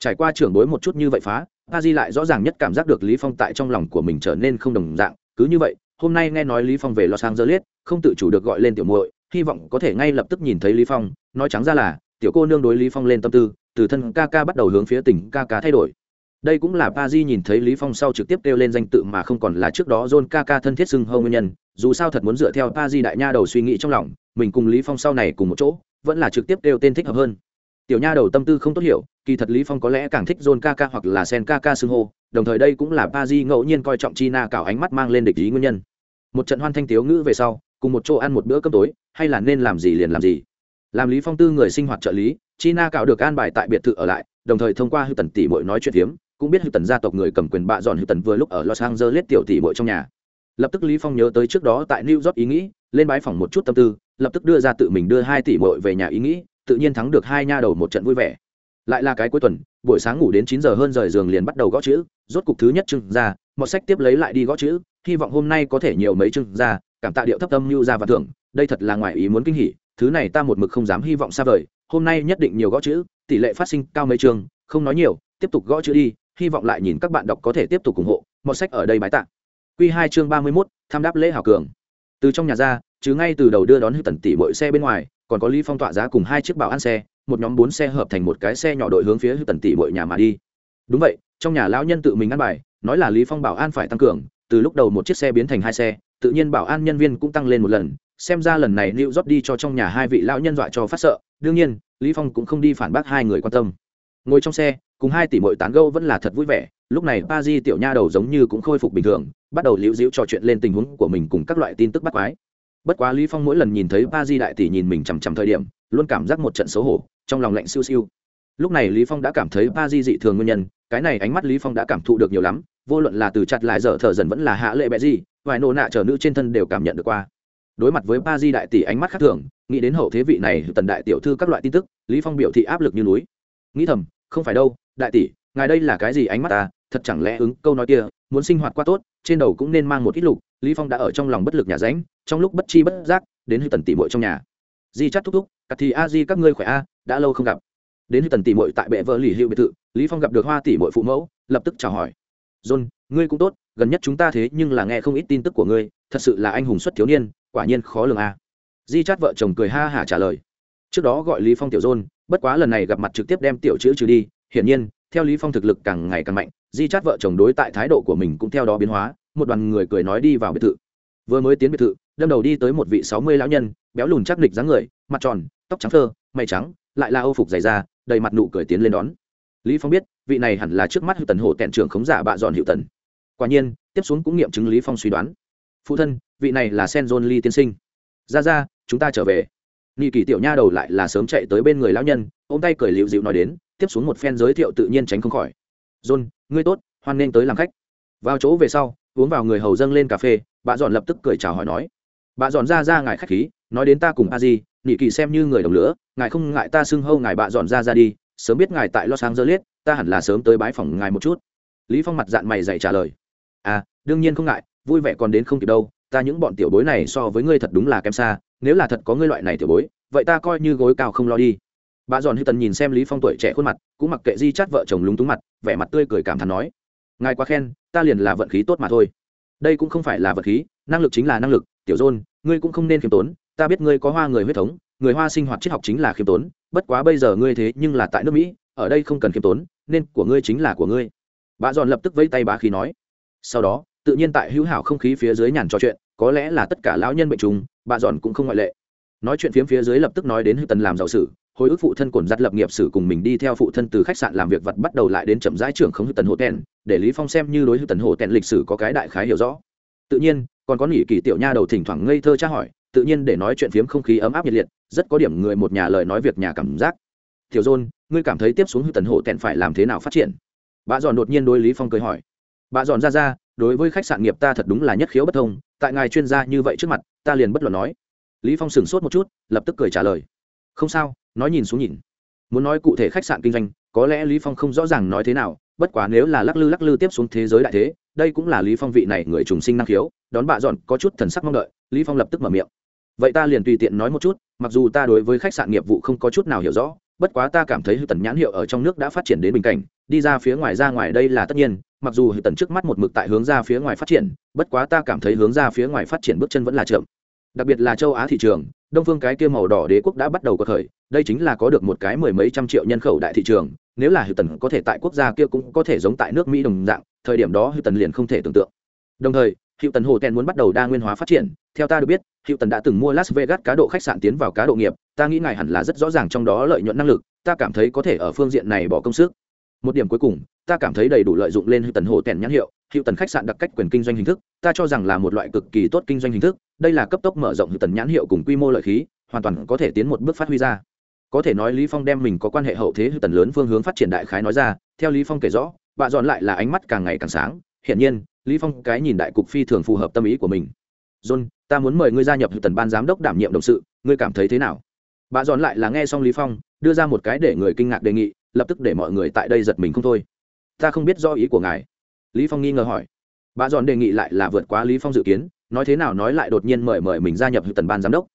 trải qua trưởng bối một chút như vậy phá pa di lại rõ ràng nhất cảm giác được lý phong tại trong lòng của mình trở nên không đồng dạng. Cứ như vậy, hôm nay nghe nói lý phong về los angeles, không tự chủ được gọi lên tiểu muội, hy vọng có thể ngay lập tức nhìn thấy lý phong. Nói trắng ra là, tiểu cô nương đối lý phong lên tâm tư, từ thân ca ca bắt đầu hướng phía tỉnh ca ca thay đổi. Đây cũng là pa di nhìn thấy lý phong sau trực tiếp kêu lên danh tự mà không còn là trước đó john ca ca thân thiết xưng hâu nguyên nhân. Dù sao thật muốn dựa theo pa di đại nha đầu suy nghĩ trong lòng, mình cùng lý phong sau này cùng một chỗ, vẫn là trực tiếp kêu tên thích hợp hơn tiểu nha đầu tâm tư không tốt hiểu, kỳ thật lý phong có lẽ càng thích john kaka hoặc là sen kaka xưng hô, đồng thời đây cũng là pa di ngẫu nhiên coi trọng china cảo ánh mắt mang lên địch ý nguyên nhân. Một trận hoan thanh tiếu ngữ về sau, cùng một chỗ ăn một bữa cơm tối, hay là nên làm gì liền làm gì. Làm lý phong tư người sinh hoạt trợ lý, china cảo được an bài tại biệt thự ở lại, đồng thời thông qua hư tần tỷ muội nói chuyện hiếm cũng biết hư tần gia tộc người cầm quyền bạ dọn hư tần vừa lúc ở los angeles tiểu tỷ muội trong nhà. Lập tức lý phong nhớ tới trước đó tại new york ý nghĩ, lên bái phòng một chút tâm tư, lập tức đưa ra tự mình đưa hai tỷ muội về nhà ý nghĩ tự nhiên thắng được hai nha đầu một trận vui vẻ. Lại là cái cuối tuần, buổi sáng ngủ đến chín giờ hơn rời giường liền bắt đầu gõ chữ, rốt cục thứ nhất trưng ra, một sách tiếp lấy lại đi gõ chữ, hy vọng hôm nay có thể nhiều mấy trưng ra, cảm tạ điệu thấp tâm lưu ra và thưởng, đây thật là ngoài ý muốn kinh hỉ, thứ này ta một mực không dám hy vọng xa vời, hôm nay nhất định nhiều gõ chữ, tỷ lệ phát sinh cao mấy trường không nói nhiều, tiếp tục gõ chữ đi, hy vọng lại nhìn các bạn đọc có thể tiếp tục ủng hộ, một sách ở đây bái tạ. Q hai chương ba mươi mốt, tham đáp lễ hảo cường. Từ trong nhà ra, chứ ngay từ đầu đưa đón hư tần tỷ mỗi xe bên ngoài còn có lý phong tọa giá cùng hai chiếc bảo an xe, một nhóm bốn xe hợp thành một cái xe nhỏ đội hướng phía hữu tần tỷ bội nhà mà đi. Đúng vậy, trong nhà lão nhân tự mình ăn bài, nói là lý phong bảo an phải tăng cường, từ lúc đầu một chiếc xe biến thành hai xe, tự nhiên bảo an nhân viên cũng tăng lên một lần, xem ra lần này lưu rót đi cho trong nhà hai vị lão nhân dọa cho phát sợ, đương nhiên, lý phong cũng không đi phản bác hai người quan tâm. Ngồi trong xe, cùng hai tỷ muội tán gẫu vẫn là thật vui vẻ, lúc này pa di tiểu nha đầu giống như cũng khôi phục bình thường, bắt đầu liễu diễu trò chuyện lên tình huống của mình cùng các loại tin tức bắt quái bất quá lý phong mỗi lần nhìn thấy Ba di đại tỷ nhìn mình chằm chằm thời điểm, luôn cảm giác một trận xấu hổ, trong lòng lạnh siêu siêu. Lúc này lý phong đã cảm thấy Ba di dị thường nguyên nhân, cái này ánh mắt lý phong đã cảm thụ được nhiều lắm, vô luận là từ chặt lại dở thở dần vẫn là hạ lệ bẹ gì, vài nô nạ trở nữ trên thân đều cảm nhận được qua. Đối mặt với Ba di đại tỷ ánh mắt khác thường, nghĩ đến hậu thế vị này tần đại tiểu thư các loại tin tức, lý phong biểu thị áp lực như núi. Nghĩ thầm, không phải đâu, đại tỷ, ngài đây là cái gì ánh mắt ta thật chẳng lẽ ứng câu nói kia, muốn sinh hoạt qua tốt? Trên đầu cũng nên mang một ít lục, lý phong đã ở trong lòng bất lực nhà ránh, trong lúc bất chi bất giác, đến hư tần tỷ muội trong nhà. Di chắt thúc thúc cắt thì a di, các ngươi khỏe a? Đã lâu không gặp. Đến hư tần tỷ muội tại bệ vợ lì hiệu biệt thự, lý phong gặp được hoa tỷ muội phụ mẫu, lập tức chào hỏi. John, ngươi cũng tốt, gần nhất chúng ta thế nhưng là nghe không ít tin tức của ngươi, thật sự là anh hùng xuất thiếu niên, quả nhiên khó lường a. Di chát vợ chồng cười ha hả trả lời. Trước đó gọi lý phong tiểu john, bất quá lần này gặp mặt trực tiếp đem tiểu chữ trừ đi, hiển nhiên, theo lý phong thực lực càng ngày càng mạnh di chát vợ chồng đối tại thái độ của mình cũng theo đó biến hóa, một đoàn người cười nói đi vào biệt thự. Vừa mới tiến biệt thự, đâm đầu đi tới một vị sáu mươi lão nhân, béo lùn chắc nịch dáng người, mặt tròn, tóc trắng thơ, mày trắng, lại là âu phục dày da, đầy mặt nụ cười tiến lên đón. Lý phong biết, vị này hẳn là trước mắt hữu tần hổ tẹn trưởng khống giả bạ dọn hữu tần. Quả nhiên, tiếp xuống cũng nghiệm chứng lý phong suy đoán. Phụ thân, vị này là sen john lee tiên sinh. Ra ra, chúng ta trở về. Nghị kỳ tiểu nha đầu lại là sớm chạy tới bên người lão nhân, ôm tay cười liễu dịu nói đến, tiếp xuống một phen giới thiệu tự nhiên tránh không khỏi john, ngươi tốt, hoan nên tới làm khách. Vào chỗ về sau, uống vào người hầu dâng lên cà phê, bà dọn lập tức cười chào hỏi nói. Bà dọn ra ra ngài khách khí, nói đến ta cùng a di nghị kỳ xem như người đồng lửa, ngài không ngại ta xưng hâu ngài bà dọn ra ra đi, sớm biết ngài tại los angeles, ta hẳn là sớm tới bái phòng ngài một chút. Lý phong mặt dạng mày dạy trả lời. À đương nhiên không ngại, vui vẻ còn đến không kịp đâu, ta những bọn tiểu bối này so với ngươi thật đúng là kém xa, nếu là thật có ngươi loại này tiểu bối, vậy ta coi như gối cao không lo đi bà giòn hư tần nhìn xem lý phong tuổi trẻ khuôn mặt, cũng mặc kệ di chát vợ chồng lúng túng mặt, vẻ mặt tươi cười cảm thán nói, ngài quá khen, ta liền là vận khí tốt mà thôi. Đây cũng không phải là vận khí, năng lực chính là năng lực, tiểu dôn, ngươi cũng không nên khiêm tốn, ta biết ngươi có hoa người huyết thống, người hoa sinh hoạt triết học chính là khiêm tốn, bất quá bây giờ ngươi thế nhưng là tại nước mỹ, ở đây không cần khiêm tốn, nên của ngươi chính là của ngươi. Bà giòn lập tức vẫy tay bá khí nói. Sau đó, tự nhiên tại hữu hảo không khí phía dưới nhàn trò chuyện, có lẽ là tất cả lão nhân bệnh trùng bà giòn cũng không ngoại lệ. Nói chuyện phiếm phía dưới lập tức nói đến hư tần làm giàu sử hồi ức phụ thân cồn giặt lập nghiệp sử cùng mình đi theo phụ thân từ khách sạn làm việc vật bắt đầu lại đến chậm rãi trưởng không hư tần hồ tèn, để lý phong xem như đối hư tần hồ tèn lịch sử có cái đại khái hiểu rõ. Tự nhiên, còn có nghỉ kỳ tiểu nha đầu thỉnh thoảng ngây thơ tra hỏi, tự nhiên để nói chuyện phiếm không khí ấm áp nhiệt liệt, rất có điểm người một nhà lời nói việc nhà cảm giác. Tiểu dôn, ngươi cảm thấy tiếp xuống hư tần hồ tèn phải làm thế nào phát triển? Bà giòn đột nhiên đối lý phong cười hỏi. Bà giòn ra ra, đối với khách sạn nghiệp ta thật đúng là nhất khiếu bất thông, tại ngài chuyên gia như vậy trước mặt, ta liền bất luận nói. Lý phong sửng sốt một chút, lập tức cười trả lời không sao, nói nhìn xuống nhìn. Muốn nói cụ thể khách sạn kinh doanh, có lẽ lý phong không rõ ràng nói thế nào, bất quá nếu là lắc lư lắc lư tiếp xuống thế giới đại thế, đây cũng là lý phong vị này người trùng sinh năng khiếu, đón bạ dọn có chút thần sắc mong đợi, lý phong lập tức mở miệng. Vậy ta liền tùy tiện nói một chút, mặc dù ta đối với khách sạn nghiệp vụ không có chút nào hiểu rõ, bất quá ta cảm thấy hư tần nhãn hiệu ở trong nước đã phát triển đến bình cảnh, đi ra phía ngoài ra ngoài đây là tất nhiên, mặc dù hư tần trước mắt một mực tại hướng ra phía ngoài phát triển, bất quá ta cảm thấy hướng ra phía ngoài phát triển bước chân vẫn là chậm đặc biệt là châu á thị trường đông phương cái kia màu đỏ đế quốc đã bắt đầu có khởi đây chính là có được một cái mười mấy trăm triệu nhân khẩu đại thị trường nếu là hữu tần có thể tại quốc gia kia cũng có thể giống tại nước mỹ đồng dạng thời điểm đó hữu tần liền không thể tưởng tượng đồng thời hữu tần hồ tèn muốn bắt đầu đa nguyên hóa phát triển theo ta được biết hữu tần đã từng mua las vegas cá độ khách sạn tiến vào cá độ nghiệp ta nghĩ ngài hẳn là rất rõ ràng trong đó lợi nhuận năng lực ta cảm thấy có thể ở phương diện này bỏ công sức một điểm cuối cùng ta cảm thấy đầy đủ lợi dụng lên hữu tần hồ tèn nhãn hiệu hữu tần khách sạn đặc cách quyền kinh doanh hình thức ta cho rằng là một loại cực kỳ tốt kinh doanh hình thức đây là cấp tốc mở rộng tần nhãn hiệu cùng quy mô lợi khí, hoàn toàn có thể tiến một bước phát huy ra. Có thể nói lý phong đem mình có quan hệ hậu thế hiệu tần lớn phương hướng phát triển đại khái nói ra, theo lý phong kể rõ, bà dọn lại là ánh mắt càng ngày càng sáng hiện nhiên, lý phong cái nhìn đại cục phi thường phù hợp tâm ý của mình. John, ta muốn mời ngươi gia nhập hiệu tần ban giám đốc đảm nhiệm đồng sự, ngươi cảm thấy thế nào? Bà dọn lại là nghe xong lý phong, đưa ra một cái để người kinh ngạc đề nghị, lập tức để mọi người tại đây giật mình không thôi. Ta không biết do ý của ngài. Lý phong nghi ngờ hỏi. Bà dọn đề nghị lại là vượt quá lý phong dự kiến nói thế nào nói lại đột nhiên mời mời mình gia nhập hữu tần ban giám đốc.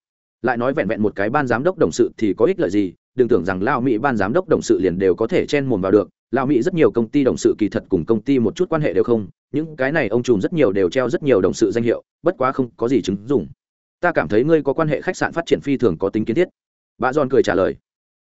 Lại nói vẹn vẹn một cái ban giám đốc đồng sự thì có ích lợi gì, đừng tưởng rằng lao mỹ ban giám đốc đồng sự liền đều có thể chen mồm vào được. Lao mỹ rất nhiều công ty đồng sự kỳ thật cùng công ty một chút quan hệ đều không, những cái này ông trùm rất nhiều đều treo rất nhiều đồng sự danh hiệu, bất quá không có gì chứng dùng ta cảm thấy ngươi có quan hệ khách sạn phát triển phi thường có tính kiến thiết. Bà giòn cười trả lời.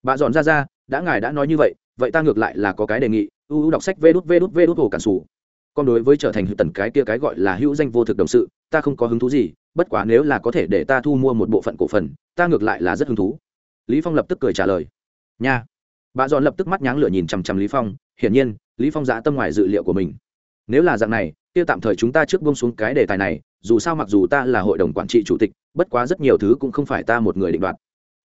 Bà giòn ra ra, đã ngài đã nói như vậy vậy ta ngược lại là có cái đề nghị. U đọc sách vê đút vê đút vê đút hồ cản sủ còn đối với trở thành hữu tần cái kia cái gọi là hữu danh vô thực đồng sự, ta không có hứng thú gì, bất quá nếu là có thể để ta thu mua một bộ phận cổ phần, ta ngược lại là rất hứng thú. Lý phong lập tức cười trả lời. Nha. Bà dọn lập tức mắt nháng lửa nhìn chằm chằm lý phong, hiển nhiên, lý phong dạ tâm ngoài dự liệu của mình. Nếu là dạng này, kia tạm thời chúng ta trước buông xuống cái đề tài này, dù sao mặc dù ta là hội đồng quản trị chủ tịch, bất quá rất nhiều thứ cũng không phải ta một người định đoạt.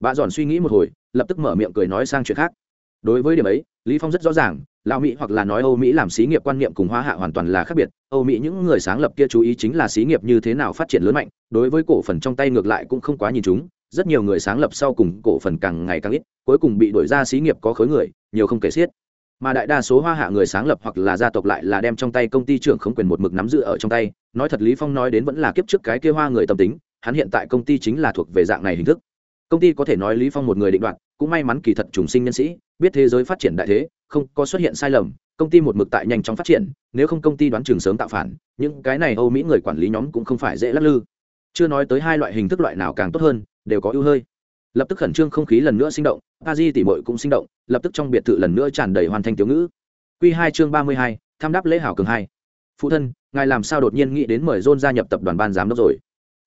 Bà dọn suy nghĩ một hồi, lập tức mở miệng cười nói sang chuyện khác. Đối với điểm ấy, lý phong rất rõ ràng lao mỹ hoặc là nói âu mỹ làm xí nghiệp quan niệm cùng hoa hạ hoàn toàn là khác biệt. Âu mỹ những người sáng lập kia chú ý chính là xí nghiệp như thế nào phát triển lớn mạnh, đối với cổ phần trong tay ngược lại cũng không quá nhìn chúng. Rất nhiều người sáng lập sau cùng cổ phần càng ngày càng ít, cuối cùng bị đổi ra xí nghiệp có khối người, nhiều không kể xiết. Mà đại đa số hoa hạ người sáng lập hoặc là gia tộc lại là đem trong tay công ty trưởng không quyền một mực nắm giữ ở trong tay. Nói thật lý phong nói đến vẫn là kiếp trước cái kia hoa người tâm tính, hắn hiện tại công ty chính là thuộc về dạng này hình thức. Công ty có thể nói lý phong một người định đoạt, cũng may mắn kỳ thật trùng sinh nhân sĩ, biết thế giới phát triển đại thế không có xuất hiện sai lầm, công ty một mực tại nhanh chóng phát triển, nếu không công ty đoán trường sớm tạo phản, những cái này âu mỹ người quản lý nhóm cũng không phải dễ lắc lư. Chưa nói tới hai loại hình thức loại nào càng tốt hơn, đều có ưu hơi. Lập tức khẩn trương không khí lần nữa sinh động a di tỉ mội cũng sinh động, lập tức trong biệt thự lần nữa tràn đầy hoàn thành tiểu ngữ. Q hai chương ba mươi hai, tham đáp lễ hảo cường hai. Phụ thân, ngài làm sao đột nhiên nghĩ đến mời john gia nhập tập đoàn ban giám đốc rồi?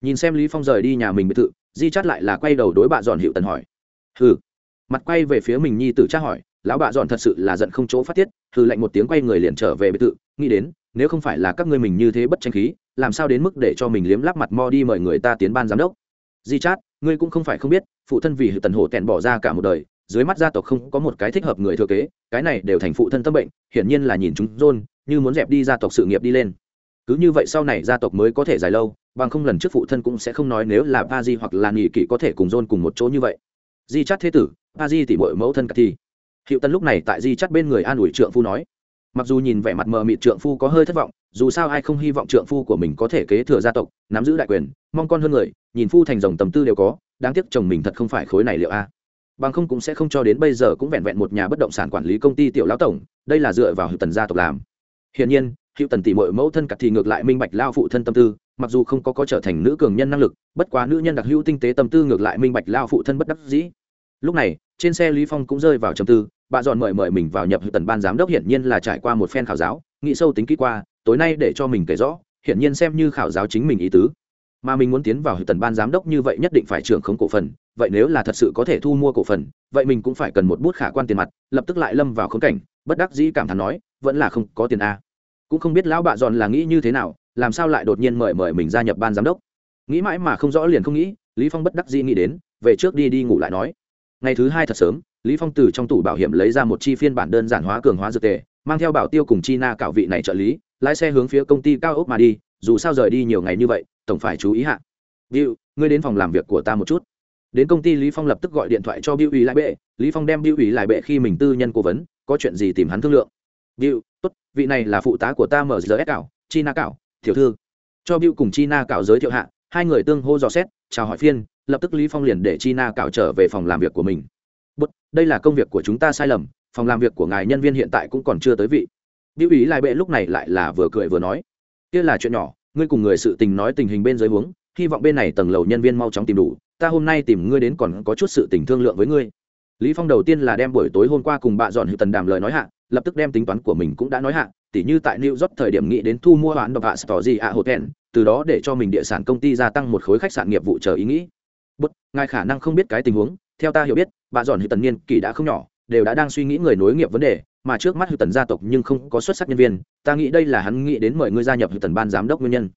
Nhìn xem lý phong rời đi nhà mình biệt thự, di chắt lại là quay đầu đối bạ dọn hiệu tần hỏi. Hừ. Mặt quay về phía mình nhi tử tra hỏi lão bạ dọn thật sự là giận không chỗ phát tiết, hừ lạnh một tiếng quay người liền trở về biệt thự, nghĩ đến, nếu không phải là các ngươi mình như thế bất tranh khí, làm sao đến mức để cho mình liếm lắp mặt mo đi mời người ta tiến ban giám đốc? Di chát, ngươi cũng không phải không biết, phụ thân vì tần hổ tèn bỏ ra cả một đời, dưới mắt gia tộc không có một cái thích hợp người thừa kế, cái này đều thành phụ thân tâm bệnh, hiển nhiên là nhìn chúng john như muốn dẹp đi gia tộc sự nghiệp đi lên. Cứ như vậy sau này gia tộc mới có thể dài lâu, bằng không lần trước phụ thân cũng sẽ không nói nếu là ba di hoặc là nghỉ kỵ có thể cùng john cùng một chỗ như vậy. Di chát thế tử ba di tỉ mội mẫu thân cả thi hiệu tân lúc này tại di chắt bên người an ủi trượng phu nói, mặc dù nhìn vẻ mặt mờ mịt trượng phu có hơi thất vọng, dù sao ai không hy vọng trượng phu của mình có thể kế thừa gia tộc, nắm giữ đại quyền, mong con hơn người, nhìn phu thành dòng tầm tư đều có, đáng tiếc chồng mình thật không phải khối này liệu a. À? Bằng không cũng sẽ không cho đến bây giờ cũng vẹn vẹn một nhà bất động sản quản lý công ty tiểu lão tổng, đây là dựa vào hiệu tần gia tộc làm. Hiển nhiên, hiệu tần tỷ mội mẫu thân cặt thì ngược lại minh bạch lao phụ thân tâm tư, mặc dù không có có trở thành nữ cường nhân năng lực, bất quá nữ nhân đặc hữu tinh tế tâm tư ngược lại minh bạch lao phụ thân bất đắc dĩ lúc này, trên xe lý phong cũng rơi vào trầm tư, bà dọn mời mời mình vào nhập tần ban giám đốc hiển nhiên là trải qua một phen khảo giáo, nghĩ sâu tính kỹ qua, tối nay để cho mình kể rõ, hiển nhiên xem như khảo giáo chính mình ý tứ. Mà mình muốn tiến vào hiệu tần ban giám đốc như vậy nhất định phải trưởng khống cổ phần, vậy nếu là thật sự có thể thu mua cổ phần, vậy mình cũng phải cần một bút khả quan tiền mặt, lập tức lại lâm vào khống cảnh, bất đắc dĩ cảm thán nói, vẫn là không có tiền a. Cũng không biết lão bạ dọn là nghĩ như thế nào, làm sao lại đột nhiên mời mời mình gia nhập ban giám đốc. Nghĩ mãi mà không rõ liền không nghĩ, lý phong bất đắc dĩ nghĩ đến, về trước đi đi ngủ lại nói ngày thứ hai thật sớm lý phong từ trong tủ bảo hiểm lấy ra một chi phiên bản đơn giản hóa cường hóa dược tề mang theo bảo tiêu cùng chi na cạo vị này trợ lý lái xe hướng phía công ty cao ốc mà đi dù sao rời đi nhiều ngày như vậy tổng phải chú ý hạ. Bill, ngươi đến phòng làm việc của ta một chút. Đến công ty lý phong lập tức gọi điện thoại cho Bill ủy lại bệ. Lý phong đem Bill ủy lại bệ khi mình tư nhân cố vấn có chuyện gì tìm hắn thương lượng. Bill, tốt vị này là phụ tá của ta mở giờ cạo chi na cạo tiểu thư. Cho Bill cùng chi na cạo giới thiệu hạ hai người tương hô dò xét chào hỏi phiên lập tức lý phong liền để chi na cạo trở về phòng làm việc của mình. Bút, đây là công việc của chúng ta sai lầm phòng làm việc của ngài nhân viên hiện tại cũng còn chưa tới vị. Biểu ý lại bệ lúc này lại là vừa cười vừa nói kia là chuyện nhỏ ngươi cùng người sự tình nói tình hình bên dưới huống hy vọng bên này tầng lầu nhân viên mau chóng tìm đủ ta hôm nay tìm ngươi đến còn có chút sự tình thương lượng với ngươi. Lý phong đầu tiên là đem buổi tối hôm qua cùng bà dọn hữu tần đàm lời nói hạ lập tức đem tính toán của mình cũng đã nói hạ tỉ như tại new york thời điểm nghĩ đến thu mua hoãn độc hạ gì ạ hotel từ đó để cho mình địa sản công ty gia tăng một khối khách sạn nghiệp vụ chờ ý nghĩ bất ngài khả năng không biết cái tình huống, theo ta hiểu biết, bà dọn hữu tần niên kỷ đã không nhỏ, đều đã đang suy nghĩ người nối nghiệp vấn đề, mà trước mắt hữu tần gia tộc nhưng không có xuất sắc nhân viên, ta nghĩ đây là hắn nghĩ đến mời ngươi gia nhập hữu tần ban giám đốc nguyên nhân.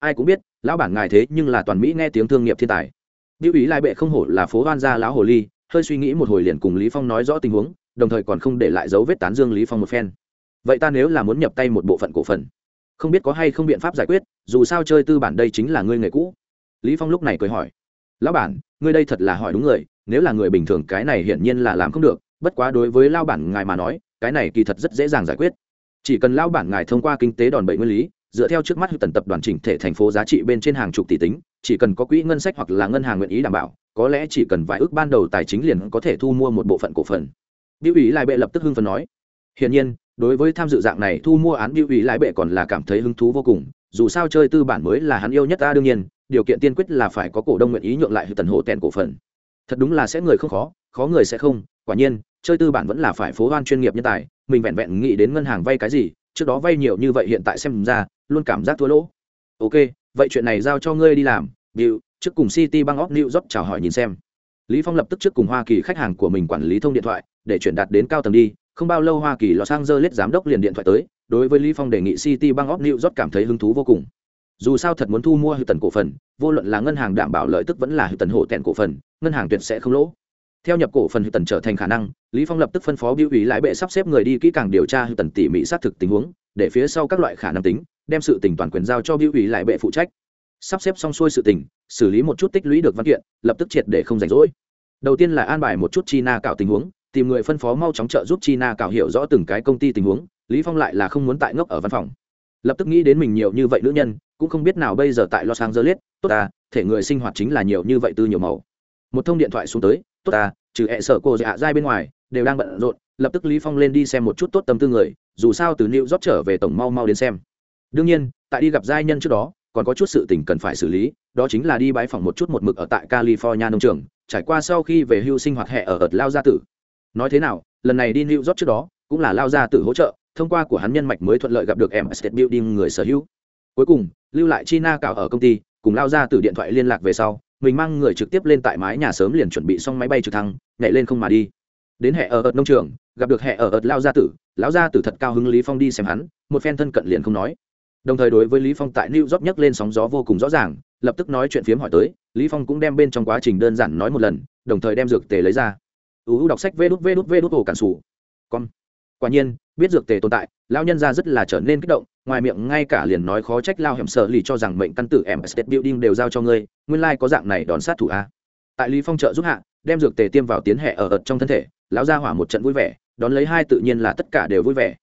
Ai cũng biết, lão bản ngài thế nhưng là toàn mỹ nghe tiếng thương nghiệp thiên tài. Biểu ý lai bệ không hổ là phố hoan gia lão hồ ly, hơi suy nghĩ một hồi liền cùng lý phong nói rõ tình huống, đồng thời còn không để lại dấu vết tán dương lý phong một phen. Vậy ta nếu là muốn nhập tay một bộ phận cổ phần, không biết có hay không biện pháp giải quyết, dù sao chơi tư bản đây chính là ngươi nghề cũ. Lý phong lúc này cười hỏi lão bản, ngươi đây thật là hỏi đúng người, nếu là người bình thường cái này hiển nhiên là làm không được, bất quá đối với lao bản ngài mà nói, cái này kỳ thật rất dễ dàng giải quyết. Chỉ cần lao bản ngài thông qua kinh tế đòn bẩy nguyên lý, dựa theo trước mắt hữu tần tập đoàn chỉnh thể thành phố giá trị bên trên hàng chục tỷ tính, chỉ cần có quỹ ngân sách hoặc là ngân hàng nguyện ý đảm bảo, có lẽ chỉ cần vài ước ban đầu tài chính liền có thể thu mua một bộ phận cổ phần. Biểu ủy lại bệ lập tức hưng phấn nói. Hiển nhiên, đối với tham dự dạng này thu mua án, biểu ủy lại bệ còn là cảm thấy hứng thú vô cùng, dù sao chơi tư bản mới là hắn yêu nhất ta đương nhiên điều kiện tiên quyết là phải có cổ đông nguyện ý nhượng lại tần hộ tèn cổ phần thật đúng là sẽ người không khó khó người sẽ không quả nhiên chơi tư bản vẫn là phải phố hoan chuyên nghiệp nhân tài mình vẹn vẹn nghĩ đến ngân hàng vay cái gì trước đó vay nhiều như vậy hiện tại xem ra luôn cảm giác thua lỗ ok vậy chuyện này giao cho ngươi đi làm điệu trước cùng City bang óc New York chào hỏi nhìn xem. Lý Phong lập tức trước cùng Hoa Kỳ khách hàng của mình quản lý thông điện thoại, để chuyển đạt đến cao tầng đi, không bao lâu Hoa Kỳ Los Angeles giám đốc liền điện thoại tới, đối với Lý Phong đề nghị City bang óc New York cảm thấy hứng thú vô cùng. Dù sao thật muốn thu mua hữu tần cổ phần, vô luận là ngân hàng đảm bảo lợi tức vẫn là hữu tần hộ tẹn cổ phần, ngân hàng tuyệt sẽ không lỗ. Theo nhập cổ phần hữu tần trở thành khả năng, Lý Phong lập tức phân phó biểu ủy lái bệ sắp xếp người đi kỹ càng điều tra hữu tần tỉ mỉ xác thực tình huống, để phía sau các loại khả năng tính, đem sự tình toàn quyền giao cho biểu ủy lái bệ phụ trách. Sắp xếp xong xuôi sự tình xử lý một chút tích lũy được văn kiện lập tức triệt để không rảnh rỗi. Đầu tiên là an bài một chút chi na cạo tình huống tìm người phân phó mau chóng trợ giúp chi na cạo hiểu rõ từng cái công ty tình huống lý phong lại là không muốn tại ngốc ở văn phòng lập tức nghĩ đến mình nhiều như vậy nữ nhân, cũng không biết nào bây giờ tại los angeles, tốt ta thể người sinh hoạt chính là nhiều như vậy tư nhiều màu. Một thông điện thoại xuống tới, tốt ta trừ hẹ sở cô dạ dai bên ngoài, đều đang bận rộn, lập tức lý phong lên đi xem một chút tốt tâm tư người, dù sao từ new york trở về tổng mau mau đến xem. Đương nhiên, tại đi gặp giai nhân trước đó, còn có chút sự tình cần phải xử lý, đó chính là đi bãi phòng một chút một mực ở tại california nông trường, trải qua sau khi về hưu sinh hoạt hè ở ợt lao gia tử. Nói thế nào, lần này đi new york trước đó, cũng là lao gia tử hỗ trợ thông qua của hắn nhân mạch mới thuận lợi gặp được em state building người sở hữu. Cuối cùng, lưu lại china cào ở công ty, cùng lao gia tử điện thoại liên lạc về sau, mình mang người trực tiếp lên tại mái nhà sớm liền chuẩn bị xong máy bay trực thăng, nhảy lên không mà đi. Đến hệ ở ợt nông trường, gặp được hệ ở ợt lao gia tử, lão gia tử thật cao hứng lý phong đi xem hắn, một phen thân cận liền không nói. Đồng thời đối với lý phong tại new york nhấc lên sóng gió vô cùng rõ ràng, lập tức nói chuyện phiếm hỏi tới, lý phong cũng đem bên trong quá trình đơn giản nói một lần, đồng thời đem dược tề lấy ra. Uu đọc sách vê đút vê đút vê đút ổ cản sủ. Con quả nhiên, biết dược tề tồn tại lao nhân ra rất là trở nên kích động, ngoài miệng ngay cả liền nói khó trách lao hiểm sợ lì cho rằng mệnh căn tử em state building đều giao cho ngươi, nguyên lai có dạng này đón sát thủ a. Tại lý phong trợ giúp hạ, đem dược tề tiêm vào tiến hệ ở ợt trong thân thể, lão gia hỏa một trận vui vẻ, đón lấy hai tự nhiên là tất cả đều vui vẻ.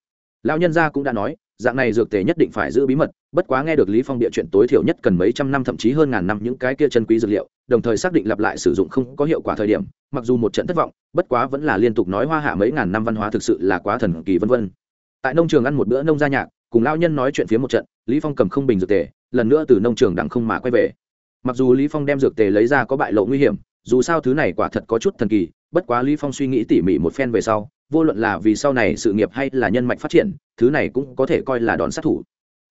Lão nhân gia cũng đã nói, dạng này dược tề nhất định phải giữ bí mật bất quá nghe được lý phong địa chuyện tối thiểu nhất cần mấy trăm năm thậm chí hơn ngàn năm những cái kia chân quý dược liệu, đồng thời xác định lặp lại sử dụng không có hiệu quả thời điểm, mặc dù một trận thất vọng, bất quá vẫn là liên tục nói hoa hạ mấy ngàn năm văn hóa thực sự là quá thần kỳ vân vân. Tại nông trường ăn một bữa nông gia nhạc, cùng lao nhân nói chuyện phía một trận, lý phong cầm không bình dược tề, lần nữa từ nông trường đặng không mà quay về. Mặc dù lý phong đem dược tề lấy ra có bại lộ nguy hiểm, dù sao thứ này quả thật có chút thần kỳ, bất quá lý phong suy nghĩ tỉ mỉ một phen về sau, vô luận là vì sau này sự nghiệp hay là nhân mạch phát triển, thứ này cũng có thể coi là đòn sát thủ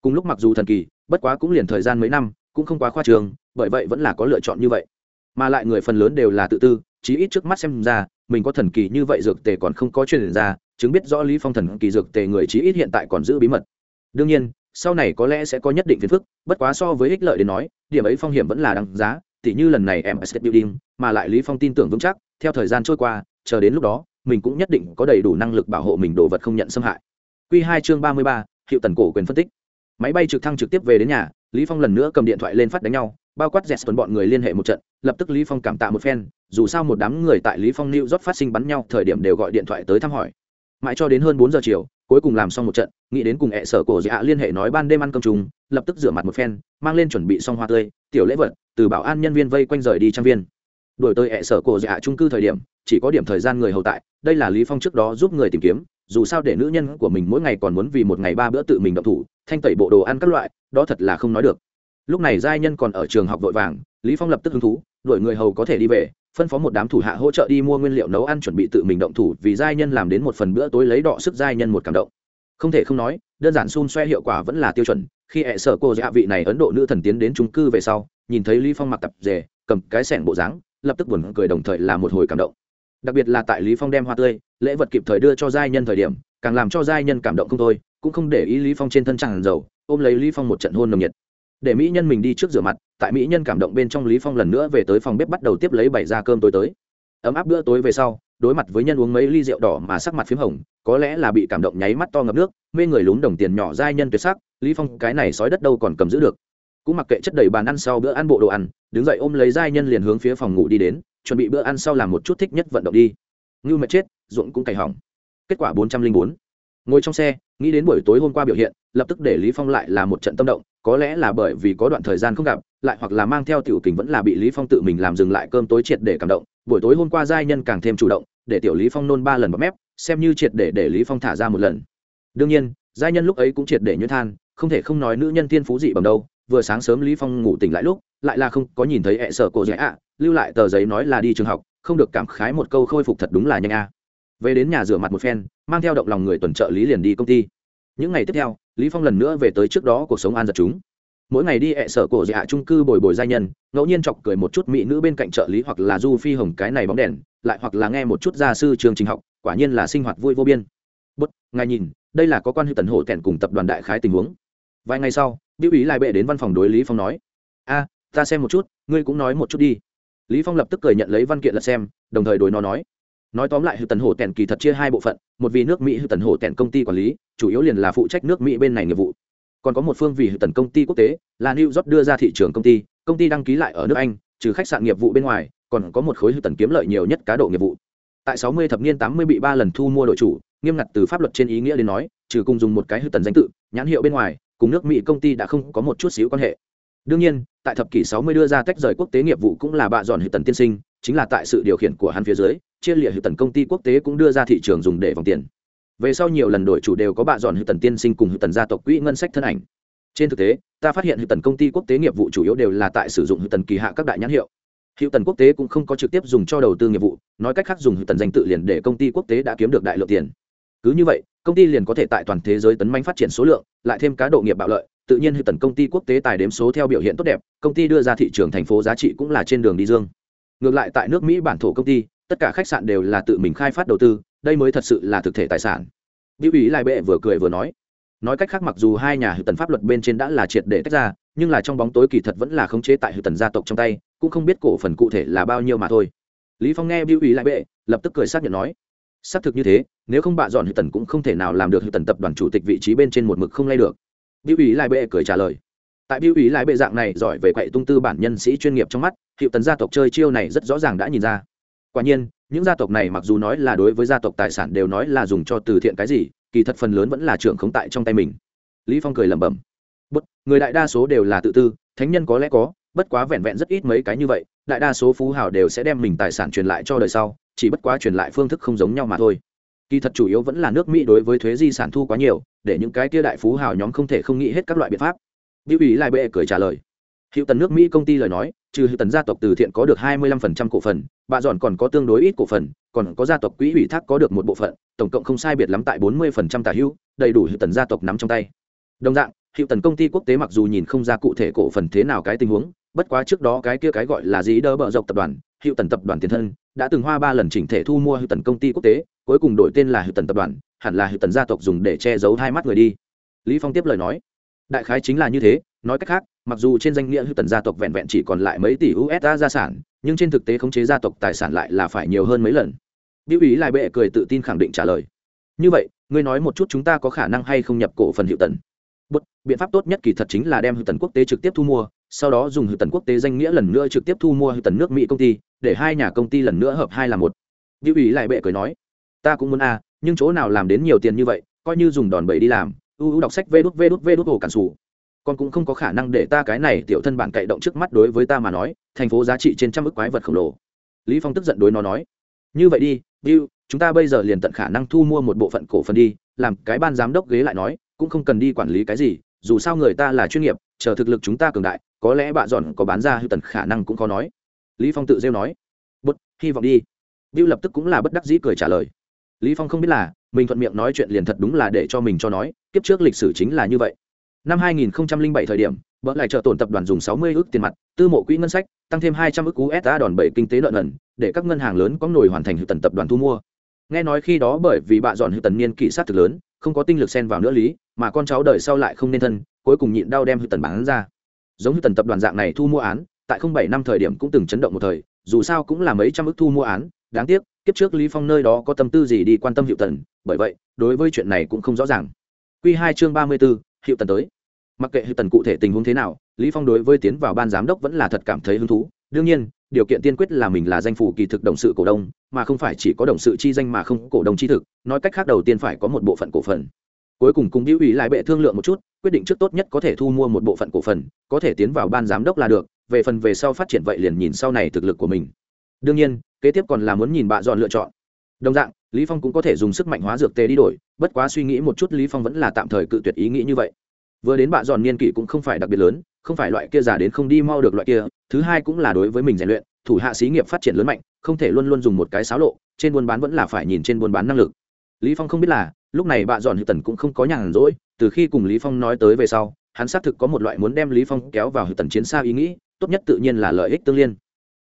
cùng lúc mặc dù thần kỳ bất quá cũng liền thời gian mấy năm cũng không quá khoa trường bởi vậy vẫn là có lựa chọn như vậy. Mà lại người phần lớn đều là tự tư chí ít trước mắt xem ra mình có thần kỳ như vậy dược tề còn không có truyền ra chứng biết rõ lý phong thần kỳ dược tề người chí ít hiện tại còn giữ bí mật. Đương nhiên sau này có lẽ sẽ có nhất định phiền phức bất quá so với ích lợi đến nói điểm ấy phong hiểm vẫn là đáng giá tỉ như lần này em sẽ building mà lại lý phong tin tưởng vững chắc theo thời gian trôi qua chờ đến lúc đó mình cũng nhất định có đầy đủ năng lực bảo hộ mình đồ vật không nhận xâm hại. Quy 2 chương 33, hiệu tần cổ quyền phân tích. Máy bay trực thăng trực tiếp về đến nhà, Lý Phong lần nữa cầm điện thoại lên phát đánh nhau, bao quát dẹt tuần bọn người liên hệ một trận, lập tức Lý Phong cảm tạ một phen, dù sao một đám người tại Lý Phong New York phát sinh bắn nhau, thời điểm đều gọi điện thoại tới thăm hỏi. Mãi cho đến hơn 4 giờ chiều, cuối cùng làm xong một trận, nghĩ đến cùng ệ sở cổ dạ liên hệ nói ban đêm ăn cơm trùng, lập tức rửa mặt một phen, mang lên chuẩn bị xong hoa tươi, tiểu lễ vật, từ bảo an nhân viên vây quanh rời đi trang viên. Đổi tới ệ sở cổ dạ trung cư thời điểm, chỉ có điểm thời gian người hầu tại, đây là Lý Phong trước đó giúp người tìm kiếm, dù sao để nữ nhân của mình mỗi ngày còn muốn vì một ngày ba bữa tự mình động thủ, thanh tẩy bộ đồ ăn các loại, đó thật là không nói được. Lúc này giai nhân còn ở trường học vội vàng, lý phong lập tức hứng thú, đuổi người hầu có thể đi về, phân phó một đám thủ hạ hỗ trợ đi mua nguyên liệu nấu ăn chuẩn bị tự mình động thủ vì giai nhân làm đến một phần bữa tối lấy đọ sức giai nhân một cảm động. Không thể không nói, đơn giản xun xoe hiệu quả vẫn là tiêu chuẩn. Khi hệ sở cô dạ vị này ấn độ nữ thần tiến đến trung cư về sau, nhìn thấy lý phong mặc tập dề, cầm cái sẻn bộ dáng, lập tức buồn cười đồng thời là một hồi cảm động đặc biệt là tại lý phong đem hoa tươi, lễ vật kịp thời đưa cho giai nhân thời điểm, càng làm cho giai nhân cảm động không thôi, cũng không để ý lý phong trên thân tràn dầu, ôm lấy lý phong một trận hôn nồng nhiệt. Để mỹ nhân mình đi trước rửa mặt, tại mỹ nhân cảm động bên trong lý phong lần nữa về tới phòng bếp bắt đầu tiếp lấy bảy ra cơm tối tới. Ấm áp bữa tối về sau, đối mặt với nhân uống mấy ly rượu đỏ mà sắc mặt phím hồng, có lẽ là bị cảm động nháy mắt to ngập nước, mê người lún đồng tiền nhỏ giai nhân tuyệt sắc, lý phong, cái này sói đất đâu còn cầm giữ được? Cũng mặc kệ chất đầy bàn ăn sau bữa ăn bộ đồ ăn, đứng dậy ôm lấy giai nhân liền hướng phía phòng ngủ đi đến chuẩn bị bữa ăn sau làm một chút thích nhất vận động đi. Ngưu mệt chết, ruộng cũng cày hỏng. Kết quả bốn trăm linh bốn. Ngồi trong xe, nghĩ đến buổi tối hôm qua biểu hiện, lập tức để lý phong lại là một trận tâm động, có lẽ là bởi vì có đoạn thời gian không gặp, lại hoặc là mang theo tiểu kình vẫn là bị lý phong tự mình làm dừng lại cơm tối triệt để cảm động. Buổi tối hôm qua giai nhân càng thêm chủ động, để tiểu lý phong nôn ba lần bọt mép, xem như triệt để để lý phong thả ra một lần. Đương nhiên, giai nhân lúc ấy cũng triệt để nhuyễn than, không thể không nói nữ nhân tiên phú dị bằng đâu, vừa sáng sớm lý phong ngủ tỉnh lại lúc lại là không có nhìn thấy hệ sở cổ dạy ạ, lưu lại tờ giấy nói là đi trường học, không được cảm khái một câu khôi phục thật đúng là nhanh a. Về đến nhà rửa mặt một phen, mang theo động lòng người tuần trợ lý liền đi công ty. Những ngày tiếp theo, lý phong lần nữa về tới trước đó cuộc sống an giật chúng. Mỗi ngày đi hẹ sở cổ dạ trung cư bồi bồi gia nhân, ngẫu nhiên chọc cười một chút mỹ nữ bên cạnh trợ lý hoặc là du phi hồng cái này bóng đèn, lại hoặc là nghe một chút gia sư trường trình học, quả nhiên là sinh hoạt vui vô biên. Bút, ngài nhìn, đây là có quan hệ tần hộ tẹn cùng tập đoàn đại khái tình huống. Vài ngày sau, biểu ý lại bệ đến văn phòng đối lý phong nói, a ta xem một chút, ngươi cũng nói một chút đi. Lý phong lập tức cười nhận lấy văn kiện lật xem, đồng thời đối nó nói. Nói tóm lại hư tần hổ tèn kỳ thật chia hai bộ phận, một vì nước mỹ hư tần hổ tèn công ty quản lý, chủ yếu liền là phụ trách nước mỹ bên này nghiệp vụ. Còn có một phương vì hư tần công ty quốc tế, là new york đưa ra thị trường công ty công ty đăng ký lại ở nước anh, trừ khách sạn nghiệp vụ bên ngoài, còn có một khối hư tần kiếm lợi nhiều nhất cá độ nghiệp vụ. Tại 60 thập niên 80 bị ba lần thu mua đội chủ, nghiêm ngặt từ pháp luật trên ý nghĩa đến nói, trừ cùng dùng một cái hư tần danh tự, nhãn hiệu bên ngoài, cùng nước mỹ công ty đã không có một chút xíu quan hệ đương nhiên, tại thập kỷ 60 đưa ra tách rời quốc tế nghiệp vụ cũng là bạ dọn hiệp tần tiên sinh, chính là tại sự điều khiển của hắn phía dưới, chia lịa hiệp tần công ty quốc tế cũng đưa ra thị trường dùng để vòng tiền. Về sau nhiều lần đổi chủ đều có bạ dọn hiệp tần tiên sinh cùng hiệp tần gia tộc quỹ ngân sách thân ảnh. Trên thực tế, ta phát hiện hiệp tần công ty quốc tế nghiệp vụ chủ yếu đều là tại sử dụng hiệp tần kỳ hạ các đại nhãn hiệu. Hữu tần quốc tế cũng không có trực tiếp dùng cho đầu tư nghiệp vụ, nói cách khác dùng hiệp tần danh tự liền để công ty quốc tế đã kiếm được đại lượng tiền. Cứ như vậy, công ty liền có thể tại toàn thế giới tấn manh phát triển số lượng, lại thêm cá độ nghiệp bạo lợi tự nhiên hữu tần công ty quốc tế tài đếm số theo biểu hiện tốt đẹp, công ty đưa ra thị trường thành phố giá trị cũng là trên đường đi dương. Ngược lại tại nước mỹ bản thổ công ty, tất cả khách sạn đều là tự mình khai phát đầu tư, đây mới thật sự là thực thể tài sản. Biểu ý lại bệ vừa cười vừa nói. Nói cách khác mặc dù hai nhà hữu tần pháp luật bên trên đã là triệt để tách ra, nhưng là trong bóng tối kỳ thật vẫn là khống chế tại hữu tần gia tộc trong tay, cũng không biết cổ phần cụ thể là bao nhiêu mà thôi. Lý phong nghe biểu ý lại bệ, lập tức cười xác nhận nói. Xác thực như thế, nếu không bạ dọn hữu tần cũng không thể nào làm được hữu tần tập đoàn chủ tịch vị trí bên trên một mực không lay được biểu ý lại bệ cười trả lời. Tại biểu ý lại bệ dạng này giỏi về quậy tung tư bản nhân sĩ chuyên nghiệp trong mắt, hiệu tần gia tộc chơi chiêu này rất rõ ràng đã nhìn ra. Quả nhiên, những gia tộc này mặc dù nói là đối với gia tộc tài sản đều nói là dùng cho từ thiện cái gì, kỳ thật phần lớn vẫn là trưởng khống tại trong tay mình. Lý phong cười lẩm bẩm. Bất, người đại đa số đều là tự tư, thánh nhân có lẽ có, bất quá vẹn vẹn rất ít mấy cái như vậy, đại đa số phú hào đều sẽ đem mình tài sản truyền lại cho đời sau, chỉ bất quá truyền lại phương thức không giống nhau mà thôi kỳ thật chủ yếu vẫn là nước mỹ đối với thuế di sản thu quá nhiều, để những cái kia đại phú hào nhóm không thể không nghĩ hết các loại biện pháp. Biểu ý lại bệ cười trả lời. Hiệu tần nước mỹ công ty lời nói, trừ hiệu tần gia tộc từ thiện có được 25% cổ phần, bà dọn còn có tương đối ít cổ phần, còn có gia tộc quỹ ủy thác có được một bộ phận, tổng cộng không sai biệt lắm tại 40% tả hữu, đầy đủ hiệu tần gia tộc nắm trong tay. Đồng dạng hiệu tần công ty quốc tế mặc dù nhìn không ra cụ thể cổ phần thế nào cái tình huống, bất quá trước đó cái kia cái gọi là dĩ đỡ bợ dọc tập đoàn hiệu tần tập đoàn tiền thân, đã từng hoa ba lần chỉnh thể thu mua hiệu tần công ty quốc tế cuối cùng đổi tên là hữu tần tập đoàn hẳn là hữu tần gia tộc dùng để che giấu hai mắt người đi. Lý phong tiếp lời nói đại khái chính là như thế nói cách khác mặc dù trên danh nghĩa hữu tần gia tộc vẹn vẹn chỉ còn lại mấy tỷ usd gia sản nhưng trên thực tế khống chế gia tộc tài sản lại là phải nhiều hơn mấy lần. Biểu ý lại bệ cười tự tin khẳng định trả lời. Như vậy ngươi nói một chút chúng ta có khả năng hay không nhập cổ phần hữu tần? Bút, biện pháp tốt nhất kỳ thật chính là đem hữu tần quốc tế trực tiếp thu mua sau đó dùng hữu tần quốc tế danh nghĩa lần nữa trực tiếp thu mua hữu tần nước mỹ công ty để hai nhà công ty lần nữa hợp hai là một. Biểu ý lại bệ cười nói ta cũng muốn a, nhưng chỗ nào làm đến nhiều tiền như vậy, coi như dùng đòn bẩy đi làm, u u đọc sách vê đút vê đút vê đút hồ cản sủ. Con cũng không có khả năng để ta cái này tiểu thân bản cậy động trước mắt đối với ta mà nói, thành phố giá trị trên trăm ức quái vật khổng lồ. Lý phong tức giận đối nó nói, như vậy đi, bill, chúng ta bây giờ liền tận khả năng thu mua một bộ phận cổ phần đi, làm cái ban giám đốc ghế lại nói, cũng không cần đi quản lý cái gì, dù sao người ta là chuyên nghiệp, chờ thực lực chúng ta cường đại, có lẽ bạn dọn có bán ra hư tần khả năng cũng khó nói. Lý phong tự rêu nói bất hy vọng đi. Bill lập tức cũng là bất đắc dĩ cười trả lời lý phong không biết là, mình thuận miệng nói chuyện liền thật đúng là để cho mình cho nói, kiếp trước lịch sử chính là như vậy. Năm 2007 thời điểm bỡ lại trợ tổn tập đoàn dùng 60 ước tiền mặt, tư mộ quỹ ngân sách, tăng thêm 200 ước usd đòn bẩy kinh tế nợ nần, để các ngân hàng lớn có nổi hoàn thành hữu tần tập đoàn thu mua. Nghe nói khi đó bởi vì bạ dọn hữu tần niên kỷ sát thực lớn, không có tinh lực xen vào nữa lý, mà con cháu đời sau lại không nên thân, cuối cùng nhịn đau đem hữu tần bán ra. Giống như tần tập đoàn dạng này thu mua án, tại không bảy năm thời điểm cũng từng chấn động một thời, dù sao cũng là mấy trăm ước thu mua án, đáng tiếc kiếp trước lý phong nơi đó có tâm tư gì đi quan tâm hiệu tần bởi vậy đối với chuyện này cũng không rõ ràng. Quy hai chương ba mươi 34, hiệu tần tới. Mặc kệ hiệu tần cụ thể tình huống thế nào lý phong đối với tiến vào ban giám đốc vẫn là thật cảm thấy hứng thú. Đương nhiên điều kiện tiên quyết là mình là danh phủ kỳ thực đồng sự cổ đông mà không phải chỉ có đồng sự chi danh mà không cổ đông chi thực. Nói cách khác đầu tiên phải có một bộ phận cổ phần. Cuối cùng cùng hữu ủy lại bệ thương lượng một chút quyết định trước tốt nhất có thể thu mua một bộ phận cổ phần có thể tiến vào ban giám đốc là được. Về phần về sau phát triển vậy liền nhìn sau này thực lực của mình. Đương nhiên kế tiếp còn là muốn nhìn bạ dọn lựa chọn. Đồng dạng, lý phong cũng có thể dùng sức mạnh hóa dược tê đi đổi, bất quá suy nghĩ một chút lý phong vẫn là tạm thời cự tuyệt ý nghĩ như vậy. Vừa đến bạ dọn niên kỷ cũng không phải đặc biệt lớn, không phải loại kia già đến không đi mau được loại kia, thứ hai cũng là đối với mình rèn luyện, thủ hạ xí nghiệp phát triển lớn mạnh, không thể luôn luôn dùng một cái xáo lộ, trên buôn bán vẫn là phải nhìn trên buôn bán năng lực. Lý phong không biết là, lúc này bạ dọn hữu tần cũng không có nhàn rỗi, từ khi cùng lý phong nói tới về sau, hắn xác thực có một loại muốn đem lý phong kéo vào hữu tần chiến xa ý nghĩ, tốt nhất tự nhiên là lợi ích tương liên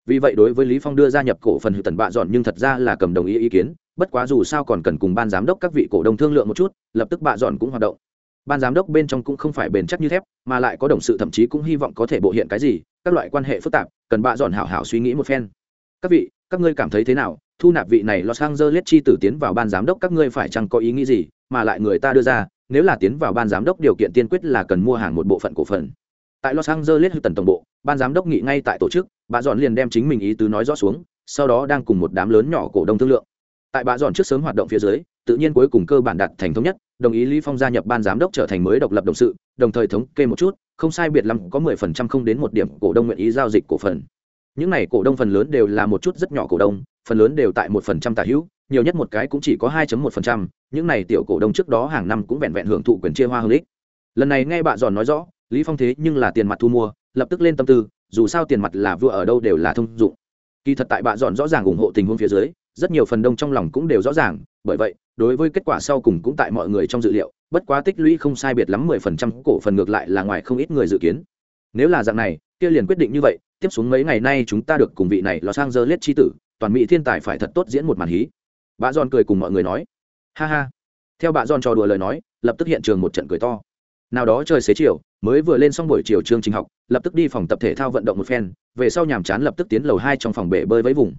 vì vậy đối với lý phong đưa ra nhập cổ phần hữu tần bạ dọn nhưng thật ra là cầm đồng ý ý kiến, bất quá dù sao còn cần cùng ban giám đốc các vị cổ đông thương lượng một chút, lập tức bạ dọn cũng hoạt động. Ban giám đốc bên trong cũng không phải bền chắc như thép, mà lại có đồng sự thậm chí cũng hy vọng có thể bộ hiện cái gì, các loại quan hệ phức tạp, cần bạ dọn hảo hảo suy nghĩ một phen. Các vị, các ngươi cảm thấy thế nào? Thu nạp vị này los angeles chi tử tiến vào ban giám đốc các ngươi phải chăng có ý nghĩ gì, mà lại người ta đưa ra, nếu là tiến vào ban giám đốc điều kiện tiên quyết là cần mua hàng một bộ phận cổ phần. Tại los angeles tần tổng bộ, ban giám đốc nghị ngay tại tổ chức bà dọn liền đem chính mình ý tứ nói rõ xuống, sau đó đang cùng một đám lớn nhỏ cổ đông thương lượng. Tại bà dọn trước sớm hoạt động phía dưới, tự nhiên cuối cùng cơ bản đạt thành thống nhất, đồng ý lý phong gia nhập ban giám đốc trở thành mới độc lập đồng sự, đồng thời thống kê một chút, không sai biệt lắm có mười phần trăm không đến một điểm cổ đông nguyện ý giao dịch cổ phần. Những này cổ đông phần lớn đều là một chút rất nhỏ cổ đông, phần lớn đều tại một phần trăm tả hữu, nhiều nhất một cái cũng chỉ có hai một phần trăm, những này tiểu cổ đông trước đó hàng năm cũng vẹn vẹn hưởng thụ quyền chia hoa hương ích. Lần này nghe bà Dọn nói rõ, lý phong thế nhưng là tiền mặt thu mua, lập tức lên tâm tư dù sao tiền mặt là vừa ở đâu đều là thông dụng. Kỳ thật tại Bạ giòn rõ ràng ủng hộ tình huống phía dưới, rất nhiều phần đông trong lòng cũng đều rõ ràng, bởi vậy, đối với kết quả sau cùng cũng tại mọi người trong dự liệu, bất quá tích lũy không sai biệt lắm mười phần trăm, cổ phần ngược lại là ngoài không ít người dự kiến. Nếu là dạng này, kia liền quyết định như vậy, tiếp xuống mấy ngày nay chúng ta được cùng vị này sang giờ Angeles chi tử, toàn mỹ thiên tài phải thật tốt diễn một màn hí. Bà giòn cười cùng mọi người nói. Ha ha. Theo bà giòn trò đùa lời nói, lập tức hiện trường một trận cười to nào đó trời xế chiều, mới vừa lên xong buổi chiều chương trình học, lập tức đi phòng tập thể thao vận động một phen, về sau nhàm chán lập tức tiến lầu hai trong phòng bể bơi với vùng.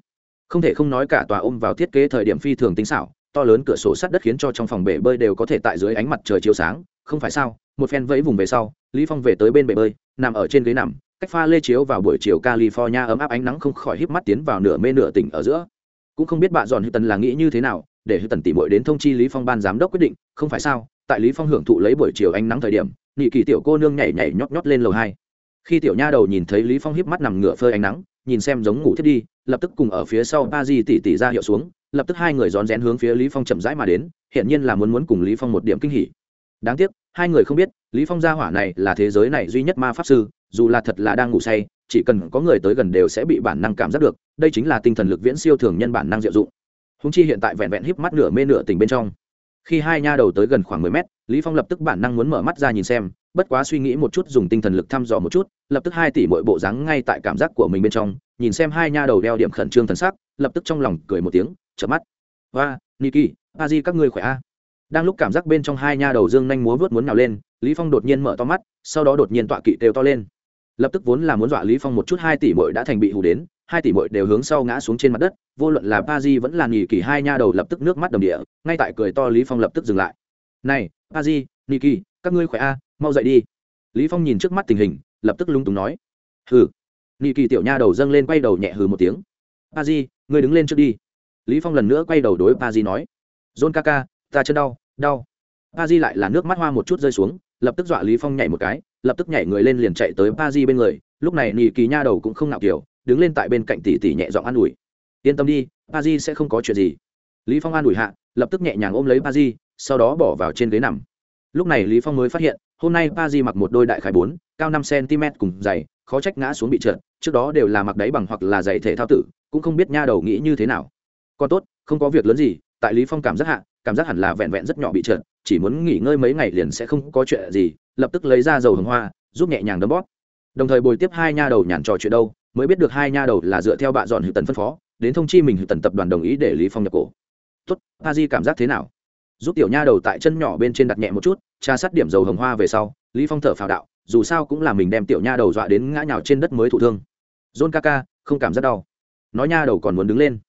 Không thể không nói cả tòa ôm vào thiết kế thời điểm phi thường tinh xảo, to lớn cửa sổ sắt đất khiến cho trong phòng bể bơi đều có thể tại dưới ánh mặt trời chiếu sáng, không phải sao? Một phen vẫy vùng về sau, lý phong về tới bên bể bơi, nằm ở trên ghế nằm, cách pha lê chiếu vào buổi chiều california ấm áp ánh nắng không khỏi híp mắt tiến vào nửa mê nửa tỉnh ở giữa. Cũng không biết bạn dọn hữu tần là nghĩ như thế nào, để hữu tần tỉ mội đến thông chi lý phong ban giám đốc quyết định, không phải sao? Tại lý phong hưởng thụ lấy buổi chiều ánh nắng thời điểm, nhị kỳ tiểu cô nương nhảy nhảy nhót nhót lên lầu hai. Khi tiểu nha đầu nhìn thấy lý phong híp mắt nằm ngửa phơi ánh nắng, nhìn xem giống ngủ thiết đi, lập tức cùng ở phía sau ba di tỉ tỉ ra hiệu xuống, lập tức hai người rón rén hướng phía lý phong chậm rãi mà đến hiện nhiên là muốn muốn cùng lý phong một điểm kinh hỉ. Đáng tiếc, hai người không biết, lý phong gia hỏa này là thế giới này duy nhất ma pháp sư, dù là thật là đang ngủ say, chỉ cần có người tới gần đều sẽ bị bản năng cảm giác được, đây chính là tinh thần lực viễn siêu thường nhân bản năng diệu dụng. Húng chi hiện tại vẹn vẹn híp mắt nửa mê nửa tỉnh bên trong khi hai nha đầu tới gần khoảng mười mét, lý phong lập tức bản năng muốn mở mắt ra nhìn xem, bất quá suy nghĩ một chút dùng tinh thần lực thăm dò một chút, lập tức hai tỷ mỗi bộ dáng ngay tại cảm giác của mình bên trong, nhìn xem hai nha đầu đeo điểm khẩn trương thần sắc, lập tức trong lòng cười một tiếng, chợp mắt. Và niki, a di, các ngươi khỏe a? Đang lúc cảm giác bên trong hai nha đầu dương nhanh múa vớt muốn nào lên, lý phong đột nhiên mở to mắt, sau đó đột nhiên tọa kỵ đều to lên lập tức vốn là muốn dọa lý phong một chút, hai tỷ muội đã thành bị hù đến, hai tỷ muội đều hướng sau ngã xuống trên mặt đất, vô luận là pa di vẫn là nhì kỳ hai nha đầu lập tức nước mắt đầm địa, ngay tại cười to lý phong lập tức dừng lại. Này pa di nhì kỳ, các ngươi khỏe a mau dậy đi. Lý phong nhìn trước mắt tình hình, lập tức lung túng nói. Hừ. Nhì kỳ tiểu nha đầu dâng lên quay đầu nhẹ hừ một tiếng. Pa di ngươi đứng lên trước đi. Lý phong lần nữa quay đầu đối pa di nói. John kaka ta chân đau đau. Pa di lại là nước mắt hoa một chút rơi xuống lập tức dọa lý phong nhảy một cái, lập tức nhảy người lên liền chạy tới pa di bên người. Lúc này nị kỳ nha đầu cũng không nạo kiểu, đứng lên tại bên cạnh tỷ tỷ nhẹ giọng an ủi. Yên tâm đi pa di sẽ không có chuyện gì. Lý phong an ủi hạ, lập tức nhẹ nhàng ôm lấy pa di sau đó bỏ vào trên ghế nằm. Lúc này lý phong mới phát hiện, hôm nay pa di mặc một đôi đại khải bốn, cao năm cm cùng dày, khó trách ngã xuống bị trượt, trước đó đều là mặc đáy bằng hoặc là giày thể thao tử, cũng không biết nha đầu nghĩ như thế nào. Còn tốt, không có việc lớn gì. Tại lý phong cảm giác hạ, cảm giác hẳn là vẹn vẹn rất nhỏ bị trượt chỉ muốn nghỉ ngơi mấy ngày liền sẽ không có chuyện gì, lập tức lấy ra dầu hồng hoa, giúp nhẹ nhàng đấm bóp. Đồng thời bồi tiếp hai nha đầu nhàn trò chuyện đâu, mới biết được hai nha đầu là dựa theo bạ dọn hữu tần phân phó, đến thông chi mình hữu tần tập đoàn đồng ý để lý phong nhập cổ. Tốt, a di cảm giác thế nào? Giúp tiểu nha đầu tại chân nhỏ bên trên đặt nhẹ một chút, tra sát điểm dầu hồng hoa về sau, lý phong thở phào đạo, dù sao cũng là mình đem tiểu nha đầu dọa đến ngã nhào trên đất mới thụ thương. John kaka không cảm giác đau. Nói nha đầu còn muốn đứng lên.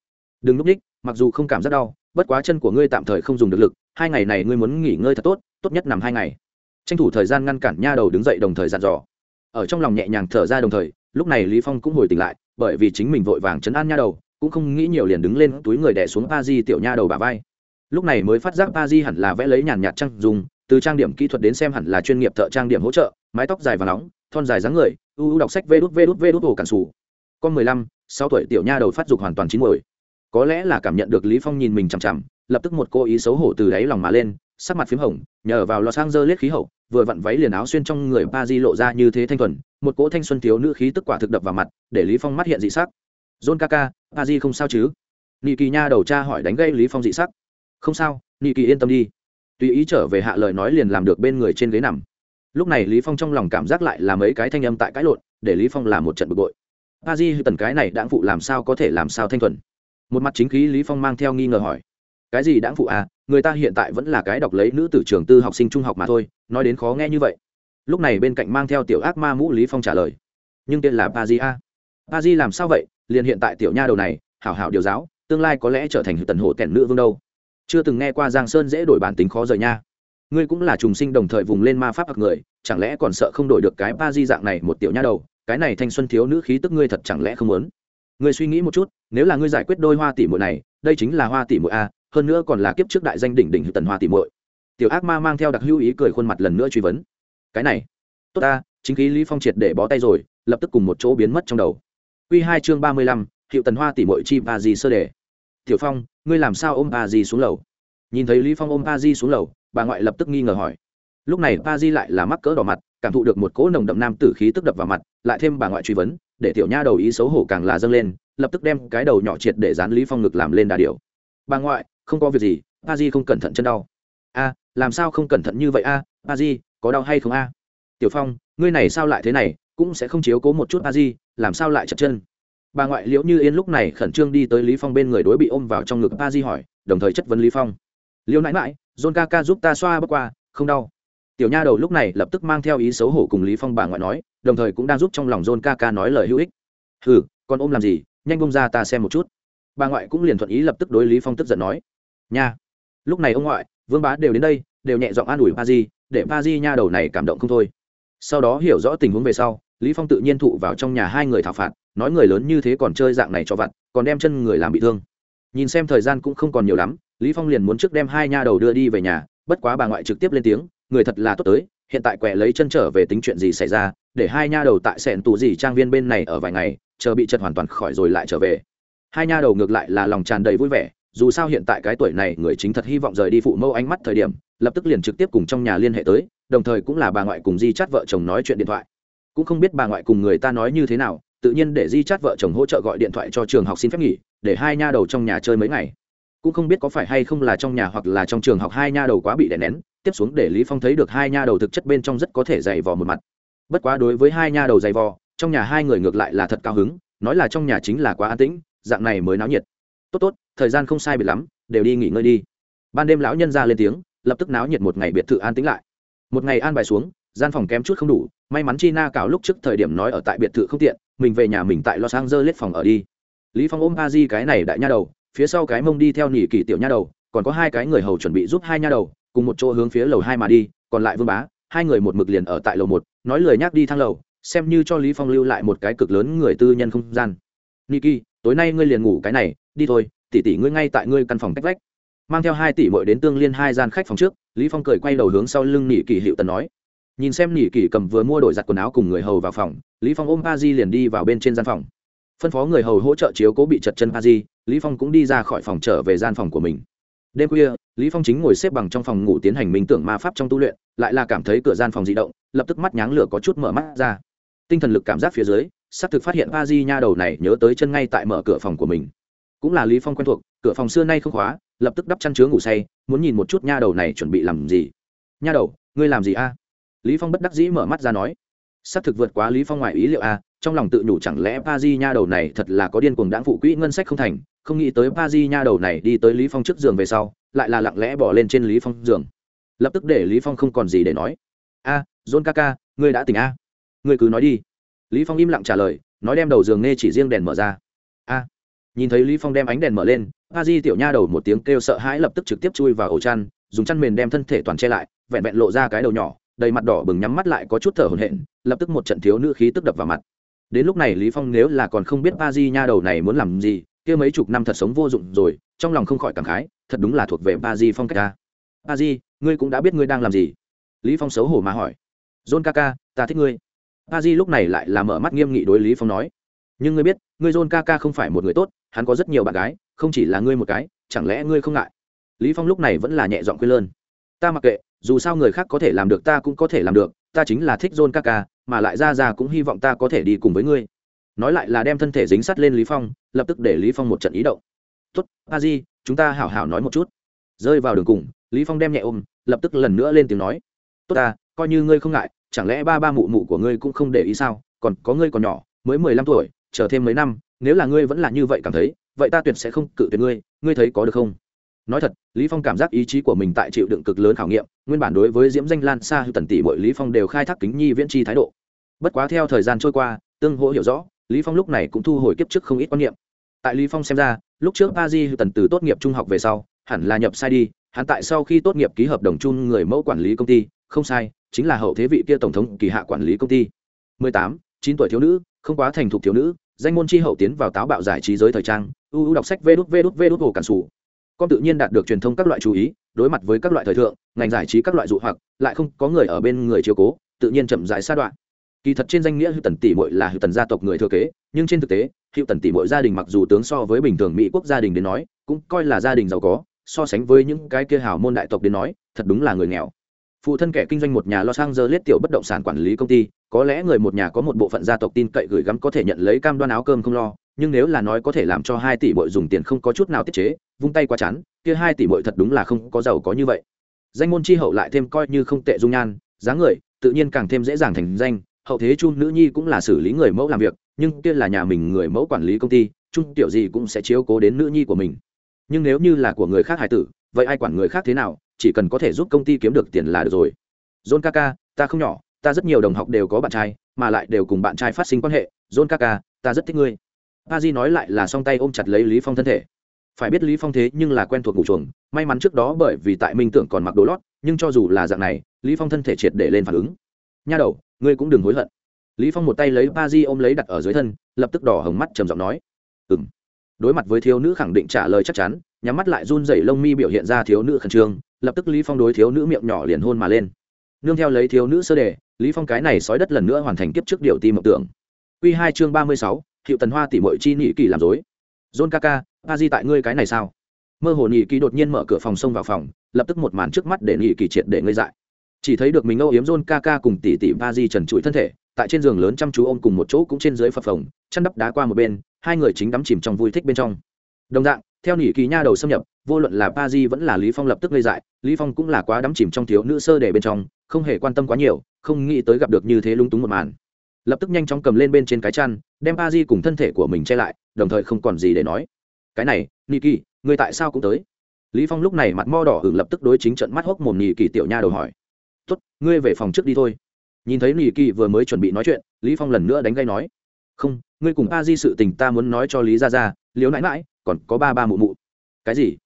Đừng núp ních, mặc dù không cảm giác đau, bất quá chân của ngươi tạm thời không dùng được lực hai ngày này ngươi muốn nghỉ ngơi thật tốt tốt nhất nằm hai ngày. Tranh thủ thời gian ngăn cản nha đầu đứng dậy đồng thời dặn dò. Ở trong lòng nhẹ nhàng thở ra đồng thời, lúc này lý phong cũng hồi tỉnh lại, bởi vì chính mình vội vàng chấn an nha đầu, cũng không nghĩ nhiều liền đứng lên túi người đè xuống pa di tiểu nha đầu bà vai. Lúc này mới phát giác pa di hẳn là vẽ lấy nhàn nhạt trang dùng từ trang điểm kỹ thuật đến xem hẳn là chuyên nghiệp thợ trang điểm hỗ trợ, mái tóc dài và nóng, thon dài dáng người ưu ưu đọc sách vê đút vê đút vê đút hồ cản sủ. Con mười lăm, sáu tuổi tiểu nha đầu phát dục hoàn toàn chín muồi. Có lẽ là cảm nhận được lý phong nhìn mình chằm chằm lập tức một cô ý xấu hổ từ đáy lòng mà lên, sắc mặt phím hồng, nhờ vào lò sang dơ liết khí hậu, vừa vặn váy liền áo xuyên trong người pa di lộ ra như thế thanh thuần, một cỗ thanh xuân thiếu nữ khí tức quả thực đập vào mặt, để lý phong mắt hiện dị sắc. John kaka pa di không sao chứ? Nị kỳ nha đầu cha hỏi đánh gây lý phong dị sắc. Không sao, nị kỳ yên tâm đi. Tùy ý trở về hạ lời nói liền làm được bên người trên ghế nằm. Lúc này lý phong trong lòng cảm giác lại là mấy cái thanh âm tại cãi lộn, để lý phong làm một trận bực bội. Pa di, tần cái này đãng phụ làm sao có thể làm sao thanh thuần? Một mặt chính khí lý phong mang theo nghi ngờ hỏi cái gì đãng phụ à người ta hiện tại vẫn là cái đọc lấy nữ tử trường tư học sinh trung học mà thôi, nói đến khó nghe như vậy. Lúc này bên cạnh mang theo tiểu ác ma mũ lý phong trả lời. Nhưng tên là pa di a. Pa di làm sao vậy? Liền hiện tại tiểu nha đầu này, hảo hảo điều giáo, tương lai có lẽ trở thành tần hộ tẻn nữ vương đâu. Chưa từng nghe qua giang sơn dễ đổi bản tính khó rời nha. Ngươi cũng là trùng sinh đồng thời vùng lên ma pháp hoặc người, chẳng lẽ còn sợ không đổi được cái pa di dạng này một tiểu nha đầu? Cái này thanh xuân thiếu nữ khí tức ngươi thật chẳng lẽ không muốn? Ngươi suy nghĩ một chút, nếu là ngươi giải quyết đôi hoa tỷ muội này, đây chính là hoa tỷ muội a hơn nữa còn là kiếp trước đại danh đỉnh đỉnh tần hoa tỷ muội. Tiểu ác ma mang theo đặc hữu ý cười khuôn mặt lần nữa truy vấn. Cái này, tốt ta, chính khí lý phong triệt để bó tay rồi, lập tức cùng một chỗ biến mất trong đầu. Quy hai chương ba mươi lăm, hiệu tần hoa tỷ muội chi ba di sơ đề. Tiểu phong, ngươi làm sao ôm ba di xuống lầu? Nhìn thấy lý phong ôm ba di xuống lầu, bà ngoại lập tức nghi ngờ hỏi. Lúc này ba di lại là mắc cỡ đỏ mặt, cảm thụ được một cỗ nồng đậm nam tử khí tức đập vào mặt, lại thêm bà ngoại truy vấn, để tiểu nha đầu ý xấu hổ càng là dâng lên, lập tức đem cái đầu nhỏ triệt để dán lý phong ngực làm lên đà điều bà ngoại không có việc gì ba di không cẩn thận chân đau. A, làm sao không cẩn thận như vậy a ba di, có đau hay không a? Tiểu phong, ngươi này sao lại thế này, cũng sẽ không chiếu cố một chút ba di, làm sao lại chật chân? Bà ngoại liễu như yên lúc này khẩn trương đi tới lý phong bên người đối bị ôm vào trong ngực ba di hỏi, đồng thời chất vấn lý phong. Liễu nãi mãi john ca ca giúp ta xoa bước qua, không đau. Tiểu nha đầu lúc này lập tức mang theo ý xấu hổ cùng lý phong bà ngoại nói, đồng thời cũng đang giúp trong lòng john ca ca nói lời hữu ích. Hừ, con ôm làm gì, nhanh bông ra ta xem một chút. Bà ngoại cũng liền thuận ý lập tức đối lý phong tức giận nói nha. Lúc này ông ngoại, vương bá đều đến đây, đều nhẹ giọng an ủi ba di, để ba di nha đầu này cảm động không thôi. Sau đó hiểu rõ tình huống về sau, lý phong tự nhiên thụ vào trong nhà hai người thảo phạt, nói người lớn như thế còn chơi dạng này cho vặt, còn đem chân người làm bị thương. Nhìn xem thời gian cũng không còn nhiều lắm, lý phong liền muốn trước đem hai nha đầu đưa đi về nhà, bất quá bà ngoại trực tiếp lên tiếng, người thật là tốt tới, hiện tại quẹ lấy chân trở về tính chuyện gì xảy ra, để hai nha đầu tại sẹn tù gì trang viên bên này ở vài ngày, chờ bị chật hoàn toàn khỏi rồi lại trở về. Hai nha đầu ngược lại là lòng tràn đầy vui vẻ dù sao hiện tại cái tuổi này người chính thật hy vọng rời đi phụ mẫu ánh mắt thời điểm, lập tức liền trực tiếp cùng trong nhà liên hệ tới, đồng thời cũng là bà ngoại cùng di chát vợ chồng nói chuyện điện thoại. Cũng không biết bà ngoại cùng người ta nói như thế nào, tự nhiên để di chát vợ chồng hỗ trợ gọi điện thoại cho trường học xin phép nghỉ, để hai nha đầu trong nhà chơi mấy ngày. Cũng không biết có phải hay không là trong nhà hoặc là trong trường học hai nha đầu quá bị đè nén, tiếp xuống để lý phong thấy được hai nha đầu thực chất bên trong rất có thể dày vò một mặt. Bất quá đối với hai nha đầu dày vò, trong nhà hai người ngược lại là thật cao hứng, nói là trong nhà chính là quá an tĩnh, dạng này mới náo nhiệt. Tốt tốt thời gian không sai biệt lắm, đều đi nghỉ ngơi đi. Ban đêm lão nhân ra lên tiếng, lập tức náo nhiệt một ngày biệt thự an tĩnh lại. Một ngày an bài xuống, gian phòng kém chút không đủ, may mắn chi na cào lúc trước thời điểm nói ở tại biệt thự không tiện, mình về nhà mình tại los angeles phòng ở đi. Lý phong ôm a di cái này đại nha đầu, phía sau cái mông đi theo nỉ kỳ tiểu nha đầu, còn có hai cái người hầu chuẩn bị giúp hai nha đầu, cùng một chỗ hướng phía lầu hai mà đi, còn lại vương bá, hai người một mực liền ở tại lầu một, nói lời nhắc đi thang lầu, xem như cho lý phong lưu lại một cái cực lớn người tư nhân không gian. Niki, tối nay ngươi liền ngủ cái này, đi thôi tỷ tỷ ngươi ngay tại ngươi căn phòng cách vách. Mang theo hai tỷ muội đến tương liên hai gian khách phòng trước, lý phong cười quay đầu hướng sau lưng nỉ kỳ hiệu tần nói. Nhìn xem nỉ kỳ cầm vừa mua đổi giặt quần áo cùng người hầu vào phòng, lý phong ôm Ba di liền đi vào bên trên gian phòng. Phân phó người hầu hỗ trợ chiếu cố bị chật chân Ba di lý phong cũng đi ra khỏi phòng trở về gian phòng của mình. Đêm khuya, lý phong chính ngồi xếp bằng trong phòng ngủ tiến hành minh tưởng ma pháp trong tu luyện, lại là cảm thấy cửa gian phòng dị động, lập tức mắt nháng lửa có chút mở mắt ra. Tinh thần lực cảm giác phía dưới xác thực phát hiện Ba di nha đầu này nhớ tới chân ngay tại mở cửa phòng của mình cũng là lý phong quen thuộc, cửa phòng xưa nay không khóa, lập tức đắp chăn chứa ngủ say, muốn nhìn một chút nha đầu này chuẩn bị làm gì. Nha đầu, ngươi làm gì a? Lý phong bất đắc dĩ mở mắt ra nói. Xác thực vượt quá lý phong ngoài ý liệu a, trong lòng tự nhủ chẳng lẽ pa di nha đầu này thật là có điên cuồng đãng phụ quỹ ngân sách không thành, không nghĩ tới pa di nha đầu này đi tới lý phong trước giường về sau, lại là lặng lẽ bỏ lên trên lý phong giường. Lập tức để lý phong không còn gì để nói. A, john kaka ngươi đã tỉnh a? Ngươi cứ nói đi. Lý phong im lặng trả lời, nói đem đầu giường nghe chỉ riêng đèn mở ra nhìn thấy lý phong đem ánh đèn mở lên, a di tiểu nha đầu một tiếng kêu sợ hãi lập tức trực tiếp chui vào ổ chăn, dùng chăn mền đem thân thể toàn che lại, vẹn vẹn lộ ra cái đầu nhỏ, đầy mặt đỏ bừng nhắm mắt lại có chút thở hổn hển, lập tức một trận thiếu nữ khí tức đập vào mặt. Đến lúc này lý phong nếu là còn không biết a di nha đầu này muốn làm gì, kia mấy chục năm thật sống vô dụng rồi, trong lòng không khỏi cảm khái, thật đúng là thuộc về a di phong cách ta. a di, ngươi cũng đã biết ngươi đang làm gì? Lý phong xấu hổ mà hỏi. John kaka ta thích ngươi. A di lúc này lại là mở mắt nghiêm nghị đối lý phong nói nhưng ngươi biết, ngươi john kaka không phải một người tốt, hắn có rất nhiều bạn gái, không chỉ là ngươi một cái, chẳng lẽ ngươi không ngại? Lý phong lúc này vẫn là nhẹ giọng quên lơn. Ta mặc kệ, dù sao người khác có thể làm được ta cũng có thể làm được, ta chính là thích john kaka mà lại ra ra cũng hy vọng ta có thể đi cùng với ngươi. Nói lại là đem thân thể dính sắt lên lý phong, lập tức để lý phong một trận ý động. Tốt a di, chúng ta hảo hảo nói một chút. Rơi vào đường cùng, lý phong đem nhẹ ôm, lập tức lần nữa lên tiếng nói. Tốt ta, coi như ngươi không ngại, chẳng lẽ ba ba mụ mụ của ngươi cũng không để ý sao? Còn có ngươi còn nhỏ, mới mười lăm tuổi chờ thêm mấy năm nếu là ngươi vẫn là như vậy cảm thấy vậy ta tuyệt sẽ không cự tuyệt ngươi ngươi thấy có được không? Nói thật lý phong cảm giác ý chí của mình tại chịu đựng cực lớn khảo nghiệm nguyên bản đối với diễm danh lan xa hư tần tỷ mọi lý phong đều khai thác kính nhi viễn chi thái độ. Bất quá theo thời gian trôi qua tương hỗ hiểu rõ lý phong lúc này cũng thu hồi kiếp trước không ít quan niệm. Tại lý phong xem ra lúc trước a di hư tần từ tốt nghiệp trung học về sau hẳn là nhập sai đi hắn tại sau khi tốt nghiệp ký hợp đồng chung người mẫu quản lý công ty không sai chính là hậu thế vị kia tổng thống kỳ hạ quản lý công ty. 18, 9 tuổi thiếu nữ không quá thành thục thiếu nữ danh môn chi hậu tiến vào táo bạo giải trí giới thời trang ưu đọc sách vê đút vê đút vê đút hồ cản sủ. Con tự nhiên đạt được truyền thông các loại chú ý, đối mặt với các loại thời thượng, ngành giải trí các loại dụ hoặc, lại không có người ở bên người chiều cố, tự nhiên chậm rãi xa đoạn. Kỳ thật trên danh nghĩa hữu tần tỷ muội là hữu tần gia tộc người thừa kế, nhưng trên thực tế, hữu tần tỷ muội gia đình mặc dù tướng so với bình thường mỹ quốc gia đình đến nói, cũng coi là gia đình giàu có, so sánh với những cái kia hào môn đại tộc đến nói, thật đúng là người nghèo phụ thân kẻ kinh doanh một nhà los angeles tiểu bất động sản quản lý công ty, có lẽ người một nhà có một bộ phận gia tộc tin cậy gửi gắm có thể nhận lấy cam đoan áo cơm không lo, nhưng nếu là nói có thể làm cho hai tỷ bội dùng tiền không có chút nào tiết chế, vung tay qua chán, kia hai tỷ bội thật đúng là không có giàu có như vậy. Danh môn chi hậu lại thêm coi như không tệ dung nhan, dáng người, tự nhiên càng thêm dễ dàng thành danh, hậu thế chung nữ nhi cũng là xử lý người mẫu làm việc, nhưng kia là nhà mình người mẫu quản lý công ty chung tiểu gì cũng sẽ chiếu cố đến nữ nhi của mình. Nhưng nếu như là của người khác hài tử, vậy ai quản người khác thế nào chỉ cần có thể giúp công ty kiếm được tiền là được rồi. John kaka, ta không nhỏ, ta rất nhiều đồng học đều có bạn trai, mà lại đều cùng bạn trai phát sinh quan hệ. John kaka, ta rất thích ngươi. A di nói lại là song tay ôm chặt lấy lý phong thân thể. Phải biết lý phong thế nhưng là quen thuộc ngủ chuồng, may mắn trước đó bởi vì tại minh tưởng còn mặc đồ lót, nhưng cho dù là dạng này, lý phong thân thể triệt để lên phản ứng. Nha đầu, ngươi cũng đừng hối hận. Lý phong một tay lấy ba di ôm lấy đặt ở dưới thân, lập tức đỏ hồng mắt trầm giọng nói. Ừm đối mặt với thiếu nữ khẳng định trả lời chắc chắn nhắm mắt lại run rẩy lông mi biểu hiện ra thiếu nữ khẩn trương lập tức lý phong đối thiếu nữ miệng nhỏ liền hôn mà lên. Nương theo lấy thiếu nữ sơ đề lý phong cái này sói đất lần nữa hoàn thành kiếp trước điều tim mộng tưởng. Quy hai chương ba mươi sáu, hiệu tần hoa tỷ muội chi nhị kỳ làm dối john kaka a di tại ngươi cái này sao? Mơ hồ nhị kỳ đột nhiên mở cửa phòng xông vào phòng lập tức một màn trước mắt để nhị kỳ triệt để ngây dại. Chỉ thấy được mình âu yếm john kaka cùng tỷ tỷ ba di trần trụi thân thể tại trên giường lớn chăm chú ôm cùng một chỗ cũng trên dưới phập phồng chăn đắp đá qua một bên hai người chính đắm chìm trong vui thích bên trong. Đồng dạng, theo Nỉ kỳ nha đầu xâm nhập, vô luận là ba di vẫn là lý phong lập tức ngây dại, lý phong cũng là quá đắm chìm trong thiếu nữ sơ để bên trong, không hề quan tâm quá nhiều, không nghĩ tới gặp được như thế lung túng một màn. Lập tức nhanh chóng cầm lên bên trên cái chăn, đem ba di cùng thân thể của mình che lại, đồng thời không còn gì để nói. Cái này, Nỉ kỳ, người tại sao cũng tới? Lý phong lúc này mặt mo đỏ hưởng lập tức đối chính trận mắt hốc mồm Nỉ kỳ tiểu nha đầu hỏi. Tốt, ngươi về phòng trước đi thôi. Nhìn thấy Nỉ kỳ vừa mới chuẩn bị nói chuyện, lý phong lần nữa đánh gây nói không ngươi cùng A di sự tình ta muốn nói cho lý ra ra liếu nãi mãi còn có ba ba mụ mụ. Cái gì?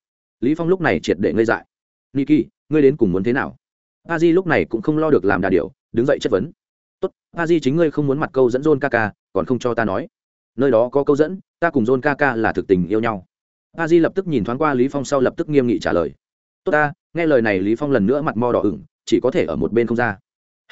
Lý phong lúc này triệt để ngây dại. Niki, ngươi đến cùng muốn thế nào? A di lúc này cũng không lo được làm đà điều đứng dậy chất vấn. Tốt a di chính ngươi không muốn mặt câu dẫn john ca còn không cho ta nói. Nơi đó có câu dẫn ta cùng john ca là thực tình yêu nhau. A di lập tức nhìn thoáng qua lý phong sau lập tức nghiêm nghị trả lời. Tốt ta nghe lời này lý phong lần nữa mặt mo đỏ ửng chỉ có thể ở một bên không ra.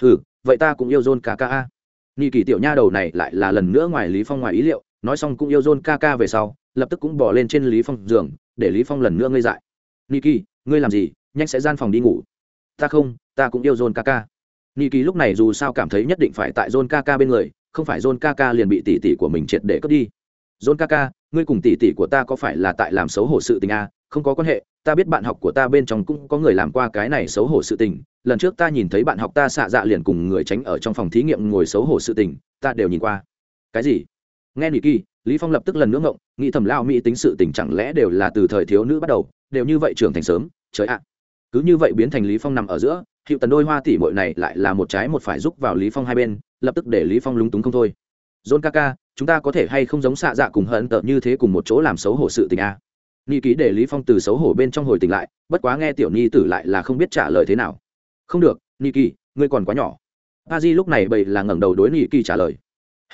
Ừ vậy ta cũng yêu john ca a nị kỳ tiểu nha đầu này lại là lần nữa ngoài lý phong ngoài ý liệu, nói xong cũng yêu john ca về sau, lập tức cũng bỏ lên trên lý phong giường, để lý phong lần nữa ngây dại. Nị kỳ, ngươi làm gì? Nhanh sẽ gian phòng đi ngủ. Ta không, ta cũng yêu john kaka nị kỳ lúc này dù sao cảm thấy nhất định phải tại john kaka bên người, không phải john kaka liền bị tỷ tỷ của mình triệt để cướp đi. John kaka ngươi cùng tỷ tỷ của ta có phải là tại làm xấu hổ sự tình a không có quan hệ ta biết bạn học của ta bên trong cũng có người làm qua cái này xấu hổ sự tình, lần trước ta nhìn thấy bạn học ta xạ dạ liền cùng người tránh ở trong phòng thí nghiệm ngồi xấu hổ sự tình, ta đều nhìn qua. Cái gì? Nghe nị kỳ lý phong lập tức lần nữa ngộng, nghĩ thầm lao mỹ tính sự tình chẳng lẽ đều là từ thời thiếu nữ bắt đầu, đều như vậy trưởng thành sớm, trời ạ. Cứ như vậy biến thành lý phong nằm ở giữa, hiệu tần đôi hoa tỷ muội này lại là một trái một phải giúp vào lý phong hai bên, lập tức để lý phong lúng túng không thôi. John kaka, chúng ta có thể hay không giống xạ dạ cùng hận tợ như thế cùng một chỗ làm xấu hổ sự tình a ni ký để lý phong từ xấu hổ bên trong hồi tỉnh lại, bất quá nghe tiểu ni tử lại là không biết trả lời thế nào. Không được ni kỳ ngươi còn quá nhỏ. A di lúc này bậy là ngẩng đầu đối ni kỳ trả lời.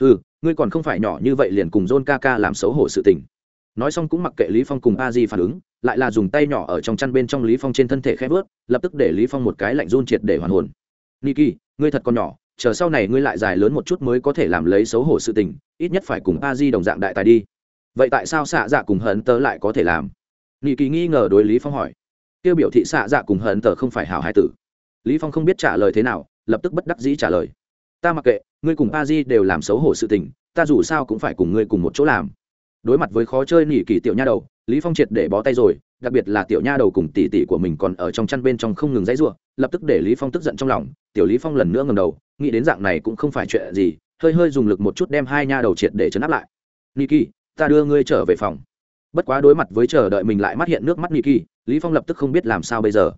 Ừ ngươi còn không phải nhỏ như vậy liền cùng john kaka làm xấu hổ sự tình. Nói xong cũng mặc kệ lý phong cùng a di phản ứng, lại là dùng tay nhỏ ở trong chăn bên trong lý phong trên thân thể khẽ bước, lập tức để lý phong một cái lạnh run triệt để hoàn hồn. Niki ngươi thật còn nhỏ, chờ sau này ngươi lại dài lớn một chút mới có thể làm lấy xấu hổ sự tình, ít nhất phải cùng a di đồng dạng đại tài đi vậy tại sao xạ dạ cùng hận tớ lại có thể làm? Niki nghi ngờ đối lý phong hỏi. Tiêu biểu thị xạ dạ cùng hận tớ không phải hảo hai tử. Lý phong không biết trả lời thế nào, lập tức bất đắc dĩ trả lời. Ta mặc kệ, ngươi cùng a di đều làm xấu hổ sự tình, ta dù sao cũng phải cùng ngươi cùng một chỗ làm. Đối mặt với khó chơi nỉ kỳ tiểu nha đầu, lý phong triệt để bó tay rồi, đặc biệt là tiểu nha đầu cùng tỷ tỷ của mình còn ở trong chăn bên trong không ngừng dãy rủa, lập tức để lý phong tức giận trong lòng, tiểu lý phong lần nữa ngẩng đầu, nghĩ đến dạng này cũng không phải chuyện gì, hơi hơi dùng lực một chút đem hai nha đầu triệt để chấn áp lại. Niki ta đưa ngươi trở về phòng. Bất quá đối mặt với chờ đợi mình lại mắt hiện nước mắt niki lý phong lập tức không biết làm sao bây giờ.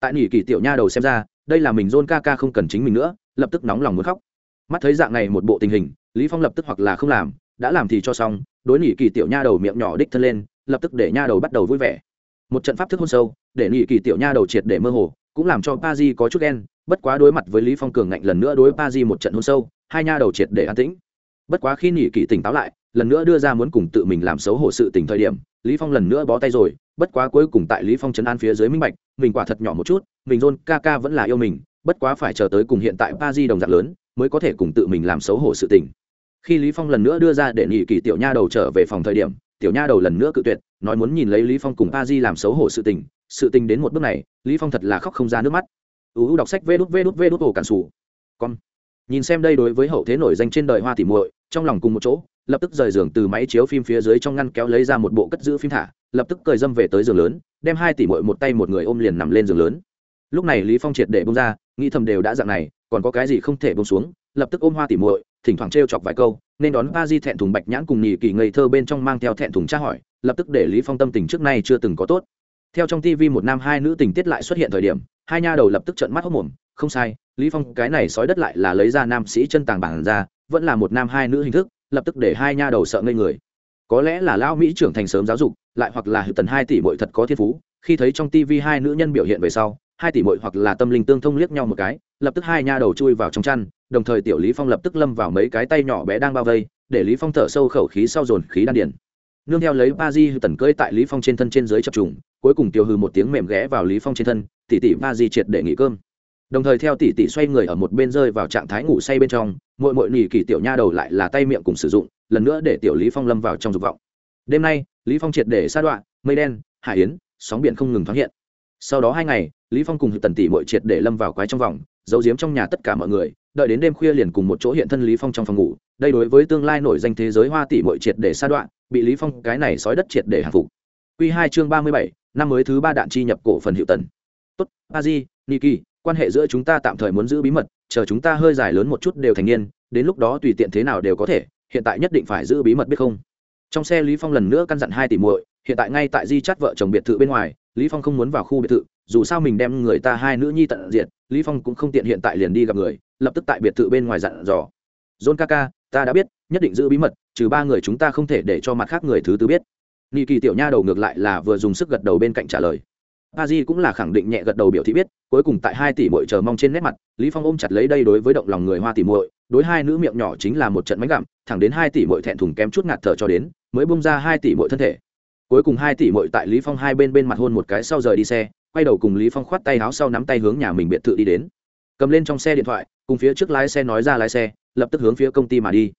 Tại nỉ kỳ tiểu nha đầu xem ra, đây là mình john ca ca không cần chính mình nữa, lập tức nóng lòng muốn khóc. Mắt thấy dạng này một bộ tình hình, lý phong lập tức hoặc là không làm, đã làm thì cho xong, đối nỉ kỳ tiểu nha đầu miệng nhỏ đích thân lên, lập tức để nha đầu bắt đầu vui vẻ. Một trận pháp thức hôn sâu, để nỉ kỳ tiểu nha đầu triệt để mơ hồ, cũng làm cho pa di có chút đen bất quá đối mặt với lý phong cường ngạnh lần nữa đối pa di một trận hôn sâu, hai nha đầu triệt để an tĩnh bất quá khi nỉ kỳ tỉnh táo lại, lần nữa đưa ra muốn cùng tự mình làm xấu hổ sự tình thời điểm, lý phong lần nữa bó tay rồi, bất quá cuối cùng tại lý phong chấn an phía dưới minh bạch, mình quả thật nhỏ một chút, mình john ca ca vẫn là yêu mình, bất quá phải chờ tới cùng hiện tại pa di đồng dạng lớn, mới có thể cùng tự mình làm xấu hổ sự tình. Khi lý phong lần nữa đưa ra để nhị kỳ tiểu nha đầu trở về phòng thời điểm, tiểu nha đầu lần nữa cự tuyệt, nói muốn nhìn lấy lý phong cùng a di làm xấu hổ sự tình sự tình đến một bước này, lý phong thật là khóc không ra nước mắt. Uu đọc sách vê đút vê đút vê đút ổ cản sủ. Con, nhìn xem đây đối với hậu thế nổi danh trên đời hoa tỉ muội trong lòng cùng một chỗ, lập tức rời giường từ máy chiếu phim phía dưới trong ngăn kéo lấy ra một bộ cất giữ phim thả, lập tức cười dâm về tới giường lớn, đem hai tỷ muội một tay một người ôm liền nằm lên giường lớn. Lúc này lý phong triệt để bông ra, nghĩ thầm đều đã dạng này, còn có cái gì không thể bông xuống, lập tức ôm hoa tỷ muội, thỉnh thoảng trêu chọc vài câu, nên đón ba di thẹn thùng bạch nhãn cùng nhì kỳ ngây thơ bên trong mang theo thẹn thùng tra hỏi, lập tức để lý phong tâm tình trước nay chưa từng có tốt. Theo trong tv một nam hai nữ tình tiết lại xuất hiện thời điểm, hai nha đầu lập tức trợn mắt hốc mồm, không sai, lý phong cái này sói đất lại là lấy ra nam sĩ chân tàng bản ra vẫn là một nam hai nữ hình thức, lập tức để hai nha đầu sợ ngây người. Có lẽ là lao mỹ trưởng thành sớm giáo dục, lại hoặc là tần hai tỷ bội thật có thiên phú, khi thấy trong tv hai nữ nhân biểu hiện về sau, hai tỷ bội hoặc là tâm linh tương thông liếc nhau một cái, lập tức hai nha đầu chui vào trong chăn, đồng thời tiểu lý phong lập tức lâm vào mấy cái tay nhỏ bé đang bao vây, để lý phong thở sâu khẩu khí sau dồn khí đan điền. Nương theo lấy ba di tần cưỡi tại lý phong trên thân trên dưới chập trùng, cuối cùng tiểu hư một tiếng mềm ghé vào lý phong trên thân, tỷ tỷ, ba di triệt để nghỉ cơm đồng thời theo tỷ tỷ xoay người ở một bên rơi vào trạng thái ngủ say bên trong muội muội nỉ kỳ tiểu nha đầu lại là tay miệng cùng sử dụng lần nữa để tiểu lý phong lâm vào trong dục vọng. Đêm nay lý phong triệt để sa đoạn mây đen hải yến sóng biển không ngừng thoáng hiện. Sau đó hai ngày lý phong cùng tần tỷ muội triệt để lâm vào quái trong vòng giấu giếm trong nhà tất cả mọi người đợi đến đêm khuya liền cùng một chỗ hiện thân lý phong trong phòng ngủ. Đây đối với tương lai nổi danh thế giới hoa tỷ muội triệt để sa đoạn bị lý phong cái này sói đất triệt để hàng phục. Quy hai chương ba mươi bảy, năm mới thứ ba đạn chi nhập cổ phần hiệu tần. Tốt a di niki quan hệ giữa chúng ta tạm thời muốn giữ bí mật, chờ chúng ta hơi dài lớn một chút đều thành niên, đến lúc đó tùy tiện thế nào đều có thể, hiện tại nhất định phải giữ bí mật biết không? Trong xe lý phong lần nữa căn dặn hai tỷ muội, hiện tại ngay tại di chắt vợ chồng biệt thự bên ngoài, lý phong không muốn vào khu biệt thự, dù sao mình đem người ta hai nữ nhi tận diệt, lý phong cũng không tiện hiện tại liền đi gặp người, lập tức tại biệt thự bên ngoài dặn dò. John kaka ta đã biết, nhất định giữ bí mật, trừ ba người chúng ta không thể để cho mặt khác người thứ tư biết. Nhị kỳ tiểu nha đầu ngược lại là vừa dùng sức gật đầu bên cạnh trả lời a di cũng là khẳng định nhẹ gật đầu biểu thị biết, cuối cùng tại hai tỷ muội chờ mong trên nét mặt, lý phong ôm chặt lấy đây đối với động lòng người hoa tỷ muội, đối hai nữ miệng nhỏ chính là một trận máy gặm, thẳng đến hai tỷ muội thẹn thùng kém chút ngạt thở cho đến, mới bung ra hai tỷ muội thân thể. Cuối cùng hai tỷ muội tại lý phong hai bên bên mặt hôn một cái sau rời đi xe, quay đầu cùng lý phong khoát tay áo sau nắm tay hướng nhà mình biệt thự đi đến. Cầm lên trong xe điện thoại, cùng phía trước lái xe nói ra lái xe, lập tức hướng phía công ty mà đi.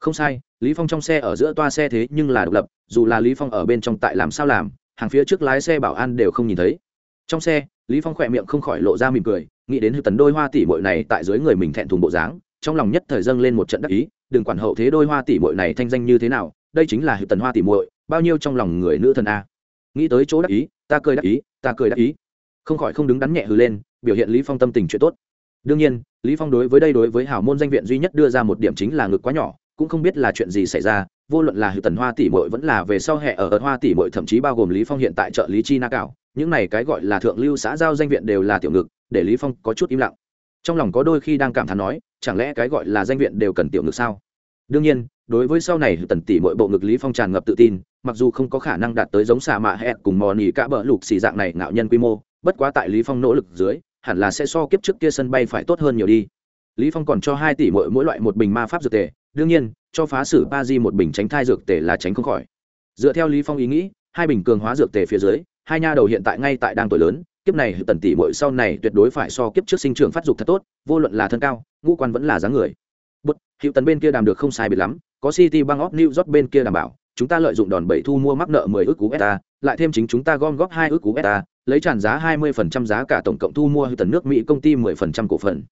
Không sai, lý phong trong xe ở giữa toa xe thế nhưng là độc lập, dù là lý phong ở bên trong tại làm sao làm hàng phía trước lái xe bảo an đều không nhìn thấy. Trong xe, lý phong khỏe miệng không khỏi lộ ra mỉm cười, nghĩ đến hư tấn đôi hoa tỷ muội này tại dưới người mình thẹn thùng bộ dáng, trong lòng nhất thời dâng lên một trận đắc ý, đừng quản hậu thế đôi hoa tỷ muội này thanh danh như thế nào, đây chính là hư tấn hoa tỷ muội, bao nhiêu trong lòng người nữ thần a. Nghĩ tới chỗ đắc ý, ta cười đắc ý, ta cười đắc ý. Không khỏi không đứng đắn nhẹ hừ lên, biểu hiện lý phong tâm tình chuyện tốt. Đương nhiên, lý phong đối với đây đối với hảo môn danh viện duy nhất đưa ra một điểm chính là ngực quá nhỏ, cũng không biết là chuyện gì xảy ra vô luận là hữu tần hoa tỷ muội vẫn là về sau hệ ở ợt hoa tỷ muội, thậm chí bao gồm lý phong hiện tại trợ lý chi na cảo, những này cái gọi là thượng lưu xã giao danh viện đều là tiểu ngực, để lý phong có chút im lặng. Trong lòng có đôi khi đang cảm thán nói, chẳng lẽ cái gọi là danh viện đều cần tiểu ngực sao? Đương nhiên, đối với sau này tần tỷ mỗi bộ ngực lý phong tràn ngập tự tin, mặc dù không có khả năng đạt tới giống xà mạ hẹ cùng mò nỉ cả bờ lục xì dạng này ngạo nhân quy mô, bất quá tại lý phong nỗ lực dưới, hẳn là sẽ so kiếp trước kia sân bay phải tốt hơn nhiều đi. Lý phong còn cho hai tỷ mỗi mỗi loại một bình ma pháp dược tề đương nhiên, cho phá sử ba di một bình tránh thai dược tề là tránh không khỏi. Dựa theo lý phong ý nghĩ, hai bình cường hóa dược tề phía dưới, hai nha đầu hiện tại ngay tại đang tuổi lớn, kiếp này tần tỷ muội sau này tuyệt đối phải so kiếp trước sinh trưởng phát dục thật tốt, vô luận là thân cao, ngũ quan vẫn là dáng người. Bút hiệu tần bên kia đàm được không sai biệt lắm, có city băng of new york bên kia đảm bảo, chúng ta lợi dụng đòn bẩy thu mua mắc nợ 10 ước cú beta lại thêm chính chúng ta gom góp hai ước cú beta lấy tràn giá 20% giá cả tổng cộng thu mua hiệu tần nước mỹ công ty 10% cổ phần.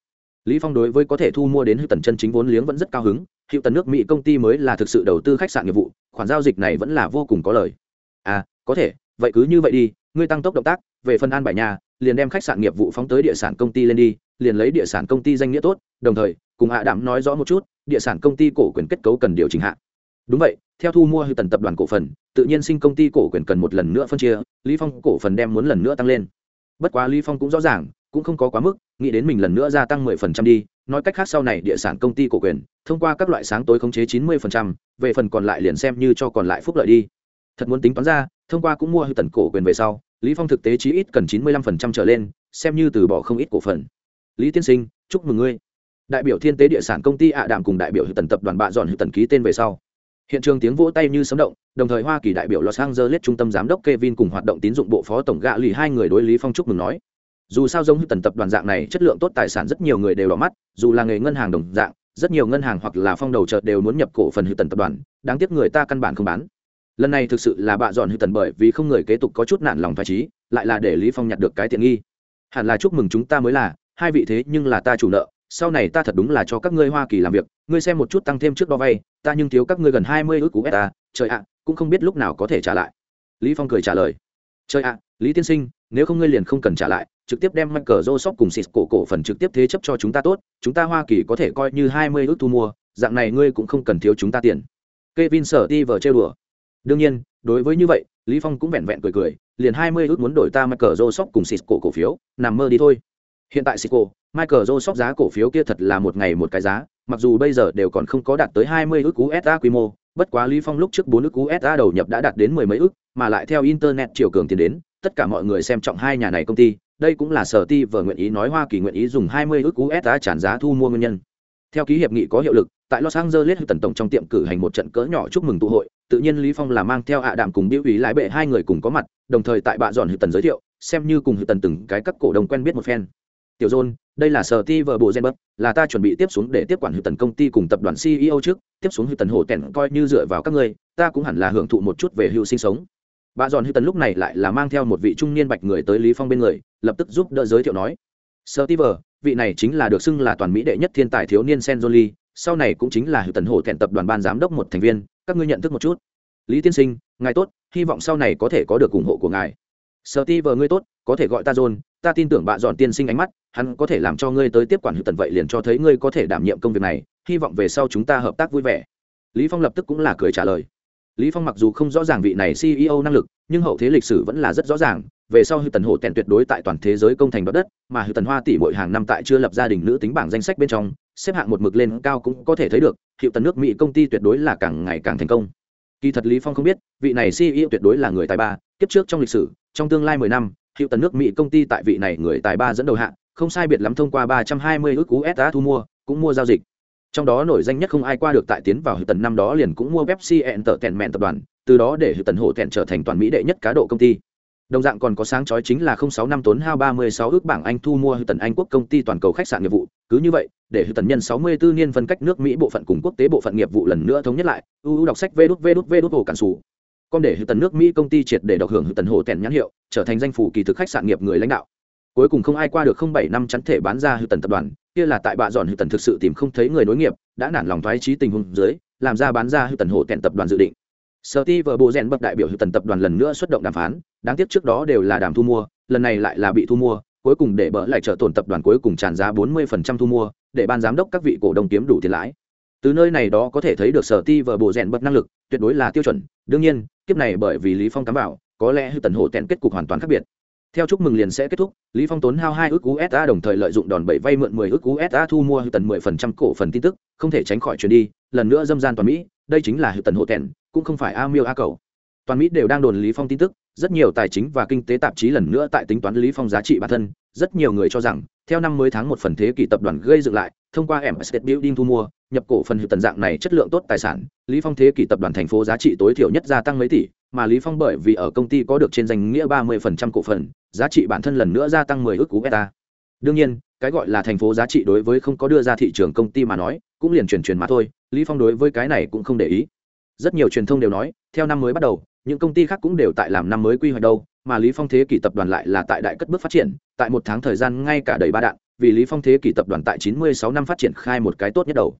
Lý phong đối với có thể thu mua đến hiệu tần chân chính vốn liếng vẫn rất cao hứng hiệu tần nước mỹ công ty mới là thực sự đầu tư khách sạn nghiệp vụ, khoản giao dịch này vẫn là vô cùng có lời. À có thể, vậy cứ như vậy đi, ngươi tăng tốc động tác, về phần an bài nhà, liền đem khách sạn nghiệp vụ phóng tới địa sản công ty lên đi, liền lấy địa sản công ty danh nghĩa tốt, đồng thời, cùng hạ đảm nói rõ một chút, địa sản công ty cổ quyền kết cấu cần điều chỉnh hạ. Đúng vậy, theo thu mua hư tần tập đoàn cổ phần, tự nhiên sinh công ty cổ quyền cần một lần nữa phân chia, lý phong cổ phần đem muốn lần nữa tăng lên. Bất quá lý phong cũng rõ ràng cũng không có quá mức nghĩ đến mình lần nữa gia tăng 10% đi nói cách khác sau này địa sản công ty cổ quyền thông qua các loại sáng tối khống chế 90%, về phần còn lại liền xem như cho còn lại phúc lợi đi. Thật muốn tính toán ra thông qua cũng mua hư tần cổ quyền về sau lý phong thực tế chí ít cần 95% trở lên xem như từ bỏ không ít cổ phần. Lý tiên sinh chúc mừng ngươi. Đại biểu thiên tế địa sản công ty ạ đàm cùng đại biểu hư tần tập đoàn bạ dọn hư tần ký tên về sau. Hiện trường tiếng vỗ tay như sấm động đồng thời hoa kỳ đại biểu los angeles trung tâm giám đốc kevin cùng hoạt động tín dụng bộ phó tổng gạ lì hai người đối lý phong chúc mừng nói dù sao giống như tần tập đoàn dạng này, chất lượng tốt, tài sản rất nhiều người đều đỏ mắt, dù là nghề ngân hàng đồng dạng, rất nhiều ngân hàng hoặc là phong đầu chợt đều muốn nhập cổ phần hư tần tập đoàn, đáng tiếc người ta căn bản không bán. Lần này thực sự là bạ dọn hư tần bởi vì không người kế tục có chút nản lòng phải trí lại là để lý phong nhặt được cái tiện nghi. Hẳn là chúc mừng chúng ta mới là, hai vị thế nhưng là ta chủ nợ, sau này ta thật đúng là cho các ngươi hoa kỳ làm việc, ngươi xem một chút tăng thêm trước đó vay, ta nhưng thiếu các ngươi gần hai mươi ước cú ta à, trời ạ, cũng không biết lúc nào có thể trả lại. Lý phong cười trả lời, trời ạ, lý tiên sinh, nếu không ngươi liền không cần trả lại trực tiếp đem Michael Joseph cùng Cisco cổ phần trực tiếp thế chấp cho chúng ta tốt, chúng ta Hoa Kỳ có thể coi như hai mươi ước thu mua, dạng này ngươi cũng không cần thiếu chúng ta tiền. Kevin sở ti vờ trêu đùa. Đương nhiên, đối với như vậy, Lý Phong cũng vẹn vẹn cười cười, liền hai mươi ước muốn đổi ta Michael Joseph cùng Cisco cổ phiếu, nằm mơ đi thôi. Hiện tại Cisco, Michael Joseph giá cổ phiếu kia thật là một ngày một cái giá, mặc dù bây giờ đều còn không có đạt tới 20 ức USD quy mô, bất quá Lý Phong lúc trước 4 ức USD đầu nhập đã đạt đến mười mấy ức, mà lại theo internet chiều cường tiến đến, tất cả mọi người xem trọng hai nhà này công ty, đây cũng là sở ti vừa nguyện ý nói Hoa Kỳ nguyện ý dùng 20 ước USD tràn giá thu mua nguyên nhân. Theo ký hiệp nghị có hiệu lực, tại Los Angeles tần tổng trong tiệm cử hành một trận cỡ nhỏ chúc mừng tụ hội, tự nhiên Lý Phong là mang theo ạ đạm cùng biểu ý lái bệ hai người cùng có mặt, đồng thời tại bạ dọn hữu tần giới thiệu, xem như cùng hữu tần từng cái các cổ đông quen biết một phen tiểu john đây là sở ti vợ bộ gen bất là ta chuẩn bị tiếp xuống để tiếp quản hữu tần công ty cùng tập đoàn ceo trước tiếp xuống hữu tần hồ tèn coi như dựa vào các ngươi ta cũng hẳn là hưởng thụ một chút về hữu sinh sống bà dọn hữu tần lúc này lại là mang theo một vị trung niên bạch người tới lý phong bên người, lập tức giúp đỡ giới thiệu nói, sơ ti vị này chính là được xưng là toàn mỹ đệ nhất thiên tài thiếu niên sen jolie sau này cũng chính là hữu tần hổ thẹn tập đoàn ban giám đốc một thành viên, các ngươi nhận thức một chút. Lý tiên sinh, ngài tốt, hy vọng sau này có thể có được ủng hộ của ngài. Sơ ti ngươi tốt, có thể gọi ta john ta tin tưởng bà dọn tiên sinh ánh mắt, hắn có thể làm cho ngươi tới tiếp quản hữu tần vậy liền cho thấy ngươi có thể đảm nhiệm công việc này, hy vọng về sau chúng ta hợp tác vui vẻ. Lý phong lập tức cũng là cười trả lời lý phong mặc dù không rõ ràng vị này ceo năng lực, nhưng hậu thế lịch sử vẫn là rất rõ ràng. Về sau hư tần hổ tèn tuyệt đối tại toàn thế giới công thành đoạt đất, mà hư tần hoa tỷ mỗi hàng năm tại chưa lập gia đình nữ tính bảng danh sách bên trong, xếp hạng một mực lên cao cũng có thể thấy được hiệu tần nước mỹ công ty tuyệt đối là càng ngày càng thành công. Kỳ thật lý phong không biết, vị này ceo tuyệt đối là người tài ba, kiếp trước trong lịch sử, trong tương lai 10 năm hiệu tần nước mỹ công ty tại vị này người tài ba dẫn đầu hạng không sai biệt lắm thông qua 320 ước usd thu mua, cũng mua giao dịch trong đó nổi danh nhất không ai qua được tại tiến vào hữu tần năm đó liền cũng mua pepsi entertainment tập đoàn, từ đó để hữu tần hổ thẹn trở thành toàn mỹ đệ nhất cá độ công ty. Đồng dạng còn có sáng chói chính là 06 năm tốn hao 36 ước bảng anh thu mua hữu tần anh quốc công ty toàn cầu khách sạn nghiệp vụ. Cứ như vậy, để hữu tần nhân 64 niên phân cách nước mỹ bộ phận cùng quốc tế bộ phận nghiệp vụ lần nữa thống nhất lại uu đọc sách vê đút vê đút vê đút hồ cản sủ. Còn để hữu tần nước mỹ công ty triệt để độc hưởng hữu tần hổ tèn nhãn hiệu, trở thành danh phủ kỳ thực khách sạn nghiệp người lãnh đạo cuối cùng không ai qua được không bảy năm chắn thể bán ra Hư tần tập đoàn, kia là tại bạ dọn Hư tần thực sự tìm không thấy người nối nghiệp, đã nản lòng thoái trí tình huống dưới, làm ra bán ra Hư tần hổ tẹn tập đoàn dự định. Sở ti vợ bộ rèn bậc đại biểu Hư tần tập đoàn lần nữa xuất động đàm phán, đáng tiếc trước đó đều là đàm thu mua, lần này lại là bị thu mua, cuối cùng để bỡ lại trở tổn tập đoàn cuối cùng tràn giá 40% thu mua, để ban giám đốc các vị cổ đông kiếm đủ tiền lãi. Từ nơi này đó có thể thấy được sở ti vợ bộ rèn bậc năng lực, tuyệt đối là tiêu chuẩn. Đương nhiên, kiếp này bởi vì lý phong cắm vào có lẽ hư tần hổ tẹn kết cục hoàn toàn khác biệt theo chúc mừng liền sẽ kết thúc, lý phong tốn hao hai ước usd đồng thời lợi dụng đòn bẩy vay mượn 10 ước usd thu mua hư tần 10% cổ phần tin tức, không thể tránh khỏi chuyển đi, lần nữa dâm gian toàn mỹ, đây chính là hư tần hộ tẹn cũng không phải a miêu a cầu. Toàn mỹ đều đang đồn lý phong tin tức, rất nhiều tài chính và kinh tế tạp chí lần nữa tại tính toán lý phong giá trị bản thân, rất nhiều người cho rằng, theo năm mới tháng một phần thế kỷ tập đoàn gây dựng lại, thông qua em State Building thu mua, nhập cổ phần hiệu tần dạng này chất lượng tốt tài sản, lý phong thế kỷ tập đoàn thành phố giá trị tối thiểu nhất gia tăng mấy tỷ mà lý phong bởi vì ở công ty có được trên danh nghĩa 30% cổ phần, giá trị bản thân lần nữa gia tăng 10 ước cú beta. Đương nhiên, cái gọi là thành phố giá trị đối với không có đưa ra thị trường công ty mà nói, cũng liền truyền truyền mà thôi, lý phong đối với cái này cũng không để ý. Rất nhiều truyền thông đều nói, theo năm mới bắt đầu, những công ty khác cũng đều tại làm năm mới quy hoạch đâu, mà lý phong thế kỷ tập đoàn lại là tại đại cất bước phát triển, tại một tháng thời gian ngay cả đầy ba đạn, vì lý phong thế kỷ tập đoàn tại 96 năm phát triển khai một cái tốt nhất đầu.